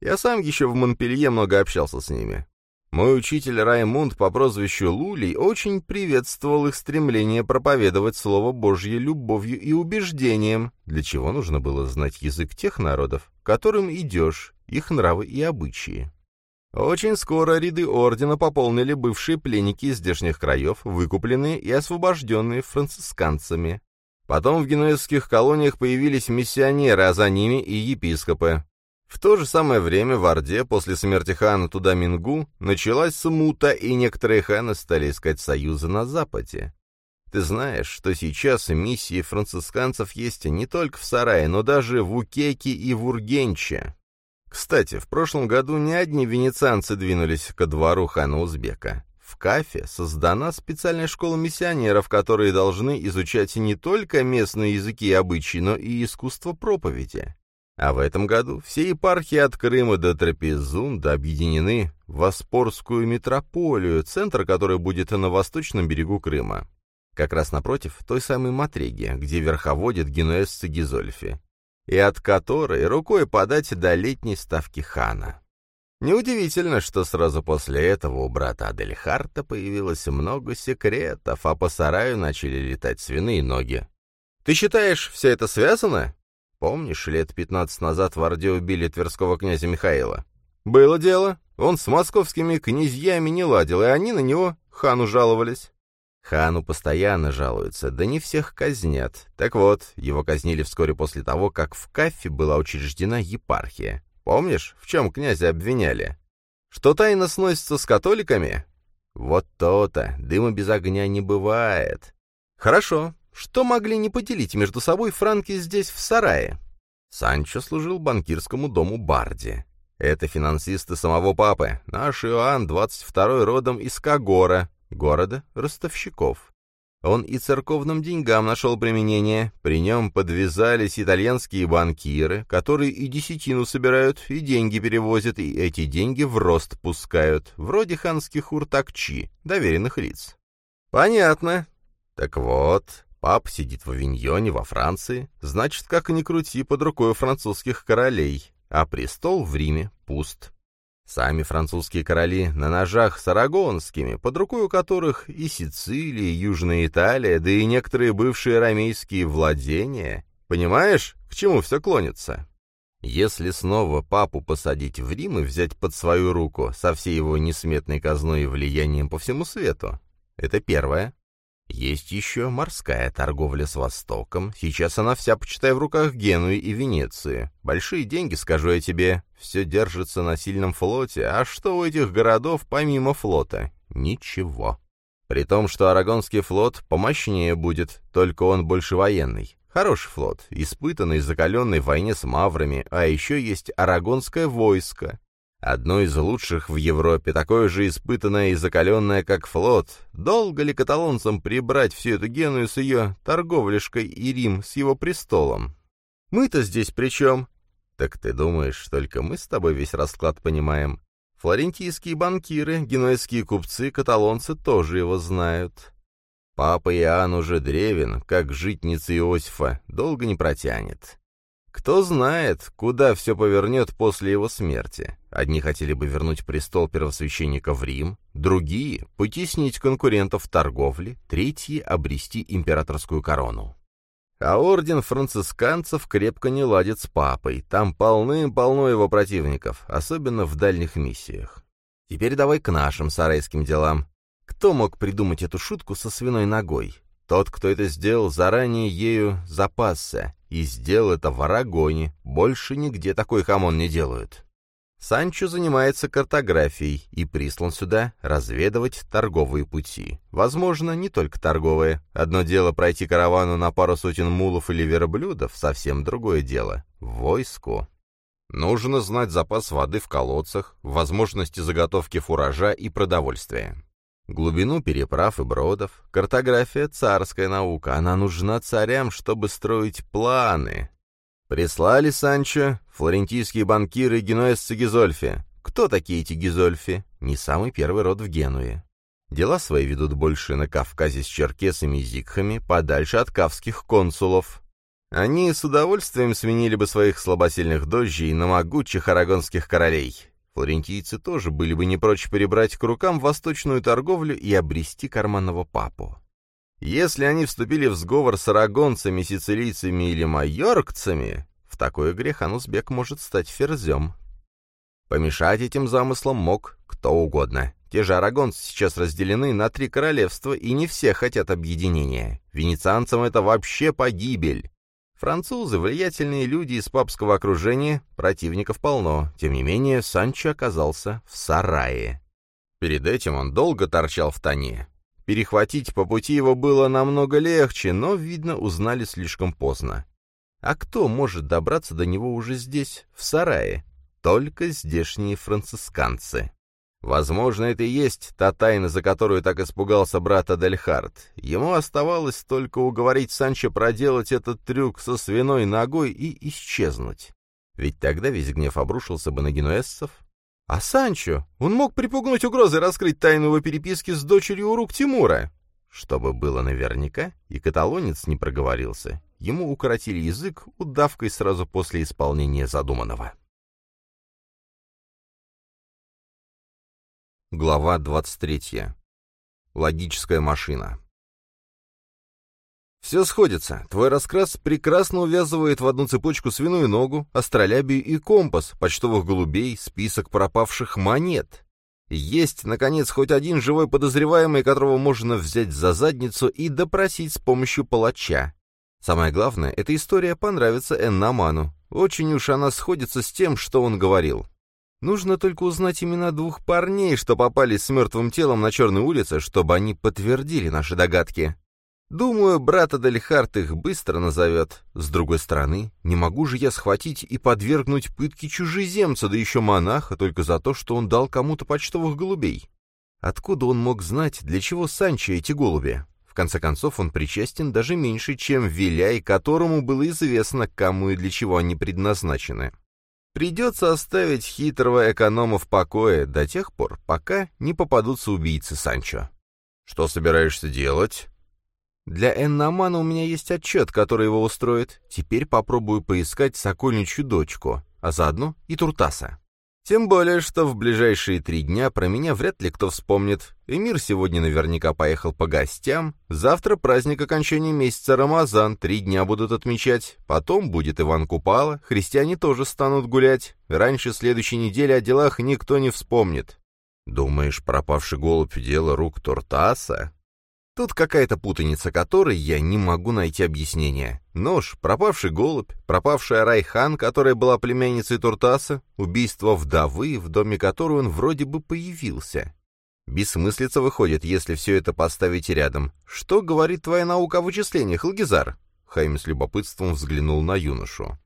Я сам еще в Монпелье много общался с ними. Мой учитель Раймунд по прозвищу Лулей очень приветствовал их стремление проповедовать Слово Божье любовью и убеждением, для чего нужно было знать язык тех народов, которым идешь, их нравы и обычаи. Очень скоро ряды ордена пополнили бывшие пленники из здешних краев, выкупленные и освобожденные францисканцами. Потом в генуэзских колониях появились миссионеры, а за ними и епископы. В то же самое время в Орде после смерти хана Туда-Мингу началась смута, и некоторые ханы стали искать союза на Западе. Ты знаешь, что сейчас миссии францисканцев есть не только в Сарае, но даже в Укеке и в Ургенче. Кстати, в прошлом году не одни венецианцы двинулись ко двору хана Узбека. В Кафе создана специальная школа миссионеров, которые должны изучать не только местные языки и обычаи, но и искусство проповеди. А в этом году все епархии от Крыма до Трапезунда объединены в Аспорскую метрополию, центр которой будет на восточном берегу Крыма. Как раз напротив той самой Матреги, где верховодят генуэзцы Гизольфи, и от которой рукой подать до летней ставки хана. Неудивительно, что сразу после этого у брата Адельхарта появилось много секретов, а по сараю начали летать свиные ноги. «Ты считаешь, все это связано?» Помнишь, лет пятнадцать назад в Орде убили тверского князя Михаила? Было дело. Он с московскими князьями не ладил, и они на него хану жаловались. Хану постоянно жалуются, да не всех казнят. Так вот, его казнили вскоре после того, как в Кафе была учреждена епархия. Помнишь, в чем князя обвиняли? Что тайно сносится с католиками? Вот то-то, дыма без огня не бывает. Хорошо, что могли не поделить между собой франки здесь, в сарае? Санчо служил банкирскому дому Барди. Это финансисты самого папы. Наш Иоанн, 22-й родом из Кагора, города ростовщиков. Он и церковным деньгам нашел применение. При нем подвязались итальянские банкиры, которые и десятину собирают, и деньги перевозят, и эти деньги в рост пускают, вроде ханских уртакчи, доверенных лиц. Понятно. Так вот, Пап сидит в Авиньоне, во Франции, значит, как ни крути, под рукой французских королей, а престол в Риме пуст. Сами французские короли на ножах с арагонскими, под рукой у которых и Сицилия, и Южная Италия, да и некоторые бывшие рамейские владения. Понимаешь, к чему все клонится? Если снова папу посадить в Рим и взять под свою руку со всей его несметной казной и влиянием по всему свету, это первое. Есть еще морская торговля с Востоком. Сейчас она вся, почитай, в руках Генуи и Венеции. Большие деньги, скажу я тебе. Все держится на сильном флоте. А что у этих городов помимо флота? Ничего. При том, что Арагонский флот помощнее будет, только он больше военный. Хороший флот, испытанный, закаленный в войне с маврами, а еще есть Арагонское войско, Одно из лучших в Европе, такое же испытанное и закаленное, как флот. Долго ли каталонцам прибрать всю эту Геную с ее торговляшкой и Рим с его престолом? Мы-то здесь при чем? Так ты думаешь, только мы с тобой весь расклад понимаем? Флорентийские банкиры, генуэзские купцы, каталонцы тоже его знают. Папа Иоанн уже древен, как житница Иосифа, долго не протянет. Кто знает, куда все повернет после его смерти. Одни хотели бы вернуть престол первосвященника в Рим, другие — потеснить конкурентов в торговле, третьи — обрести императорскую корону. А орден францисканцев крепко не ладит с папой, там полным-полно его противников, особенно в дальних миссиях. Теперь давай к нашим сарайским делам. Кто мог придумать эту шутку со свиной ногой? Тот, кто это сделал, заранее ею запасся, и сделал это в Арагоне, больше нигде такой хамон не делают. Санчо занимается картографией и прислан сюда разведывать торговые пути. Возможно, не только торговые. Одно дело пройти каравану на пару сотен мулов или верблюдов, совсем другое дело — войску. Нужно знать запас воды в колодцах, возможности заготовки фуража и продовольствия. Глубину переправ и бродов, картография — царская наука, она нужна царям, чтобы строить планы. Прислали Санчо флорентийские банкиры генуэзцы Гизольфи. Кто такие эти Гизольфи? Не самый первый род в Генуе. Дела свои ведут больше на Кавказе с черкесами и зикхами, подальше от кавских консулов. Они с удовольствием сменили бы своих слабосильных дождей на могучих арагонских королей. Флорентийцы тоже были бы не прочь перебрать к рукам восточную торговлю и обрести карманного папу. Если они вступили в сговор с арагонцами, сицилийцами или майоркцами, в такой игре Ханусбек может стать ферзем. Помешать этим замыслам мог кто угодно. Те же арагонцы сейчас разделены на три королевства, и не все хотят объединения. Венецианцам это вообще погибель. Французы — влиятельные люди из папского окружения, противников полно. Тем не менее, Санчо оказался в сарае. Перед этим он долго торчал в тоне. Перехватить по пути его было намного легче, но, видно, узнали слишком поздно. А кто может добраться до него уже здесь, в сарае? Только здешние францисканцы. Возможно, это и есть та тайна, за которую так испугался брат Адельхард. Ему оставалось только уговорить Санчо проделать этот трюк со свиной ногой и исчезнуть. Ведь тогда весь гнев обрушился бы на генуэзцев. А Санчо, он мог припугнуть угрозой раскрыть тайну его переписки с дочерью у рук Тимура. Чтобы было наверняка, и каталонец не проговорился. Ему укоротили язык удавкой сразу после исполнения задуманного. Глава 23. Логическая машина. Все сходится. Твой раскрас прекрасно увязывает в одну цепочку свиную ногу, астролябию и компас, почтовых голубей, список пропавших монет. Есть, наконец, хоть один живой подозреваемый, которого можно взять за задницу и допросить с помощью палача. Самое главное, эта история понравится Эннаману. Очень уж она сходится с тем, что он говорил. Нужно только узнать имена двух парней, что попали с мертвым телом на Черной улице, чтобы они подтвердили наши догадки. Думаю, брат Адельхарт их быстро назовет. С другой стороны, не могу же я схватить и подвергнуть пытке чужеземца, да еще монаха, только за то, что он дал кому-то почтовых голубей. Откуда он мог знать, для чего Санчо эти голуби? В конце концов, он причастен даже меньше, чем Виляй, которому было известно, кому и для чего они предназначены. Придется оставить хитрого эконома в покое до тех пор, пока не попадутся убийцы Санчо. Что собираешься делать? Для Эннамана у меня есть отчет, который его устроит. Теперь попробую поискать сокольничью дочку, а заодно и Туртаса. Тем более, что в ближайшие три дня про меня вряд ли кто вспомнит. Эмир сегодня наверняка поехал по гостям. Завтра праздник окончания месяца Рамазан, три дня будут отмечать. Потом будет Иван Купала, христиане тоже станут гулять. Раньше следующей недели о делах никто не вспомнит. Думаешь, пропавший голубь — дело рук Туртаса? Тут какая-то путаница, которой я не могу найти объяснения. Нож, пропавший голубь, пропавшая Райхан, которая была племянницей Туртаса, убийство вдовы, в доме которой он вроде бы появился. Бессмыслица выходит, если все это поставить рядом. Что говорит твоя наука о вычислениях, Лагизар? Хайм с любопытством взглянул на юношу.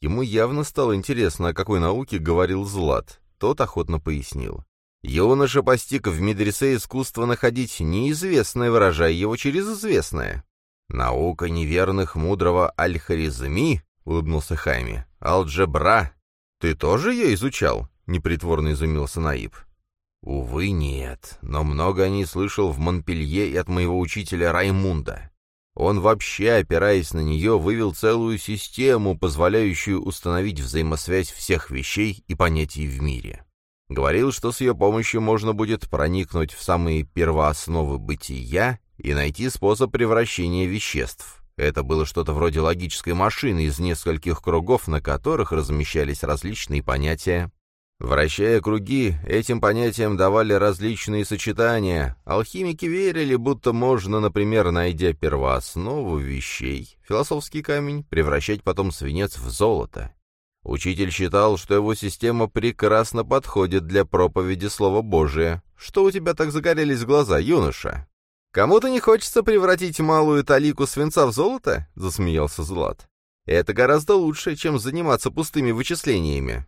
Ему явно стало интересно, о какой науке говорил Злат. Тот охотно пояснил. Юноша постиг в медресе искусство находить неизвестное, выражая его через известное. «Наука неверных мудрого Аль-Харизми», — улыбнулся Хайми. «Алджебра. Ты тоже ее изучал?» — непритворно изумился Наиб. «Увы, нет, но много о ней слышал в Монпелье и от моего учителя Раймунда. Он вообще, опираясь на нее, вывел целую систему, позволяющую установить взаимосвязь всех вещей и понятий в мире. Говорил, что с ее помощью можно будет проникнуть в самые первоосновы бытия и найти способ превращения веществ. Это было что-то вроде логической машины из нескольких кругов, на которых размещались различные понятия. Вращая круги, этим понятиям давали различные сочетания. Алхимики верили, будто можно, например, найдя первооснову вещей, философский камень, превращать потом свинец в золото. Учитель считал, что его система прекрасно подходит для проповеди Слова Божия. Что у тебя так загорелись глаза, юноша? Кому-то не хочется превратить малую талику свинца в золото? Засмеялся Злат. Это гораздо лучше, чем заниматься пустыми вычислениями.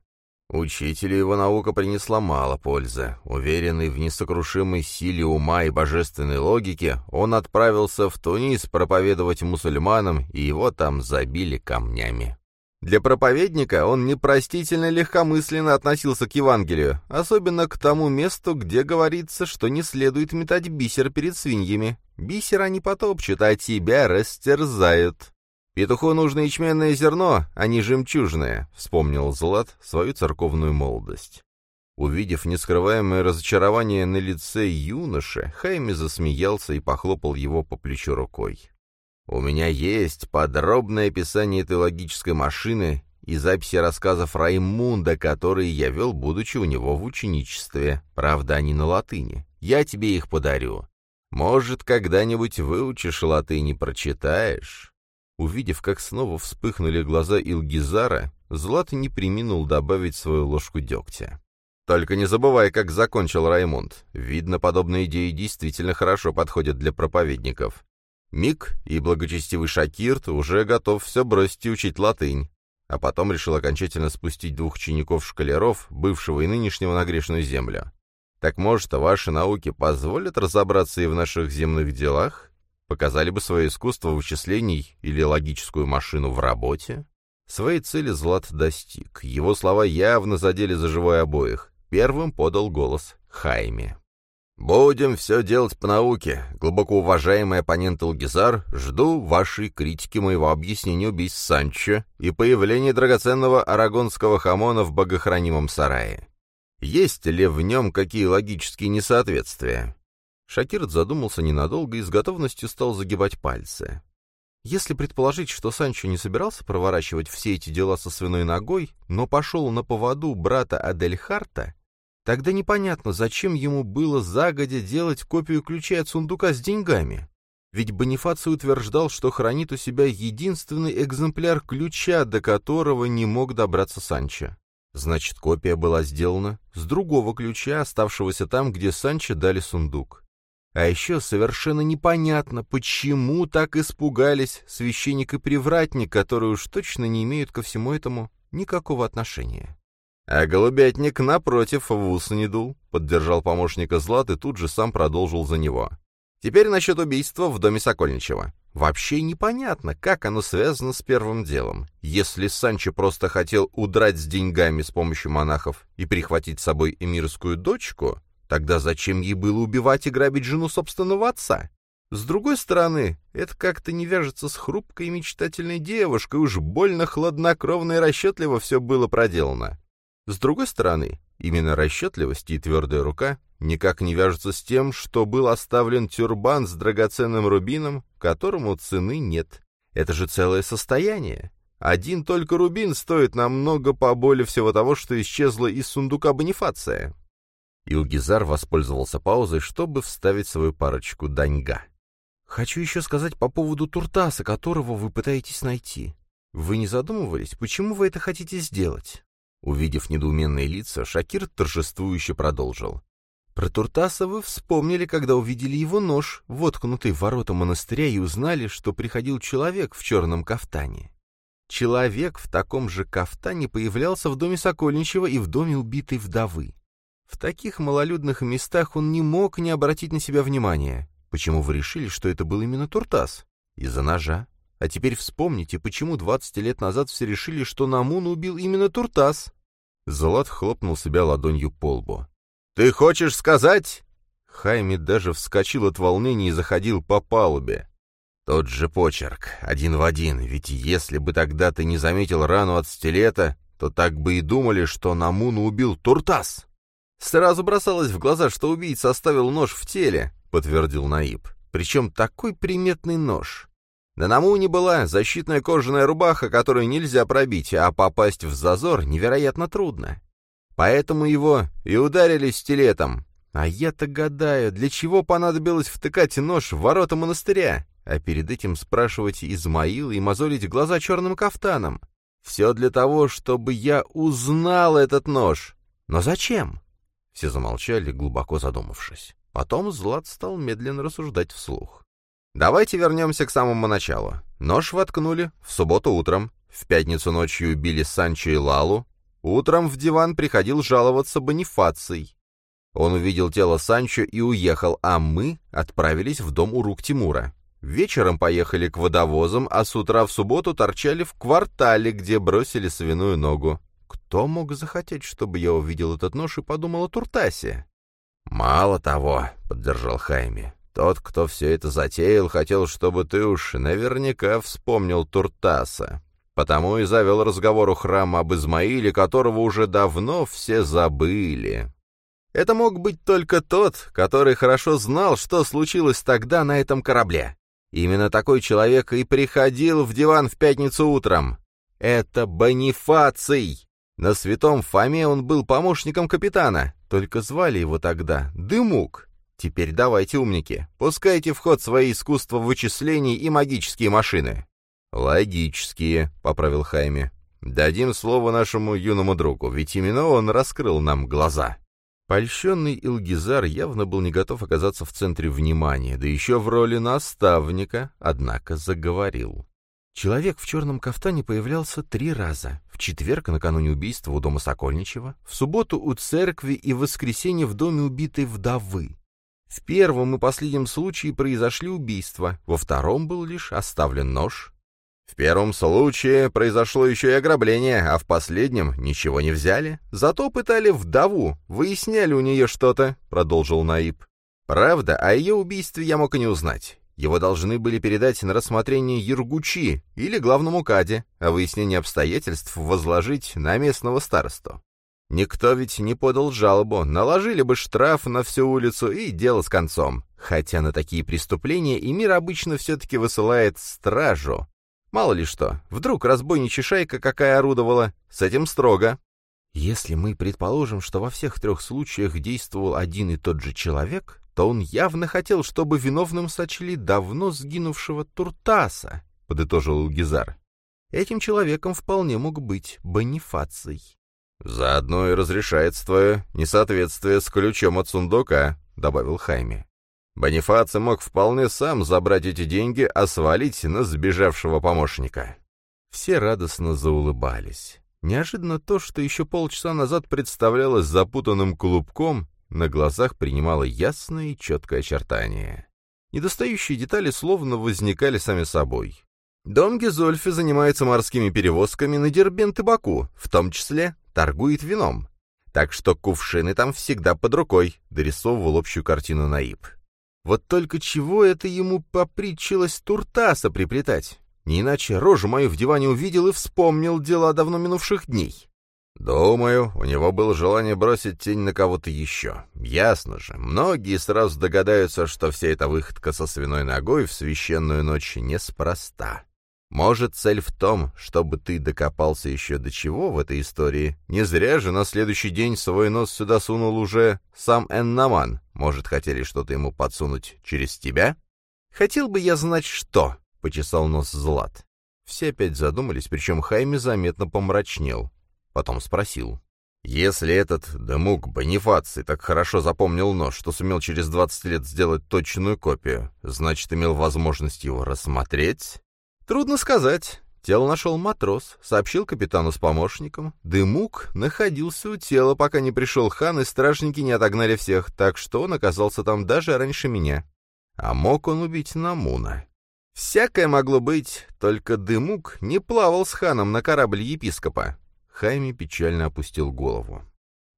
Учителю его наука принесла мало пользы. Уверенный в несокрушимой силе ума и божественной логике, он отправился в Тунис проповедовать мусульманам, и его там забили камнями. Для проповедника он непростительно легкомысленно относился к Евангелию, особенно к тому месту, где говорится, что не следует метать бисер перед свиньями. Бисер они потопчут, а тебя растерзают. «Петуху нужно ячменное зерно, а не жемчужное», — вспомнил Злат свою церковную молодость. Увидев нескрываемое разочарование на лице юноши, Хайми засмеялся и похлопал его по плечу рукой. У меня есть подробное описание этой логической машины и записи рассказов Раймунда, которые я вел, будучи у него в ученичестве. Правда, они на латыни. Я тебе их подарю. Может, когда-нибудь выучишь латынь и прочитаешь?» Увидев, как снова вспыхнули глаза Илгизара, Злат не приминул добавить свою ложку дегтя. «Только не забывай, как закончил Раймунд. Видно, подобные идеи действительно хорошо подходят для проповедников. Мик и благочестивый Шакирт уже готов все бросить и учить латынь. А потом решил окончательно спустить двух учеников-шкалеров, бывшего и нынешнего на грешную землю. Так может, ваши науки позволят разобраться и в наших земных делах? Показали бы свое искусство вычислений или логическую машину в работе? Своей цели Злат достиг. Его слова явно задели за живой обоих. Первым подал голос Хайме. «Будем все делать по науке. Глубоко уважаемый оппонент Алгизар, жду вашей критики моего объяснения убийств Санчо и появления драгоценного арагонского хамона в богохранимом сарае. Есть ли в нем какие логические несоответствия?» Шакирт задумался ненадолго и с готовностью стал загибать пальцы. Если предположить, что Санчо не собирался проворачивать все эти дела со свиной ногой, но пошел на поводу брата Адельхарта, Тогда непонятно, зачем ему было загодя делать копию ключей от сундука с деньгами. Ведь Бонифаций утверждал, что хранит у себя единственный экземпляр ключа, до которого не мог добраться Санчо. Значит, копия была сделана с другого ключа, оставшегося там, где Санчо дали сундук. А еще совершенно непонятно, почему так испугались священник и привратник, которые уж точно не имеют ко всему этому никакого отношения. «А голубятник, напротив, в ус не дул», — поддержал помощника Злат и тут же сам продолжил за него. «Теперь насчет убийства в доме Сокольничева. Вообще непонятно, как оно связано с первым делом. Если Санчо просто хотел удрать с деньгами с помощью монахов и прихватить с собой эмирскую дочку, тогда зачем ей было убивать и грабить жену собственного отца? С другой стороны, это как-то не вяжется с хрупкой и мечтательной девушкой, уж больно хладнокровно и расчетливо все было проделано. С другой стороны, Именно расчетливость и твердая рука никак не вяжутся с тем, что был оставлен тюрбан с драгоценным рубином, которому цены нет. Это же целое состояние. Один только рубин стоит намного поболее всего того, что исчезло из сундука Бонифация. Илгизар воспользовался паузой, чтобы вставить свою парочку даньга. «Хочу еще сказать по поводу Туртаса, которого вы пытаетесь найти. Вы не задумывались, почему вы это хотите сделать?» Увидев недоуменные лица, Шакир торжествующе продолжил. «Про Туртаса вы вспомнили, когда увидели его нож, воткнутый в ворота монастыря, и узнали, что приходил человек в черном кафтане. Человек в таком же кафтане появлялся в доме Сокольничева и в доме убитой вдовы. В таких малолюдных местах он не мог не обратить на себя внимания. Почему вы решили, что это был именно Туртас? Из-за ножа. А теперь вспомните, почему 20 лет назад все решили, что Намун убил именно Туртас? Злат хлопнул себя ладонью по лбу. «Ты хочешь сказать?» Хайми даже вскочил от волнения и заходил по палубе. Тот же почерк, один в один, ведь если бы тогда ты не заметил рану от стилета, то так бы и думали, что Намуну убил Туртас. Сразу бросалось в глаза, что убийца оставил нож в теле, подтвердил Наиб. Причем такой приметный нож. На Намуне была защитная кожаная рубаха, которую нельзя пробить, а попасть в зазор невероятно трудно. Поэтому его и ударили стилетом. А я-то гадаю, для чего понадобилось втыкать нож в ворота монастыря, а перед этим спрашивать Измаила и мозолить глаза черным кафтаном. Все для того, чтобы я узнал этот нож. Но зачем? Все замолчали, глубоко задумавшись. Потом Злат стал медленно рассуждать вслух. «Давайте вернемся к самому началу. Нож воткнули в субботу утром, в пятницу ночью убили Санчо и Лалу, утром в диван приходил жаловаться Бонифаций. Он увидел тело Санчо и уехал, а мы отправились в дом у рук Тимура. Вечером поехали к водовозам, а с утра в субботу торчали в квартале, где бросили свиную ногу. Кто мог захотеть, чтобы я увидел этот нож и подумал о Туртасе? «Мало того», — поддержал Хайми, — «тот, кто все это затеял, хотел, чтобы ты уж наверняка вспомнил Туртаса. Потому и завел разговор у храма об Измаиле, которого уже давно все забыли. Это мог быть только тот, который хорошо знал, что случилось тогда на этом корабле. Именно такой человек и приходил в диван в пятницу утром. Это Бонифаций. На святом Фоме он был помощником капитана, только звали его тогда Дымук. Теперь давайте, умники, пускайте в ход свои искусства вычислений и магические машины. «Логические», — поправил Хайми. «Дадим слово нашему юному другу, ведь именно он раскрыл нам глаза». Польщенный Илгизар явно был не готов оказаться в центре внимания, да еще в роли наставника, однако заговорил. Человек в черном кафтане появлялся три раза. В четверг, накануне убийства у дома Сокольничева, в субботу у церкви и в воскресенье в доме убитой вдовы. В первом и последнем случае произошли убийства, во втором был лишь оставлен нож. В первом случае произошло еще и ограбление, а в последнем ничего не взяли. Зато пытали вдову, выясняли у нее что-то, продолжил Наиб. Правда, о ее убийстве я мог и не узнать. Его должны были передать на рассмотрение Ергучи или главному каде, а выяснение обстоятельств возложить на местного старосту. Никто ведь не подал жалобу, наложили бы штраф на всю улицу и дело с концом. Хотя на такие преступления и мир обычно все-таки высылает стражу. Мало ли что, вдруг разбойничья шайка какая орудовала, с этим строго. Если мы предположим, что во всех трех случаях действовал один и тот же человек, то он явно хотел, чтобы виновным сочли давно сгинувшего Туртаса, — подытожил Гизар. Этим человеком вполне мог быть Бонифаций. «Заодно и разрешается твое несоответствие с ключом от сундука», — добавил Хайме. Бонифаций мог вполне сам забрать эти деньги, а свалить на сбежавшего помощника. Все радостно заулыбались. Неожиданно то, что еще полчаса назад представлялось запутанным клубком, на глазах принимало ясное и четкое очертание. Недостающие детали словно возникали сами собой. Дом Гизольфи занимается морскими перевозками на Дербент и Баку, в том числе торгует вином. Так что кувшины там всегда под рукой, дорисовывал общую картину Наиб. Вот только чего это ему попричилось Туртаса приплетать? Не иначе рожу мою в диване увидел и вспомнил дела давно минувших дней. «Думаю, у него было желание бросить тень на кого-то еще. Ясно же, многие сразу догадаются, что вся эта выходка со свиной ногой в священную ночь неспроста. Может, цель в том, чтобы ты докопался еще до чего в этой истории? Не зря же на следующий день свой нос сюда сунул уже сам Эннаман. Может, хотели что-то ему подсунуть через тебя?» «Хотел бы я знать, что», — почесал нос Злат. Все опять задумались, причем Хайме заметно помрачнел. Потом спросил. «Если этот Демук Бонифаций так хорошо запомнил нож, что сумел через двадцать лет сделать точную копию, значит, имел возможность его рассмотреть?» «Трудно сказать. Тело нашел матрос, сообщил капитану с помощником. Дымук находился у тела, пока не пришел хан, и стражники не отогнали всех, так что он оказался там даже раньше меня. А мог он убить Намуна?» «Всякое могло быть, только Дымук не плавал с ханом на корабле епископа. Хайми печально опустил голову.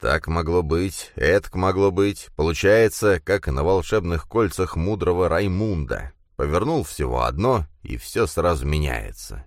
«Так могло быть, этак могло быть. Получается, как на волшебных кольцах мудрого Раймунда. Повернул всего одно, и все сразу меняется.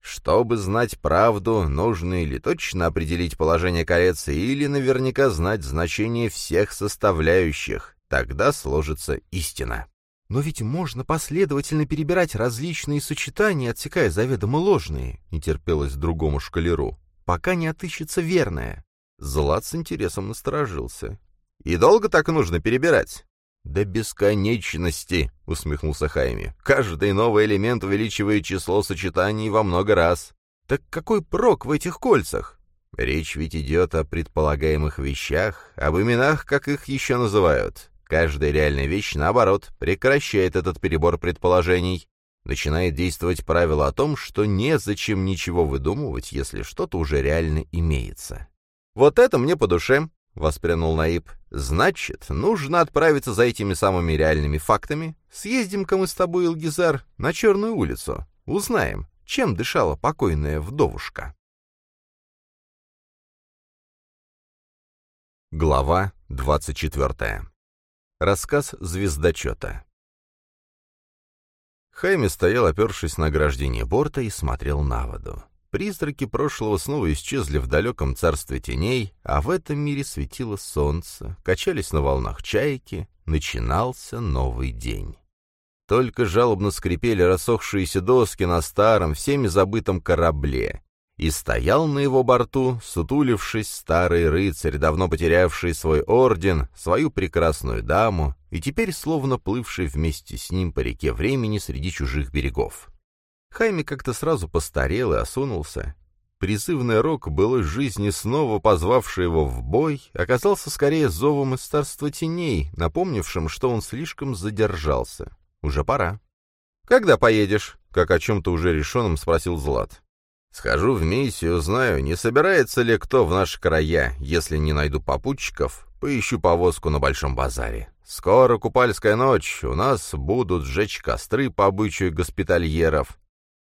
Чтобы знать правду, нужно или точно определить положение колец, или наверняка знать значение всех составляющих. Тогда сложится истина». «Но ведь можно последовательно перебирать различные сочетания, отсекая заведомо ложные», — не терпелось другому шкалеру пока не отыщется верное. Злат с интересом насторожился. «И долго так нужно перебирать?» «До бесконечности», — усмехнулся Хайми. «Каждый новый элемент увеличивает число сочетаний во много раз». «Так какой прок в этих кольцах?» «Речь ведь идет о предполагаемых вещах, об именах, как их еще называют. Каждая реальная вещь, наоборот, прекращает этот перебор предположений начинает действовать правило о том, что незачем ничего выдумывать, если что-то уже реально имеется. «Вот это мне по душе», — воспрянул Наиб. «Значит, нужно отправиться за этими самыми реальными фактами. Съездим-ка мы с тобой, Илгизар, на Черную улицу. Узнаем, чем дышала покойная вдовушка». Глава 24. Рассказ звездочета. Хайми стоял, опершись на ограждение борта, и смотрел на воду. Призраки прошлого снова исчезли в далеком царстве теней, а в этом мире светило солнце, качались на волнах чайки, начинался новый день. Только жалобно скрипели рассохшиеся доски на старом, всеми забытом корабле, и стоял на его борту, сутулившись, старый рыцарь, давно потерявший свой орден, свою прекрасную даму, и теперь словно плывший вместе с ним по реке времени среди чужих берегов. Хайми как-то сразу постарел и осунулся. Призывный рок былой жизни, снова позвавший его в бой, оказался скорее зовом из царства теней, напомнившим, что он слишком задержался. Уже пора. «Когда поедешь?» — как о чем-то уже решенном спросил Злат. Схожу в миссию, узнаю, не собирается ли кто в наши края. Если не найду попутчиков, поищу повозку на Большом базаре. Скоро купальская ночь, у нас будут сжечь костры по обычаю госпитальеров.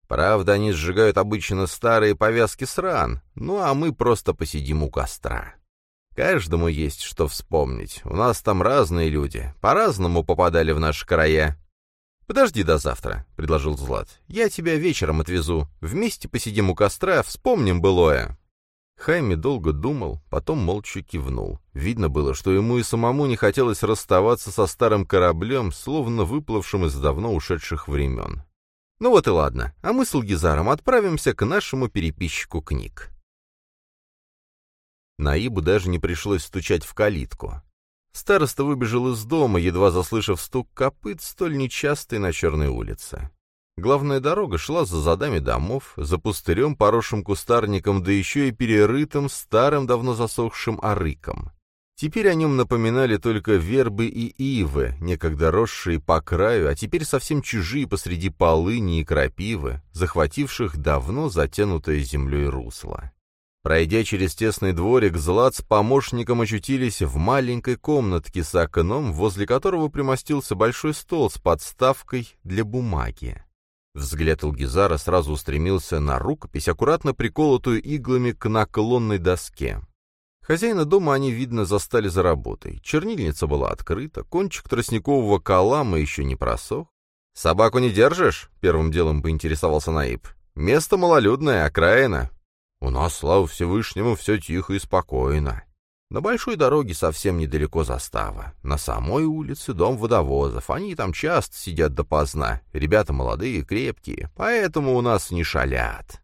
Правда, они сжигают обычно старые повязки с ран, ну а мы просто посидим у костра. Каждому есть что вспомнить. У нас там разные люди, по-разному попадали в наши края. «Подожди до завтра», — предложил Злат. «Я тебя вечером отвезу. Вместе посидим у костра, вспомним былое». Хайми долго думал, потом молча кивнул. Видно было, что ему и самому не хотелось расставаться со старым кораблем, словно выплывшим из давно ушедших времен. «Ну вот и ладно, а мы с Алгизаром отправимся к нашему переписчику книг». Наибу даже не пришлось стучать в калитку. Староста выбежал из дома, едва заслышав стук копыт, столь нечастый на черной улице. Главная дорога шла за задами домов, за пустырем, поросшим кустарником, да еще и перерытым старым, давно засохшим арыком. Теперь о нем напоминали только вербы и ивы, некогда росшие по краю, а теперь совсем чужие посреди полыни и крапивы, захвативших давно затянутое землей русло. Пройдя через тесный дворик, Злат с помощником очутились в маленькой комнатке с окном, возле которого примостился большой стол с подставкой для бумаги. Взгляд Алгизара сразу устремился на рукопись, аккуратно приколотую иглами к наклонной доске. Хозяина дома они, видно, застали за работой. Чернильница была открыта, кончик тростникового калама еще не просох. «Собаку не держишь?» — первым делом поинтересовался Наиб. «Место малолюдное, окраина. У нас, слава Всевышнему, все тихо и спокойно. На большой дороге совсем недалеко застава. На самой улице дом водовозов. Они там часто сидят допоздна. Ребята молодые, крепкие, поэтому у нас не шалят.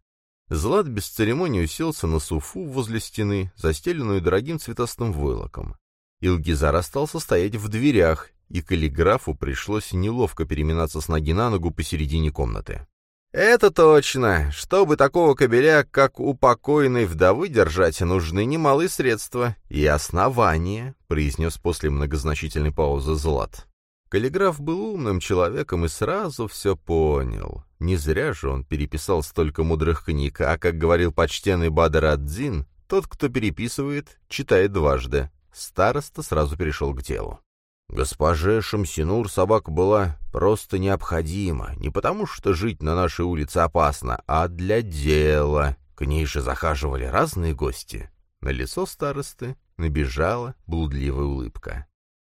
Злат без церемонии уселся на суфу возле стены, застеленную дорогим цветастым войлоком. Илгизар остался стоять в дверях, и каллиграфу пришлось неловко переминаться с ноги на ногу посередине комнаты. «Это точно. Чтобы такого кобеля, как у покойной вдовы, держать, нужны немалые средства и основания», — произнес после многозначительной паузы Злат. Каллиграф был умным человеком и сразу все понял. Не зря же он переписал столько мудрых книг, а, как говорил почтенный Бадр Аддин, тот, кто переписывает, читает дважды. Староста сразу перешел к делу. Госпоже Шамсинур собака была просто необходима, не потому что жить на нашей улице опасно, а для дела. К ней же захаживали разные гости. На лицо старосты набежала блудливая улыбка.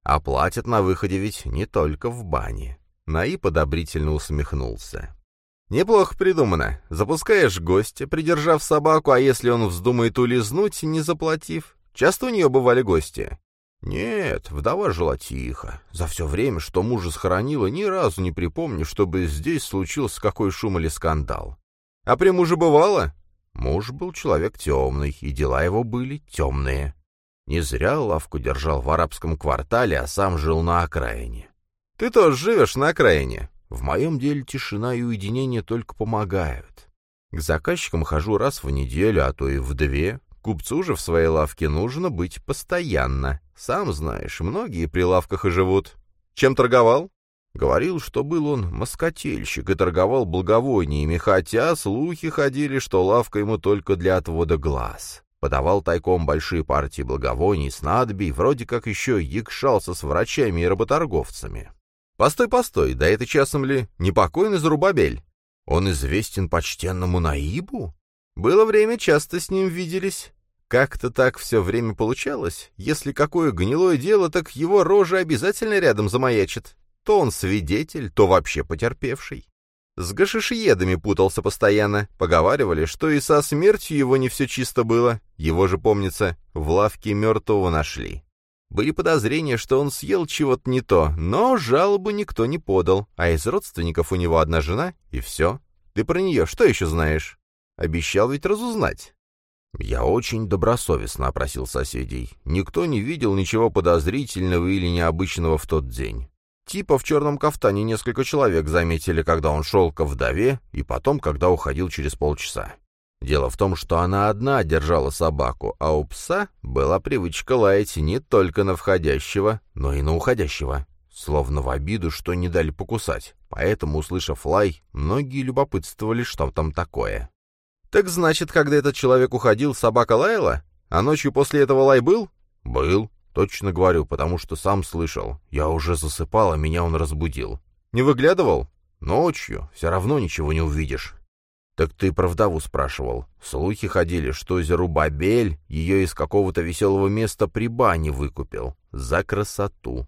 А платят на выходе ведь не только в бане. Наи подобрительно усмехнулся. «Неплохо придумано. Запускаешь гостя, придержав собаку, а если он вздумает улизнуть, не заплатив? Часто у нее бывали гости?» Нет, вдова жила тихо. За все время, что мужа схоронила, ни разу не припомню, чтобы здесь случился какой шум или скандал. А при муже бывало? Муж был человек темный, и дела его были темные. Не зря лавку держал в арабском квартале, а сам жил на окраине. Ты тоже живешь на окраине. В моем деле тишина и уединение только помогают. К заказчикам хожу раз в неделю, а то и в две. Купцу же в своей лавке нужно быть постоянно. Сам знаешь, многие при лавках и живут. Чем торговал? Говорил, что был он москотельщик и торговал благовониями, хотя слухи ходили, что лавка ему только для отвода глаз. Подавал тайком большие партии благовоний, снадобий, вроде как еще якшался с врачами и работорговцами. Постой, постой, да это часом ли непокойный Зарубабель? Он известен почтенному Наибу? Было время, часто с ним виделись. Как-то так все время получалось. Если какое гнилое дело, так его рожа обязательно рядом замаячит. То он свидетель, то вообще потерпевший. С гашишиедами путался постоянно. Поговаривали, что и со смертью его не все чисто было. Его же, помнится, в лавке мертвого нашли. Были подозрения, что он съел чего-то не то, но жалобу никто не подал, а из родственников у него одна жена, и все. Ты про нее что еще знаешь? Обещал ведь разузнать. Я очень добросовестно опросил соседей. Никто не видел ничего подозрительного или необычного в тот день. Типа в черном кафтане несколько человек заметили, когда он шел ко вдове, и потом, когда уходил через полчаса. Дело в том, что она одна держала собаку, а у пса была привычка лаять не только на входящего, но и на уходящего, словно в обиду, что не дали покусать. Поэтому, услышав лай, многие любопытствовали, что там такое. «Так значит, когда этот человек уходил, собака лаяла? А ночью после этого лай был?» «Был. Точно говорю, потому что сам слышал. Я уже засыпал, а меня он разбудил. Не выглядывал? Ночью. Все равно ничего не увидишь». «Так ты про вдову спрашивал. Слухи ходили, что Зерубабель ее из какого-то веселого места при бане выкупил. За красоту.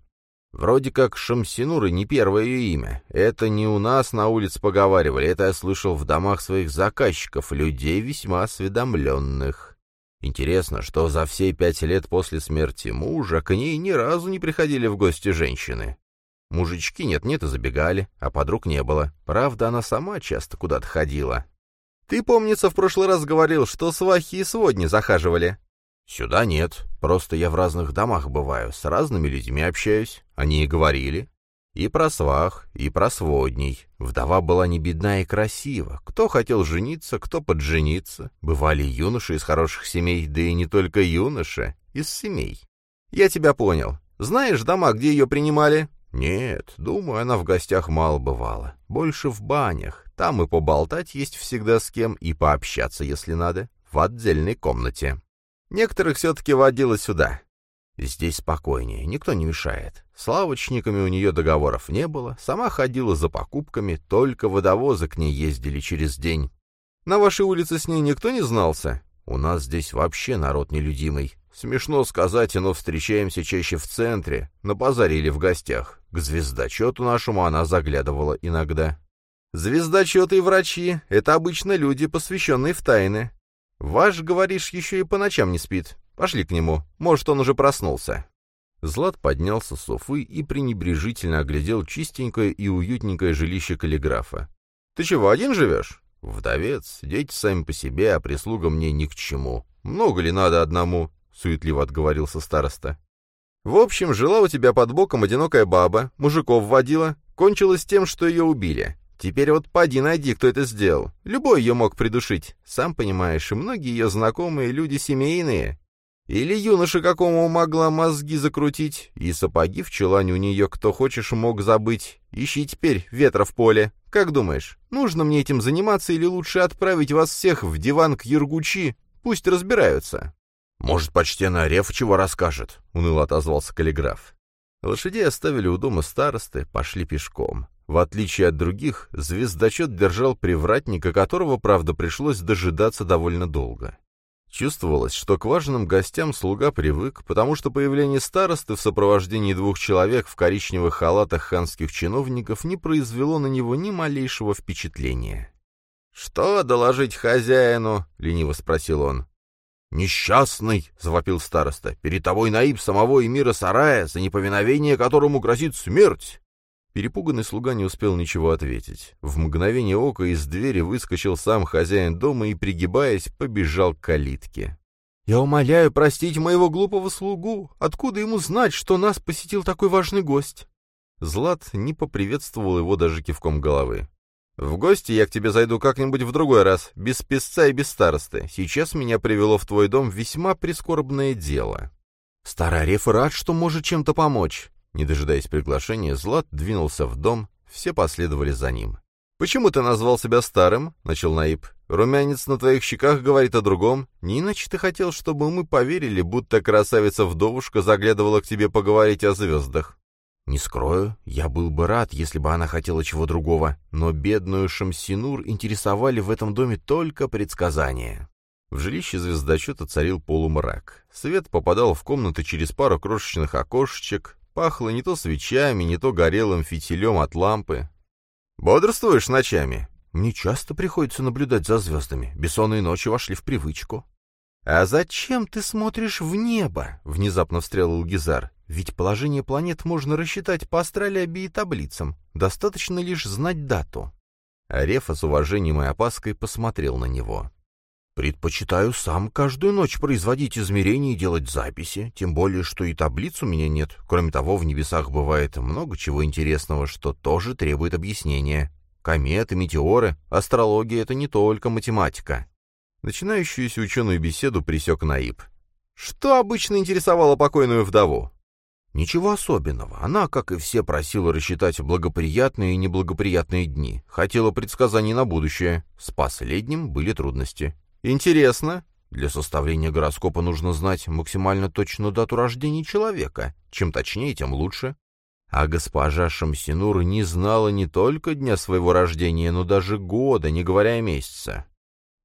Вроде как Шамсинуры не первое ее имя. Это не у нас на улице поговаривали, это я слышал в домах своих заказчиков, людей весьма осведомленных. Интересно, что за все пять лет после смерти мужа к ней ни разу не приходили в гости женщины. Мужички нет-нет и забегали, а подруг не было. Правда, она сама часто куда-то ходила. Ты, помнится, в прошлый раз говорил, что свахи и сводни захаживали. «Сюда нет. Просто я в разных домах бываю, с разными людьми общаюсь. Они и говорили. И про свах, и про сводней. Вдова была не бедна и красива. Кто хотел жениться, кто поджениться. Бывали юноши из хороших семей, да и не только юноши, из семей. Я тебя понял. Знаешь дома, где ее принимали?» «Нет, думаю, она в гостях мало бывала. Больше в банях. Там и поболтать есть всегда с кем, и пообщаться, если надо, в отдельной комнате». Некоторых все-таки водила сюда. Здесь спокойнее, никто не мешает. С лавочниками у нее договоров не было, сама ходила за покупками, только водовозы к ней ездили через день. На вашей улице с ней никто не знался? У нас здесь вообще народ нелюдимый. Смешно сказать, но встречаемся чаще в центре, на базаре или в гостях. К звездочету нашему она заглядывала иногда. Звездочеты и врачи — это обычно люди, посвященные в тайны. «Ваш, говоришь, еще и по ночам не спит. Пошли к нему. Может, он уже проснулся». Злат поднялся с софы и пренебрежительно оглядел чистенькое и уютненькое жилище каллиграфа. «Ты чего, один живешь?» «Вдовец, дети сами по себе, а прислуга мне ни к чему. Много ли надо одному?» — суетливо отговорился староста. «В общем, жила у тебя под боком одинокая баба, мужиков водила, кончилось тем, что ее убили. Теперь вот поди найди, кто это сделал. Любой ее мог придушить. Сам понимаешь, и многие ее знакомые люди семейные. Или юноша какому могла мозги закрутить, и сапоги в чулане у нее кто хочешь мог забыть. Ищи теперь ветра в поле. Как думаешь, нужно мне этим заниматься или лучше отправить вас всех в диван к Ергучи? Пусть разбираются». «Может, почтенный Ареф чего расскажет?» — уныло отозвался каллиграф. Лошадей оставили у дома старосты, пошли пешком. В отличие от других, звездочет держал привратника, которого, правда, пришлось дожидаться довольно долго. Чувствовалось, что к важным гостям слуга привык, потому что появление старосты в сопровождении двух человек в коричневых халатах ханских чиновников не произвело на него ни малейшего впечатления. «Что доложить хозяину?» — лениво спросил он. «Несчастный!» — завопил староста. «Перед тобой наиб самого эмира Сарая, за неповиновение которому грозит смерть!» Перепуганный слуга не успел ничего ответить. В мгновение ока из двери выскочил сам хозяин дома и, пригибаясь, побежал к калитке. «Я умоляю простить моего глупого слугу. Откуда ему знать, что нас посетил такой важный гость?» Злат не поприветствовал его даже кивком головы. «В гости я к тебе зайду как-нибудь в другой раз, без песца и без старосты. Сейчас меня привело в твой дом весьма прискорбное дело». Старый Ареф рад, что может чем-то помочь. Не дожидаясь приглашения, Злат двинулся в дом, все последовали за ним. «Почему ты назвал себя старым?» — начал Наиб. «Румянец на твоих щеках говорит о другом. Не иначе ты хотел, чтобы мы поверили, будто красавица-вдовушка заглядывала к тебе поговорить о звездах». «Не скрою, я был бы рад, если бы она хотела чего другого, но бедную Шамсинур интересовали в этом доме только предсказания». В жилище звездочета царил полумрак. Свет попадал в комнаты через пару крошечных окошечек, Пахло не то свечами, не то горелым фитилем от лампы. «Бодрствуешь ночами?» «Мне часто приходится наблюдать за звездами. Бессонные ночи вошли в привычку». «А зачем ты смотришь в небо?» — внезапно встрял Илгизар. «Ведь положение планет можно рассчитать по астролябии и таблицам. Достаточно лишь знать дату». Арефа с уважением и опаской посмотрел на него. Предпочитаю сам каждую ночь производить измерения и делать записи, тем более, что и таблиц у меня нет. Кроме того, в небесах бывает много чего интересного, что тоже требует объяснения. Кометы, метеоры, астрология — это не только математика. Начинающуюся ученую беседу присек Наиб. Что обычно интересовало покойную вдову? Ничего особенного. Она, как и все, просила рассчитать благоприятные и неблагоприятные дни. Хотела предсказаний на будущее. С последним были трудности. Интересно. Для составления гороскопа нужно знать максимально точную дату рождения человека. Чем точнее, тем лучше. А госпожа Шамсинур не знала не только дня своего рождения, но даже года, не говоря о месяце.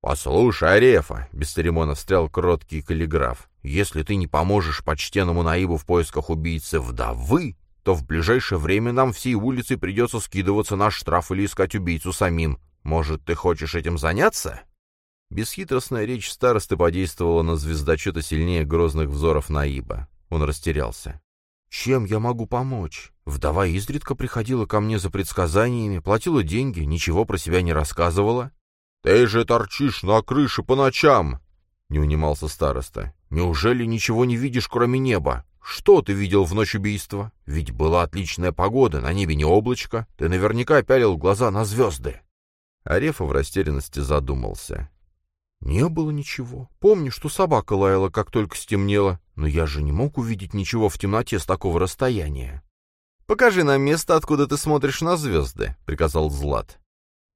«Послушай, Арефа», — без церемона встрял кроткий каллиграф, «если ты не поможешь почтенному Наибу в поисках убийцы вдовы, то в ближайшее время нам всей улице придется скидываться на штраф или искать убийцу самим. Может, ты хочешь этим заняться?» Бесхитростная речь старосты подействовала на звездочета сильнее грозных взоров Наиба. Он растерялся. «Чем я могу помочь? Вдова изредка приходила ко мне за предсказаниями, платила деньги, ничего про себя не рассказывала». «Ты же торчишь на крыше по ночам!» — не унимался староста. «Неужели ничего не видишь, кроме неба? Что ты видел в ночь убийства? Ведь была отличная погода, на небе не облачко. Ты наверняка пялил глаза на звезды». Арефа в растерянности задумался. «Не было ничего. Помню, что собака лаяла, как только стемнело, но я же не мог увидеть ничего в темноте с такого расстояния». «Покажи нам место, откуда ты смотришь на звезды», — приказал Злат.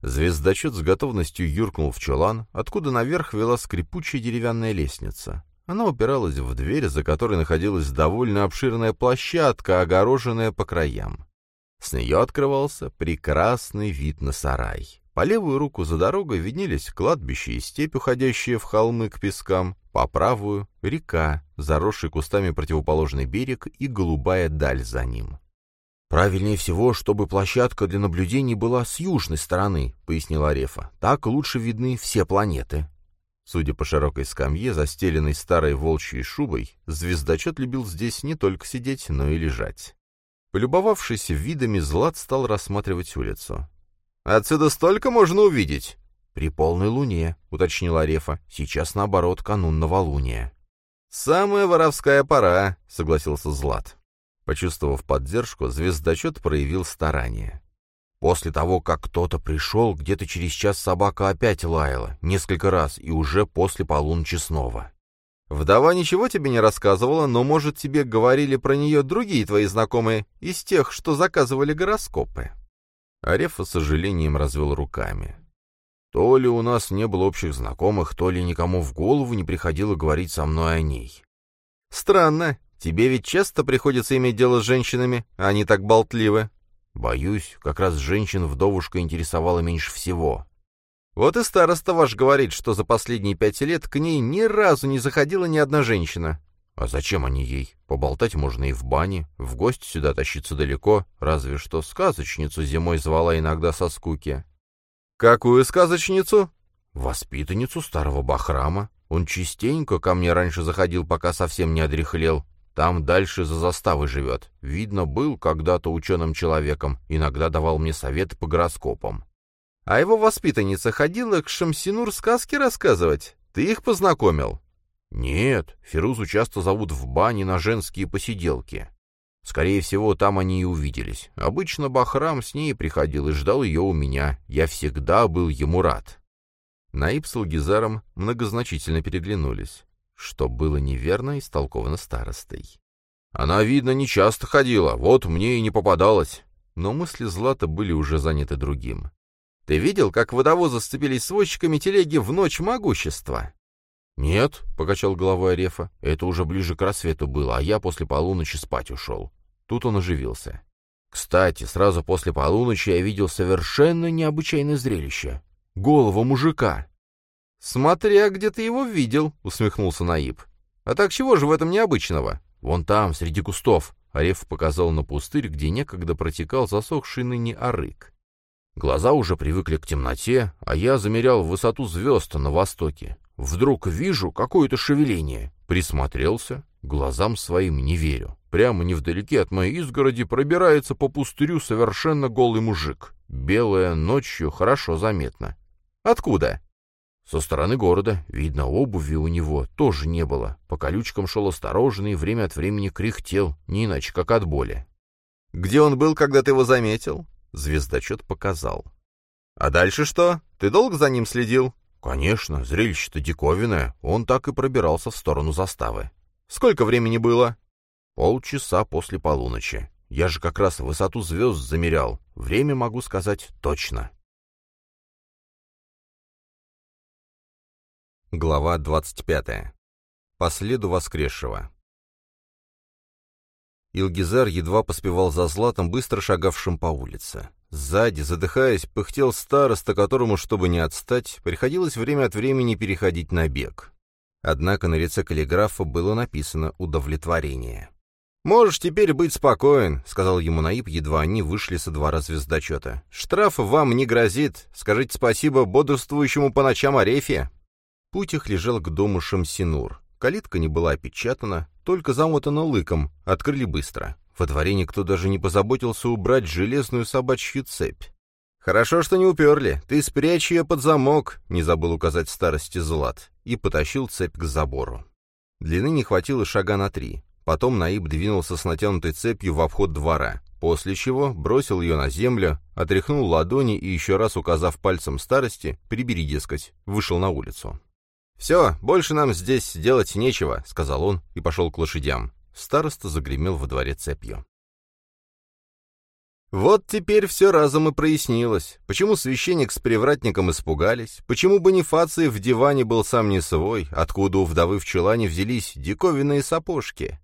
Звездочет с готовностью юркнул в чулан, откуда наверх вела скрипучая деревянная лестница. Она упиралась в дверь, за которой находилась довольно обширная площадка, огороженная по краям. С нее открывался прекрасный вид на сарай. По левую руку за дорогой виднелись кладбище и степь, уходящие в холмы к пескам, по правую — река, заросший кустами противоположный берег и голубая даль за ним. «Правильнее всего, чтобы площадка для наблюдений была с южной стороны», — пояснил Арефа. «Так лучше видны все планеты». Судя по широкой скамье, застеленной старой волчьей шубой, звездочет любил здесь не только сидеть, но и лежать. Полюбовавшись видами, Злат стал рассматривать улицу. «Отсюда столько можно увидеть?» «При полной луне», — уточнила Арефа. «Сейчас, наоборот, канун новолуния». «Самая воровская пора», — согласился Злат. Почувствовав поддержку, звездочет проявил старание. После того, как кто-то пришел, где-то через час собака опять лаяла, несколько раз, и уже после полуночи снова. «Вдова ничего тебе не рассказывала, но, может, тебе говорили про нее другие твои знакомые из тех, что заказывали гороскопы?» Арефа с сожалением развел руками. То ли у нас не было общих знакомых, то ли никому в голову не приходило говорить со мной о ней. «Странно. Тебе ведь часто приходится иметь дело с женщинами, а они так болтливы. Боюсь, как раз женщин-вдовушка интересовала меньше всего. Вот и староста ваш говорит, что за последние пять лет к ней ни разу не заходила ни одна женщина. А зачем они ей? Поболтать можно и в бане, в гости сюда тащиться далеко, разве что сказочницу зимой звала иногда со скуки. Какую сказочницу? Воспитанницу старого Бахрама. Он частенько ко мне раньше заходил, пока совсем не одряхлел, там дальше за заставой живет. Видно, был когда-то ученым человеком, иногда давал мне советы по гороскопам. А его воспитанница ходила к Шамсинур сказки рассказывать? Ты их познакомил? Нет, Фирузу часто зовут в бане на женские посиделки. Скорее всего, там они и увиделись. Обычно Бахрам с ней приходил и ждал ее у меня. Я всегда был ему рад. Наиб с Алгизаром многозначительно переглянулись что было неверно истолковано старостой. Она, видно, не часто ходила, вот мне и не попадалось. Но мысли Злата были уже заняты другим. «Ты видел, как водовозы сцепились с возчиками телеги в ночь могущества?» «Нет», — покачал головой Арефа, — «это уже ближе к рассвету было, а я после полуночи спать ушел». Тут он оживился. «Кстати, сразу после полуночи я видел совершенно необычайное зрелище. Голова мужика. «Смотря, где ты его видел», — усмехнулся Наиб. «А так чего же в этом необычного?» «Вон там, среди кустов», — Ареф показал на пустырь, где некогда протекал засохший ныне арык. Глаза уже привыкли к темноте, а я замерял высоту звезд на востоке. Вдруг вижу какое-то шевеление. Присмотрелся, глазам своим не верю. Прямо невдалеке от моей изгороди пробирается по пустырю совершенно голый мужик. Белая ночью хорошо заметно. «Откуда?» Со стороны города, видно, обуви у него тоже не было. По колючкам шел осторожно и время от времени кряхтел, не иначе как от боли. «Где он был, когда ты его заметил?» Звездочет показал. «А дальше что? Ты долго за ним следил?» «Конечно, зрелище-то диковинное. Он так и пробирался в сторону заставы». «Сколько времени было?» «Полчаса после полуночи. Я же как раз высоту звезд замерял. Время могу сказать точно». Глава 25. По следу воскресшего. Илгизар едва поспевал за Златом, быстро шагавшим по улице. Сзади, задыхаясь, пыхтел староста, которому, чтобы не отстать, приходилось время от времени переходить на бег. Однако на лице каллиграфа было написано «удовлетворение». «Можешь теперь быть спокоен», — сказал ему Наиб, едва они вышли со двора звездочета. «Штраф вам не грозит. Скажите спасибо бодрствующему по ночам Арефе». Путь их лежал к дому Шамсинур. Калитка не была опечатана, только замотана лыком, открыли быстро. Во дворе никто даже не позаботился убрать железную собачью цепь. «Хорошо, что не уперли. Ты спрячь ее под замок», — не забыл указать старости Злат, и потащил цепь к забору. Длины не хватило шага на три. Потом Наиб двинулся с натянутой цепью в обход двора, после чего бросил ее на землю, отряхнул ладони и еще раз указав пальцем старости, прибери, дескать, вышел на улицу. «Все, больше нам здесь делать нечего», — сказал он и пошел к лошадям. Староста загремел во дворе цепью. Вот теперь все разом и прояснилось. Почему священник с привратником испугались? Почему Бонифаций в диване был сам не свой? Откуда у вдовы в чулане взялись диковинные сапожки?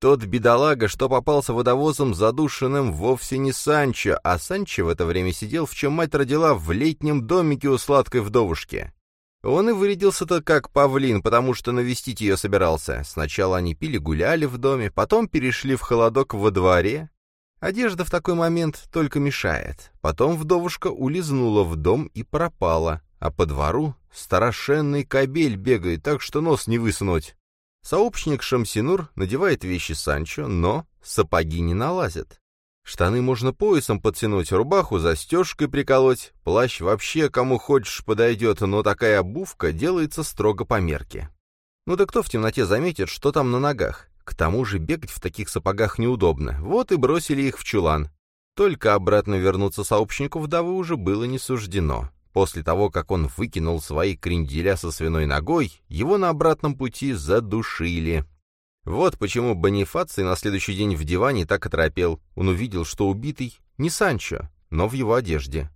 Тот бедолага, что попался водовозом задушенным, вовсе не Санчо, а Санчо в это время сидел, в чем мать родила, в летнем домике у сладкой вдовушки. Он и вырядился-то как павлин, потому что навестить ее собирался. Сначала они пили-гуляли в доме, потом перешли в холодок во дворе. Одежда в такой момент только мешает. Потом вдовушка улизнула в дом и пропала, а по двору страшенный кобель бегает, так что нос не высунуть. Сообщник Шамсинур надевает вещи Санчо, но сапоги не налазят. Штаны можно поясом подтянуть, рубаху застежкой приколоть, плащ вообще кому хочешь подойдет, но такая обувка делается строго по мерке. Ну да кто в темноте заметит, что там на ногах? К тому же бегать в таких сапогах неудобно. Вот и бросили их в чулан. Только обратно вернуться сообщнику вдовы уже было не суждено. После того, как он выкинул свои кренделя со свиной ногой, его на обратном пути задушили. Вот почему Бонифаций на следующий день в диване так оторопел. Он увидел, что убитый не Санчо, но в его одежде.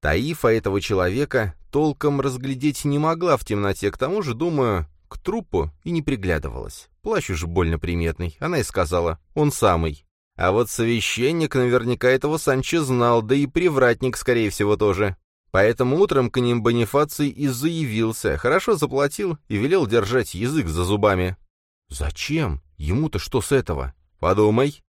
Таифа этого человека толком разглядеть не могла в темноте, к тому же, думаю, к трупу и не приглядывалась. Плащ уж больно приметный, она и сказала, он самый. А вот священник наверняка этого Санчо знал, да и привратник, скорее всего, тоже. Поэтому утром к ним Бонифаций и заявился, хорошо заплатил и велел держать язык за зубами. Зачем? Ему-то что с этого? Подумай.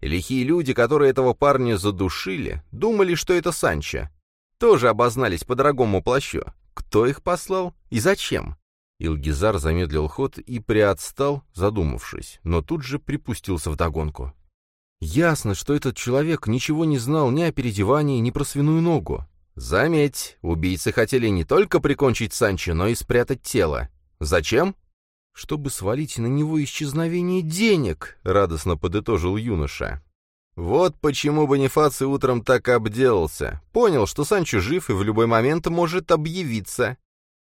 Лихие люди, которые этого парня задушили, думали, что это Санчо. Тоже обознались по дорогому плащу. Кто их послал и зачем? Илгизар замедлил ход и приотстал, задумавшись, но тут же припустился в догонку. Ясно, что этот человек ничего не знал ни о переодевании, ни про свиную ногу. Заметь, убийцы хотели не только прикончить Санчо, но и спрятать тело. Зачем? Чтобы свалить на него исчезновение денег», — радостно подытожил юноша. Вот почему Бонифаций утром так обделался. Понял, что Санчо жив и в любой момент может объявиться.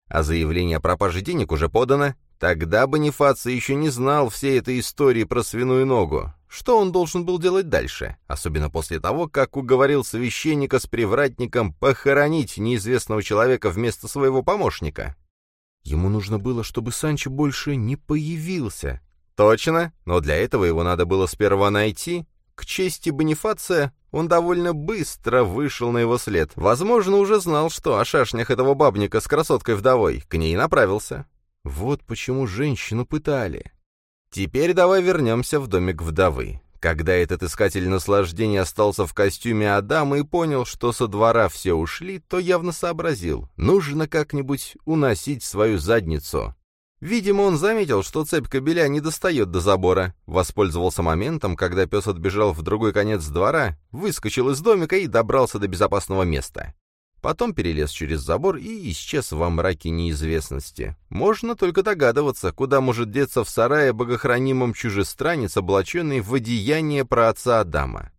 А заявление о пропаже денег уже подано. Тогда Бонифаций еще не знал всей этой истории про свиную ногу. Что он должен был делать дальше? Особенно после того, как уговорил священника с привратником похоронить неизвестного человека вместо своего помощника. Ему нужно было, чтобы Санчо больше не появился. Точно, но для этого его надо было сперва найти. К чести Бонифация, он довольно быстро вышел на его след. Возможно, уже знал, что о шашнях этого бабника с красоткой-вдовой. К ней направился. Вот почему женщину пытали. Теперь давай вернемся в домик вдовы. Когда этот искатель наслаждения остался в костюме Адама и понял, что со двора все ушли, то явно сообразил, нужно как-нибудь уносить свою задницу. Видимо, он заметил, что цепь кобеля не достает до забора, воспользовался моментом, когда пес отбежал в другой конец двора, выскочил из домика и добрался до безопасного места. Потом перелез через забор и исчез во мраке неизвестности. Можно только догадываться, куда может деться в сарае богохранимом чужестранец, облаченный в одеяние про отца Адама.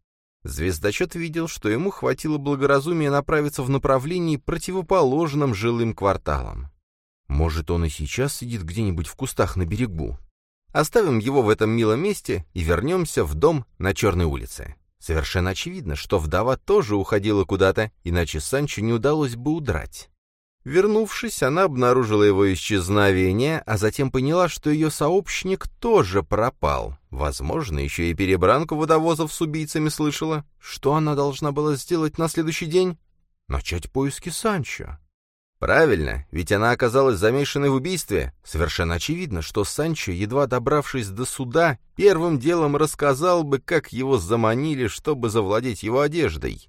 Звездочет видел, что ему хватило благоразумия направиться в направлении, противоположном жилым кварталам. Может, он и сейчас сидит где-нибудь в кустах на берегу. Оставим его в этом милом месте и вернемся в дом на Черной улице. Совершенно очевидно, что вдова тоже уходила куда-то, иначе Санчо не удалось бы удрать. Вернувшись, она обнаружила его исчезновение, а затем поняла, что ее сообщник тоже пропал. Возможно, еще и перебранку водовозов с убийцами слышала. Что она должна была сделать на следующий день? Начать поиски Санчо. Правильно, ведь она оказалась замешанной в убийстве. Совершенно очевидно, что Санчо, едва добравшись до суда, первым делом рассказал бы, как его заманили, чтобы завладеть его одеждой.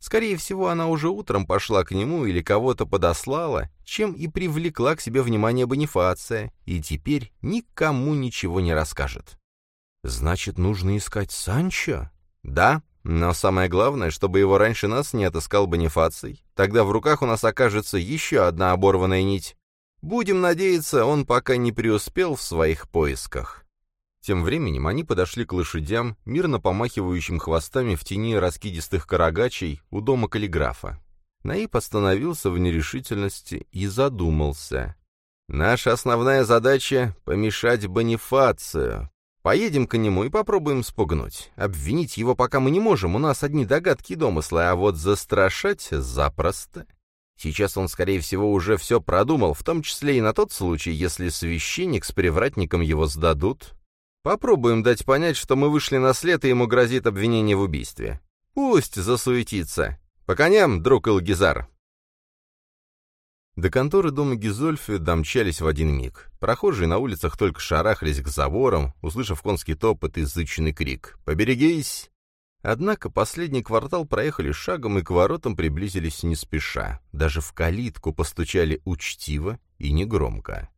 Скорее всего, она уже утром пошла к нему или кого-то подослала, чем и привлекла к себе внимание Бонифация, и теперь никому ничего не расскажет. Значит, нужно искать Санчо? Да, но самое главное, чтобы его раньше нас не отыскал Бонифаций. Тогда в руках у нас окажется еще одна оборванная нить. Будем надеяться, он пока не преуспел в своих поисках. Тем временем они подошли к лошадям, мирно помахивающим хвостами в тени раскидистых карагачей у дома каллиграфа. Наиб остановился в нерешительности и задумался. «Наша основная задача — помешать Бонифацию, Поедем к нему и попробуем спугнуть. Обвинить его пока мы не можем, у нас одни догадки и домыслы, а вот застрашать запросто. Сейчас он, скорее всего, уже все продумал, в том числе и на тот случай, если священник с привратником его сдадут. Попробуем дать понять, что мы вышли на след, и ему грозит обвинение в убийстве. Пусть засуетится. По коням, друг Илгизар. До конторы дома Гизольфи домчались в один миг. Прохожие на улицах только шарахались к заборам, услышав конский топот и зычный крик «Поберегись!». Однако последний квартал проехали шагом и к воротам приблизились не спеша. Даже в калитку постучали учтиво и негромко.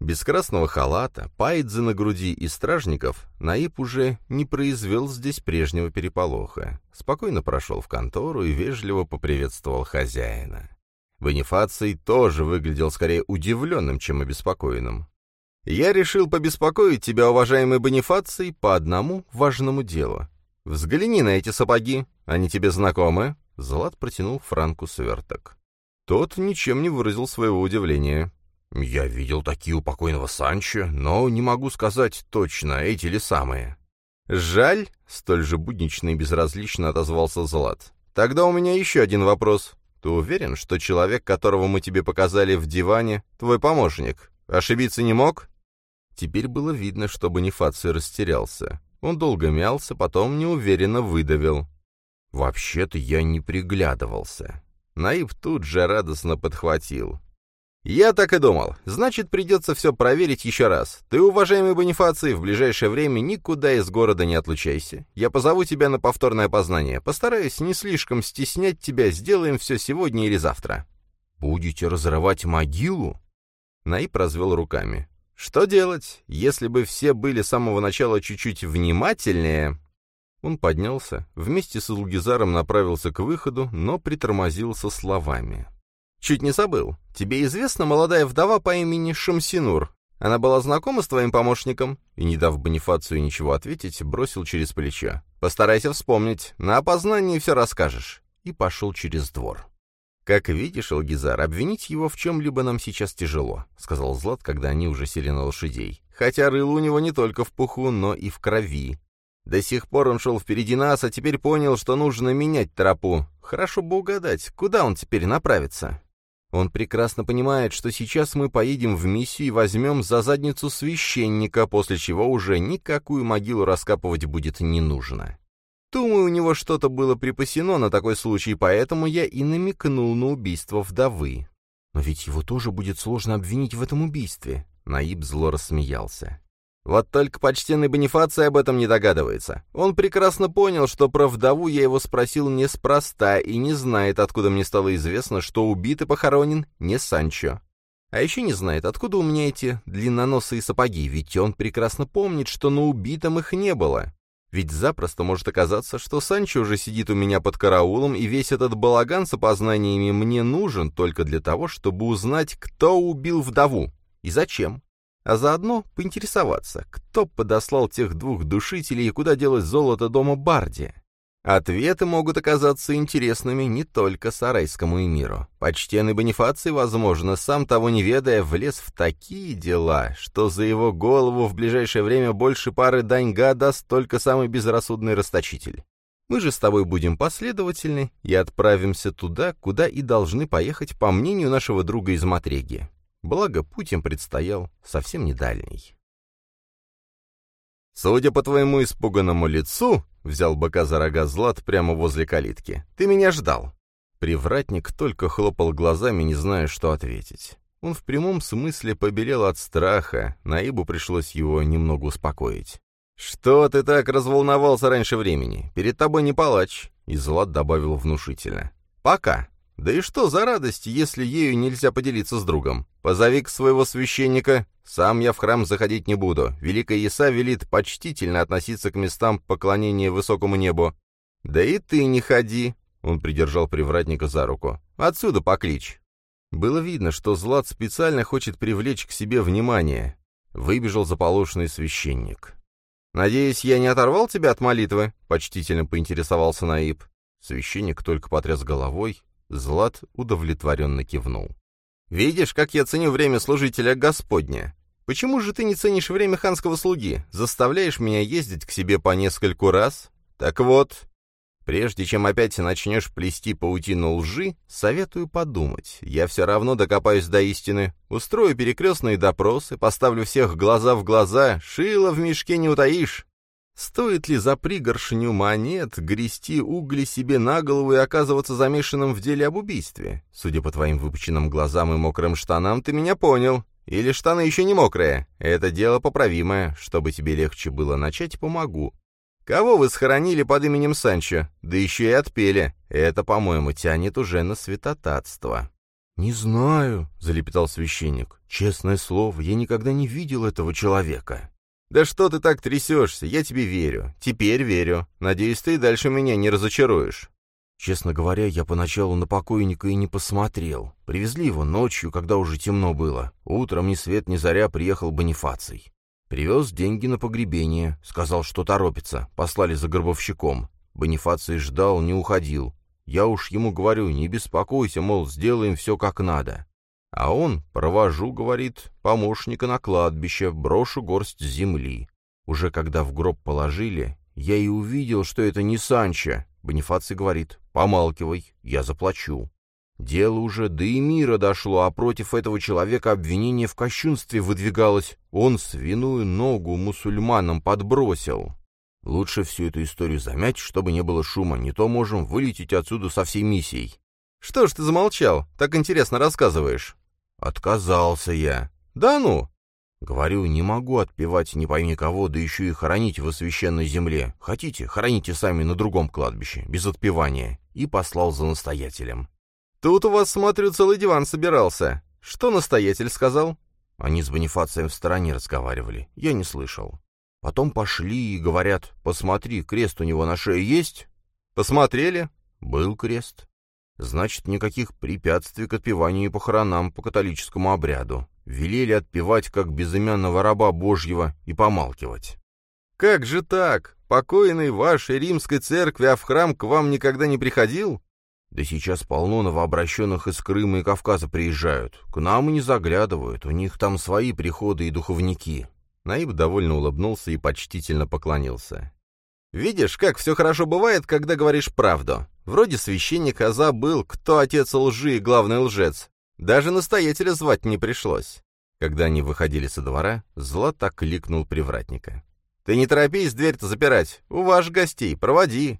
Без красного халата, пайдзы на груди и стражников Наиб уже не произвел здесь прежнего переполоха. Спокойно прошел в контору и вежливо поприветствовал хозяина. Бонифаций тоже выглядел скорее удивленным, чем обеспокоенным. «Я решил побеспокоить тебя, уважаемый Бонифаций, по одному важному делу. Взгляни на эти сапоги, они тебе знакомы?» Злат протянул Франку сверток. Тот ничем не выразил своего удивления. «Я видел такие у покойного Санчо, но не могу сказать точно, эти ли самые». «Жаль», — столь же буднично и безразлично отозвался Злат. «Тогда у меня еще один вопрос. Ты уверен, что человек, которого мы тебе показали в диване, твой помощник? Ошибиться не мог?» Теперь было видно, что Бонифаций растерялся. Он долго мялся, потом неуверенно выдавил. «Вообще-то я не приглядывался». Наив тут же радостно подхватил. «Я так и думал. Значит, придется все проверить еще раз. Ты, уважаемый Бонифаций, в ближайшее время никуда из города не отлучайся. Я позову тебя на повторное опознание. Постараюсь не слишком стеснять тебя, сделаем все сегодня или завтра». «Будете разрывать могилу?» Наиб развел руками. «Что делать? Если бы все были с самого начала чуть-чуть внимательнее...» Он поднялся, вместе с Илгизаром направился к выходу, но притормозил со словами. «Чуть не забыл. Тебе известна молодая вдова по имени Шамсинур? Она была знакома с твоим помощником?» И, не дав Бонифацию ничего ответить, бросил через плечо. «Постарайся вспомнить. На опознании все расскажешь». И пошел через двор. «Как видишь, Алгизар, обвинить его в чем-либо нам сейчас тяжело», — сказал Злат, когда они уже сели на лошадей. «Хотя рыло у него не только в пуху, но и в крови. До сих пор он шел впереди нас, а теперь понял, что нужно менять тропу. Хорошо бы угадать, куда он теперь направится». Он прекрасно понимает, что сейчас мы поедем в миссию и возьмем за задницу священника, после чего уже никакую могилу раскапывать будет не нужно. Думаю, у него что-то было припасено на такой случай, поэтому я и намекнул на убийство вдовы. Но ведь его тоже будет сложно обвинить в этом убийстве. Наиб зло рассмеялся. Вот только почтенный Бонифаций об этом не догадывается. Он прекрасно понял, что про вдову я его спросил неспроста и не знает, откуда мне стало известно, что убит и похоронен не Санчо. А еще не знает, откуда у меня эти длинноносые сапоги, ведь он прекрасно помнит, что на убитом их не было. Ведь запросто может оказаться, что Санчо уже сидит у меня под караулом, и весь этот балаган с опознаниями мне нужен только для того, чтобы узнать, кто убил вдову и зачем а заодно поинтересоваться, кто подослал тех двух душителей и куда делать золото дома Барди. Ответы могут оказаться интересными не только сарайскому эмиру. Почтенный Бонифаций, возможно, сам того не ведая, влез в такие дела, что за его голову в ближайшее время больше пары даньга даст только самый безрассудный расточитель. Мы же с тобой будем последовательны и отправимся туда, куда и должны поехать, по мнению нашего друга из Матреги. Благо, путь им предстоял совсем не дальний. «Судя по твоему испуганному лицу», — взял быка за рога Злат прямо возле калитки, — «ты меня ждал». Привратник только хлопал глазами, не зная, что ответить. Он в прямом смысле побелел от страха, Наибу пришлось его немного успокоить. «Что ты так разволновался раньше времени? Перед тобой не палач», — и Злат добавил внушительно. «Пока». Да и что за радость, если ею нельзя поделиться с другом? Позови к своего священника. Сам я в храм заходить не буду. Великая Иса велит почтительно относиться к местам поклонения высокому небу. Да и ты не ходи. Он придержал привратника за руку. Отсюда поклич. Было видно, что Злат специально хочет привлечь к себе внимание. Выбежал заполошенный священник. «Надеюсь, я не оторвал тебя от молитвы?» — почтительно поинтересовался Наиб. Священник только потряс головой, Злат удовлетворенно кивнул. «Видишь, как я ценю время служителя Господня? Почему же ты не ценишь время ханского слуги? Заставляешь меня ездить к себе по нескольку раз? Так вот, прежде чем опять начнешь плести паутину лжи, советую подумать. Я все равно докопаюсь до истины, устрою перекрестные допросы, поставлю всех глаза в глаза, шило в мешке не утаишь. Стоит ли за пригоршню монет грести угли себе на голову и оказываться замешанным в деле об убийстве? Судя по твоим выпученным глазам и мокрым штанам, ты меня понял. Или штаны еще не мокрые? Это дело поправимое. Чтобы тебе легче было начать, помогу. Кого вы схоронили под именем Санчо? Да еще и отпели. Это, по-моему, тянет уже на святотатство». «Не знаю», — залепетал священник. «Честное слово, я никогда не видел этого человека». «Да что ты так трясешься? Я тебе верю. Теперь верю. Надеюсь, ты дальше меня не разочаруешь». Честно говоря, я поначалу на покойника и не посмотрел. Привезли его ночью, когда уже темно было. Утром ни свет ни заря приехал Бонифаций. Привез деньги на погребение, сказал, что торопится, послали за гробовщиком. Бонифаций ждал, не уходил. Я уж ему говорю, не беспокойся, мол, сделаем все как надо. А он, провожу, говорит, помощника на кладбище, брошу горсть земли. Уже когда в гроб положили, я и увидел, что это не Санчо. Бонифаций говорит, помалкивай, я заплачу. Дело уже до и мира дошло, а против этого человека обвинение в кощунстве выдвигалось. Он свиную ногу мусульманам подбросил. Лучше всю эту историю замять, чтобы не было шума, не то можем вылететь отсюда со всей миссией. Что ж ты замолчал? Так интересно рассказываешь. Отказался я. Да ну? Говорю, не могу отпевать не пойми кого, да еще и хоронить в священной земле. Хотите, хороните сами на другом кладбище, без отпевания. И послал за настоятелем. Тут у вас, смотрю, целый диван собирался. Что настоятель сказал? Они с Бонифацием в стороне разговаривали. Я не слышал. Потом пошли и говорят, посмотри, крест у него на шее есть? Посмотрели? Был крест. Значит, никаких препятствий к отпеванию и похоронам по католическому обряду велели отпевать как безымянного раба Божьего и помалкивать. «Как же так? Покойный вашей римской церкви, а в храм к вам никогда не приходил?» «Да сейчас полно новообращенных из Крыма и Кавказа приезжают. К нам и не заглядывают, у них там свои приходы и духовники». Наиб довольно улыбнулся и почтительно поклонился. «Видишь, как все хорошо бывает, когда говоришь правду. Вроде священник, а забыл, кто отец лжи и главный лжец. Даже настоятеля звать не пришлось. Когда они выходили со двора, Злат окликнул привратника. «Ты не торопись дверь-то запирать. У ваших гостей. Проводи».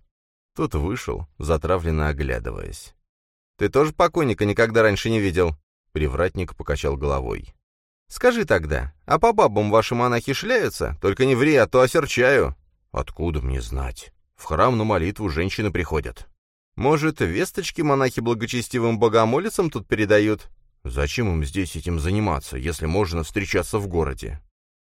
Тот вышел, затравленно оглядываясь. «Ты тоже покойника никогда раньше не видел?» Привратник покачал головой. «Скажи тогда, а по бабам ваши монахи шляются? Только не ври, а то осерчаю». «Откуда мне знать? В храм на молитву женщины приходят». Может, весточки монахи благочестивым богомолицам тут передают? Зачем им здесь этим заниматься, если можно встречаться в городе?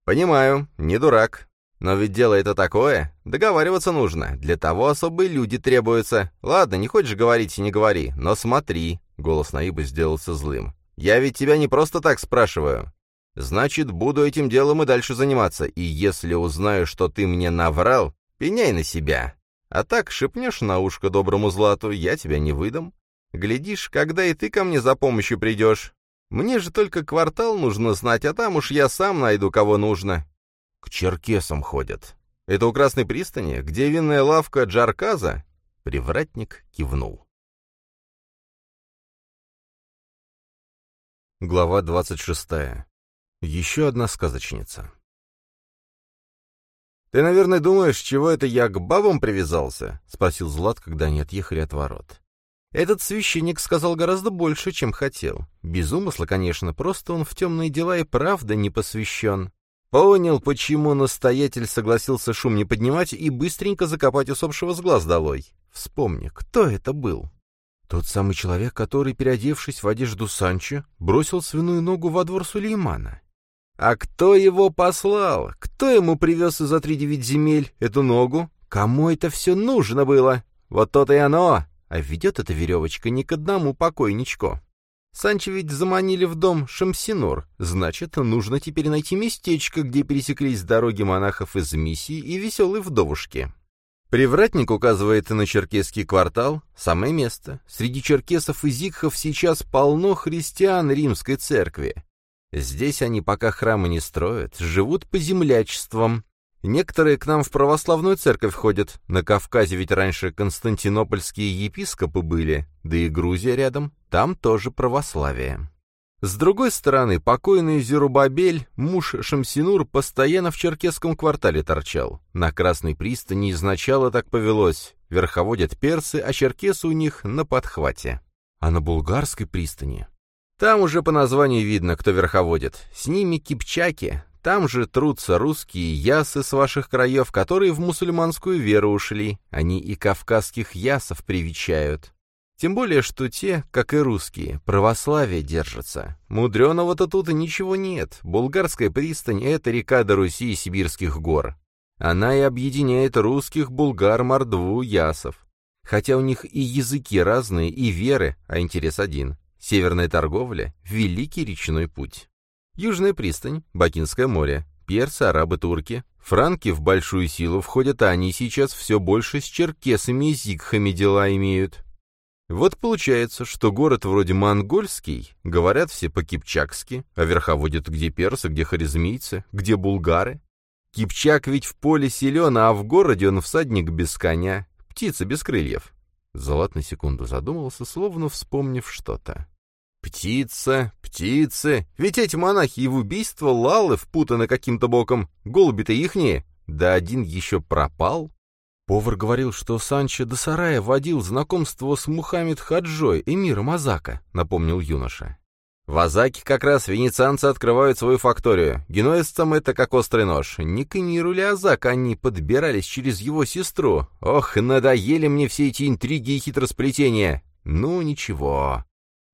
Понимаю, не дурак. Но ведь дело это такое. Договариваться нужно. Для того особые люди требуются. Ладно, не хочешь говорить, не говори. Но смотри. Голос Наиба сделался злым. Я ведь тебя не просто так спрашиваю. Значит, буду этим делом и дальше заниматься. И если узнаю, что ты мне наврал, пеняй на себя. А так шепнешь на ушко доброму злату, я тебя не выдам. Глядишь, когда и ты ко мне за помощью придешь. Мне же только квартал нужно знать, а там уж я сам найду, кого нужно. К черкесам ходят. Это у Красной пристани, где винная лавка Джарказа? Привратник кивнул. Глава двадцать шестая. Еще одна сказочница. «Ты, наверное, думаешь, чего это я к бабам привязался?» — спросил Злат, когда они отъехали от ворот. Этот священник сказал гораздо больше, чем хотел. Без умысла, конечно, просто он в темные дела и правда не посвящен. Понял, почему настоятель согласился шум не поднимать и быстренько закопать усопшего с глаз долой. Вспомни, кто это был? Тот самый человек, который, переодевшись в одежду Санчо, бросил свиную ногу во двор Сулеймана. А кто его послал? Кто ему привез из-за три девять земель эту ногу? Кому это все нужно было? Вот то-то и оно. А ведет эта веревочка не к одному покойничку. Санчо ведь заманили в дом Шамсинур. Значит, нужно теперь найти местечко, где пересеклись дороги монахов из миссии и веселой вдовушки. Привратник указывает на черкесский квартал. Самое место. Среди черкесов и зикхов сейчас полно христиан римской церкви. Здесь они пока храмы не строят, живут по землячествам. Некоторые к нам в православную церковь ходят. На Кавказе ведь раньше константинопольские епископы были, да и Грузия рядом, там тоже православие. С другой стороны, покойный Зерубабель, муж Шамсинур, постоянно в черкесском квартале торчал. На Красной пристани изначало так повелось. Верховодят персы, а черкесы у них на подхвате. А на булгарской пристани там уже по названию видно, кто верховодит. С ними кипчаки. Там же трутся русские ясы с ваших краев, которые в мусульманскую веру ушли. Они и кавказских ясов привечают. Тем более, что те, как и русские, православие держатся. Мудреного-то тут ничего нет. Булгарская пристань — это река до Руси и Сибирских гор. Она и объединяет русских, булгар, мордву, ясов. Хотя у них и языки разные, и веры, а интерес один. Северная торговля — великий речной путь. Южная пристань, Бакинское море, персы, арабы, турки. Франки в большую силу входят, а они сейчас все больше с черкесами и зигхами дела имеют. Вот получается, что город вроде монгольский, говорят все по-кипчакски, а верховодят где персы, где харизмийцы, где булгары. Кипчак ведь в поле силен, а в городе он всадник без коня, птица без крыльев. Золот на секунду задумался, словно вспомнив что-то. Птица, птицы, ведь эти монахи и в убийство Лалы впутаны каким-то боком, голуби-то ихние, да один еще пропал. Повар говорил, что Санчо до сарая водил знакомство с Мухаммед Хаджой, эмиром Азака, напомнил юноша. В Азаке как раз венецианцы открывают свою факторию. Генуэзцам это как острый нож. Не к эмиру ли Азак они подбирались через его сестру. Ох, надоели мне все эти интриги и хитросплетения. Ну, ничего.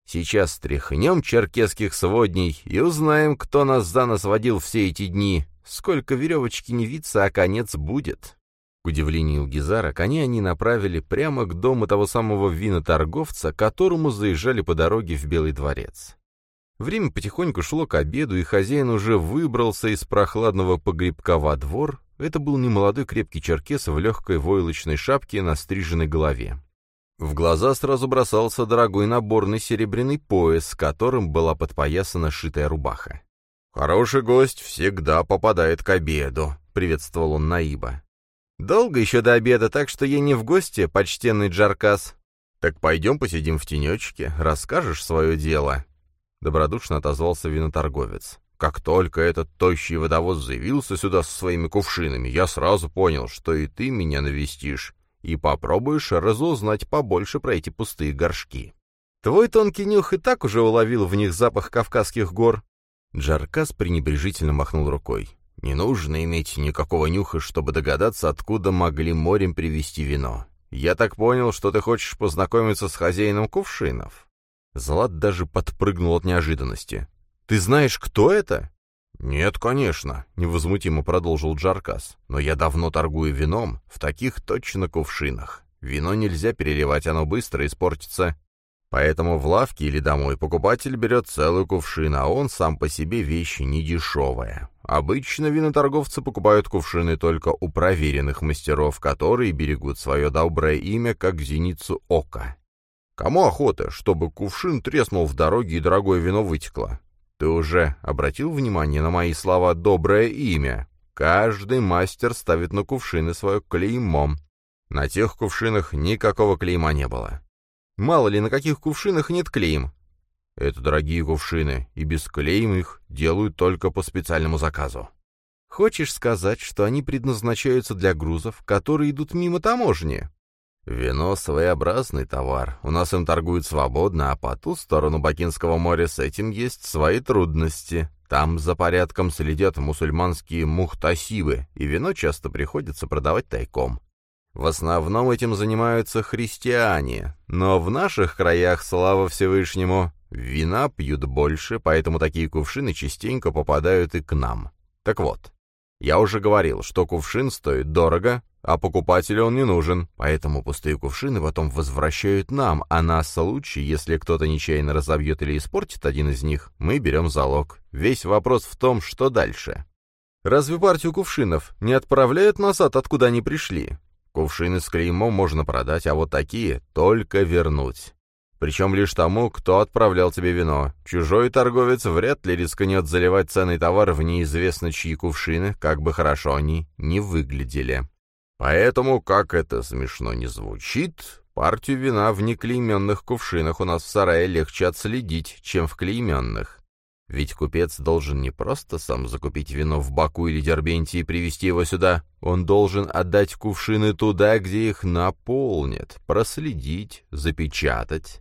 Сейчас стряхнем черкесских сводней и узнаем, кто нас за нас водил все эти дни. Сколько веревочки не виться, а конец будет. К удивлению Илгизара, кони они направили прямо к дому того самого виноторговца, которому заезжали по дороге в Белый дворец. Время потихоньку шло к обеду, и хозяин уже выбрался из прохладного погребка во двор. Это был немолодой крепкий черкес в легкой войлочной шапке на стриженной голове. В глаза сразу бросался дорогой наборный серебряный пояс, которым была подпоясана шитая рубаха. «Хороший гость всегда попадает к обеду», — приветствовал он Наиба. «Долго еще до обеда, так что я не в гости, почтенный Джаркас». «Так пойдем посидим в тенечке, расскажешь свое дело», — добродушно отозвался виноторговец. «Как только этот тощий водовоз заявился сюда со своими кувшинами, я сразу понял, что и ты меня навестишь, и попробуешь разузнать побольше про эти пустые горшки. Твой тонкий нюх и так уже уловил в них запах Кавказских гор». Джаркас пренебрежительно махнул рукой. Не нужно иметь никакого нюха, чтобы догадаться, откуда могли морем привезти вино. Я так понял, что ты хочешь познакомиться с хозяином кувшинов. Злат даже подпрыгнул от неожиданности. Ты знаешь, кто это? Нет, конечно, невозмутимо продолжил Джаркас. Но я давно торгую вином, в таких точно кувшинах. Вино нельзя переливать, оно быстро испортится. Поэтому в лавке или домой покупатель берет целый кувшин, а он сам по себе вещь недешевая. Обычно виноторговцы покупают кувшины только у проверенных мастеров, которые берегут свое доброе имя как зеницу ока. Кому охота, чтобы кувшин треснул в дороге и дорогое вино вытекло? Ты уже обратил внимание на мои слова «доброе имя»? Каждый мастер ставит на кувшины свое клеймо. На тех кувшинах никакого клейма не было. Мало ли, на каких кувшинах нет клеем. Это дорогие кувшины, и без клеем их делают только по специальному заказу. Хочешь сказать, что они предназначаются для грузов, которые идут мимо таможни? Вино — своеобразный товар. У нас им торгуют свободно, а по ту сторону Бакинского моря с этим есть свои трудности. Там за порядком следят мусульманские мухтасибы, и вино часто приходится продавать тайком. В основном этим занимаются христиане, но в наших краях, слава Всевышнему, вина пьют больше, поэтому такие кувшины частенько попадают и к нам. Так вот, я уже говорил, что кувшин стоит дорого, а покупателю он не нужен, поэтому пустые кувшины потом возвращают нам, а на случай, если кто-то нечаянно разобьет или испортит один из них, мы берем залог. Весь вопрос в том, что дальше. Разве партию кувшинов не отправляют назад, откуда они пришли? Кувшины с клеймом можно продать, а вот такие только вернуть. Причем лишь тому, кто отправлял тебе вино. Чужой торговец вряд ли рискнет заливать ценный товар в неизвестно чьи кувшины, как бы хорошо они не выглядели. Поэтому, как это смешно не звучит, партию вина в неклейменных кувшинах у нас в сарае легче отследить, чем в клейменных. Ведь купец должен не просто сам закупить вино в Баку или Дербенте и привезти его сюда, он должен отдать кувшины туда, где их наполнят, проследить, запечатать.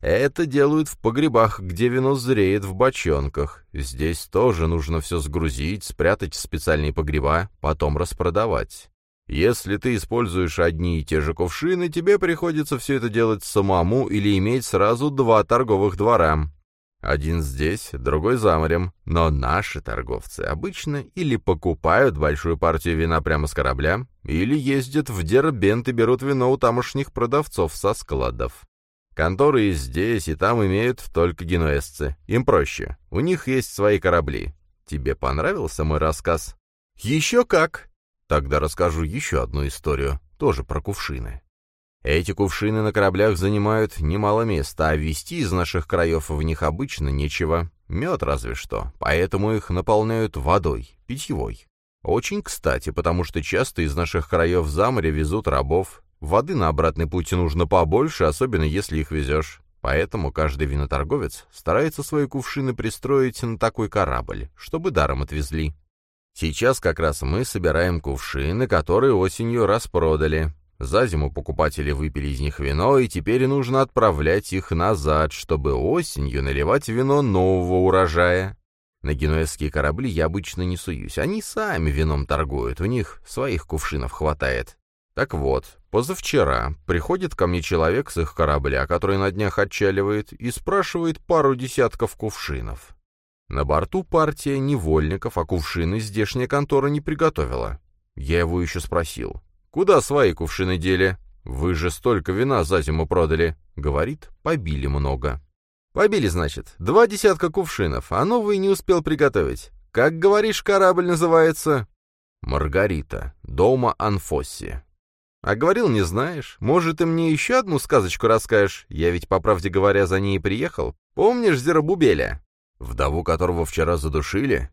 Это делают в погребах, где вино зреет в бочонках. Здесь тоже нужно все сгрузить, спрятать в специальные погреба, потом распродавать. Если ты используешь одни и те же кувшины, тебе приходится все это делать самому или иметь сразу два торговых двора. Один здесь, другой за морем. Но наши торговцы обычно или покупают большую партию вина прямо с корабля, или ездят в Дербент и берут вино у тамошних продавцов со складов. Конторы и здесь, и там имеют только генуэзцы. Им проще. У них есть свои корабли. Тебе понравился мой рассказ? Еще как! Тогда расскажу еще одну историю, тоже про кувшины. Эти кувшины на кораблях занимают немало места, а везти из наших краев в них обычно нечего, мед разве что, поэтому их наполняют водой, питьевой. Очень кстати, потому что часто из наших краев за море везут рабов. Воды на обратный путь нужно побольше, особенно если их везешь. Поэтому каждый виноторговец старается свои кувшины пристроить на такой корабль, чтобы даром отвезли. Сейчас как раз мы собираем кувшины, которые осенью распродали. За зиму покупатели выпили из них вино, и теперь нужно отправлять их назад, чтобы осенью наливать вино нового урожая. На генуэзские корабли я обычно не суюсь, они сами вином торгуют, у них своих кувшинов хватает. Так вот, позавчера приходит ко мне человек с их корабля, который на днях отчаливает, и спрашивает пару десятков кувшинов. На борту партия невольников, а кувшины здешняя контора не приготовила. Я его еще спросил. «Куда свои кувшины дели? Вы же столько вина за зиму продали». Говорит, побили много. «Побили, значит, два десятка кувшинов, а новый не успел приготовить. Как, говоришь, корабль называется?» «Маргарита. Дома Анфосси». «А говорил, не знаешь. Может, ты мне еще одну сказочку расскажешь? Я ведь, по правде говоря, за ней и приехал. Помнишь Зеробубеля?» Вдову которого вчера задушили?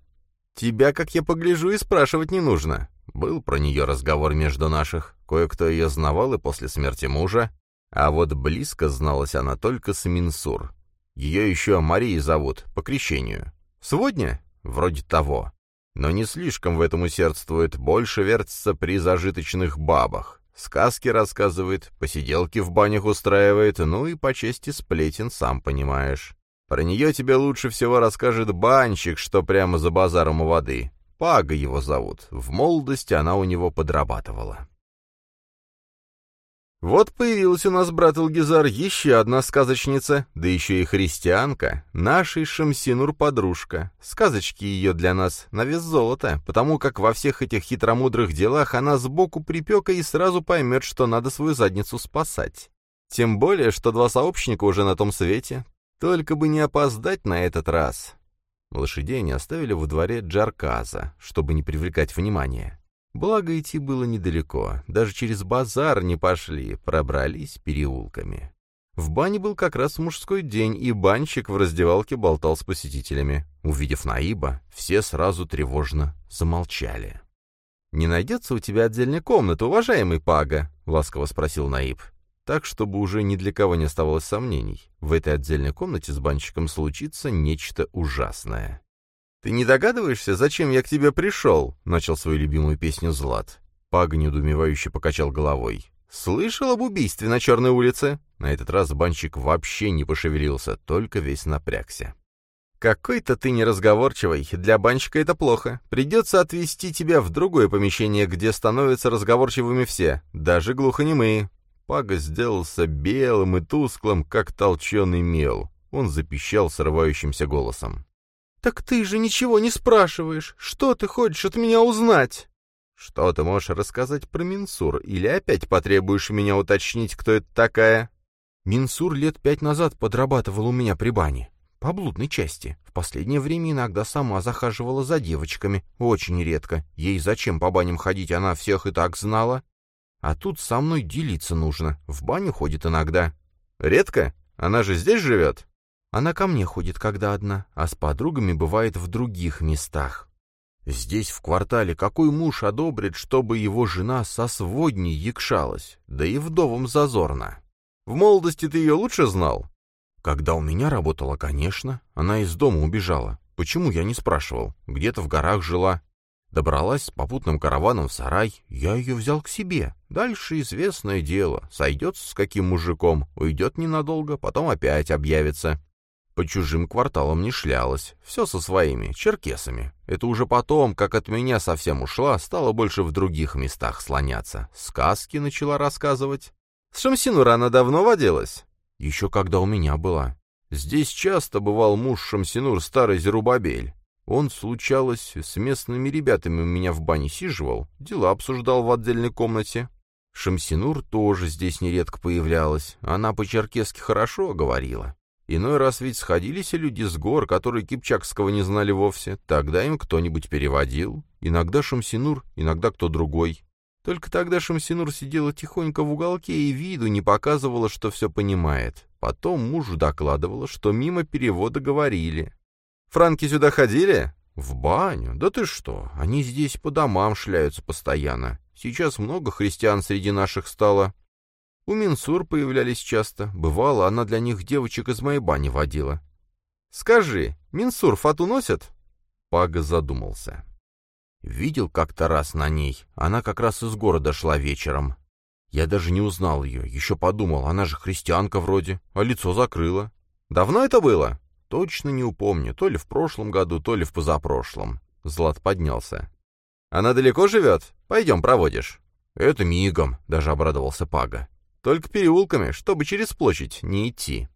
Тебя, как я погляжу, и спрашивать не нужно. Был про нее разговор между наших. Кое-кто ее знавал и после смерти мужа. А вот близко зналась она только с Минсур. Ее еще Марией зовут, по крещению. Сводня? Вроде того. Но не слишком в этом усердствует, больше вертится при зажиточных бабах. Сказки рассказывает, посиделки в банях устраивает, ну и по чести сплетен, сам понимаешь. Про нее тебе лучше всего расскажет банщик, что прямо за базаром у воды. Пага его зовут. В молодости она у него подрабатывала. Вот появилась у нас, брат Илгизар, еще одна сказочница, да еще и христианка, нашей Шамсинур-подружка. Сказочки ее для нас на вес золота, потому как во всех этих хитромудрых делах она сбоку припека и сразу поймет, что надо свою задницу спасать. Тем более, что два сообщника уже на том свете, только бы не опоздать на этот раз. Лошадей не оставили во дворе Джарказа, чтобы не привлекать внимания. Благо идти было недалеко, даже через базар не пошли, пробрались переулками. В бане был как раз мужской день, и банщик в раздевалке болтал с посетителями. Увидев Наиба, все сразу тревожно замолчали. «Не найдется у тебя отдельная комната, уважаемый Пага?» — ласково спросил Наиб так, чтобы уже ни для кого не оставалось сомнений. В этой отдельной комнате с банщиком случится нечто ужасное. «Ты не догадываешься, зачем я к тебе пришел?» — начал свою любимую песню Злат. Пага недоумевающе покачал головой. «Слышал об убийстве на Черной улице?» На этот раз банщик вообще не пошевелился, только весь напрягся. «Какой-то ты неразговорчивый. Для банщика это плохо. Придется отвезти тебя в другое помещение, где становятся разговорчивыми все, даже глухонемые. Пага сделался белым и тусклым, как толченый мел. Он запищал срывающимся голосом. «Так ты же ничего не спрашиваешь. Что ты хочешь от меня узнать?» «Что ты можешь рассказать про Минсур? Или опять потребуешь меня уточнить, кто это такая?» «Минсур лет пять назад подрабатывала у меня при бане. По блудной части. В последнее время иногда сама захаживала за девочками. Очень редко. Ей зачем по баням ходить, она всех и так знала. А тут со мной делиться нужно. В баню ходит иногда. Редко? Она же здесь живет? Она ко мне ходит, когда одна, а с подругами бывает в других местах. Здесь, в квартале, какой муж одобрит, чтобы его жена со сводней якшалась? Да и вдовом зазорно. В молодости ты ее лучше знал? Когда у меня работала, конечно. Она из дома убежала. Почему, я не спрашивал. Где-то в горах жила. Добралась с попутным караваном в сарай, я ее взял к себе. Дальше известное дело. Сойдется с каким мужиком, уйдет ненадолго, потом опять объявится. По чужим кварталам не шлялась. Все со своими, черкесами. Это уже потом, как от меня совсем ушла, стала больше в других местах слоняться. Сказки начала рассказывать. С Шамсинура она давно водилась? Еще когда у меня была. Здесь часто бывал муж Шамсинур, старый Зерубабель. Он, случалось, с местными ребятами у меня в бане сиживал, дела обсуждал в отдельной комнате. Шамсинур тоже здесь нередко появлялась, она по-черкесски хорошо говорила. Иной раз ведь сходились люди с гор, которые кипчакского не знали вовсе, тогда им кто-нибудь переводил, иногда Шамсинур, иногда кто другой. Только тогда Шамсинур сидела тихонько в уголке и виду не показывала, что все понимает. Потом мужу докладывала, что мимо перевода говорили. Франки сюда ходили? В баню? Да ты что, они здесь по домам шляются постоянно. Сейчас много христиан среди наших стало. У Минсур появлялись часто. Бывало, она для них девочек из моей бани водила. Скажи, Минсур фату носят? Пага задумался. Видел как-то раз на ней. Она как раз из города шла вечером. Я даже не узнал ее. Еще подумал, она же христианка вроде, а лицо закрыла. Давно это было? Точно не упомню, то ли в прошлом году, то ли в позапрошлом. Злат поднялся. «Она далеко живет? Пойдем, проводишь». «Это мигом», — даже обрадовался Пага. «Только переулками, чтобы через площадь не идти».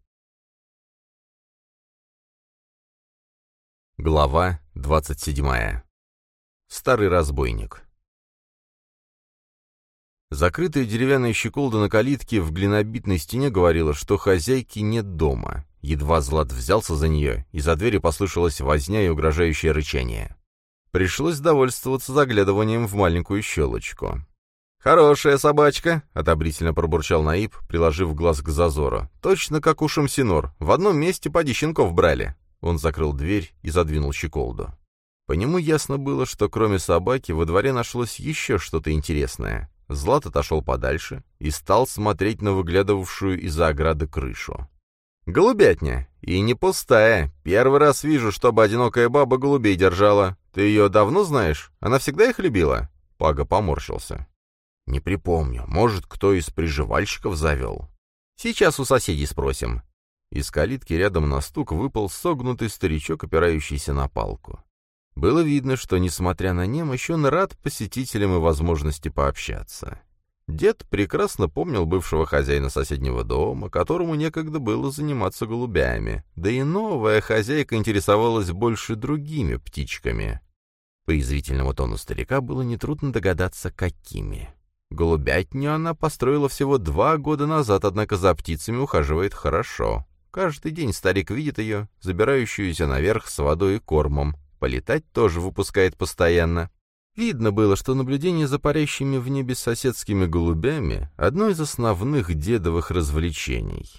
Глава двадцать седьмая. Старый разбойник. Закрытая деревянная щеколда на калитке в глинобитной стене говорила, что хозяйки нет дома. Едва Злат взялся за нее, из-за двери послышалась возня и угрожающее рычание. Пришлось довольствоваться заглядыванием в маленькую щелочку. «Хорошая собачка», — одобрительно пробурчал Наиб, приложив глаз к зазору. «Точно как у Шамсинор. В одном месте поди щенков брали». Он закрыл дверь и задвинул щеколду. По нему ясно было, что кроме собаки во дворе нашлось еще что-то интересное. Злат отошел подальше и стал смотреть на выглядывавшую из-за ограды крышу. «Голубятня. И не пустая. Первый раз вижу, чтобы одинокая баба голубей держала. Ты ее давно знаешь? Она всегда их любила?» Пага поморщился. «Не припомню. Может, кто из приживальщиков завел?» «Сейчас у соседей спросим». Из калитки рядом на стук выпал согнутый старичок, опирающийся на палку. Было видно, что, несмотря на немощь, он рад посетителям и возможности пообщаться. Дед прекрасно помнил бывшего хозяина соседнего дома, которому некогда было заниматься голубями, да и новая хозяйка интересовалась больше другими птичками. По язвительному тону старика было нетрудно догадаться, какими. Голубятню она построила всего два года назад, однако за птицами ухаживает хорошо. Каждый день старик видит ее, забирающуюся наверх с водой и кормом. Полетать тоже выпускает постоянно. Видно было, что наблюдение за парящими в небе соседскими голубями — одно из основных дедовых развлечений.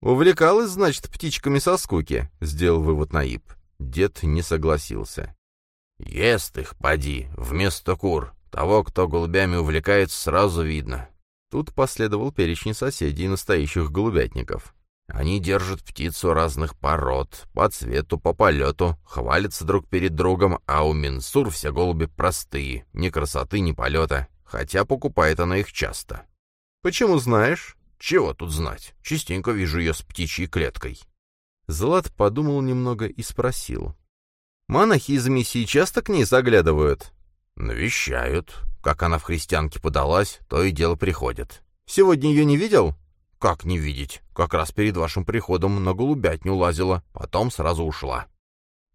«Увлекалась, значит, птичками со скуки», — сделал вывод Наиб. Дед не согласился. «Ест их, поди, вместо кур. Того, кто голубями увлекается, сразу видно». Тут последовал перечень соседей настоящих голубятников. Они держат птицу разных пород, по цвету, по полету, хвалятся друг перед другом, а у Минсур все голуби простые, ни красоты, ни полета, хотя покупает она их часто. «Почему знаешь?» «Чего тут знать? Частенько вижу ее с птичьей клеткой». Злат подумал немного и спросил. «Монахи из миссии часто к ней заглядывают?» «Навещают. Как она в христианке подалась, то и дело приходит». «Сегодня ее не видел?» «Как не видеть? Как раз перед вашим приходом на голубятню лазила, потом сразу ушла».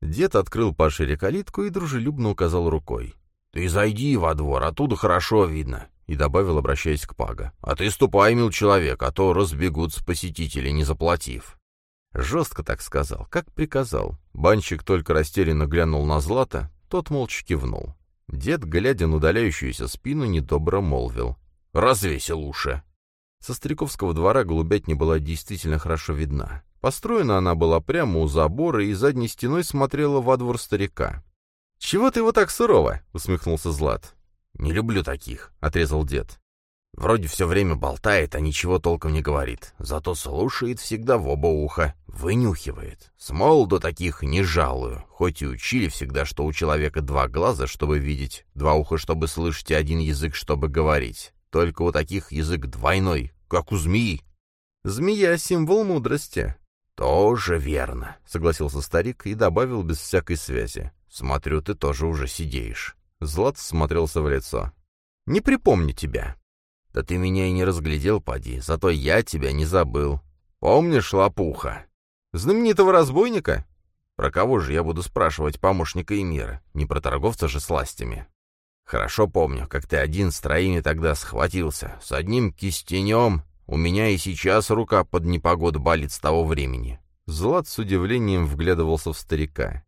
Дед открыл пошире калитку и дружелюбно указал рукой. «Ты зайди во двор, оттуда хорошо видно», — и добавил, обращаясь к Пага. «А ты ступай, мил человек, а то разбегутся посетители, не заплатив». Жестко так сказал, как приказал. Банщик только растерянно глянул на Злата, тот молча кивнул. Дед, глядя на удаляющуюся спину, недобро молвил. «Развесил уши». Со Стариковского двора голубятня была действительно хорошо видна. Построена она была прямо у забора и задней стеной смотрела во двор старика. «Чего ты его так сурово?» — усмехнулся Злат. «Не люблю таких», — отрезал дед. Вроде все время болтает, а ничего толком не говорит. Зато слушает всегда в оба уха, вынюхивает. С молоду таких не жалую, хоть и учили всегда, что у человека два глаза, чтобы видеть, два уха, чтобы слышать, и один язык, чтобы говорить. Только у таких язык двойной, как у змеи. Змея — символ мудрости. «Тоже верно», — согласился старик и добавил без всякой связи. «Смотрю, ты тоже уже сидеешь». Злат смотрелся в лицо. «Не припомню тебя». «Да ты меня и не разглядел, поди, зато я тебя не забыл. Помнишь Лопуха?» «Знаменитого разбойника?» «Про кого же я буду спрашивать помощника Эмира? Не про торговца же сластями?» «Хорошо помню, как ты один с троими тогда схватился, с одним кистенем. У меня и сейчас рука под непогоду болит с того времени». Злат с удивлением вглядывался в старика.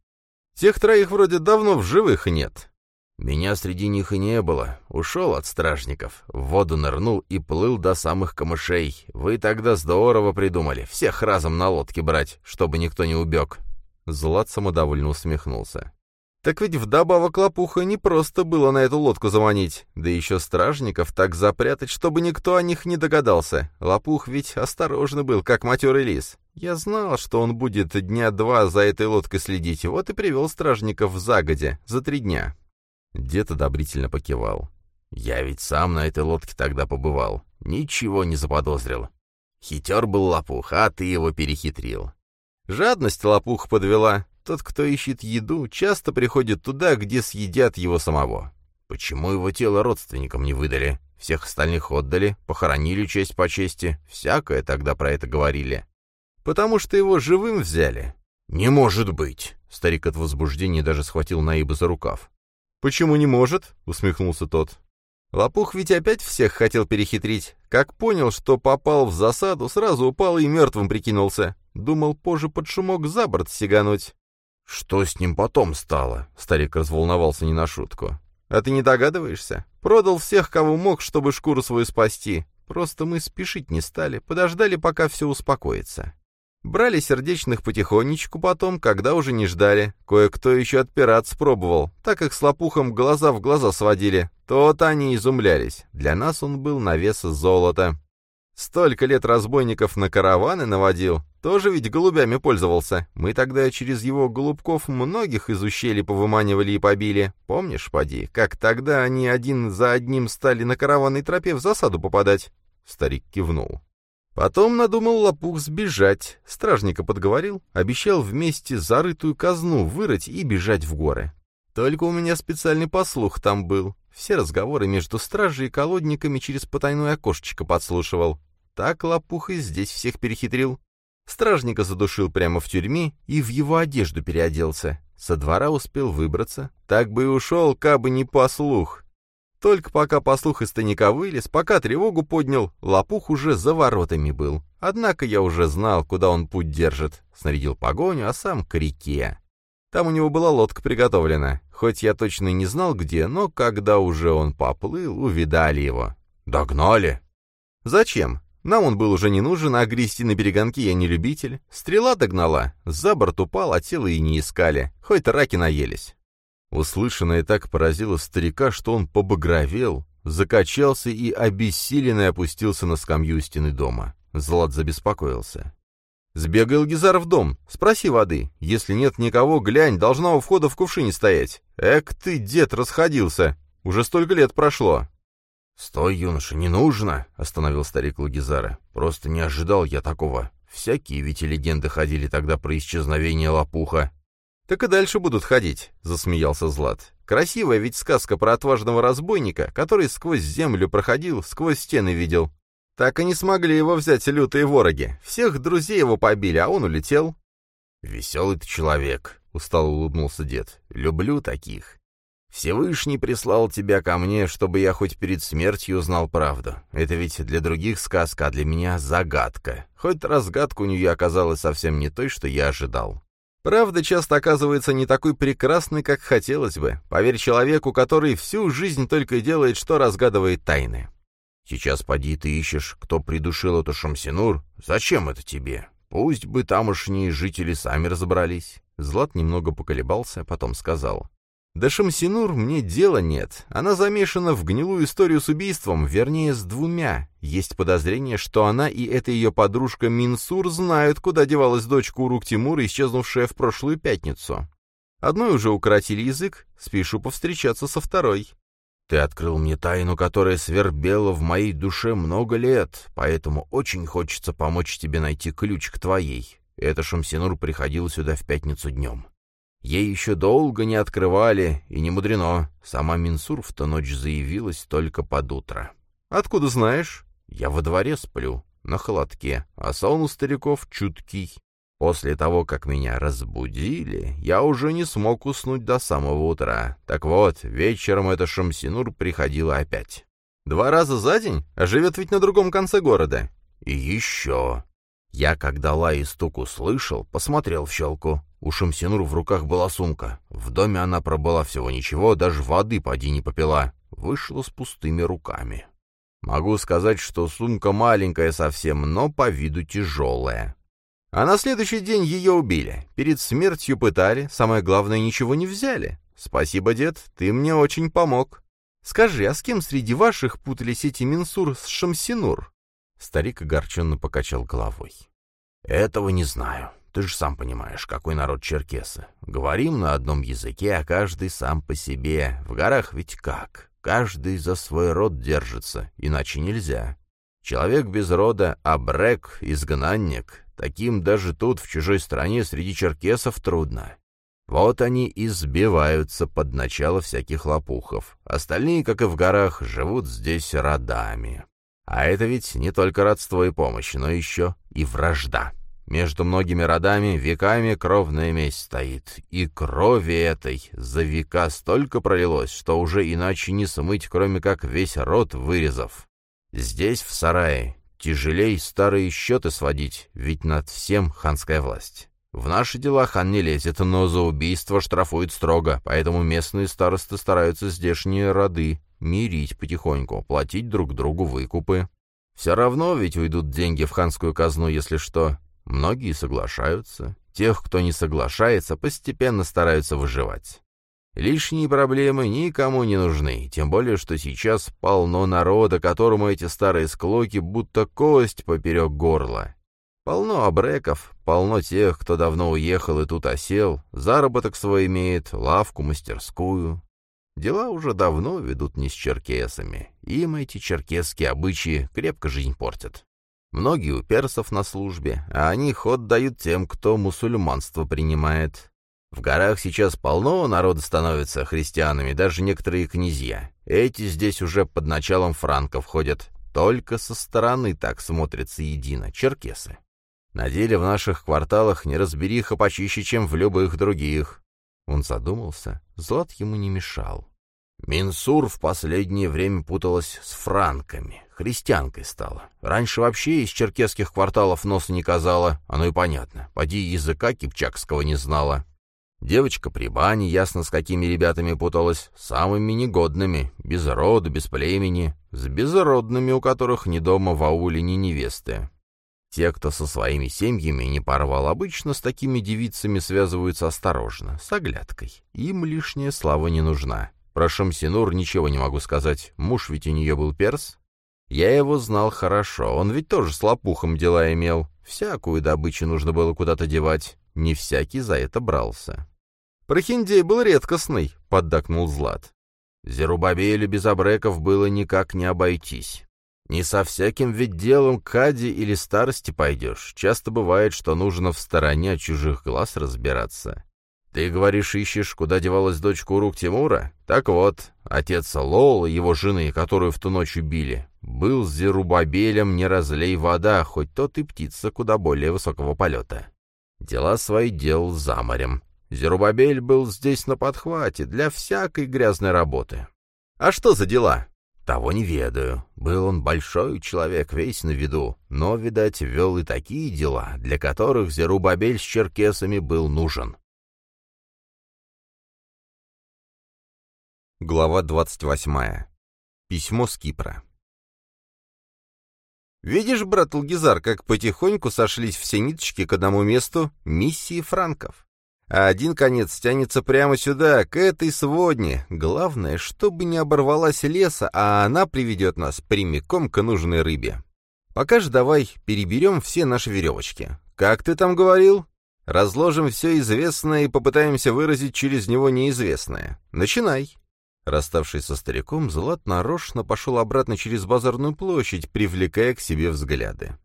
«Тех троих вроде давно в живых нет». Меня среди них и не было. Ушел от стражников, в воду нырнул и плыл до самых камышей. Вы тогда здорово придумали, всех разом на лодке брать, чтобы никто не убег». Злат самодовольно усмехнулся. «Так ведь вдобавок лопуха не просто было на эту лодку заманить, да еще стражников так запрятать, чтобы никто о них не догадался. Лопух ведь осторожно был, как матерый лис. Я знал, что он будет дня два за этой лодкой следить, вот и привел стражников в загоде, за три дня. Дед одобрительно покивал. «Я ведь сам на этой лодке тогда побывал. Ничего не заподозрил. Хитер был лопух, а ты его перехитрил». Жадность лопух подвела. Тот, кто ищет еду, часто приходит туда, где съедят его самого. Почему его тело родственникам не выдали? Всех остальных отдали, похоронили честь по чести. Всякое тогда про это говорили. Потому что его живым взяли. «Не может быть!» Старик от возбуждения даже схватил Наиба за рукав. «Почему не может?» — усмехнулся тот. Лопух ведь опять всех хотел перехитрить. Как понял, что попал в засаду, сразу упал и мертвым прикинулся. Думал позже под шумок за борт сигануть. «Что с ним потом стало?» — старик разволновался не на шутку. «А ты не догадываешься? Продал всех, кого мог, чтобы шкуру свою спасти. Просто мы спешить не стали, подождали, пока все успокоится. Брали сердечных потихонечку потом, когда уже не ждали. Кое-кто еще отпираться пробовал, так как с лопухом глаза в глаза сводили. Тот они изумлялись. Для нас он был на вес золота. Столько лет разбойников на караваны наводил, тоже ведь голубями пользовался. Мы тогда через его голубков многих из ущелья повыманивали и побили. Помнишь, поди, как тогда они один за одним стали на караванной тропе в засаду попадать?» Старик кивнул. Потом надумал лопух сбежать. Стражника подговорил, обещал вместе зарытую казну вырыть и бежать в горы. Только у меня специальный послух там был. Все разговоры между стражей и колодниками через потайное окошечко подслушивал. Так лопух и здесь всех перехитрил. Стражника задушил прямо в тюрьме и в его одежду переоделся. Со двора успел выбраться. Так бы и ушел, кабы не послух. Только пока послух из тайника вылез, пока тревогу поднял, лопух уже за воротами был. Однако я уже знал, куда он путь держит. Снарядил погоню, а сам к реке. Там у него была лодка приготовлена. Хоть я точно не знал где, но когда уже он поплыл, увидали его. Догнали. Зачем? Нам он был уже не нужен, а грести на береганке я не любитель. Стрела догнала, за борт упал, а тело и не искали. Хоть раки наелись. Услышанное так поразило старика, что он побагровел, закачался и обессиленный опустился на скамью стены дома. Злат забеспокоился. «Сбегай, Элгизар, в дом, спроси воды. Если нет никого, глянь, должна у входа в кувшине стоять. Эк ты, дед, расходился. Уже столько лет прошло». «Стой, юноша, не нужно!» — остановил старик Лагизара. «Просто не ожидал я такого. Всякие ведь и легенды ходили тогда про исчезновение лопуха. «Так и дальше будут ходить», — засмеялся Злат. «Красивая ведь сказка про отважного разбойника, который сквозь землю проходил, сквозь стены видел. Так и не смогли его взять лютые вороги. Всех друзей его побили, а он улетел». «Веселый ты человек», — устало улыбнулся дед. «Люблю таких. Всевышний прислал тебя ко мне, чтобы я хоть перед смертью узнал правду. Это ведь для других сказка, а для меня загадка. Хоть разгадка у нее оказалась совсем не той, что я ожидал. Правда часто оказывается не такой прекрасной, как хотелось бы. Поверь человеку, который всю жизнь только делает, что разгадывает тайны. Сейчас поди ты ищешь, кто придушил эту Шамсинур. Зачем это тебе? Пусть бы тамошние жители сами разобрались. Злат немного поколебался, потом сказал. Да Шамсинур мне дела нет. Она замешана в гнилую историю с убийством, вернее, с двумя. Есть подозрение, что она и эта ее подружка Минсур знают, куда девалась дочка Урук Тимура, исчезнувшая в прошлую пятницу. Одной уже укоротили язык, спешу повстречаться со второй. Ты открыл мне тайну, которая свербела в моей душе много лет, поэтому очень хочется помочь тебе найти ключ к твоей. Это Шамсинур приходил сюда в пятницу днем. Ей еще долго не открывали, и не мудрено. Сама Минсур в ту ночь заявилась только под утро. «Откуда знаешь?» «Я во дворе сплю, на холодке, а сон у стариков чуткий. После того, как меня разбудили, я уже не смог уснуть до самого утра. Так вот, вечером эта Шамсинур приходила опять. Два раза за день? А живет ведь на другом конце города. И еще. Я, когда лай и стук услышал, посмотрел в щелку. У Шамсинур в руках была сумка. В доме она пробыла всего ничего, даже воды поди не попила. Вышла с пустыми руками. Могу сказать, что сумка маленькая совсем, но по виду тяжелая. А на следующий день ее убили. Перед смертью пытали, самое главное, ничего не взяли. Спасибо, дед, ты мне очень помог. Скажи, а с кем среди ваших путались эти Минсур с Шамсинур? Старик огорченно покачал головой. Этого не знаю. Ты же сам понимаешь, какой народ черкесы. Говорим на одном языке, а каждый сам по себе. В горах ведь как? Каждый за свой род держится, иначе нельзя. Человек без рода — абрек, изгнанник. Таким даже тут, в чужой стране, среди черкесов трудно. Вот они и сбиваются под начало всяких лопухов. Остальные, как и в горах, живут здесь родами. А это ведь не только родство и помощь, но еще и вражда. Между многими родами веками кровная месть стоит, и крови этой за века столько пролилось, что уже иначе не смыть, кроме как весь род вырезав. Здесь, в сарае, тяжелей старые счеты сводить, ведь над всем ханская власть. В наши дела хан не лезет, но за убийство штрафует строго, поэтому местные старосты стараются здешние роды мирить потихоньку, платить друг другу выкупы. Все равно ведь уйдут деньги в ханскую казну, если что, Многие соглашаются. Тех, кто не соглашается, постепенно стараются выживать. Лишние проблемы никому не нужны, тем более, что сейчас полно народа, которому эти старые склоки будто кость поперек горла. Полно обреков, полно тех, кто давно уехал и тут осел, заработок свой имеет, лавку, мастерскую. Дела уже давно ведут не с черкесами, им эти черкесские обычаи крепко жизнь портят. Многие у персов на службе, а они ход дают тем, кто мусульманство принимает. В горах сейчас полно народа становится христианами, даже некоторые князья. Эти здесь уже под началом франков ходят. Только со стороны так смотрятся едино, черкесы. На деле в наших кварталах неразбериха почище, чем в любых других. Он задумался, Злат ему не мешал. Минсур в последнее время путалась с франками. Христианкой стала. Раньше вообще из черкесских кварталов носа не казала. Оно и понятно. Поди языка кипчакского не знала. Девочка при бане, ясно с какими ребятами путалась, самыми негодными, без рода, без племени, с безродными, у которых ни дома в ауле, ни невесты. Те, кто со своими семьями не порвал, обычно с такими девицами связываются осторожно, с оглядкой. Им лишняя слава не нужна. Про Шамсинур ничего не могу сказать. Муж ведь у нее был перс. Я его знал хорошо. Он ведь тоже с лопухом дела имел. Всякую добычу нужно было куда-то девать. Не всякий за это брался. «Прохиндей был редкостный», — поддакнул Злат. Зерубабелю без обреков было никак не обойтись. Не со всяким ведь делом к Каде или старости пойдешь. Часто бывает, что нужно в стороне от чужих глаз разбираться. «Ты, говоришь, ищешь, куда девалась дочка Урук Тимура? Так вот, отец Лол, его жены, которую в ту ночь убили, был с Зерубабелем не разлей вода, хоть тот и птица куда более высокого полета. Дела свои делал за морем. Зерубабель был здесь на подхвате для всякой грязной работы. А что за дела? Того не ведаю. Был он большой человек, весь на виду, но, видать, вел и такие дела, для которых Зерубабель с черкесами был нужен. Глава 28. Письмо с Кипра. «Видишь, брат Лгизар, как потихоньку сошлись все ниточки к одному месту миссии франков. а один конец тянется прямо сюда, к этой сводне. Главное, чтобы не оборвалась леса, а она приведет нас прямиком к нужной рыбе. Пока же давай переберем все наши веревочки. Как ты там говорил? Разложим все известное и попытаемся выразить через него неизвестное. Начинай. Расставшись со стариком, Злат нарочно пошел обратно через базарную площадь, привлекая к себе взгляды.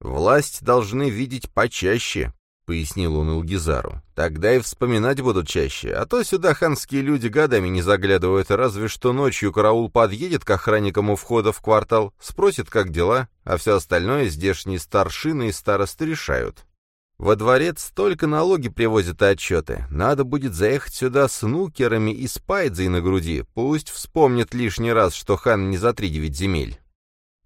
«Власть должны видеть почаще», — пояснил он Илгизару. «Тогда и вспоминать будут чаще, а то сюда ханские люди годами не заглядывают, разве что ночью караул подъедет к охранникам у входа в квартал, спросит, как дела, а все остальное здешние старшины и старосты решают. Во дворец только налоги привозят и отчеты. Надо будет заехать сюда с нукерами и с пайдзой на груди. Пусть вспомнит лишний раз, что хан не за три девять земель.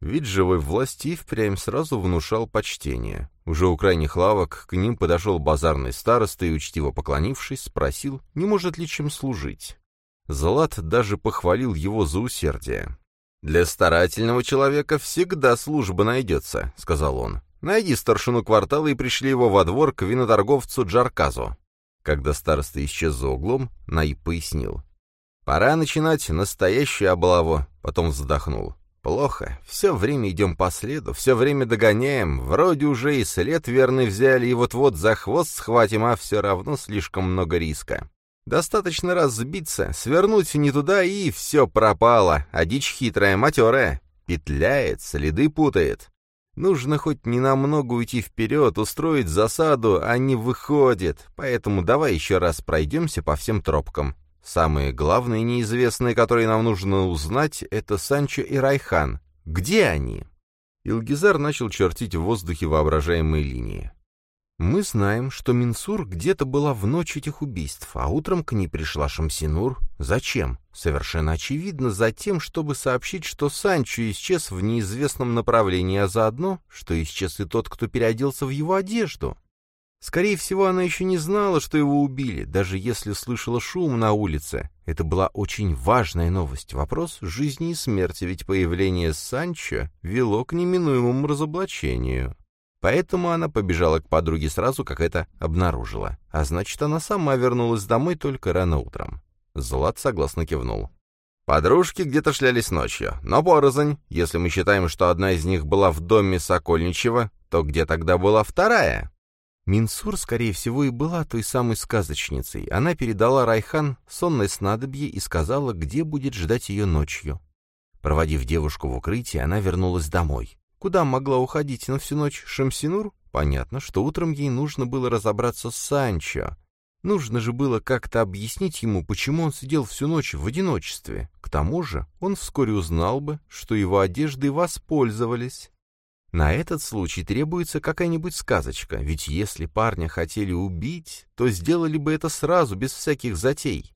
Вид живой власти впрямь сразу внушал почтение. Уже у крайних лавок к ним подошел базарный староста и, учтиво поклонившись, спросил, не может ли чем служить. Злат даже похвалил его за усердие. «Для старательного человека всегда служба найдется», — сказал он. Найди старшину квартала и пришли его во двор к виноторговцу Джарказу». Когда староста исчез за углом, Наиб пояснил. «Пора начинать настоящую облаву», потом вздохнул. «Плохо. Все время идем по следу, все время догоняем. Вроде уже и след верный взяли, и вот-вот за хвост схватим, а все равно слишком много риска. Достаточно раз сбиться, свернуть не туда, и все пропало. А дичь хитрая, матерая. Петляет, следы путает. Нужно хоть ненамного уйти вперед, устроить засаду, а не выходит. Поэтому давай еще раз пройдемся по всем тропкам. Самые главные неизвестные, которые нам нужно узнать, это Санчо и Райхан. Где они?» Илгизар начал чертить в воздухе воображаемые линии. Мы знаем, что Минсур где-то была в ночь этих убийств, а утром к ней пришла Шамсинур. Зачем? Совершенно очевидно, за тем, чтобы сообщить, что Санчо исчез в неизвестном направлении, а заодно, что исчез и тот, кто переоделся в его одежду. Скорее всего, она еще не знала, что его убили, даже если слышала шум на улице. Это была очень важная новость, вопрос жизни и смерти, ведь появление Санчо вело к неминуемому разоблачению. Поэтому она побежала к подруге сразу, как это обнаружила. А значит, она сама вернулась домой только рано утром. Злат согласно кивнул. Подружки где-то шлялись ночью, но порознь. Если мы считаем, что одна из них была в доме Сокольничева, то где тогда была вторая? Минсур, скорее всего, и была той самой сказочницей. Она передала Райхан сонное снадобье и сказала, где будет ждать ее ночью. Проводив девушку в укрытие, она вернулась домой. Куда могла уходить на всю ночь Шамсинур? Понятно, что утром ей нужно было разобраться с Санчо. Нужно же было как-то объяснить ему, почему он сидел всю ночь в одиночестве. К тому же он вскоре узнал бы, что его одеждой воспользовались. На этот случай требуется какая-нибудь сказочка, ведь если парня хотели убить, то сделали бы это сразу, без всяких затей.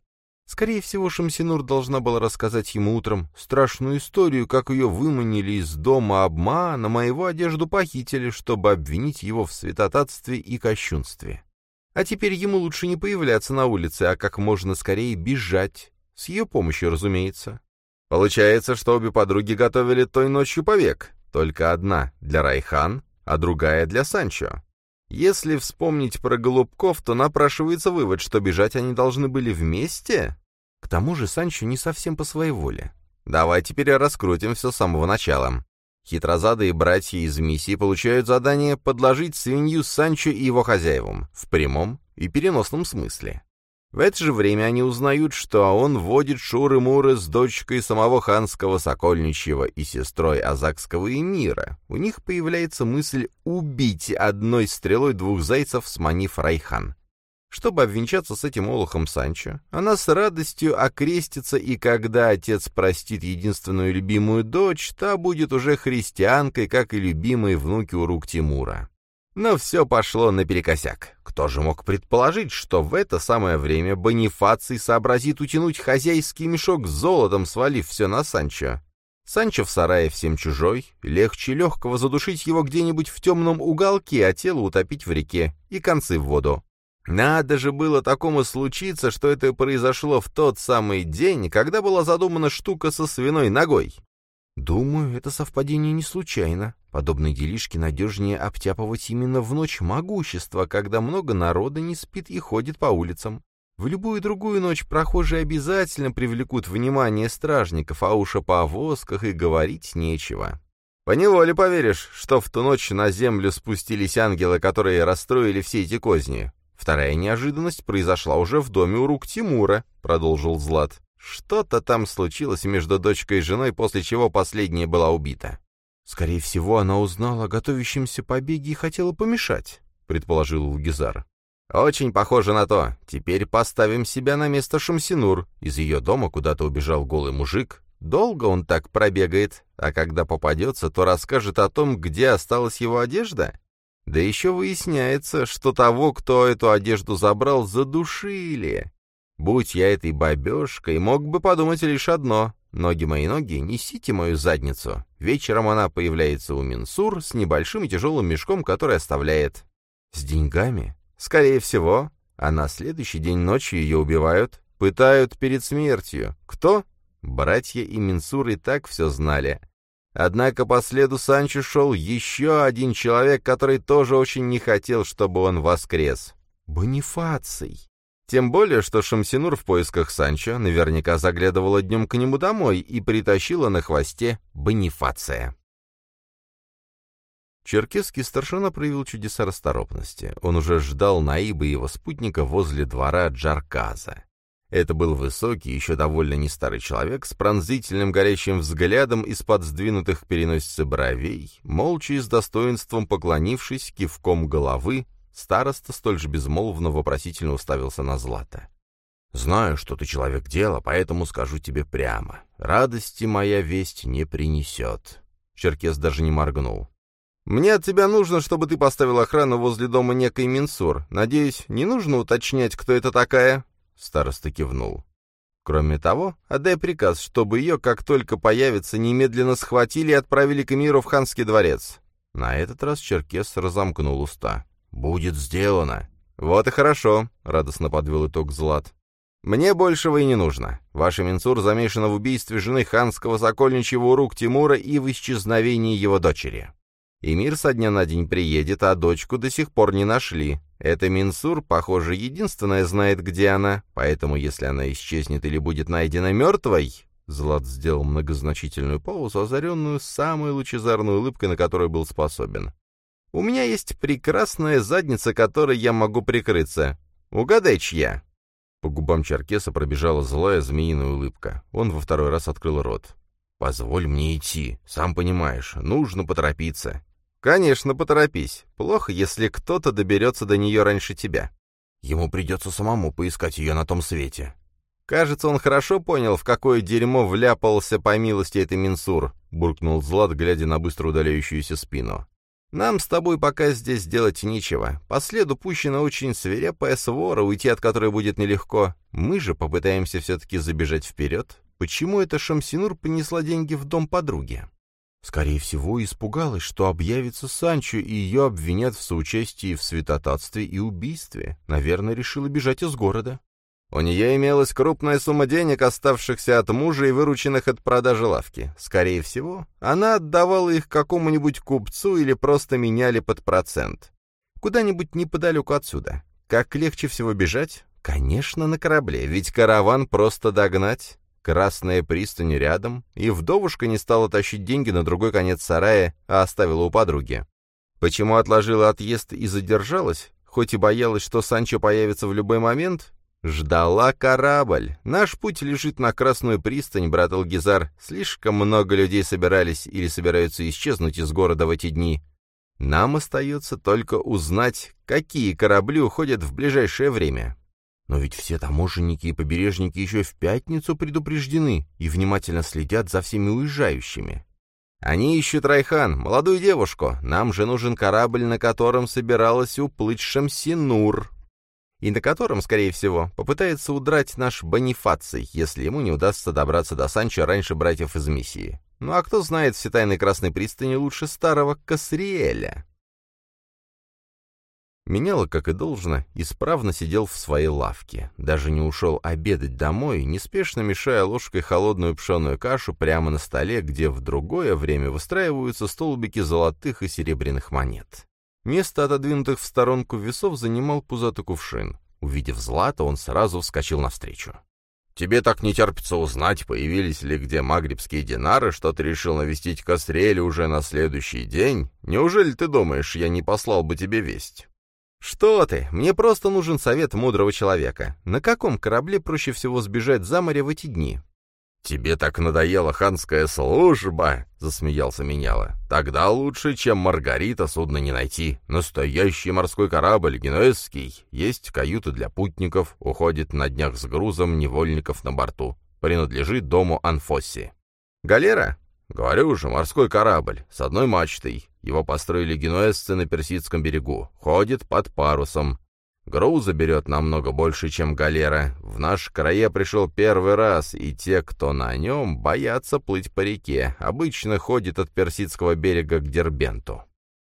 Скорее всего, Шамсинур должна была рассказать ему утром страшную историю, как ее выманили из дома обмана, моего одежду похитили, чтобы обвинить его в святотатстве и кощунстве. А теперь ему лучше не появляться на улице, а как можно скорее бежать. С ее помощью, разумеется. Получается, что обе подруги готовили той ночью повек. Только одна для Райхан, а другая для Санчо. Если вспомнить про Голубков, то напрашивается вывод, что бежать они должны были вместе. К тому же Санчо не совсем по своей воле. Давай теперь раскрутим все с самого начала. Хитрозадые братья из миссии получают задание подложить свинью Санчо и его хозяевам, в прямом и переносном смысле. В это же время они узнают, что он водит шуры-муры с дочкой самого ханского Сокольничьего и сестрой Азакского эмира. У них появляется мысль убить одной стрелой двух зайцев, сманив Райхан. Чтобы обвенчаться с этим олухом Санчо, она с радостью окрестится, и когда отец простит единственную любимую дочь, та будет уже христианкой, как и любимые внуки у рук Тимура. Но все пошло наперекосяк. Кто же мог предположить, что в это самое время Бонифаций сообразит утянуть хозяйский мешок с золотом, свалив все на Санчо? Санчо в сарае всем чужой, легче легкого задушить его где-нибудь в темном уголке, а тело утопить в реке и концы в воду. Надо же было такому случиться, что это произошло в тот самый день, когда была задумана штука со свиной ногой. «Думаю, это совпадение не случайно», Подобные делишки надежнее обтяпывать именно в ночь могущества, когда много народа не спит и ходит по улицам. В любую другую ночь прохожие обязательно привлекут внимание стражников, а уж о повозках и говорить нечего. Поневоле поверишь, что в ту ночь на землю спустились ангелы, которые расстроили все эти козни. Вторая неожиданность произошла уже в доме у рук Тимура, продолжил Злат. Что-то там случилось между дочкой и женой, после чего последняя была убита. Скорее всего, она узнала о готовящемся побеге и хотела помешать, предположил Лугизар. «Очень похоже на то. Теперь поставим себя на место Шамсинур. Из ее дома куда-то убежал голый мужик. Долго он так пробегает, а когда попадется, то расскажет о том, где осталась его одежда. Да еще выясняется, что того, кто эту одежду забрал, задушили. Будь я этой бабешкой, мог бы подумать лишь одно. Ноги мои ноги, несите мою задницу. Вечером она появляется у Минсур с небольшим и тяжелым мешком, который оставляет. С деньгами? Скорее всего. А на следующий день ночью ее убивают, пытают перед смертью. Кто? Братья и Минсур и так все знали. Однако по следу Санчо шел еще один человек, который тоже очень не хотел, чтобы он воскрес. Бонифаций. Тем более, что Шамсинур в поисках Санчо наверняка заглядывала днем к нему домой и притащила на хвосте Бонифация. Черкесский старшина проявил чудеса расторопности. Он уже ждал Наиба и его спутника возле двора Джарказа. Это был высокий, еще довольно не старый человек, с пронзительным горящим взглядом из-под сдвинутых к переносице бровей, молча и с достоинством поклонившись кивком головы, староста столь же безмолвно вопросительно уставился на Злата. «Знаю, что ты человек дела, поэтому скажу тебе прямо. Радости моя весть не принесет». Черкес даже не моргнул. «Мне от тебя нужно, чтобы ты поставил охрану возле дома некой Минсур. Надеюсь, не нужно уточнять, кто это такая?» Староста кивнул. «Кроме того, отдай приказ, чтобы ее, как только появится, немедленно схватили и отправили к Эмиру в ханский дворец». На этот раз Черкес разомкнул уста. «Будет сделано». «Вот и хорошо», — радостно подвел итог Злат. «Мне большего и не нужно. Ваша Минсур замешана в убийстве жены ханского сокольничьего урук Тимура и в исчезновении его дочери. Эмир со дня на день приедет, а дочку до сих пор не нашли. Это Минсур, похоже, единственная знает, где она, поэтому если она исчезнет или будет найдена мертвой...» Злат сделал многозначительную паузу, озаренную самой лучезарной улыбкой, на которую был способен. «У меня есть прекрасная задница, которой я могу прикрыться. Угадай, чья?» По губам Черкеса пробежала злая змеиная улыбка. Он во второй раз открыл рот. «Позволь мне идти. Сам понимаешь, нужно поторопиться. «Конечно, поторопись. Плохо, если кто-то доберется до нее раньше тебя. Ему придется самому поискать ее на том свете». «Кажется, он хорошо понял, в какое дерьмо вляпался по милости этой Минсур», — буркнул Злат, глядя на быстро удаляющуюся спину. «Нам с тобой пока здесь делать нечего. По следу пущена очень свирепая свора, уйти от которой будет нелегко. Мы же попытаемся все-таки забежать вперед. Почему эта Шамсинур понесла деньги в дом подруги?» Скорее всего, испугалась, что объявится Санчо, и ее обвинят в соучастии в святотатстве и убийстве. Наверное, решила бежать из города. У нее имелась крупная сумма денег, оставшихся от мужа и вырученных от продажи лавки. Скорее всего, она отдавала их какому-нибудь купцу или просто меняли под процент. Куда-нибудь неподалеку отсюда. Как легче всего бежать? Конечно, на корабле, ведь караван просто догнать. Красная пристань рядом, и вдовушка не стала тащить деньги на другой конец сарая, а оставила у подруги. Почему отложила отъезд и задержалась, хоть и боялась, что Санчо появится в любой момент? Ждала корабль. Наш путь лежит на Красную пристань, брат Алгизар. Слишком много людей собирались или собираются исчезнуть из города в эти дни. Нам остается только узнать, какие корабли уходят в ближайшее время. Но ведь все таможенники и побережники еще в пятницу предупреждены и внимательно следят за всеми уезжающими. Они ищут Райхан, молодую девушку. Нам же нужен корабль, на котором собиралась уплыть Шамсинур. И на котором, скорее всего, попытается удрать наш Бонифаций, если ему не удастся добраться до Санчо раньше братьев из миссии. Ну а кто знает все тайны Красной пристани лучше старого Касриэля? Меняло, как и должно, исправно сидел в своей лавке. Даже не ушел обедать домой, неспешно мешая ложкой холодную пшеную кашу прямо на столе, где в другое время выстраиваются столбики золотых и серебряных монет. Место отодвинутых в сторонку весов занимал пузатый кувшин. Увидев злато, он сразу вскочил навстречу. «Тебе так не терпится узнать, появились ли где магрибские динары, что ты решил навестить Кастрели уже на следующий день? Неужели ты думаешь, я не послал бы тебе весть?» «Что ты? Мне просто нужен совет мудрого человека. На каком корабле проще всего сбежать за море в эти дни?» «Тебе так надоела ханская служба!» — засмеялся Меняла. «Тогда лучше, чем Маргарита, судно не найти. Настоящий морской корабль, генуэзский. Есть каюты для путников, уходит на днях с грузом невольников на борту. Принадлежит дому Анфосси». «Галера?» «Говорю же, морской корабль, с одной мачтой. Его построили генуэзцы на Персидском берегу. Ходит под парусом. Груза берет намного больше, чем галера. В наш крае пришел первый раз, и те, кто на нем, боятся плыть по реке. Обычно ходит от Персидского берега к Дербенту.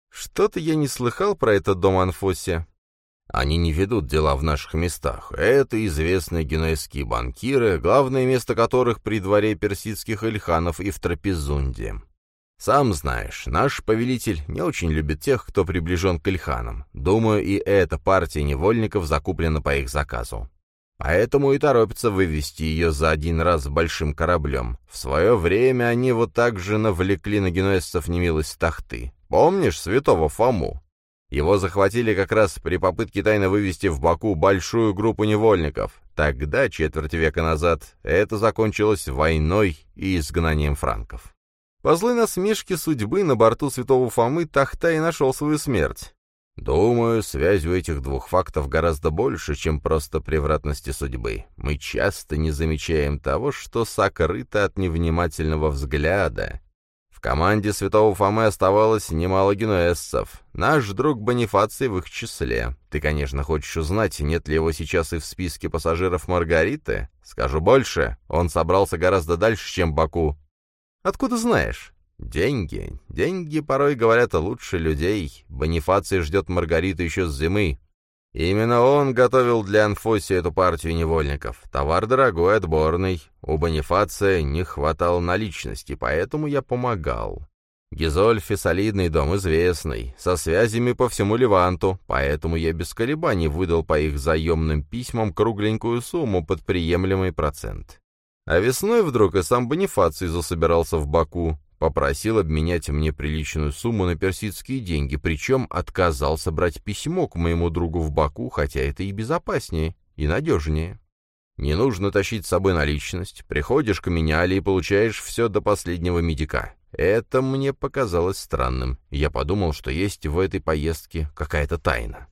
Что-то я не слыхал про этот дом Анфосе. Они не ведут дела в наших местах. Это известные генуэзские банкиры, главное место которых при дворе персидских ильханов и в Трапезунде. Сам знаешь, наш повелитель не очень любит тех, кто приближен к Ильханам. Думаю, и эта партия невольников закуплена по их заказу. Поэтому и торопится вывести ее за один раз большим кораблем. В свое время они вот так же навлекли на генуэзцев немилость тахты. Помнишь святого Фому? Его захватили как раз при попытке тайно вывести в Баку большую группу невольников. Тогда, четверть века назад, это закончилось войной и изгнанием франков. По злой насмешке судьбы на борту святого Фомы Тахта и нашел свою смерть. Думаю, связь у этих двух фактов гораздо больше, чем просто превратности судьбы. Мы часто не замечаем того, что сокрыто от невнимательного взгляда. Команде святого Фомы оставалось немало генуэзцев. Наш друг Бонифаций в их числе. Ты, конечно, хочешь узнать, нет ли его сейчас и в списке пассажиров Маргариты? Скажу больше, он собрался гораздо дальше, чем Баку, Откуда знаешь? Деньги. Деньги порой говорят лучше людей. Бонифаций ждет Маргариту еще с зимы. Именно он готовил для Анфоси эту партию невольников. Товар дорогой, отборный. У Бонифация не хватало наличности, поэтому я помогал. Гизольфи — солидный дом, известный, со связями по всему Леванту, поэтому я без колебаний выдал по их заемным письмам кругленькую сумму под приемлемый процент. А весной вдруг и сам Бонифаций засобирался в Баку, попросил обменять мне приличную сумму на персидские деньги, причем отказался брать письмо к моему другу в Баку, хотя это и безопаснее, и надежнее. Не нужно тащить с собой наличность, приходишь к меняле и получаешь все до последнего медика. Это мне показалось странным. Я подумал, что есть в этой поездке какая-то тайна.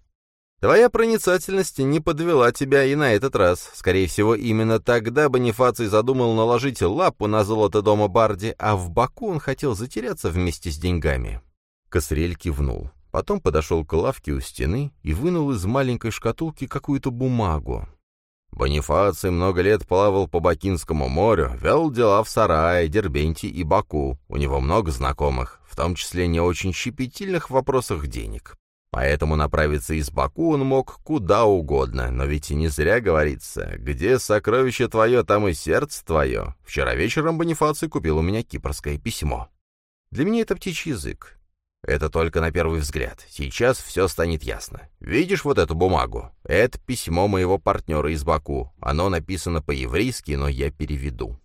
Твоя проницательность не подвела тебя и на этот раз. Скорее всего, именно тогда Бонифаций задумал наложить лапу на золото дома Барди, а в Баку он хотел затеряться вместе с деньгами. Косрель кивнул. Потом подошел к лавке у стены и вынул из маленькой шкатулки какую-то бумагу. Бонифаций много лет плавал по Бакинскому морю, вел дела в Сарае, Дербенте и Баку. У него много знакомых, в том числе не очень щепетильных в вопросах денег. Поэтому направиться из Баку он мог куда угодно, но ведь и не зря говорится, где сокровище твое, там и сердце твое. Вчера вечером Бонифаций купил у меня кипрское письмо. Для меня это птичий язык. Это только на первый взгляд. Сейчас все станет ясно. Видишь вот эту бумагу? Это письмо моего партнера из Баку. Оно написано по-еврейски, но я переведу.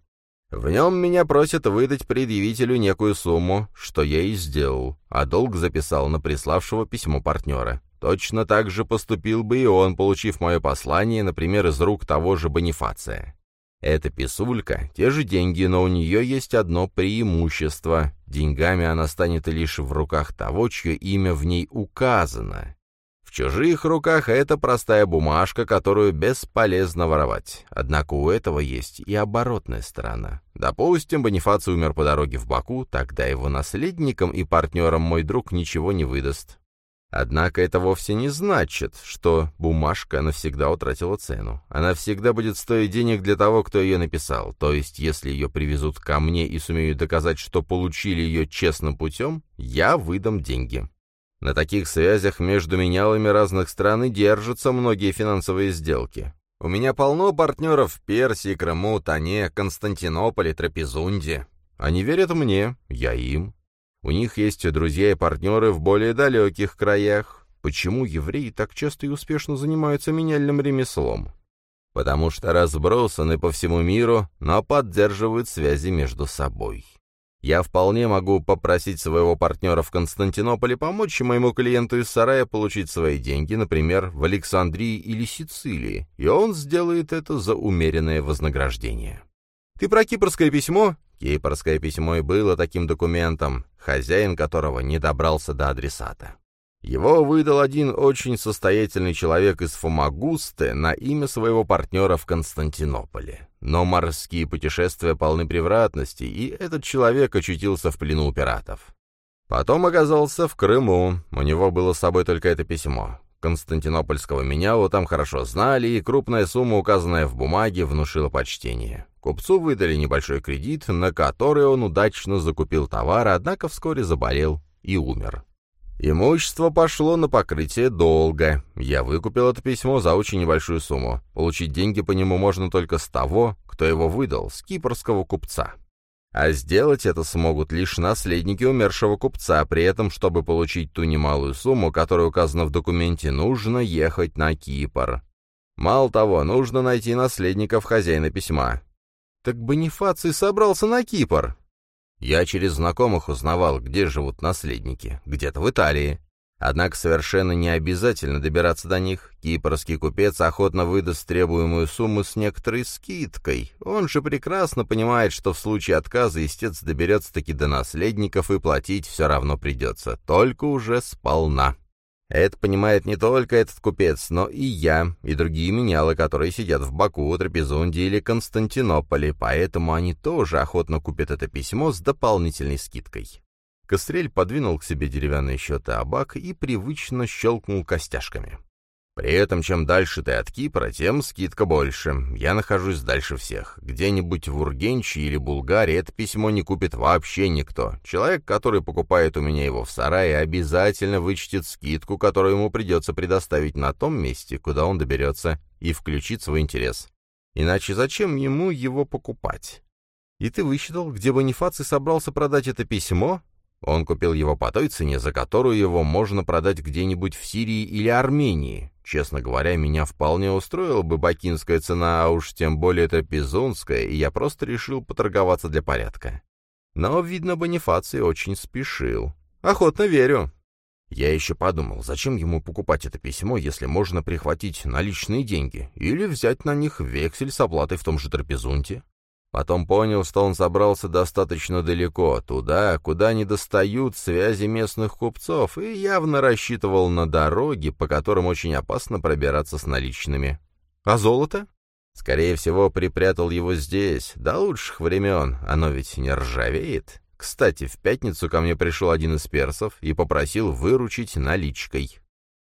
В нем меня просят выдать предъявителю некую сумму, что я и сделал, а долг записал на приславшего письмо партнера. Точно так же поступил бы и он, получив мое послание, например, из рук того же Бонифация. Эта писулька — те же деньги, но у нее есть одно преимущество. Деньгами она станет лишь в руках того, чье имя в ней указано чужих руках это простая бумажка, которую бесполезно воровать. Однако у этого есть и оборотная сторона. Допустим, Бонифаций умер по дороге в Баку, тогда его наследникам и партнерам мой друг ничего не выдаст. Однако это вовсе не значит, что бумажка навсегда утратила цену. Она всегда будет стоить денег для того, кто ее написал. То есть, если ее привезут ко мне и сумеют доказать, что получили ее честным путем, я выдам деньги. На таких связях между менялами разных стран и держатся многие финансовые сделки. У меня полно партнеров в Персии, Крыму, Тане, Константинополе, Трапезунде. Они верят мне, я им. У них есть друзья и партнеры в более далеких краях. Почему евреи так часто и успешно занимаются меняльным ремеслом? Потому что разбросаны по всему миру, но поддерживают связи между собой. Я вполне могу попросить своего партнера в Константинополе помочь моему клиенту из сарая получить свои деньги, например, в Александрии или Сицилии, и он сделает это за умеренное вознаграждение. Ты про кипрское письмо? Кипрское письмо и было таким документом, хозяин которого не добрался до адресата. Его выдал один очень состоятельный человек из Фомагусты на имя своего партнера в Константинополе. Но морские путешествия полны превратностей, и этот человек очутился в плену у пиратов. Потом оказался в Крыму, у него было с собой только это письмо. Константинопольского менялу там хорошо знали, и крупная сумма, указанная в бумаге, внушила почтение. Купцу выдали небольшой кредит, на который он удачно закупил товар, однако вскоре заболел и умер. Имущество пошло на покрытие долга. Я выкупил это письмо за очень небольшую сумму. Получить деньги по нему можно только с того, кто его выдал, с кипрского купца. А сделать это смогут лишь наследники умершего купца, при этом, чтобы получить ту немалую сумму, которая указана в документе, нужно ехать на Кипр. Мало того, нужно найти наследников хозяина письма. Так Бонифаций собрался на Кипр. Я через знакомых узнавал, где живут наследники, где-то в Италии. Однако совершенно не обязательно добираться до них. Кипрский купец охотно выдаст требуемую сумму с некоторой скидкой. Он же прекрасно понимает, что в случае отказа истец доберется-таки до наследников и платить все равно придется, только уже сполна. Это понимает не только этот купец, но и я, и другие менялы, которые сидят в Баку, Трапезунде или Константинополе, поэтому они тоже охотно купят это письмо с дополнительной скидкой. Кострель подвинул к себе деревянные счеты Абак и привычно щелкнул костяшками. При этом, чем дальше ты от Кипра, тем скидка больше. Я нахожусь дальше всех. Где-нибудь в Ургенче или Булгарии это письмо не купит вообще никто. Человек, который покупает у меня его в сарае, обязательно вычтет скидку, которую ему придется предоставить на том месте, куда он доберется, и включит свой интерес. Иначе зачем ему его покупать? И ты высчитал, где Бонифаций собрался продать это письмо? Он купил его по той цене, за которую его можно продать где-нибудь в Сирии или Армении. Честно говоря, меня вполне устроила бы бакинская цена, а уж тем более это пизунская, и я просто решил поторговаться для порядка. Но, видно, Бонифаций очень спешил. Охотно верю. Я еще подумал, зачем ему покупать это письмо, если можно прихватить наличные деньги или взять на них вексель с оплатой в том же трапезунте. Потом понял, что он собрался достаточно далеко, туда, куда не достают связи местных купцов, и явно рассчитывал на дороги, по которым очень опасно пробираться с наличными. А золото? Скорее всего, припрятал его здесь, до лучших времен, оно ведь не ржавеет. Кстати, в пятницу ко мне пришел один из персов и попросил выручить наличкой.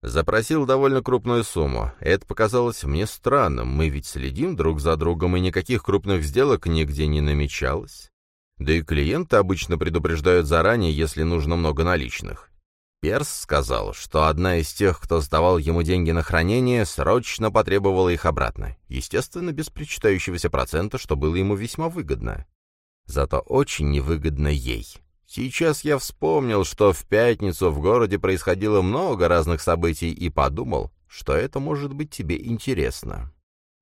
Запросил довольно крупную сумму. Это показалось мне странным, мы ведь следим друг за другом, и никаких крупных сделок нигде не намечалось. Да и клиенты обычно предупреждают заранее, если нужно много наличных. Перс сказал, что одна из тех, кто сдавал ему деньги на хранение, срочно потребовала их обратно, естественно, без причитающегося процента, что было ему весьма выгодно. Зато очень невыгодно ей. Сейчас я вспомнил, что в пятницу в городе происходило много разных событий и подумал, что это может быть тебе интересно.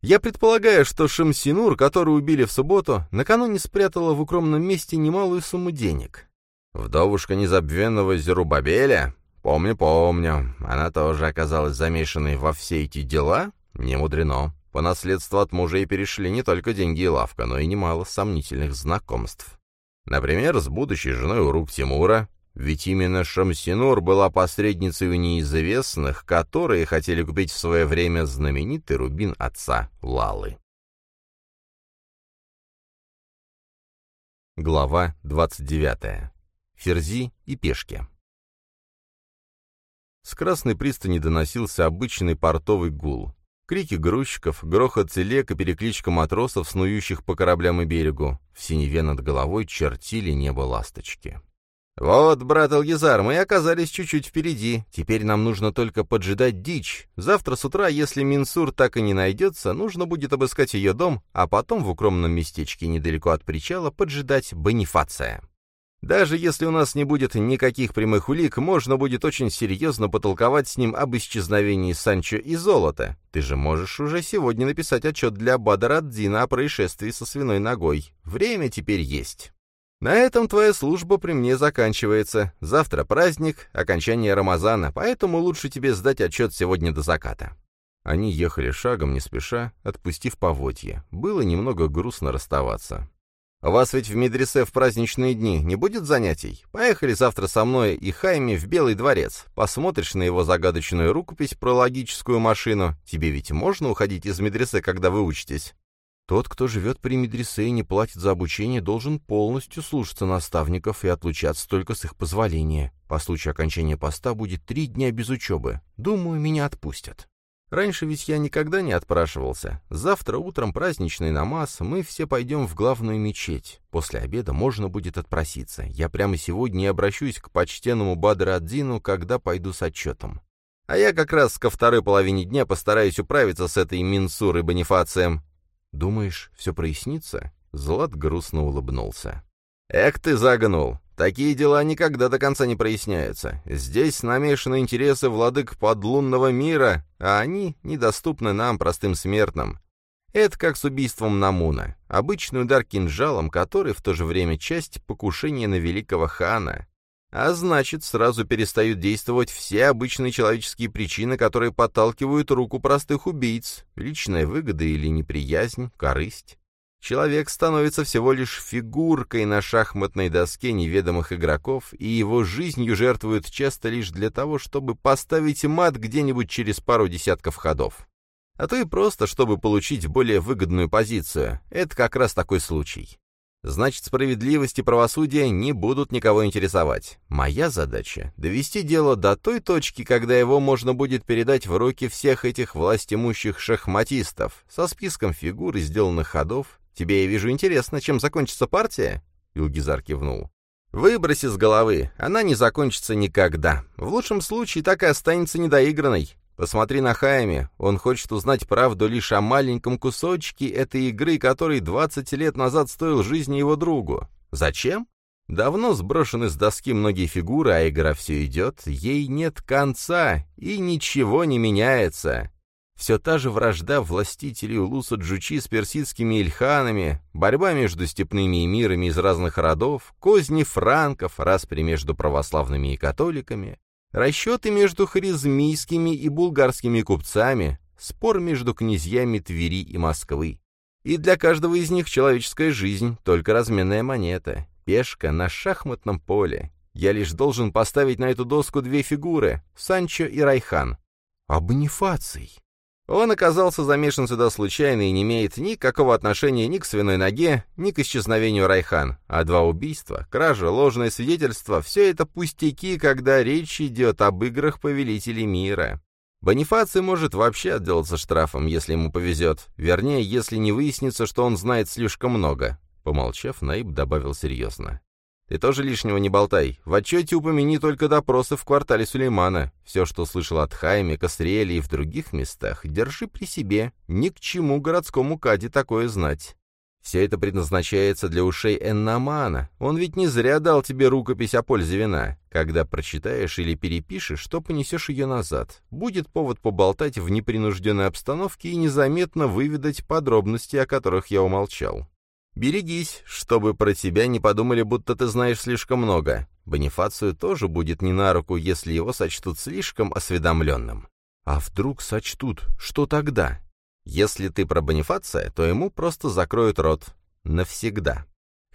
Я предполагаю, что Шамсинур, которую убили в субботу, накануне спрятала в укромном месте немалую сумму денег. Вдовушка незабвенного Зерубабеля? Помню, помню. Она тоже оказалась замешанной во все эти дела? Не мудрено. По наследству от мужей перешли не только деньги и лавка, но и немало сомнительных знакомств. Например, с будущей женой Урук Тимура, ведь именно Шамсинур была посредницей у неизвестных, которые хотели купить в свое время знаменитый рубин отца Лалы. Глава 29. Ферзи и пешки. С Красной пристани доносился обычный портовый гул. Крики грузчиков, грохот телег и перекличка матросов, снующих по кораблям и берегу. В синеве над головой чертили небо ласточки. «Вот, брат Алгизар, мы оказались чуть-чуть впереди. Теперь нам нужно только поджидать дичь. Завтра с утра, если Минсур так и не найдется, нужно будет обыскать ее дом, а потом в укромном местечке недалеко от причала поджидать Бонифация. Даже если у нас не будет никаких прямых улик, можно будет очень серьезно потолковать с ним об исчезновении Санчо и золота. Ты же можешь уже сегодня написать отчет для Бадараддина о происшествии со свиной ногой. Время теперь есть». На этом твоя служба при мне заканчивается. Завтра праздник, окончание Рамазана, поэтому лучше тебе сдать отчет сегодня до заката». Они ехали шагом, не спеша, отпустив поводья. Было немного грустно расставаться. «У вас ведь в медресе в праздничные дни не будет занятий? Поехали завтра со мной и Хайми в Белый дворец. Посмотришь на его загадочную рукопись про логическую машину. Тебе ведь можно уходить из медресе, когда вы учитесь?» Тот, кто живет при медресе и не платит за обучение, должен полностью слушаться наставников и отлучаться только с их позволения. По случаю окончания поста будет три дня без учебы. Думаю, меня отпустят. Раньше ведь я никогда не отпрашивался. Завтра утром праздничный намаз, мы все пойдем в главную мечеть. После обеда можно будет отпроситься. Я прямо сегодня обращусь к почтенному Бадр-ад-Дину, когда пойду с отчетом. А я как раз ко второй половине дня постараюсь управиться с этой Минсурой Бонифацием. «Думаешь, все прояснится?» Злат грустно улыбнулся. «Эх ты загнул! Такие дела никогда до конца не проясняются. Здесь намешаны интересы владык подлунного мира, а они недоступны нам, простым смертным. Это как с убийством Намуна. Обычный удар кинжалом, который в то же время часть покушения на великого хана. А значит, сразу перестают действовать все обычные человеческие причины, которые подталкивают руку простых убийц. Личная выгода или неприязнь, корысть. Человек становится всего лишь фигуркой на шахматной доске неведомых игроков, и его жизнью жертвуют часто лишь для того, чтобы поставить мат где-нибудь через пару десятков ходов. А то и просто, чтобы получить более выгодную позицию. Это как раз такой случай. Значит, справедливость и правосудие не будут никого интересовать. Моя задача — довести дело до той точки, когда его можно будет передать в руки всех этих властимущих шахматистов со списком фигур и сделанных ходов. Тебе, я вижу, интересно, чем закончится партия?» Илгизар кивнул. «Выброси с головы, она не закончится никогда. В лучшем случае так и останется недоигранной. Посмотри на Хайме, он хочет узнать правду лишь о маленьком кусочке этой игры, который 20 лет назад стоил жизни его другу. Зачем? Давно сброшены с доски многие фигуры, а игра все идет, ей нет конца, и ничего не меняется. Все та же вражда властителей Улуса Джучи с персидскими ильханами, борьба между степными эмирами из разных родов, козни франков, распри между православными и католиками, расчеты между харизмийскими и булгарскими купцами, спор между князьями Твери и Москвы. И для каждого из них человеческая жизнь — только разменная монета, пешка на шахматном поле. Я лишь должен поставить на эту доску две фигуры — Санчо и Райхан. А Бонифаций? Он оказался замешан сюда случайно и не имеет никакого отношения ни к свиной ноге, ни к исчезновению Райхан. А два убийства, кража, ложное свидетельство — все это пустяки, когда речь идет об играх повелителей мира. Бонифаций может вообще отделаться штрафом, если ему повезет. Вернее, если не выяснится, что он знает слишком много. Помолчав, Наиб добавил серьезно. Ты тоже лишнего не болтай. В отчете упомяни только допросы в квартале Сулеймана. Все, что слышал от Хайме, Касриэля и в других местах, держи при себе. Ни к чему городскому Каде такое знать. Все это предназначается для ушей Эннамана. Он ведь не зря дал тебе рукопись о пользе вина. Когда прочитаешь или перепишешь, то понесешь ее назад. Будет повод поболтать в непринужденной обстановке и незаметно выведать подробности, о которых я умолчал. Берегись, чтобы про тебя не подумали, будто ты знаешь слишком много. Бонифацию тоже будет не на руку, если его сочтут слишком осведомленным. А вдруг сочтут, что тогда? Если ты про Бонифация, то ему просто закроют рот. Навсегда.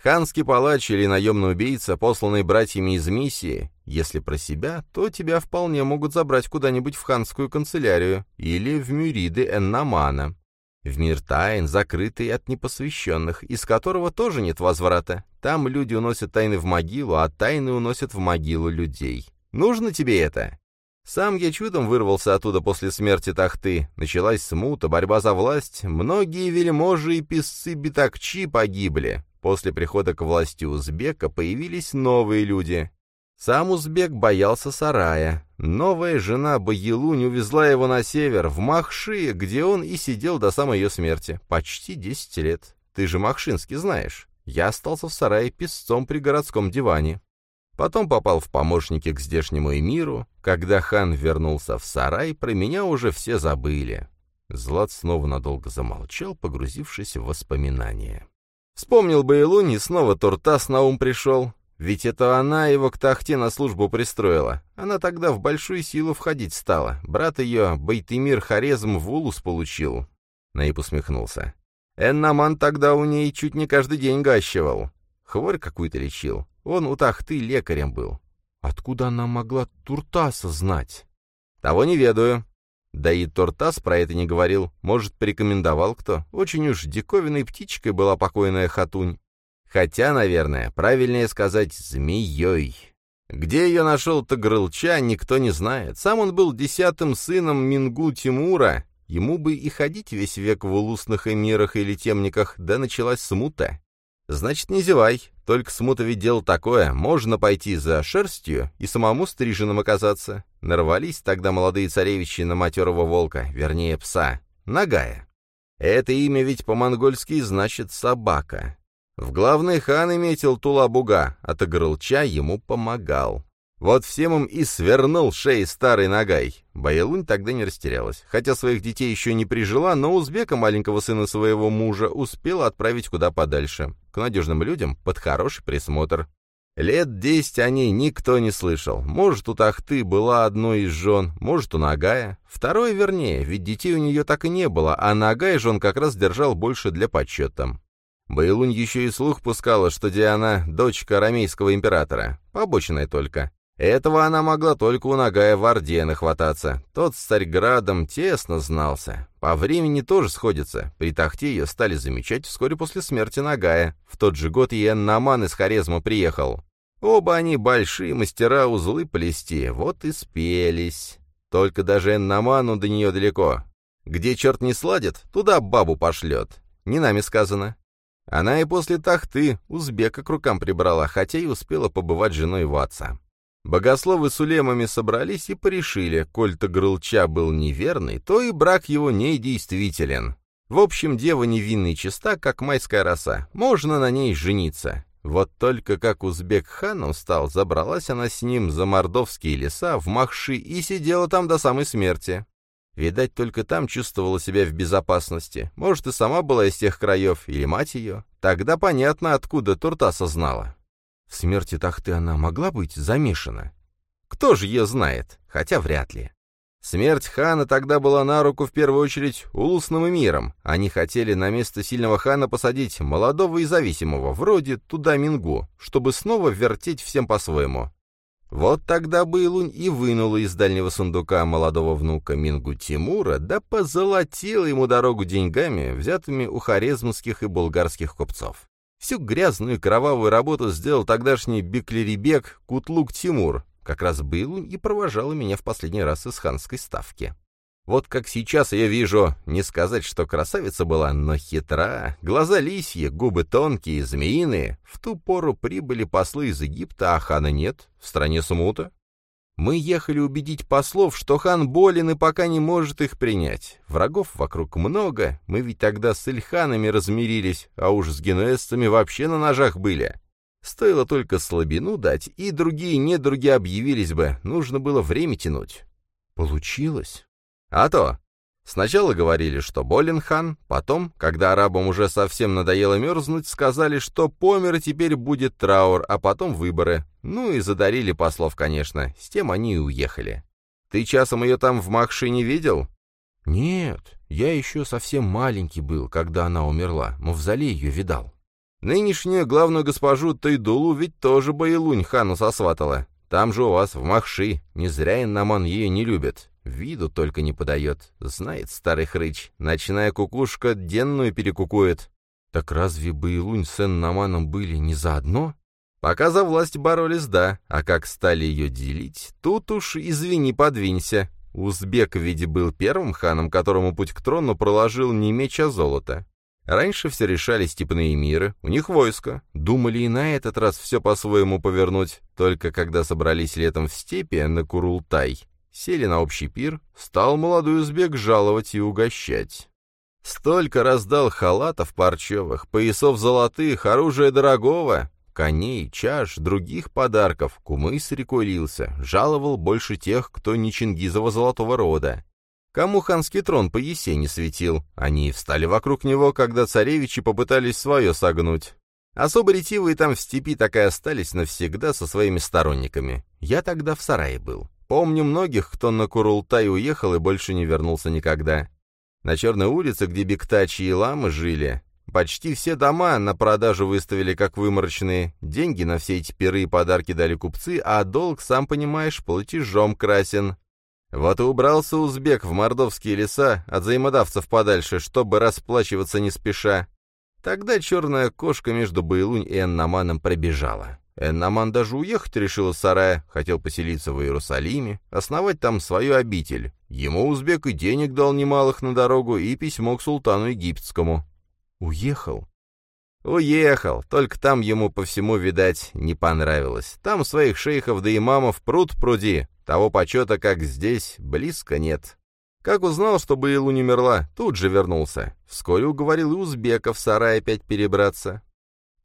Ханский палач или наемный убийца, посланный братьями из миссии, если про себя, то тебя вполне могут забрать куда-нибудь в ханскую канцелярию или в Мюриды Эннамана, в мир тайн, закрытый от непосвященных, из которого тоже нет возврата. Там люди уносят тайны в могилу, а тайны уносят в могилу людей. Нужно тебе это? Сам я чудом вырвался оттуда после смерти Тахты. Началась смута, борьба за власть. Многие вельможи и писцы Битакчи погибли. После прихода к власти Узбека появились новые люди. Сам узбек боялся сарая. Новая жена Багилунь увезла его на север, в Махши, где он и сидел до самой ее смерти. Почти десять лет. Ты же Махшинский знаешь. Я остался в сарае песцом при городском диване. Потом попал в помощники к здешнему эмиру. Когда хан вернулся в сарай, про меня уже все забыли. Злат снова надолго замолчал, погрузившись в воспоминания. Вспомнил бы Илунь, и снова Туртас на ум пришел. Ведь это она его к Тахте на службу пристроила. Она тогда в большую силу входить стала. Брат ее, Байтемир Хорезм, в Улус получил. Наиб усмехнулся. Эннаман тогда у ней чуть не каждый день гащивал. Хворь какую-то лечил. Он у Тахты лекарем был. Откуда она могла Туртаса знать? Того не ведаю. Да и Туртас про это не говорил. Может, порекомендовал кто. Очень уж диковинной птичкой была покойная Хатунь. Хотя, наверное, правильнее сказать «змеей». Где ее нашел Тагрылча, никто не знает. Сам он был десятым сыном Мингу Тимура. Ему бы и ходить весь век в улусных эмирах или темниках, да началась смута. Значит, не зевай. Только смута ведь дело такое. Можно пойти за шерстью и самому стриженным оказаться. Нарвались тогда молодые царевичи на матерого волка, вернее, пса. Нагая. Это имя ведь по-монгольски значит «собака». В главный хан метил Тула-Буга, а Тагрылча ему помогал. Вот всем им и свернул шеи старый нагай. Баялунь тогда не растерялась. Хотя своих детей еще не прижила, но узбека, маленького сына своего мужа, успела отправить куда подальше. К надежным людям, под хороший присмотр. Лет десять о ней никто не слышал. Может, у Тахты была одной из жен, может, у Нагая. Второй вернее, ведь детей у нее так и не было, а Нагай же он как раз держал больше для почета. Байлунь еще и слух пускала, что Диана — дочка арамейского императора. Побочная только. Этого она могла только у Нагая в Орде нахвататься. Тот с Царьградом тесно знался. По времени тоже сходится. При тахте ее стали замечать вскоре после смерти Нагая. В тот же год и Эннаман из Хорезма приехал. Оба они большие мастера узлы плести, вот и спелись. Только даже Эннаману до нее далеко. Где черт не сладит, туда бабу пошлет. Не нами сказано. Она и после тахты узбека к рукам прибрала, хотя и успела побывать женой Ватса. Богословы с улемами собрались и порешили, коль-то Грылча был неверный, то и брак его недействителен. В общем, дева невинная чиста, как майская роса, можно на ней жениться. Вот только как узбек ханом стал, забралась она с ним за мордовские леса в Махши и сидела там до самой смерти. Видать, только там чувствовала себя в безопасности. Может, и сама была из тех краев, или мать ее. Тогда понятно, откуда Туртаса знала. В смерти Тахты она могла быть замешана? Кто же ее знает? Хотя вряд ли. Смерть хана тогда была на руку в первую очередь улусным миром. Они хотели на место сильного хана посадить молодого и зависимого, вроде туда Мингу, чтобы снова вертеть всем по-своему. Вот тогда Бэйлунь и вынула из дальнего сундука молодого внука Мингу Тимура, да позолотила ему дорогу деньгами, взятыми у хорезмских и булгарских купцов. Всю грязную и кровавую работу сделал тогдашний Беклерибек Кутлук Тимур, как раз Бэйлунь и провожала меня в последний раз из ханской ставки. Вот как сейчас я вижу, не сказать, что красавица была, но хитра, глаза лисьи, губы тонкие, змеиные. В ту пору прибыли послы из Египта, а хана нет, в стране смута. Мы ехали убедить послов, что хан болен и пока не может их принять. Врагов вокруг много, мы ведь тогда с ильханами размирились, а уж с генуэзцами вообще на ножах были. Стоило только слабину дать, и другие недруги объявились бы, нужно было время тянуть. Получилось. А то. Сначала говорили, что болен хан, потом, когда арабам уже совсем надоело мерзнуть, сказали, что помер и теперь будет траур, а потом выборы. Ну и задарили послов, конечно, с тем они и уехали. Ты часом ее там в Махши не видел? Нет, я еще совсем маленький был, когда она умерла, мавзолей ее видал. Нынешнюю главную госпожу Тайдулу ведь тоже Байлунь хану сосватала. Там же у вас, в Махши, не зря Иннаман ее не любит. Виду только не подает. Знает старый хрыч. Ночная кукушка денную перекукует. Так разве Баилунь с Эннаманом были не заодно? Пока за власть боролись, да. А как стали ее делить, тут уж, извини, подвинься. Узбек ведь был первым ханом, которому путь к трону проложил не меч, а золото. Раньше все решали степные миры, у них войско. Думали и на этот раз все по-своему повернуть, только когда собрались летом в степи на Курултай, сели на общий пир, стал молодой узбек жаловать и угощать. Столько раздал халатов парчевых, поясов золотых, оружия дорогого, коней, чаш, других подарков, кумыс лился, жаловал больше тех, кто не Чингизова золотого рода. Кому ханский трон по Есени светил, они встали вокруг него, когда царевичи попытались свое согнуть. Особо ретивые там в степи так и остались навсегда со своими сторонниками. Я тогда в сарае был. Помню многих, кто на Курултай уехал и больше не вернулся никогда. На Черной улице, где Бектачи и Ламы жили, почти все дома на продажу выставили как выморочные, деньги на все эти пиры и подарки дали купцы, а долг, сам понимаешь, платежом красен. Вот и убрался узбек в мордовские леса от взаимодавцев подальше, чтобы расплачиваться не спеша. Тогда черная кошка между Байлунь и Эннаманом пробежала. Эннаман даже уехать решил из сарая, хотел поселиться в Иерусалиме, основать там свою обитель. Ему узбек и денег дал немалых на дорогу, и письмо к султану египетскому. Уехал. Уехал, только там ему по всему, видать, не понравилось. Там своих шейхов да имамов пруд пруди, того почета, как здесь, близко нет. Как узнал, что Баилу не умерла, тут же вернулся. Вскоре уговорил и узбека в сарай опять перебраться.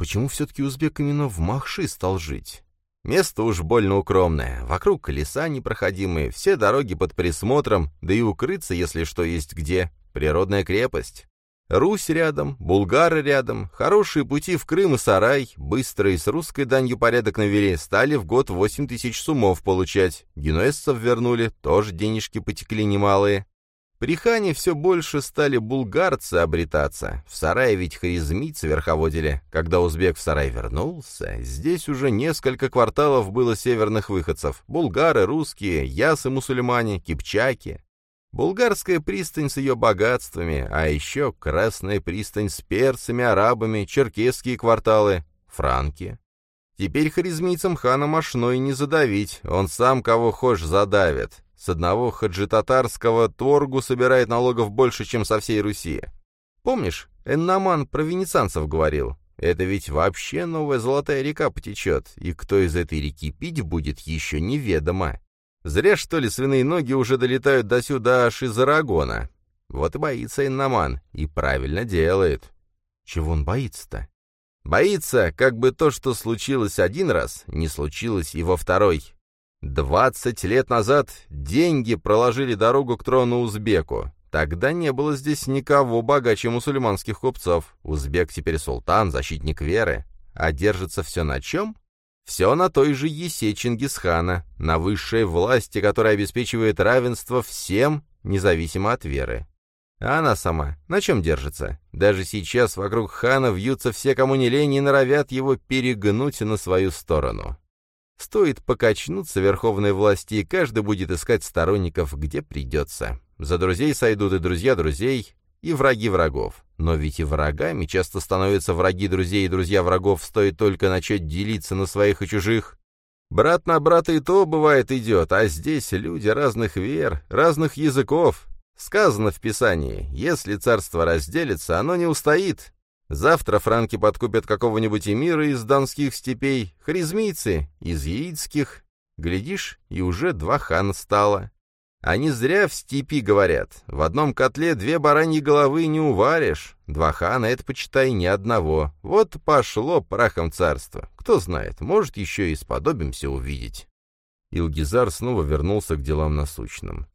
Почему все-таки узбек именно в Махши стал жить? Место уж больно укромное, вокруг леса непроходимые, все дороги под присмотром, да и укрыться, если что есть где. Природная крепость. Русь рядом, булгары рядом, хорошие пути в Крым и Сарай, быстро и с русской данью порядок навели, стали в год восемь тысяч сумов получать. Генуэзцев вернули, тоже денежки потекли немалые. При хане все больше стали булгарцы обретаться. В сарае ведь харизмийцы верховодили. Когда узбек в сарай вернулся, здесь уже несколько кварталов было северных выходцев. Булгары, русские, ясы-мусульмане, кипчаки. Булгарская пристань с ее богатствами, а еще Красная пристань с перцами, арабами, черкесские кварталы, франки. Теперь харизмийцам хана мошной не задавить, он сам кого хочешь задавит. С одного хаджитатарского торгу собирает налогов больше, чем со всей Руси. Помнишь, Эннаман про венецианцев говорил? Это ведь вообще новая золотая река потечет, и кто из этой реки пить будет, еще неведомо. Зря, что ли, свиные ноги уже долетают до сюда аж из Арагона. Вот и боится Иннаман, и правильно делает. Чего он боится-то? Боится, как бы то, что случилось один раз, не случилось и во второй. Двадцать лет назад деньги проложили дорогу к трону узбеку. Тогда не было здесь никого богаче мусульманских купцов. Узбек теперь султан, защитник веры. А держится все на чем? Все на той же Есе Чингисхана, на высшей власти, которая обеспечивает равенство всем, независимо от веры. А она сама на чем держится? Даже сейчас вокруг хана вьются все, кому не лень, и норовят его перегнуть на свою сторону. Стоит покачнуться верховной власти, и каждый будет искать сторонников, где придется. За друзей сойдут и друзья друзей, и враги врагов. Но ведь и врагами часто становятся враги друзей и друзья врагов, стоит только начать делиться на своих и чужих. Брат на брата и то, бывает, идет, а здесь люди разных вер, разных языков. Сказано в Писании, если царство разделится, оно не устоит. Завтра франки подкупят какого-нибудь эмира из донских степей, харизмийцы из яицких. Глядишь, и уже два хана стало. Они зря в степи говорят. В одном котле две бараньи головы не уваришь. Два хана — это, почитай, ни одного. Вот пошло прахом царство. Кто знает, может, еще и сподобимся увидеть. Илгизар снова вернулся к делам насущным.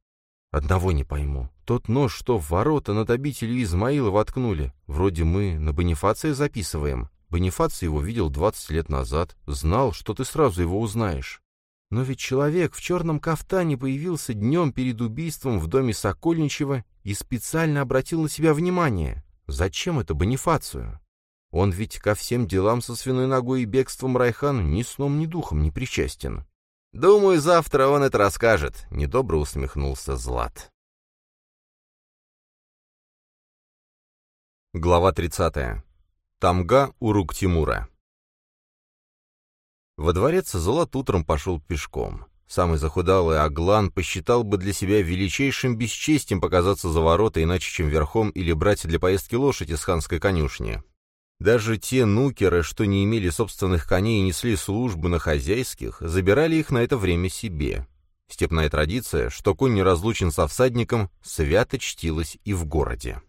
«Одного не пойму. Тот нож, что в ворота над обителью Измаила воткнули. Вроде мы на Бонифация записываем. Бонифаций его видел двадцать лет назад. Знал, что ты сразу его узнаешь. Но ведь человек в черном кафтане появился днем перед убийством в доме Сокольничева и специально обратил на себя внимание. Зачем это Бонифацию? Он ведь ко всем делам со свиной ногой и бегством Райхану ни сном, ни духом не причастен. «Думаю, завтра он это расскажет», — недобро усмехнулся Злат. Глава 30. Тамга Урук Тимура. Во дворец Злат утром пошел пешком. Самый захудалый Аглан посчитал бы для себя величайшим бесчестием показаться за ворота иначе, чем верхом или брать для поездки лошадь из ханской конюшни. Даже те нукеры, что не имели собственных коней и несли службы на хозяйских, забирали их на это время себе. Степная традиция, что конь не разлучен со всадником, свято чтилась и в городе.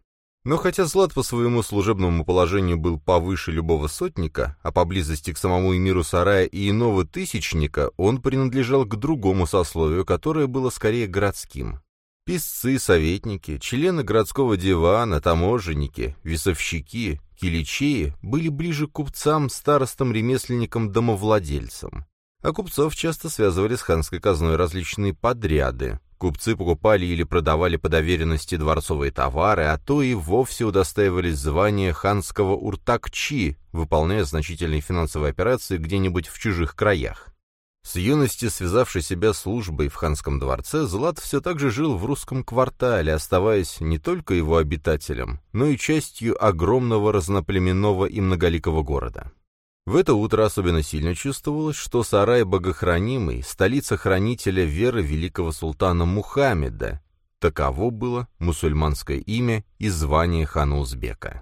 Но хотя Злат по своему служебному положению был повыше любого сотника, а поблизости к самому Эмиру Сарая и иного тысячника, он принадлежал к другому сословию, которое было скорее городским. Писцы, советники, члены городского дивана, таможенники, весовщики, киличеи были ближе к купцам, старостам, ремесленникам, домовладельцам. А купцов часто связывали с ханской казной различные подряды, Купцы покупали или продавали по доверенности дворцовые товары, а то и вовсе удостаивались звания ханского уртакчи, выполняя значительные финансовые операции где-нибудь в чужих краях. С юности связавший себя службой в ханском дворце, Злат все так же жил в русском квартале, оставаясь не только его обитателем, но и частью огромного разноплеменного и многоликого города. В это утро особенно сильно чувствовалось, что сарай богохранимый, столица хранителя веры великого султана Мухаммеда. Таково было мусульманское имя и звание хана Узбека.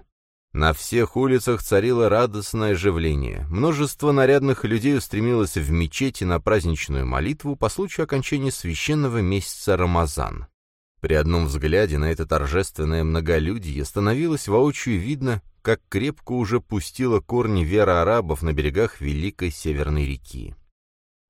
На всех улицах царило радостное оживление. Множество нарядных людей устремилось в мечети на праздничную молитву по случаю окончания священного месяца Рамазан. При одном взгляде на это торжественное многолюдие становилось воочию видно, как крепко уже пустила корни вера арабов на берегах Великой Северной реки.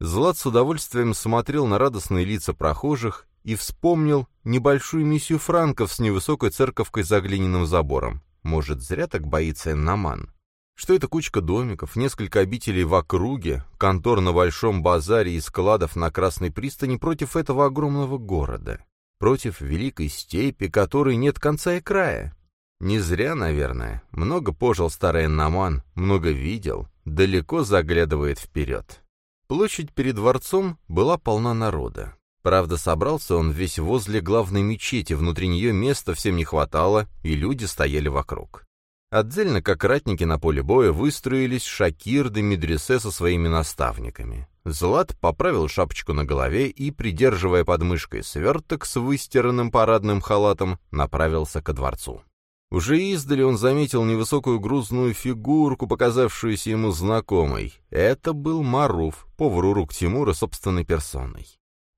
Злат с удовольствием смотрел на радостные лица прохожих и вспомнил небольшую миссию франков с невысокой церковкой за глиняным забором. Может, зря так боится Эннаман? Что это кучка домиков, несколько обителей в округе, контор на Большом базаре и складов на Красной пристани против этого огромного города? Против великой степи, которой нет конца и края? Не зря, наверное. Много пожил старый Наман, много видел, далеко заглядывает вперед. Площадь перед дворцом была полна народа. Правда, собрался он весь возле главной мечети, внутри нее места всем не хватало, и люди стояли вокруг. Отдельно, как ратники на поле боя, выстроились Шакирды медресе со своими наставниками. Злат поправил шапочку на голове и, придерживая подмышкой сверток с выстиранным парадным халатом, направился ко дворцу. Уже издали он заметил невысокую грузную фигурку, показавшуюся ему знакомой. Это был Маруф, повар у рук Тимура собственной персоной.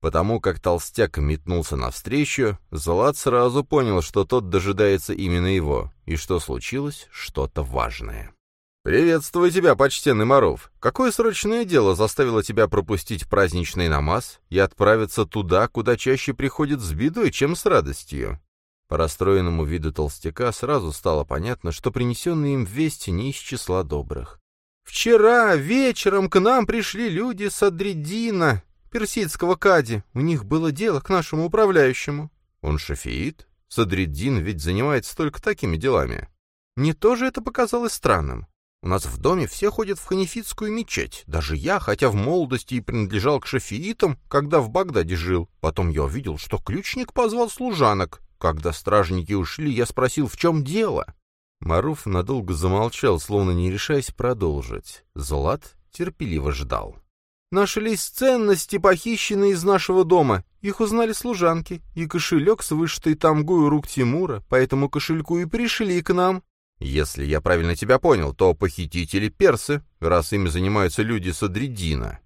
Потому как толстяк метнулся навстречу, Злат сразу понял, что тот дожидается именно его, и что случилось что-то важное. «Приветствую тебя, почтенный Маруф. Какое срочное дело заставило тебя пропустить праздничный намаз и отправиться туда, куда чаще приходит с бедой, чем с радостью?» По расстроенному виду толстяка сразу стало понятно, что принесенные им вести не из числа добрых. «Вчера вечером к нам пришли люди с Адреддина, персидского кади. У них было дело к нашему управляющему». «Он шафиит? Садриддин ведь занимается только такими делами». Мне тоже это показалось странным. У нас в доме все ходят в ханифитскую мечеть. Даже я, хотя в молодости и принадлежал к шафиитам, когда в Багдаде жил. Потом я увидел, что ключник позвал служанок. Когда стражники ушли, я спросил, в чем дело? Маруф надолго замолчал, словно не решаясь продолжить. Злат терпеливо ждал. «Нашлись ценности, похищенные из нашего дома. Их узнали служанки, и кошелек с вышитой тамгой рук Тимура, по этому кошельку и пришли к нам». «Если я правильно тебя понял, то похитители персы, раз ими занимаются люди Садридина».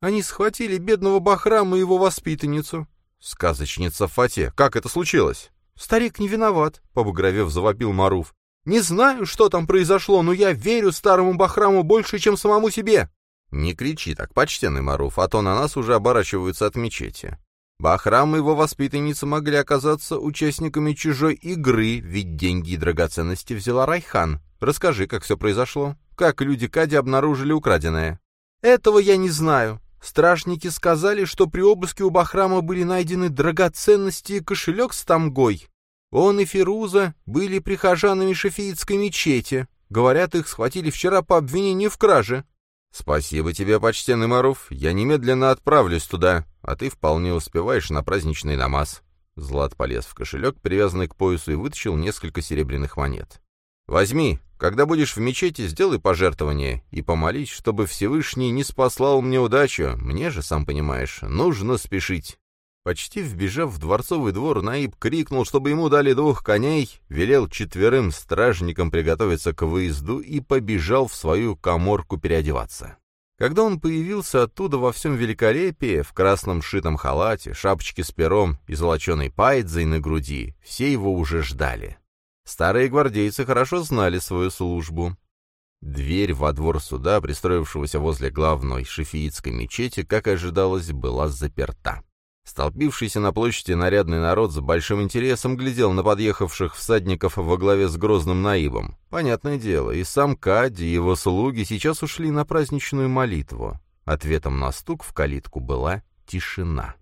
«Они схватили бедного Бахрама и его воспитанницу». «Сказочница Фате, как это случилось?» «Старик не виноват», — побагровев завопил Маруф. «Не знаю, что там произошло, но я верю старому Бахраму больше, чем самому себе». «Не кричи так, почтенный Маруф, а то на нас уже оборачиваются от мечети. Бахрам и его воспитанницы могли оказаться участниками чужой игры, ведь деньги и драгоценности взяла Райхан. Расскажи, как все произошло. Как люди Кади обнаружили украденное?» «Этого я не знаю. Стражники сказали, что при обыске у Бахрама были найдены драгоценности и кошелек с тамгой. Он и Фируза были прихожанами шафиитской мечети. Говорят, их схватили вчера по обвинению в краже. «Спасибо тебе, почтенный Маруф. Я немедленно отправлюсь туда, а ты вполне успеваешь на праздничный намаз». Злат полез в кошелек, привязанный к поясу, и вытащил несколько серебряных монет. Возьми, когда будешь в мечети, сделай пожертвование и помолись, чтобы Всевышний не спаслал мне удачу. Мне же, сам понимаешь, нужно спешить». Почти вбежав в дворцовый двор, Наиб крикнул, чтобы ему дали двух коней, велел четверым стражникам приготовиться к выезду и побежал в свою коморку переодеваться. Когда он появился оттуда во всем великолепии, в красном шитом халате, шапочке с пером и золоченой пайдзой на груди, все его уже ждали. Старые гвардейцы хорошо знали свою службу. Дверь во двор суда, пристроившегося возле главной шефиитской мечети, как ожидалось, была заперта. Столпившийся на площади нарядный народ с большим интересом глядел на подъехавших всадников во главе с грозным наибом. Понятное дело, и сам Кади, и его слуги сейчас ушли на праздничную молитву. Ответом на стук в калитку была тишина.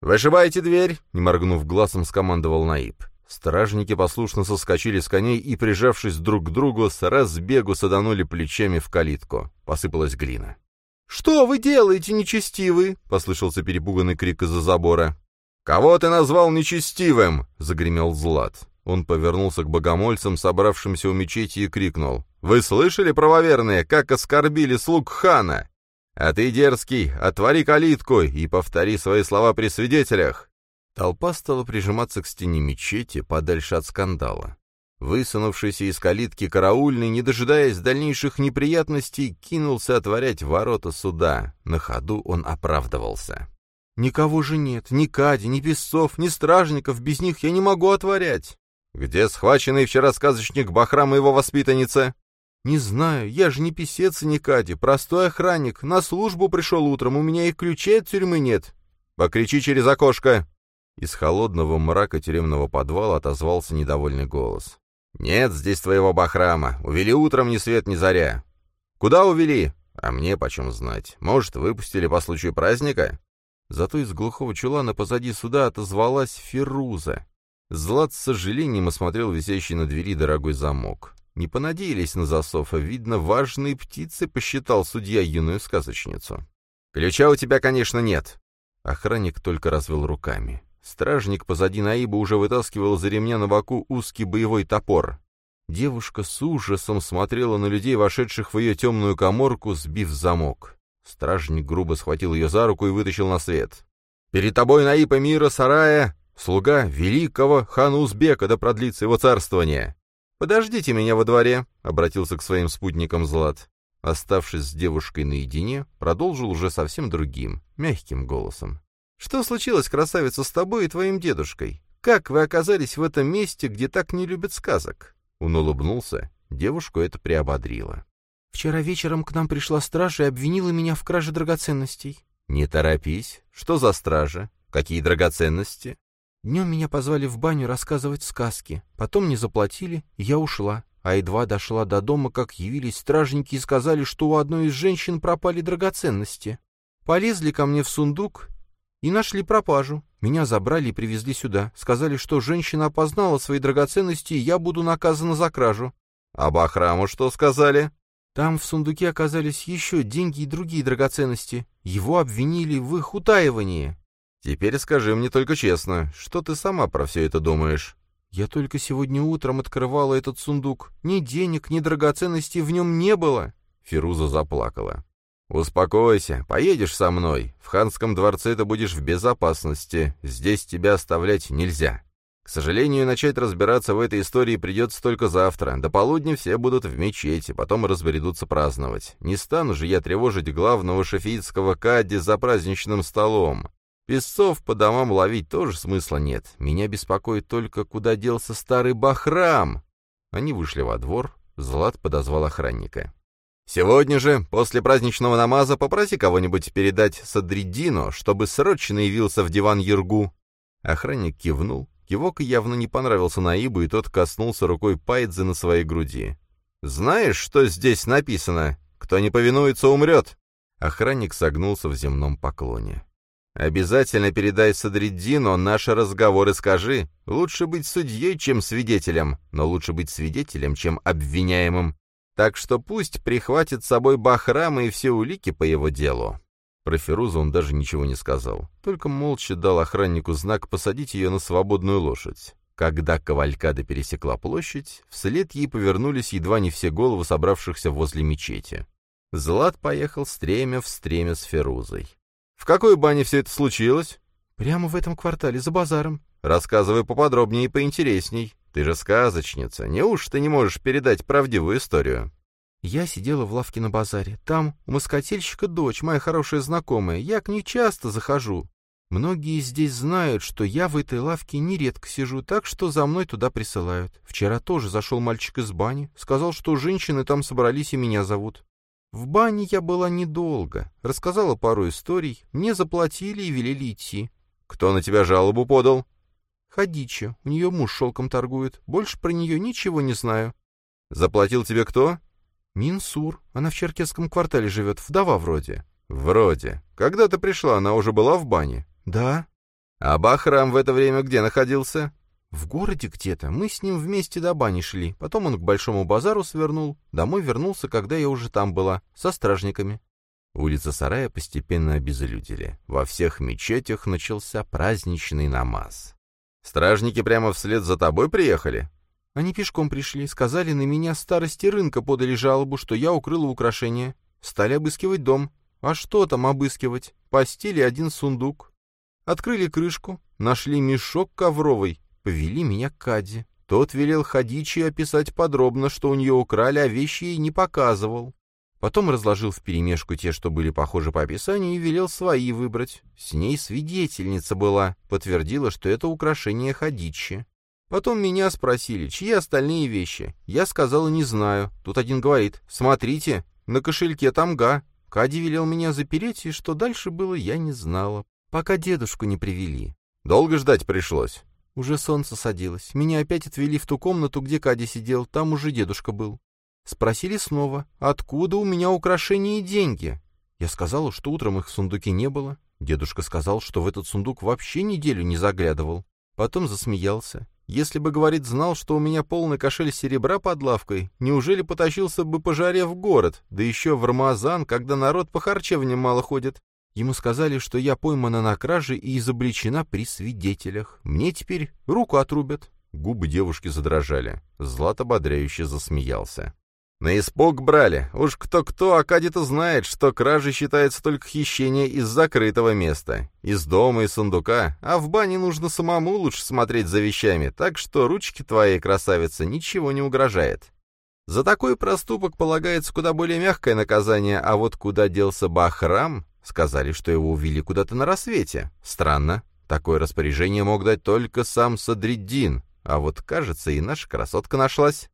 «Вышибайте дверь!» — не моргнув глазом, скомандовал Наиб. Стражники послушно соскочили с коней и, прижавшись друг к другу, с разбегу саданули плечами в калитку. Посыпалась глина. «Что вы делаете, нечестивый?» — послышался перепуганный крик из-за забора. «Кого ты назвал нечестивым?» — загремел Злат. Он повернулся к богомольцам, собравшимся у мечети, и крикнул. «Вы слышали, правоверные, как оскорбили слуг хана? А ты, дерзкий, отвори калитку и повтори свои слова при свидетелях!» Толпа стала прижиматься к стене мечети, подальше от скандала. Высунувшийся из калитки караульный, не дожидаясь дальнейших неприятностей, кинулся отворять ворота суда. На ходу он оправдывался. «Никого же нет, ни Кади, ни песцов, ни стражников, без них я не могу отворять». «Где схваченный вчера сказочник Бахрам и его воспитанница?» «Не знаю, я же не писец и не Кади, простой охранник, на службу пришел утром, у меня и ключей от тюрьмы нет». «Покричи через окошко!» Из холодного мрака тюремного подвала отозвался недовольный голос. «Нет здесь твоего бахрама. Увели утром ни свет ни заря». «Куда увели?» «А мне почем знать. Может, выпустили по случаю праздника?» Зато из глухого чулана позади суда отозвалась Феруза. Злат с сожалением осмотрел висящий на двери дорогой замок. Не понадеялись на засов, а, видно, важные птицы посчитал судья юную сказочницу. «Ключа у тебя, конечно, нет». Охранник только развел руками. Стражник позади Наиба уже вытаскивал за ремня на боку узкий боевой топор. Девушка с ужасом смотрела на людей, вошедших в ее темную коморку, сбив замок. Стражник грубо схватил ее за руку и вытащил на свет. «Перед тобой Наиб Мира Сарая, слуга великого хана Узбека, да продлится его царствование!» «Подождите меня во дворе», — обратился к своим спутникам Злат. Оставшись с девушкой наедине, продолжил уже совсем другим, мягким голосом. Что случилось, красавица, с тобой и твоим дедушкой? Как вы оказались в этом месте, где так не любят сказок?» Он улыбнулся. Девушку это приободрило. «Вчера вечером к нам пришла стража и обвинила меня в краже драгоценностей». «Не торопись. Что за стража? Какие драгоценности?» Днем меня позвали в баню рассказывать сказки. Потом не заплатили, и я ушла. А едва дошла до дома, как явились стражники и сказали, что у одной из женщин пропали драгоценности. Полезли ко мне в сундук и нашли пропажу. Меня забрали и привезли сюда. Сказали, что женщина опознала свои драгоценности, и я буду наказана за кражу. А Бахраму что сказали? Там в сундуке оказались еще деньги и другие драгоценности. Его обвинили в их утаивании. Теперь скажи мне только честно, что ты сама про все это думаешь? Я только сегодня утром открывала этот сундук. Ни денег, ни драгоценностей в нем не было. Фируза заплакала. «Успокойся, поедешь со мной. В ханском дворце ты будешь в безопасности. Здесь тебя оставлять нельзя. К сожалению, начать разбираться в этой истории придется только завтра. До полудня все будут в мечети, потом разбредутся праздновать. Не стану же я тревожить главного шафиитского кадди за праздничным столом. Песцов по домам ловить тоже смысла нет. Меня беспокоит только, куда делся старый Бахрам». Они вышли во двор. Злат подозвал охранника. Сегодня же, после праздничного намаза, попроси кого-нибудь передать Садриддину, чтобы срочно явился в диван Ергу». Охранник кивнул. Кивок явно не понравился Наибу, и тот коснулся рукой Пайдзе на своей груди. «Знаешь, что здесь написано? Кто не повинуется, умрет!» Охранник согнулся в земном поклоне. «Обязательно передай Садриддину наши разговоры скажи. Лучше быть судьей, чем свидетелем, но лучше быть свидетелем, чем обвиняемым. Так что пусть прихватит с собой Бахрама и все улики по его делу. Про Ферузу он даже ничего не сказал, только молча дал охраннику знак посадить ее на свободную лошадь. Когда кавалькада пересекла площадь, вслед ей повернулись едва не все головы собравшихся возле мечети. Злат поехал стремя в стремя с Ферузой. «В какой бане все это случилось?» «Прямо в этом квартале, за базаром». «Рассказывай поподробнее и поинтересней. Ты же сказочница. Неуж ты не можешь передать правдивую историю?» Я сидела в лавке на базаре. Там у москотельщика дочь, моя хорошая знакомая. Я к ней часто захожу. Многие здесь знают, что я в этой лавке нередко сижу, так что за мной туда присылают. Вчера тоже зашел мальчик из бани, сказал, что женщины там собрались и меня зовут. В бане я была недолго, рассказала пару историй, мне заплатили и велели идти. Кто на тебя жалобу подал? Хадича, у нее муж шелком торгует, больше про нее ничего не знаю. Заплатил тебе кто? Минсур, она в Черкесском квартале живет, вдова вроде. Вроде. Когда ты пришла, она уже была в бане? «Да». «А Бахрам в это время где находился?» «В городе где-то. Мы с ним вместе до бани шли. Потом он к Большому базару свернул. Домой вернулся, когда я уже там была, со стражниками». Улица Сарая постепенно обезлюдили. Во всех мечетях начался праздничный намаз. «Стражники прямо вслед за тобой приехали?» «Они пешком пришли. Сказали, на меня старости рынка подали жалобу, что я укрыла украшения. Стали обыскивать дом. А что там обыскивать? Постели один сундук. Открыли крышку, нашли мешок ковровый, повели меня к Каде. Тот велел Хадичи описать подробно, что у нее украли, а вещи ей не показывал. Потом разложил вперемешку те, что были похожи по описанию, и велел свои выбрать. С ней свидетельница была, подтвердила, что это украшение Хадичи. Потом меня спросили, чьи остальные вещи. Я сказала, не знаю. Тут один говорит, смотрите, на кошельке тамга. Кади велел меня запереть, и что дальше было, я не знала пока дедушку не привели. Долго ждать пришлось? Уже солнце садилось. Меня опять отвели в ту комнату, где Кадя сидел, там уже дедушка был. Спросили снова, откуда у меня украшения и деньги. Я сказала, что утром их в сундуке не было. Дедушка сказал, что в этот сундук вообще неделю не заглядывал. Потом засмеялся. Если бы, говорит, знал, что у меня полный кошель серебра под лавкой, неужели потащился бы по жаре в город, да еще в Рамазан, когда народ по харчевням мало ходит? Ему сказали, что я поймана на краже и изобличена при свидетелях. Мне теперь руку отрубят». Губы девушки задрожали. Злат ободряюще засмеялся. «На испуг брали. Уж кто-кто, а Кадита знает, что кража считается только хищение из закрытого места, из дома и сундука, а в бане нужно самому лучше смотреть за вещами, так что ручки твоей, красавица, ничего не угрожает. За такой проступок полагается куда более мягкое наказание, а вот куда делся Бахрам, Сказали, что его увели куда-то на рассвете. Странно. Такое распоряжение мог дать только сам Садриддин. А вот, кажется, и наша красотка нашлась.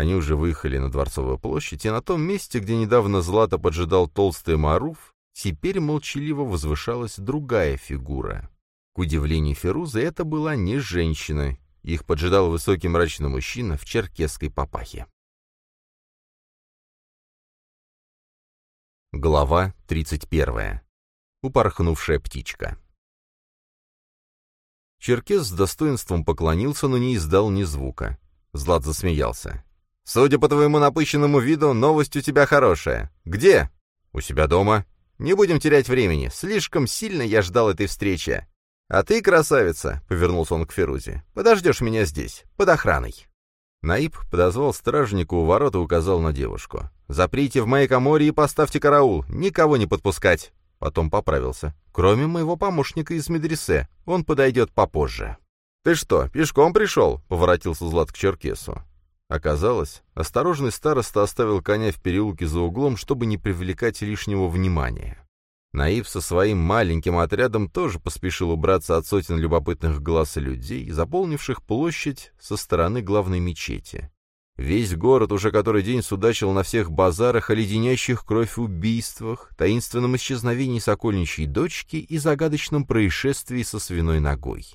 Они уже выехали на Дворцовую площадь, и на том месте, где недавно Злата поджидал толстый Маруф, теперь молчаливо возвышалась другая фигура. К удивлению Ферузы, это была не женщина. Их поджидал высокий мрачный мужчина в черкесской папахе. Глава 31. Упорхнувшая птичка. Черкес с достоинством поклонился, но не издал ни звука. Злат засмеялся. «Судя по твоему напыщенному виду, новость у тебя хорошая. Где?» «У себя дома. Не будем терять времени. Слишком сильно я ждал этой встречи. А ты, красавица», — повернулся он к Ферузе, — «подождешь меня здесь, под охраной». Наиб подозвал стражнику у ворот и указал на девушку. «Заприте в моей коморе и поставьте караул, никого не подпускать!» Потом поправился. «Кроме моего помощника из медресе, он подойдет попозже». «Ты что, пешком пришел?» — поворотился Злат к Черкесу. Оказалось, осторожный староста оставил коня в переулке за углом, чтобы не привлекать лишнего внимания. Наив со своим маленьким отрядом тоже поспешил убраться от сотен любопытных глаз людей, заполнивших площадь со стороны главной мечети. Весь город уже который день судачил на всех базарах о леденящих кровь убийствах, таинственном исчезновении сокольничьей дочки и загадочном происшествии со свиной ногой.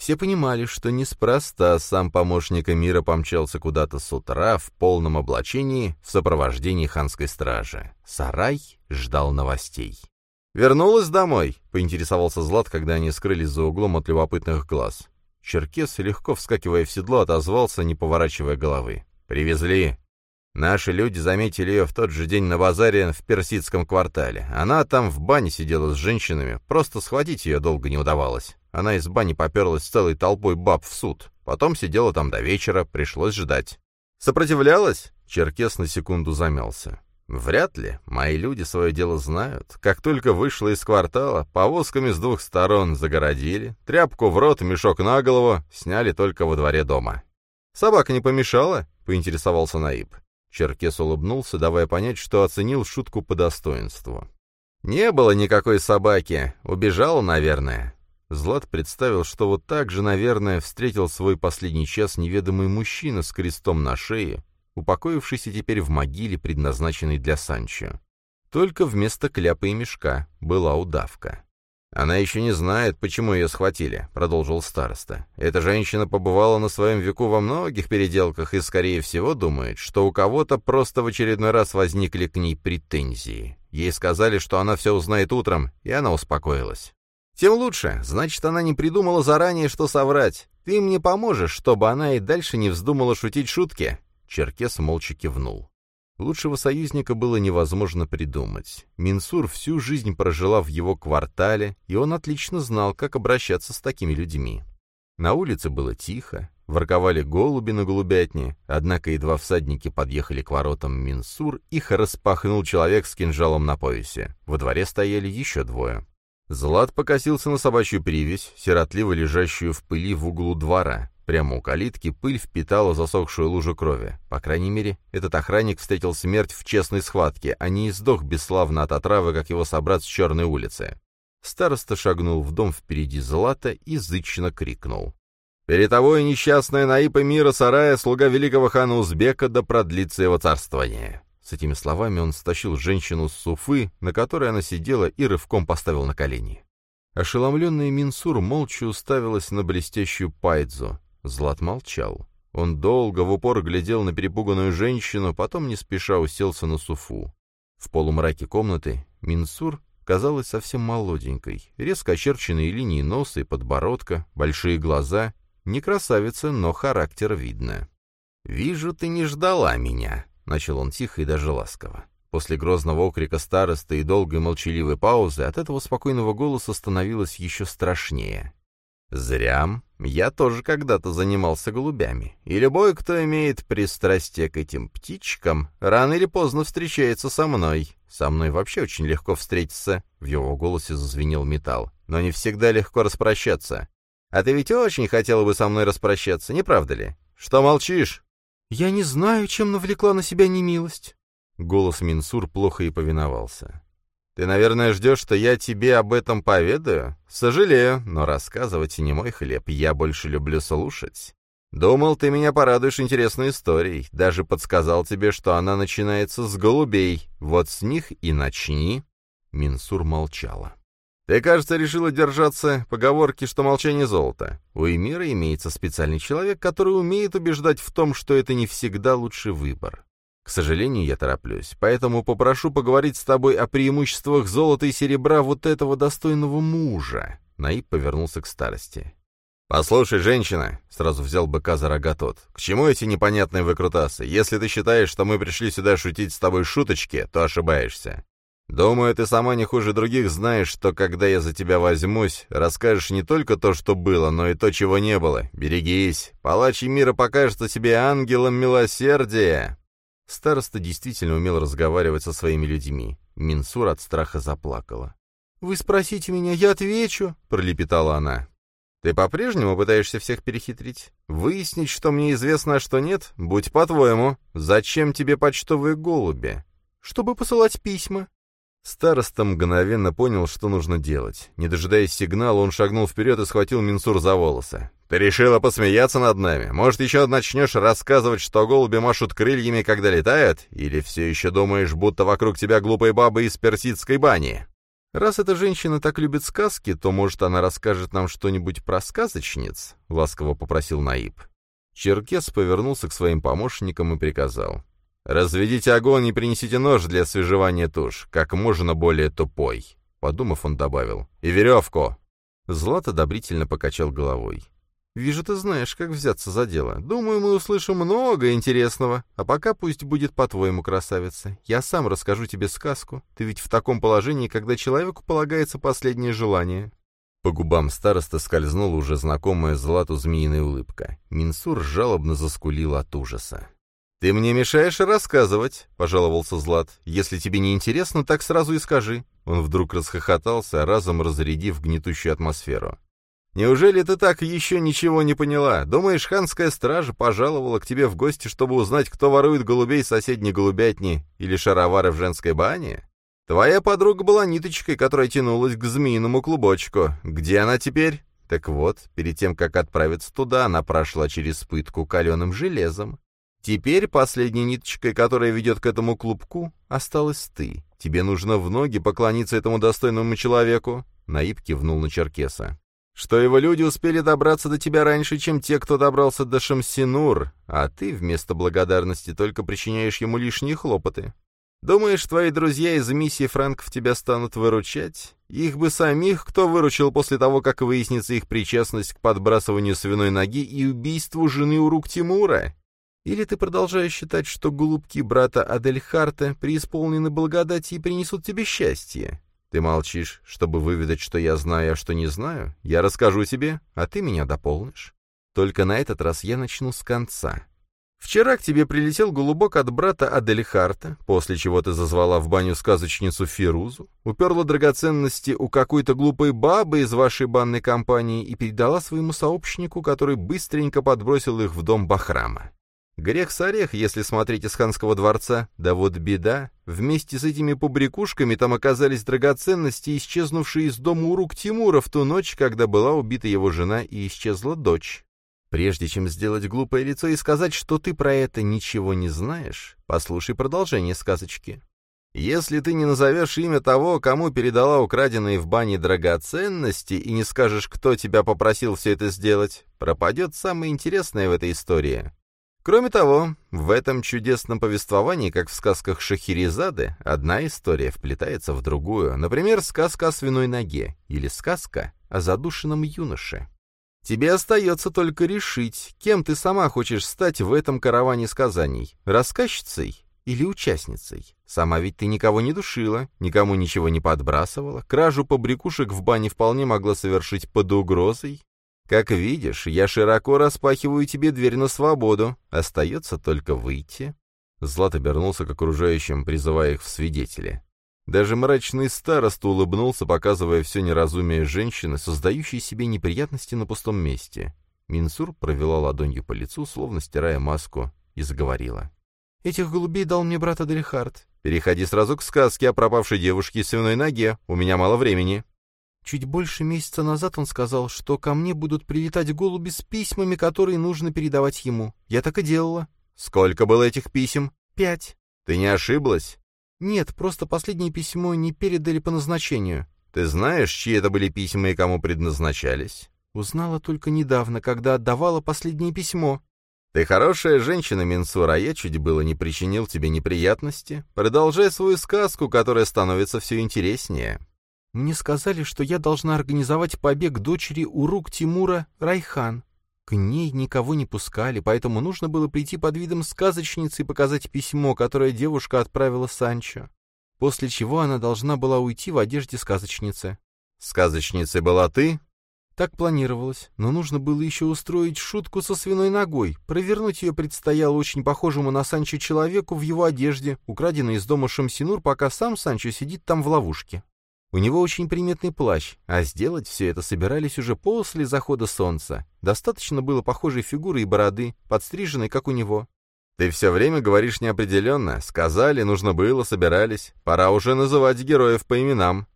Все понимали, что неспроста сам помощник мира помчался куда-то с утра в полном облачении в сопровождении ханской стражи. Сарай ждал новостей. «Вернулась домой?» — поинтересовался Злат, когда они скрылись за углом от любопытных глаз. Черкес, легко вскакивая в седло, отозвался, не поворачивая головы. «Привезли. Наши люди заметили ее в тот же день на базаре в персидском квартале. Она там в бане сидела с женщинами, просто схватить ее долго не удавалось. Она из бани поперлась целой толпой баб в суд. Потом сидела там до вечера, пришлось ждать. «Сопротивлялась?» Черкес на секунду замялся. «Вряд ли. Мои люди свое дело знают. Как только вышла из квартала, повозками с двух сторон загородили, тряпку в рот, мешок на голову, сняли только во дворе дома». «Собака не помешала?» — поинтересовался Наиб. Черкес улыбнулся, давая понять, что оценил шутку по достоинству. «Не было никакой собаки. Убежала, наверное». Злат представил, что вот так же, наверное, встретил свой последний час неведомый мужчина с крестом на шее, упокоившийся теперь в могиле, предназначенной для Санчо. Только вместо кляпа и мешка была удавка. «Она еще не знает, почему ее схватили», — продолжил староста. «Эта женщина побывала на своем веку во многих переделках и, скорее всего, думает, что у кого-то просто в очередной раз возникли к ней претензии. Ей сказали, что она все узнает утром, и она успокоилась. Тем лучше, значит, она не придумала заранее, что соврать. Ты мне поможешь, чтобы она и дальше не вздумала шутить шутки?» Черкес молча кивнул. Лучшего союзника было невозможно придумать. Минсур всю жизнь прожила в его квартале, и он отлично знал, как обращаться с такими людьми. На улице было тихо, ворковали голуби на голубятне, однако едва всадники подъехали к воротам Минсур, их распахнул человек с кинжалом на поясе. Во дворе стояли еще двое. Злат покосился на собачью привязь, сиротливо лежащую в пыли в углу двора. Прямо у калитки пыль впитала засохшую лужу крови. По крайней мере, этот охранник встретил смерть в честной схватке, а не издох бесславно от отравы, как его собрат с Черной улицы. Староста шагнул в дом впереди Злата и зычно крикнул. «Передовое несчастное Наипа мира сарая, слуга великого хана Узбека, да продлится его царствование!» С этими словами он стащил женщину с суфы, на которой она сидела, и рывком поставил на колени. Ошеломленная Минсур молча уставилась на блестящую пайдзу. Злат молчал. Он долго в упор глядел на перепуганную женщину, потом не спеша уселся на суфу. В полумраке комнаты Минсур казалась совсем молоденькой. Резко очерченные линии носа и подбородка, большие глаза. Не красавица, но характер видно. «Вижу, ты не ждала меня», — начал он тихо и даже ласково. После грозного окрика старосты и долгой молчаливой паузы от этого спокойного голоса становилось еще страшнее. «Зря. Я тоже когда-то занимался голубями. И любой, кто имеет пристрастие к этим птичкам, рано или поздно встречается со мной. Со мной вообще очень легко встретиться». В его голосе зазвенел металл. «Но не всегда легко распрощаться. А ты ведь очень хотела бы со мной распрощаться, не правда ли? Что молчишь?» «Я не знаю, чем навлекла на себя немилость». Голос Минсур плохо и повиновался. Ты, наверное, ждешь, что я тебе об этом поведаю? Сожалею, но рассказывать не мой хлеб, я больше люблю слушать. Думал, ты меня порадуешь интересной историей. Даже подсказал тебе, что она начинается с голубей. Вот с них и начни. Минсур молчала. Ты, кажется, решила держаться поговорки, что молчание золото. У Эмира имеется специальный человек, который умеет убеждать в том, что это не всегда лучший выбор. К сожалению, я тороплюсь, поэтому попрошу поговорить с тобой о преимуществах золота и серебра вот этого достойного мужа». Наиб повернулся к старости. «Послушай, женщина», — сразу взял быка за рога тот, — «к чему эти непонятные выкрутасы? Если ты считаешь, что мы пришли сюда шутить с тобой шуточки, то ошибаешься. Думаю, ты сама не хуже других знаешь, что когда я за тебя возьмусь, расскажешь не только то, что было, но и то, чего не было. Берегись. Палач мира покажется тебе ангелом милосердия. Староста действительно умел разговаривать со своими людьми. Минсур от страха заплакала. «Вы спросите меня, я отвечу», — пролепетала она. «Ты по-прежнему пытаешься всех перехитрить? Выяснить, что мне известно, а что нет? Будь по-твоему. Зачем тебе почтовые голуби?» «Чтобы посылать письма». Староста мгновенно понял, что нужно делать. Не дожидаясь сигнала, он шагнул вперед и схватил Минсур за волосы. «Ты решила посмеяться над нами? Может, еще начнешь рассказывать, что голуби машут крыльями, когда летают? Или все еще думаешь, будто вокруг тебя глупые бабы из персидской бани?» «Раз эта женщина так любит сказки, то, может, она расскажет нам что-нибудь про сказочниц?» — ласково попросил Наиб. Черкес повернулся к своим помощникам и приказал. «Разведите огонь и принесите нож для освежевания туш, как можно более тупой». Подумав, он добавил. «И веревку!» Злат одобрительно покачал головой. «Вижу, ты знаешь, как взяться за дело. Думаю, мы услышим много интересного. А пока пусть будет по-твоему, красавица. Я сам расскажу тебе сказку. Ты ведь в таком положении, когда человеку полагается последнее желание». По губам староста скользнула уже знакомая Злату змеиная улыбка. Минсур жалобно заскулил от ужаса. «Ты мне мешаешь рассказывать», — пожаловался Злат. «Если тебе не интересно, так сразу и скажи». Он вдруг расхохотался, разом разрядив гнетущую атмосферу. «Неужели ты так еще ничего не поняла? Думаешь, ханская стража пожаловала к тебе в гости, чтобы узнать, кто ворует голубей соседней голубятни или шаровары в женской бане? Твоя подруга была ниточкой, которая тянулась к змеиному клубочку. Где она теперь? Так вот, перед тем, как отправиться туда, она прошла через пытку каленым железом. Теперь последней ниточкой, которая ведет к этому клубку, осталась ты. Тебе нужно в ноги поклониться этому достойному человеку. Наиб кивнул на Черкеса. Что его люди успели добраться до тебя раньше, чем те, кто добрался до Шамсинур, а ты вместо благодарности только причиняешь ему лишние хлопоты. Думаешь, твои друзья из миссии Франков тебя станут выручать? Их бы самих кто выручил после того, как выяснится их причастность к подбрасыванию свиной ноги и убийству жены у рук Тимура? Или ты продолжаешь считать, что голубки брата Адельхарта преисполнены благодати и принесут тебе счастье? Ты молчишь, чтобы выведать, что я знаю, а что не знаю? Я расскажу тебе, а ты меня дополнишь. Только на этот раз я начну с конца. Вчера к тебе прилетел голубок от брата Аделихарта, после чего ты зазвала в баню сказочницу Фирузу, уперла драгоценности у какой-то глупой бабы из вашей банной компании и передала своему сообщнику, который быстренько подбросил их в дом Бахрама. Грех с орех, если смотреть из ханского дворца. Да вот беда. Вместе с этими побрякушками там оказались драгоценности, исчезнувшие из дома у рук Тимура в ту ночь, когда была убита его жена и исчезла дочь. Прежде чем сделать глупое лицо и сказать, что ты про это ничего не знаешь, послушай продолжение сказочки. Если ты не назовешь имя того, кому передала украденные в бане драгоценности, и не скажешь, кто тебя попросил все это сделать, пропадет самое интересное в этой истории. Кроме того, в этом чудесном повествовании, как в сказках Шахерезады, одна история вплетается в другую, например, сказка о свиной ноге или сказка о задушенном юноше. Тебе остается только решить, кем ты сама хочешь стать в этом караване сказаний, рассказчицей или участницей. Сама ведь ты никого не душила, никому ничего не подбрасывала, кражу побрякушек в бане вполне могла совершить под угрозой, как видишь, я широко распахиваю тебе дверь на свободу. Остается только выйти». Злат обернулся к окружающим, призывая их в свидетели. Даже мрачный староста улыбнулся, показывая все неразумие женщины, создающей себе неприятности на пустом месте. Минсур провела ладонью по лицу, словно стирая маску, и заговорила. «Этих голубей дал мне брат Адрихард. Переходи сразу к сказке о пропавшей девушке и свиной ноге. У меня мало времени». Чуть больше месяца назад он сказал, что ко мне будут прилетать голуби с письмами, которые нужно передавать ему. Я так и делала. Сколько было этих писем? Пять. Ты не ошиблась? Нет, просто последнее письмо не передали по назначению. Ты знаешь, чьи это были письма и кому предназначались? Узнала только недавно, когда отдавала последнее письмо. Ты хорошая женщина, Минсура, я чуть было не причинил тебе неприятности. Продолжай свою сказку, которая становится все интереснее. Мне сказали, что я должна организовать побег дочери у рук Тимура Райхан. К ней никого не пускали, поэтому нужно было прийти под видом сказочницы и показать письмо, которое девушка отправила Санчо. После чего она должна была уйти в одежде сказочницы. «Сказочницей была ты?» Так планировалось, но нужно было еще устроить шутку со свиной ногой. Провернуть ее предстояло очень похожему на Санчо человеку в его одежде, украденной из дома Шамсинур, пока сам Санчо сидит там в ловушке. У него очень приметный плащ, а сделать все это собирались уже после захода солнца. Достаточно было похожей фигуры и бороды, подстриженной, как у него. «Ты все время говоришь неопределенно. Сказали, нужно было, собирались. Пора уже называть героев по именам».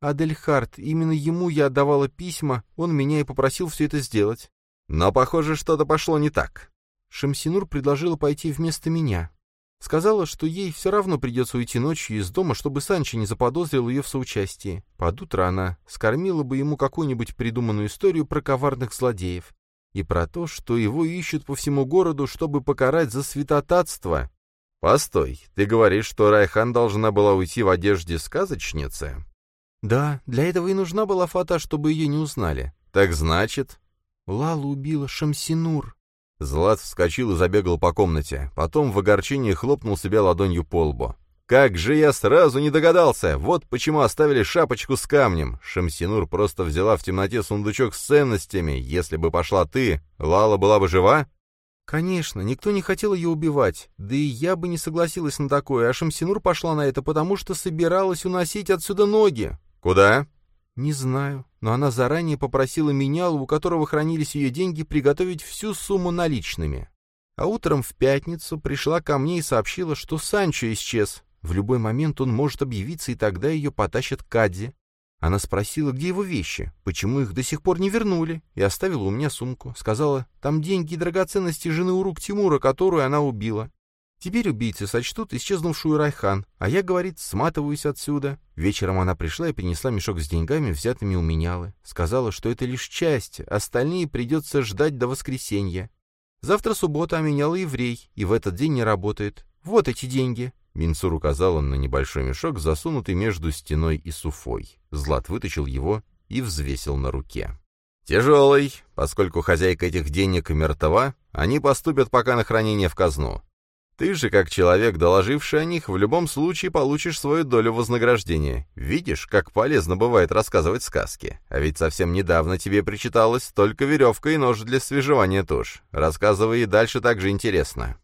«Адельхард, именно ему я отдавала письма, он меня и попросил все это сделать». «Но, похоже, что-то пошло не так». Шамсинур предложила пойти вместо меня. Сказала, что ей все равно придется уйти ночью из дома, чтобы Санчо не заподозрил ее в соучастии. Под утро она скормила бы ему какую-нибудь придуманную историю про коварных злодеев и про то, что его ищут по всему городу, чтобы покарать за святотатство. «Постой, ты говоришь, что Райхан должна была уйти в одежде сказочницы?» «Да, для этого и нужна была фата, чтобы ее не узнали». «Так значит...» Лалу убила Шамсинур. Злат вскочил и забегал по комнате, потом в огорчении хлопнул себя ладонью по лбу. Как же я сразу не догадался! Вот почему оставили шапочку с камнем. Шамсинур просто взяла в темноте сундучок с ценностями. Если бы пошла ты, Лала была бы жива? Конечно, никто не хотел ее убивать. Да и я бы не согласилась на такое, а Шамсинур пошла на это, потому что собиралась уносить отсюда ноги. Куда? Не знаю, но она заранее попросила меня, у которого хранились ее деньги, приготовить всю сумму наличными. А утром в пятницу пришла ко мне и сообщила, что Санчо исчез, в любой момент он может объявиться, и тогда ее потащат к Кадди. Она спросила, где его вещи, почему их до сих пор не вернули, и оставила у меня сумку. Сказала, там деньги и драгоценности жены Урук Тимура, которую она убила. Теперь убийцы сочтут исчезнувшую Райхан, а я, говорит, сматываюсь отсюда. Вечером она пришла и принесла мешок с деньгами, взятыми у менялы. Сказала, что это лишь часть, остальные придется ждать до воскресенья. Завтра суббота, а меняла еврей, и в этот день не работает. Вот эти деньги. Минцур указал он на небольшой мешок, засунутый между стеной и суфой. Злат вытащил его и взвесил на руке. «Тяжелый. Поскольку хозяйка этих денег мертва, они поступят пока на хранение в казну. Ты же, как человек, доложивший о них, в любом случае получишь свою долю вознаграждения. Видишь, как полезно бывает рассказывать сказки. А ведь совсем недавно тебе причиталось только веревка и нож для свежевания туш. Рассказывай и дальше так же интересно».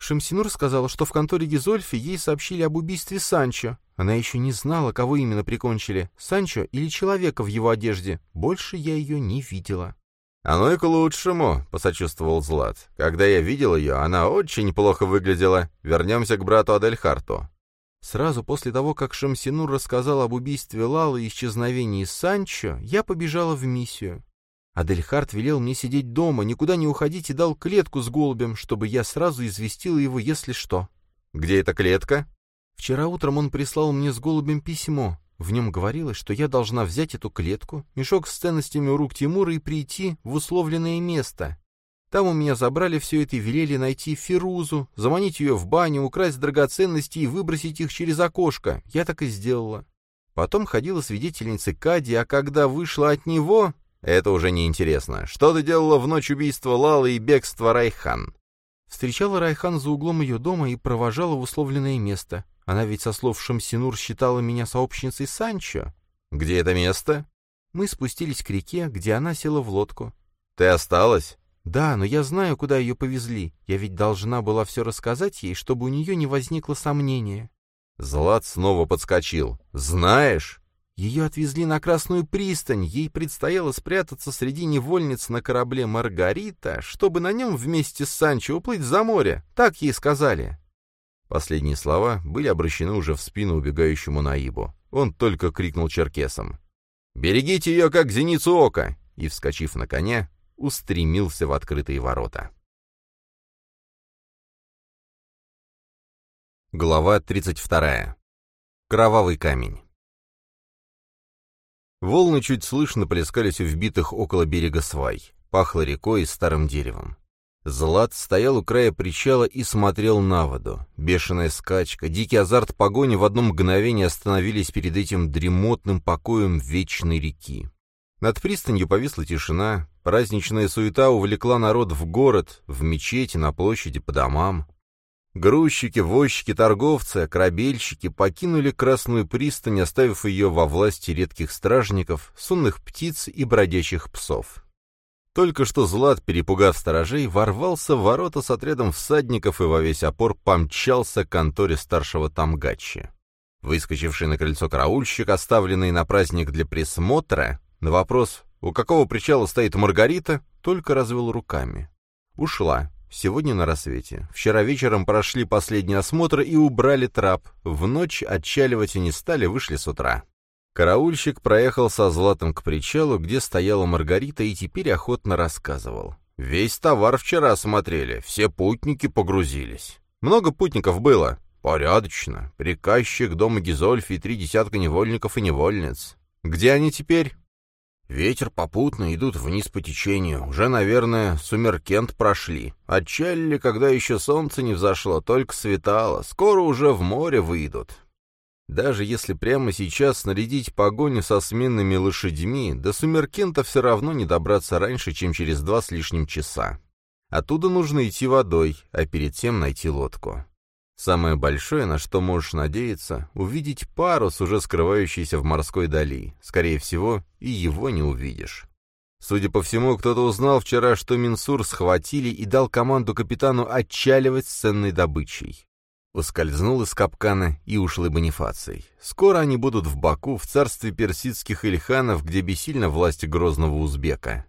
Шамсинур сказала, что в конторе Гизольфи ей сообщили об убийстве Санчо. Она еще не знала, кого именно прикончили, Санчо или человека в его одежде. Больше я ее не видела. «Оно и к лучшему», — посочувствовал Злат. «Когда я видел ее, она очень плохо выглядела. Вернемся к брату Адельхарту». Сразу после того, как Шамсинур рассказал об убийстве Лалы и исчезновении Санчо, я побежала в миссию. Адельхард велел мне сидеть дома, никуда не уходить и дал клетку с голубем, чтобы я сразу известила его, если что. «Где эта клетка?» Вчера утром он прислал мне с голубем письмо. В нем говорилось, что я должна взять эту клетку, мешок с ценностями у рук Тимура и прийти в условленное место. Там у меня забрали все это и велели найти Фирузу, заманить ее в баню, украсть драгоценности и выбросить их через окошко. Я так и сделала. Потом ходила свидетельница Кади, а когда вышла от него, это уже не интересно. Что ты делала в ночь убийства Лалы и бегства Райхан? Встречала Райхан за углом ее дома и провожала в условленное место. Она ведь, со слов Шамсинур, считала меня сообщницей Санчо. Где это место? Мы спустились к реке, где она села в лодку. Ты осталась? Да, но я знаю, куда ее повезли. Я ведь должна была все рассказать ей, чтобы у нее не возникло сомнения. Злат снова подскочил. «Знаешь?» Ее отвезли на Красную пристань, ей предстояло спрятаться среди невольниц на корабле «Маргарита», чтобы на нем вместе с Санчо уплыть за море, так ей сказали. Последние слова были обращены уже в спину убегающему Наибу. Он только крикнул черкесам. «Берегите ее, как зеницу ока!» и, вскочив на коня, устремился в открытые ворота. Глава 32. Кровавый камень. Волны чуть слышно плескались у вбитых около берега свай. Пахло рекой и старым деревом. Злат стоял у края причала и смотрел на воду. Бешеная скачка, дикий азарт погони в одно мгновение остановились перед этим дремотным покоем вечной реки. Над пристанью повисла тишина, праздничная суета увлекла народ в город, в мечети, на площади, по домам. Грузчики, возчики, торговцы, корабельщики покинули Красную пристань, оставив ее во власти редких стражников, сонных птиц и бродячих псов. Только что Злат, перепугав сторожей, ворвался в ворота с отрядом всадников и во весь опор помчался к конторе старшего Тамгачи. Выскочивший на крыльцо караульщик, оставленный на праздник для присмотра, на вопрос, у какого причала стоит Маргарита, только развел руками. Ушла, Сегодня на рассвете. Вчера вечером прошли последний осмотр и убрали трап. В ночь отчаливать и не стали, вышли с утра. Караульщик проехал со Златом к причалу, где стояла Маргарита, и теперь охотно рассказывал. «Весь товар вчера осмотрели, все путники погрузились. Много путников было. Порядочно. Приказчик дома Гизольфи и три десятка невольников и невольниц. Где они теперь?» Ветер попутно идут вниз по течению. Уже, наверное, Сумеркент прошли. Отчалили, когда еще солнце не взошло, только светало. Скоро уже в море выйдут. Даже если прямо сейчас снарядить погоню со сменными лошадьми, до Сумеркента все равно не добраться раньше, чем через два с лишним часа. Оттуда нужно идти водой, а перед тем найти лодку. Самое большое, на что можешь надеяться, увидеть парус, уже скрывающийся в морской дали. Скорее всего, и его не увидишь. Судя по всему, кто-то узнал вчера, что Минсур схватили и дал команду капитану отчаливать с ценной добычей. Ускользнул из капкана и ушел Бонифаций. Скоро они будут в Баку, в царстве персидских ильханов, где бессильна власть грозного узбека.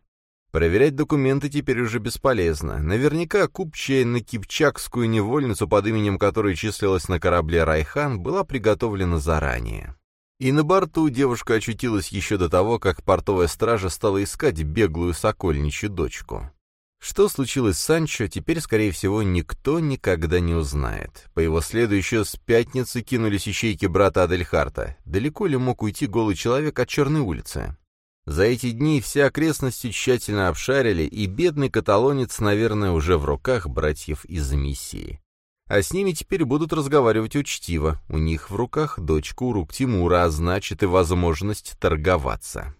Проверять документы теперь уже бесполезно. Наверняка купчая на кипчакскую невольницу, под именем которой числилась на корабле «Райхан», была приготовлена заранее. И на борту девушка очутилась еще до того, как портовая стража стала искать беглую сокольничью дочку. Что случилось с Санчо, теперь, скорее всего, никто никогда не узнает. По его следу еще с пятницы кинулись ищейки брата Адельхарта. Далеко ли мог уйти голый человек от Черной улицы? За эти дни все окрестности тщательно обшарили, и бедный каталонец, наверное, уже в руках братьев из миссии. А с ними теперь будут разговаривать учтиво. У них в руках дочка урук Тимура, а значит и возможность торговаться.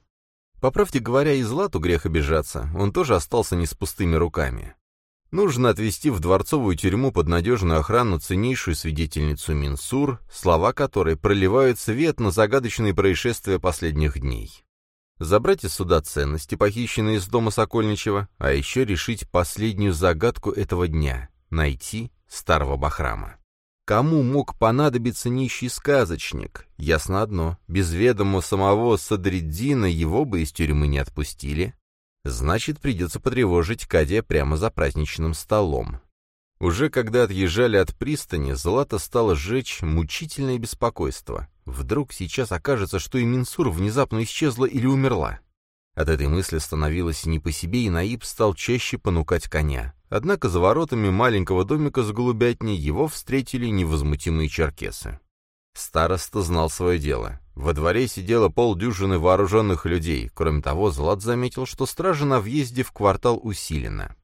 По правде говоря, и Злату грех обижаться, он тоже остался не с пустыми руками. Нужно отвезти в дворцовую тюрьму под надежную охрану ценнейшую свидетельницу Минсур, слова которой проливают свет на загадочные происшествия последних дней забрать из суда ценности, похищенные из дома Сокольничева, а еще решить последнюю загадку этого дня — найти старого Бахрама. Кому мог понадобиться нищий сказочник? Ясно одно, без ведома самого Садриддина его бы из тюрьмы не отпустили. Значит, придется потревожить Кадия прямо за праздничным столом. Уже когда отъезжали от пристани, Злата стало сжечь мучительное беспокойство. Вдруг сейчас окажется, что и Минсур внезапно исчезла или умерла. От этой мысли становилось не по себе, и Наиб стал чаще понукать коня. Однако за воротами маленького домика с голубятней его встретили невозмутимые черкесы. Староста знал свое дело. Во дворе сидело полдюжины вооруженных людей. Кроме того, Злат заметил, что стража на въезде в квартал усилена.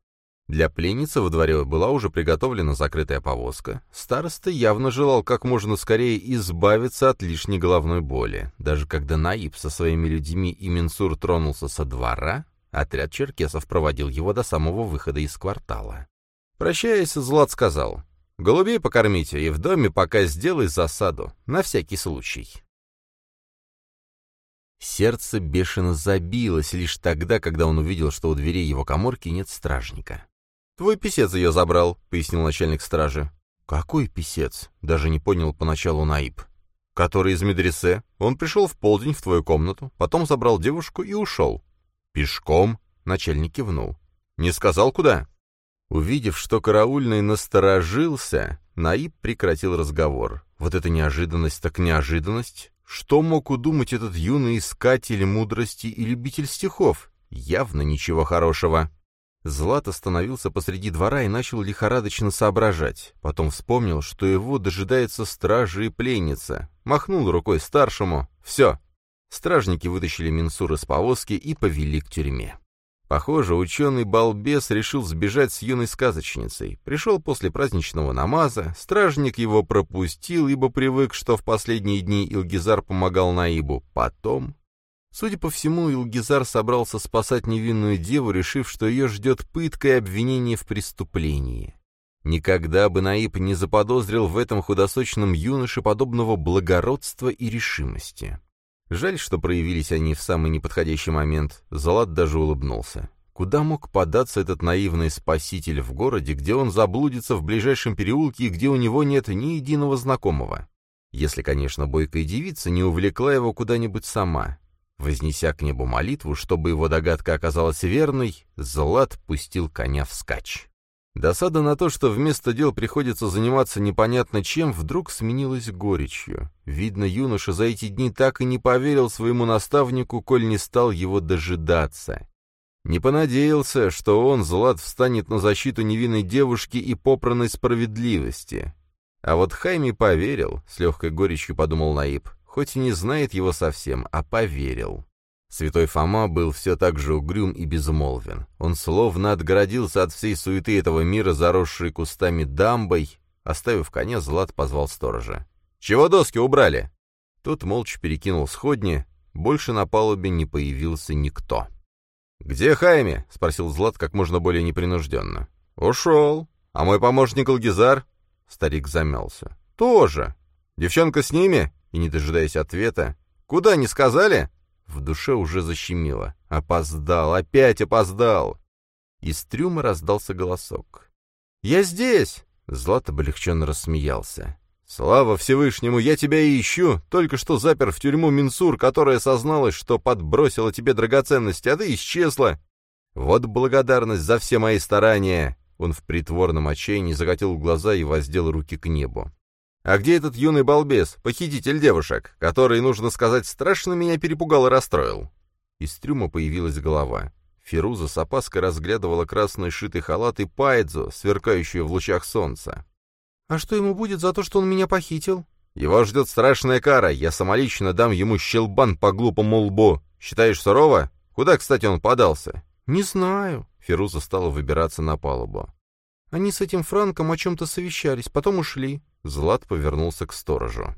Для пленницы во дворе была уже приготовлена закрытая повозка. Староста явно желал как можно скорее избавиться от лишней головной боли. Даже когда Наиб со своими людьми и Минсур тронулся со двора, отряд черкесов проводил его до самого выхода из квартала. Прощаясь, Злат сказал, «Голубей покормите и в доме пока сделай засаду, на всякий случай». Сердце бешено забилось лишь тогда, когда он увидел, что у дверей его коморки нет стражника. «Твой писец ее забрал», — пояснил начальник стражи. «Какой писец?» — даже не понял поначалу Наиб. «Который из медресе. Он пришел в полдень в твою комнату, потом забрал девушку и ушел». «Пешком?» — начальник кивнул. «Не сказал, куда?» Увидев, что караульный насторожился, Наиб прекратил разговор. Вот это неожиданность так неожиданность. Что мог удумать этот юный искатель мудрости и любитель стихов? Явно ничего хорошего. Злат остановился посреди двора и начал лихорадочно соображать. Потом вспомнил, что его дожидается стража и пленница. Махнул рукой старшему. «Все». Стражники вытащили Минсур из повозки и повели к тюрьме. Похоже, ученый-балбес решил сбежать с юной сказочницей. Пришел после праздничного намаза, стражник его пропустил, ибо привык, что в последние дни Илгизар помогал Наибу. Потом Судя по всему, Илгизар собрался спасать невинную деву, решив, что ее ждет пытка и обвинение в преступлении. Никогда бы Наиб не заподозрил в этом худосочном юноше подобного благородства и решимости. Жаль, что проявились они в самый неподходящий момент. Злат даже улыбнулся. Куда мог податься этот наивный спаситель в городе, где он заблудится в ближайшем переулке и где у него нет ни единого знакомого? Если, конечно, бойкая девица не увлекла его куда-нибудь сама. Вознеся к небу молитву, чтобы его догадка оказалась верной, Злат пустил коня вскачь. Досада на то, что вместо дел приходится заниматься непонятно чем, вдруг сменилась горечью. Видно, юноша за эти дни так и не поверил своему наставнику, коль не стал его дожидаться. Не понадеялся, что он, Злат, встанет на защиту невинной девушки и попранной справедливости. А вот Хайми поверил, с легкой горечью подумал Наиб хоть и не знает его совсем, а поверил. Святой Фома был все так же угрюм и безмолвен. Он словно отгородился от всей суеты этого мира, заросшей кустами дамбой. Оставив коня, Злат позвал сторожа. «Чего доски убрали?» Тот молча перекинул сходни. Больше на палубе не появился никто. «Где Хайми?» — спросил Злат как можно более непринужденно. «Ушел. А мой помощник Алгизар?» Старик замялся. «Тоже. Девчонка с ними?» И, не дожидаясь ответа, «Куда, не сказали?» В душе уже защемило. «Опоздал, опять опоздал!» Из трюма раздался голосок. «Я здесь!» Злат облегченно рассмеялся. «Слава Всевышнему, я тебя и ищу! Только что запер в тюрьму Минсур, которая созналась, что подбросила тебе драгоценности, а ты исчезла! Вот благодарность за все мои старания!» Он в притворном отчаянии закатил глаза и воздел руки к небу. «А где этот юный балбес, похититель девушек, который, нужно сказать, страшно меня перепугал и расстроил?» Из трюма появилась голова. Фируза с опаской разглядывала красный шитый халат и пайдзу, сверкающую в лучах солнца. «А что ему будет за то, что он меня похитил?» «Его ждет страшная кара. Я самолично дам ему щелбан по глупому лбу. Считаешь сурово? Куда, кстати, он подался?» «Не знаю». Фируза стала выбираться на палубу. «Они с этим Франком о чем-то совещались, потом ушли». Злат повернулся к сторожу.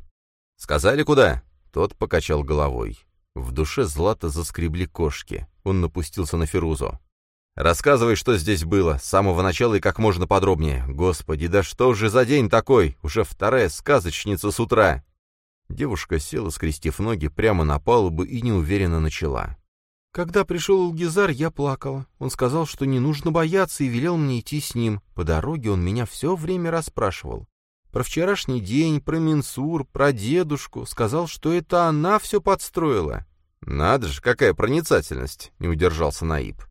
«Сказали, куда?» Тот покачал головой. В душе Злата заскребли кошки. Он напустился на Фирузу. «Рассказывай, что здесь было, с самого начала и как можно подробнее. Господи, да что же за день такой? Уже вторая сказочница с утра!» Девушка села, скрестив ноги, прямо на палубу и неуверенно начала. «Когда пришел Алгизар, я плакала. Он сказал, что не нужно бояться, и велел мне идти с ним. По дороге он меня все время расспрашивал. Про вчерашний день, про Минсур, про дедушку. Сказал, что это она все подстроила». «Надо же, какая проницательность!» — не удержался Наиб.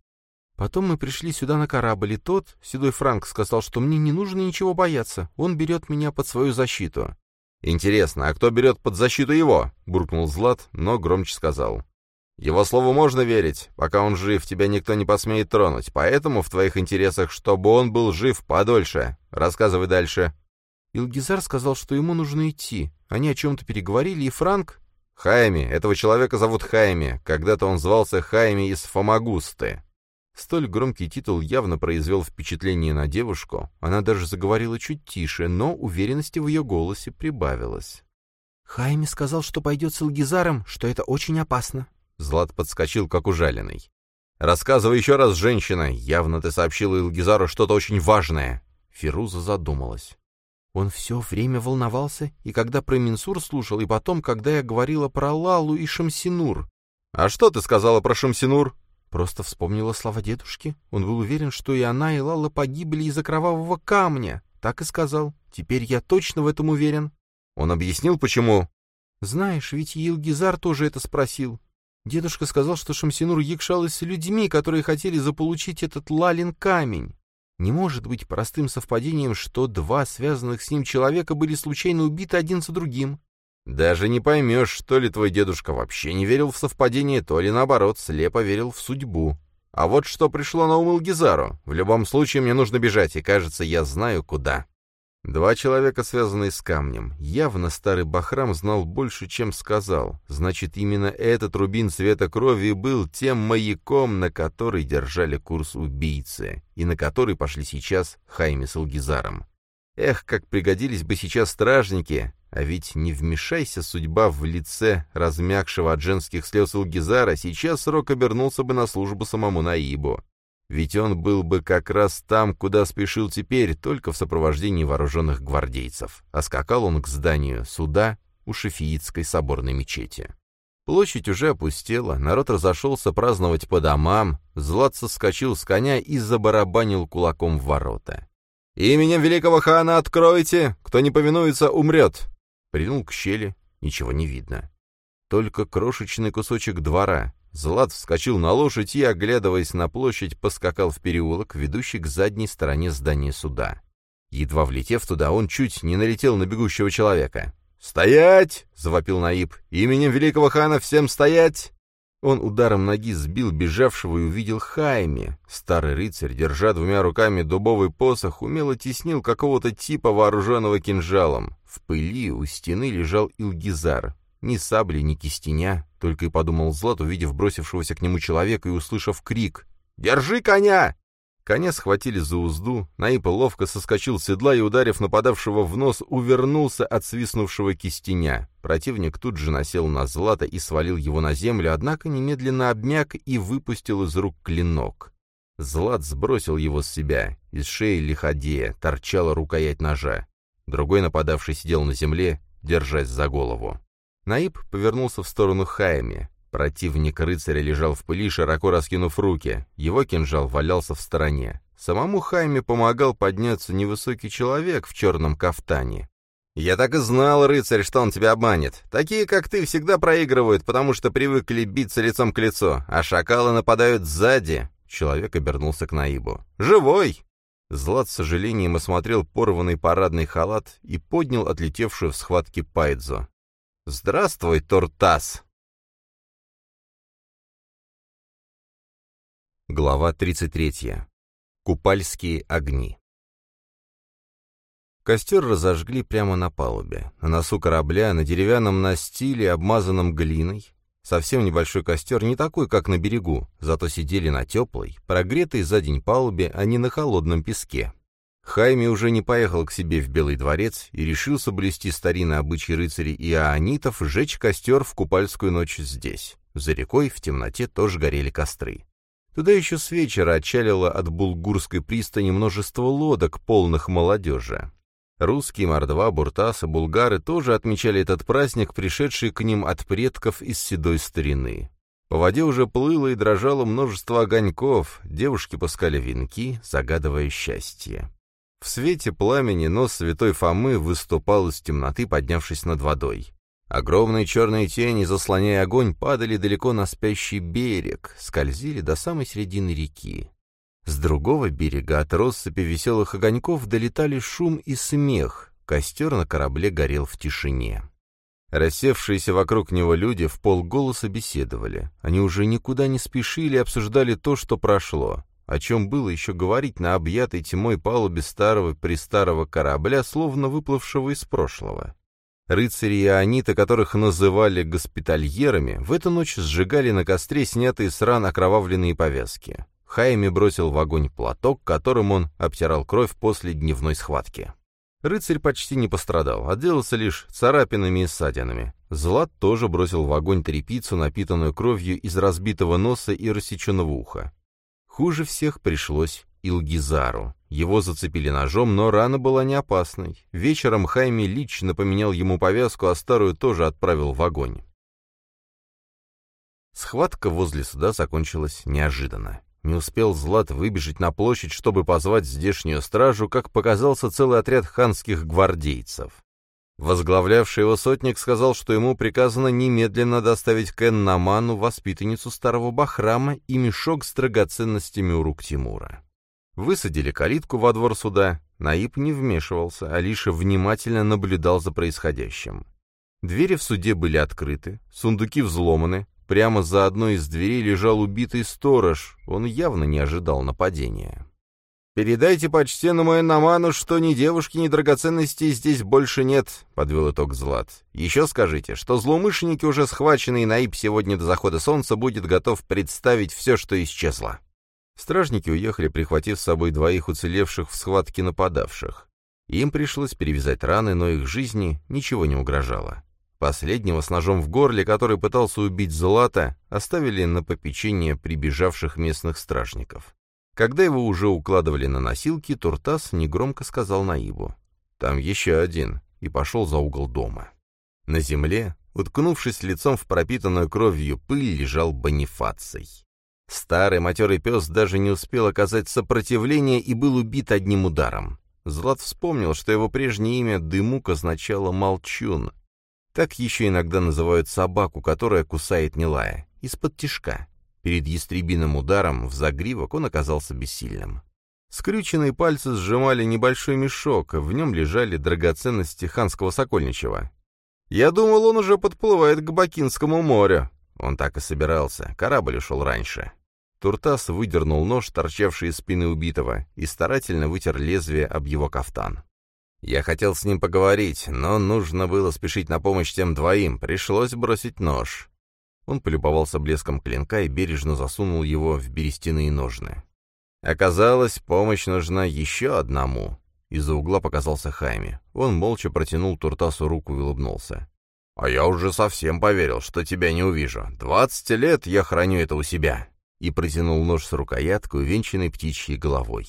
Потом мы пришли сюда на корабль, и тот, седой Франк, сказал, что мне не нужно ничего бояться, он берет меня под свою защиту. «Интересно, а кто берет под защиту его?» — буркнул Злат, но громче сказал. «Его слову можно верить. Пока он жив, тебя никто не посмеет тронуть, поэтому в твоих интересах, чтобы он был жив подольше. Рассказывай дальше». Илгизар сказал, что ему нужно идти. Они о чем-то переговорили, и Франк... «Хайми. Этого человека зовут Хайми. Когда-то он звался Хайми из Фомагусты. Столь громкий титул явно произвел впечатление на девушку. Она даже заговорила чуть тише, но уверенности в ее голосе прибавилось. «Хайми сказал, что пойдет с Илгизаром, что это очень опасно». Злат подскочил, как ужаленный. «Рассказывай еще раз, женщина. Явно ты сообщила Илгизару что-то очень важное». Фируза задумалась. Он все время волновался, и когда про Минсур слушал, и потом, когда я говорила про Лалу и Шамсинур. «А что ты сказала про Шамсинур?» Просто вспомнила слова дедушки. Он был уверен, что и она, и Лала погибли из-за кровавого камня. Так и сказал. Теперь я точно в этом уверен. Он объяснил, почему? Знаешь, ведь Елгизар тоже это спросил. Дедушка сказал, что Шамсинур якшалась с людьми, которые хотели заполучить этот Лалин камень. Не может быть простым совпадением, что два связанных с ним человека были случайно убиты один за другим. Даже не поймешь, то ли твой дедушка вообще не верил в совпадение, то ли, наоборот, слепо верил в судьбу. А вот что пришло на ум Илгизару. В любом случае мне нужно бежать, и, кажется, я знаю, куда. Два человека, связанные с камнем. Явно старый Бахрам знал больше, чем сказал. Значит, именно этот рубин цвета крови был тем маяком, на который держали курс убийцы, и на который пошли сейчас Хайми с Илгизаром. Эх, как пригодились бы сейчас стражники, а ведь не вмешайся судьба в лице размягшего от женских слез Илгизара, сейчас срок обернулся бы на службу самому Наибу. Ведь он был бы как раз там, куда спешил теперь, только в сопровождении вооруженных гвардейцев. А скакал он к зданию суда у Шефиитской соборной мечети. Площадь уже опустела, народ разошелся праздновать по домам, Злат соскочил с коня и забарабанил кулаком в ворота. «Именем великого хана откройте! Кто не повинуется, умрет!» Прильнул к щели, ничего не видно. Только крошечный кусочек двора. Злат вскочил на лошадь и, оглядываясь на площадь, поскакал в переулок, ведущий к задней стороне здания суда. Едва влетев туда, он чуть не налетел на бегущего человека. «Стоять!» — завопил Наиб. «Именем великого хана всем стоять!» Он ударом ноги сбил бежавшего и увидел Хайми. Старый рыцарь, держа двумя руками дубовый посох, умело теснил какого-то типа, вооруженного кинжалом. В пыли у стены лежал Илгизар. Ни сабли, ни кистеня, только и подумал Злат, увидев бросившегося к нему человека и услышав крик «Держи коня!». Коня схватили за узду, Наипа ловко соскочил с седла и, ударив нападавшего в нос, увернулся от свистнувшего кистеня. Противник тут же насел на Злата и свалил его на землю, однако немедленно обмяк и выпустил из рук клинок. Злат сбросил его с себя. Из шеи лиходея торчала рукоять ножа. Другой нападавший сидел на земле, держась за голову. Наиб повернулся в сторону Хайми. Противник рыцаря лежал в пыли, широко раскинув руки. Его кинжал валялся в стороне. Самому Хайме помогал подняться невысокий человек в черном кафтане. «Я так и знал, рыцарь, что он тебя обманет. Такие, как ты, всегда проигрывают, потому что привыкли биться лицом к лицу, а шакалы нападают сзади». Человек обернулся к Наибу. «Живой!» Злат с сожалением осмотрел порванный парадный халат и поднял отлетевшую в схватке Пайдзо. «Здравствуй, Тортас!» Глава 33. Купальские огни. Костер разожгли прямо на палубе. На носу корабля, на деревянном настиле, обмазанном глиной. Совсем небольшой костер, не такой, как на берегу, зато сидели на теплой, прогретой за день палубе, а не на холодном песке. Хайми уже не поехал к себе в Белый дворец и решил соблюсти старинные обычаи рыцарей и аонитов сжечь костер в купальскую ночь здесь. За рекой в темноте тоже горели костры. Туда еще с вечера отчалило от Булгурской пристани множество лодок, полных молодежи. Русские, мордва, буртасы, булгары тоже отмечали этот праздник, пришедший к ним от предков из седой старины. По воде уже плыло и дрожало множество огоньков, девушки пускали венки, загадывая счастье. В свете пламени нос святой Фомы выступал из темноты, поднявшись над водой. Огромные черные тени, заслоняя огонь, падали далеко на спящий берег, скользили до самой середины реки. С другого берега от россыпи веселых огоньков долетали шум и смех, костер на корабле горел в тишине. Рассевшиеся вокруг него люди в полголоса беседовали. Они уже никуда не спешили и обсуждали то, что прошло. О чем было еще говорить на объятой тьмой палубе старого-престарого корабля, словно выплывшего из прошлого. Рыцари и аниты, которых называли госпитальерами, в эту ночь сжигали на костре снятые с ран окровавленные повязки. Хайми бросил в огонь платок, которым он обтирал кровь после дневной схватки. Рыцарь почти не пострадал, отделался лишь царапинами и ссадинами. Злат тоже бросил в огонь трепицу, напитанную кровью из разбитого носа и рассеченного уха. Хуже всех пришлось Илгизару. Его зацепили ножом, но рана была не опасной. Вечером Хайми лично поменял ему повязку, а старую тоже отправил в огонь. Схватка возле суда закончилась неожиданно. Не успел Злат выбежать на площадь, чтобы позвать здешнюю стражу, как показался целый отряд ханских гвардейцев. Возглавлявший его сотник сказал, что ему приказано немедленно доставить к Эннаману воспитанницу старого Бахрама и мешок с драгоценностями у рук Тимура. Высадили калитку во двор суда. Наиб не вмешивался, а лишь внимательно наблюдал за происходящим. Двери в суде были открыты, сундуки взломаны. Прямо за одной из дверей лежал убитый сторож. Он явно не ожидал нападения. «Передайте почтенному Эннаману, что ни девушки, ни драгоценностей здесь больше нет», — подвел итог Злат. «Еще скажите, что злоумышленники уже схвачены, и Наиб сегодня до захода солнца будет готов представить все, что исчезло». Стражники уехали, прихватив с собой двоих уцелевших в схватке нападавших. Им пришлось перевязать раны, но их жизни ничего не угрожало. Последнего с ножом в горле, который пытался убить Злата, оставили на попечение прибежавших местных стражников. Когда его уже укладывали на носилки, Туртас негромко сказал Наибу. «Там еще один», и пошел за угол дома. На земле, уткнувшись лицом в пропитанную кровью пыль, лежал Бонифаций. Старый матерый пес даже не успел оказать сопротивление и был убит одним ударом. Злат вспомнил, что его прежнее имя Дымук означало «молчун». Так еще иногда называют собаку, которая кусает не лая, из-под тишка. Перед ястребиным ударом в загривок он оказался бессильным. Скрюченные пальцы сжимали небольшой мешок, в нем лежали драгоценности ханского сокольничего. «Я думал, он уже подплывает к Бакинскому морю», он так и собирался, корабль ушел раньше. Туртас выдернул нож, торчавший из спины убитого, и старательно вытер лезвие об его кафтан. Я хотел с ним поговорить, но нужно было спешить на помощь тем двоим, пришлось бросить нож. Он полюбовался блеском клинка и бережно засунул его в берестяные ножны. Оказалось, помощь нужна еще одному. Из-за угла показался Хайми. Он молча протянул Туртасу руку и улыбнулся. «А я уже совсем поверил, что тебя не увижу. Двадцать лет я храню это у себя!» И протянул нож с рукояткой, увенчанной птичьей головой.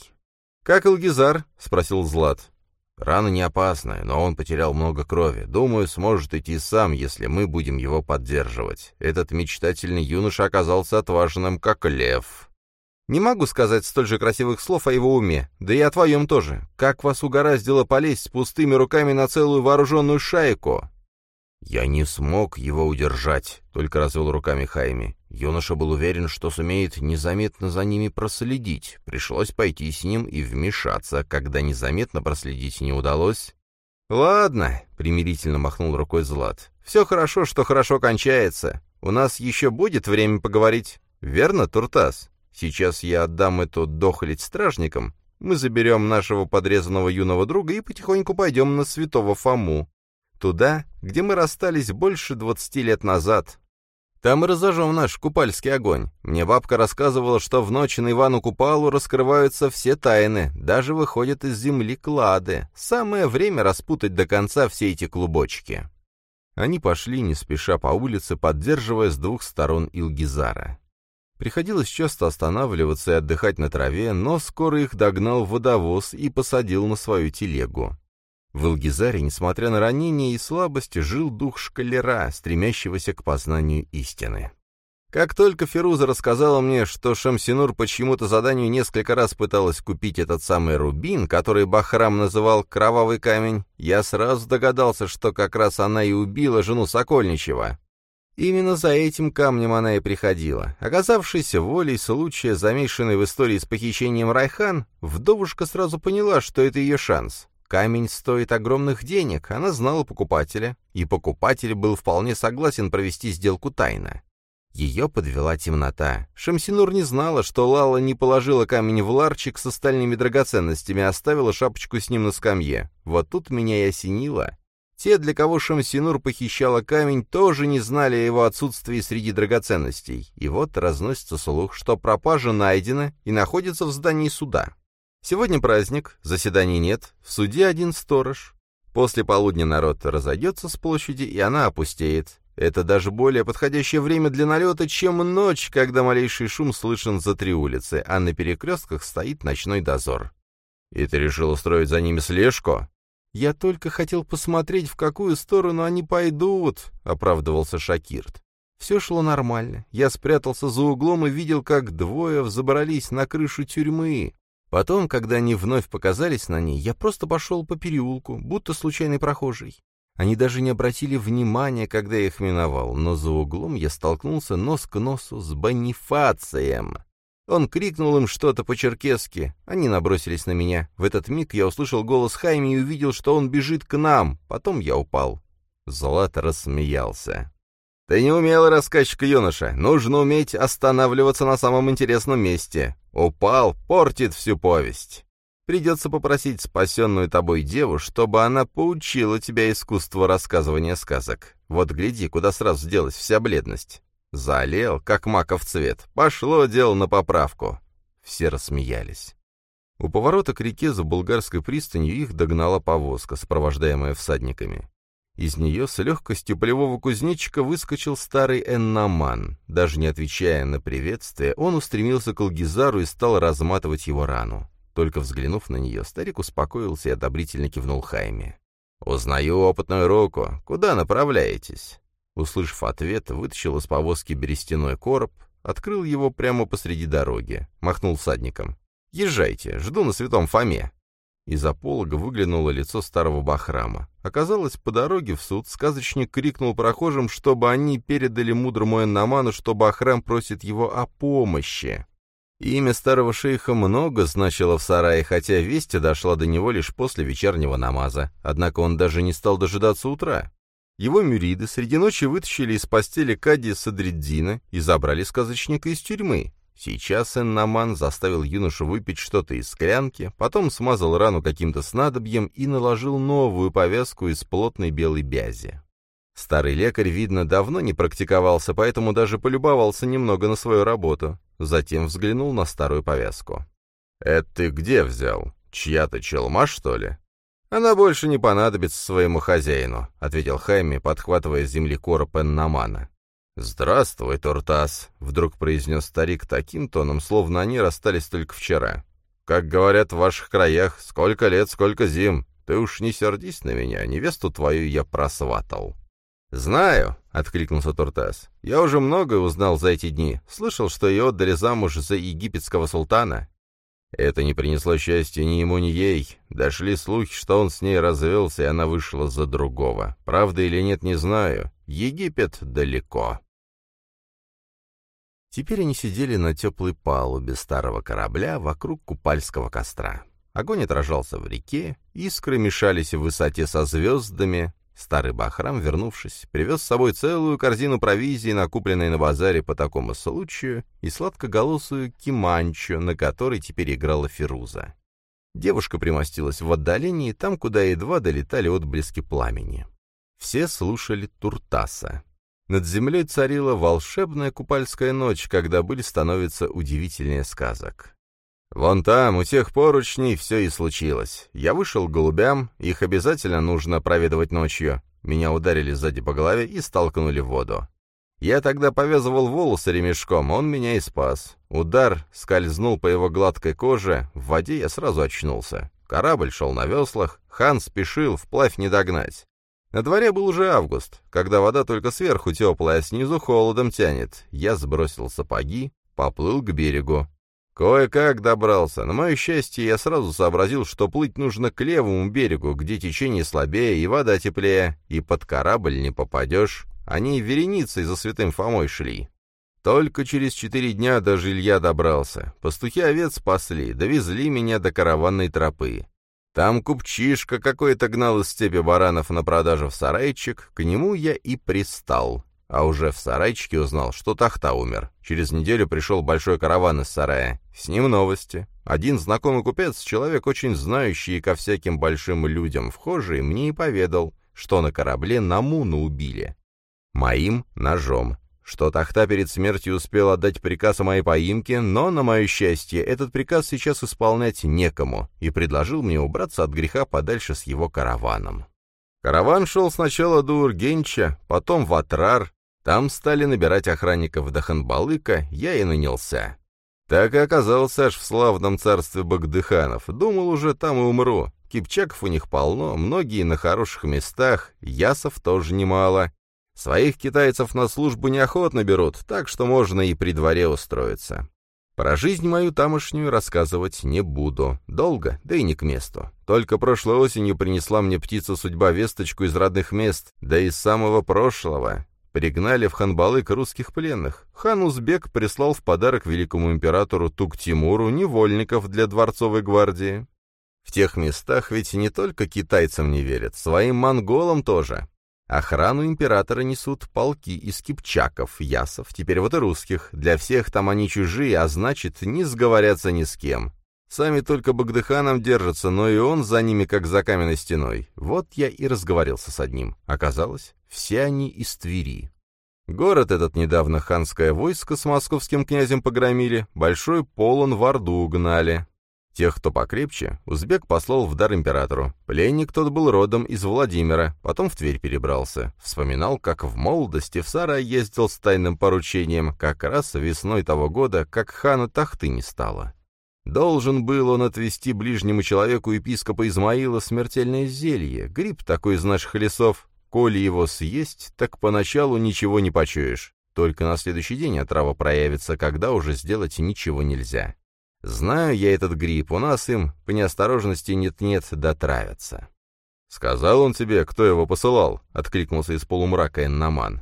«Как Илгизар?» — спросил Злат. Рана не опасная, но он потерял много крови. Думаю, сможет идти сам, если мы будем его поддерживать. Этот мечтательный юноша оказался отважным, как лев. Не могу сказать столь же красивых слов о его уме, да и о твоем тоже. Как вас угораздило полезть с пустыми руками на целую вооруженную шайку? «Я не смог его удержать», — только развел руками Хайми. Юноша был уверен, что сумеет незаметно за ними проследить. Пришлось пойти с ним и вмешаться. Когда незаметно проследить не удалось... «Ладно», — примирительно махнул рукой Злат. «Все хорошо, что хорошо кончается. У нас еще будет время поговорить. Верно, Туртас? Сейчас я отдам эту дохлить стражникам. Мы заберем нашего подрезанного юного друга и потихоньку пойдем на святого Фому. Туда, где мы расстались больше двадцати лет назад. Там и разожжем наш купальский огонь. Мне бабка рассказывала, что в ночь на Ивану Купалу раскрываются все тайны, даже выходят из земли клады. Самое время распутать до конца все эти клубочки. Они пошли не спеша по улице, поддерживая с двух сторон Илгизара. Приходилось часто останавливаться и отдыхать на траве, но скоро их догнал водовоз и посадил на свою телегу. В Илгизаре, несмотря на ранения и слабость, жил дух шкалера, стремящегося к познанию истины. Как только Феруза рассказала мне, что Шамсинур по чьему-то заданию несколько раз пыталась купить этот самый рубин, который Бахрам называл «кровавый камень», я сразу догадался, что как раз она и убила жену Сокольничева. Именно за этим камнем она и приходила. Оказавшись волей случая, замешанной в истории с похищением Райхан, вдовушка сразу поняла, что это ее шанс. Камень стоит огромных денег, она знала покупателя, и покупатель был вполне согласен провести сделку тайно. Ее подвела темнота. Шамсинур не знала, что Лала не положила камень в ларчик с остальными драгоценностями, а оставила шапочку с ним на скамье. Вот тут меня и осенило. Те, для кого Шамсинур похищала камень, тоже не знали о его отсутствии среди драгоценностей. И вот разносится слух, что пропажа найдена и находится в здании суда. Сегодня праздник, заседаний нет, в суде один сторож. После полудня народ разойдется с площади, и она опустеет. Это даже более подходящее время для налета, чем ночь, когда малейший шум слышен за три улицы, а на перекрестках стоит ночной дозор. «И ты решил устроить за ними слежку?» «Я только хотел посмотреть, в какую сторону они пойдут», — оправдывался Шакирт. Все шло нормально. Я спрятался за углом и видел, как двое взобрались на крышу тюрьмы. Потом, когда они вновь показались на ней, я просто пошел по переулку, будто случайный прохожий. Они даже не обратили внимания, когда я их миновал, но за углом я столкнулся нос к носу с Бонифацием. Он крикнул им что-то по-черкесски. Они набросились на меня. В этот миг я услышал голос Хайми и увидел, что он бежит к нам. Потом я упал. Злат рассмеялся. «Ты не умелый рассказчик, юноша. Нужно уметь останавливаться на самом интересном месте. Упал, портит всю повесть. Придется попросить спасенную тобой деву, чтобы она поучила тебя искусству рассказывания сказок. Вот гляди, куда сразу делась вся бледность. Залел, как маков цвет. Пошло дело на поправку». Все рассмеялись. У поворота к реке за булгарской пристанью их догнала повозка, сопровождаемая всадниками. Из нее с легкостью полевого кузнечика выскочил старый Эннаман. Даже не отвечая на приветствие, он устремился к Алгизару и стал разматывать его рану. Только взглянув на нее, старик успокоился и одобрительно кивнул Хайме. «Узнаю опытную руку. Куда направляетесь?» Услышав ответ, вытащил из повозки берестяной короб, открыл его прямо посреди дороги, махнул садником. «Езжайте, жду на святом Фоме». Из-за полога выглянуло лицо старого Бахрама. Оказалось, по дороге в суд сказочник крикнул прохожим, чтобы они передали мудрому Эннаману, что Бахрам просит его о помощи. Имя старого шейха много значило в сарае, хотя весть дошла до него лишь после вечернего намаза. Однако он даже не стал дожидаться утра. Его мюриды среди ночи вытащили из постели Кади Садриддина и забрали сказочника из тюрьмы. Сейчас Эннаман заставил юношу выпить что-то из склянки, потом смазал рану каким-то снадобьем и наложил новую повязку из плотной белой бязи. Старый лекарь, видно, давно не практиковался, поэтому даже полюбовался немного на свою работу. Затем взглянул на старую повязку. «Это ты где взял? Чья-то челма, что ли?» «Она больше не понадобится своему хозяину», — ответил Хайми, подхватывая с земли короб Эннамана. «Здравствуй, Туртас», — вдруг произнес старик таким тоном, словно они расстались только вчера. «Как говорят в ваших краях, сколько лет, сколько зим. Ты уж не сердись на меня, невесту твою я просватал». «Знаю», — откликнулся Туртас. «Я уже многое узнал за эти дни. Слышал, что ее отдали замуж за египетского султана». Это не принесло счастья ни ему, ни ей. Дошли слухи, что он с ней развелся, и она вышла за другого. Правда или нет, не знаю. Египет далеко. Теперь они сидели на теплой палубе старого корабля вокруг купальского костра. Огонь отражался в реке, искры мешались в высоте со звездами, Старый Бахрам, вернувшись, привез с собой целую корзину провизии, накупленной на базаре по такому случаю, и сладкоголосую киманчо, на которой теперь играла Фируза. Девушка примостилась в отдалении, там, куда едва долетали отблески пламени. Все слушали Туртаса. Над землей царила волшебная купальская ночь, когда быль становится удивительнее сказок. Вон там, у тех поручней, все и случилось. Я вышел к голубям, их обязательно нужно проведывать ночью. Меня ударили сзади по голове и столкнули в воду. Я тогда повязывал волосы ремешком, он меня и спас. Удар скользнул по его гладкой коже, в воде я сразу очнулся. Корабль шел на веслах, хан спешил, вплавь не догнать. На дворе был уже август, когда вода только сверху теплая, а снизу холодом тянет. Я сбросил сапоги, поплыл к берегу. Кое-как добрался. На мое счастье, я сразу сообразил, что плыть нужно к левому берегу, где течение слабее и вода теплее, и под корабль не попадешь. Они вереницей за святым Фомой шли. Только через четыре дня до жилья добрался. Пастухи овец спасли, довезли меня до караванной тропы. Там купчишка какой-то гнал из степи баранов на продажу в сарайчик, к нему я и пристал. А уже в сарайчике узнал, что Тахта умер. Через неделю пришел большой караван из сарая. С ним новости. Один знакомый купец, человек очень знающий ко всяким большим людям вхожий, мне и поведал, что на корабле Намуна убили. Моим ножом. Что Тахта перед смертью успел отдать приказ о моей поимке, но, на мое счастье, этот приказ сейчас исполнять некому, и предложил мне убраться от греха подальше с его караваном. Караван шел сначала до Ургенча, потом в Атрар, там стали набирать охранников до Ханбалыка, я и нанялся. Так и оказался аж в славном царстве Багдыханов. Думал уже, там и умру. Кипчаков у них полно, многие на хороших местах, ясов тоже немало. Своих китайцев на службу неохотно берут, так что можно и при дворе устроиться. Про жизнь мою тамошнюю рассказывать не буду. Долго, да и не к месту. Только прошлой осенью принесла мне птица судьба весточку из родных мест, да из самого прошлого. Пригнали в Ханбалык русских пленных. Хан Узбек прислал в подарок великому императору Тук-Тимуру невольников для дворцовой гвардии. В тех местах ведь не только китайцам не верят, своим монголам тоже. Охрану императора несут полки из кипчаков, ясов, теперь вот и русских. Для всех там они чужие, а значит, не сговорятся ни с кем. Сами только Багдыханом держатся, но и он за ними как за каменной стеной. Вот я и разговорился с одним. Оказалось, все они из Твери. Город этот недавно ханское войско с московским князем погромили, большой полон в Орду угнали. Тех, кто покрепче, узбек послал в дар императору. Пленник тот был родом из Владимира, потом в Тверь перебрался. Вспоминал, как в молодости в сарай ездил с тайным поручением, как раз весной того года, как хана Тахты не стало. Должен был он отвести ближнему человеку епископа Измаила смертельное зелье, гриб такой из наших лесов. Коли его съесть, так поначалу ничего не почуешь. Только на следующий день отрава проявится, когда уже сделать ничего нельзя. Знаю я этот гриб, у нас им по неосторожности нет-нет дотравятся. «Сказал он тебе, кто его посылал?» — откликнулся из полумрака Эннаман.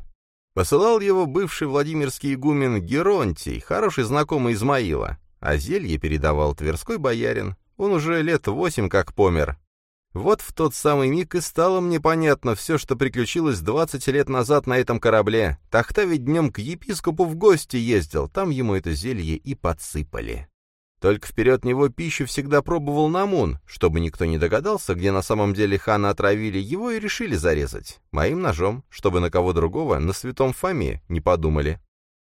Посылал его бывший Владимирский игумен Геронтий, хороший знакомый Измаила. А зелье передавал тверской боярин. Он уже лет восемь как помер. Вот в тот самый миг и стало мне понятно все, что приключилось двадцать лет назад на этом корабле. Тахта ведь днем к епископу в гости ездил, там ему это зелье и подсыпали. Только вперед него пищу всегда пробовал Намун, чтобы никто не догадался, где на самом деле хана отравили, его и решили зарезать. Моим ножом, чтобы на кого другого, на святом Фоме, не подумали.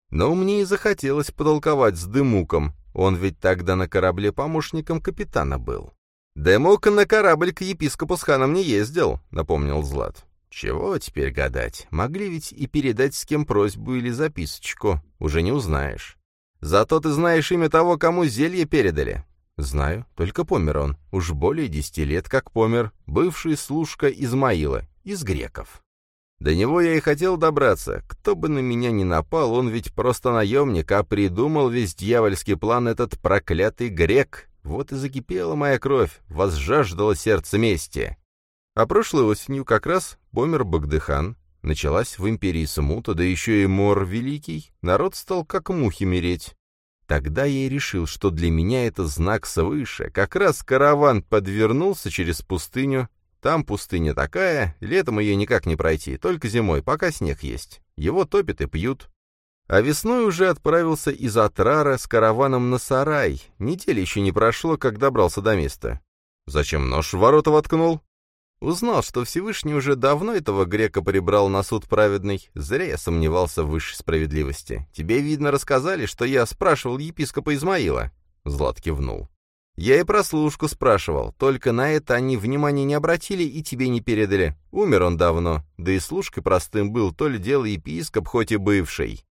Но мне и захотелось потолковать с Дымуком, он ведь тогда на корабле помощником капитана был. «Дымук на корабль к епископу с ханом не ездил», — напомнил Злат. «Чего теперь гадать? Могли ведь и передать с кем просьбу или записочку. Уже не узнаешь. Зато ты знаешь имя того, кому зелье передали. Знаю, только помер он. Уж более десяти лет как помер бывший служка Измаила, из греков. До него я и хотел добраться. Кто бы на меня ни напал, он ведь просто наемник, а придумал весь дьявольский план этот проклятый грек. Вот и закипела моя кровь, возжаждало сердце мести. А прошлой осенью как раз помер Багдыхан. Началась в империи смута, да еще и мор великий. Народ стал как мухи мереть. Тогда я и решил, что для меня это знак свыше. Как раз караван подвернулся через пустыню, там пустыня такая, летом ее никак не пройти, только зимой, пока снег есть. Его топят и пьют. А весной уже отправился из Атрара с караваном на сарай. Недели еще не прошло, как добрался до места. Зачем нож в ворота воткнул? Узнал, что Всевышний уже давно этого грека прибрал на суд праведный. Зря я сомневался в высшей справедливости. Тебе, видно, рассказали, что я спрашивал епископа Измаила. Злат кивнул. Я и про служку спрашивал, только на это они внимания не обратили и тебе не передали. Умер он давно, да и служкой простым был, то ли дело епископ, хоть и бывший.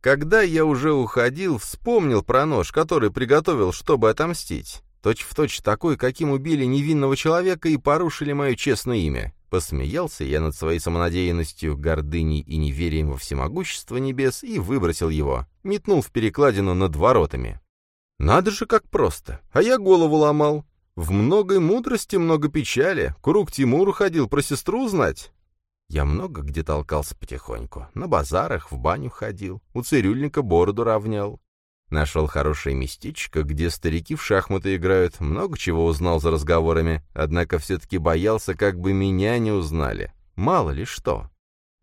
Когда я уже уходил, вспомнил про нож, который приготовил, чтобы отомстить. Точь-в-точь точь такой, каким убили невинного человека и порушили мое честное имя. Посмеялся я над своей самонадеянностью, гордыней и неверием во всемогущество небес и выбросил его, метнул в перекладину над воротами. Надо же, как просто. А я голову ломал. В многой мудрости много печали. Круг Тимуру ходил про сестру узнать. Я много где толкался потихоньку. На базарах, в баню ходил. У цирюльника бороду равнял. Нашел хорошее местечко, где старики в шахматы играют. Много чего узнал за разговорами. Однако все-таки боялся, как бы меня не узнали. Мало ли что.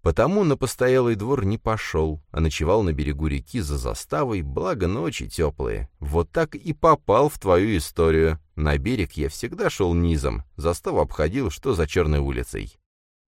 Потому на постоялый двор не пошел, а ночевал на берегу реки за заставой, благо ночи теплые. Вот так и попал в твою историю. На берег я всегда шел низом, заставу обходил, что за черной улицей.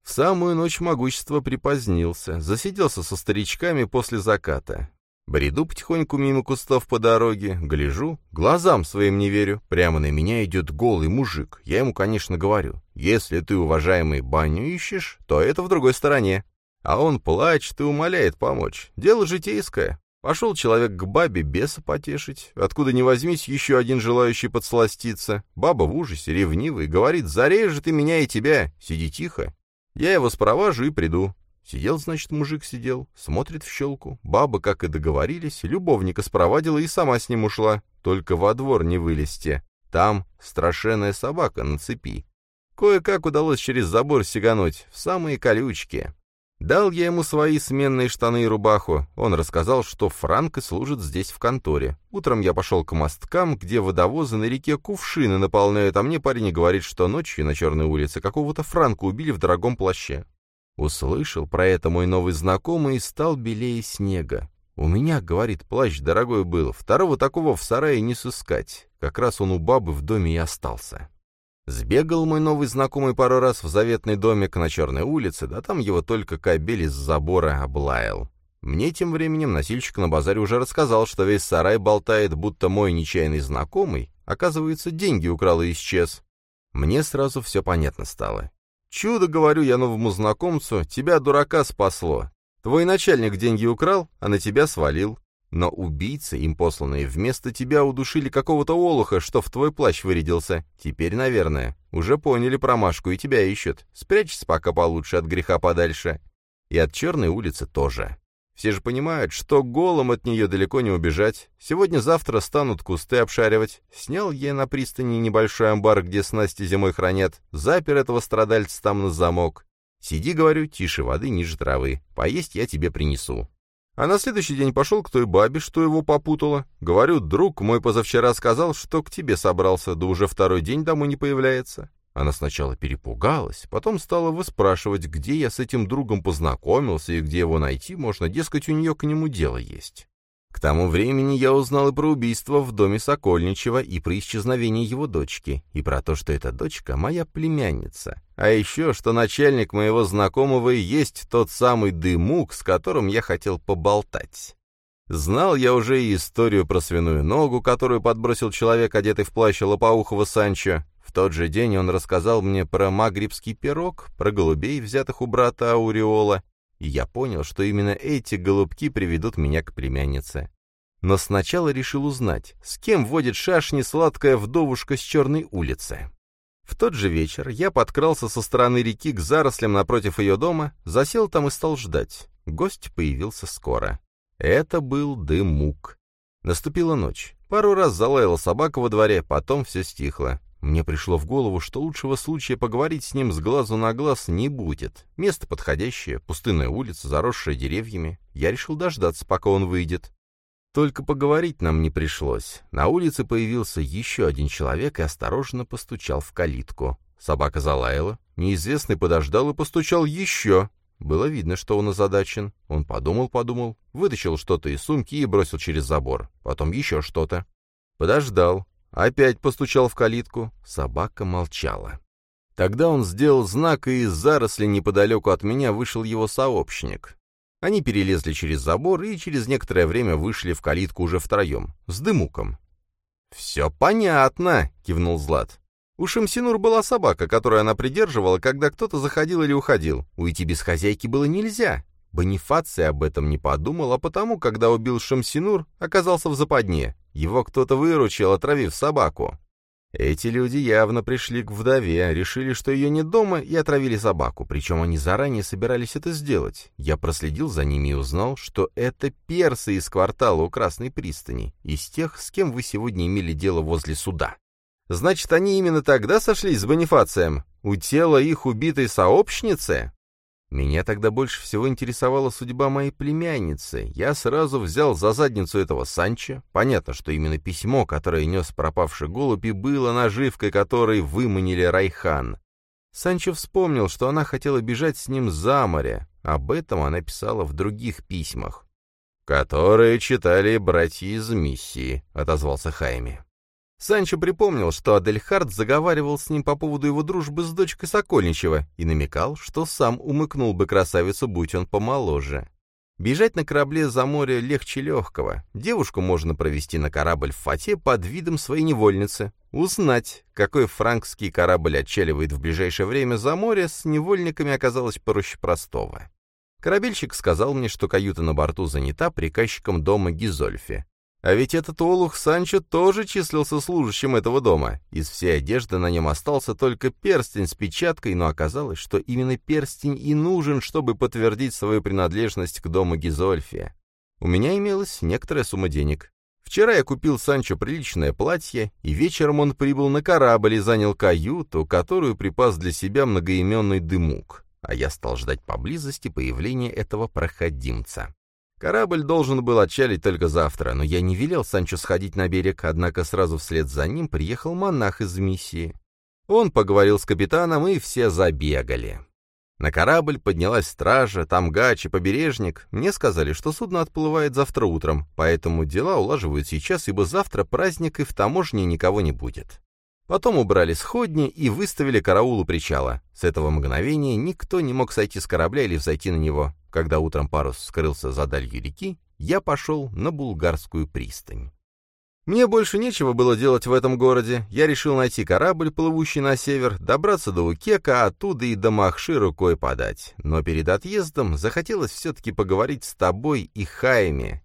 В самую ночь могущества припозднился, засиделся со старичками после заката. Бреду потихоньку мимо кустов по дороге, гляжу, глазам своим не верю. Прямо на меня идет голый мужик. Я ему, конечно, говорю, если ты, уважаемый, баню ищешь, то это в другой стороне. А он плачет и умоляет помочь. Дело житейское. Пошел человек к бабе беса потешить. Откуда ни возьмись, еще один желающий подсластиться. Баба в ужасе, ревнивый, говорит, зарежет ты меня и тебя. Сиди тихо. Я его спровожу и приду. Сидел, значит, мужик сидел, смотрит в щелку. Баба, как и договорились, любовника спровадила и сама с ним ушла. Только во двор не вылезти. Там страшенная собака на цепи. Кое-как удалось через забор сигануть, в самые колючки. Дал я ему свои сменные штаны и рубаху. Он рассказал, что Франко служит здесь в конторе. Утром я пошел к мосткам, где водовозы на реке кувшины наполняют, а мне парень говорит, что ночью на Черной улице какого-то Франка убили в дорогом плаще. Услышал про это мой новый знакомый и стал белее снега. «У меня, — говорит, — плащ дорогой был, второго такого в сарае не сыскать. Как раз он у бабы в доме и остался». Сбегал мой новый знакомый пару раз в заветный домик на Черной улице, да там его только кабель из забора облаял. Мне тем временем носильщик на базаре уже рассказал, что весь сарай болтает, будто мой нечаянный знакомый, оказывается, деньги украл и исчез. Мне сразу все понятно стало. «Чудо, говорю я новому знакомцу, тебя, дурака, спасло. Твой начальник деньги украл, а на тебя свалил. Но убийцы, им посланные вместо тебя, удушили какого-то олуха, что в твой плащ вырядился. Теперь, наверное, уже поняли промашку и тебя ищут. Спрячься пока получше от греха подальше. И от черной улицы тоже. Все же понимают, что голым от нее далеко не убежать. Сегодня-завтра станут кусты обшаривать. Снял я на пристани небольшой амбар, где снасти зимой хранят. Запер этого страдальца там на замок. Сиди, говорю, тише воды, ниже травы. Поесть я тебе принесу. А на следующий день пошел к той бабе, что его попутала. Говорю, друг мой позавчера сказал, что к тебе собрался, да уже второй день домой не появляется. Она сначала перепугалась, потом стала выспрашивать, где я с этим другом познакомился и где его найти можно, дескать, у нее к нему дело есть. К тому времени я узнал и про убийство в доме Сокольничева, и про исчезновение его дочки, и про то, что эта дочка моя племянница. А еще, что начальник моего знакомого и есть тот самый Дымук, с которым я хотел поболтать. Знал я уже и историю про свиную ногу, которую подбросил человек, одетый в плащ лопоухого Санчо. Тот же день он рассказал мне про магрибский пирог, про голубей, взятых у брата Ауреола, и я понял, что именно эти голубки приведут меня к племяннице. Но сначала решил узнать, с кем водит шашни сладкая вдовушка с черной улицы. В тот же вечер я подкрался со стороны реки к зарослям напротив ее дома, засел там и стал ждать. Гость появился скоро. Это был Дымук. Наступила ночь. Пару раз залаяла собака во дворе, потом все стихло. Мне пришло в голову, что лучшего случая поговорить с ним с глазу на глаз не будет. Место подходящее, пустынная улица, заросшая деревьями. Я решил дождаться, пока он выйдет. Только поговорить нам не пришлось. На улице появился еще один человек и осторожно постучал в калитку. Собака залаяла. Неизвестный подождал и постучал еще. Было видно, что он озадачен. Он подумал-подумал, вытащил что-то из сумки и бросил через забор. Потом еще что-то. Подождал. Опять постучал в калитку. Собака молчала. Тогда он сделал знак, и из заросли неподалеку от меня вышел его сообщник. Они перелезли через забор и через некоторое время вышли в калитку уже втроем, с дымуком. «Все понятно», — кивнул Злат. У Шамсинур была собака, которую она придерживала, когда кто-то заходил или уходил. Уйти без хозяйки было нельзя. Бонифаций об этом не подумал, а потому, когда убил Шамсинур, оказался в западне. Его кто-то выручил, отравив собаку. Эти люди явно пришли к вдове, решили, что ее нет дома, и отравили собаку, причем они заранее собирались это сделать. Я проследил за ними и узнал, что это персы из квартала у Красной пристани, из тех, с кем вы сегодня имели дело возле суда. Значит, они именно тогда сошлись с Бонифацием? У тела их убитой сообщницы? Меня тогда больше всего интересовала судьба моей племянницы. Я сразу взял за задницу этого Санчо. Понятно, что именно письмо, которое нес пропавший голубь, и было наживкой, которой выманили Райхан. Санчо вспомнил, что она хотела бежать с ним за море. Об этом она писала в других письмах. «Которые читали братья из миссии», — отозвался Хайми. Санчо припомнил, что Адельхард заговаривал с ним по поводу его дружбы с дочкой Сокольничева и намекал, что сам умыкнул бы красавицу, будь он помоложе. Бежать на корабле за море легче легкого. Девушку можно провести на корабль в Фате под видом своей невольницы. Узнать, какой франкский корабль отчаливает в ближайшее время за море, с невольниками оказалось проще простого. Корабельщик сказал мне, что каюта на борту занята приказчиком дома Гизольфи. А ведь этот олух Санчо тоже числился служащим этого дома. Из всей одежды на нем остался только перстень с печаткой, но оказалось, что именно перстень и нужен, чтобы подтвердить свою принадлежность к дому Гизольфия. У меня имелась некоторая сумма денег. Вчера я купил Санчо приличное платье, и вечером он прибыл на корабль и занял каюту, которую припас для себя многоименный дымук, а я стал ждать поблизости появления этого проходимца. Корабль должен был отчалить только завтра, но я не велел Санчо сходить на берег, однако сразу вслед за ним приехал монах из миссии. Он поговорил с капитаном, и все забегали. На корабль поднялась стража, там гач и побережник. Мне сказали, что судно отплывает завтра утром, поэтому дела улаживают сейчас, ибо завтра праздник и в таможне никого не будет. Потом убрали сходни и выставили караул у причала. С этого мгновения никто не мог сойти с корабля или взойти на него. Когда утром парус скрылся за далью реки, я пошел на булгарскую пристань. Мне больше нечего было делать в этом городе. Я решил найти корабль, плывущий на север, добраться до Укека, оттуда и до Махши рукой подать. Но перед отъездом захотелось все-таки поговорить с тобой и Хайме,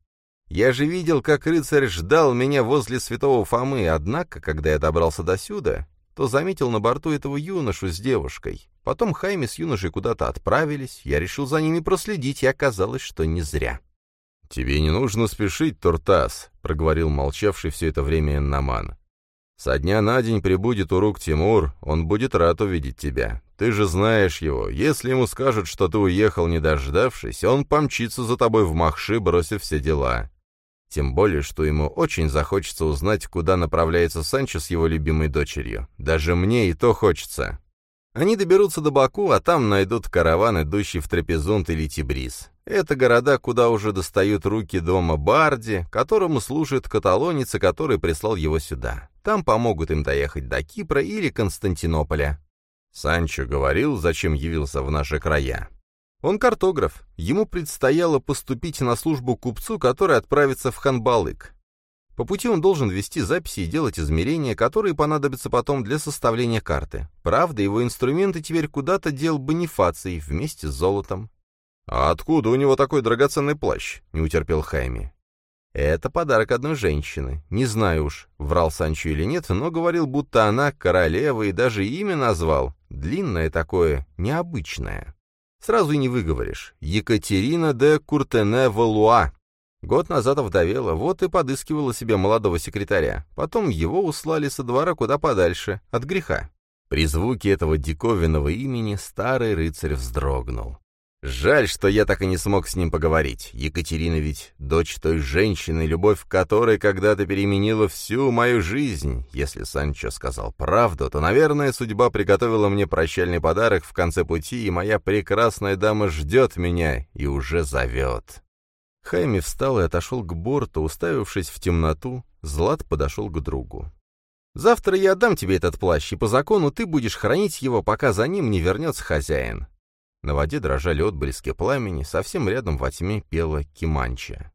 я же видел, как рыцарь ждал меня возле святого Фомы, однако, когда я добрался до сюда, то заметил на борту этого юношу с девушкой. Потом Хайми с юношей куда-то отправились, я решил за ними проследить, и оказалось, что не зря. «Тебе не нужно спешить, Туртас», — проговорил молчавший все это время Эннаман. «Со дня на день прибудет урук Тимур, он будет рад увидеть тебя. Ты же знаешь его. Если ему скажут, что ты уехал, не дождавшись, он помчится за тобой в Махши, бросив все дела. Тем более, что ему очень захочется узнать, куда направляется Санчо с его любимой дочерью. Даже мне и то хочется. Они доберутся до Баку, а там найдут караван, идущий в Трапезунт или Тибриз. Это города, куда уже достают руки дома Барди, которому служит каталонец, который прислал его сюда. Там помогут им доехать до Кипра или Константинополя. Санчо говорил, зачем явился в наши края. Он картограф. Ему предстояло поступить на службу купцу, который отправится в Ханбалык. По пути он должен вести записи и делать измерения, которые понадобятся потом для составления карты. Правда, его инструменты теперь куда-то дел Бонифаций вместе с золотом. «А откуда у него такой драгоценный плащ?» — не утерпел Хайми. Это подарок одной женщины. Не знаю уж, врал Санчо или нет, но говорил, будто она королева и даже имя назвал. Длинное такое, необычное. Сразу и не выговоришь. Екатерина де Куртене-Валуа. Год назад овдовела, вот и подыскивала себе молодого секретаря. Потом его услали со двора куда подальше, от греха. При звуке этого диковинного имени старый рыцарь вздрогнул. Жаль, что я так и не смог с ним поговорить. Екатерина ведь дочь той женщины, любовь которой когда-то переменила всю мою жизнь. Если Санчо сказал правду, то, наверное, судьба приготовила мне прощальный подарок в конце пути, и моя прекрасная дама ждет меня и уже зовет. Хайми встал и отошел к борту, уставившись в темноту, Злат подошел к другу. «Завтра я отдам тебе этот плащ, и по закону ты будешь хранить его, пока за ним не вернется хозяин. На воде дрожали отблески пламени, совсем рядом во тьме пела киманча.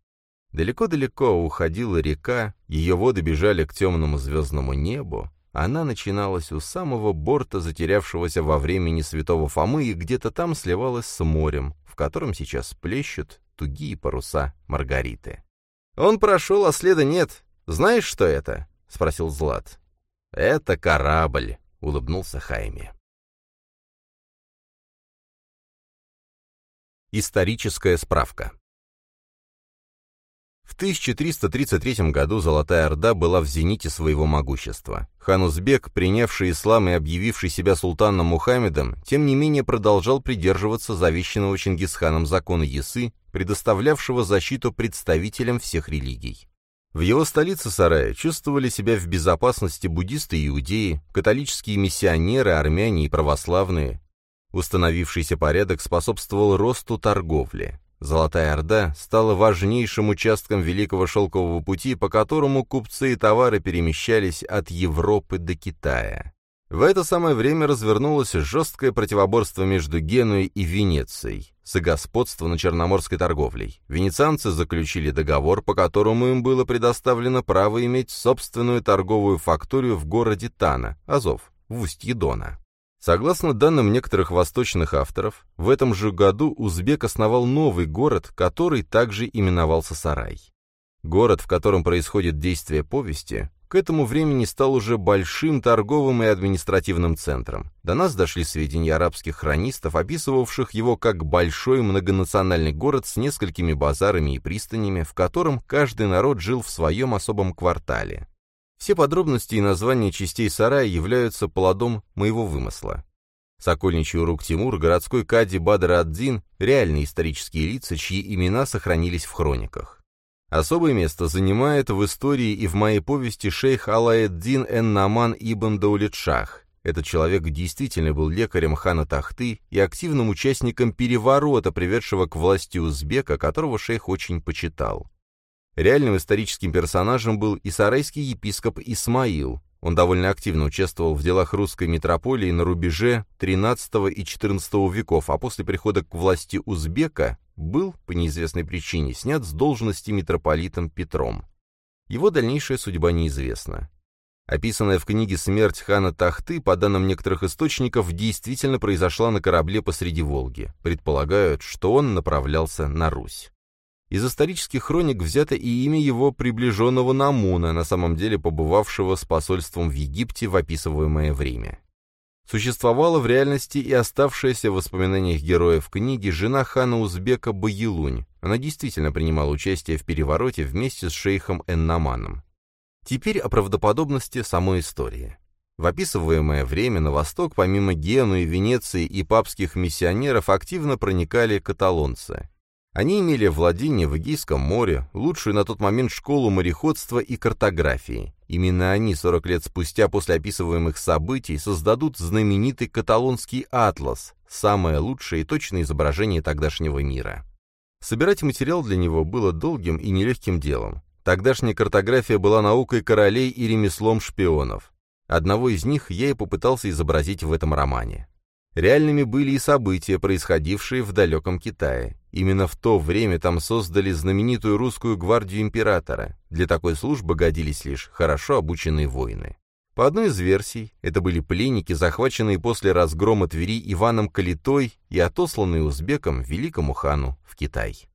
Далеко-далеко уходила река, ее воды бежали к темному звездному небу, она начиналась у самого борта, затерявшегося во времени святого Фомы, и где-то там сливалась с морем, в котором сейчас плещут тугие паруса Маргариты. «Он прошел, а следа нет. Знаешь, что это?» — спросил Злат. «Это корабль», — улыбнулся Хайме. Историческая справка. В 1333 году Золотая Орда была в зените своего могущества. Хан Узбек, принявший ислам и объявивший себя султаном Мухаммедом, тем не менее продолжал придерживаться завещанного Чингисханом закона Ясы, предоставлявшего защиту представителям всех религий. В его столице Сарая чувствовали себя в безопасности буддисты и иудеи, католические миссионеры, армяне и православные, Установившийся порядок способствовал росту торговли. Золотая Орда стала важнейшим участком Великого Шелкового пути, по которому купцы и товары перемещались от Европы до Китая. В это самое время развернулось жесткое противоборство между Генуей и Венецией за господство на черноморской торговлей. Венецианцы заключили договор, по которому им было предоставлено право иметь собственную торговую факторию в городе Тана, Азов, в устье Дона. Согласно данным некоторых восточных авторов, в этом же году Узбек основал новый город, который также именовался Сарай. Город, в котором происходит действие повести, к этому времени стал уже большим торговым и административным центром. До нас дошли сведения арабских хронистов, описывавших его как большой многонациональный город с несколькими базарами и пристанями, в котором каждый народ жил в своем особом квартале. Все подробности и названия частей сарая являются плодом моего вымысла. Сокольничий урук Тимур, городской кади Бадр ад-Дин – реальные исторические лица, чьи имена сохранились в хрониках. Особое место занимает в истории и в моей повести шейх Алаэддин эн-Наман ибн Даулетшах. Этот человек действительно был лекарем хана Тахты и активным участником переворота, приведшего к власти узбека, которого шейх очень почитал. Реальным историческим персонажем был и сарайский епископ Исмаил. Он довольно активно участвовал в делах русской митрополии на рубеже XIII и XIV веков, а после прихода к власти узбека был, по неизвестной причине, снят с должности митрополитом Петром. Его дальнейшая судьба неизвестна. Описанная в книге «Смерть хана Тахты», по данным некоторых источников, действительно произошла на корабле посреди Волги. Предполагают, что он направлялся на Русь. Из исторических хроник взято и имя его приближенного Намуна, на самом деле побывавшего с посольством в Египте в описываемое время. Существовала в реальности и оставшаяся в воспоминаниях героев книги жена хана Узбека Баелунь. Она действительно принимала участие в перевороте вместе с шейхом Эннаманом. Теперь о правдоподобности самой истории. В описываемое время на восток, помимо Генуи, Венеции и папских миссионеров, активно проникали каталонцы. Они имели владение в Эгейском море, лучшую на тот момент школу мореходства и картографии. Именно они 40 лет спустя после описываемых событий создадут знаменитый каталонский атлас, самое лучшее и точное изображение тогдашнего мира. Собирать материал для него было долгим и нелегким делом. Тогдашняя картография была наукой королей и ремеслом шпионов. Одного из них я и попытался изобразить в этом романе. Реальными были и события, происходившие в далеком Китае. Именно в то время там создали знаменитую русскую гвардию императора. Для такой службы годились лишь хорошо обученные воины. По одной из версий, это были пленники, захваченные после разгрома Твери Иваном Калитой и отосланные узбеком великому хану в Китай.